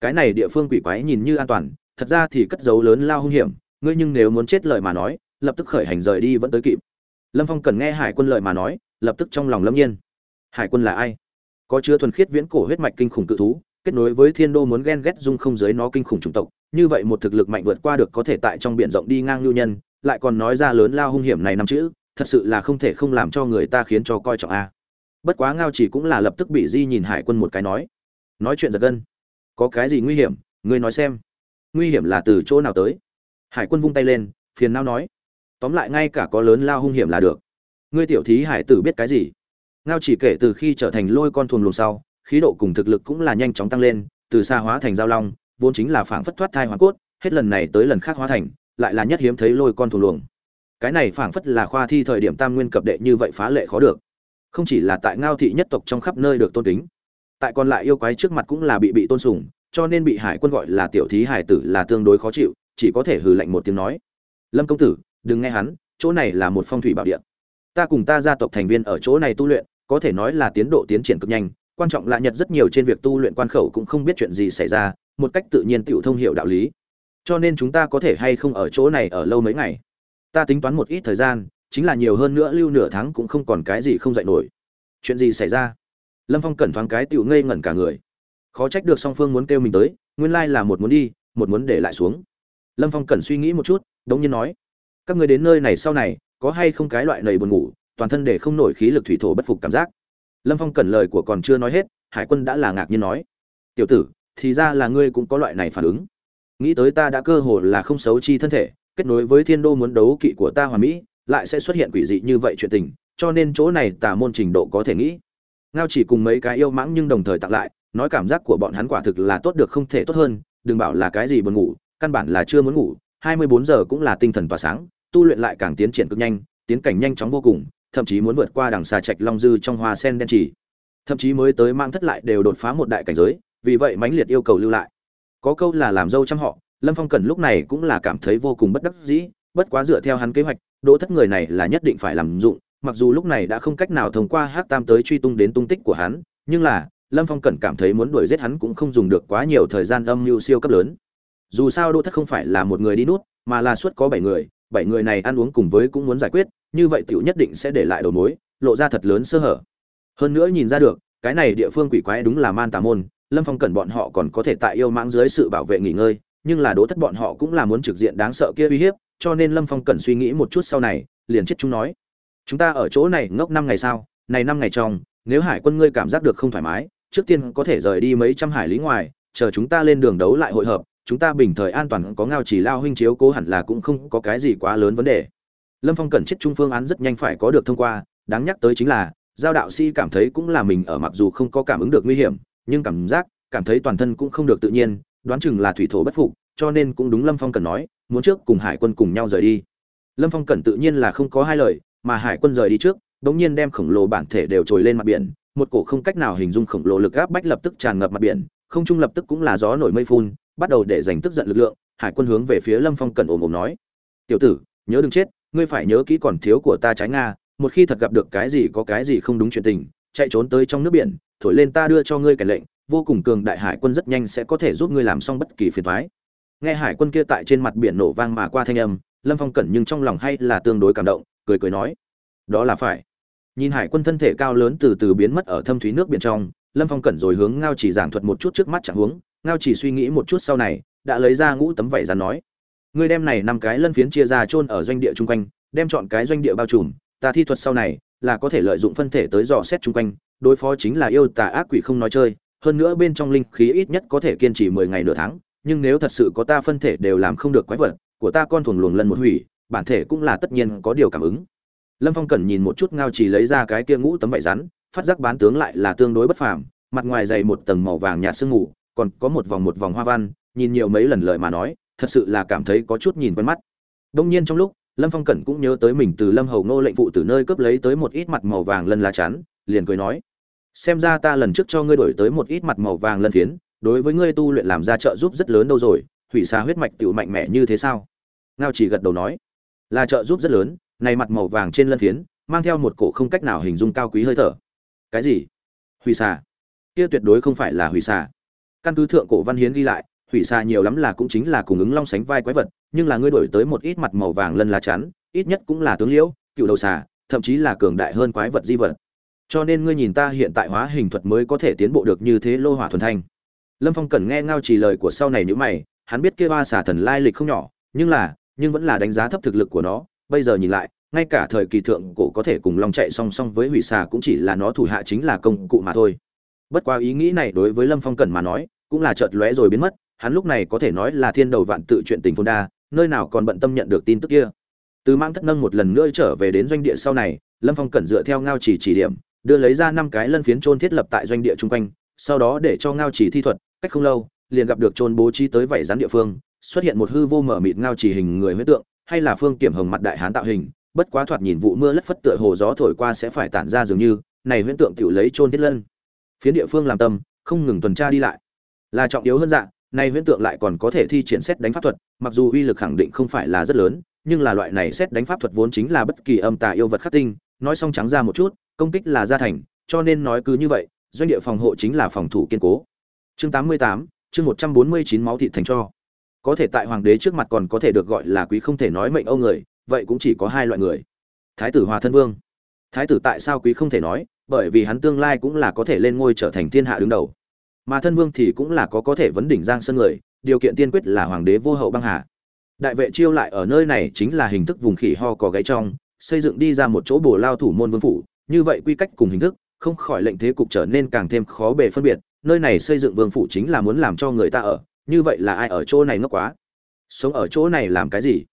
Cái này địa phương quỷ quái nhìn như an toàn, thật ra thì cất dấu lớn lao hung hiểm, ngươi nhưng nếu muốn chết lời mà nói, lập tức khởi hành rời đi vẫn tới kịp. Lâm phong cần nghe hải quân lời mà nói, lập tức trong lòng lâm nhiên. Hải quân là ai? Có chứa thuần khiết viễn cổ huyết mạch kinh khủng cự thú, kết nối với thiên đô muốn ghen ghét dung không giới nó kinh khủng chủng tộc, như vậy một thực lực mạnh vượt qua được có thể tại trong biển rộng đi ngang lưu nhân, lại còn nói ra lớn lao hung hiểm này năm chữ, thật sự là không thể không làm cho người ta khiến cho coi trọng a bất quá ngao chỉ cũng là lập tức bị di nhìn hải quân một cái nói nói chuyện giật gân. Có cái gì nguy hiểm, ngươi nói xem. Nguy hiểm là từ chỗ nào tới? Hải quân vung tay lên, phiền nao nói, tóm lại ngay cả có lớn lao hung hiểm là được. Ngươi tiểu thí hải tử biết cái gì? Ngao chỉ kể từ khi trở thành lôi con thuồng luồng sau, khí độ cùng thực lực cũng là nhanh chóng tăng lên, từ xa hóa thành giao long, vốn chính là phảng phất thoát thai hóa cốt, hết lần này tới lần khác hóa thành, lại là nhất hiếm thấy lôi con thuồng luồng. Cái này phảng phất là khoa thi thời điểm tam nguyên cập đệ như vậy phá lệ khó được không chỉ là tại ngao thị nhất tộc trong khắp nơi được tôn kính, tại còn lại yêu quái trước mặt cũng là bị bị tôn sùng, cho nên bị hải quân gọi là tiểu thí hải tử là tương đối khó chịu, chỉ có thể hừ lạnh một tiếng nói. Lâm công tử, đừng nghe hắn, chỗ này là một phong thủy bảo địa. Ta cùng ta gia tộc thành viên ở chỗ này tu luyện, có thể nói là tiến độ tiến triển cực nhanh, quan trọng là nhật rất nhiều trên việc tu luyện quan khẩu cũng không biết chuyện gì xảy ra, một cách tự nhiên tựu thông hiểu đạo lý. Cho nên chúng ta có thể hay không ở chỗ này ở lâu mấy ngày? Ta tính toán một ít thời gian chính là nhiều hơn nữa lưu nửa tháng cũng không còn cái gì không dạy nổi. Chuyện gì xảy ra? Lâm phong cẩn thoáng cái tựu ngây ngẩn cả người. Khó trách được song phương muốn kêu mình tới, nguyên lai là một muốn đi, một muốn để lại xuống. Lâm phong cẩn suy nghĩ một chút, đống nhiên nói, các người đến nơi này sau này, có hay không cái loại nầy buồn ngủ, toàn thân để không nổi khí lực thủy thổ bất phục cảm giác? Lâm phong cẩn lời của còn chưa nói hết, hải quân đã là ngạc nhiên nói, tiểu tử, thì ra là ngươi cũng có loại này phản ứng. Nghĩ tới ta đã cơ hồ là không xấu chi thân thể, kết nối với thiên đô muốn đấu kỵ của ta hòa mỹ lại sẽ xuất hiện quỷ dị như vậy chuyện tình, cho nên chỗ này tà môn trình độ có thể nghĩ. Ngao chỉ cùng mấy cái yêu mãng nhưng đồng thời tặng lại, nói cảm giác của bọn hắn quả thực là tốt được không thể tốt hơn, đừng bảo là cái gì buồn ngủ, căn bản là chưa muốn ngủ. 24 giờ cũng là tinh thần tỏa sáng, tu luyện lại càng tiến triển cực nhanh, tiến cảnh nhanh chóng vô cùng, thậm chí muốn vượt qua đằng xà trạch long dư trong hoa sen đen chỉ thậm chí mới tới mang thất lại đều đột phá một đại cảnh giới, vì vậy mãnh liệt yêu cầu lưu lại. Có câu là làm dâu trăm họ, lâm phong cần lúc này cũng là cảm thấy vô cùng bất đắc dĩ, bất quá dựa theo hắn kế hoạch đỗ thất người này là nhất định phải làm dụng, mặc dù lúc này đã không cách nào thông qua hát tam tới truy tung đến tung tích của hắn, nhưng là, lâm phong cẩn cảm thấy muốn đuổi giết hắn cũng không dùng được quá nhiều thời gian âm mưu siêu cấp lớn. Dù sao đỗ thất không phải là một người đi nút, mà là suốt có bảy người bảy người này ăn uống cùng với cũng muốn giải quyết, như vậy tiểu nhất định sẽ để lại đầu mối, lộ ra thật lớn sơ hở. Hơn nữa nhìn ra được, cái này địa phương quỷ quái đúng là man tà môn, lâm phong cẩn bọn họ còn có thể tại yêu mãng dưới sự bảo vệ nghỉ ngơi, nhưng là đỗ thất bọn họ cũng là muốn trực diện đáng sợ kia uy hiếp cho nên lâm phong cần suy nghĩ một chút sau này, liền chết chúng nói. Chúng ta ở chỗ này ngốc năm ngày sau này năm ngày trong, nếu hải quân ngươi cảm giác được không thoải mái, trước tiên có thể rời đi mấy trăm hải lý ngoài, chờ chúng ta lên đường đấu lại hội hợp, chúng ta bình thời an toàn có ngao chỉ lao huynh chiếu cố hẳn là cũng không có cái gì quá lớn vấn đề. Lâm phong cần chết chung phương án rất nhanh phải có được thông qua, đáng nhắc tới chính là, giao đạo sĩ cảm thấy cũng là mình ở mặc dù không có cảm ứng được nguy hiểm, nhưng cảm giác, cảm thấy toàn thân cũng không được tự nhiên, đoán chừng là thủy thổ bất phục, cho nên cũng đúng lâm phong cần nói muốn trước cùng hải quân cùng nhau rời đi. Lâm phong cẩn tự nhiên là không có hai lời, mà hải quân rời đi trước đ ỗ n g nhiên đem khổng lồ bản thể đều trồi lên mặt biển, một cổ không cách nào hình dung khổng lồ lực gáp bách lập tức tràn ngập mặt biển, không trung lập tức cũng là gió nổi mây phun, bắt đầu để giành tức giận lực lượng, hải quân hướng về phía lâm phong cẩn ồm ồm nói, tiểu tử, nhớ đừng chết, ngươi phải nhớ kỹ còn thiếu của ta trái nga, một khi thật gặp được cái gì có cái gì không đúng chuyện tình, chạy trốn tới trong nước biển, thổi lên ta đưa cho ngươi kẻ lệnh, vô cùng cường đại hải quân rất nhanh sẽ có thể giúp ngươi làm xong bất kỳ phiền thoái nghe hải quân kia tại trên mặt biển nổ vang mà qua thanh âm, lâm phong cẩn nhưng trong lòng hay là tương đối cảm động, cười cười nói, đó là phải. Nhìn hải quân thân thể cao lớn từ từ biến mất ở thâm thúy nước biển trong, lâm phong cẩn rồi hướng ngao chỉ giảng thuật một chút trước mắt chẳng hướng ngao chỉ suy nghĩ một chút sau này, đã lấy ra ngũ tấm vảy rắn nói, ngươi đem này năm cái lân phiến chia ra chôn ở doanh địa chung quanh, đem chọn cái doanh địa bao trùm, ta thi thuật sau này là có thể lợi dụng phân thể tới dò xét chung quanh, đối phó chính là yêu tà ác quỷ không nói chơi, hơn nữa bên trong linh khí ít nhất có thể kiên trì mười ngày nửa tháng nhưng nếu thật sự có ta phân thể đều làm không được quái vật, của ta con thuần luồng lần một hủy, bản thể cũng là tất nhiên có điều cảm ứng. Lâm phong cần nhìn một chút ngao chỉ lấy ra cái kia ngũ tấm vải rắn, phát giác bán tướng lại là tương đối bất phàm, mặt ngoài dày một tầng màu vàng nhạt sương mù, còn có một vòng một vòng hoa văn, nhìn nhiều mấy lần lời mà nói, thật sự là cảm thấy có chút nhìn quen mắt. Đông nhiên trong lúc, lâm phong cẩn cũng nhớ tới mình từ lâm hầu ngô lệnh phụ từ nơi cướp lấy tới một ít mặt màu vàng lân lá chắn, liền cười nói, xem ra ta lần trước cho ngươi đổi tới một ít mặt màu vàng lân phiến đối với ngươi tu luyện làm ra trợ giúp rất lớn đâu rồi, hủy xa huyết mạch tựu mạnh mẽ như thế sao? Ngao chỉ gật đầu nói. Là trợ giúp rất lớn, này mặt màu vàng trên lân phiến, mang theo một cổ không cách nào hình dung cao quý hơi thở. Cái gì? Hủy xà kia tuyệt đối không phải là hủy xà căn cứ thượng cổ văn hiến ghi lại, hủy xà nhiều lắm là cũng chính là cùng ứng long sánh vai quái vật, nhưng là ngươi đổi tới một ít mặt màu vàng lân lá chắn, ít nhất cũng là tướng liễu, cựu đầu xà, thậm chí là cường đại hơn quái vật di vật. Cho nên ngươi nhìn ta hiện tại hóa hình thuật mới có thể tiến bộ được như thế lô hỏa thuần thanh lâm phong cần nghe ngao Chỉ lời của sau này nhữ mày, hắn biết kia ba xà thần lai lịch không nhỏ, nhưng là, nhưng vẫn là đánh giá thấp thực lực của nó. Bây giờ nhìn lại, ngay cả thời kỳ thượng cổ có thể cùng long chạy song song với hủy xà cũng chỉ là nó thủ hạ chính là công cụ mà thôi. Bất quá ý nghĩ này đối với lâm phong cần mà nói, cũng là chợt lóe rồi biến mất, hắn lúc này có thể nói là thiên đầu vạn tự chuyện tình phong đa, nơi nào còn bận tâm nhận được tin tức kia. Từ mang thất nâng một lần nữa trở về đến doanh địa sau này, lâm phong cẩn dựa theo ngao chỉ chỉ điểm, đưa lấy ra năm cái lân phiến trôn thiết lập tại doanh địa chung quanh, sau đó để cho ngao chỉ thi thuật cách không lâu, liền gặp được trôn bố trí tới vảy rắn địa phương, xuất hiện một hư vô mở mịt ngao chỉ hình người huyết tượng, hay là phương kiểm hồng mặt đại hán tạo hình, bất quá thoạt nhìn vụ mưa lất phất tựa hồ gió thổi qua sẽ phải tản ra dường như, này huyễn tượng tiểu lấy trôn thiết lân. Phiến địa phương làm tâm, không ngừng tuần tra đi lại. Là trọng yếu hơn dạng này huyễn tượng lại còn có thể thi triển xét đánh pháp thuật, mặc dù uy lực khẳng định không phải là rất lớn, nhưng là loại này xét đánh pháp thuật vốn chính là bất kỳ âm tà yêu vật khắc tinh, nói xong trắng ra một chút, công kích là gia thành, cho nên nói cứ như vậy, doanh địa phòng hộ chính là phòng thủ kiên cố chương 88, chương 149 máu thịt thành cho. Có thể tại hoàng đế trước mặt còn có thể được gọi là quý không thể nói mệnh âu người vậy cũng chỉ có hai loại người. Thái tử hòa thân vương. Thái tử tại sao quý không thể nói? Bởi vì hắn tương lai cũng là có thể lên ngôi trở thành thiên hạ đứng đầu. Mà thân vương thì cũng là có có thể vấn đỉnh giang sơn người điều kiện tiên quyết là hoàng đế vô hậu băng hà. Đại vệ chiêu lại ở nơi này chính là hình thức vùng khỉ ho có gáy trong xây dựng đi ra một chỗ bồ lao thủ môn vương phủ như vậy quy cách cùng hình thức không khỏi lệnh thế cục trở nên càng thêm khó bề phân biệt nơi này xây dựng vương phủ chính là muốn làm cho người ta ở, như vậy là ai ở chỗ này ngốc quá? Sống ở chỗ này làm cái gì?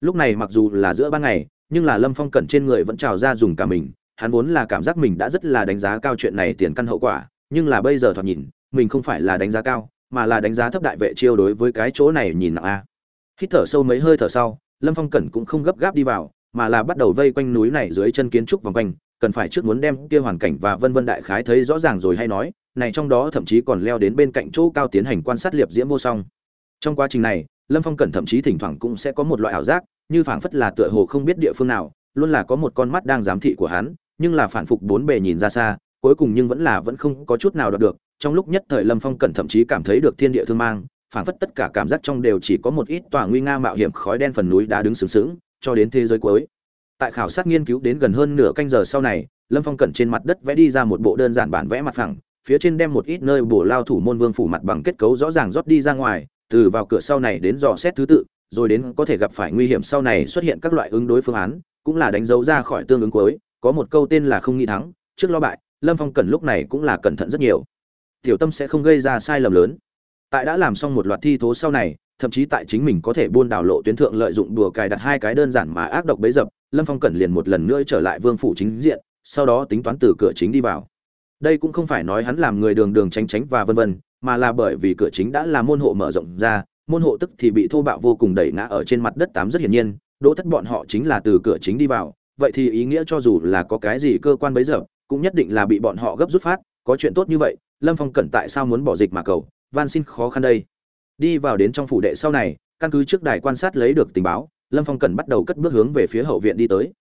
Lúc này mặc dù là giữa ban ngày, nhưng là lâm phong cẩn trên người vẫn trào ra dùng cả mình, hắn vốn là cảm giác mình đã rất là đánh giá cao chuyện này tiền căn hậu quả, nhưng là bây giờ thoạt nhìn, mình không phải là đánh giá cao, mà là đánh giá thấp đại vệ chiêu đối với cái chỗ này nhìn nặng a. Hít thở sâu mấy hơi thở sau, lâm phong cẩn cũng không gấp gáp đi vào, mà là bắt đầu vây quanh núi này dưới chân kiến trúc vòng quanh, cần phải trước muốn đem kia hoàn cảnh và vân vân đại khái thấy rõ ràng rồi hay nói này trong đó thậm chí còn leo đến bên cạnh chỗ cao tiến hành quan sát liệp diễm vô song. Trong quá trình này, lâm phong cẩn thậm chí thỉnh thoảng cũng sẽ có một loại ảo giác, như phảng phất là tựa hồ không biết địa phương nào, luôn là có một con mắt đang giám thị của hắn, nhưng là phản phục bốn bề nhìn ra xa, cuối cùng nhưng vẫn là vẫn không có chút nào đoạt được. Trong lúc nhất thời lâm phong cẩn thậm chí cảm thấy được thiên địa thương mang, phảng phất tất cả cảm giác trong đều chỉ có một ít tòa nguy nga mạo hiểm khói đen phần núi đã đứng sướng sướng cho đến thế giới cuối. Tại khảo sát nghiên cứu đến gần hơn nửa canh giờ sau này, lâm phong cẩn trên mặt đất vẽ đi ra một bộ đơn giản bản vẽ mặt phẳng phía trên đem một ít nơi bổ lao thủ môn vương phủ mặt bằng kết cấu rõ ràng rót đi ra ngoài, từ vào cửa sau này đến dò xét thứ tự, rồi đến có thể gặp phải nguy hiểm sau này xuất hiện các loại ứng đối phương án, cũng là đánh dấu ra khỏi tương ứng cuối, có một câu tên là không nghĩ thắng, trước lo bại, lâm phong cần lúc này cũng là cẩn thận rất nhiều. Tiểu tâm sẽ không gây ra sai lầm lớn. Tại đã làm xong một loạt thi thố sau này, thậm chí tại chính mình có thể buôn đảo lộ tuyến thượng lợi dụng đùa cài đặt hai cái đơn giản mà ác độc bấy dập, lâm phong cẩn liền một lần nữa trở lại vương phủ chính diện, sau đó tính toán từ cửa chính đi vào đây cũng không phải nói hắn làm người đường đường tránh tránh và vân vân, mà là bởi vì cửa chính đã là môn hộ mở rộng ra, môn hộ tức thì bị thô bạo vô cùng đẩy ngã ở trên mặt đất tám rất hiển nhiên, đỗ thất bọn họ chính là từ cửa chính đi vào, vậy thì ý nghĩa cho dù là có cái gì cơ quan bấy giờ, cũng nhất định là bị bọn họ gấp rút phát, có chuyện tốt như vậy, lâm phong cẩn tại sao muốn bỏ dịch mà cầu, van xin khó khăn đây. Đi vào đến trong phủ đệ sau này, căn cứ trước đài quan sát lấy được tình báo, lâm phong cẩn bắt đầu cất bước hướng về phía hậu viện đi tới.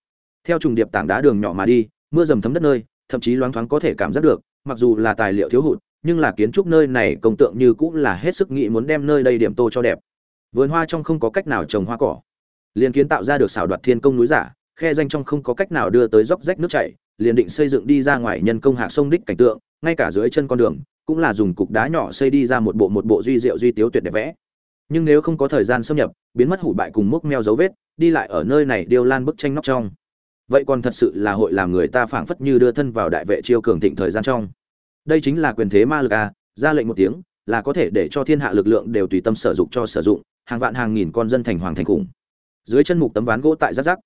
Theo trùng điệp tảng đá đường nhỏ mà đi, mưa dầm thấm đất nơi thậm chí loáng thoáng có thể cảm giác được, mặc dù là tài liệu thiếu hụt, nhưng là kiến trúc nơi này công tượng như cũng là hết sức nghĩ muốn đem nơi đây điểm tô cho đẹp. Vườn hoa trong không có cách nào trồng hoa cỏ. Liền kiến tạo ra được xảo đoạt thiên công núi giả, khe danh trong không có cách nào đưa tới dốc rách nước chảy, liền định xây dựng đi ra ngoài nhân công hạ sông đích cảnh tượng, ngay cả dưới chân con đường, cũng là dùng cục đá nhỏ xây đi ra một bộ một bộ duy diệu duy tiếu tuyệt đẹp vẽ. Nhưng nếu không có thời gian xâm nhập, biến mất hủ bại cùng mốc meo dấu vết, đi lại ở nơi này điêu lan bức tranh nóc trong vậy còn thật sự là hội làm người ta phảng phất như đưa thân vào đại vệ chiêu cường thịnh thời gian trong. Đây chính là quyền thế ma lực a ra lệnh một tiếng, là có thể để cho thiên hạ lực lượng đều tùy tâm sử dụng cho sử dụng, hàng vạn hàng nghìn con dân thành hoàng thành khủng. Dưới chân mục tấm ván gỗ tại rác rác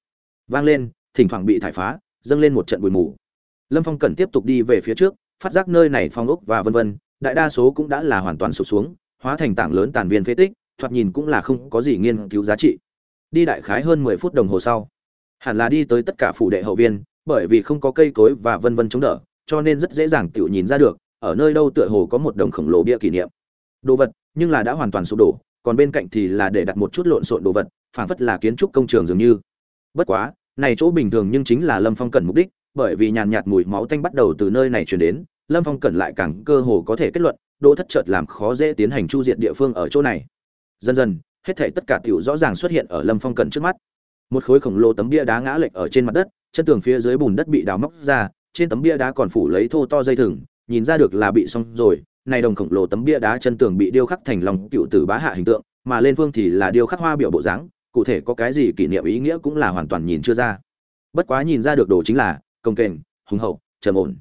vang lên, thỉnh thoảng bị thải phá, dâng lên một trận bụi mù. Lâm phong cần tiếp tục đi về phía trước, phát giác nơi này phong ốc và vân vân, đại đa số cũng đã là hoàn toàn sụp xuống, hóa thành tảng lớn tàn viên phế tích, thoạt nhìn cũng là không có gì nghiên cứu giá trị. Đi đại khái hơn mười phút đồng hồ sau hẳn là đi tới tất cả phủ đệ hậu viên, bởi vì không có cây cối và vân vân chống đỡ, cho nên rất dễ dàng tự nhìn ra được, ở nơi đâu tựa hồ có một đồng khổng lồ bia kỷ niệm. Đồ vật, nhưng là đã hoàn toàn sụp đổ, còn bên cạnh thì là để đặt một chút lộn xộn đồ vật, phảng phất là kiến trúc công trường dường như. Bất quá, này chỗ bình thường nhưng chính là lâm phong cần mục đích, bởi vì nhàn nhạt mùi máu tanh bắt đầu từ nơi này chuyển đến, lâm phong cần lại càng cơ hồ có thể kết luận đỗ thất chợt làm khó dễ tiến hành chu diệt địa phương ở chỗ này. Dần dần, hết thể tất cả tiểu rõ ràng xuất hiện ở lâm phong cần trước mắt một khối khổng lồ tấm bia đá ngã lệch ở trên mặt đất, chân tường phía dưới bùn đất bị đào móc ra, trên tấm bia đá còn phủ lấy thô to dây thừng, nhìn ra được là bị xong rồi, này đồng khổng lồ tấm bia đá chân tường bị điêu khắc thành lòng cựu tử bá hạ hình tượng, mà lên phương thì là điêu khắc hoa biểu bộ dáng, cụ thể có cái gì kỷ niệm ý nghĩa cũng là hoàn toàn nhìn chưa ra. Bất quá nhìn ra được đồ chính là công kềnh, hùng hậu, trầm ổn.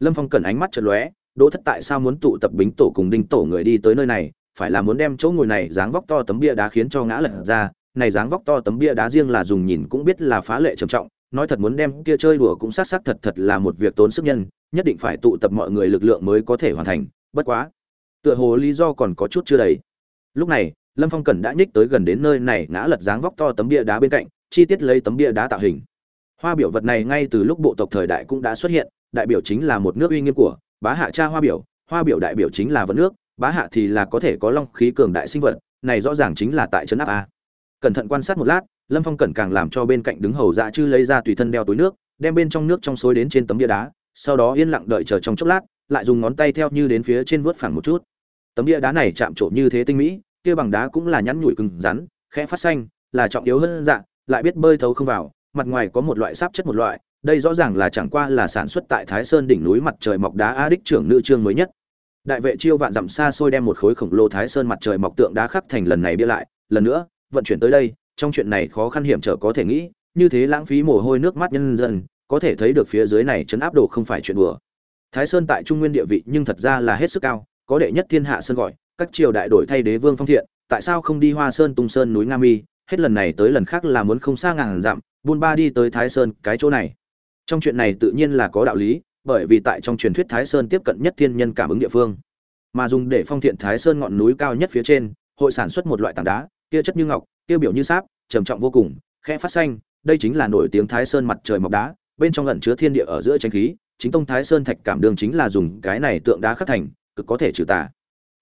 Lâm phong cần ánh mắt chật lóe, đỗ thất tại sao muốn tụ tập bính tổ cùng đinh tổ người đi tới nơi này? Phải là muốn đem chỗ ngồi này dáng vóc to tấm bia đá khiến cho ngã lật ra này dáng vóc to tấm bia đá riêng là dùng nhìn cũng biết là phá lệ trầm trọng, nói thật muốn đem kia chơi đùa cũng sát sát thật thật là một việc tốn sức nhân, nhất định phải tụ tập mọi người lực lượng mới có thể hoàn thành, bất quá. Tựa hồ lý do còn có chút chưa đầy. Lúc này, lâm phong cần đã nhích tới gần đến nơi này ngã lật dáng vóc to tấm bia đá bên cạnh, chi tiết lấy tấm bia đá tạo hình. Hoa biểu vật này ngay từ lúc bộ tộc thời đại cũng đã xuất hiện, đại biểu chính là một nước uy nghiêm của bá hạ cha hoa biểu hoa biểu đại biểu chính là vật nước, bá hạ thì là có thể có long khí cường đại sinh vật, này rõ ràng chính là tại trấn áp a cẩn thận quan sát một lát, lâm phong cẩn càng làm cho bên cạnh đứng hầu dạ chư lấy ra tùy thân đeo túi nước, đem bên trong nước trong xối đến trên tấm bia đá, sau đó yên lặng đợi chờ trong chốc lát, lại dùng ngón tay theo như đến phía trên vớt phẳng một chút. Tấm bia đá này chạm trộn như thế tinh mỹ, kia bằng đá cũng là nhắn nhủi cứng rắn, khẽ phát xanh, là trọng yếu hơn dạ lại biết bơi thấu không vào, mặt ngoài có một loại sáp chất một loại, đây rõ ràng là chẳng qua là sản xuất tại thái sơn đỉnh núi mặt trời mọc đá a đích trưởng nữ trương mới nhất. Đại vệ chiêu vạn dặm xa xôi đem một khối khổng lồ thái sơn mặt trời mọc tượng đá khắc thành lần này bia lại, lần nữa vận chuyển tới đây, trong chuyện này khó khăn hiểm trở có thể nghĩ, như thế lãng phí mồ hôi nước mắt nhân dân, có thể thấy được phía dưới này chấn áp đồ không phải chuyện đùa. Thái sơn tại trung nguyên địa vị nhưng thật ra là hết sức cao, có đệ nhất thiên hạ sơn gọi, các triều đại đổi thay đế vương phong thiện, tại sao không đi hoa sơn tung sơn núi nga mi, hết lần này tới lần khác là muốn không xa ngàn dặm, buôn ba đi tới thái sơn, cái chỗ này. Trong chuyện này tự nhiên là có đạo lý, bởi vì tại trong truyền thuyết thái sơn tiếp cận nhất thiên nhân cảm ứng địa phương. Mà dùng để phong thiện thái sơn ngọn núi cao nhất phía trên, hội sản xuất một loại tảng đá kia chất như ngọc, kia biểu như sáp, trầm trọng vô cùng, khẽ phát xanh, đây chính là nổi tiếng thái sơn mặt trời mọc đá, bên trong ẩn chứa thiên địa ở giữa tranh khí, chính tông thái sơn thạch cảm đường chính là dùng cái này tượng đá khắc thành, cực có thể trừ tà.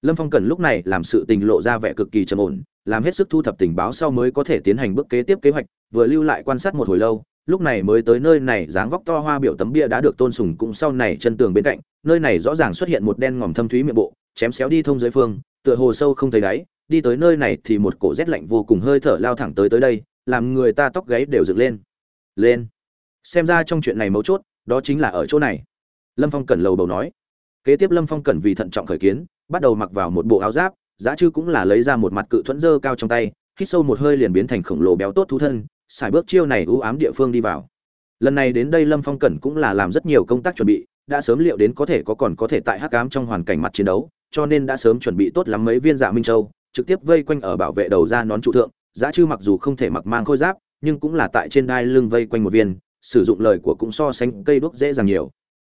Lâm phong cần lúc này làm sự tình lộ ra vẻ cực kỳ trầm ổn, làm hết sức thu thập tình báo sau mới có thể tiến hành bước kế tiếp kế hoạch, vừa lưu lại quan sát một hồi lâu, lúc này mới tới nơi này dáng vóc to hoa biểu tấm bia đã được tôn sùng cũng sau này chân tường bên cạnh, nơi này rõ ràng xuất hiện một đen ngòm thâm thúy miệng bộ, chém xéo đi thông dưới phương, tựa hồ sâu không thấy đáy đi tới nơi này thì một cổ rét lạnh vô cùng hơi thở lao thẳng tới tới đây, làm người ta tóc gáy đều dựng lên. Lên. Xem ra trong chuyện này mấu chốt, đó chính là ở chỗ này. Lâm phong cẩn lầu bầu nói. Kế tiếp lâm phong cẩn vì thận trọng khởi kiến, bắt đầu mặc vào một bộ áo giáp, giá chư cũng là lấy ra một mặt cự thuẫn dơ cao trong tay, hít sâu một hơi liền biến thành khổng lồ béo tốt thú thân, xài bước chiêu này ưu ám địa phương đi vào. Lần này đến đây lâm phong cẩn cũng là làm rất nhiều công tác chuẩn bị, đã sớm liệu đến có thể có còn có thể tại hắc ám trong hoàn cảnh mặt chiến đấu, cho nên đã sớm chuẩn bị tốt lắm mấy viên dạ minh châu trực tiếp vây quanh ở bảo vệ đầu ra nón trụ thượng. Giá chư mặc dù không thể mặc mang khôi giáp, nhưng cũng là tại trên đai lưng vây quanh một viên, sử dụng lời của cũng so sánh cây đuốc dễ dàng nhiều.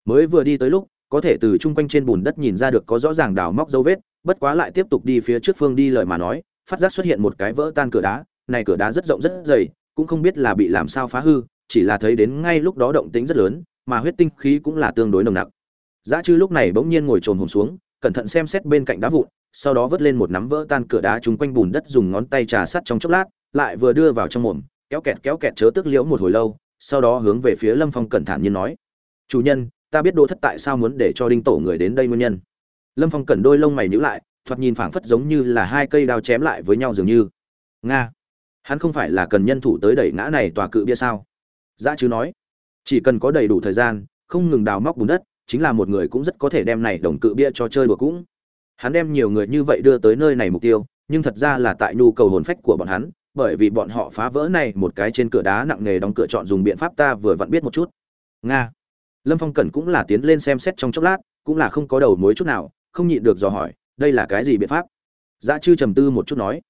Mới vừa đi tới lúc, có thể từ chung quanh trên bùn đất nhìn ra được có rõ ràng đào móc dấu vết, bất quá lại tiếp tục đi phía trước phương đi lời mà nói, phát giác xuất hiện một cái vỡ tan cửa đá, này cửa đá rất rộng rất dày, cũng không biết là bị làm sao phá hư, chỉ là thấy đến ngay lúc đó động tính rất lớn, mà huyết tinh khí cũng là tương đối nồng nặc. Giá chư lúc này bỗng nhiên ngồi trồn hồn xuống, cẩn thận xem xét bên cạnh đá vụn sau đó vớt lên một nắm vỡ tan cửa đá chúng quanh bùn đất dùng ngón tay trà sắt trong chốc lát, lại vừa đưa vào trong mồm, kéo kẹt kéo kẹt chớ tức liễu một hồi lâu, sau đó hướng về phía lâm phong cẩn thận như nói, chủ nhân, ta biết đỗ thất tại sao muốn để cho đinh tổ người đến đây nguyên nhân. Lâm phong cẩn đôi lông mày nhíu lại, thoạt nhìn phảng phất giống như là hai cây đao chém lại với nhau dường như. Nga, hắn không phải là cần nhân thủ tới đẩy ngã này tòa cự bia sao? Dã chứ nói, chỉ cần có đầy đủ thời gian, không ngừng đào móc bùn đất, chính là một người cũng rất có thể đem này đồng cự bia cho chơi đùa cũng hắn đem nhiều người như vậy đưa tới nơi này mục tiêu, nhưng thật ra là tại nhu cầu hồn phách của bọn hắn, bởi vì bọn họ phá vỡ này một cái trên cửa đá nặng nề đóng cửa chọn dùng biện pháp ta vừa vặn biết một chút. Nga. Lâm phong cẩn cũng là tiến lên xem xét trong chốc lát, cũng là không có đầu mối chút nào, không nhịn được dò hỏi, đây là cái gì biện pháp? Dã chư trầm tư một chút nói,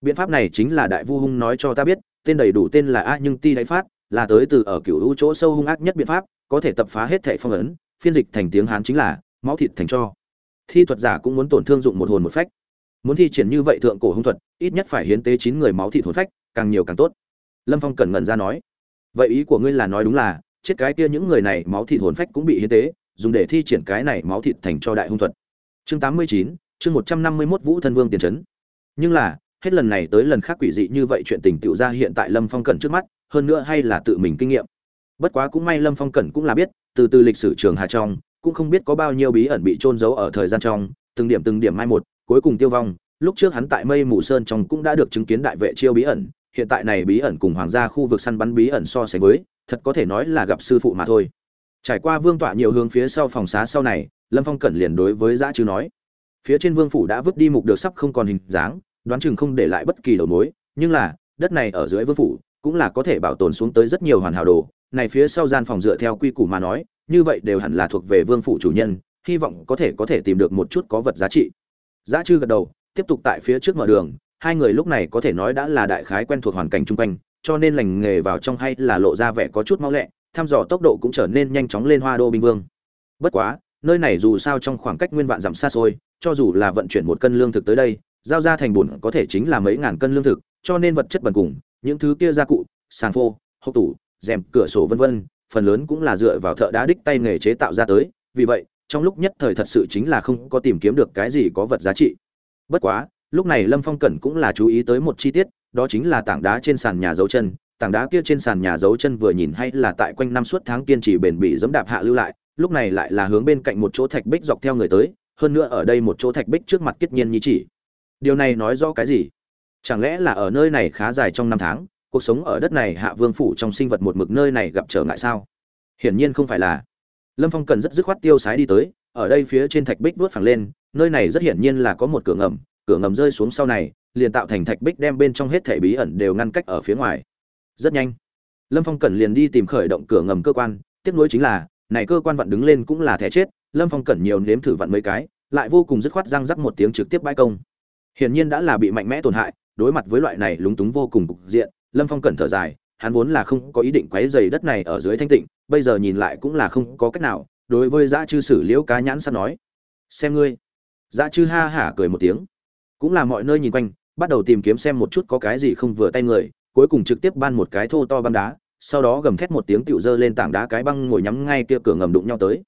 biện pháp này chính là đại vu hung nói cho ta biết, tên đầy đủ tên là a nhưng ti đáy phát, là tới từ ở cựu hữu chỗ sâu hung ác nhất biện pháp, có thể tập phá hết thệ phong ấn, phiên dịch thành tiếng hán chính là, máu thịt thành cho thi thuật giả cũng muốn tổn thương dụng một hồn một phách. Muốn thi triển như vậy thượng cổ hung thuật, ít nhất phải hiến tế chín người máu thịt hồn phách, càng nhiều càng tốt. Lâm phong cẩn ngẩn ra nói, vậy ý của ngươi là nói đúng là, chết cái kia những người này máu thịt hồn phách cũng bị hiến tế, dùng để thi triển cái này máu thịt thành cho đại hung thuật. Chương tám mươi chín, chương một trăm năm mươi mốt vũ thân vương tiền trấn nhưng là, hết lần này tới lần khác quỷ dị như vậy chuyện tình tựu ra hiện tại lâm phong cẩn trước mắt, hơn nữa hay là tự mình kinh nghiệm. Bất quá cũng may lâm phong cẩn cũng là biết, từ từ lịch sử trường hà trong cũng không biết có bao nhiêu bí ẩn bị trôn giấu ở thời gian trong, từng điểm từng điểm mai một, cuối cùng tiêu vong. Lúc trước hắn tại mây mù sơn trong cũng đã được chứng kiến đại vệ chiêu bí ẩn, hiện tại này bí ẩn cùng hoàng gia khu vực săn bắn bí ẩn so sánh với, thật có thể nói là gặp sư phụ mà thôi. Trải qua vương tọa nhiều hướng phía sau phòng xá sau này, lâm phong cẩn liền đối với dã chư nói, phía trên vương phủ đã vứt đi mục được sắp không còn hình dáng, đoán chừng không để lại bất kỳ đầu mối, nhưng là, đất này ở dưới vương phủ cũng là có thể bảo tồn xuống tới rất nhiều hoàn hảo đồ. Này phía sau gian phòng dựa theo quy củ mà nói như vậy đều hẳn là thuộc về vương phủ chủ nhân, hy vọng có thể có thể tìm được một chút có vật giá trị. Giá chư gật đầu, tiếp tục tại phía trước mở đường, hai người lúc này có thể nói đã là đại khái quen thuộc hoàn cảnh chung quanh, cho nên lành nghề vào trong hay là lộ ra vẻ có chút mau lẹ, thăm dò tốc độ cũng trở nên nhanh chóng lên hoa đô binh vương. Bất quá, nơi này dù sao trong khoảng cách nguyên vạn dặm xa xôi, cho dù là vận chuyển một cân lương thực tới đây, giao ra thành bùn có thể chính là mấy ngàn cân lương thực, cho nên vật chất bần cùng, những thứ kia gia cụ, sàng phô, hộp tủ, rèm, cửa sổ vân vân phần lớn cũng là dựa vào thợ đá đích tay nghề chế tạo ra tới, vì vậy, trong lúc nhất thời thật sự chính là không có tìm kiếm được cái gì có vật giá trị. Bất quá, lúc này lâm phong cẩn cũng là chú ý tới một chi tiết, đó chính là tảng đá trên sàn nhà dấu chân. Tảng đá kia trên sàn nhà dấu chân vừa nhìn hay là tại quanh năm suốt tháng kiên trì bền bỉ dẫm đạp hạ lưu lại, lúc này lại là hướng bên cạnh một chỗ thạch bích dọc theo người tới, hơn nữa ở đây một chỗ thạch bích trước mặt kết nhiên như chỉ. Điều này nói rõ cái gì? Chẳng lẽ là ở nơi này khá dài trong năm tháng? Cuộc sống ở đất này hạ vương phủ trong sinh vật một mực nơi này gặp trở ngại sao? Hiển nhiên không phải là. Lâm phong cần rất dứt khoát tiêu sái đi tới, ở đây phía trên thạch bích vuốt phẳng lên, nơi này rất hiển nhiên là có một cửa ngầm cửa ngầm rơi xuống sau này, liền tạo thành thạch bích đem bên trong hết thể bí ẩn đều ngăn cách ở phía ngoài. Rất nhanh, lâm phong cần liền đi tìm khởi động cửa ngầm cơ quan tiếp nối chính là, này cơ quan vặn đứng lên cũng là thẻ chết, lâm phong cần nhiều nếm thử vặn mấy cái, lại vô cùng dứt khoát răng rắc một tiếng trực tiếp bãi công. Hiển nhiên đã là bị mạnh mẽ tổn hại, đối mặt với loại này lúng túng vô cùng cục diện lâm phong cẩn thở dài hắn vốn là không có ý định quấy dày đất này ở dưới thanh tịnh, bây giờ nhìn lại cũng là không có cách nào, đối với dã chư sử liễu cá nhãn sắp nói, xem ngươi. Dã chư ha hả cười một tiếng. Cũng là mọi nơi nhìn quanh, bắt đầu tìm kiếm xem một chút có cái gì không vừa tay người, cuối cùng trực tiếp ban một cái thô to băng đá, sau đó gầm thét một tiếng tựu dơ lên tảng đá cái băng ngồi nhắm ngay kia cửa ngầm đụng nhau tới.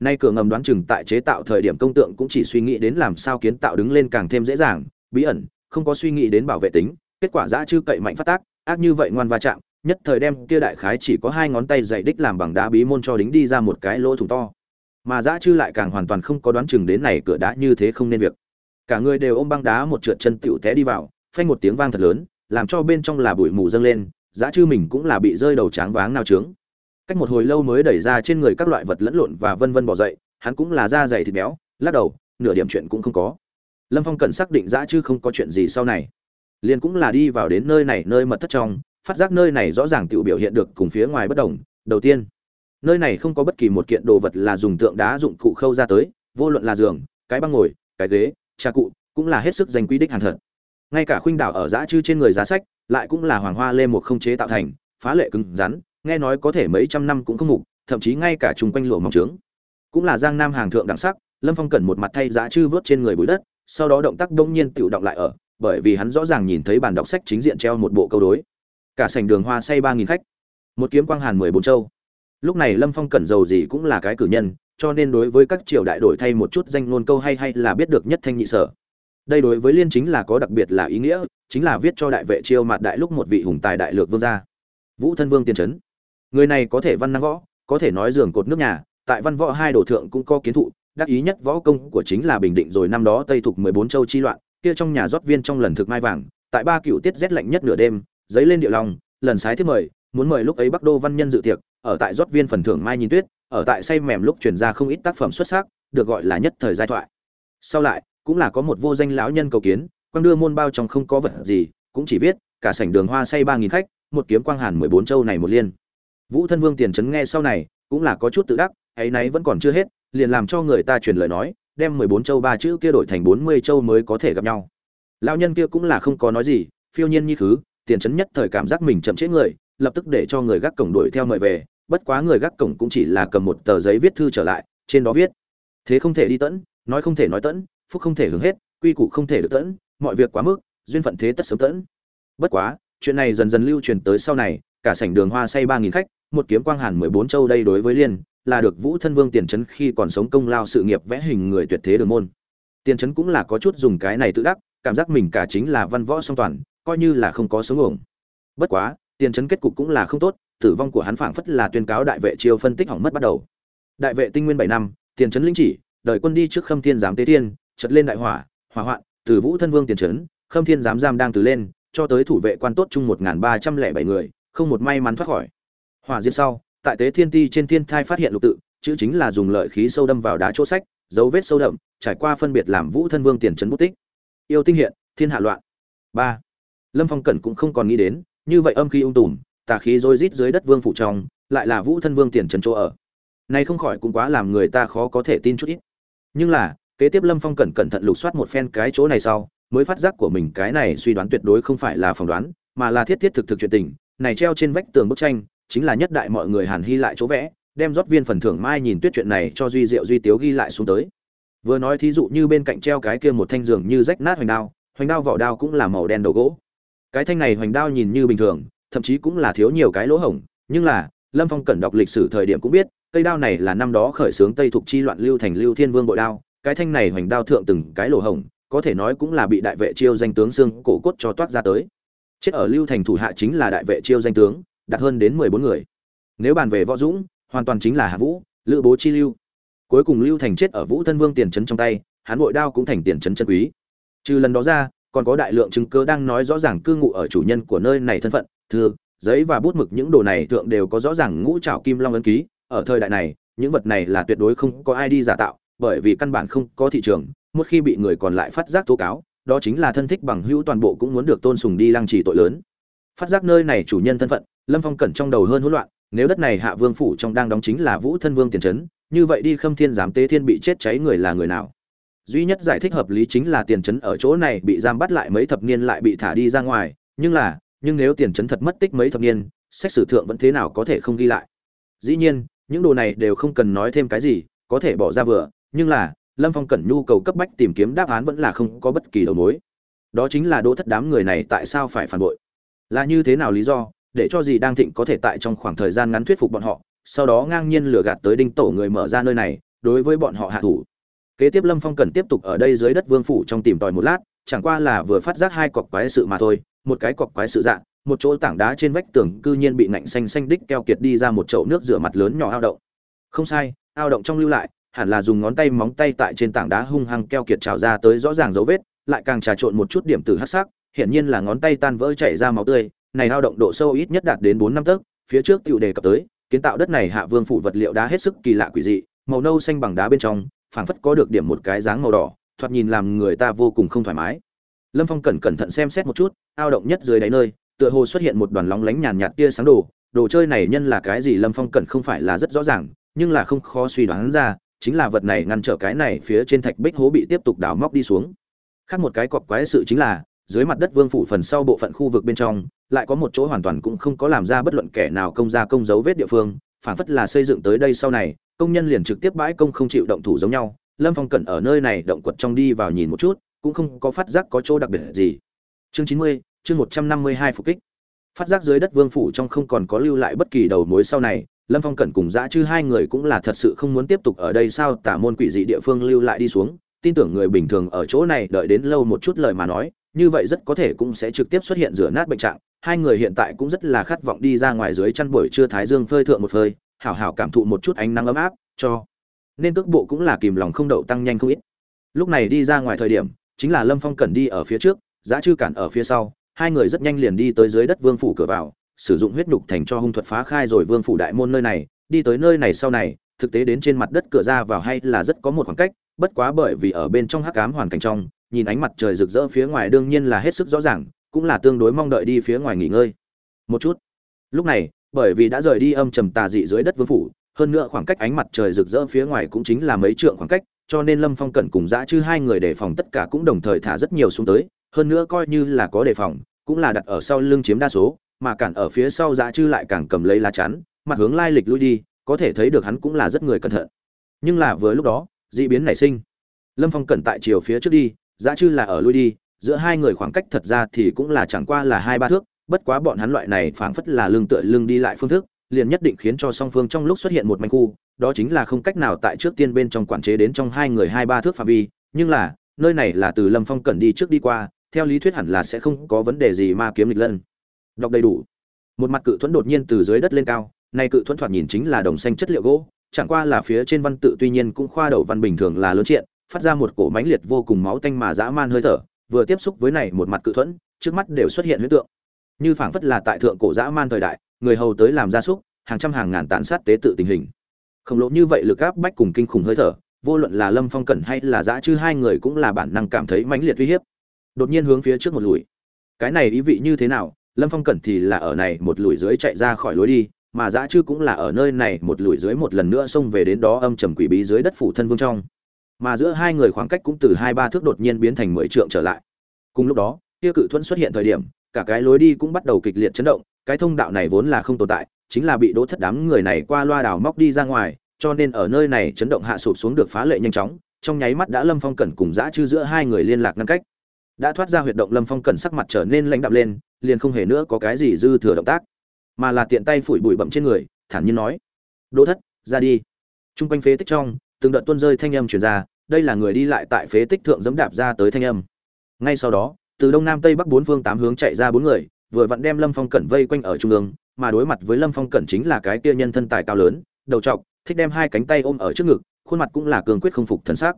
Nay cửa ngầm đoán chừng tại chế tạo thời điểm công tượng cũng chỉ suy nghĩ đến làm sao kiến tạo đứng lên càng thêm dễ dàng, bí ẩn, không có suy nghĩ đến bảo vệ tính, kết quả dã chư cậy mạnh phát tác ác như vậy ngoan va chạm, nhất thời đem kia đại khái chỉ có hai ngón tay dày đích làm bằng đá bí môn cho đính đi ra một cái lỗ thủng to. Mà dã chư lại càng hoàn toàn không có đoán chừng đến này cửa đá như thế không nên việc. Cả người đều ôm băng đá một trượt chân tựu té đi vào, phanh một tiếng vang thật lớn, làm cho bên trong là bụi mù dâng lên, dã chư mình cũng là bị rơi đầu tráng váng nào trướng. Cách một hồi lâu mới đẩy ra trên người các loại vật lẫn lộn và vân vân bỏ dậy, hắn cũng là da dày thịt béo, lắc đầu, nửa điểm chuyện cũng không có. Lâm phong cần xác định dã chư không có chuyện gì sau này liền cũng là đi vào đến nơi này nơi mật thất trong, phát giác nơi này rõ ràng tự biểu hiện được cùng phía ngoài bất đồng. Đầu tiên, nơi này không có bất kỳ một kiện đồ vật là dùng tượng đá dụng cụ khâu ra tới, vô luận là giường, cái băng ngồi, cái ghế, trà cụ, cũng là hết sức danh quy đích hàn thật. Ngay cả khuynh đảo ở giã chư trên người giá sách, lại cũng là hoàng hoa lê một không chế tạo thành, phá lệ cứng rắn, nghe nói có thể mấy trăm năm cũng không mục, thậm chí ngay cả chung quanh lụa mọc trướng. Cũng là giang nam hàng thượng đẳng sắc, lâm phong cần một mặt thay giã chư vớt trên người bụi đất, sau đó động tác đông nhiên tự động lại ở bởi vì hắn rõ ràng nhìn thấy bàn đọc sách chính diện treo một bộ câu đối. Cả sảnh đường hoa say ba nghìn khách. Một kiếm quang hàn mười bốn châu. Lúc này lâm phong cẩn dầu gì cũng là cái cử nhân, cho nên đối với các triều đại đổi thay một chút danh ngôn câu hay hay là biết được nhất thanh nhị sở. Đây đối với liên chính là có đặc biệt là ý nghĩa, chính là viết cho đại vệ chiêu mặt đại lúc một vị hùng tài đại lược vương gia. Vũ thân vương tiên trấn người này có thể văn năng võ, có thể nói giường cột nước nhà, tại văn võ hai đồ thượng cũng có kiến thụ, đắc ý nhất võ công của chính là bình định rồi năm đó tây thuộc mười bốn châu chi loạn kia trong nhà rót viên trong lần thực mai vàng, tại ba cựu tiết rét lạnh nhất nửa đêm, giấy lên địa lòng, lần sái thiết mời, muốn mời lúc ấy bắc đô văn nhân dự tiệc, ở tại rót viên phần thưởng mai nhìn tuyết, ở tại say mềm lúc truyền ra không ít tác phẩm xuất sắc, được gọi là nhất thời giai thoại. Sau lại, cũng là có một vô danh lão nhân cầu kiến quang đưa môn bao trong không có vật gì, cũng chỉ viết, cả sảnh đường hoa say ba nghìn khách, một kiếm quang hàn mười bốn châu này một liên. Vũ thân vương tiền trấn nghe sau này, cũng là có chút tự đắc, ấy nấy vẫn còn chưa hết, liền làm cho người ta truyền lời nói đem mười bốn châu ba chữ kia đổi thành bốn mươi châu mới có thể gặp nhau. Lão nhân kia cũng là không có nói gì, phiêu nhiên như khứ tiền trấn nhất thời cảm giác mình chậm trễ người, lập tức để cho người gác cổng đuổi theo mời về, bất quá người gác cổng cũng chỉ là cầm một tờ giấy viết thư trở lại, trên đó viết, thế không thể đi tẫn, nói không thể nói tẫn, phúc không thể hướng hết, quy củ không thể được tẫn, mọi việc quá mức, duyên phận thế tất sớm tẫn. Bất quá, chuyện này dần dần lưu truyền tới sau này, cả sảnh đường hoa say ba nghìn khách, một kiếm quang hàn mười bốn châu đây đối với liên là được vũ thân vương tiền trấn khi còn sống công lao sự nghiệp vẽ hình người tuyệt thế đường môn. Tiền trấn cũng là có chút dùng cái này tự đắc, cảm giác mình cả chính là văn võ song toàn, coi như là không có sống ổng bất quá, tiền trấn kết cục cũng là không tốt, tử vong của hắn phảng phất là tuyên cáo đại vệ chiêu phân tích hỏng mất bắt đầu. Đại vệ tinh nguyên bảy năm, tiền trấn linh chỉ, đợi quân đi trước khâm thiên giám tế thiên chợt lên đại hỏa hỏa hoạn, từ vũ thân vương tiền trấn khâm thiên giám giam đang từ lên, cho tới thủ vệ quan tốt chung một ba trăm lẻ bảy người, không một may mắn thoát khỏi. Hỏa diệt sau tại tế thiên ti trên thiên thai phát hiện lục tự, chữ chính là dùng lợi khí sâu đâm vào đá chỗ sách, dấu vết sâu đậm, trải qua phân biệt làm vũ thân vương tiền trấn bút tích. Yêu tinh hiện, thiên hạ loạn. Ba. Lâm phong cẩn cũng không còn nghĩ đến, như vậy âm khí ung tùm, tà khí rối rít dưới đất vương phủ trong, lại là vũ thân vương tiền trấn chỗ ở. Nay không khỏi cũng quá làm người ta khó có thể tin chút ít. Nhưng là, kế tiếp lâm phong cẩn cẩn thận lục soát một phen cái chỗ này sau, mới phát giác của mình cái này suy đoán tuyệt đối không phải là phỏng đoán, mà là thiết thiết thực thực chuyện tình, này treo trên vách tường bức tranh chính là nhất đại mọi người hàn hy lại chỗ vẽ, đem rót viên phần thưởng mai nhìn tuyết chuyện này cho duy diệu duy tiếu ghi lại xuống tới. Vừa nói thí dụ như bên cạnh treo cái kia một thanh giường như rách nát hoành đao hoành đao vỏ đao cũng là màu đen đầu gỗ. Cái thanh này hoành đao nhìn như bình thường, thậm chí cũng là thiếu nhiều cái lỗ hổng, nhưng là, lâm phong cẩn đọc lịch sử thời điểm cũng biết, cây đao này là năm đó khởi xướng tây thục chi loạn lưu thành lưu thiên vương bội đao, cái thanh này hoành đao thượng từng cái lỗ hổng, có thể nói cũng là bị đại vệ chiêu danh tướng xương cổ cốt cho toát ra tới. Chết ở lưu thành thủ hạ chính là đại vệ chiêu danh tướng đạt hơn đến mười bốn người. Nếu bàn về võ dũng, hoàn toàn chính là hạ vũ, lữ bố chi lưu. Cuối cùng lưu thành chết ở vũ thân vương tiền trấn trong tay, hắn bội đao cũng thành tiền trấn chân quý. Trừ lần đó ra, còn có đại lượng chứng cứ đang nói rõ ràng cư ngụ ở chủ nhân của nơi này thân phận, thư, giấy và bút mực những đồ này thượng đều có rõ ràng ngũ trảo kim long ấn ký. Ở thời đại này, những vật này là tuyệt đối không có ai đi giả tạo, bởi vì căn bản không có thị trường. Một khi bị người còn lại phát giác tố cáo, đó chính là thân thích bằng hữu toàn bộ cũng muốn được tôn sùng đi lăng trì tội lớn. Phát giác nơi này chủ nhân thân phận lâm phong cẩn trong đầu hơn hỗn loạn, nếu đất này hạ vương phủ trong đang đóng chính là vũ thân vương tiền trấn, như vậy đi khâm thiên giám tế thiên bị chết cháy người là người nào? Duy nhất giải thích hợp lý chính là tiền trấn ở chỗ này bị giam bắt lại mấy thập niên lại bị thả đi ra ngoài, nhưng là, nhưng nếu tiền trấn thật mất tích mấy thập niên sách sử thượng vẫn thế nào có thể không ghi lại. Dĩ nhiên, những đồ này đều không cần nói thêm cái gì, có thể bỏ ra vừa, nhưng là, lâm phong cẩn nhu cầu cấp bách tìm kiếm đáp án vẫn là không có bất kỳ đầu mối. Đó chính là đỗ thất đám người này tại sao phải phản bội. Là như thế nào lý do? Để cho gì đang thịnh có thể tại trong khoảng thời gian ngắn thuyết phục bọn họ, sau đó ngang nhiên lừa gạt tới đinh tổ người mở ra nơi này, đối với bọn họ hạ thủ. Kế tiếp lâm phong cần tiếp tục ở đây dưới đất vương phủ trong tìm tòi một lát, chẳng qua là vừa phát giác hai cọc quái sự mà thôi, một cái cọc quái sự dạng, một chỗ tảng đá trên vách tường cư nhiên bị ngạnh xanh xanh đích keo kiệt đi ra một chậu nước rửa mặt lớn nhỏ ao động. Không sai, ao động trong lưu lại, hẳn là dùng ngón tay móng tay tại trên tảng đá hung hăng keo kiệt trào ra tới rõ ràng dấu vết, lại càng trà trộn một chút điểm từ hắc sắc, hiển nhiên là ngón tay tan vỡ chảy ra máu tươi này ao động độ sâu ít nhất đạt đến bốn năm tấc, phía trước tiểu đề cập tới, kiến tạo đất này hạ vương phủ vật liệu đá hết sức kỳ lạ quỷ dị, màu nâu xanh bằng đá bên trong, phảng phất có được điểm một cái dáng màu đỏ, thoạt nhìn làm người ta vô cùng không thoải mái. Lâm phong cẩn cẩn thận xem xét một chút ao động nhất dưới đáy nơi, tựa hồ xuất hiện một đoàn lóng lánh nhàn nhạt tia sáng đồ đồ chơi này nhân là cái gì lâm phong cẩn không phải là rất rõ ràng, nhưng là không khó suy đoán ra, chính là vật này ngăn trở cái này phía trên thạch bích hố bị tiếp tục đào móc đi xuống. Khác một cái cọp quái sự chính là, dưới mặt đất vương phủ phần sau bộ phận khu vực bên trong lại có một chỗ hoàn toàn cũng không có làm ra bất luận kẻ nào công ra công dấu vết địa phương, phản phất là xây dựng tới đây sau này, công nhân liền trực tiếp bãi công không chịu động thủ giống nhau. Lâm phong cẩn ở nơi này động quật trong đi vào nhìn một chút, cũng không có phát giác có chỗ đặc biệt gì. Chương chín mươi, chương một trăm năm mươi hai phục kích. Phát giác dưới đất vương phủ trong không còn có lưu lại bất kỳ đầu mối sau này, lâm phong cẩn cùng dã chứ hai người cũng là thật sự không muốn tiếp tục ở đây sao tả môn quỷ dị địa phương lưu lại đi xuống. Tin tưởng người bình thường ở chỗ này đợi đến lâu một chút lời mà nói, như vậy rất có thể cũng sẽ trực tiếp xuất hiện rửa nát bệnh trạng hai người hiện tại cũng rất là khát vọng đi ra ngoài dưới chăn buổi trưa thái dương phơi thượng một phơi, hảo hảo cảm thụ một chút ánh nắng ấm áp, cho nên cước bộ cũng là kìm lòng không đậu tăng nhanh không ít. Lúc này đi ra ngoài thời điểm, chính là lâm phong cẩn đi ở phía trước giá chư cản ở phía sau, hai người rất nhanh liền đi tới dưới đất vương phủ cửa vào, sử dụng huyết nhục thành cho hung thuật phá khai rồi vương phủ đại môn nơi này, đi tới nơi này sau này, thực tế đến trên mặt đất cửa ra vào hay là rất có một khoảng cách, bất quá bởi vì ở bên trong hắc ám hoàn cảnh trong, nhìn ánh mặt trời rực rỡ phía ngoài đương nhiên là hết sức rõ ràng cũng là tương đối mong đợi đi phía ngoài nghỉ ngơi. Một chút. Lúc này, bởi vì đã rời đi âm trầm tà dị dưới đất vương phủ, hơn nữa khoảng cách ánh mặt trời rực rỡ phía ngoài cũng chính là mấy trượng khoảng cách, cho nên lâm phong cẩn cùng dã chư hai người đề phòng tất cả cũng đồng thời thả rất nhiều xuống tới, hơn nữa coi như là có đề phòng, cũng là đặt ở sau lưng chiếm đa số, mà cản ở phía sau dã chư lại càng cầm lấy lá chắn, mặt hướng lai lịch lui đi, có thể thấy được hắn cũng là rất người cẩn thận. Nhưng là vừa lúc đó, dị biến nảy sinh. Lâm phong cẩn tại chiều phía trước đi, dã chư là ở lui đi giữa hai người khoảng cách thật ra thì cũng là chẳng qua là hai ba thước, bất quá bọn hắn loại này phảng phất là lương tựa lưng đi lại phương thức, liền nhất định khiến cho song phương trong lúc xuất hiện một manh khu, đó chính là không cách nào tại trước tiên bên trong quản chế đến trong hai người hai ba thước phạm vi, nhưng là, nơi này là từ lâm phong cần đi trước đi qua, theo lý thuyết hẳn là sẽ không có vấn đề gì ma kiếm lịch lân. Đọc đầy đủ. Một mặt cự thuẫn đột nhiên từ dưới đất lên cao, nay cự thuẫn thoạt nhìn chính là đồng xanh chất liệu gỗ, chẳng qua là phía trên văn tự tuy nhiên cũng khoa đầu văn bình thường là lớn triện, phát ra một cổ mãnh liệt vô cùng máu tanh mà dã man hơi thở vừa tiếp xúc với này một mặt cự thuẫn, trước mắt đều xuất hiện huyết tượng. Như phảng phất là tại thượng cổ dã man thời đại, người hầu tới làm gia súc, hàng trăm hàng ngàn tàn sát tế tự tình hình. Khổng lồ như vậy lực áp bách cùng kinh khủng hơi thở, vô luận là lâm phong cẩn hay là dã chư hai người cũng là bản năng cảm thấy mãnh liệt uy hiếp. Đột nhiên hướng phía trước một lùi. Cái này ý vị như thế nào? Lâm phong cẩn thì là ở này một lùi dưới chạy ra khỏi lối đi, mà dã chư cũng là ở nơi này một lùi dưới một lần nữa xông về đến đó âm trầm quỷ bí dưới đất phủ thân vương trong mà giữa hai người khoảng cách cũng từ hai ba thước đột nhiên biến thành mười trượng trở lại. Cùng lúc đó, kia cự thuẫn xuất hiện thời điểm, cả cái lối đi cũng bắt đầu kịch liệt chấn động, cái thông đạo này vốn là không tồn tại, chính là bị đỗ thất đám người này qua loa đào móc đi ra ngoài, cho nên ở nơi này chấn động hạ sụp xuống được phá lệ nhanh chóng, trong nháy mắt đã lâm phong cẩn cùng dã chư giữa hai người liên lạc ngăn cách. Đã thoát ra huyệt động, lâm phong cẩn sắc mặt trở nên lãnh đạm lên, liền không hề nữa có cái gì dư thừa động tác, mà là tiện tay phủi bụi bậm trên người, thản nhiên nói, đỗ thất, ra đi. T r u n g quanh phế tích trong từng đợt tuôn rơi thanh âm truyền ra, đây là người đi lại tại phế tích thượng dẫm đạp ra tới thanh âm. Ngay sau đó, từ đông nam tây bắc bốn phương tám hướng chạy ra bốn người, vừa vặn đem lâm phong cẩn vây quanh ở trung ương, mà đối mặt với lâm phong cẩn chính là cái kia nhân thân tài cao lớn, đầu trọc, thích đem hai cánh tay ôm ở trước ngực, khuôn mặt cũng là cường quyết không phục thần sắc.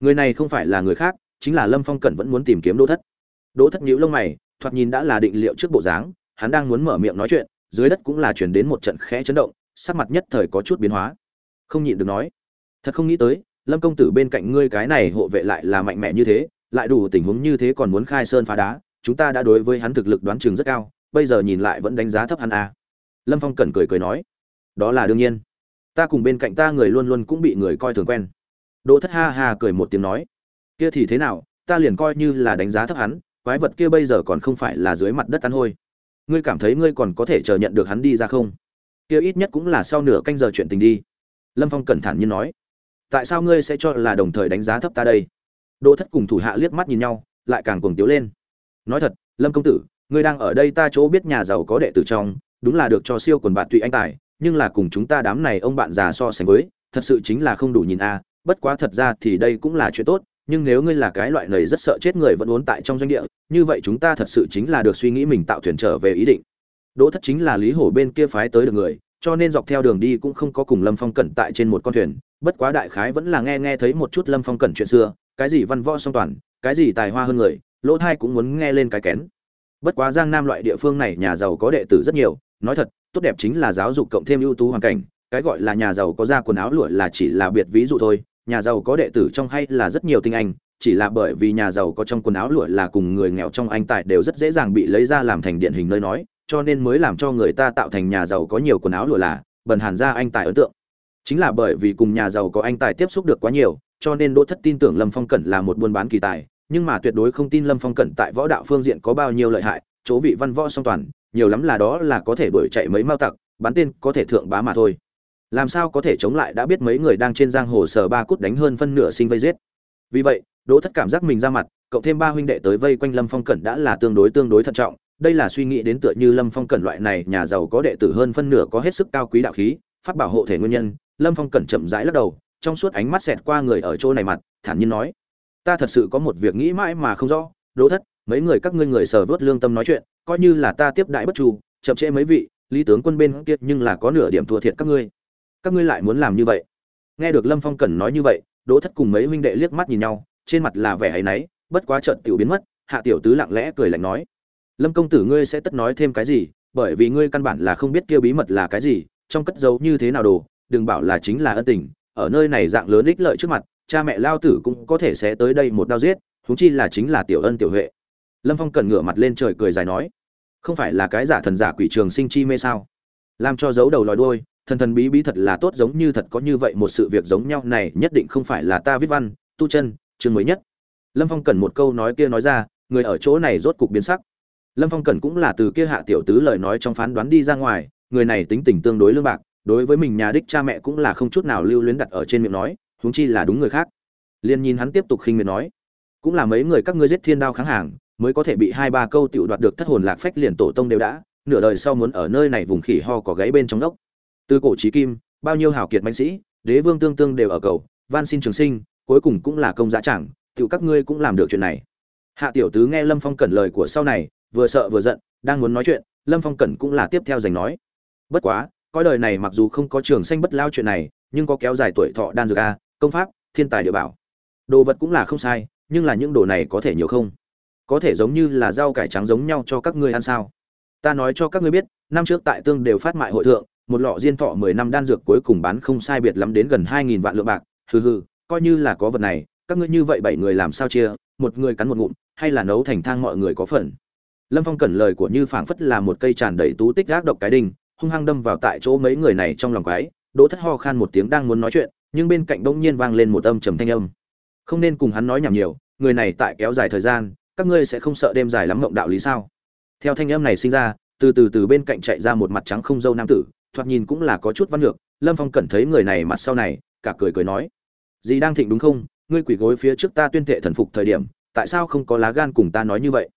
người này không phải là người khác, chính là lâm phong cẩn vẫn muốn tìm kiếm đỗ thất. Đỗ thất nhíu lông mày, thoạt nhìn đã là định liệu trước bộ dáng, hắn đang muốn mở miệng nói chuyện, dưới đất cũng là truyền đến một trận khẽ chấn động, sắc mặt nhất thời có chút biến hóa. Không nhịn được nói thật không nghĩ tới, lâm công tử bên cạnh ngươi cái này hộ vệ lại là mạnh mẽ như thế, lại đủ tình huống như thế còn muốn khai sơn phá đá, chúng ta đã đối với hắn thực lực đoán chừng rất cao, bây giờ nhìn lại vẫn đánh giá thấp hắn à. lâm phong cẩn cười cười nói, đó là đương nhiên. Ta cùng bên cạnh ta người luôn luôn cũng bị người coi thường quen. Đỗ thất ha ha cười một tiếng nói, kia thì thế nào, ta liền coi như là đánh giá thấp hắn, quái vật kia bây giờ còn không phải là dưới mặt đất ăn hôi. Ngươi cảm thấy ngươi còn có thể chờ nhận được hắn đi ra không? Kia ít nhất cũng là sau nửa canh giờ chuyện tình đi. Lâm phong cẩn thận như nói tại sao ngươi sẽ cho là đồng thời đánh giá thấp ta đây? Đỗ thất cùng thủ hạ liếc mắt nhìn nhau, lại càng cuồng tiếu lên. Nói thật, lâm công tử, ngươi đang ở đây ta chỗ biết nhà giàu có đệ tử trong, đúng là được cho siêu quần bạn tụy anh tài, nhưng là cùng chúng ta đám này ông bạn già so sánh với, thật sự chính là không đủ nhìn a à. bất quá thật ra thì đây cũng là chuyện tốt, nhưng nếu ngươi là cái loại này rất sợ chết người vẫn uốn tại trong doanh địa, như vậy chúng ta thật sự chính là được suy nghĩ mình tạo thuyền trở về ý định. Đỗ thất chính là lý hổ bên kia phái tới được người, cho nên dọc theo đường đi cũng không có cùng lâm phong cẩn tại trên một con thuyền bất quá đại khái vẫn là nghe nghe thấy một chút lâm phong cẩn chuyện xưa, cái gì văn võ song toàn, cái gì tài hoa hơn người, lỗ thai cũng muốn nghe lên cái kén. Bất quá giang nam loại địa phương này nhà giàu có đệ tử rất nhiều, nói thật, tốt đẹp chính là giáo dục cộng thêm ưu tú hoàn cảnh, cái gọi là nhà giàu có ra quần áo lụa là chỉ là biệt ví dụ thôi, nhà giàu có đệ tử trong hay là rất nhiều tinh anh, chỉ là bởi vì nhà giàu có trong quần áo lụa là cùng người nghèo trong anh tài đều rất dễ dàng bị lấy ra làm thành điển hình nơi nói, cho nên mới làm cho người ta tạo thành nhà giàu có nhiều quần áo lụa là, bần hàn ra anh tài ấn tượng chính là bởi vì cùng nhà giàu có anh tài tiếp xúc được quá nhiều, cho nên đỗ thất tin tưởng lâm phong cẩn là một buôn bán kỳ tài, nhưng mà tuyệt đối không tin lâm phong cẩn tại võ đạo phương diện có bao nhiêu lợi hại, chỗ vị văn võ song toàn, nhiều lắm là đó là có thể đuổi chạy mấy mao tặc, bắn tên có thể thượng bá mà thôi. Làm sao có thể chống lại đã biết mấy người đang trên giang hồ sở ba cút đánh hơn phân nửa sinh vây giết. Vì vậy, đỗ thất cảm giác mình ra mặt, cộng thêm ba huynh đệ tới vây quanh lâm phong cẩn đã là tương đối tương đối thận trọng, đây là suy nghĩ đến tựa như lâm phong cẩn loại này nhà giàu có đệ tử hơn phân nửa có hết sức cao quý đạo khí phát bảo hộ thể nguyên nhân lâm phong cẩn chậm rãi lắc đầu, trong suốt ánh mắt xẹt qua người ở chỗ này mặt, thản nhiên nói, ta thật sự có một việc nghĩ mãi mà không rõ, đỗ thất, mấy người các ngươi người sở vớt lương tâm nói chuyện, coi như là ta tiếp đại bất chu chậm trễ mấy vị, lý tướng quân bên kia nhưng là có nửa điểm thua thiệt các ngươi. Các ngươi lại muốn làm như vậy? Nghe được lâm phong cẩn nói như vậy, đỗ thất cùng mấy huynh đệ liếc mắt nhìn nhau, trên mặt là vẻ hay náy, bất quá trận tiểu biến mất, hạ tiểu tứ lặng lẽ cười lạnh nói, lâm công tử ngươi sẽ tất nói thêm cái gì, bởi vì ngươi căn bản là không biết kia bí mật là cái gì, trong cất giấu như thế nào đồ đừng bảo là chính là ân tình, ở nơi này dạng lớn ích lợi trước mặt, cha mẹ lao tử cũng có thể sẽ tới đây một đao giết, huống chi là chính là tiểu ân tiểu huệ. Lâm phong cần ngửa mặt lên trời cười dài nói, không phải là cái giả thần giả quỷ trường sinh chi mê sao? Làm cho giấu đầu lòi đuôi, thần thần bí bí thật là tốt giống như thật có như vậy một sự việc giống nhau này, nhất định không phải là ta viết văn, tu chân, chương mới nhất. Lâm phong cần một câu nói kia nói ra, người ở chỗ này rốt cục biến sắc. Lâm phong cần cũng là từ kia hạ tiểu tứ lời nói trong phán đoán đi ra ngoài, người này tính tình tương đối lương bạc đối với mình nhà đích cha mẹ cũng là không chút nào lưu luyến đặt ở trên miệng nói, huống chi là đúng người khác. Liền nhìn hắn tiếp tục khinh miệt nói, cũng là mấy người các ngươi giết thiên đao kháng hàng, mới có thể bị hai ba câu tiểu đoạt được thất hồn lạc phách liền tổ tông đều đã, nửa đời sau muốn ở nơi này vùng khỉ ho có gáy bên trong đốc. Từ cổ chí kim, bao nhiêu hào kiệt mạnh sĩ, đế vương tương tương đều ở cầu, van xin trường sinh, cuối cùng cũng là công giá chẳng, tiểu các ngươi cũng làm được chuyện này. Hạ tiểu tứ nghe lâm phong cẩn lời của sau này, vừa sợ vừa giận, đang muốn nói chuyện, lâm phong cẩn cũng là tiếp theo giành nói. Bất quá coi đời này mặc dù không có trường xanh bất lao chuyện này, nhưng có kéo dài tuổi thọ đan dược a, công pháp, thiên tài địa bảo. Đồ vật cũng là không sai, nhưng là những đồ này có thể nhiều không? Có thể giống như là rau cải trắng giống nhau cho các ngươi ăn sao? Ta nói cho các ngươi biết, năm trước tại tương đều phát mại hội thượng, một lọ diên thọ mười năm đan dược cuối cùng bán không sai biệt lắm đến gần hai nghìn vạn lượng bạc. Hừ hừ, coi như là có vật này, các ngươi như vậy bảy người làm sao chia, một người cắn một ngụm, hay là nấu thành thang mọi người có phần. Lâm phong cẩn lời của như phảng phất là một cây tràn đầy tú tích gác độc cái đinh hung hăng đâm vào tại chỗ mấy người này trong lòng quái, đỗ thất ho khan một tiếng đang muốn nói chuyện, nhưng bên cạnh bỗng nhiên vang lên một âm trầm thanh âm. Không nên cùng hắn nói nhảm nhiều, người này tại kéo dài thời gian, các ngươi sẽ không sợ đêm dài lắm mộng đạo lý sao? Theo thanh âm này sinh ra, từ từ từ bên cạnh chạy ra một mặt trắng không dâu nam tử, thoạt nhìn cũng là có chút văn ngược lâm phong cẩn thấy người này mặt sau này, cả cười cười nói gì đang thịnh đúng không? Ngươi quỷ gối phía trước ta tuyên thệ thần phục thời điểm, tại sao không có lá gan cùng ta nói như vậy?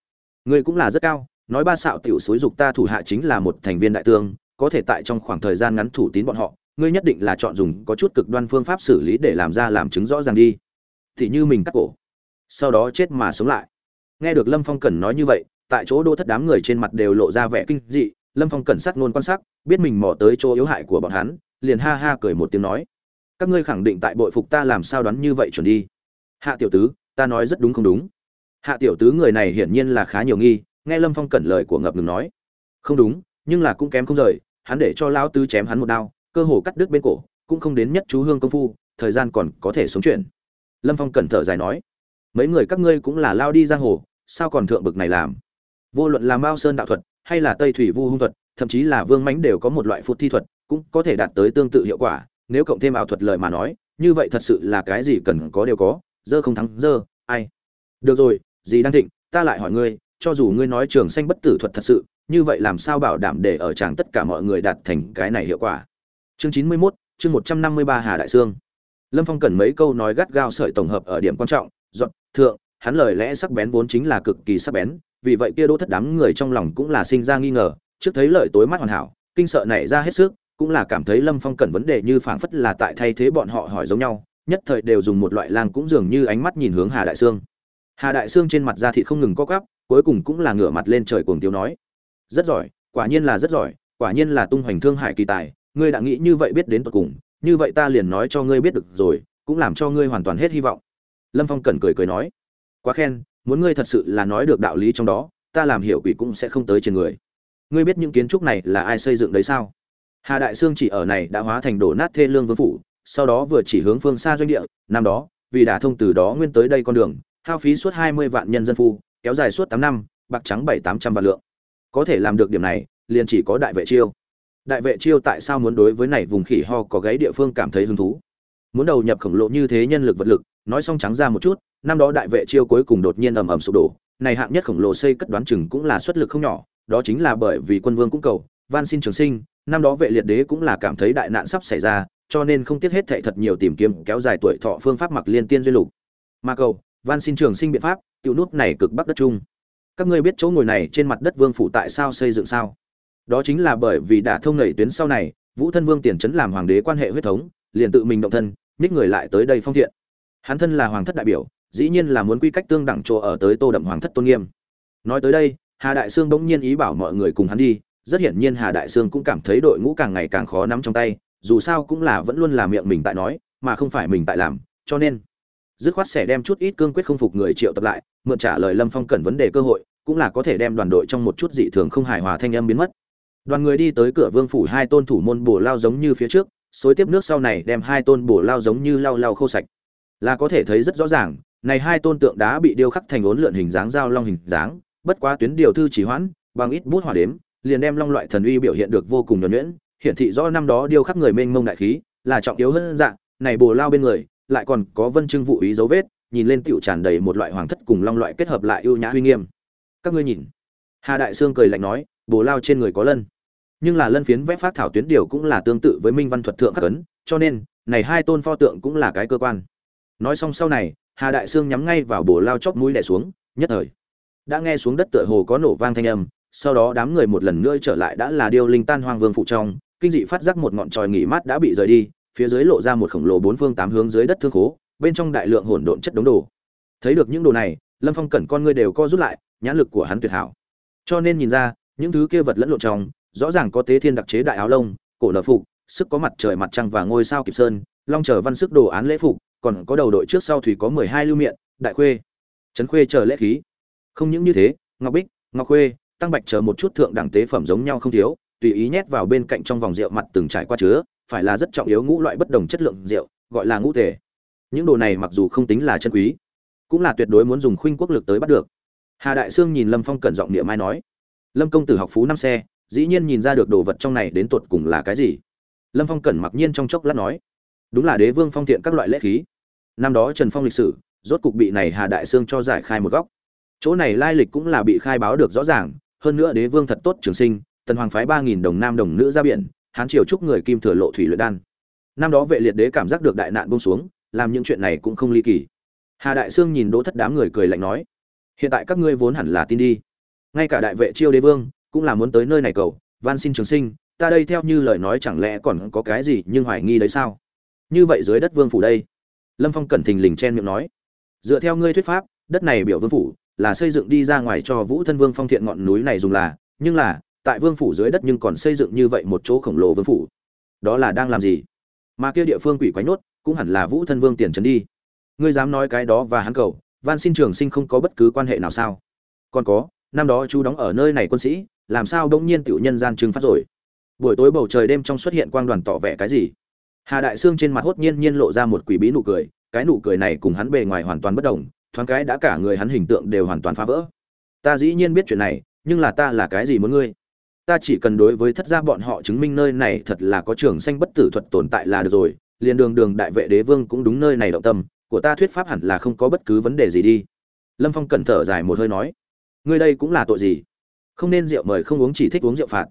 Ngươi cũng là rất cao, nói ba xạo tiểu suối dục ta thủ hạ chính là một thành viên đại tương có thể tại trong khoảng thời gian ngắn thủ tín bọn họ, ngươi nhất định là chọn dùng có chút cực đoan phương pháp xử lý để làm ra làm chứng rõ ràng đi. Thì như mình cắt cổ, sau đó chết mà sống lại. Nghe được lâm phong cẩn nói như vậy, tại chỗ đô thất đám người trên mặt đều lộ ra vẻ kinh dị, lâm phong cẩn sát ngôn quan sát, biết mình mò tới chỗ yếu hại của bọn hắn, liền ha ha cười một tiếng nói, các ngươi khẳng định tại bội phục ta làm sao đoán như vậy chuẩn đi? Hạ tiểu tứ, ta nói rất đúng không đúng? Hạ tiểu tứ người này hiển nhiên là khá nhiều nghi, nghe lâm phong cẩn lời của ngập ngừng nói. Không đúng nhưng là cũng kém không rời, hắn để cho lão tứ chém hắn một đao, cơ hồ cắt đứt bên cổ, cũng không đến nhất chú hương công phu, thời gian còn có thể sống chuyển. Lâm phong cẩn thở dài nói, mấy người các ngươi cũng là lao đi giang hồ, sao còn thượng bực này làm? Vô luận là mao sơn đạo thuật, hay là tây thủy vu hung thuật, thậm chí là vương mãnh đều có một loại phụt thi thuật, cũng có thể đạt tới tương tự hiệu quả, nếu cộng thêm ảo thuật lời mà nói, như vậy thật sự là cái gì cần có đều có, dơ không thắng dơ, ai? Được rồi gì đang thịnh, ta lại hỏi ngươi, cho dù ngươi nói trường xanh bất tử thuật thật sự như vậy làm sao bảo đảm để ở chàng tất cả mọi người đạt thành cái này hiệu quả? Chương chín mươi 91, chương một trăm năm mươi ba hà đại sương. Lâm phong cần mấy câu nói gắt gao sợi tổng hợp ở điểm quan trọng dọn thượng hắn lời lẽ sắc bén vốn chính là cực kỳ sắc bén vì vậy kia đỗ thất đám người trong lòng cũng là sinh ra nghi ngờ trước thấy lợi tối mắt hoàn hảo kinh sợ nảy ra hết sức cũng là cảm thấy lâm phong cần vấn đề như phảng phất là tại thay thế bọn họ hỏi giống nhau nhất thời đều dùng một loại lang cũng dường như ánh mắt nhìn hướng hà đại sương. Hà đại sương trên mặt da thị không ngừng co cắp cuối cùng cũng là ngửa mặt lên trời cuồng tiêu nói rất giỏi, quả nhiên là rất giỏi, quả nhiên là tung hoành thương hải kỳ tài, ngươi đã nghĩ như vậy biết đến tận cùng, như vậy ta liền nói cho ngươi biết được rồi, cũng làm cho ngươi hoàn toàn hết hy vọng. Lâm phong cẩn cười cười nói, quá khen, muốn ngươi thật sự là nói được đạo lý trong đó, ta làm hiểu quỷ cũng sẽ không tới trên người. Ngươi biết những kiến trúc này là ai xây dựng đấy sao? Hà đại sương chỉ ở này đã hóa thành đổ nát thê lương vương phủ, sau đó vừa chỉ hướng phương xa doanh địa, năm đó, vì đã thông từ đó nguyên tới đây con đường, hao phí suốt hai mươi vạn nhân dân phu, kéo dài suốt tám năm, bạc trắng bảy tám trăm vạn lượng có thể làm được điểm này, liền chỉ có đại vệ chiêu. Đại vệ chiêu tại sao muốn đối với này vùng khỉ ho có gáy địa phương cảm thấy hứng thú? Muốn đầu nhập khổng lồ như thế nhân lực vật lực, nói xong trắng ra một chút, năm đó đại vệ chiêu cuối cùng đột nhiên ầm ầm sụp đổ. Này hạng nhất khổng lồ xây cất đoán chừng cũng là xuất lực không nhỏ, đó chính là bởi vì quân vương cũng cầu, van xin trường sinh, năm đó vệ liệt đế cũng là cảm thấy đại nạn sắp xảy ra, cho nên không tiếc hết thệ thật nhiều tìm kiếm, kéo dài tuổi thọ phương pháp mặc liên tiên duyên lục. Mà cầu, van xin trường sinh biện pháp tiểu nút này cực bắc đất trung các ngươi biết chỗ ngồi này trên mặt đất vương phủ tại sao xây dựng sao? Đó chính là bởi vì đã thông nảy tuyến sau này, vũ thân vương tiền trấn làm hoàng đế quan hệ huyết thống, liền tự mình động thân ních người lại tới đây phong thiện. Hắn thân là hoàng thất đại biểu, dĩ nhiên là muốn quy cách tương đẳng chỗ ở tới tô đậm hoàng thất tôn nghiêm. Nói tới đây, hà đại sương bỗng nhiên ý bảo mọi người cùng hắn đi, rất hiển nhiên hà đại sương cũng cảm thấy đội ngũ càng ngày càng khó nắm trong tay, dù sao cũng là vẫn luôn là miệng mình tại nói, mà không phải mình tại làm, cho nên dứt khoát sẽ đem chút ít cương quyết không phục người triệu tập lại, mượn trả lời lâm phong cần vấn đề cơ hội, cũng là có thể đem đoàn đội trong một chút dị thường không hài hòa thanh âm biến mất. Đoàn người đi tới cửa vương phủ hai tôn thủ môn bổ lao giống như phía trước, xối tiếp nước sau này đem hai tôn bổ lao giống như lau lau khô sạch. Là có thể thấy rất rõ ràng, này hai tôn tượng đá bị điêu khắc thành ốn lượn hình dáng dao long hình dáng, bất quá tuyến điều thư chỉ hoãn, bằng ít bút hỏa đếm, liền đem long loại thần uy biểu hiện được vô cùng nhuần nhuyễn. Hiển thị rõ năm đó điêu khắc người mênh mông đại khí, là trọng yếu hơn dạng, này bồ lao bên người lại còn có vân chương vụ ý dấu vết, nhìn lên tựu tràn đầy một loại hoàng thất cùng long loại kết hợp lại ưu nhã uy nghiêm. Các ngươi nhìn. Hà đại sương cười lạnh nói, bồ lao trên người có lân. Nhưng là lân phiến vẽ phát thảo tuyến điều cũng là tương tự với minh văn thuật thượng khắc ấn, cho nên, này hai tôn pho tượng cũng là cái cơ quan. Nói xong sau này, hà đại sương nhắm ngay vào bồ lao chóp mũi đẻ xuống, nhất thời. Đã nghe xuống đất tựa hồ có nổ vang thanh âm, sau đó đám người một lần nữa trở lại đã là điêu linh tan hoang vương phụ trong, kinh dị phát giác một ngọn tròi nghỉ mát đã bị rời đi phía dưới lộ ra một khổng lồ bốn phương tám hướng dưới đất thương khố, bên trong đại lượng hỗn độn chất đống đồ. Thấy được những đồ này, lâm phong cẩn con ngươi đều co rút lại, nhãn lực của hắn tuyệt hảo. Cho nên nhìn ra, những thứ kia vật lẫn lộn trong, rõ ràng có tế thiên đặc chế đại áo lông, cổ nở phục, sức có mặt trời mặt trăng và ngôi sao kịp sơn, long chờ văn sức đồ án lễ phục, còn có đầu đội trước sau thủy có mười hai lưu miệng đại khuê, trấn khuê chờ lễ khí. Không những như thế, ngọc bích, ngọc khuê, tăng bạch chờ một chút thượng đẳng tế phẩm giống nhau không thiếu, tùy ý nhét vào bên cạnh trong vòng rượu mặt từng trải qua chứa phải là rất trọng yếu ngũ loại bất đồng chất lượng rượu, gọi là ngũ thể. những đồ này mặc dù không tính là chân quý, cũng là tuyệt đối muốn dùng khuynh quốc lực tới bắt được. Hà đại sương nhìn lâm phong cẩn giọng niệm mai nói, lâm công tử học phú năm xe, dĩ nhiên nhìn ra được đồ vật trong này đến tột cùng là cái gì. Lâm phong cẩn mặc nhiên trong chốc lát nói, đúng là đế vương phong thiện các loại lễ khí. Năm đó trần phong lịch sử, rốt cục bị này hà đại sương cho giải khai một góc. Chỗ này lai lịch cũng là bị khai báo được rõ ràng, hơn nữa đế vương thật tốt trường sinh, tần hoàng phái ba nghìn đồng nam đồng nữ ra biển hán triều chúc người kim thừa lộ thủy luyện đan. Năm đó vệ liệt đế cảm giác được đại nạn bông xuống, làm những chuyện này cũng không ly kỳ. Hà đại sương nhìn đỗ thất đám người cười lạnh nói, hiện tại các ngươi vốn hẳn là tin đi. Ngay cả đại vệ chiêu đế vương cũng là muốn tới nơi này cầu, van xin trường sinh, ta đây theo như lời nói chẳng lẽ còn có cái gì nhưng hoài nghi đấy sao? Như vậy dưới đất vương phủ đây, lâm phong cẩn thình lình chen miệng nói, dựa theo ngươi thuyết pháp, đất này biểu vương phủ là xây dựng đi ra ngoài cho vũ thân vương phong thiện ngọn núi này dùng là, nhưng là tại vương phủ dưới đất nhưng còn xây dựng như vậy một chỗ khổng lồ vương phủ. Đó là đang làm gì? Mà kia địa phương quỷ quái nốt cũng hẳn là vũ thân vương tiền trấn đi. Ngươi dám nói cái đó và hắn cầu van xin trường sinh không có bất cứ quan hệ nào sao? Còn có, năm đó chú đóng ở nơi này quân sĩ, làm sao đông nhiên tiểu nhân gian trừng phát rồi? Buổi tối bầu trời đêm trong xuất hiện quang đoàn tỏ vẻ cái gì? Hà đại sương trên mặt hốt nhiên nhiên lộ ra một quỷ bí nụ cười, cái nụ cười này cùng hắn bề ngoài hoàn toàn bất đồng, thoáng cái đã cả người hắn hình tượng đều hoàn toàn phá vỡ. Ta dĩ nhiên biết chuyện này, nhưng là ta là cái gì muốn ngươi? Ta chỉ cần đối với thất gia bọn họ chứng minh nơi này thật là có trường sanh bất tử thuật tồn tại là được rồi, liền đường đường đại vệ đế vương cũng đúng nơi này động tâm, của ta thuyết pháp hẳn là không có bất cứ vấn đề gì đi. Lâm phong cẩn thở dài một hơi nói, ngươi đây cũng là tội gì? Không nên rượu mời không uống chỉ thích uống rượu phạt.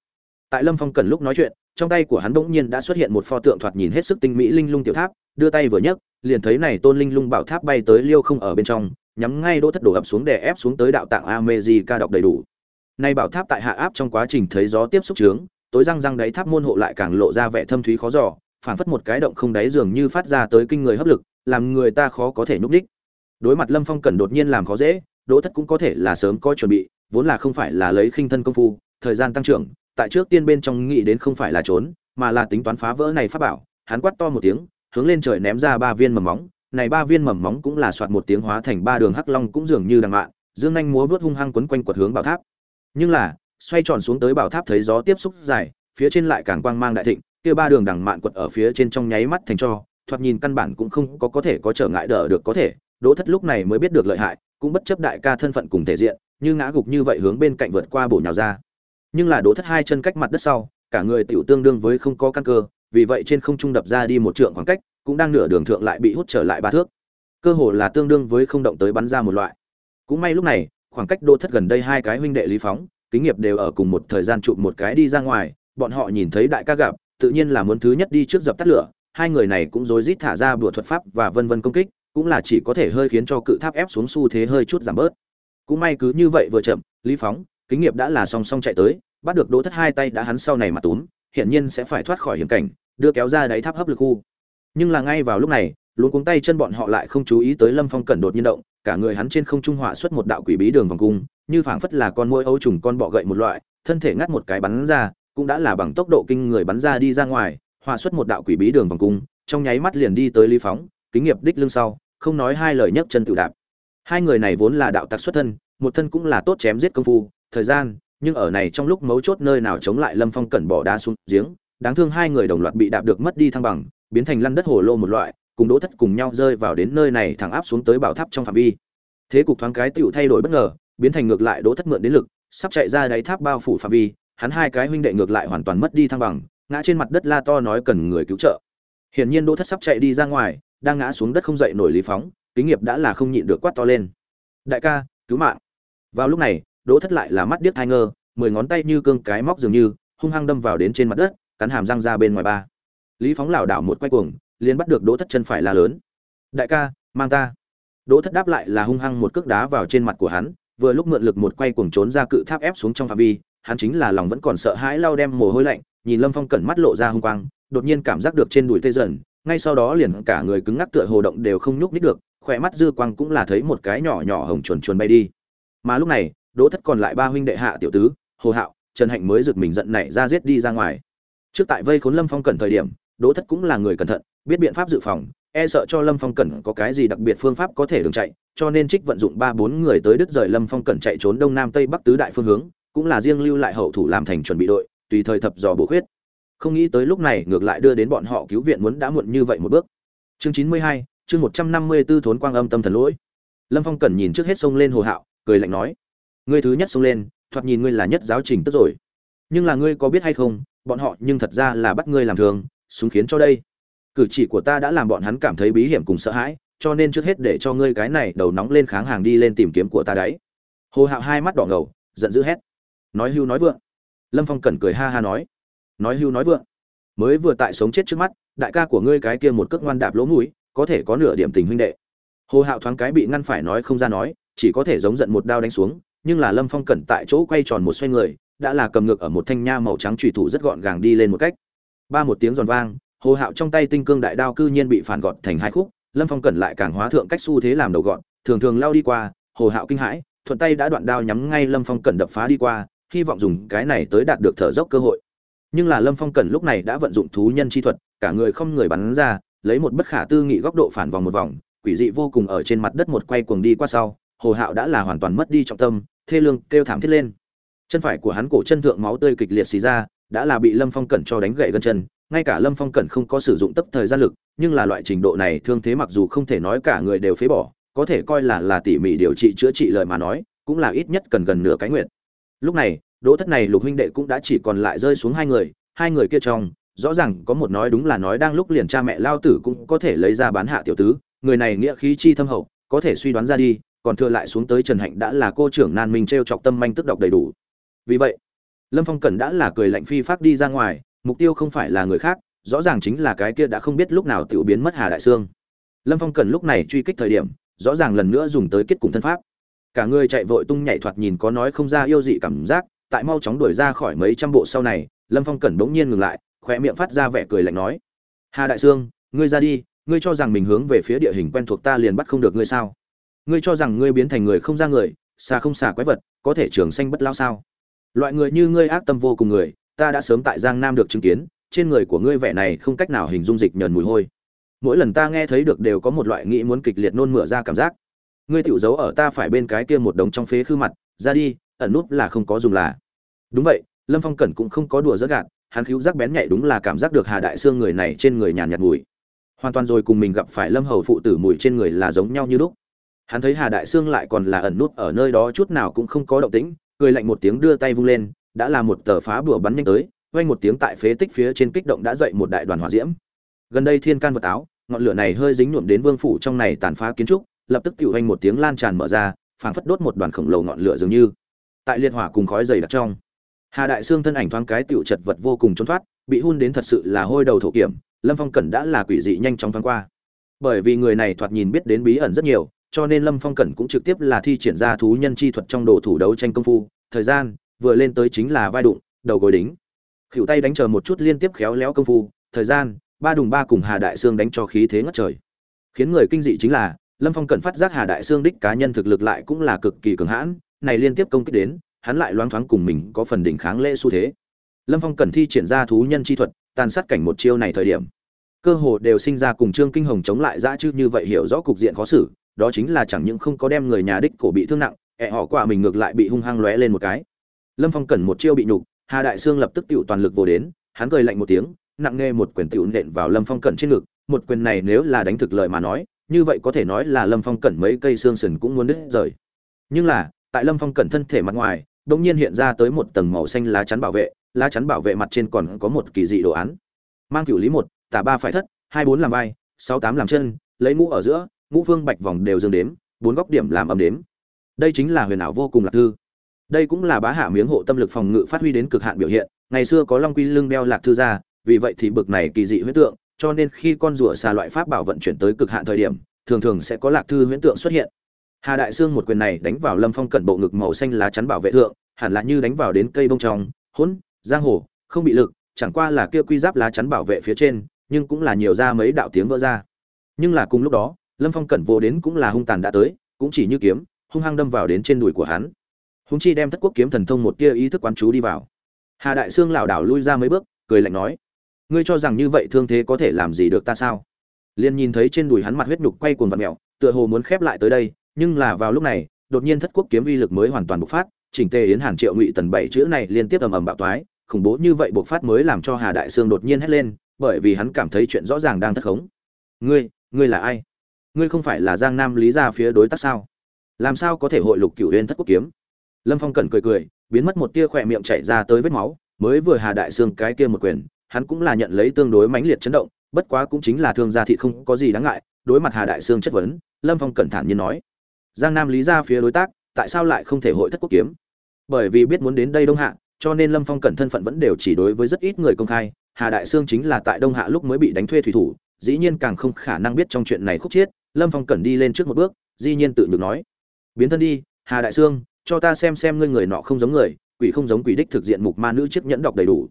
Tại lâm phong cần lúc nói chuyện, trong tay của hắn bỗng nhiên đã xuất hiện một pho tượng thoạt nhìn hết sức tinh mỹ linh lung tiểu tháp, đưa tay vừa nhấc, liền thấy này tôn linh lung bảo tháp bay tới liêu không ở bên trong, nhắm ngay đỗ thất đổ ập xuống để ép xuống tới đạo tạng amezi ca đọc đầy đủ nay bảo tháp tại hạ áp trong quá trình thấy gió tiếp xúc trướng tối răng răng đáy tháp môn hộ lại càng lộ ra vẻ thâm thúy khó dò, phảng phất một cái động không đáy dường như phát ra tới kinh người hấp lực làm người ta khó có thể nhúc đích đối mặt lâm phong cần đột nhiên làm khó dễ đỗ thất cũng có thể là sớm có chuẩn bị vốn là không phải là lấy khinh thân công phu thời gian tăng trưởng tại trước tiên bên trong nghĩ đến không phải là trốn mà là tính toán phá vỡ này pháp bảo hắn quát to một tiếng hướng lên trời ném ra ba viên mầm móng này ba viên mầm móng cũng là soạt một tiếng hóa thành ba đường hắc long cũng dường như đằng mạn dương anh múa vút hung hăng quấn quanh quật hướng bảo tháp nhưng là, xoay tròn xuống tới bảo tháp thấy gió tiếp xúc dài, phía trên lại càng quang mang đại thịnh, kia ba đường đằng mạn quật ở phía trên trong nháy mắt thành cho, thoạt nhìn căn bản cũng không có có thể có trở ngại đỡ được có thể, đỗ thất lúc này mới biết được lợi hại, cũng bất chấp đại ca thân phận cùng thể diện, như ngã gục như vậy hướng bên cạnh vượt qua bổ nhào ra. Nhưng là đỗ thất hai chân cách mặt đất sau, cả người tiểu tương đương với không có căn cơ, vì vậy trên không trung đập ra đi một trượng khoảng cách, cũng đang nửa đường thượng lại bị hút trở lại ba thước. Cơ hồ là tương đương với không động tới bắn ra một loại. Cũng may lúc này khoảng cách đỗ thất gần đây hai cái huynh đệ lý phóng, kính nghiệp đều ở cùng một thời gian chụp một cái đi ra ngoài, bọn họ nhìn thấy đại ca gặp, tự nhiên là muốn thứ nhất đi trước dập tắt lửa, hai người này cũng rối rít thả ra bùa thuật pháp và vân vân công kích, cũng là chỉ có thể hơi khiến cho cự tháp ép xuống xu thế hơi chút giảm bớt. Cũng may cứ như vậy vừa chậm, lý phóng, kính nghiệp đã là song song chạy tới, bắt được đỗ thất hai tay đã hắn sau này mà túm, hiển nhiên sẽ phải thoát khỏi hiểm cảnh, đưa kéo ra đáy tháp hấp lực khu. Nhưng là ngay vào lúc này luôn cuống tay chân bọn họ lại không chú ý tới lâm phong cẩn đột nhiên động cả người hắn trên không trung họa xuất một đạo quỷ bí đường vòng cung, như phảng phất là con muỗi ấu trùng con bọ gậy một loại, thân thể ngắt một cái bắn ra, cũng đã là bằng tốc độ kinh người bắn ra đi ra ngoài, họa xuất một đạo quỷ bí đường vòng cung, trong nháy mắt liền đi tới lý phóng, kính nghiệp đích lưng sau, không nói hai lời nhấc chân tự đạp. Hai người này vốn là đạo tặc xuất thân, một thân cũng là tốt chém giết công phu, thời gian, nhưng ở này trong lúc mấu chốt nơi nào chống lại lâm phong cẩn bỏ đá xuống giếng, đáng thương hai người đồng loạt bị đạp được mất đi thăng bằng, biến thành lăn đất hồ lô một loại cùng đỗ thất cùng nhau rơi vào đến nơi này thẳng áp xuống tới bảo tháp trong phạm vi. Thế cục thoáng cái tựu thay đổi bất ngờ, biến thành ngược lại đỗ thất mượn đến lực, sắp chạy ra đáy tháp bao phủ phạm vi, hắn hai cái huynh đệ ngược lại hoàn toàn mất đi thăng bằng, ngã trên mặt đất la to nói cần người cứu trợ. Hiển nhiên đỗ thất sắp chạy đi ra ngoài, đang ngã xuống đất không dậy nổi lý phóng, kính nghiệp đã là không nhịn được quát to lên. Đại ca, cứu mạng. Vào lúc này, đỗ thất lại là mắt điếc thai ngơ, mười ngón tay như cương cái móc dường như, hung hăng đâm vào đến trên mặt đất, cắn hàm răng ra bên ngoài ba. Lý phóng lảo đảo một quay cuồng liền bắt được đỗ thất chân phải la lớn. Đại ca, mang ta. Đỗ thất đáp lại là hung hăng một cước đá vào trên mặt của hắn, vừa lúc mượn lực một quay cuồng trốn ra cự tháp ép xuống trong phạm vi, hắn chính là lòng vẫn còn sợ hãi lau đem mồ hôi lạnh, nhìn lâm phong cẩn mắt lộ ra hung quang, đột nhiên cảm giác được trên đùi tê dần, ngay sau đó liền cả người cứng ngắc tựa hồ động đều không nhúc nít được, khỏe mắt dư quang cũng là thấy một cái nhỏ nhỏ hồng chuồn chuồn bay đi. Mà lúc này, đỗ thất còn lại ba huynh đệ hạ tiểu tứ, hồ hạo, trần hạnh mới giật mình giận nảy ra giết đi ra ngoài. Trước tại vây khốn lâm phong cẩn thời điểm, đỗ thất cũng là người cẩn thận biết biện pháp dự phòng e sợ cho lâm phong cẩn có cái gì đặc biệt phương pháp có thể đường chạy, cho nên trích vận dụng ba bốn người tới đứt rời lâm phong cẩn chạy trốn đông nam tây bắc tứ đại phương hướng, cũng là riêng lưu lại hậu thủ làm thành chuẩn bị đội, tùy thời thập dò bổ khuyết. Không nghĩ tới lúc này ngược lại đưa đến bọn họ cứu viện muốn đã muộn như vậy một bước. Chương chín mươi hai, chương một trăm năm mươi b ố thốn quang âm tâm thần lỗi. Lâm phong cẩn nhìn trước hết sông lên hồ hạo, cười lạnh nói, ngươi thứ nhất xông lên, thoạt nhìn ngươi là nhất giáo trình tức rồi. Nhưng là ngươi có biết hay không, bọn họ nhưng thật ra là bắt ngươi làm thường súng khiến cho đây cử chỉ của ta đã làm bọn hắn cảm thấy bí hiểm cùng sợ hãi, cho nên trước hết để cho ngươi cái này đầu nóng lên kháng hàng đi lên tìm kiếm của ta đấy. Hồ hạo hai mắt đỏ ngầu, giận dữ hét. Nói hưu nói vượng. Lâm phong cẩn cười ha ha nói. Nói hưu nói vượng. Mới vừa tại sống chết trước mắt, đại ca của ngươi cái kia một cước ngoan đạp lỗ mũi, có thể có nửa điểm tình huynh đệ. Hồ hạo thoáng cái bị ngăn phải nói không ra nói, chỉ có thể giống giận một đao đánh xuống, nhưng là lâm phong cẩn tại chỗ quay tròn một xoay người, đã là cầm ngược ở một thanh nha màu trắng trùy thủ rất gọn gàng đi lên một cách. Ba một tiếng giòn vang hồ hạo trong tay tinh cương đại đao cư nhiên bị phản gọn thành hai khúc, lâm phong cẩn lại càng hóa thượng cách xu thế làm đầu gọn, thường thường lao đi qua, hồ hạo kinh hãi, thuận tay đã đoạn đao nhắm ngay lâm phong cẩn đập phá đi qua, hy vọng dùng cái này tới đạt được thở dốc cơ hội. Nhưng là lâm phong cẩn lúc này đã vận dụng thú nhân chi thuật, cả người không người bắn ra, lấy một bất khả tư nghị góc độ phản vòng một vòng, quỷ dị vô cùng ở trên mặt đất một quay cuồng đi qua sau, hồ hạo đã là hoàn toàn mất đi trọng tâm, thê lương kêu thảm thiết lên. Chân phải của hắn cổ chân thượng máu tươi kịch liệt xì ra, đã là bị lâm phong cẩn cho đánh gậy gân chân ngay cả lâm phong cẩn không có sử dụng tấp thời gian lực, nhưng là loại trình độ này thương thế mặc dù không thể nói cả người đều phế bỏ, có thể coi là là tỉ mỉ điều trị chữa trị lời mà nói, cũng là ít nhất cần gần nửa cái nguyện. Lúc này, đỗ thất này lục huynh đệ cũng đã chỉ còn lại rơi xuống hai người hai người kia trong, rõ ràng có một nói đúng là nói đang lúc liền cha mẹ lao tử cũng có thể lấy ra bán hạ tiểu tứ, người này nghĩa khí chi thâm hậu, có thể suy đoán ra đi, còn thừa lại xuống tới trần hạnh đã là cô trưởng nan minh t r e o chọc tâm manh tức độc đầy đủ. Vì vậy, lâm phong cẩn đã là cười lạnh phi phát đi ra ngoài mục tiêu không phải là người khác, rõ ràng chính là cái kia đã không biết lúc nào tự biến mất hà đại sương. Lâm phong Cần lúc này truy kích thời điểm, rõ ràng lần nữa dùng tới kết cùng thân pháp. Cả người chạy vội tung nhảy thoạt nhìn có nói không ra yêu dị cảm giác, tại mau chóng đuổi ra khỏi mấy trăm bộ sau này, lâm phong cẩn bỗng nhiên ngừng lại khỏe miệng phát ra vẻ cười lạnh nói, hà đại sương, ngươi ra đi, ngươi cho rằng mình hướng về phía địa hình quen thuộc ta liền bắt không được ngươi sao? Ngươi cho rằng ngươi biến thành người không ra người xa không xà quái vật, có thể trường xanh bất lao sao? Loại người như ngươi ác tâm vô cùng người ta đã sớm tại giang nam được chứng kiến, trên người của ngươi vẻ này không cách nào hình dung dịch nhờn mùi hôi. Mỗi lần ta nghe thấy được đều có một loại nghĩ muốn kịch liệt nôn mửa ra cảm giác. Ngươi tiểu giấu ở ta phải bên cái kia một đống trong phế khư mặt, ra đi, ẩn nút là không có dùng là. Đúng vậy, lâm phong cẩn cũng không có đùa dỡ gạt, hắn cứu giác bén nhạy đúng là cảm giác được hà đại xương người này trên người nhàn nhạt mùi. Hoàn toàn rồi cùng mình gặp phải lâm hầu phụ tử mùi trên người là giống nhau như lúc. Hắn thấy hà đại xương lại còn là ẩn nút ở nơi đó chút nào cũng không có động tĩnh, cười lạnh một tiếng đưa tay vung lên đã là một tờ phá bùa bắn nhanh tới, vang một tiếng tại phế tích phía trên kích động đã dậy một đại đoàn hỏa diễm. Gần đây thiên can vật áo, ngọn lửa này hơi dính nhuộm đến vương phủ trong này tàn phá kiến trúc, lập tức tiểu hoành một tiếng lan tràn mở ra, phảng phất đốt một đoàn khổng lồ ngọn lửa dường như. Tại liệt hỏa cùng khói dày đặc trong, hà đại xương thân ảnh thoáng cái tiểu chật vật vô cùng trốn thoát, bị hun đến thật sự là hôi đầu thổ kiểm, lâm phong cẩn đã là quỷ dị nhanh chóng thoáng qua. Bởi vì người này thoạt nhìn biết đến bí ẩn rất nhiều, cho nên lâm phong cẩn cũng trực tiếp là thi triển ra thú nhân chi thuật trong đồ thủ đấu tranh công phu, thời gian vừa lên tới chính là vai đụng, đầu gối đính. Khỉu tay đánh chờ một chút liên tiếp khéo léo công phu, thời gian, ba đùng ba cùng hà đại sương đánh cho khí thế ngất trời. Khiến người kinh dị chính là, lâm phong cần phát giác hà đại sương đích cá nhân thực lực lại cũng là cực kỳ cường hãn, này liên tiếp công kích đến, hắn lại loáng thoáng cùng mình có phần đỉnh kháng lễ xu thế. Lâm phong cần thi triển ra thú nhân chi thuật, tàn sát cảnh một chiêu này thời điểm, cơ hồ đều sinh ra cùng trương kinh hồng chống lại dã chứ như vậy hiểu rõ cục diện khó xử, đó chính là chẳng những không có đem người nhà đích cổ bị thương nặng, ẹ họ quả mình ngược lại bị hung hăng lóe lên một cái lâm phong cẩn một chiêu bị nhục, hà đại sương lập tức tựu toàn lực vô đến, hắn cười lạnh một tiếng, nặng nghe một quyền tựu nện vào lâm phong cẩn trên ngực, một quyền này nếu là đánh thực lợi mà nói, như vậy có thể nói là lâm phong cẩn mấy cây xương sườn cũng muốn đứt rời. Nhưng là, tại lâm phong cẩn thân thể mặt ngoài đ ỗ n g nhiên hiện ra tới một tầng màu xanh lá chắn bảo vệ, lá chắn bảo vệ mặt trên còn có một kỳ dị đồ án. Mang cửu lý một, tả ba phải thất, hai bốn làm vai, sáu tám làm chân, lấy ngũ ở giữa, ngũ phương bạch vòng đều dương đếm, bốn góc điểm làm âm đếm. Đây chính là huyền ảo vô cùng lạc thư đây cũng là bá hạ miếng hộ tâm lực phòng ngự phát huy đến cực hạn biểu hiện, ngày xưa có long quy lưng đeo lạc thư ra vì vậy thì bực này kỳ dị huyễn tượng, cho nên khi con rùa xà loại pháp bảo vận chuyển tới cực hạn thời điểm, thường thường sẽ có lạc thư huyễn tượng xuất hiện. Hà đại sương một quyền này đánh vào lâm phong cẩn bộ ngực màu xanh lá chắn bảo vệ thượng, hẳn là như đánh vào đến cây bông trong, hỗn, giang hồ, không bị lực, chẳng qua là kia quy giáp lá chắn bảo vệ phía trên, nhưng cũng là nhiều ra mấy đạo tiếng vỡ ra. Nhưng là cùng lúc đó, lâm phong cẩn vô đến cũng là hung tàn đã tới, cũng chỉ như kiếm, hung hăng đâm vào đến trên đùi của hắn húng chi đem thất quốc kiếm thần thông một tia ý thức quán chú đi vào. Hà đại sương lảo đảo lui ra mấy bước, cười lạnh nói, ngươi cho rằng như vậy thương thế có thể làm gì được ta sao? Liền nhìn thấy trên đùi hắn mặt huyết nhục quay cuồng vặn mẹo tựa hồ muốn khép lại tới đây, nhưng là vào lúc này, đột nhiên thất quốc kiếm uy lực mới hoàn toàn bộc phát, chỉnh tề yến hàn triệu ngụy tần bảy chữ này liên tiếp ầm ầm bạo toái, khủng bố như vậy bộc phát mới làm cho hà đại sương đột nhiên hét lên, bởi vì hắn cảm thấy chuyện rõ ràng đang thất khống. Ngươi ngươi là ai? Ngươi không phải là giang nam lý gia phía đối tác sao? Làm sao có thể hội lục cửu huyên thất quốc kiếm? Lâm phong cẩn cười cười biến mất một tia khỏe miệng chảy ra tới vết máu mới vừa hà đại sương cái kia một quyền hắn cũng là nhận lấy tương đối mãnh liệt chấn động, bất quá cũng chính là thương gia thị không có gì đáng ngại, đối mặt Hà Đại Sương chất vấn, Lâm Phong cẩn thận nhiên nói: "Giang Nam Lý gia phía đối tác, tại sao lại không thể hội thất quốc kiếm?" Bởi vì biết muốn đến đây Đông Hạ, cho nên Lâm Phong cẩn thân phận vẫn đều chỉ đối với rất ít người công khai, Hà Đại Sương chính là tại Đông Hạ lúc mới bị đánh thuê thủy thủ, dĩ nhiên càng không khả năng biết trong chuyện này khúc chiết, Lâm Phong cẩn đi lên trước một bước, dĩ nhiên tự nhủ nói: "Biến thân đi, Hà Đại Sương, cho ta xem xem ngươi người nọ không giống người, quỷ không giống quỷ đích thực diện mục ma nữ chiếc nhẫn đọc đầy đủ."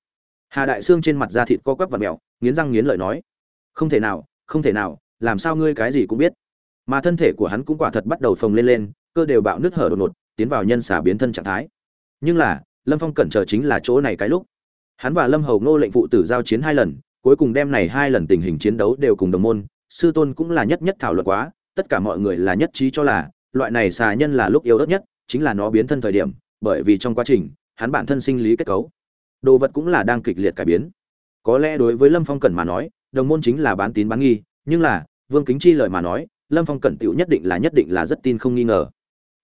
hà đại sương trên mặt da thịt co quắp và mèo nghiến răng nghiến lợi nói không thể nào không thể nào làm sao ngươi cái gì cũng biết. Mà thân thể của hắn cũng quả thật bắt đầu phồng lên lên cơ đều bạo nứt hở đột ngột tiến vào nhân xả biến thân trạng thái. Nhưng là lâm phong cẩn chờ chính là chỗ này cái lúc. Hắn và lâm hầu ngô lệnh phụ tử giao chiến hai lần cuối cùng đem này hai lần tình hình chiến đấu đều cùng đồng môn sư tôn cũng là nhất nhất thảo luận quá tất cả mọi người là nhất trí cho là loại này xà nhân là lúc yếu ớt nhất chính là nó biến thân thời điểm, bởi vì trong quá trình, hắn bản thân sinh lý kết cấu. Đồ vật cũng là đang kịch liệt cải biến. Có lẽ đối với lâm phong cẩn mà nói, đồng môn chính là bán tín bán nghi, nhưng là, vương kính chi lời mà nói, lâm phong cẩn tựu nhất định là nhất định là rất tin không nghi ngờ.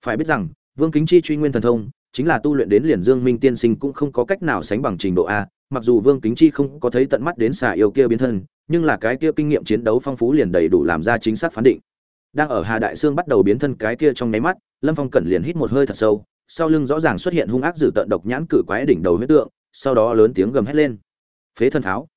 Phải biết rằng, vương kính chi truy nguyên thần thông, chính là tu luyện đến liền dương minh tiên sinh cũng không có cách nào sánh bằng trình độ a, mặc dù vương kính chi không có thấy tận mắt đến xà yêu kia biến thân, nhưng là cái kia kinh nghiệm chiến đấu phong phú liền đầy đủ làm ra chính xác phán định đang ở hà đại sương bắt đầu biến thân cái kia trong nháy mắt, lâm phong cẩn liền hít một hơi thật sâu, sau lưng rõ ràng xuất hiện hung ác dữ tận độc nhãn cử quái đỉnh đầu huyết tượng, sau đó lớn tiếng gầm hét lên. Phế thân Tháo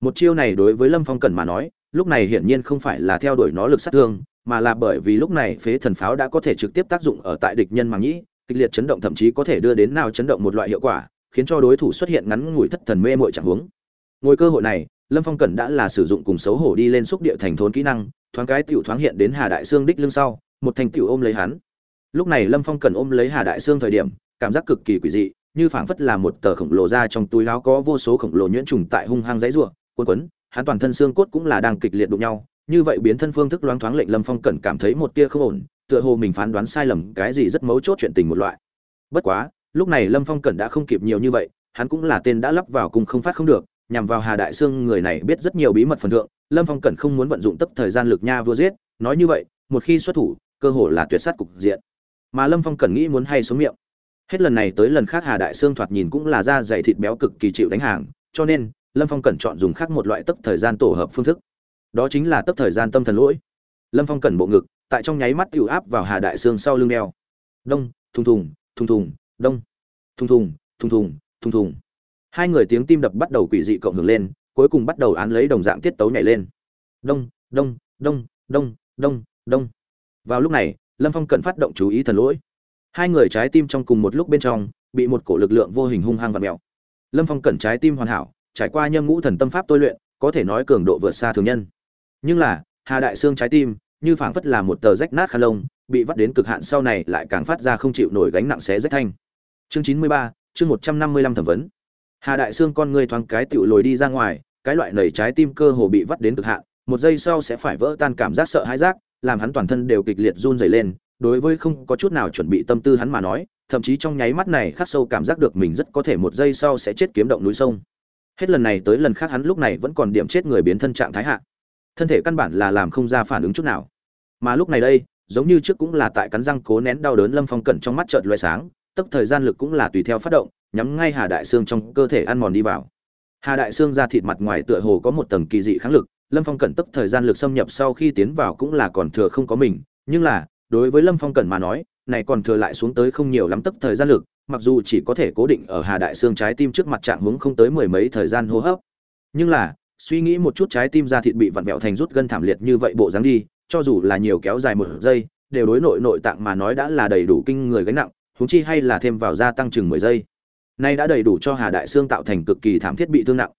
một chiêu này đối với lâm phong cẩn mà nói, lúc này hiển nhiên không phải là theo đuổi nó lực sát thương, mà là bởi vì lúc này phế thần pháo đã có thể trực tiếp tác dụng ở tại địch nhân màng nhĩ kịch liệt chấn động thậm chí có thể đưa đến nào chấn động một loại hiệu quả, khiến cho đối thủ xuất hiện ngắn ngủi thất thần mê muội chẳng huống. Ngồi cơ hội này, lâm phong cẩn đã là sử dụng cùng xấu hổ đi lên xúc địa thành thốn kỹ năng thoáng cái tiểu thoáng hiện đến hà đại sương đích lưng sau, một thành tiểu ôm lấy hắn. Lúc này lâm phong cẩn ôm lấy hà đại sương thời điểm, cảm giác cực kỳ quỷ dị, như phảng phất là một tờ khổng lồ ra trong túi áo có vô số khổng lồ nhuyễn trùng tại hung hăng dãy rủa, cuốn quấn hắn toàn thân xương cốt cũng là đang kịch liệt đụng nhau. Như vậy biến thân phương thức loáng thoáng lệnh lâm phong cẩn cảm thấy một tia không ổn, tựa hồ mình phán đoán sai lầm, cái gì rất mấu chốt chuyện tình một loại. Bất quá, lúc này lâm phong cẩn đã không kịp nhiều như vậy, hắn cũng là tên đã lắp vào cùng không phát không được nhằm vào hà đại sương, người này biết rất nhiều bí mật phần thượng, lâm phong cẩn không muốn vận dụng tấp thời gian lực nha vua giết, nói như vậy, một khi xuất thủ, cơ hội là tuyệt sát cục diện. Mà lâm phong cẩn nghĩ muốn hay xuống miệng. Hết lần này tới lần khác hà đại sương thoạt nhìn cũng là da dày thịt béo cực kỳ chịu đánh hàng, cho nên, lâm phong cẩn chọn dùng khác một loại tấp thời gian tổ hợp phương thức. Đó chính là tấp thời gian tâm thần lỗi. Lâm phong cẩn bộ ngực, tại trong nháy mắt t áp vào hà đại sương sau lưng đeo. Đông, thùng thùng thùng thùng, đông. Thùng thùng thùng thùng thùng thùng hai người tiếng tim đập bắt đầu quỷ dị cộng hưởng lên, cuối cùng bắt đầu án lấy đồng dạng tiết tấu nhảy lên. Đông đông đông đông đông đông. Vào lúc này, lâm phong Cần phát động chú ý thần lỗi. Hai người trái tim trong cùng một lúc bên trong, bị một cổ lực lượng vô hình hung hăng và mèo. Lâm phong Cần trái tim hoàn hảo, trải qua nhâm ngũ thần tâm pháp tôi luyện, có thể nói cường độ vượt xa thường nhân. Nhưng là, hà đại xương trái tim, như phảng phất là một tờ rách nát khăn lông, bị vắt đến cực hạn sau này lại càng phát ra không chịu nổi gánh nặng xé rách thanh. Chương chín mươi ba, chương một trăm năm mươi lăm thẩm vấn hà đại Sương con người thoáng cái tiểu lồi đi ra ngoài, cái loại nảy trái tim cơ hồ bị vắt đến cực hạn, một giây sau sẽ phải vỡ tan cảm giác sợ hãi giác làm hắn toàn thân đều kịch liệt run rẩy lên, đối với không có chút nào chuẩn bị tâm tư hắn mà nói, thậm chí trong nháy mắt này khắc sâu cảm giác được mình rất có thể một giây sau sẽ chết kiếm động núi sông. Hết lần này tới lần khác hắn lúc này vẫn còn điểm chết người biến thân trạng thái hạ. Thân thể căn bản là làm không ra phản ứng chút nào. Mà lúc này đây, giống như trước cũng là tại cắn răng cố nén đau đớn lâm phong cẩn trong mắt chợt lóe sáng, tức thời gian lực cũng là tùy theo phát động nhắm ngay hà đại xương trong cơ thể ăn mòn đi vào. Hà đại xương ra thịt mặt ngoài tựa hồ có một tầng kỳ dị kháng lực, lâm phong cẩn tức thời gian lực xâm nhập sau khi tiến vào cũng là còn thừa không có mình, nhưng là, đối với lâm phong cẩn mà nói, này còn thừa lại xuống tới không nhiều lắm tức thời gian lực, mặc dù chỉ có thể cố định ở hà đại xương trái tim trước mặt trạng hướng không tới mười mấy thời gian hô hấp. Nhưng là, suy nghĩ một chút trái tim ra thịt bị vặn vẹo thành rút gân thảm liệt như vậy bộ dáng đi, cho dù là nhiều kéo dài một giây, đều đối nội nội tạng mà nói đã là đầy đủ kinh người gánh nặng, huống chi hay là thêm vào gia tăng chừng mười giây nay đã đầy đủ cho hà đại Sương tạo thành cực kỳ thảm thiết bị thương nặng.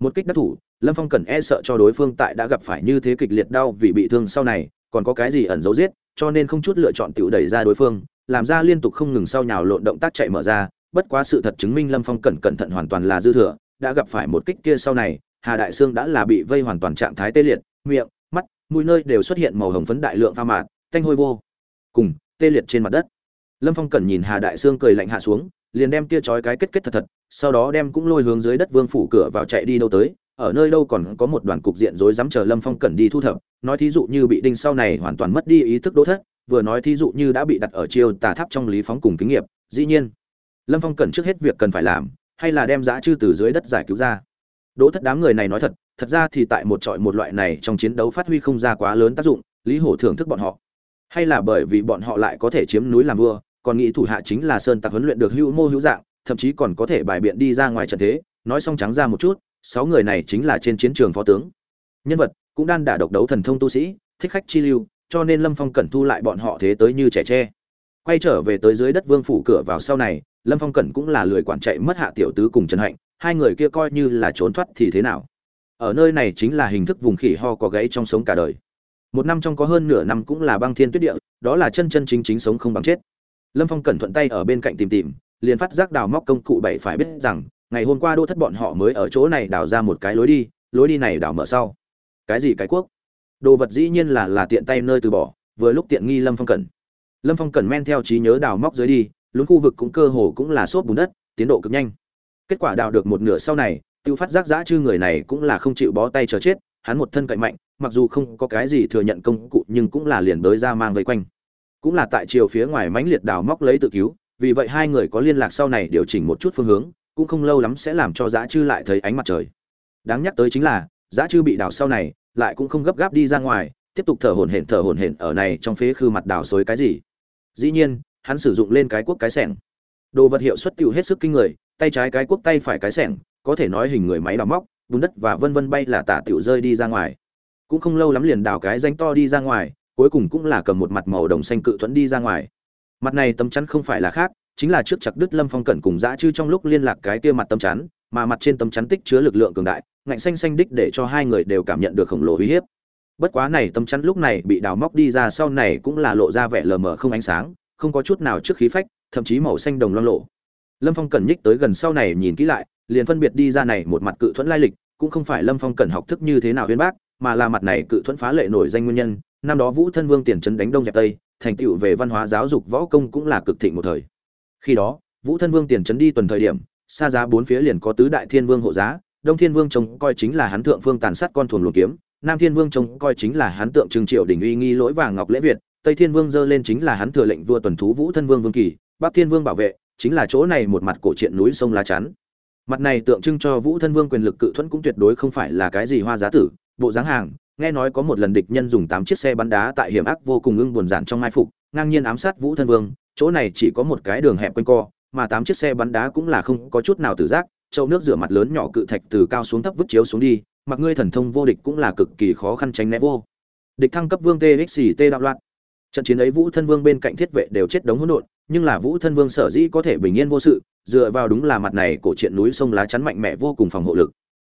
Một kích đắc thủ, lâm phong cần e sợ cho đối phương tại đã gặp phải như thế kịch liệt đau vì bị thương sau này, còn có cái gì ẩn giấu giết, cho nên không chút lựa chọn tiểu đẩy ra đối phương, làm ra liên tục không ngừng sau nhào lộn động tác chạy mở ra, bất quá sự thật chứng minh lâm phong cẩn cẩn thận hoàn toàn là dư thừa, đã gặp phải một kích kia sau này, hà đại sương đã là bị vây hoàn toàn trạng thái tê liệt, miệng, mắt, mũi nơi đều xuất hiện màu hồng phấn đại lượng pha mạt, tanh hôi vô cùng, tê liệt trên mặt đất. Lâm phong cẩn nhìn hà đại sương cười lạnh hạ xuống liền đem kia trói cái kết kết thật thật, sau đó đem cũng lôi hướng dưới đất vương phủ cửa vào chạy đi đâu tới, ở nơi đâu còn có một đoàn cục diện rối rắm chờ lâm phong cẩn đi thu thập, nói thí dụ như bị đinh sau này hoàn toàn mất đi ý thức đỗ thất, vừa nói thí dụ như đã bị đặt ở chiêu tà tháp trong lý phóng cùng kinh nghiệm, dĩ nhiên, lâm phong cẩn trước hết việc cần phải làm, hay là đem dã chư từ dưới đất giải cứu ra. Đỗ thất đám người này nói thật thật ra thì tại một trọi một loại này trong chiến đấu phát huy không ra quá lớn tác dụng, lý hổ thưởng thức bọn họ. Hay là bởi vì bọn họ lại có thể chiếm núi làm vua còn nghĩ thủ hạ chính là sơn tặc huấn luyện được hữu mô hữu dạng, thậm chí còn có thể bài biện đi ra ngoài trận thế. Nói xong trắng ra một chút, sáu người này chính là trên chiến trường phó tướng. Nhân vật cũng đang đả độc đấu thần thông tu sĩ, thích khách chi lưu, cho nên lâm phong cẩn thu lại bọn họ thế tới như trẻ tre. Quay trở về tới dưới đất vương phủ cửa vào sau này, lâm phong cẩn cũng là lười quản chạy mất hạ tiểu tứ cùng trần hạnh, hai người kia coi như là trốn thoát thì thế nào? Ở nơi này chính là hình thức vùng khỉ ho có gãy trong sống cả đời. Một năm trong có hơn nửa năm cũng là băng thiên tuyết địa, đó là chân chân chính chính sống không bằng chết lâm phong cẩn thuận tay ở bên cạnh tìm tìm, liền phát giác đào móc công cụ bảy phải biết rằng, ngày hôm qua đô thất bọn họ mới ở chỗ này đào ra một cái lối đi lối đi này đào mở sau. Cái gì cái quốc đồ vật dĩ nhiên là là tiện tay nơi từ bỏ, vừa lúc tiện nghi lâm phong cẩn. Lâm phong cẩn men theo trí nhớ đào móc dưới đi, lún khu vực cũng cơ hồ cũng là xốp bùn đất, tiến độ cực nhanh. Kết quả đào được một nửa sau này, tiêu phát giác giã chư người này cũng là không chịu bó tay chờ chết, hắn một thân cậy mạnh, mặc dù không có cái gì thừa nhận công cụ nhưng cũng là liền đới ra mang vây quanh cũng là tại chiều phía ngoài mãnh liệt đào móc lấy tự cứu, vì vậy hai người có liên lạc sau này điều chỉnh một chút phương hướng, cũng không lâu lắm sẽ làm cho dã chư lại thấy ánh mặt trời. Đáng nhắc tới chính là dã chư bị đào sau này, lại cũng không gấp gáp đi ra ngoài, tiếp tục thở hổn hển, thở hổn hển ở này trong phế khư mặt đào xối cái gì. Dĩ nhiên, hắn sử dụng lên cái cuốc cái sẻng. Đồ vật hiệu suất tiêu hết sức kinh người, tay trái cái cuốc tay phải cái sẻng, có thể nói hình người máy đào móc, bùn đất và vân vân bay là tả tiểu rơi đi ra ngoài. Cũng không lâu lắm liền đào cái danh to đi ra ngoài cuối cùng cũng là cầm một mặt màu đồng xanh cự thuẫn đi ra ngoài. Mặt này tấm chắn không phải là khác, chính là trước chặt đứt lâm phong cẩn cùng dã chư trong lúc liên lạc cái kia mặt tấm chắn, mà mặt trên tấm chắn tích chứa lực lượng cường đại, ngạnh xanh xanh đích để cho hai người đều cảm nhận được khổng lồ uy hiếp. Bất quá này tấm chắn lúc này bị đào móc đi ra sau này cũng là lộ ra vẻ lờ mờ không ánh sáng, không có chút nào trước khí phách, thậm chí màu xanh đồng loang lộ. Lâm phong cẩn nhích tới gần sau này nhìn kỹ lại, liền phân biệt đi ra này một mặt cự thuẫn lai lịch, cũng không phải lâm phong cẩn học thức như thế nào huyên bác, mà là mặt này cự thuẫn phá lệ nổi danh nguyên nhân năm đó vũ thân vương tiền trấn đánh đông dẹp tây, thành tựu về văn hóa giáo dục võ công cũng là cực thịnh một thời. Khi đó, vũ thân vương tiền trấn đi tuần thời điểm, xa giá bốn phía liền có tứ đại thiên vương hộ giá, đông thiên vương trông coi chính là hắn thượng phương tàn sát con thuần luồng kiếm, nam thiên vương trông coi chính là hắn tượng trưng triệu đỉnh uy nghi lỗi vàng ngọc lễ việt, tây thiên vương dơ lên chính là hắn thừa lệnh vua tuần thú vũ thân vương vương kỳ, bắc thiên vương bảo vệ, chính là chỗ này một mặt cổ truyện núi sông lá chắn. Mặt này tượng trưng cho vũ thân vương quyền lực cự thuẫn cũng tuyệt đối không phải là cái gì hoa giá tử, bộ dáng hàng nghe nói có một lần địch nhân dùng tám chiếc xe bắn đá tại hiểm ác vô cùng ưng buồn giản trong mai phục, ngang nhiên ám sát vũ thân vương, chỗ này chỉ có một cái đường hẹp quanh co, mà tám chiếc xe bắn đá cũng là không có chút nào tự giác châu nước rửa mặt lớn nhỏ cự thạch từ cao xuống thấp vứt chiếu xuống đi, mặc ngươi thần thông vô địch cũng là cực kỳ khó khăn tránh né vô. Địch thăng cấp vương txt đạo loạn. Trận chiến ấy vũ thân vương bên cạnh thiết vệ đều chết đống hỗn độn, nhưng là vũ thân vương sở dĩ có thể bình yên vô sự, dựa vào đúng là mặt này cổ truyện núi sông lá chắn mạnh mẽ vô cùng phòng hộ lực.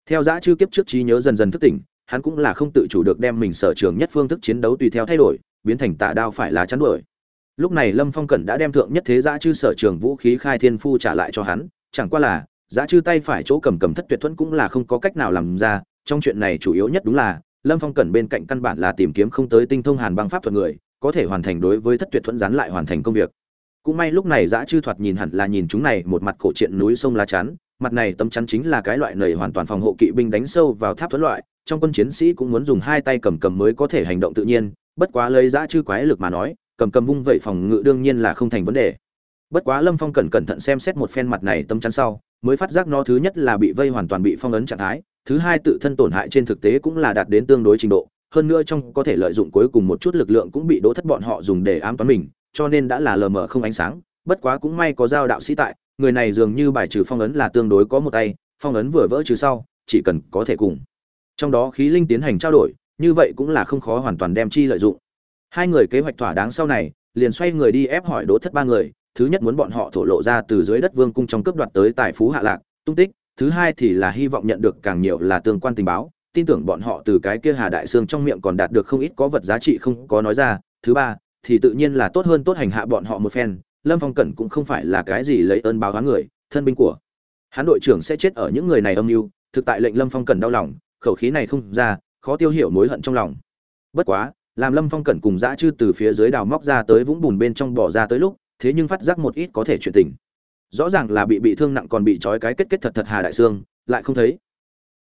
Theo dã chư kiếp trước trí nhớ dần dần thức tỉnh hắn cũng là không tự chủ được đem mình sở trường nhất phương thức chiến đấu tùy theo thay đổi, biến thành tà đao phải lá chắn đuổi. Lúc này lâm phong cẩn đã đem thượng nhất thế giã chư sở trường vũ khí khai thiên phu trả lại cho hắn, chẳng qua là, giã chư tay phải chỗ cầm cầm thất tuyệt thuẫn cũng là không có cách nào làm ra, trong chuyện này chủ yếu nhất đúng là, lâm phong cẩn bên cạnh căn bản là tìm kiếm không tới tinh thông hàn băng pháp thuật người, có thể hoàn thành đối với thất tuyệt thuẫn gián lại hoàn thành công việc. Cũng may lúc này giã chư thoạt nhìn hẳn là nhìn chúng này một mặt cổ truyện núi sông lá chắn, mặt này tấm chắn chính là cái loại nầy hoàn toàn phòng hộ kỵ binh đánh sâu vào tháp thuẫn loại trong quân chiến sĩ cũng muốn dùng hai tay cầm cầm mới có thể hành động tự nhiên, bất quá lấy dã chư quái lực mà nói, cầm cầm vung vậy phòng ngự đương nhiên là không thành vấn đề. Bất quá lâm phong cẩn cẩn thận xem xét một phen mặt này tấm chắn sau, mới phát giác nó thứ nhất là bị vây hoàn toàn bị phong ấn trạng thái, thứ hai tự thân tổn hại trên thực tế cũng là đạt đến tương đối trình độ, hơn nữa trong có thể lợi dụng cuối cùng một chút lực lượng cũng bị đỗ thất bọn họ dùng để ám toán mình, cho nên đã là lờ mờ không ánh sáng, bất quá cũng may có giao đạo sĩ tại, người này dường như bài trừ phong ấn là tương đối có một tay, phong ấn vừa vỡ trừ sau, chỉ cần có thể cùng trong đó khí linh tiến hành trao đổi, như vậy cũng là không khó hoàn toàn đem chi lợi dụng. Hai người kế hoạch thỏa đáng sau này, liền xoay người đi ép hỏi đỗ thất ba người, thứ nhất muốn bọn họ thổ lộ ra từ dưới đất vương cung trong cướp đoạt tới tài phú hạ lạc, tung tích, thứ hai thì là hy vọng nhận được càng nhiều là tương quan tình báo, tin tưởng bọn họ từ cái kia hà đại sương trong miệng còn đạt được không ít có vật giá trị không có nói ra, thứ ba thì tự nhiên là tốt hơn tốt hành hạ bọn họ một phen, lâm phong cẩn cũng không phải là cái gì lấy ơn báo hóa người, thân binh của hắn đội trưởng sẽ chết ở những người này âm mưu, thực tại lệnh lâm phong cẩn đau lòng khẩu khí này không ra, khó tiêu hiểu mối hận trong lòng. Bất quá, làm lâm phong cẩn cùng dã chư từ phía dưới đào móc ra tới vũng bùn bên trong bỏ ra tới lúc, thế nhưng phát giác một ít có thể chuyện tình. Rõ ràng là bị bị thương nặng còn bị trói cái kết kết thật thật hà đại sương, lại không thấy.